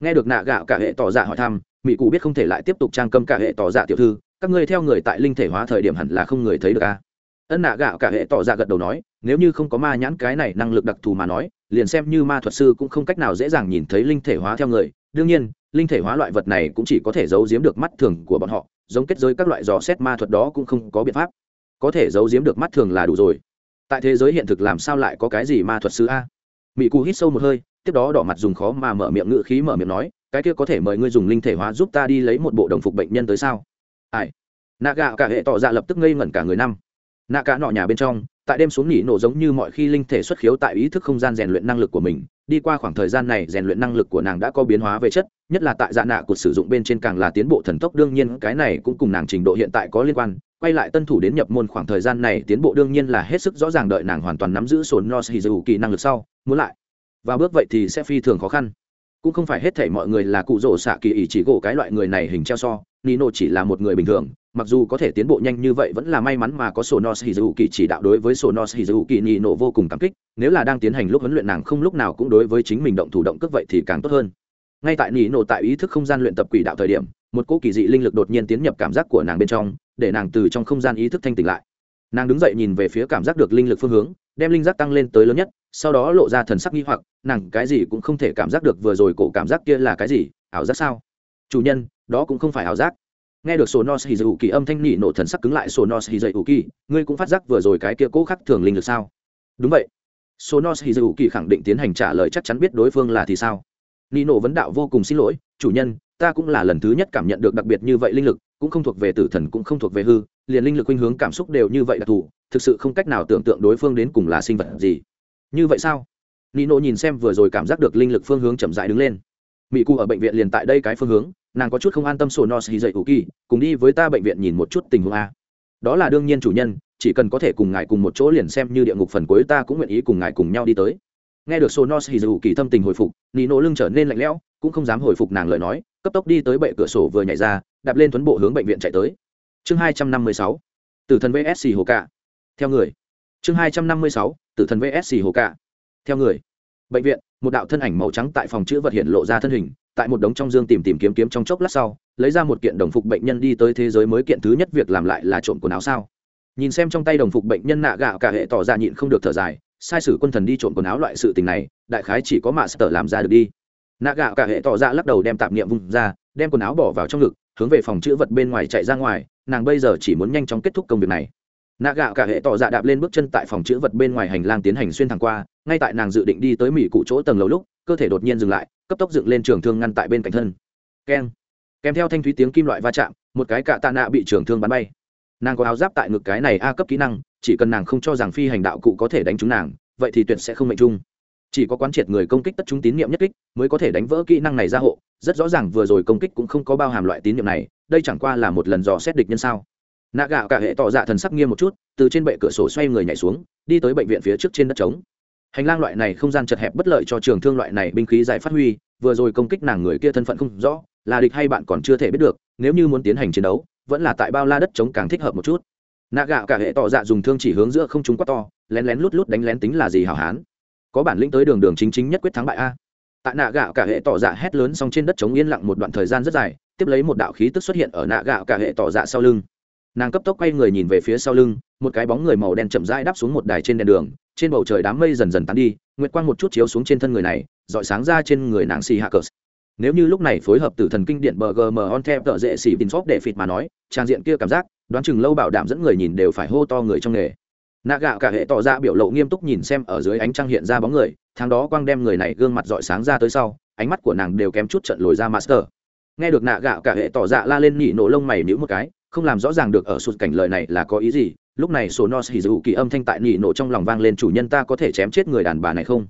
nghe được nạ gạo cả hệ tỏ dạ hỏi thăm mỹ cụ biết không thể lại tiếp tục trang câm cả hệ tỏ dạ tiểu thư, các ngươi theo người tại linh thể hóa thời điểm hẳn là không người thấy được a. Ân nạ gạo cả hệ tỏ dạ gật đầu nói, nếu như không có ma nhãn cái này năng lực đặc thù mà nói, liền xem như ma thuật sư cũng không cách nào dễ dàng nhìn thấy linh thể hóa theo người, đương nhiên linh thể hóa loại vật này cũng chỉ có thể giấu giếm được mắt thường của bọn họ, giống kết giới các loại dò xét ma thuật đó cũng không có biện pháp. Có thể giấu giếm được mắt thường là đủ rồi. Tại thế giới hiện thực làm sao lại có cái gì ma thuật sư a? Mỹ cu hít sâu một hơi, tiếp đó đỏ mặt dùng khó mà mở miệng ngự khí mở miệng nói, cái kia có thể mời ngươi dùng linh thể hóa giúp ta đi lấy một bộ đồng phục bệnh nhân tới sao? Ai? Nạ gạo cả hệ tỏ ra lập tức ngây ngẩn cả người năm. Nạ cả nọ nhà bên trong tại đêm xuống nỉ nổ giống như mọi khi linh thể xuất khiếu tại ý thức không gian rèn luyện năng lực của mình, đi qua khoảng thời gian này rèn luyện năng lực của nàng đã có biến hóa về chất, nhất là tại dạ nạ của sử dụng bên trên càng là tiến bộ thần tốc, đương nhiên cái này cũng cùng nàng trình độ hiện tại có liên quan, quay lại tân thủ đến nhập môn khoảng thời gian này tiến bộ đương nhiên là hết sức rõ ràng đợi nàng hoàn toàn nắm giữ sổ nos hizu kỳ năng lực sau, muốn lại và bước vậy thì sẽ phi thường khó khăn cũng không phải hết thảy mọi người là cụ rỗ xạ kỳ ý chỉ gỗ cái loại người này hình treo so, nino chỉ là một người bình thường, mặc dù có thể tiến bộ nhanh như vậy vẫn là may mắn mà có sổ nos hizuki chỉ đạo đối với sổ nos hizuki nino vô cùng cảm kích, nếu là đang tiến hành lúc huấn luyện nàng không lúc nào cũng đối với chính mình động thủ động cước vậy thì càng tốt hơn. Ngay tại nino tại ý thức không gian luyện tập quỷ đạo thời điểm, một cỗ kỳ dị linh lực đột nhiên tiến nhập cảm giác của nàng bên trong, để nàng từ trong không gian ý thức thanh tỉnh lại nàng đứng dậy nhìn về phía cảm giác được linh lực phương hướng, đem linh giác tăng lên tới lớn nhất, sau đó lộ ra thần sắc nghi hoặc, nàng cái gì cũng không thể cảm giác được vừa rồi cổ cảm giác kia là cái gì, ảo giác sao? Chủ nhân, đó cũng không phải ảo giác. Nghe được sổ nos hì kỳ âm thanh nhị nổ thần sắc cứng lại sổ nos hì kỳ ngươi cũng phát giác vừa rồi cái kia cố khắc thường linh lực sao? Đúng vậy. Sổ nos hì kỳ khẳng định tiến hành trả lời chắc chắn biết đối phương là thì sao. Nhị nổ vấn đạo vô cùng xin lỗi, chủ nhân, ta cũng là lần thứ nhất cảm nhận được đặc biệt như vậy linh lực, cũng không thuộc về tử thần cũng không thuộc về hư liền linh lực khuynh hướng cảm xúc đều như vậy đặc thù thực sự không cách nào tưởng tượng đối phương đến cùng là sinh vật gì. Như vậy sao? Nino nhìn xem vừa rồi cảm giác được linh lực phương hướng chậm rãi đứng lên. Mỹ cụ ở bệnh viện liền tại đây cái phương hướng, nàng có chút không an tâm sổ nos hì dậy ủ kỳ, cùng đi với ta bệnh viện nhìn một chút tình huống a. Đó là đương nhiên chủ nhân, chỉ cần có thể cùng ngài cùng một chỗ liền xem như địa ngục phần cuối ta cũng nguyện ý cùng ngài cùng nhau đi tới. Nghe được sổ nos hì dậy ủ kỳ thâm tình hồi phục, nino lưng trở nên lạnh lẽo, cũng không dám hồi phục nàng lời nói, cấp tốc đi tới bệ cửa sổ vừa nhảy ra, đạp lên tuấn bộ hướng bệnh viện chạy tới chương hai trăm năm mươi sáu, tử thần vsc hồ cạ. Theo người. Chương hai trăm năm mươi sáu, tử thần vsc hồ cạ. Theo người. Bệnh viện, một đạo thân ảnh màu trắng tại phòng chữa vật hiện lộ ra thân hình, tại một đống trong dương tìm tìm kiếm kiếm trong chốc lát sau, lấy ra một kiện đồng phục bệnh nhân đi tới thế giới mới kiện thứ nhất việc làm lại là trộm quần áo sao. Nhìn xem trong tay đồng phục bệnh nhân nạ gạo cả hệ tỏ ra nhịn không được thở dài, sai sử quân thần đi trộm quần áo loại sự tình này, đại khái chỉ có mạ sở làm ra được đi. Nạ gạo cả hệ tỏ ra lắc đầu đem tạp niệm vùng ra, đem quần áo bỏ vào trong ngực hướng về phòng chữa vật bên ngoài chạy ra ngoài, nàng bây giờ chỉ muốn nhanh chóng kết thúc công việc này. Nạ gạo cả hệ tỏ dạ đạp lên bước chân tại phòng chữa vật bên ngoài hành lang tiến hành xuyên thẳng qua, ngay tại nàng dự định đi tới mỹ cụ chỗ tầng lầu lúc, cơ thể đột nhiên dừng lại, cấp tốc dựng lên trường thương ngăn tại bên cạnh thân. Keng. Kèm theo thanh thúy tiếng kim loại va chạm, một cái cạ tạ nạ bị trường thương bắn bay. Nàng có áo giáp tại ngực cái này a cấp kỹ năng, chỉ cần nàng không cho rằng phi hành đạo cụ có thể đánh trúng nàng, vậy thì tuyệt sẽ không mệnh chung chỉ có quán triệt người công kích tất chúng tín nhiệm nhất kích mới có thể đánh vỡ kỹ năng này ra hộ. Rất rõ ràng vừa rồi công kích cũng không có bao hàm loại tín nhiệm này, đây chẳng qua là một lần dò xét địch nhân sao. Nạ gạo cả hệ tỏ dạ thần sắc nghiêm một chút, từ trên bệ cửa sổ xoay người nhảy xuống, đi tới bệnh viện phía trước trên đất trống. Hành lang loại này không gian chật hẹp bất lợi cho trường thương loại này binh khí dài phát huy, vừa rồi công kích nàng người kia thân phận không rõ, là địch hay bạn còn chưa thể biết được, nếu như muốn tiến hành chiến đấu, vẫn là tại bao la đất trống càng thích hợp một chút. Nạ gạo cả hệ tỏ dạ dùng thương chỉ hướng giữa không chúng quát to, lén lén lút lút đánh lén tính là gì hảo hán có bản lĩnh tới đường đường chính chính nhất quyết thắng bại a. Tại nạ gạo cả hệ tỏ dạ hét lớn xong trên đất trống yên lặng một đoạn thời gian rất dài, tiếp lấy một đạo khí tức xuất hiện ở nạ gạo cả hệ tỏ dạ sau lưng. Nàng cấp tốc quay người nhìn về phía sau lưng, một cái bóng người màu đen chậm rãi đáp xuống một đài trên đèn đường, trên bầu trời đám mây dần dần tán đi, nguyệt quang một chút chiếu xuống trên thân người này dọi sáng ra trên người nàng xì hạ cờ. Nếu như lúc này phối hợp tử thần kinh điện bgm on theo tợ dễ xì tin phóp để phịt mà nói, trang diện kia cảm giác, đoán chừng lâu bảo đảm dẫn người nhìn đều phải hô to người trong nghề nạ gạo cả hệ tỏ ra biểu lộ nghiêm túc nhìn xem ở dưới ánh trăng hiện ra bóng người, tháng đó quang đem người này gương mặt dọi sáng ra tới sau, ánh mắt của nàng đều kém chút trận lồi ra master. Nghe được nạ gạo cả hệ tỏ ra la lên nhị nổ lông mày nhữ một cái, không làm rõ ràng được ở sụt cảnh lời này là có ý gì, lúc này sổ nos hì dù kỳ âm thanh tại nhị nổ trong lòng vang lên, chủ nhân ta có thể chém chết người đàn bà này không?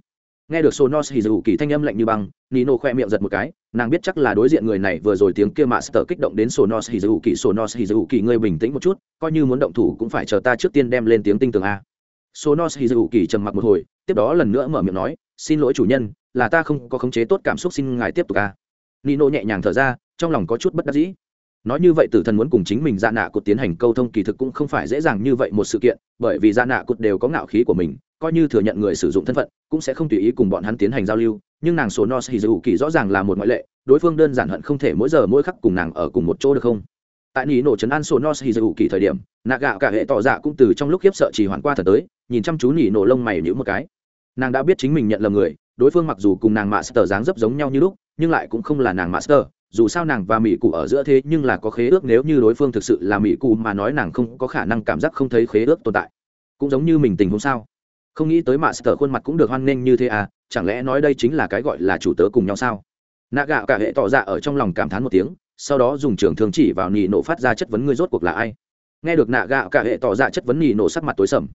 Nghe được sonos hì dù kỳ thanh âm lạnh như băng, nino khoe miệng giật một cái, nàng biết chắc là đối diện người này vừa rồi tiếng kia mạ sờ kích động đến sonos hì dù kỳ, sonos hì dù kỳ, ngươi bình tĩnh một chút, coi như muốn động thủ cũng phải chờ ta trước tiên đem lên tiếng tinh tường a. Sonos hì dù kỳ trầm mặc một hồi, tiếp đó lần nữa mở miệng nói, xin lỗi chủ nhân, là ta không có khống chế tốt cảm xúc xin ngài tiếp tục a. Nino nhẹ nhàng thở ra, trong lòng có chút bất đắc dĩ. Nói như vậy tử thần muốn cùng chính mình dạ nạ cột tiến hành câu thông kỳ thực cũng không phải dễ dàng như vậy một sự kiện, bởi vì dạ nạ cột đều có ngạo khí của mình coi như thừa nhận người sử dụng thân phận, cũng sẽ không tùy ý cùng bọn hắn tiến hành giao lưu, nhưng nàng số nos hizu kỳ rõ ràng là một ngoại lệ, đối phương đơn giản hận không thể mỗi giờ mỗi khắc cùng nàng ở cùng một chỗ được không? Tại nỉ nổ chấn an số nos hizu kỳ thời điểm, nạ gạo cả hệ tỏ dạ cũng từ trong lúc khiếp sợ chỉ hoàn qua thật tới, nhìn chăm chú nỉ nổ lông mày nhữ một cái. Nàng đã biết chính mình nhận lầm người, đối phương mặc dù cùng nàng master dáng dấp giống nhau như lúc, nhưng lại cũng không là nàng master, dù sao nàng và mỹ cụ ở giữa thế nhưng là có khế ước nếu như đối phương thực sự là mỹ cụ mà nói nàng không có khả năng cảm giác không thấy khế ước tồn tại. Cũng giống như mình tình huống sao? Không nghĩ tới mạ sở khuôn mặt cũng được hoan nghênh như thế à chẳng lẽ nói đây chính là cái gọi là chủ tớ cùng nhau sao? Nạ gạo cả hệ tỏ ra ở trong lòng cảm thán một tiếng, sau đó dùng trường thường chỉ vào nỉ nổ phát ra chất vấn ngươi rốt cuộc là ai. Nghe được nạ gạo cả hệ tỏ ra chất vấn nỉ nổ sắc mặt tối sầm.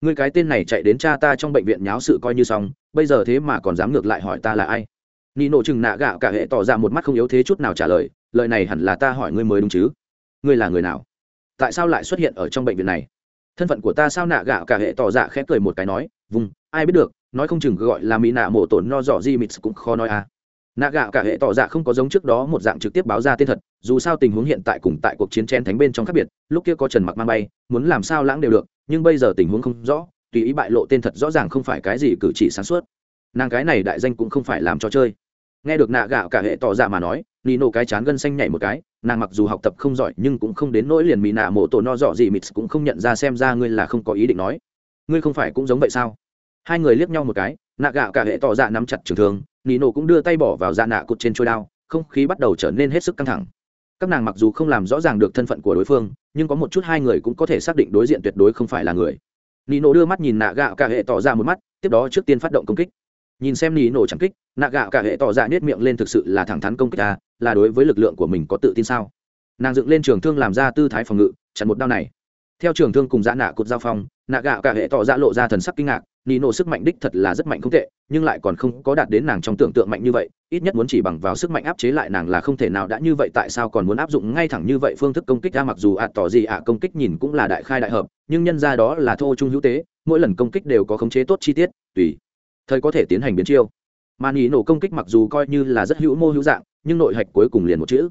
Ngươi cái tên này chạy đến cha ta trong bệnh viện nháo sự coi như xong, bây giờ thế mà còn dám ngược lại hỏi ta là ai? Nỉ nổ chừng nạ gạo cả hệ tỏ ra một mắt không yếu thế chút nào trả lời lời này hẳn là ta hỏi ngươi mới đúng chứ? Ngươi là người nào? Tại sao lại xuất hiện ở trong bệnh viện này? Thân phận của ta sao nạ gạo cả hệ tỏ dạ khẽ cười một cái nói, vùng, ai biết được, nói không chừng gọi là mỹ nạ mổ tổn no dọ di mịt cũng khó nói à. Nạ gạo cả hệ tỏ dạ không có giống trước đó một dạng trực tiếp báo ra tên thật, dù sao tình huống hiện tại cùng tại cuộc chiến chen thánh bên trong khác biệt, lúc kia có trần mặc mang bay, muốn làm sao lãng đều được, nhưng bây giờ tình huống không rõ, tùy ý bại lộ tên thật rõ ràng không phải cái gì cử chỉ sáng suốt. Nàng cái này đại danh cũng không phải làm cho chơi nghe được nạ gạo cả hệ tỏ dạ mà nói, nino cái chán gân xanh nhảy một cái, nàng mặc dù học tập không giỏi nhưng cũng không đến nỗi liền mỹ nạ mộ tổ no dọ gì mịt cũng không nhận ra xem ra ngươi là không có ý định nói. Ngươi không phải cũng giống vậy sao? Hai người liếc nhau một cái, nạ gạo cả hệ tỏ dạ nắm chặt trường thương, nino cũng đưa tay bỏ vào dạ nạ cụt trên trôi đao, không khí bắt đầu trở nên hết sức căng thẳng. Các nàng mặc dù không làm rõ ràng được thân phận của đối phương, nhưng có một chút hai người cũng có thể xác định đối diện tuyệt đối không phải là người. Nino đưa mắt nhìn nạ gạo cả hệ tỏ ra một mắt, tiếp đó trước tiên phát động công kích nhìn xem nỉ nổ chẳng kích, nạ gạo cả hệ tỏ dạ ra nết miệng lên thực sự là thẳng thắn công kích ta, là đối với lực lượng của mình có tự tin sao? Nàng dựng lên trường thương làm ra tư thái phòng ngự, chặn một đao này. Theo trường thương cùng giã nạ cột giao phong, nạ gạo cả hệ tỏ ra lộ ra thần sắc kinh ngạc, nỉ nổ sức mạnh đích thật là rất mạnh không tệ, nhưng lại còn không có đạt đến nàng trong tưởng tượng mạnh như vậy, ít nhất muốn chỉ bằng vào sức mạnh áp chế lại nàng là không thể nào đã như vậy, tại sao còn muốn áp dụng ngay thẳng như vậy phương thức công kích ra mặc dù ạ tỏ gì ạ công kích nhìn cũng là đại khai đại hợp, nhưng nhân ra đó là thô trung hữu tế, mỗi lần công kích đều có khống chế tốt chi tiết, tùy thời có thể tiến hành biến chiêu. Mà nỉ nổ công kích mặc dù coi như là rất hữu mô hữu dạng, nhưng nội hạch cuối cùng liền một chữ.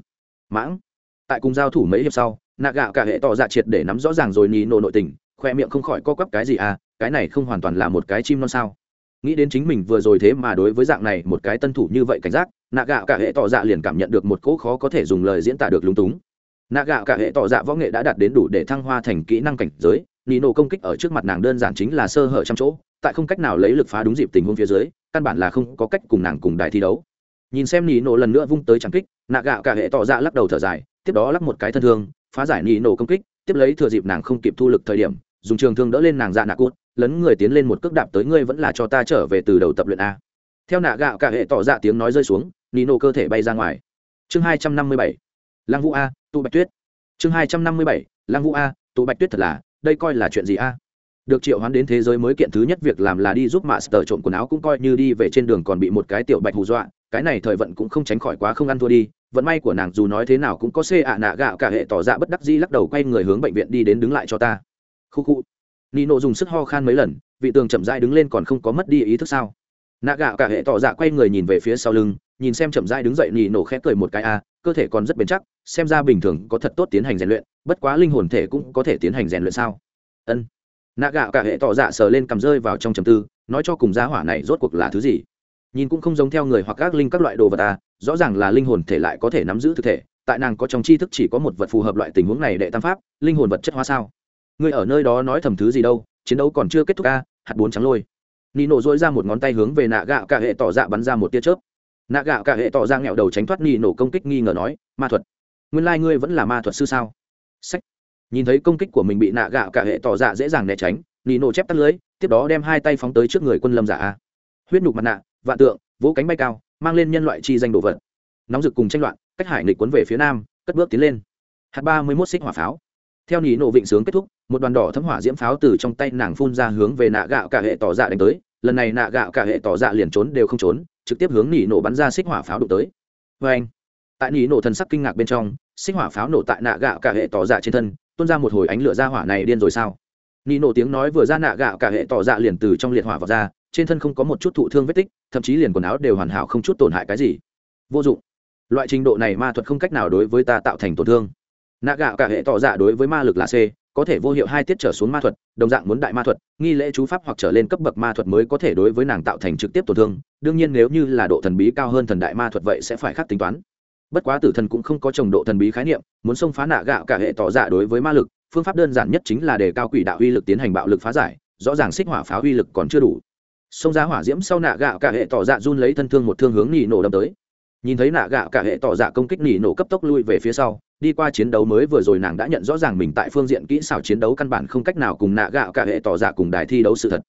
Mãng. Tại cùng giao thủ mấy hiệp sau, nạ gạo cả hệ tỏ dạ triệt để nắm rõ ràng rồi nỉ nổ nội tình, khoe miệng không khỏi co quắp cái gì à cái này không hoàn toàn là một cái chim non sao. Nghĩ đến chính mình vừa rồi thế mà đối với dạng này một cái tân thủ như vậy cảnh giác, nạ gạo cả hệ tỏ dạ liền cảm nhận được một cỗ khó có thể dùng lời diễn tả được lúng túng. Nạ gạo cả hệ tỏ dạ võ nghệ đã đạt đến đủ để thăng hoa thành kỹ năng cảnh giới, nỉ nổ công kích ở trước mặt nàng đơn giản chính là sơ hở trăm chỗ tại không cách nào lấy lực phá đúng dịp tình huống phía dưới, căn bản là không có cách cùng nàng cùng đài thi đấu. Nhìn xem nỉ nổ lần nữa vung tới trắng kích, nạ gạo cả hệ tỏ ra lắc đầu thở dài, tiếp đó lắc một cái thân thương, phá giải nỉ nổ công kích, tiếp lấy thừa dịp nàng không kịp thu lực thời điểm, dùng trường thương đỡ lên nàng dạ nạ cốt lấn người tiến lên một cước đạp tới ngươi vẫn là cho ta trở về từ đầu tập luyện a. Theo nạ gạo cả hệ tỏ ra tiếng nói rơi xuống nỉ nổ cơ thể bay ra ngoài. Chương hai trăm năm mươi bảy, lăng vũ a, tụ bạch tuyết. Chương hai trăm năm mươi bảy, lăng vũ a, tụ bạch tuyết thật là, đây coi là chuyện gì a? Được triệu hoán đến thế giới mới kiện thứ nhất việc làm là đi giúp master trộm quần áo cũng coi như đi về trên đường còn bị một cái tiểu bạch hù dọa. Cái này thời vận cũng không tránh khỏi quá không ăn thua đi. Vận may của nàng dù nói thế nào cũng có xê ạ nạ gạo cả hệ tỏ ra bất đắc dĩ lắc đầu quay người hướng bệnh viện đi đến đứng lại cho ta. Khu khu. Nino dùng sức ho khan mấy lần, vị tường chậm dai đứng lên còn không có mất đi ý thức sao? Nạ gạo cả hệ tỏ dạ quay người nhìn về phía sau lưng, nhìn xem chậm dai đứng dậy nino nổ khẽ cười một cái a cơ thể còn rất bền chắc, xem ra bình thường có thật tốt tiến hành rèn luyện, bất quá linh hồn thể cũng có thể tiến hành rèn luyện sao? Ân nạ gạo cả hệ tỏ dạ sờ lên cầm rơi vào trong trầm tư nói cho cùng giá hỏa này rốt cuộc là thứ gì? Nhìn cũng không giống theo người hoặc các linh các loại đồ vật à rõ ràng là linh hồn thể lại có thể nắm giữ thực thể tại nàng có trong tri thức chỉ có một vật phù hợp loại tình huống này đệ tam pháp linh hồn vật chất hóa sao? Ngươi ở nơi đó nói thầm thứ gì đâu chiến đấu còn chưa kết thúc a à, hạt bốn trắng lôi. Nị nổ dỗi ra một ngón tay hướng về nạ gạo cả hệ tỏ dạ bắn ra một tia chớp. Nạ gạo cả hệ tỏ ra nghẹo đầu tránh thoát nị nổ công kích nghi ngờ nói ma thuật nguyên lai、like、ngươi vẫn là ma thuật sư sao? Sách nhìn thấy công kích của mình bị nạ gạo cả hệ tỏ dạ dễ dàng né tránh, nị nổ chép tắt lưới, tiếp đó đem hai tay phóng tới trước người quân lâm giả huyết nhục mặt nạ, vạn tượng, vỗ cánh bay cao, mang lên nhân loại chi danh đồ vật. Nóng rực cùng tranh loạn, cách hải nghịch quấn về phía nam, cất bước tiến lên. Hạt ba mươi mốt xích hỏa pháo. Theo nỉ nổ vịnh sướng kết thúc, một đoàn đỏ thấm hỏa diễm pháo từ trong tay nàng phun ra hướng về nạ gạo cả hệ tỏ dạ đánh tới. Lần này nạ gạo cả hệ tỏ dạ liền trốn đều không trốn, trực tiếp hướng nỉ nổ bắn ra xích hỏa pháo đụng tới. Vê anh tại nỉ nổ thần sắc kinh ngạc bên trong, xích hỏa pháo nổ tại nạ gạo cả hệ tỏ dạ trên thân tuôn ra một hồi ánh lửa ra hỏa này điên rồi sao? Nị nổ tiếng nói vừa ra nạ gạo cả hệ tỏ dạ liền từ trong liệt hỏa vào ra, trên thân không có một chút thụ thương vết tích, thậm chí liền quần áo đều hoàn hảo không chút tổn hại cái gì. Vô dụng. Loại trình độ này ma thuật không cách nào đối với ta tạo thành tổn thương. Nạ gạo cả hệ tỏ dạ đối với ma lực là c, có thể vô hiệu hai tiết trở xuống ma thuật, đồng dạng muốn đại ma thuật, nghi lễ chú pháp hoặc trở lên cấp bậc ma thuật mới có thể đối với nàng tạo thành trực tiếp tổn thương. Đương nhiên nếu như là độ thần bí cao hơn thần đại ma thuật vậy sẽ phải khác tính toán bất quá tử thần cũng không có trồng độ thần bí khái niệm, muốn xông phá nạ gạo cả hệ tỏ dạ đối với ma lực, phương pháp đơn giản nhất chính là đề cao quỷ đạo uy lực tiến hành bạo lực phá giải, rõ ràng xích hỏa phá uy lực còn chưa đủ. Xông ra hỏa diễm sau nạ gạo cả hệ tỏ dạ run lấy thân thương một thương hướng nỉ nổ đâm tới. Nhìn thấy nạ gạo cả hệ tỏ dạ công kích nỉ nổ cấp tốc lui về phía sau, đi qua chiến đấu mới vừa rồi nàng đã nhận rõ ràng mình tại phương diện kỹ xảo chiến đấu căn bản không cách nào cùng nạ gạo cả hệ tỏ dạ cùng đài thi đấu sự thật.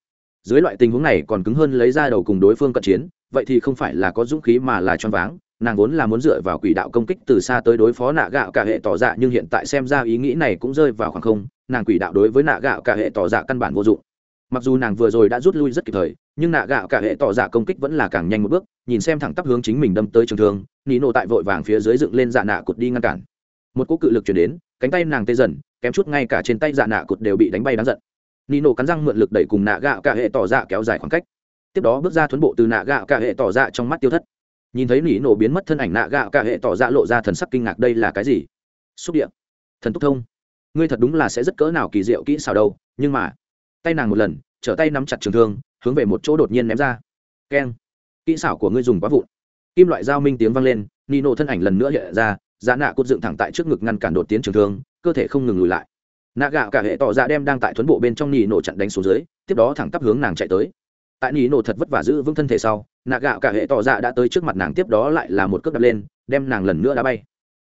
Dưới loại tình huống này còn cứng hơn lấy ra đầu cùng đối phương cận chiến, vậy thì không phải là có dũng khí mà là choáng váng nàng vốn là muốn dựa vào quỷ đạo công kích từ xa tới đối phó nạ gạo cả hệ tỏ dạ nhưng hiện tại xem ra ý nghĩ này cũng rơi vào khoảng không, nàng quỷ đạo đối với nạ gạo cả hệ tỏ dạ căn bản vô dụng. Mặc dù nàng vừa rồi đã rút lui rất kịp thời, nhưng nạ gạo cả hệ tỏ dạ công kích vẫn là càng nhanh một bước, nhìn xem thẳng tắp hướng chính mình đâm tới trường thương, nị nộ tại vội vàng phía dưới dựng lên dạ nạ cụt đi ngăn cản. Một cỗ cự lực chuyển đến, cánh tay nàng tê dần, kém chút ngay cả trên tay dạ nạ cụt đều bị đánh bay đáng giận. Nị nộ cắn răng mượn lực đẩy cùng nạ gạo cả hệ tỏ dạ kéo dài khoảng cách. Tiếp đó bước ra thuấn bộ từ nạ gạo cả hệ tỏ dạ trong mắt tiêu thất nhìn thấy nỉ nổ biến mất thân ảnh nạ gạo cả hệ tỏ ra lộ ra thần sắc kinh ngạc đây là cái gì? Xúc điện thần túc thông. Ngươi thật đúng là sẽ rất cỡ nào kỳ diệu kỹ xào đâu, nhưng mà, tay nàng một lần, trở tay nắm chặt trường thương, hướng về một chỗ đột nhiên ném ra. Keng. Kỹ xảo của ngươi dùng quá vụn. Kim loại dao minh tiếng vang lên nino thân ảnh lần nữa hiện ra giá nạ cốt dựng thẳng tại trước ngực ngăn cản đột tiến trường thương, cơ thể không ngừng lùi lại. Nạ gạo cả hệ tỏ ra đem đang tại thuấn bộ bên trong nỉ nổ chặn đánh xuống dưới, tiếp đó thẳng tắp hướng nàng chạy tới tại nỉ nổ thật vất vả giữ vững thân thể sau, nạ gạo cả hệ tỏ ra đã tới trước mặt nàng tiếp đó lại là một cước đập lên, đem nàng lần nữa đá bay.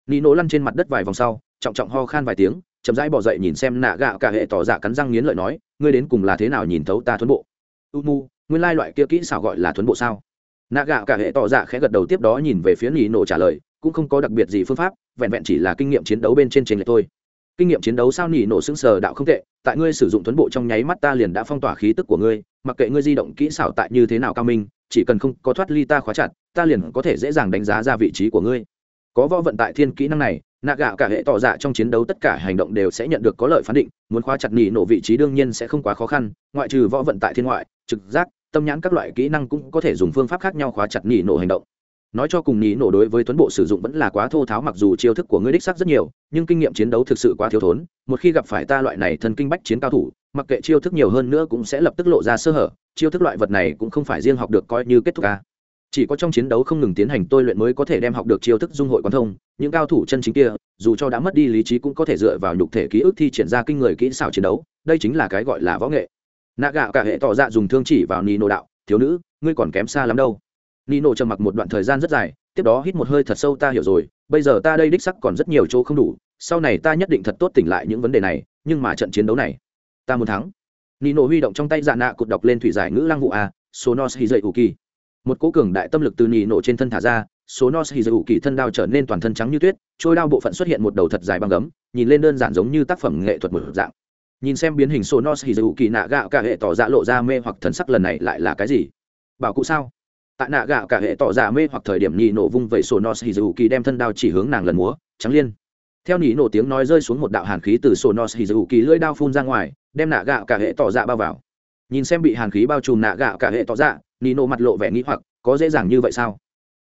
Nỉ nổ lăn trên mặt đất vài vòng sau, trọng trọng ho khan vài tiếng, chậm rãi bỏ dậy nhìn xem nạ gạo cả hệ tỏ dạ cắn răng nghiến lợi nói, ngươi đến cùng là thế nào nhìn thấu ta thuấn bộ? U mu, nguyên lai loại kia kỹ xảo gọi là thuấn bộ sao? Nạ gạo cả hệ tỏ dạ khẽ gật đầu tiếp đó nhìn về phía nỉ nổ trả lời, cũng không có đặc biệt gì phương pháp, vẹn vẹn chỉ là kinh nghiệm chiến đấu bên trên trình lệch thôi kinh nghiệm chiến đấu sao nỉ nổ xứng sờ đạo không tệ, tại ngươi sử dụng tuấn bộ trong nháy mắt ta liền đã phong tỏa khí tức của ngươi, mặc kệ ngươi di động kỹ xảo tại như thế nào cao minh, chỉ cần không có thoát ly ta khóa chặt, ta liền có thể dễ dàng đánh giá ra vị trí của ngươi. Có võ vận tại thiên kỹ năng này, nạ gạo cả hệ tỏ dạ trong chiến đấu tất cả hành động đều sẽ nhận được có lợi phán định, muốn khóa chặt nỉ nổ vị trí đương nhiên sẽ không quá khó khăn, ngoại trừ võ vận tại thiên ngoại, trực giác, tâm nhãn các loại kỹ năng cũng có thể dùng phương pháp khác nhau khóa chặt nỉ nổ hành động nói cho cùng nhí nổ đối với tuấn bộ sử dụng vẫn là quá thô tháo mặc dù chiêu thức của ngươi đích sắc rất nhiều, nhưng kinh nghiệm chiến đấu thực sự quá thiếu thốn, một khi gặp phải ta loại này thần kinh bách chiến cao thủ, mặc kệ chiêu thức nhiều hơn nữa cũng sẽ lập tức lộ ra sơ hở, chiêu thức loại vật này cũng không phải riêng học được coi như kết thúc ca chỉ có trong chiến đấu không ngừng tiến hành tôi luyện mới có thể đem học được chiêu thức dung hội quán thông, những cao thủ chân chính kia, dù cho đã mất đi lý trí cũng có thể dựa vào nhục thể ký ức thi triển ra kinh người kỹ xảo chiến đấu, đây chính là cái gọi là võ nghệ. Nạ gạo cả hệ tỏ ra dùng thương chỉ vào nino đạo, thiếu nữ, ngươi còn kém xa lắm đâu nino trầm mặc một đoạn thời gian rất dài, tiếp đó hít một hơi thật sâu, ta hiểu rồi, bây giờ ta đây đích sắc còn rất nhiều chỗ không đủ, sau này ta nhất định thật tốt tỉnh lại những vấn đề này, nhưng mà trận chiến đấu này, ta muốn thắng. Nino huy động trong tay dạ nạ cụt đọc lên thủy giải ngữ lăng vụ a, sonos hi dậy kỳ. một cố cường đại tâm lực từ nino trên thân thả ra số nos hi dậy thân đao trở nên toàn thân trắng như tuyết, trôi đao bộ phận xuất hiện một đầu thật dài băng gấm, nhìn lên đơn giản giống như tác phẩm nghệ thuật một dạng. Nhìn xem biến hình số nos hi dậy uki nạ gạo cả hệ tỏ ra lộ ra mê hoặc thần sắc lần này lại là cái gì? Bảo cụ sao? Tại nạ gạo cả hệ tỏ ra mê hoặc thời điểm nhì nổ vung vẩy sổ nos hizuki đem thân đao chỉ hướng nàng lần múa, trắng liên. Theo nhì nổ tiếng nói rơi xuống một đạo hàn khí từ sổ nos hizuki lưỡi đao phun ra ngoài, đem nạ gạo cả hệ tỏ ra bao vào. Nhìn xem bị hàn khí bao trùm nạ gạo cả hệ tỏ ra nhì nổ mặt lộ vẻ nghĩ hoặc, có dễ dàng như vậy sao?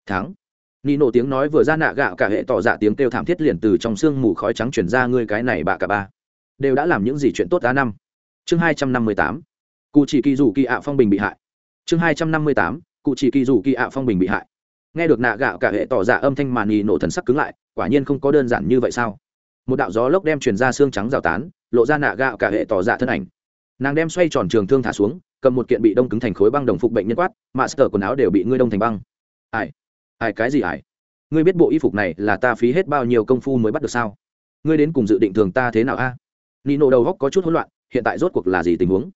Thắng. Nhì nổ tiếng nói vừa ra nạ gạo cả hệ tỏ ra tiếng kêu thảm thiết liền từ trong sương mù khói trắng chuyển ra, ngươi cái này bạ cả ba, đều đã làm những gì chuyện tốt á năm? Chương hai trăm năm mươi tám. Cụ chỉ kỳ dù kỳ ạ phong bình bị hại. Chương hai trăm năm mươi tám cụ chỉ kỳ dù kỳ ạ phong bình bị hại. Nghe được nạ gạo cả hệ tỏ ra âm thanh màn nhì nổ thần sắc cứng lại, quả nhiên không có đơn giản như vậy sao? Một đạo gió lốc đem truyền ra xương trắng rào tán, lộ ra nạ gạo cả hệ tỏ ra thân ảnh. Nàng đem xoay tròn trường thương thả xuống, cầm một kiện bị đông cứng thành khối băng đồng phục bệnh nhân quát, mà sờ quần áo đều bị ngươi đông thành băng. Ai? Ai cái gì ai? Ngươi biết bộ y phục này là ta phí hết bao nhiêu công phu mới bắt được sao? Ngươi đến cùng dự định thường ta thế nào a? À? nino đầu góc có chút hỗn loạn, hiện tại rốt cuộc là gì tình huống?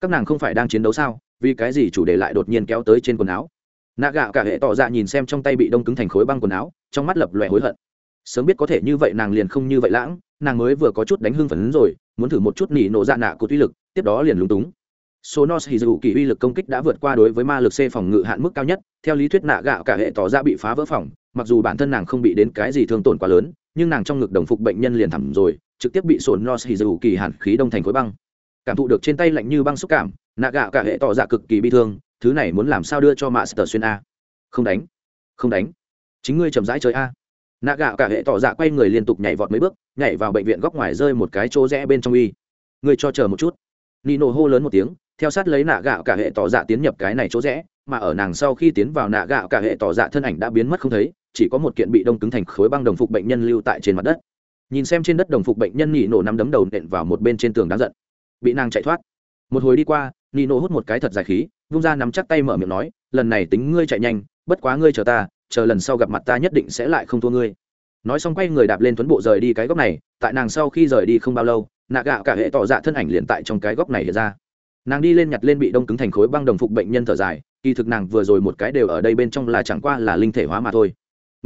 Các nàng không phải đang chiến đấu sao? Vì cái gì chủ đề lại đột nhiên kéo tới trên quần áo? Nạ gạo cả hệ tỏ ra nhìn xem trong tay bị đông cứng thành khối băng quần áo, trong mắt lập lòe hối hận. Sớm biết có thể như vậy nàng liền không như vậy lãng, nàng mới vừa có chút đánh hưng phấn rồi, muốn thử một chút nỉ nổ dạ nạ của tuy lực, tiếp đó liền lúng túng. Sonos hì dù kỳ uy lực công kích đã vượt qua đối với ma lực c phòng ngự hạn mức cao nhất, theo lý thuyết nạ gạo cả hệ tỏ ra bị phá vỡ phòng, mặc dù bản thân nàng không bị đến cái gì thương tổn quá lớn, nhưng nàng trong ngực đồng phục bệnh nhân liền thẳm rồi, trực tiếp bị sonos hì dù kỳ hạn khí đông thành khối băng cảm thụ được trên tay lạnh như băng xúc cảm nạ gạo cả hệ tỏ ra cực kỳ bi thương thứ này muốn làm sao đưa cho mạ sờ xuyên a? Không đánh. Không đánh. Chính ngươi chậm rãi chơi a. Nạ gạo cả hệ tỏ dạ quay người liên tục nhảy vọt mấy bước nhảy vào bệnh viện góc ngoài rơi một cái chỗ rẽ bên trong y, ngươi cho chờ một chút. Nino hô lớn một tiếng theo sát lấy nạ gạo cả hệ tỏ dạ tiến nhập cái này chỗ rẽ mà ở nàng sau khi tiến vào nạ gạo cả hệ tỏ dạ thân ảnh đã biến mất không thấy chỉ có một kiện bị đông cứng thành khối băng đồng phục bệnh nhân lưu tại trên mặt đất. Nhìn xem trên đất đồng phục bệnh nhân nhị nổ nắm đấm đầu nện vào một bên trên tường đáng giận bị nàng chạy thoát. Một hồi đi qua nỉ nổ hút một cái thật dài khí, vung ra nắm chắc tay mở miệng nói, lần này tính ngươi chạy nhanh, bất quá ngươi chờ ta, chờ lần sau gặp mặt ta nhất định sẽ lại không thua ngươi. Nói xong quay người đạp lên tuấn bộ rời đi cái góc này, tại nàng sau khi rời đi không bao lâu, nạ gạo cả hệ tỏ dạ thân ảnh liền tại trong cái góc này hiện ra. Nàng đi lên nhặt lên bị đông cứng thành khối băng đồng phục bệnh nhân thở dài, kỳ thực nàng vừa rồi một cái đều ở đây bên trong là chẳng qua là linh thể hóa mà thôi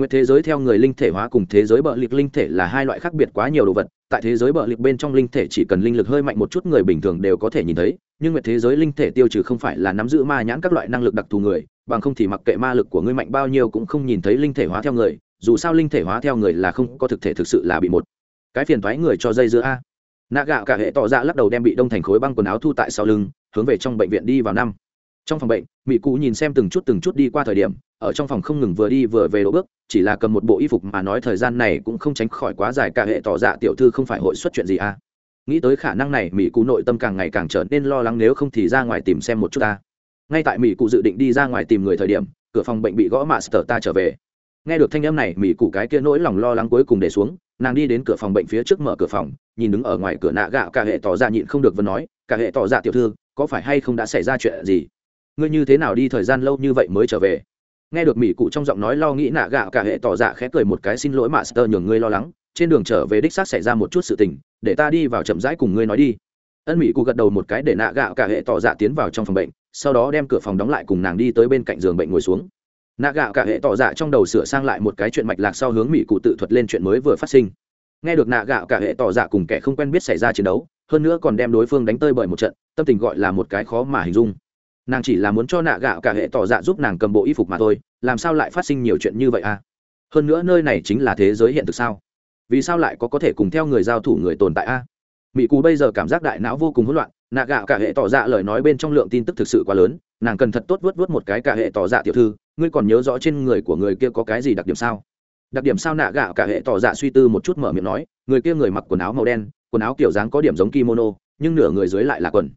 nguyện thế giới theo người linh thể hóa cùng thế giới bợ liệt linh thể là hai loại khác biệt quá nhiều đồ vật. Tại thế giới bợ liệt bên trong linh thể chỉ cần linh lực hơi mạnh một chút người bình thường đều có thể nhìn thấy, nhưng nguyện thế giới linh thể tiêu trừ không phải là nắm giữ ma nhãn các loại năng lực đặc thù người, bằng không thì mặc kệ ma lực của ngươi mạnh bao nhiêu cũng không nhìn thấy linh thể hóa theo người, dù sao linh thể hóa theo người là không có thực thể thực sự là bị một cái phiền thoái người cho dây giữa a. Nạ gạo cả hệ tỏ ra lắc đầu đem bị đông thành khối băng quần áo thu tại sau lưng, hướng về trong bệnh viện đi vào năm trong phòng bệnh mỹ cụ nhìn xem từng chút từng chút đi qua thời điểm, ở trong phòng không ngừng vừa đi vừa về đỗ bước, chỉ là cầm một bộ y phục mà nói thời gian này cũng không tránh khỏi quá dài cả hệ tỏ dạ tiểu thư không phải hội xuất chuyện gì à. Nghĩ tới khả năng này mỹ cụ nội tâm càng ngày càng trở nên lo lắng nếu không thì ra ngoài tìm xem một chút ta. Ngay tại mỹ cụ dự định đi ra ngoài tìm người thời điểm, cửa phòng bệnh bị gõ mạ sờ ta trở về. Nghe được thanh âm này mỹ cụ cái kia nỗi lòng lo lắng cuối cùng để xuống, nàng đi đến cửa phòng bệnh phía trước mở cửa phòng, nhìn đứng ở ngoài cửa nạ gạo cả hệ tỏ ra nhịn không được vẫn nói, cả hệ tỏ ra tiểu thư, có phải hay không đã xảy ra chuyện gì? Ngươi như thế nào đi thời gian lâu như vậy mới trở về? Nghe được mỹ cụ trong giọng nói lo nghĩ nạ gạo cả hệ tỏ dạ khẽ cười một cái xin lỗi mà sơ nhường ngươi lo lắng, trên đường trở về đích xác xảy ra một chút sự tình, để ta đi vào chậm rãi cùng ngươi nói đi. Ân mỹ cụ gật đầu một cái để nạ gạo cả hệ tỏ dạ tiến vào trong phòng bệnh, sau đó đem cửa phòng đóng lại cùng nàng đi tới bên cạnh giường bệnh ngồi xuống. Nạ gạo cả hệ tỏ dạ trong đầu sửa sang lại một cái chuyện mạch lạc sau hướng mỹ cụ tự thuật lên chuyện mới vừa phát sinh. Nghe được nạ gạo cả hệ tỏ dạ cùng kẻ không quen biết xảy ra chiến đấu, hơn nữa còn đem đối phương đánh tơi bởi một trận, tâm tình gọi là một cái khó mà hình dung nàng chỉ là muốn cho nạ gạo cả hệ tỏ dạ giúp nàng cầm bộ y phục mà thôi, làm sao lại phát sinh nhiều chuyện như vậy à? Hơn nữa nơi này chính là thế giới hiện thực sao? Vì sao lại có có thể cùng theo người giao thủ người tồn tại à? a mỹ cú bây giờ cảm giác đại não vô cùng hỗn loạn, nạ gạo cả hệ tỏ dạ lời nói bên trong lượng tin tức thực sự quá lớn, nàng cần thật tốt vớt vớt một cái cả hệ tỏ dạ tiểu thư, ngươi còn nhớ rõ trên người của người kia có cái gì đặc điểm sao? Đặc điểm sao nạ gạo cả hệ tỏ dạ suy tư một chút mở miệng nói, người kia người mặc quần áo màu đen, quần áo kiểu dáng có điểm giống kimono, nhưng nửa người dưới lại là quần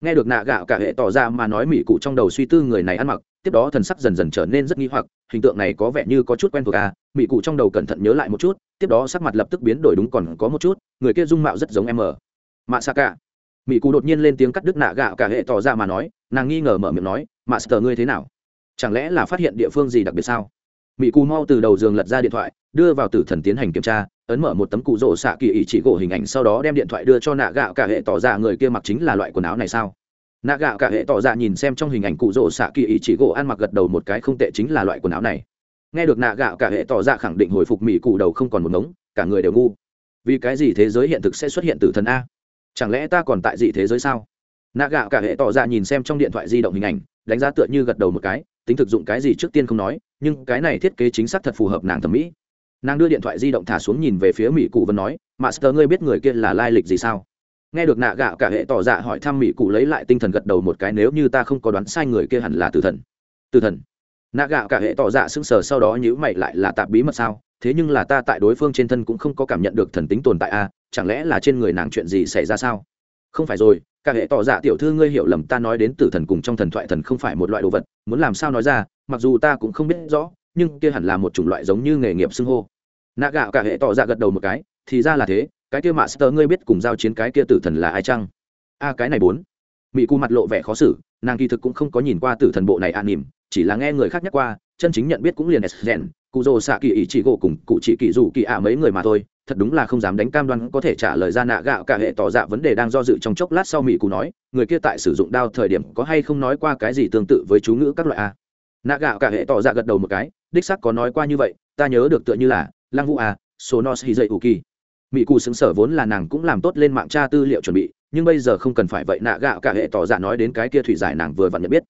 nghe được nạ gạo cả hệ tỏ ra mà nói mỹ cụ trong đầu suy tư người này ăn mặc, tiếp đó thần sắc dần dần trở nên rất nghi hoặc, hình tượng này có vẻ như có chút quen thuộc à? Mỹ cụ trong đầu cẩn thận nhớ lại một chút, tiếp đó sắc mặt lập tức biến đổi đúng còn có một chút, người kia dung mạo rất giống em ở. Mạ sa cả mỹ cụ đột nhiên lên tiếng cắt đứt nạ gạo cả hệ tỏ ra mà nói, nàng nghi ngờ mở miệng nói mạ sờ ngươi thế nào? Chẳng lẽ là phát hiện địa phương gì đặc biệt sao? Mỹ cụ mau từ đầu giường lật ra điện thoại, đưa vào tử thần tiến hành kiểm tra ấn mở một tấm cụ rổ xạ kỳ ý chỉ gỗ hình ảnh sau đó đem điện thoại đưa cho nạ gạo cả hệ tỏ ra người kia mặc chính là loại quần áo này sao? Nạ gạo cả hệ tỏ ra nhìn xem trong hình ảnh cụ rổ xạ kỳ ý chỉ gỗ ăn mặc gật đầu một cái không tệ chính là loại quần áo này. Nghe được nạ gạo cả hệ tỏ ra khẳng định hồi phục mỹ cụ đầu không còn một ngống, cả người đều ngu. Vì cái gì thế giới hiện thực sẽ xuất hiện từ thần a? Chẳng lẽ ta còn tại gì thế giới sao? Nạ gạo cả hệ tỏ ra nhìn xem trong điện thoại di động hình ảnh, đánh giá tựa như gật đầu một cái, tính thực dụng cái gì trước tiên không nói, nhưng cái này thiết kế chính xác thật phù hợp nàng thẩm mỹ nàng đưa điện thoại di động thả xuống nhìn về phía mỹ cụ vân nói, master, ngươi biết người kia là lai lịch gì sao? Nghe được nạ gạo cả hệ tỏ dạ hỏi thăm mỹ cụ lấy lại tinh thần gật đầu một cái, nếu như ta không có đoán sai, người kia hẳn là tử thần. Tử thần? Nạ gạo cả hệ tỏ dạ sững sờ sau đó nhữ mày lại là tạp bí mật sao? Thế nhưng là ta tại đối phương trên thân cũng không có cảm nhận được thần tính tồn tại a chẳng lẽ là trên người nàng chuyện gì xảy ra sao? Không phải rồi, cả hệ tỏ dạ tiểu thư ngươi hiểu lầm, ta nói đến tử thần cùng trong thần thoại thần không phải một loại đồ vật, muốn làm sao nói ra, mặc dù ta cũng không biết rõ nhưng kia hẳn là một chủng loại giống như nghề nghiệp xưng hô. Nạ gạo cả hệ tỏ ra gật đầu một cái, thì ra là thế, cái kia mạ sơ ngươi biết cùng giao chiến cái kia tử thần là ai chăng? A, cái này bốn. Mỹ cu mặt lộ vẻ khó xử, nàng kỳ thực cũng không có nhìn qua tử thần bộ này an nỉm, chỉ là nghe người khác nhắc qua, chân chính nhận biết cũng liền rèn cụ rồ xạ kỳ ý chỉ gỗ cùng cụ chỉ kỳ dù kỳ ạ mấy người mà thôi, thật đúng là không dám đánh cam đoan có thể trả lời ra nạ gạo cả hệ tỏ dạ vấn đề đang do dự trong chốc lát sau mỹ cụ nói, người kia tại sử dụng đao thời điểm có hay không nói qua cái gì tương tự với chú ngữ các loại a. Nạ gạo cả hệ tỏ dạ gật đầu một cái đích xác có nói qua như vậy, ta nhớ được tựa như là lang vũ à, số Nos hi dậy ủ kỳ. Mỹ cù xứng sở vốn là nàng cũng làm tốt lên mạng tra tư liệu chuẩn bị, nhưng bây giờ không cần phải vậy nạ gạo cả hệ tỏ dạ nói đến cái kia thủy giải nàng vừa vặn nhận biết.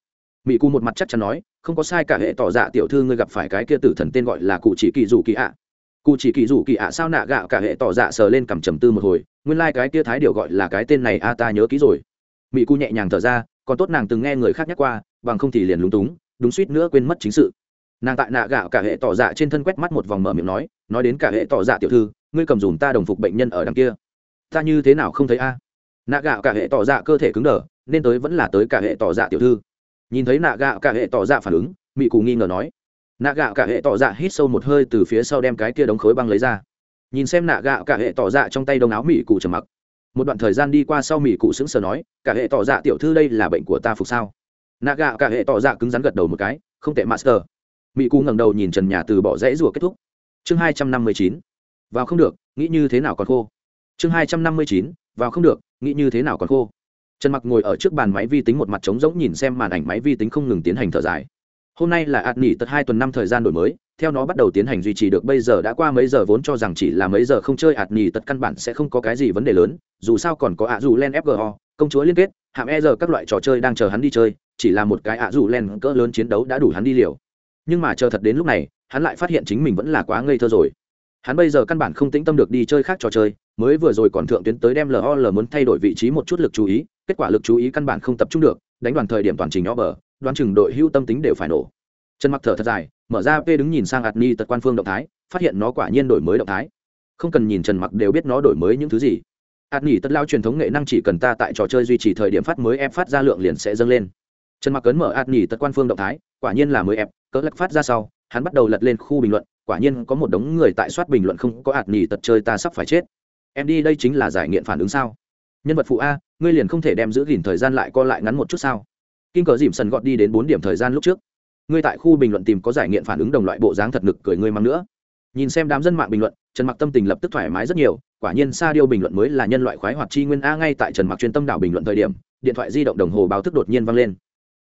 Mỹ cù một mặt chắc chắn nói, không có sai cả hệ tỏ dạ tiểu thư ngươi gặp phải cái kia tử thần tên gọi là cụ chỉ kỳ dù kỳ ạ. Cụ chỉ kỳ dù kỳ ạ sao nạ gạo cả hệ tỏ dạ sờ lên cầm trầm tư một hồi, nguyên lai、like、cái kia thái điều gọi là cái tên này a, ta nhớ kỹ rồi. Mỹ cù nhẹ nhàng thở ra, còn tốt nàng từng nghe người khác nhắc qua, bằng không thì liền lúng túng, đúng suýt nữa quên mất chính sự nàng tại nạ gạo cả hệ tỏ dạ trên thân quét mắt một vòng mở miệng nói nói đến cả hệ tỏ dạ tiểu thư, ngươi cầm dùm ta đồng phục bệnh nhân ở đằng kia. Ta như thế nào không thấy a? Nạ gạo cả hệ tỏ dạ cơ thể cứng đờ, nên tới vẫn là tới cả hệ tỏ dạ tiểu thư. Nhìn thấy nạ gạo cả hệ tỏ dạ phản ứng, mị cụ nghi ngờ nói. Nạ gạo cả hệ tỏ dạ hít sâu một hơi từ phía sau đem cái kia đống khối băng lấy ra. Nhìn xem nạ gạo cả hệ tỏ dạ trong tay đông áo mị cụ trầm mặc. Một đoạn thời gian đi qua sau mị cụ sững sờ nói, cả hệ tỏ dạ tiểu thư đây là bệnh của ta phục sao? Nạ gạo cả hệ tỏ dạ cứng rắn gật đầu một cái, không tệ, master mỹ cụ ngẩng đầu nhìn trần nhà từ bỏ rẽ rùa kết thúc. Chương hai trăm năm mươi chín. Vào không được, nghĩ như thế nào còn khô? Chương hai trăm năm mươi chín, vào không được, nghĩ như thế nào còn khô? Trần mặc ngồi ở trước bàn máy vi tính một mặt trống rỗng nhìn xem màn ảnh máy vi tính không ngừng tiến hành thở dài. Hôm nay là ạt nghỉ tật hai tuần năm thời gian đổi mới, theo nó bắt đầu tiến hành duy trì được bây giờ đã qua mấy giờ vốn cho rằng chỉ là mấy giờ không chơi ạt nghỉ tật căn bản sẽ không có cái gì vấn đề lớn, dù sao còn có ạ dù len fgo công chúa liên kết hạm e giờ các loại trò chơi đang chờ hắn đi chơi, chỉ là một cái ạ dù len cỡ lớn chiến đấu đã đủ hắn đi liều nhưng mà chờ thật đến lúc này, hắn lại phát hiện chính mình vẫn là quá ngây thơ rồi. Hắn bây giờ căn bản không tĩnh tâm được đi chơi khác trò chơi, mới vừa rồi còn thượng tuyến tới đem lol muốn thay đổi vị trí một chút lực chú ý, kết quả lực chú ý căn bản không tập trung được, đánh đoàn thời điểm toàn trình nhỏ bờ đoán chừng đội hưu tâm tính đều phải nổ. Trần mặc thở thật dài, mở ra p đứng nhìn sang adni tật quan phương động thái, phát hiện nó quả nhiên đổi mới động thái. Không cần nhìn trần mặc đều biết nó đổi mới những thứ gì. Adni tật lao truyền thống nghệ năng chỉ cần ta tại trò chơi duy trì thời điểm phát mới ép phát ra lượng liền sẽ dâng lên trần mặc cấn mở adni tật quan phương động thái, quả nhiên là mới ép, cỡ lắc phát ra sau, hắn bắt đầu lật lên khu bình luận, quả nhiên có một đống người tại soát bình luận không có ạt nhỉ tật chơi ta sắp phải chết. Em đi đây chính là giải nghiện phản ứng sao? Nhân vật phụ a, ngươi liền không thể đem giữ gìn thời gian lại co lại ngắn một chút sao? Kinh cờ dìm sần gọt đi đến bốn điểm thời gian lúc trước. Ngươi tại khu bình luận tìm có giải nghiện phản ứng đồng loại bộ dáng thật ngực cười ngươi mang nữa. Nhìn xem đám dân mạng bình luận, trần mặc tâm tình lập tức thoải mái rất nhiều, quả nhiên sa điêu bình luận mới là nhân loại khoái hoạt chi nguyên a ngay tại trần mặc chuyên tâm đảo bình luận thời điểm, điện thoại di động đồng hồ báo thức đột nhiên vang lên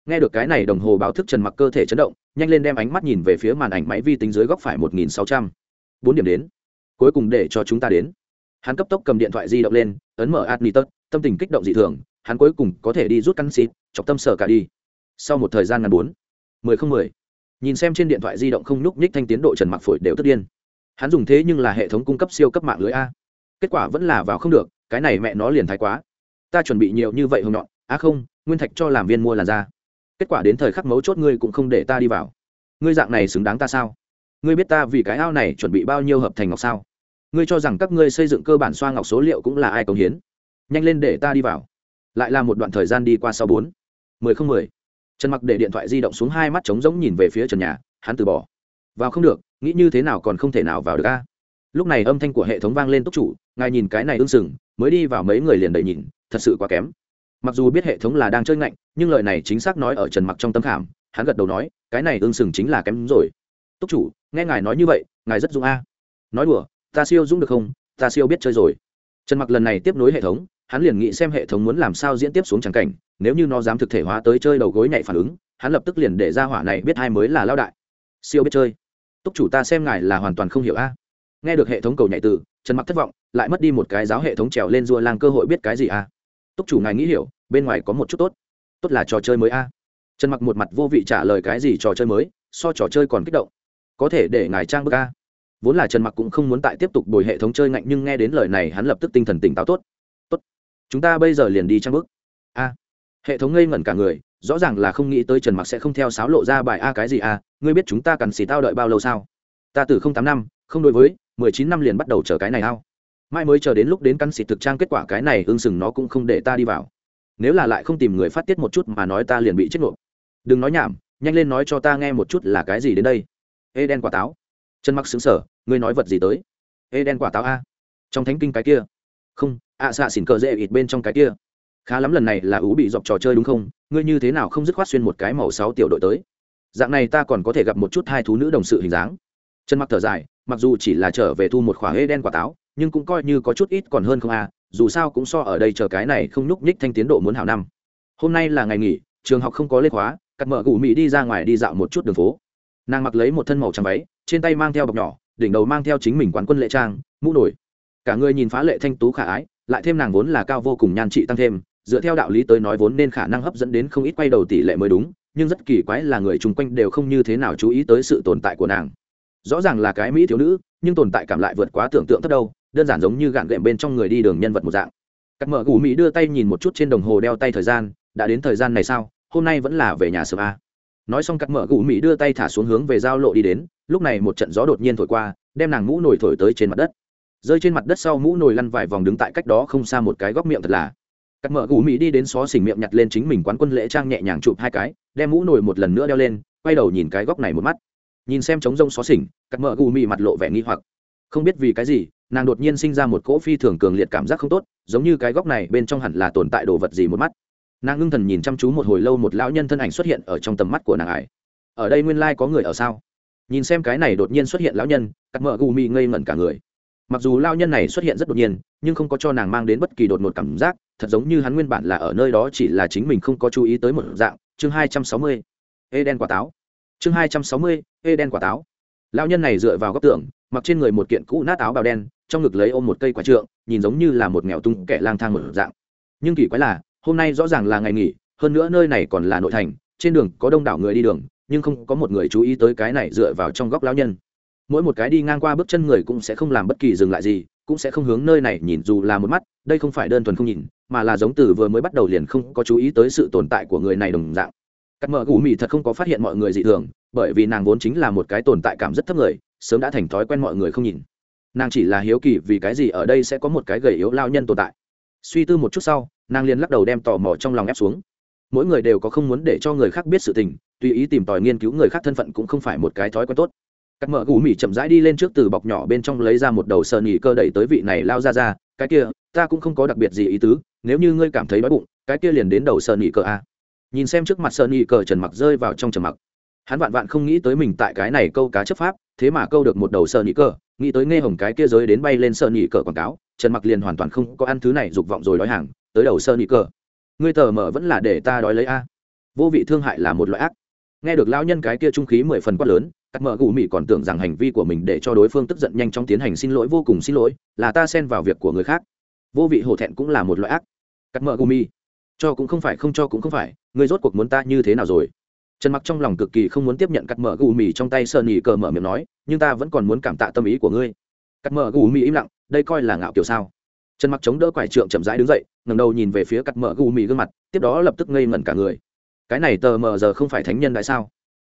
nghe được cái này đồng hồ báo thức trần mặc cơ thể chấn động, nhanh lên đem ánh mắt nhìn về phía màn ảnh máy vi tính dưới góc phải một nghìn sáu trăm. Bốn điểm đến. Cuối cùng để cho chúng ta đến. Hắn cấp tốc cầm điện thoại di động lên, ấn mở adnitus tâm tình kích động dị thường, hắn cuối cùng có thể đi rút căn xịt, chọc tâm sở cả đi. Sau một thời gian ngắn bốn, mười không mười, nhìn xem trên điện thoại di động không nhúc nhích thanh tiến độ trần mặc phổi đều tức điên. Hắn dùng thế nhưng là hệ thống cung cấp siêu cấp mạng lưới a. Kết quả vẫn là vào không được, cái này mẹ nó liền thái quá. Ta chuẩn bị nhiều như vậy hồng nhọn. Á không, nguyên thạch cho làm viên mua làn da kết quả đến thời khắc mấu chốt ngươi cũng không để ta đi vào. Ngươi dạng này xứng đáng ta sao? Ngươi biết ta vì cái ao này chuẩn bị bao nhiêu hợp thành ngọc sao? Ngươi cho rằng các ngươi xây dựng cơ bản xoa ngọc số liệu cũng là ai cống hiến? Nhanh lên để ta đi vào. Lại là một đoạn thời gian đi qua sau bốn. Mười không mười. Trần mặc để điện thoại di động xuống hai mắt trống rỗng nhìn về phía trần nhà, hắn từ bỏ. Vào không được, nghĩ như thế nào còn không thể nào vào được a. Lúc này âm thanh của hệ thống vang lên túc chủ, ngài nhìn cái này ưng sừng, mới đi vào mấy người liền đầy nhìn, thật sự quá kém mặc dù biết hệ thống là đang chơi ngạnh, nhưng lời này chính xác nói ở trần mặc trong tâm khảm, hắn gật đầu nói, cái này ương sừng chính là kém rồi. Túc chủ, nghe ngài nói như vậy, ngài rất dung a. Nói đùa, ta siêu dũng được không? Ta siêu biết chơi rồi. Trần mặc lần này tiếp nối hệ thống, hắn liền nghĩ xem hệ thống muốn làm sao diễn tiếp xuống tràng cảnh, nếu như nó dám thực thể hóa tới chơi đầu gối nhảy phản ứng, hắn lập tức liền để ra hỏa này biết hai mới là lao đại. Siêu biết chơi. Túc chủ, ta xem ngài là hoàn toàn không hiểu a. Nghe được hệ thống cầu nhảy từ, trần mặc thất vọng, lại mất đi một cái giáo hệ thống trèo lên dua lang cơ hội biết cái gì a túc chủ ngài nghĩ hiểu, bên ngoài có một chút tốt. Tốt là trò chơi mới a. Trần mặc một mặt vô vị trả lời cái gì trò chơi mới, so trò chơi còn kích động. Có thể để ngài trang bức a. Vốn là trần mặc cũng không muốn tại tiếp tục bồi hệ thống chơi ngạnh nhưng nghe đến lời này hắn lập tức tinh thần tỉnh táo tốt. Tốt. Chúng ta bây giờ liền đi trang bức. A. Hệ thống ngây ngẩn cả người, rõ ràng là không nghĩ tới trần mặc sẽ không theo sáo lộ ra bài a cái gì a, ngươi biết chúng ta cần xì tao đợi bao lâu sao? Ta từ không tám năm, không đối với, mười chín năm liền bắt đầu chờ cái này ao mai mới chờ đến lúc đến căn xịt thực trang kết quả cái này ưng sừng nó cũng không để ta đi vào. Nếu là lại không tìm người phát tiết một chút mà nói ta liền bị chết nộp đừng nói nhảm, nhanh lên nói cho ta nghe một chút là cái gì đến đây. Ê đen quả táo. Chân mắc xứng sở ngươi nói vật gì tới? Ê đen quả táo a. Trong thánh kinh cái kia. Không, ạ xạ xỉn cờ dễ ít bên trong cái kia. Khá lắm lần này là ú bị dọc trò chơi đúng không? Ngươi như thế nào không dứt khoát xuyên một cái màu sáu tiểu đội tới? Dạng này ta còn có thể gặp một chút hai thú nữ đồng sự hình dáng. Chân mặc thở dài, mặc dù chỉ là trở về thu một khoảng ê đen quả táo nhưng cũng coi như có chút ít còn hơn không à dù sao cũng so ở đây chờ cái này không nhúc nhích thanh tiến độ muốn hảo năm. Hôm nay là ngày nghỉ, trường học không có lên khóa cắt mở gù mỹ đi ra ngoài đi dạo một chút đường phố. Nàng mặc lấy một thân màu trắng váy, trên tay mang theo bọc nhỏ, đỉnh đầu mang theo chính mình quán quân lệ trang, mũ nổi. Cả người nhìn phá lệ thanh tú khả ái, lại thêm nàng vốn là cao vô cùng nhan trị tăng thêm, dựa theo đạo lý tới nói vốn nên khả năng hấp dẫn đến không ít quay đầu tỷ lệ mới đúng, nhưng rất kỳ quái là người chung quanh đều không như thế nào chú ý tới sự tồn tại của nàng. Rõ ràng là cái mỹ thiếu nữ, nhưng tồn tại cảm lại vượt quá tưởng tượng thấp đâu đơn giản giống như gạn gệm bên trong người đi đường nhân vật một dạng. Cắt mở gù mỹ đưa tay nhìn một chút trên đồng hồ đeo tay thời gian, đã đến thời gian này sao? Hôm nay vẫn là về nhà sớm a nói xong cắt mở gù mỹ đưa tay thả xuống hướng về giao lộ đi đến, lúc này một trận gió đột nhiên thổi qua, đem nàng mũ nổi thổi tới trên mặt đất. Rơi trên mặt đất sau mũ nổi lăn vài vòng đứng tại cách đó không xa một cái góc miệng thật là. Cắt mở gù mỹ đi đến xó xỉnh miệng nhặt lên chính mình quán quân lễ trang nhẹ nhàng chụp hai cái, đem mũ nổi một lần nữa đeo lên, quay đầu nhìn cái góc này một mắt. Nhìn xem trống rông xó xỉnh, cắt mở gù mỹ mặt lộ vẻ nghi hoặc. Không biết vì cái gì nàng đột nhiên sinh ra một cỗ phi thường cường liệt cảm giác không tốt, giống như cái góc này bên trong hẳn là tồn tại đồ vật gì một mắt. Nàng ngưng thần nhìn chăm chú một hồi lâu một lão nhân thân ảnh xuất hiện ở trong tầm mắt của nàng ải. Ở đây nguyên lai、like、có người ở sao? Nhìn xem cái này đột nhiên xuất hiện lão nhân, cắt mợ gù mị ngây ngẩn cả người. Mặc dù lao nhân này xuất hiện rất đột nhiên, nhưng không có cho nàng mang đến bất kỳ đột ngột cảm giác, thật giống như hắn nguyên bản là ở nơi đó chỉ là chính mình không có chú ý tới một dạng. Chương hai trăm sáu mươi, ê đen quả táo. Chương hai trăm sáu mươi, ê đen quả táo. Lao nhân này dựa vào góc tường, mặc trên người một kiện cũ nát áo bào đen trong ngực lấy ôm một cây quả trượng, nhìn giống như là một nghèo tung kẻ lang thang một dạng. Nhưng kỳ quái là, hôm nay rõ ràng là ngày nghỉ, hơn nữa nơi này còn là nội thành, trên đường có đông đảo người đi đường, nhưng không có một người chú ý tới cái này dựa vào trong góc lão nhân. Mỗi một cái đi ngang qua bước chân người cũng sẽ không làm bất kỳ dừng lại gì, cũng sẽ không hướng nơi này nhìn dù là một mắt, đây không phải đơn thuần không nhìn, mà là giống từ vừa mới bắt đầu liền không có chú ý tới sự tồn tại của người này đồng dạng. Cắt mở gù mì thật không có phát hiện mọi người dị thường, bởi vì nàng vốn chính là một cái tồn tại cảm rất thấp người, sớm đã thành thói quen mọi người không nhìn nàng chỉ là hiếu kỳ vì cái gì ở đây sẽ có một cái gầy yếu lao nhân tồn tại. Suy tư một chút sau, nàng liền lắc đầu đem tò mò trong lòng ép xuống. Mỗi người đều có không muốn để cho người khác biết sự tình, tùy ý tìm tòi nghiên cứu người khác thân phận cũng không phải một cái thói quen tốt. Cắt mở gù mì chậm rãi đi lên trước từ bọc nhỏ bên trong lấy ra một đầu sờ nỉ cơ đẩy tới vị này lao ra ra, cái kia, ta cũng không có đặc biệt gì ý tứ, nếu như ngươi cảm thấy đói bụng, cái kia liền đến đầu sờ nỉ cơ a. Nhìn xem trước mặt sờ nỉ cơ trần mặc rơi vào trong trầm mặc. Hắn vạn vạn không nghĩ tới mình tại cái này câu cá chấp pháp, thế mà câu được một đầu sờ nỉ cơ nghĩ tới nghe hồng cái kia giới đến bay lên sơ nhị cờ quảng cáo, trần mặc liền hoàn toàn không có ăn thứ này dục vọng rồi đói hàng, tới đầu sơ nhị cờ. Ngươi tờ mở vẫn là để ta đói lấy a. Vô vị thương hại là một loại ác. Nghe được lão nhân cái kia trung khí mười phần quát lớn các mở gù mị còn tưởng rằng hành vi của mình để cho đối phương tức giận nhanh chóng tiến hành xin lỗi vô cùng xin lỗi, là ta xen vào việc của người khác. Vô vị hổ thẹn cũng là một loại ác. Các mở gù mị, cho cũng không phải, không cho cũng không phải, ngươi rốt cuộc muốn ta như thế nào rồi? Trần mặc trong lòng cực kỳ không muốn tiếp nhận cắt mở gù mì trong tay sờ nỉ cờ mở miệng nói, nhưng ta vẫn còn muốn cảm tạ tâm ý của ngươi. Cắt mở gù mì im lặng, đây coi là ngạo kiểu sao? Trần mặc chống đỡ quải trượng chậm rãi đứng dậy, ngẩng đầu nhìn về phía cắt mở gù mì gương mặt, tiếp đó lập tức ngây ngẩn cả người. Cái này tờ mờ giờ không phải thánh nhân đại sao?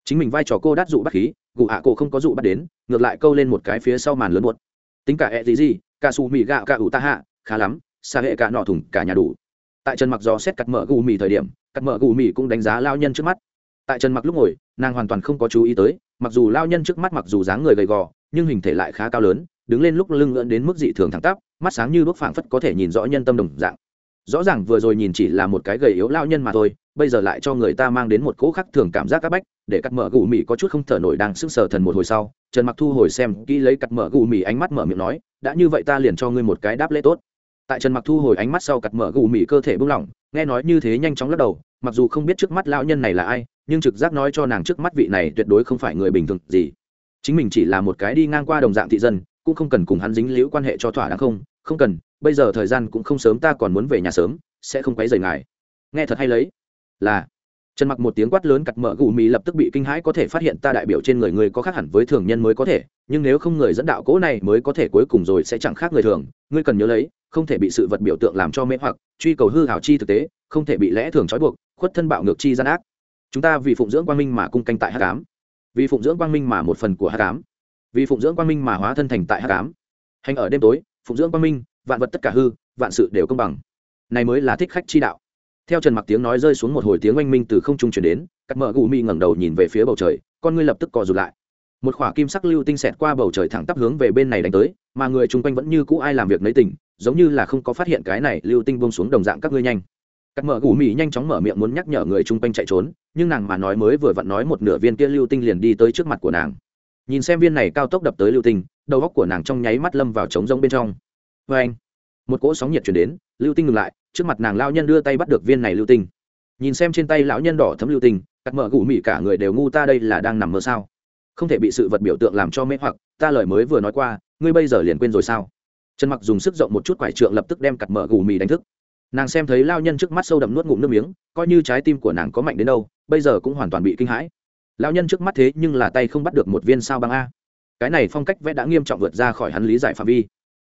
Chính mình vai trò cô đắt dụ bắt khí, gù hạ cổ không có dụ bắt đến, ngược lại câu lên một cái phía sau màn lớn buốt tính cả e gì gì, cả su mì gạo cả ủ ta hạ, khá lắm, xa hệ cả nọ thùng cả nhà đủ. Tại trần mặc dò xét cắt mở gù mì thời điểm, cắt mở gù mì cũng đánh giá lao nhân trước mắt tại trần mặc lúc ngồi, nàng hoàn toàn không có chú ý tới, mặc dù lao nhân trước mắt mặc dù dáng người gầy gò, nhưng hình thể lại khá cao lớn, đứng lên lúc lưng ngưỡng đến mức dị thường thẳng tắp, mắt sáng như đuốc phảng phất có thể nhìn rõ nhân tâm đồng dạng. Rõ ràng vừa rồi nhìn chỉ là một cái gầy yếu lao nhân mà thôi, bây giờ lại cho người ta mang đến một cỗ khắc thường cảm giác áp bách, để cắt mở gù mì có chút không thở nổi đang sững sờ thần một hồi sau, trần mặc thu hồi xem kỹ lấy cắt mở gù mì ánh mắt mở miệng nói, đã như vậy ta liền cho ngươi một cái đáp lễ tốt. Tại trần mặc thu hồi ánh mắt sau cắt mở gù mì cơ thể buông lỏng, nghe nói như thế nhanh chóng lắc đầu, mặc dù không biết trước mắt lão nhân này là ai nhưng trực giác nói cho nàng trước mắt vị này tuyệt đối không phải người bình thường gì. Chính mình chỉ là một cái đi ngang qua đồng dạng thị dân, cũng không cần cùng hắn dính liễu quan hệ cho thỏa đáng không? Không cần, bây giờ thời gian cũng không sớm, ta còn muốn về nhà sớm, sẽ không quấy rầy ngài. Nghe thật hay lấy. Là. Trần mặc một tiếng quát lớn cặt mở gù mì lập tức bị kinh hãi, có thể phát hiện ta đại biểu trên người người có khác hẳn với thường nhân mới có thể, nhưng nếu không người dẫn đạo cố này mới có thể cuối cùng rồi sẽ chẳng khác người thường. Ngươi cần nhớ lấy, không thể bị sự vật biểu tượng làm cho mê hoặc, truy cầu hư hảo chi thực tế, không thể bị lẽ thường trói buộc, khuất thân bạo ngược chi gian ác chúng ta vì phụng dưỡng quang minh mà cung canh tại hát cám vì phụng dưỡng quang minh mà một phần của hát cám vì phụng dưỡng quang minh mà hóa thân thành tại hát cám hành ở đêm tối, phụng dưỡng quang minh, vạn vật tất cả hư, vạn sự đều công bằng. Này mới là thích khách chi đạo. Theo trần mặc tiếng nói rơi xuống một hồi tiếng oanh minh từ không trung chuyển đến cắt mở gù mi ngẩng đầu nhìn về phía bầu trời, con ngươi lập tức co rụt lại. Một khỏa kim sắc lưu tinh xẹt qua bầu trời thẳng tắp hướng về bên này đánh tới, mà người chung quanh vẫn như cũ ai làm việc nấy tình giống như là không có phát hiện cái này lưu tinh buông xuống đồng dạng các ngươi nhanh cắt mở gù mì nhanh chóng mở miệng muốn nhắc nhở người chung quanh chạy trốn, nhưng nàng mà nói mới vừa vặn nói một nửa viên kia lưu tinh liền đi tới trước mặt của nàng. Nhìn xem viên này cao tốc đập tới lưu tinh, đầu góc của nàng trong nháy mắt lâm vào trống rông bên trong. Vê anh, một cỗ sóng nhiệt chuyển đến, lưu tinh ngừng lại, trước mặt nàng lao nhân đưa tay bắt được viên này lưu tinh. Nhìn xem trên tay lão nhân đỏ thấm lưu tinh, cắt mở gù mì cả người đều ngu ta đây là đang nằm mơ sao? Không thể bị sự vật biểu tượng làm cho mê hoặc, ta lời mới vừa nói qua, ngươi bây giờ liền quên rồi sao? Trần mặc dùng sức rộng một chút quải trượng lập tức đem cặt mở gù mì đánh thức nàng xem thấy lao nhân trước mắt sâu đậm nuốt ngụm nước miếng, coi như trái tim của nàng có mạnh đến đâu, bây giờ cũng hoàn toàn bị kinh hãi. Lao nhân trước mắt thế nhưng là tay không bắt được một viên sao băng a. Cái này phong cách vẽ đã nghiêm trọng vượt ra khỏi hắn lý giải phạm vi.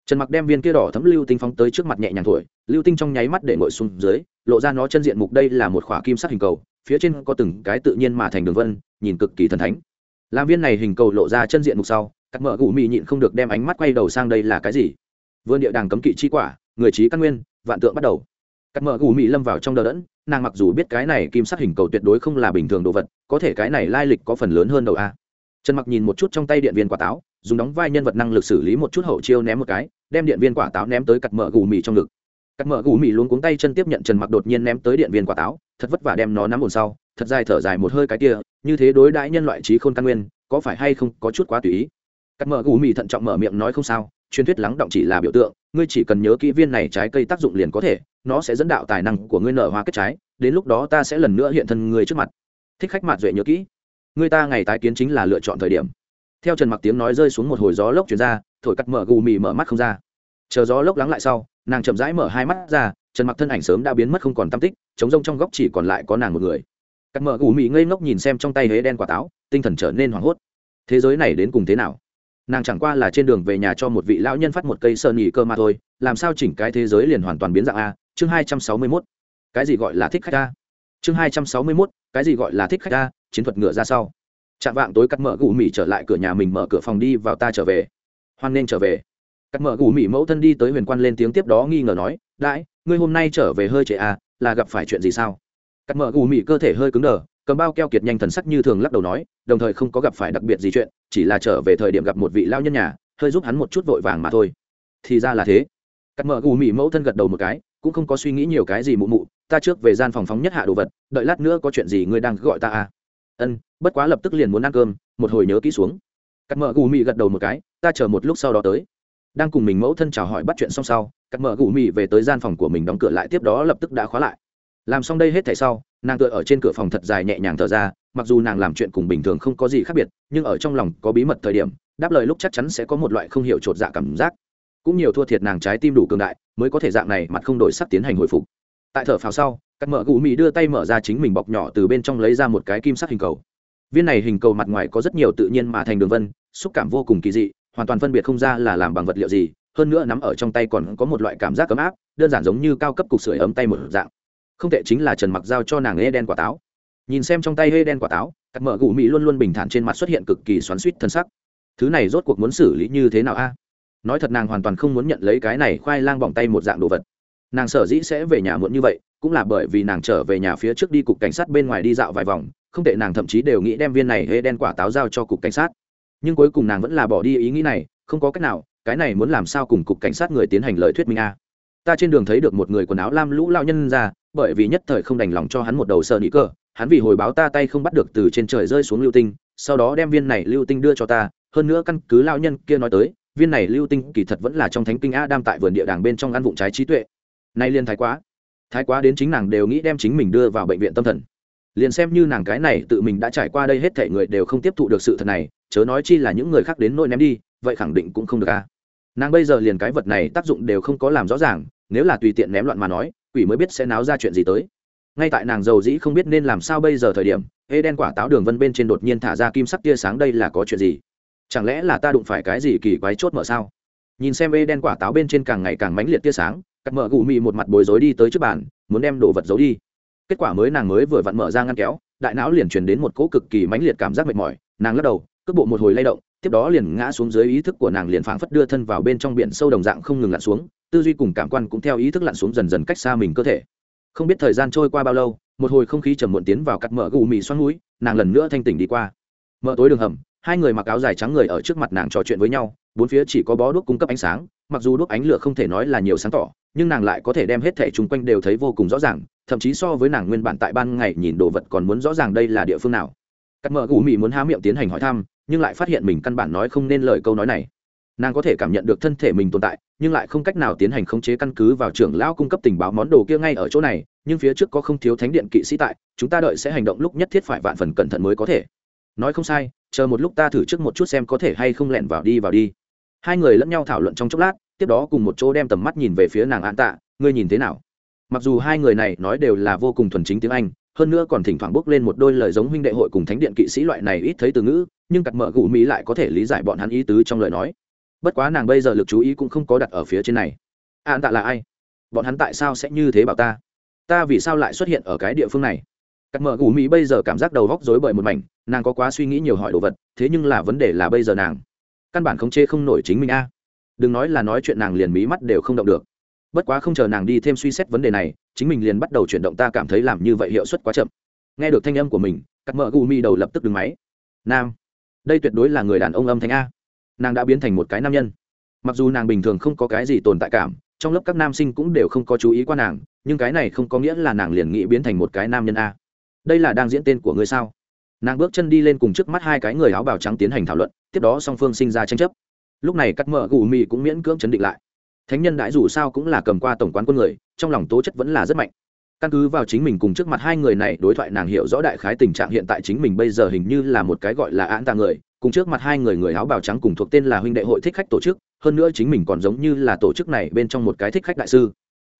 Trần mặc đem viên kia đỏ thấm lưu tinh phóng tới trước mặt nhẹ nhàng thổi, lưu tinh trong nháy mắt để ngồi xuống dưới, lộ ra nó chân diện mục đây là một khỏa kim sắc hình cầu, phía trên có từng cái tự nhiên mà thành đường vân, nhìn cực kỳ thần thánh. Làm viên này hình cầu lộ ra chân diện mục sau, các mợ gù mị nhịn không được đem ánh mắt quay đầu sang đây là cái gì? Vươn địa đàng cấm kỵ chi quả, người trí căn nguyên vạn tượng bắt đầu. Cắt mở gù mị lâm vào trong đờ đẫn, nàng mặc dù biết cái này kim sắc hình cầu tuyệt đối không là bình thường đồ vật, có thể cái này lai lịch có phần lớn hơn đầu a. Trần mặc nhìn một chút trong tay điện viên quả táo, dùng đóng vai nhân vật năng lực xử lý một chút hậu chiêu ném một cái, đem điện viên quả táo ném tới cắt mở gù mì trong ngực. Cắt mở gù mì luôn cuống tay chân tiếp nhận trần mặc đột nhiên ném tới điện viên quả táo, thật vất vả đem nó nắm ổn sau, thật dài thở dài một hơi cái kia, như thế đối đãi nhân loại trí khôn căn nguyên, có phải hay không có chút quá tùy ý? Cắt mở gù mì thận trọng mở miệng nói không sao truyền thuyết lắng động chỉ là biểu tượng, ngươi chỉ cần nhớ kỹ viên này trái cây tác dụng liền có thể, nó sẽ dẫn đạo tài năng của ngươi nở hoa kết trái, đến lúc đó ta sẽ lần nữa hiện thân ngươi trước mặt. Thích khách mạt duệ nhớ kỹ, người ta ngày tái kiến chính là lựa chọn thời điểm. Theo trần mặc tiếng nói rơi xuống một hồi gió lốc chuyển ra, thổi cắt mở gù mì mở mắt không ra. Chờ gió lốc lắng lại sau, nàng chậm rãi mở hai mắt ra, trần mặc thân ảnh sớm đã biến mất không còn tam tích chống rông trong góc chỉ còn lại có nàng một người. Cắt mở gù mì ngây ngốc nhìn xem trong tay hế đen quả táo, tinh thần trở nên hoảng hốt. Thế giới này đến cùng thế nào? Nàng chẳng qua là trên đường về nhà cho một vị lão nhân phát một cây sơn nghỉ cơ mà thôi làm sao chỉnh cái thế giới liền hoàn toàn biến dạng a? Chương hai trăm sáu mươi 261. cái gì gọi là thích khách a? Chương hai trăm sáu mươi 261, cái gì gọi là thích khách a? Chiến thuật ngựa ra sau. Chạm vạng tối cắt mở gù mì trở lại cửa nhà mình mở cửa phòng đi vào ta trở về. Hoan nên trở về. Cắt mở gù mì mẫu thân đi tới huyền quan lên tiếng tiếp đó nghi ngờ nói đãi ngươi hôm nay trở về hơi trễ à? Là gặp phải chuyện gì sao? Cắt mở gù mì cơ thể hơi cứng đờ cầm bao keo kiệt nhanh thần sắc như thường lắc đầu nói, đồng thời không có gặp phải đặc biệt gì chuyện, chỉ là trở về thời điểm gặp một vị lao nhân nhà, hơi giúp hắn một chút vội vàng mà thôi. Thì ra là thế. Cắt mở gù mị mẫu thân gật đầu một cái, cũng không có suy nghĩ nhiều cái gì mụ mụ, ta trước về gian phòng phóng nhất hạ đồ vật, đợi lát nữa có chuyện gì ngươi đang gọi ta à. Ân, bất quá lập tức liền muốn ăn cơm, một hồi nhớ kỹ xuống. Cắt mở gù mị gật đầu một cái, ta chờ một lúc sau đó tới. Đang cùng mình mẫu thân chào hỏi bắt chuyện xong sau, cắt mở gù mị về tới gian phòng của mình đóng cửa lại, tiếp đó lập tức đã khóa lại làm xong đây hết thảy sau, nàng tựa ở trên cửa phòng thật dài nhẹ nhàng thở ra, mặc dù nàng làm chuyện cùng bình thường không có gì khác biệt, nhưng ở trong lòng có bí mật thời điểm, đáp lời lúc chắc chắn sẽ có một loại không hiểu trột dạ cảm giác. Cũng nhiều thua thiệt nàng trái tim đủ cường đại, mới có thể dạng này mặt không đổi sắc tiến hành hồi phục. Tại thở phào sau các mở gù mỹ đưa tay mở ra chính mình bọc nhỏ từ bên trong lấy ra một cái kim sắc hình cầu. Viên này hình cầu mặt ngoài có rất nhiều tự nhiên mà thành đường vân, xúc cảm vô cùng kỳ dị, hoàn toàn phân biệt không ra là làm bằng vật liệu gì, hơn nữa nắm ở trong tay còn có một loại cảm giác ấm áp, đơn giản giống như cao cấp cục sưởi ấm tay một dạng không tệ chính là trần mặc giao cho nàng ê đen quả táo. Nhìn xem trong tay ê đen quả táo, cắt mở gù mỹ luôn luôn bình thản trên mặt xuất hiện cực kỳ xoắn suýt thân sắc. Thứ này rốt cuộc muốn xử lý như thế nào a? Nói thật nàng hoàn toàn không muốn nhận lấy cái này khoai lang bỏng tay một dạng đồ vật. Nàng sở dĩ sẽ về nhà muộn như vậy, cũng là bởi vì nàng trở về nhà phía trước đi cục cảnh sát bên ngoài đi dạo vài vòng, không tệ nàng thậm chí đều nghĩ đem viên này hê đen quả táo giao cho cục cảnh sát. Nhưng cuối cùng nàng vẫn là bỏ đi ý nghĩ này, không có cách nào, cái này muốn làm sao cùng cục cảnh sát người tiến hành lời thuyết minh a? Ta trên đường thấy được một người quần áo lam lũ lao nhân ra bởi vì nhất thời không đành lòng cho hắn một đầu sơ nị cơ, hắn vì hồi báo ta tay không bắt được từ trên trời rơi xuống lưu tinh, sau đó đem viên này lưu tinh đưa cho ta, hơn nữa căn cứ lao nhân kia nói tới, viên này lưu tinh kỳ thật vẫn là trong thánh kinh a đam tại vườn địa đàng bên trong ăn vụng trái trí tuệ. Nay liên thái quá. Thái quá đến chính nàng đều nghĩ đem chính mình đưa vào bệnh viện tâm thần. Liền xem như nàng cái này tự mình đã trải qua đây hết thể người đều không tiếp thụ được sự thật này, chớ nói chi là những người khác đến nỗi ném đi, vậy khẳng định cũng không được a. Nàng bây giờ liền cái vật này tác dụng đều không có làm rõ ràng, nếu là tùy tiện ném loạn mà nói quỷ mới biết sẽ náo ra chuyện gì tới. Ngay tại nàng giàu dĩ không biết nên làm sao bây giờ thời điểm ê đen quả táo đường vân bên trên đột nhiên thả ra kim sắc tia sáng đây là có chuyện gì? Chẳng lẽ là ta đụng phải cái gì kỳ quái chốt mở sao? Nhìn xem ê đen quả táo bên trên càng ngày càng mãnh liệt tia sáng, cắt mở gù mị một mặt bối rối đi tới trước bàn, muốn đem đồ vật giấu đi. Kết quả mới nàng mới vừa vặn mở ra ngăn kéo, đại não liền truyền đến một cỗ cực kỳ mãnh liệt cảm giác mệt mỏi, nàng lắc đầu, cước bộ một hồi lay động, tiếp đó liền ngã xuống dưới ý thức của nàng liền phảng phất đưa thân vào bên trong biển sâu đồng dạng không ngừng lặn xuống tư duy cùng cảm quan cũng theo ý thức lặn xuống dần dần cách xa mình cơ thể. Không biết thời gian trôi qua bao lâu, một hồi không khí trầm muộn tiến vào cắt mở gù mì xoắn núi nàng lần nữa thanh tỉnh đi qua. Mở tối đường hầm, hai người mặc áo dài trắng người ở trước mặt nàng trò chuyện với nhau, bốn phía chỉ có bó đuốc cung cấp ánh sáng, mặc dù đuốc ánh lửa không thể nói là nhiều sáng tỏ, nhưng nàng lại có thể đem hết thẻ chung quanh đều thấy vô cùng rõ ràng, thậm chí so với nàng nguyên bản tại ban ngày nhìn đồ vật còn muốn rõ ràng đây là địa phương nào. Cắt mở gù mì muốn há miệng tiến hành hỏi thăm, nhưng lại phát hiện mình căn bản nói không nên lời câu nói này nàng có thể cảm nhận được thân thể mình tồn tại, nhưng lại không cách nào tiến hành khống chế căn cứ vào trưởng lão cung cấp tình báo món đồ kia ngay ở chỗ này, nhưng phía trước có không thiếu thánh điện kỵ sĩ tại, chúng ta đợi sẽ hành động lúc nhất thiết phải vạn phần cẩn thận mới có thể. Nói không sai, chờ một lúc ta thử trước một chút xem có thể hay không lẹn vào đi vào đi. Hai người lẫn nhau thảo luận trong chốc lát, tiếp đó cùng một chỗ đem tầm mắt nhìn về phía nàng an tạ, ngươi nhìn thế nào? Mặc dù hai người này nói đều là vô cùng thuần chính tiếng anh, hơn nữa còn thỉnh thoảng bốc lên một đôi lời giống huynh đệ hội cùng thánh điện kỵ sĩ loại này ít thấy từ ngữ, nhưng cặt mở gù mỹ lại có thể lý giải bọn hắn ý tứ trong lời nói bất quá nàng bây giờ lực chú ý cũng không có đặt ở phía trên này. An tạ là ai? Bọn hắn tại sao sẽ như thế bảo ta? Ta vì sao lại xuất hiện ở cái địa phương này? Cắt mở gù mỹ bây giờ cảm giác đầu góc rối bời một mảnh, nàng có quá suy nghĩ nhiều hỏi đồ vật, thế nhưng là vấn đề là bây giờ nàng căn bản không chê không nổi chính mình a. Đừng nói là nói chuyện nàng liền mí mắt đều không động được. Bất quá không chờ nàng đi thêm suy xét vấn đề này, chính mình liền bắt đầu chuyển động ta cảm thấy làm như vậy hiệu suất quá chậm. Nghe được thanh âm của mình, cắt mở gù mi đầu lập tức đứng máy. Nam, đây tuyệt đối là người đàn ông âm thanh a nàng đã biến thành một cái nam nhân. Mặc dù nàng bình thường không có cái gì tồn tại cảm, trong lớp các nam sinh cũng đều không có chú ý qua nàng, nhưng cái này không có nghĩa là nàng liền nghĩ biến thành một cái nam nhân a. Đây là đang diễn tên của ngươi sao? Nàng bước chân đi lên cùng trước mắt hai cái người áo bào trắng tiến hành thảo luận, tiếp đó song phương sinh ra tranh chấp. Lúc này cắt mở gù mì cũng miễn cưỡng chấn định lại. Thánh nhân đại dù sao cũng là cầm qua tổng quán quân người, trong lòng tố chất vẫn là rất mạnh. Căn cứ vào chính mình cùng trước mặt hai người này đối thoại nàng hiểu rõ đại khái tình trạng hiện tại chính mình bây giờ hình như là một cái gọi là án tạ người cùng trước mặt hai người người áo bào trắng cùng thuộc tên là huynh đệ hội thích khách tổ chức hơn nữa chính mình còn giống như là tổ chức này bên trong một cái thích khách đại sư.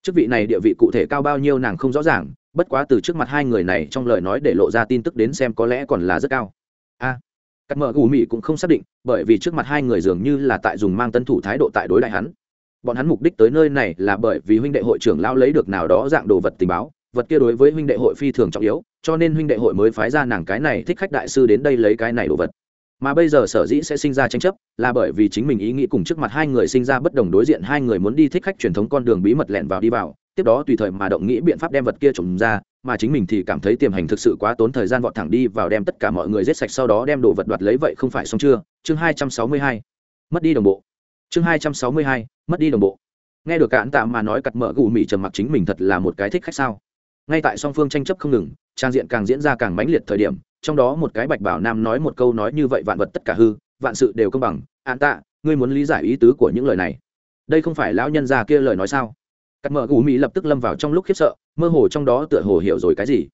Chức vị này địa vị cụ thể cao bao nhiêu nàng không rõ ràng bất quá từ trước mặt hai người này trong lời nói để lộ ra tin tức đến xem có lẽ còn là rất cao. A à, cắt mở gù mị cũng không xác định bởi vì trước mặt hai người dường như là tại dùng mang tân thủ thái độ tại đối đại hắn. Bọn hắn mục đích tới nơi này là bởi vì huynh đệ hội trưởng lão lấy được nào đó dạng đồ vật tình báo vật kia đối với huynh đệ hội phi thường trọng yếu cho nên huynh đệ hội mới phái ra nàng cái này thích khách đại sư đến đây lấy cái này đồ vật mà bây giờ sở dĩ sẽ sinh ra tranh chấp là bởi vì chính mình ý nghĩ cùng trước mặt hai người sinh ra bất đồng đối diện hai người muốn đi thích khách truyền thống con đường bí mật lẹn vào đi vào, tiếp đó tùy thời mà động nghĩ biện pháp đem vật kia trồng ra, mà chính mình thì cảm thấy tiềm hành thực sự quá tốn thời gian vọt thẳng đi vào đem tất cả mọi người giết sạch sau đó đem đồ vật đoạt lấy vậy không phải xong chưa? Chương hai trăm sáu mươi hai. Mất đi đồng bộ. Chương hai trăm sáu mươi hai. Mất đi đồng bộ. Nghe được cạn tạm mà nói cặt mở gù mị trầm mặc chính mình thật là một cái thích khách sao? Ngay tại song phương tranh chấp không ngừng, trang diện càng diễn ra càng mãnh liệt thời điểm, trong đó một cái bạch bảo nam nói một câu nói như vậy vạn vật tất cả hư, vạn sự đều công bằng. An tạ, ngươi muốn lý giải ý tứ của những lời này. Đây không phải lão nhân già kia lời nói sao? Cắt mở gù mỹ lập tức lâm vào trong lúc khiếp sợ, mơ hồ trong đó tựa hồ hiểu rồi cái gì.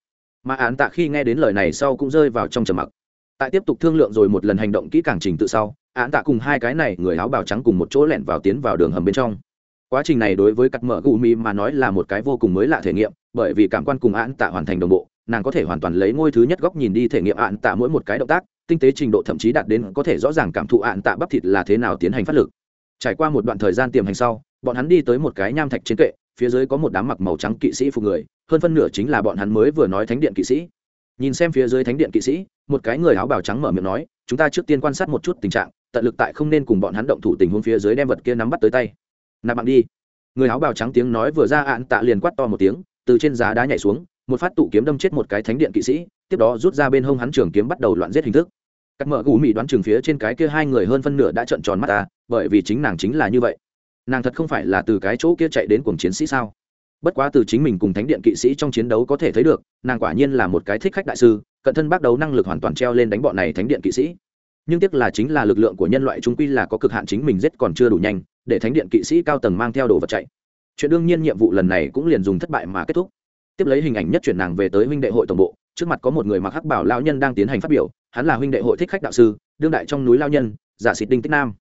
Mà án tạ khi nghe đến lời này sau cũng rơi vào trong trầm mặc. Tại tiếp tục thương lượng rồi một lần hành động kỹ càng trình tự sau án tạ cùng hai cái này người áo bào trắng cùng một chỗ lẻn vào tiến vào đường hầm bên trong. Quá trình này đối với cắt mở gù mỹ mà nói là một cái vô cùng mới lạ thể nghiệm bởi vì cảm quan cùng án tạ hoàn thành đồng bộ, nàng có thể hoàn toàn lấy ngôi thứ nhất góc nhìn đi thể nghiệm án tạ mỗi một cái động tác, tinh tế trình độ thậm chí đạt đến có thể rõ ràng cảm thụ án tạ bắp thịt là thế nào tiến hành phát lực. Trải qua một đoạn thời gian tiềm hành sau, bọn hắn đi tới một cái nham thạch trên kệ, phía dưới có một đám mặc màu trắng kỵ sĩ phục người, hơn phân nửa chính là bọn hắn mới vừa nói thánh điện kỵ sĩ. Nhìn xem phía dưới thánh điện kỵ sĩ, một cái người áo bào trắng mở miệng nói, chúng ta trước tiên quan sát một chút tình trạng, tận lực tại không nên cùng bọn hắn động thủ tình huống phía dưới đem vật kia nắm bắt tới tay. Nạp bạn đi. Người áo bào trắng tiếng nói vừa ra ạn tạ liền quát to một tiếng từ trên giá đá nhảy xuống, một phát tụ kiếm đâm chết một cái thánh điện kỵ sĩ, tiếp đó rút ra bên hông hắn trường kiếm bắt đầu loạn giết hình thức. Cắt mở gù mị đoán trường phía trên cái kia hai người hơn phân nửa đã trợn tròn mắt ta, bởi vì chính nàng chính là như vậy. Nàng thật không phải là từ cái chỗ kia chạy đến cùng chiến sĩ sao? Bất quá từ chính mình cùng thánh điện kỵ sĩ trong chiến đấu có thể thấy được, nàng quả nhiên là một cái thích khách đại sư, cận thân bác đấu năng lực hoàn toàn treo lên đánh bọn này thánh điện kỵ sĩ. Nhưng tiếc là chính là lực lượng của nhân loại trung quy là có cực hạn chính mình giết còn chưa đủ nhanh, để thánh điện kỵ sĩ cao tầng mang theo đồ vật chạy chuyện đương nhiên nhiệm vụ lần này cũng liền dùng thất bại mà kết thúc. Tiếp lấy hình ảnh nhất chuyển nàng về tới huynh đệ hội tổng bộ, trước mặt có một người mặc hắc bảo lao nhân đang tiến hành phát biểu, hắn là huynh đệ hội thích khách đạo sư, đương đại trong núi lao nhân, giả xịt đinh tích nam.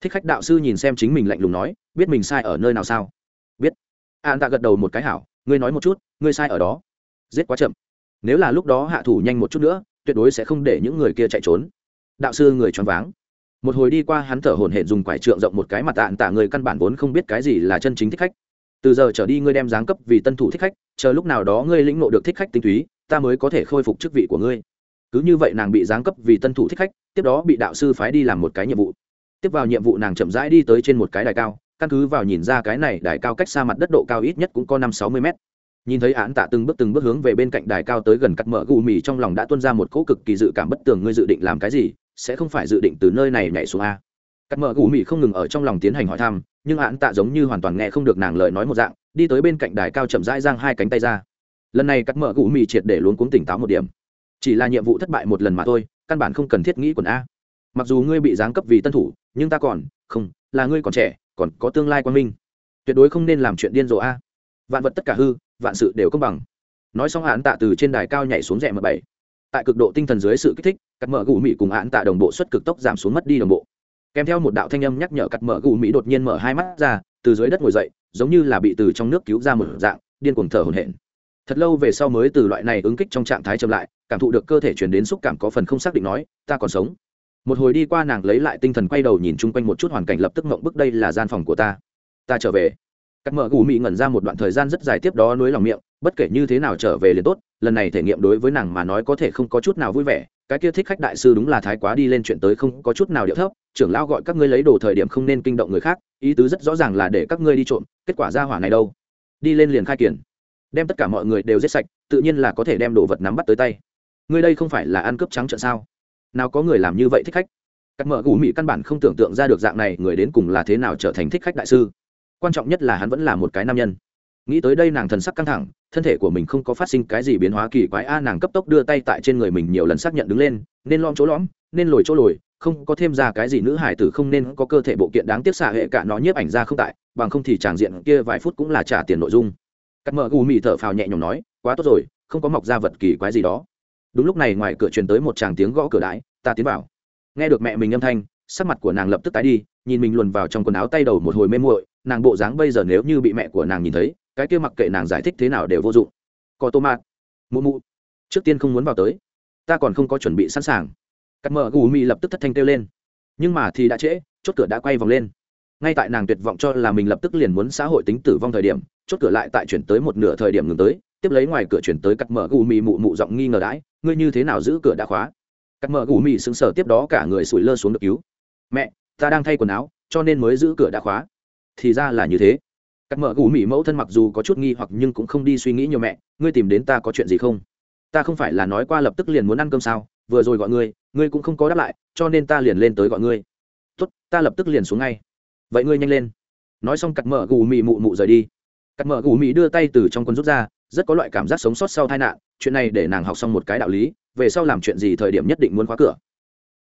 Thích khách đạo sư nhìn xem chính mình lạnh lùng nói, biết mình sai ở nơi nào sao? Biết. An ta gật đầu một cái hảo, ngươi nói một chút, ngươi sai ở đó. Giết quá chậm. Nếu là lúc đó hạ thủ nhanh một chút nữa, tuyệt đối sẽ không để những người kia chạy trốn. Đạo sư người choáng váng. Một hồi đi qua hắn thở hổn hển dùng quải trượng rộng một cái mặt tạn tạ người căn bản vốn không biết cái gì là chân chính thích khách từ giờ trở đi ngươi đem giáng cấp vì tân thủ thích khách, chờ lúc nào đó ngươi lĩnh ngộ được thích khách tinh túy, ta mới có thể khôi phục chức vị của ngươi. Cứ như vậy nàng bị giáng cấp vì tân thủ thích khách, tiếp đó bị đạo sư phái đi làm một cái nhiệm vụ. Tiếp vào nhiệm vụ nàng chậm rãi đi tới trên một cái đài cao, căn cứ vào nhìn ra cái này đài cao cách xa mặt đất độ cao ít nhất cũng có năm sáu mươi mét. Nhìn thấy án tạ từng bước từng bước hướng về bên cạnh đài cao tới gần cắt mở gù mì trong lòng đã tuân ra một cỗ cực kỳ dự cảm bất tường, ngươi dự định làm cái gì, sẽ không phải dự định từ nơi này nhảy xuống a cắt mở gù mì không ngừng ở trong lòng tiến hành hỏi thăm, nhưng án tạ giống như hoàn toàn nghe không được nàng lời nói một dạng, đi tới bên cạnh đài cao chậm rãi giang hai cánh tay ra. Lần này cắt mở gù mì triệt để luống cuống tỉnh táo một điểm. Chỉ là nhiệm vụ thất bại một lần mà thôi, căn bản không cần thiết nghĩ quần a. Mặc dù ngươi bị giáng cấp vì tân thủ, nhưng ta còn, không, là ngươi còn trẻ, còn có tương lai quan minh. Tuyệt đối không nên làm chuyện điên rồ a. Vạn vật tất cả hư, vạn sự đều công bằng. Nói xong án tạ từ trên đài cao nhảy xuống rẽ mờ bảy. Tại cực độ tinh thần dưới sự kích thích, cắt mở gù mị cùng án tạ đồng bộ xuất cực tốc giảm xuống mất đi đồng bộ kèm theo một đạo thanh âm nhắc nhở cắt mở gù mỹ đột nhiên mở hai mắt ra, từ dưới đất ngồi dậy, giống như là bị từ trong nước cứu ra một dạng, điên cuồng thở hổn hển. Thật lâu về sau mới từ loại này ứng kích trong trạng thái chậm lại, cảm thụ được cơ thể chuyển đến xúc cảm có phần không xác định nói, ta còn sống. Một hồi đi qua nàng lấy lại tinh thần quay đầu nhìn chung quanh một chút hoàn cảnh lập tức mộng bức đây là gian phòng của ta. Ta trở về. Cắt mở gù mỹ ngẩn ra một đoạn thời gian rất dài tiếp đó nối lòng miệng, bất kể như thế nào trở về liền tốt lần này thể nghiệm đối với nàng mà nói có thể không có chút nào vui vẻ, cái kia thích khách đại sư đúng là thái quá đi lên chuyện tới không có chút nào điệu thấp, trưởng lão gọi các ngươi lấy đồ thời điểm không nên kinh động người khác, ý tứ rất rõ ràng là để các ngươi đi trộm, kết quả ra hỏa này đâu? Đi lên liền khai kiển. Đem tất cả mọi người đều giết sạch, tự nhiên là có thể đem đồ vật nắm bắt tới tay. Ngươi đây không phải là ăn cướp trắng trợn sao? Nào có người làm như vậy thích khách? Cắt mở gù mị căn bản không tưởng tượng ra được dạng này người đến cùng là thế nào trở thành thích khách đại sư. Quan trọng nhất là hắn vẫn là một cái nam nhân nghĩ tới đây nàng thần sắc căng thẳng, thân thể của mình không có phát sinh cái gì biến hóa kỳ quái, a, nàng cấp tốc đưa tay tại trên người mình nhiều lần xác nhận đứng lên, nên lom chỗ lõm, nên lồi chỗ lồi, không có thêm ra cái gì nữ hải tử không nên có cơ thể bộ kiện đáng tiếc xạ hệ cả nó nhiếp ảnh ra không tại, bằng không thì tràng diện kia vài phút cũng là trả tiền nội dung. Cắt mở gù mị thở phào nhẹ nhõm nói, quá tốt rồi, không có mọc ra vật kỳ quái gì đó. Đúng lúc này ngoài cửa truyền tới một chàng tiếng gõ cửa đái ta tiến vào. Nghe được mẹ mình âm thanh, sắc mặt của nàng lập tức tái đi, nhìn mình luồn vào trong quần áo tay đầu một hồi mê muội, nàng bộ dáng bây giờ nếu như bị mẹ của nàng nhìn thấy cái kia mặc kệ nàng giải thích thế nào đều vô dụng. Có tô mạt. Mụ mụ. Trước tiên không muốn vào tới. Ta còn không có chuẩn bị sẵn sàng. Cắt mở gù mị lập tức thất thanh kêu lên. Nhưng mà thì đã trễ, chốt cửa đã quay vòng lên. Ngay tại nàng tuyệt vọng cho là mình lập tức liền muốn xã hội tính tử vong thời điểm, chốt cửa lại tại chuyển tới một nửa thời điểm ngừng tới, tiếp lấy ngoài cửa chuyển tới cắt mở gù mị mụ mụ giọng nghi ngờ đãi, ngươi như thế nào giữ cửa đã khóa? Cắt mở gù mị sững sờ tiếp đó cả người sủi lơ xuống được cứu. Mẹ, ta đang thay quần áo, cho nên mới giữ cửa đã khóa. Thì ra là như thế cắt mở gù mỹ mẫu thân mặc dù có chút nghi hoặc nhưng cũng không đi suy nghĩ nhiều mẹ, ngươi tìm đến ta có chuyện gì không? Ta không phải là nói qua lập tức liền muốn ăn cơm sao? Vừa rồi gọi ngươi ngươi cũng không có đáp lại, cho nên ta liền lên tới gọi ngươi. Tốt, ta lập tức liền xuống ngay. Vậy ngươi nhanh lên. Nói xong cắt mở gù mị mụ mụ rời đi. Cắt mở gù mị đưa tay từ trong quân rút ra, rất có loại cảm giác sống sót sau tai nạn, chuyện này để nàng học xong một cái đạo lý, về sau làm chuyện gì thời điểm nhất định muốn khóa cửa.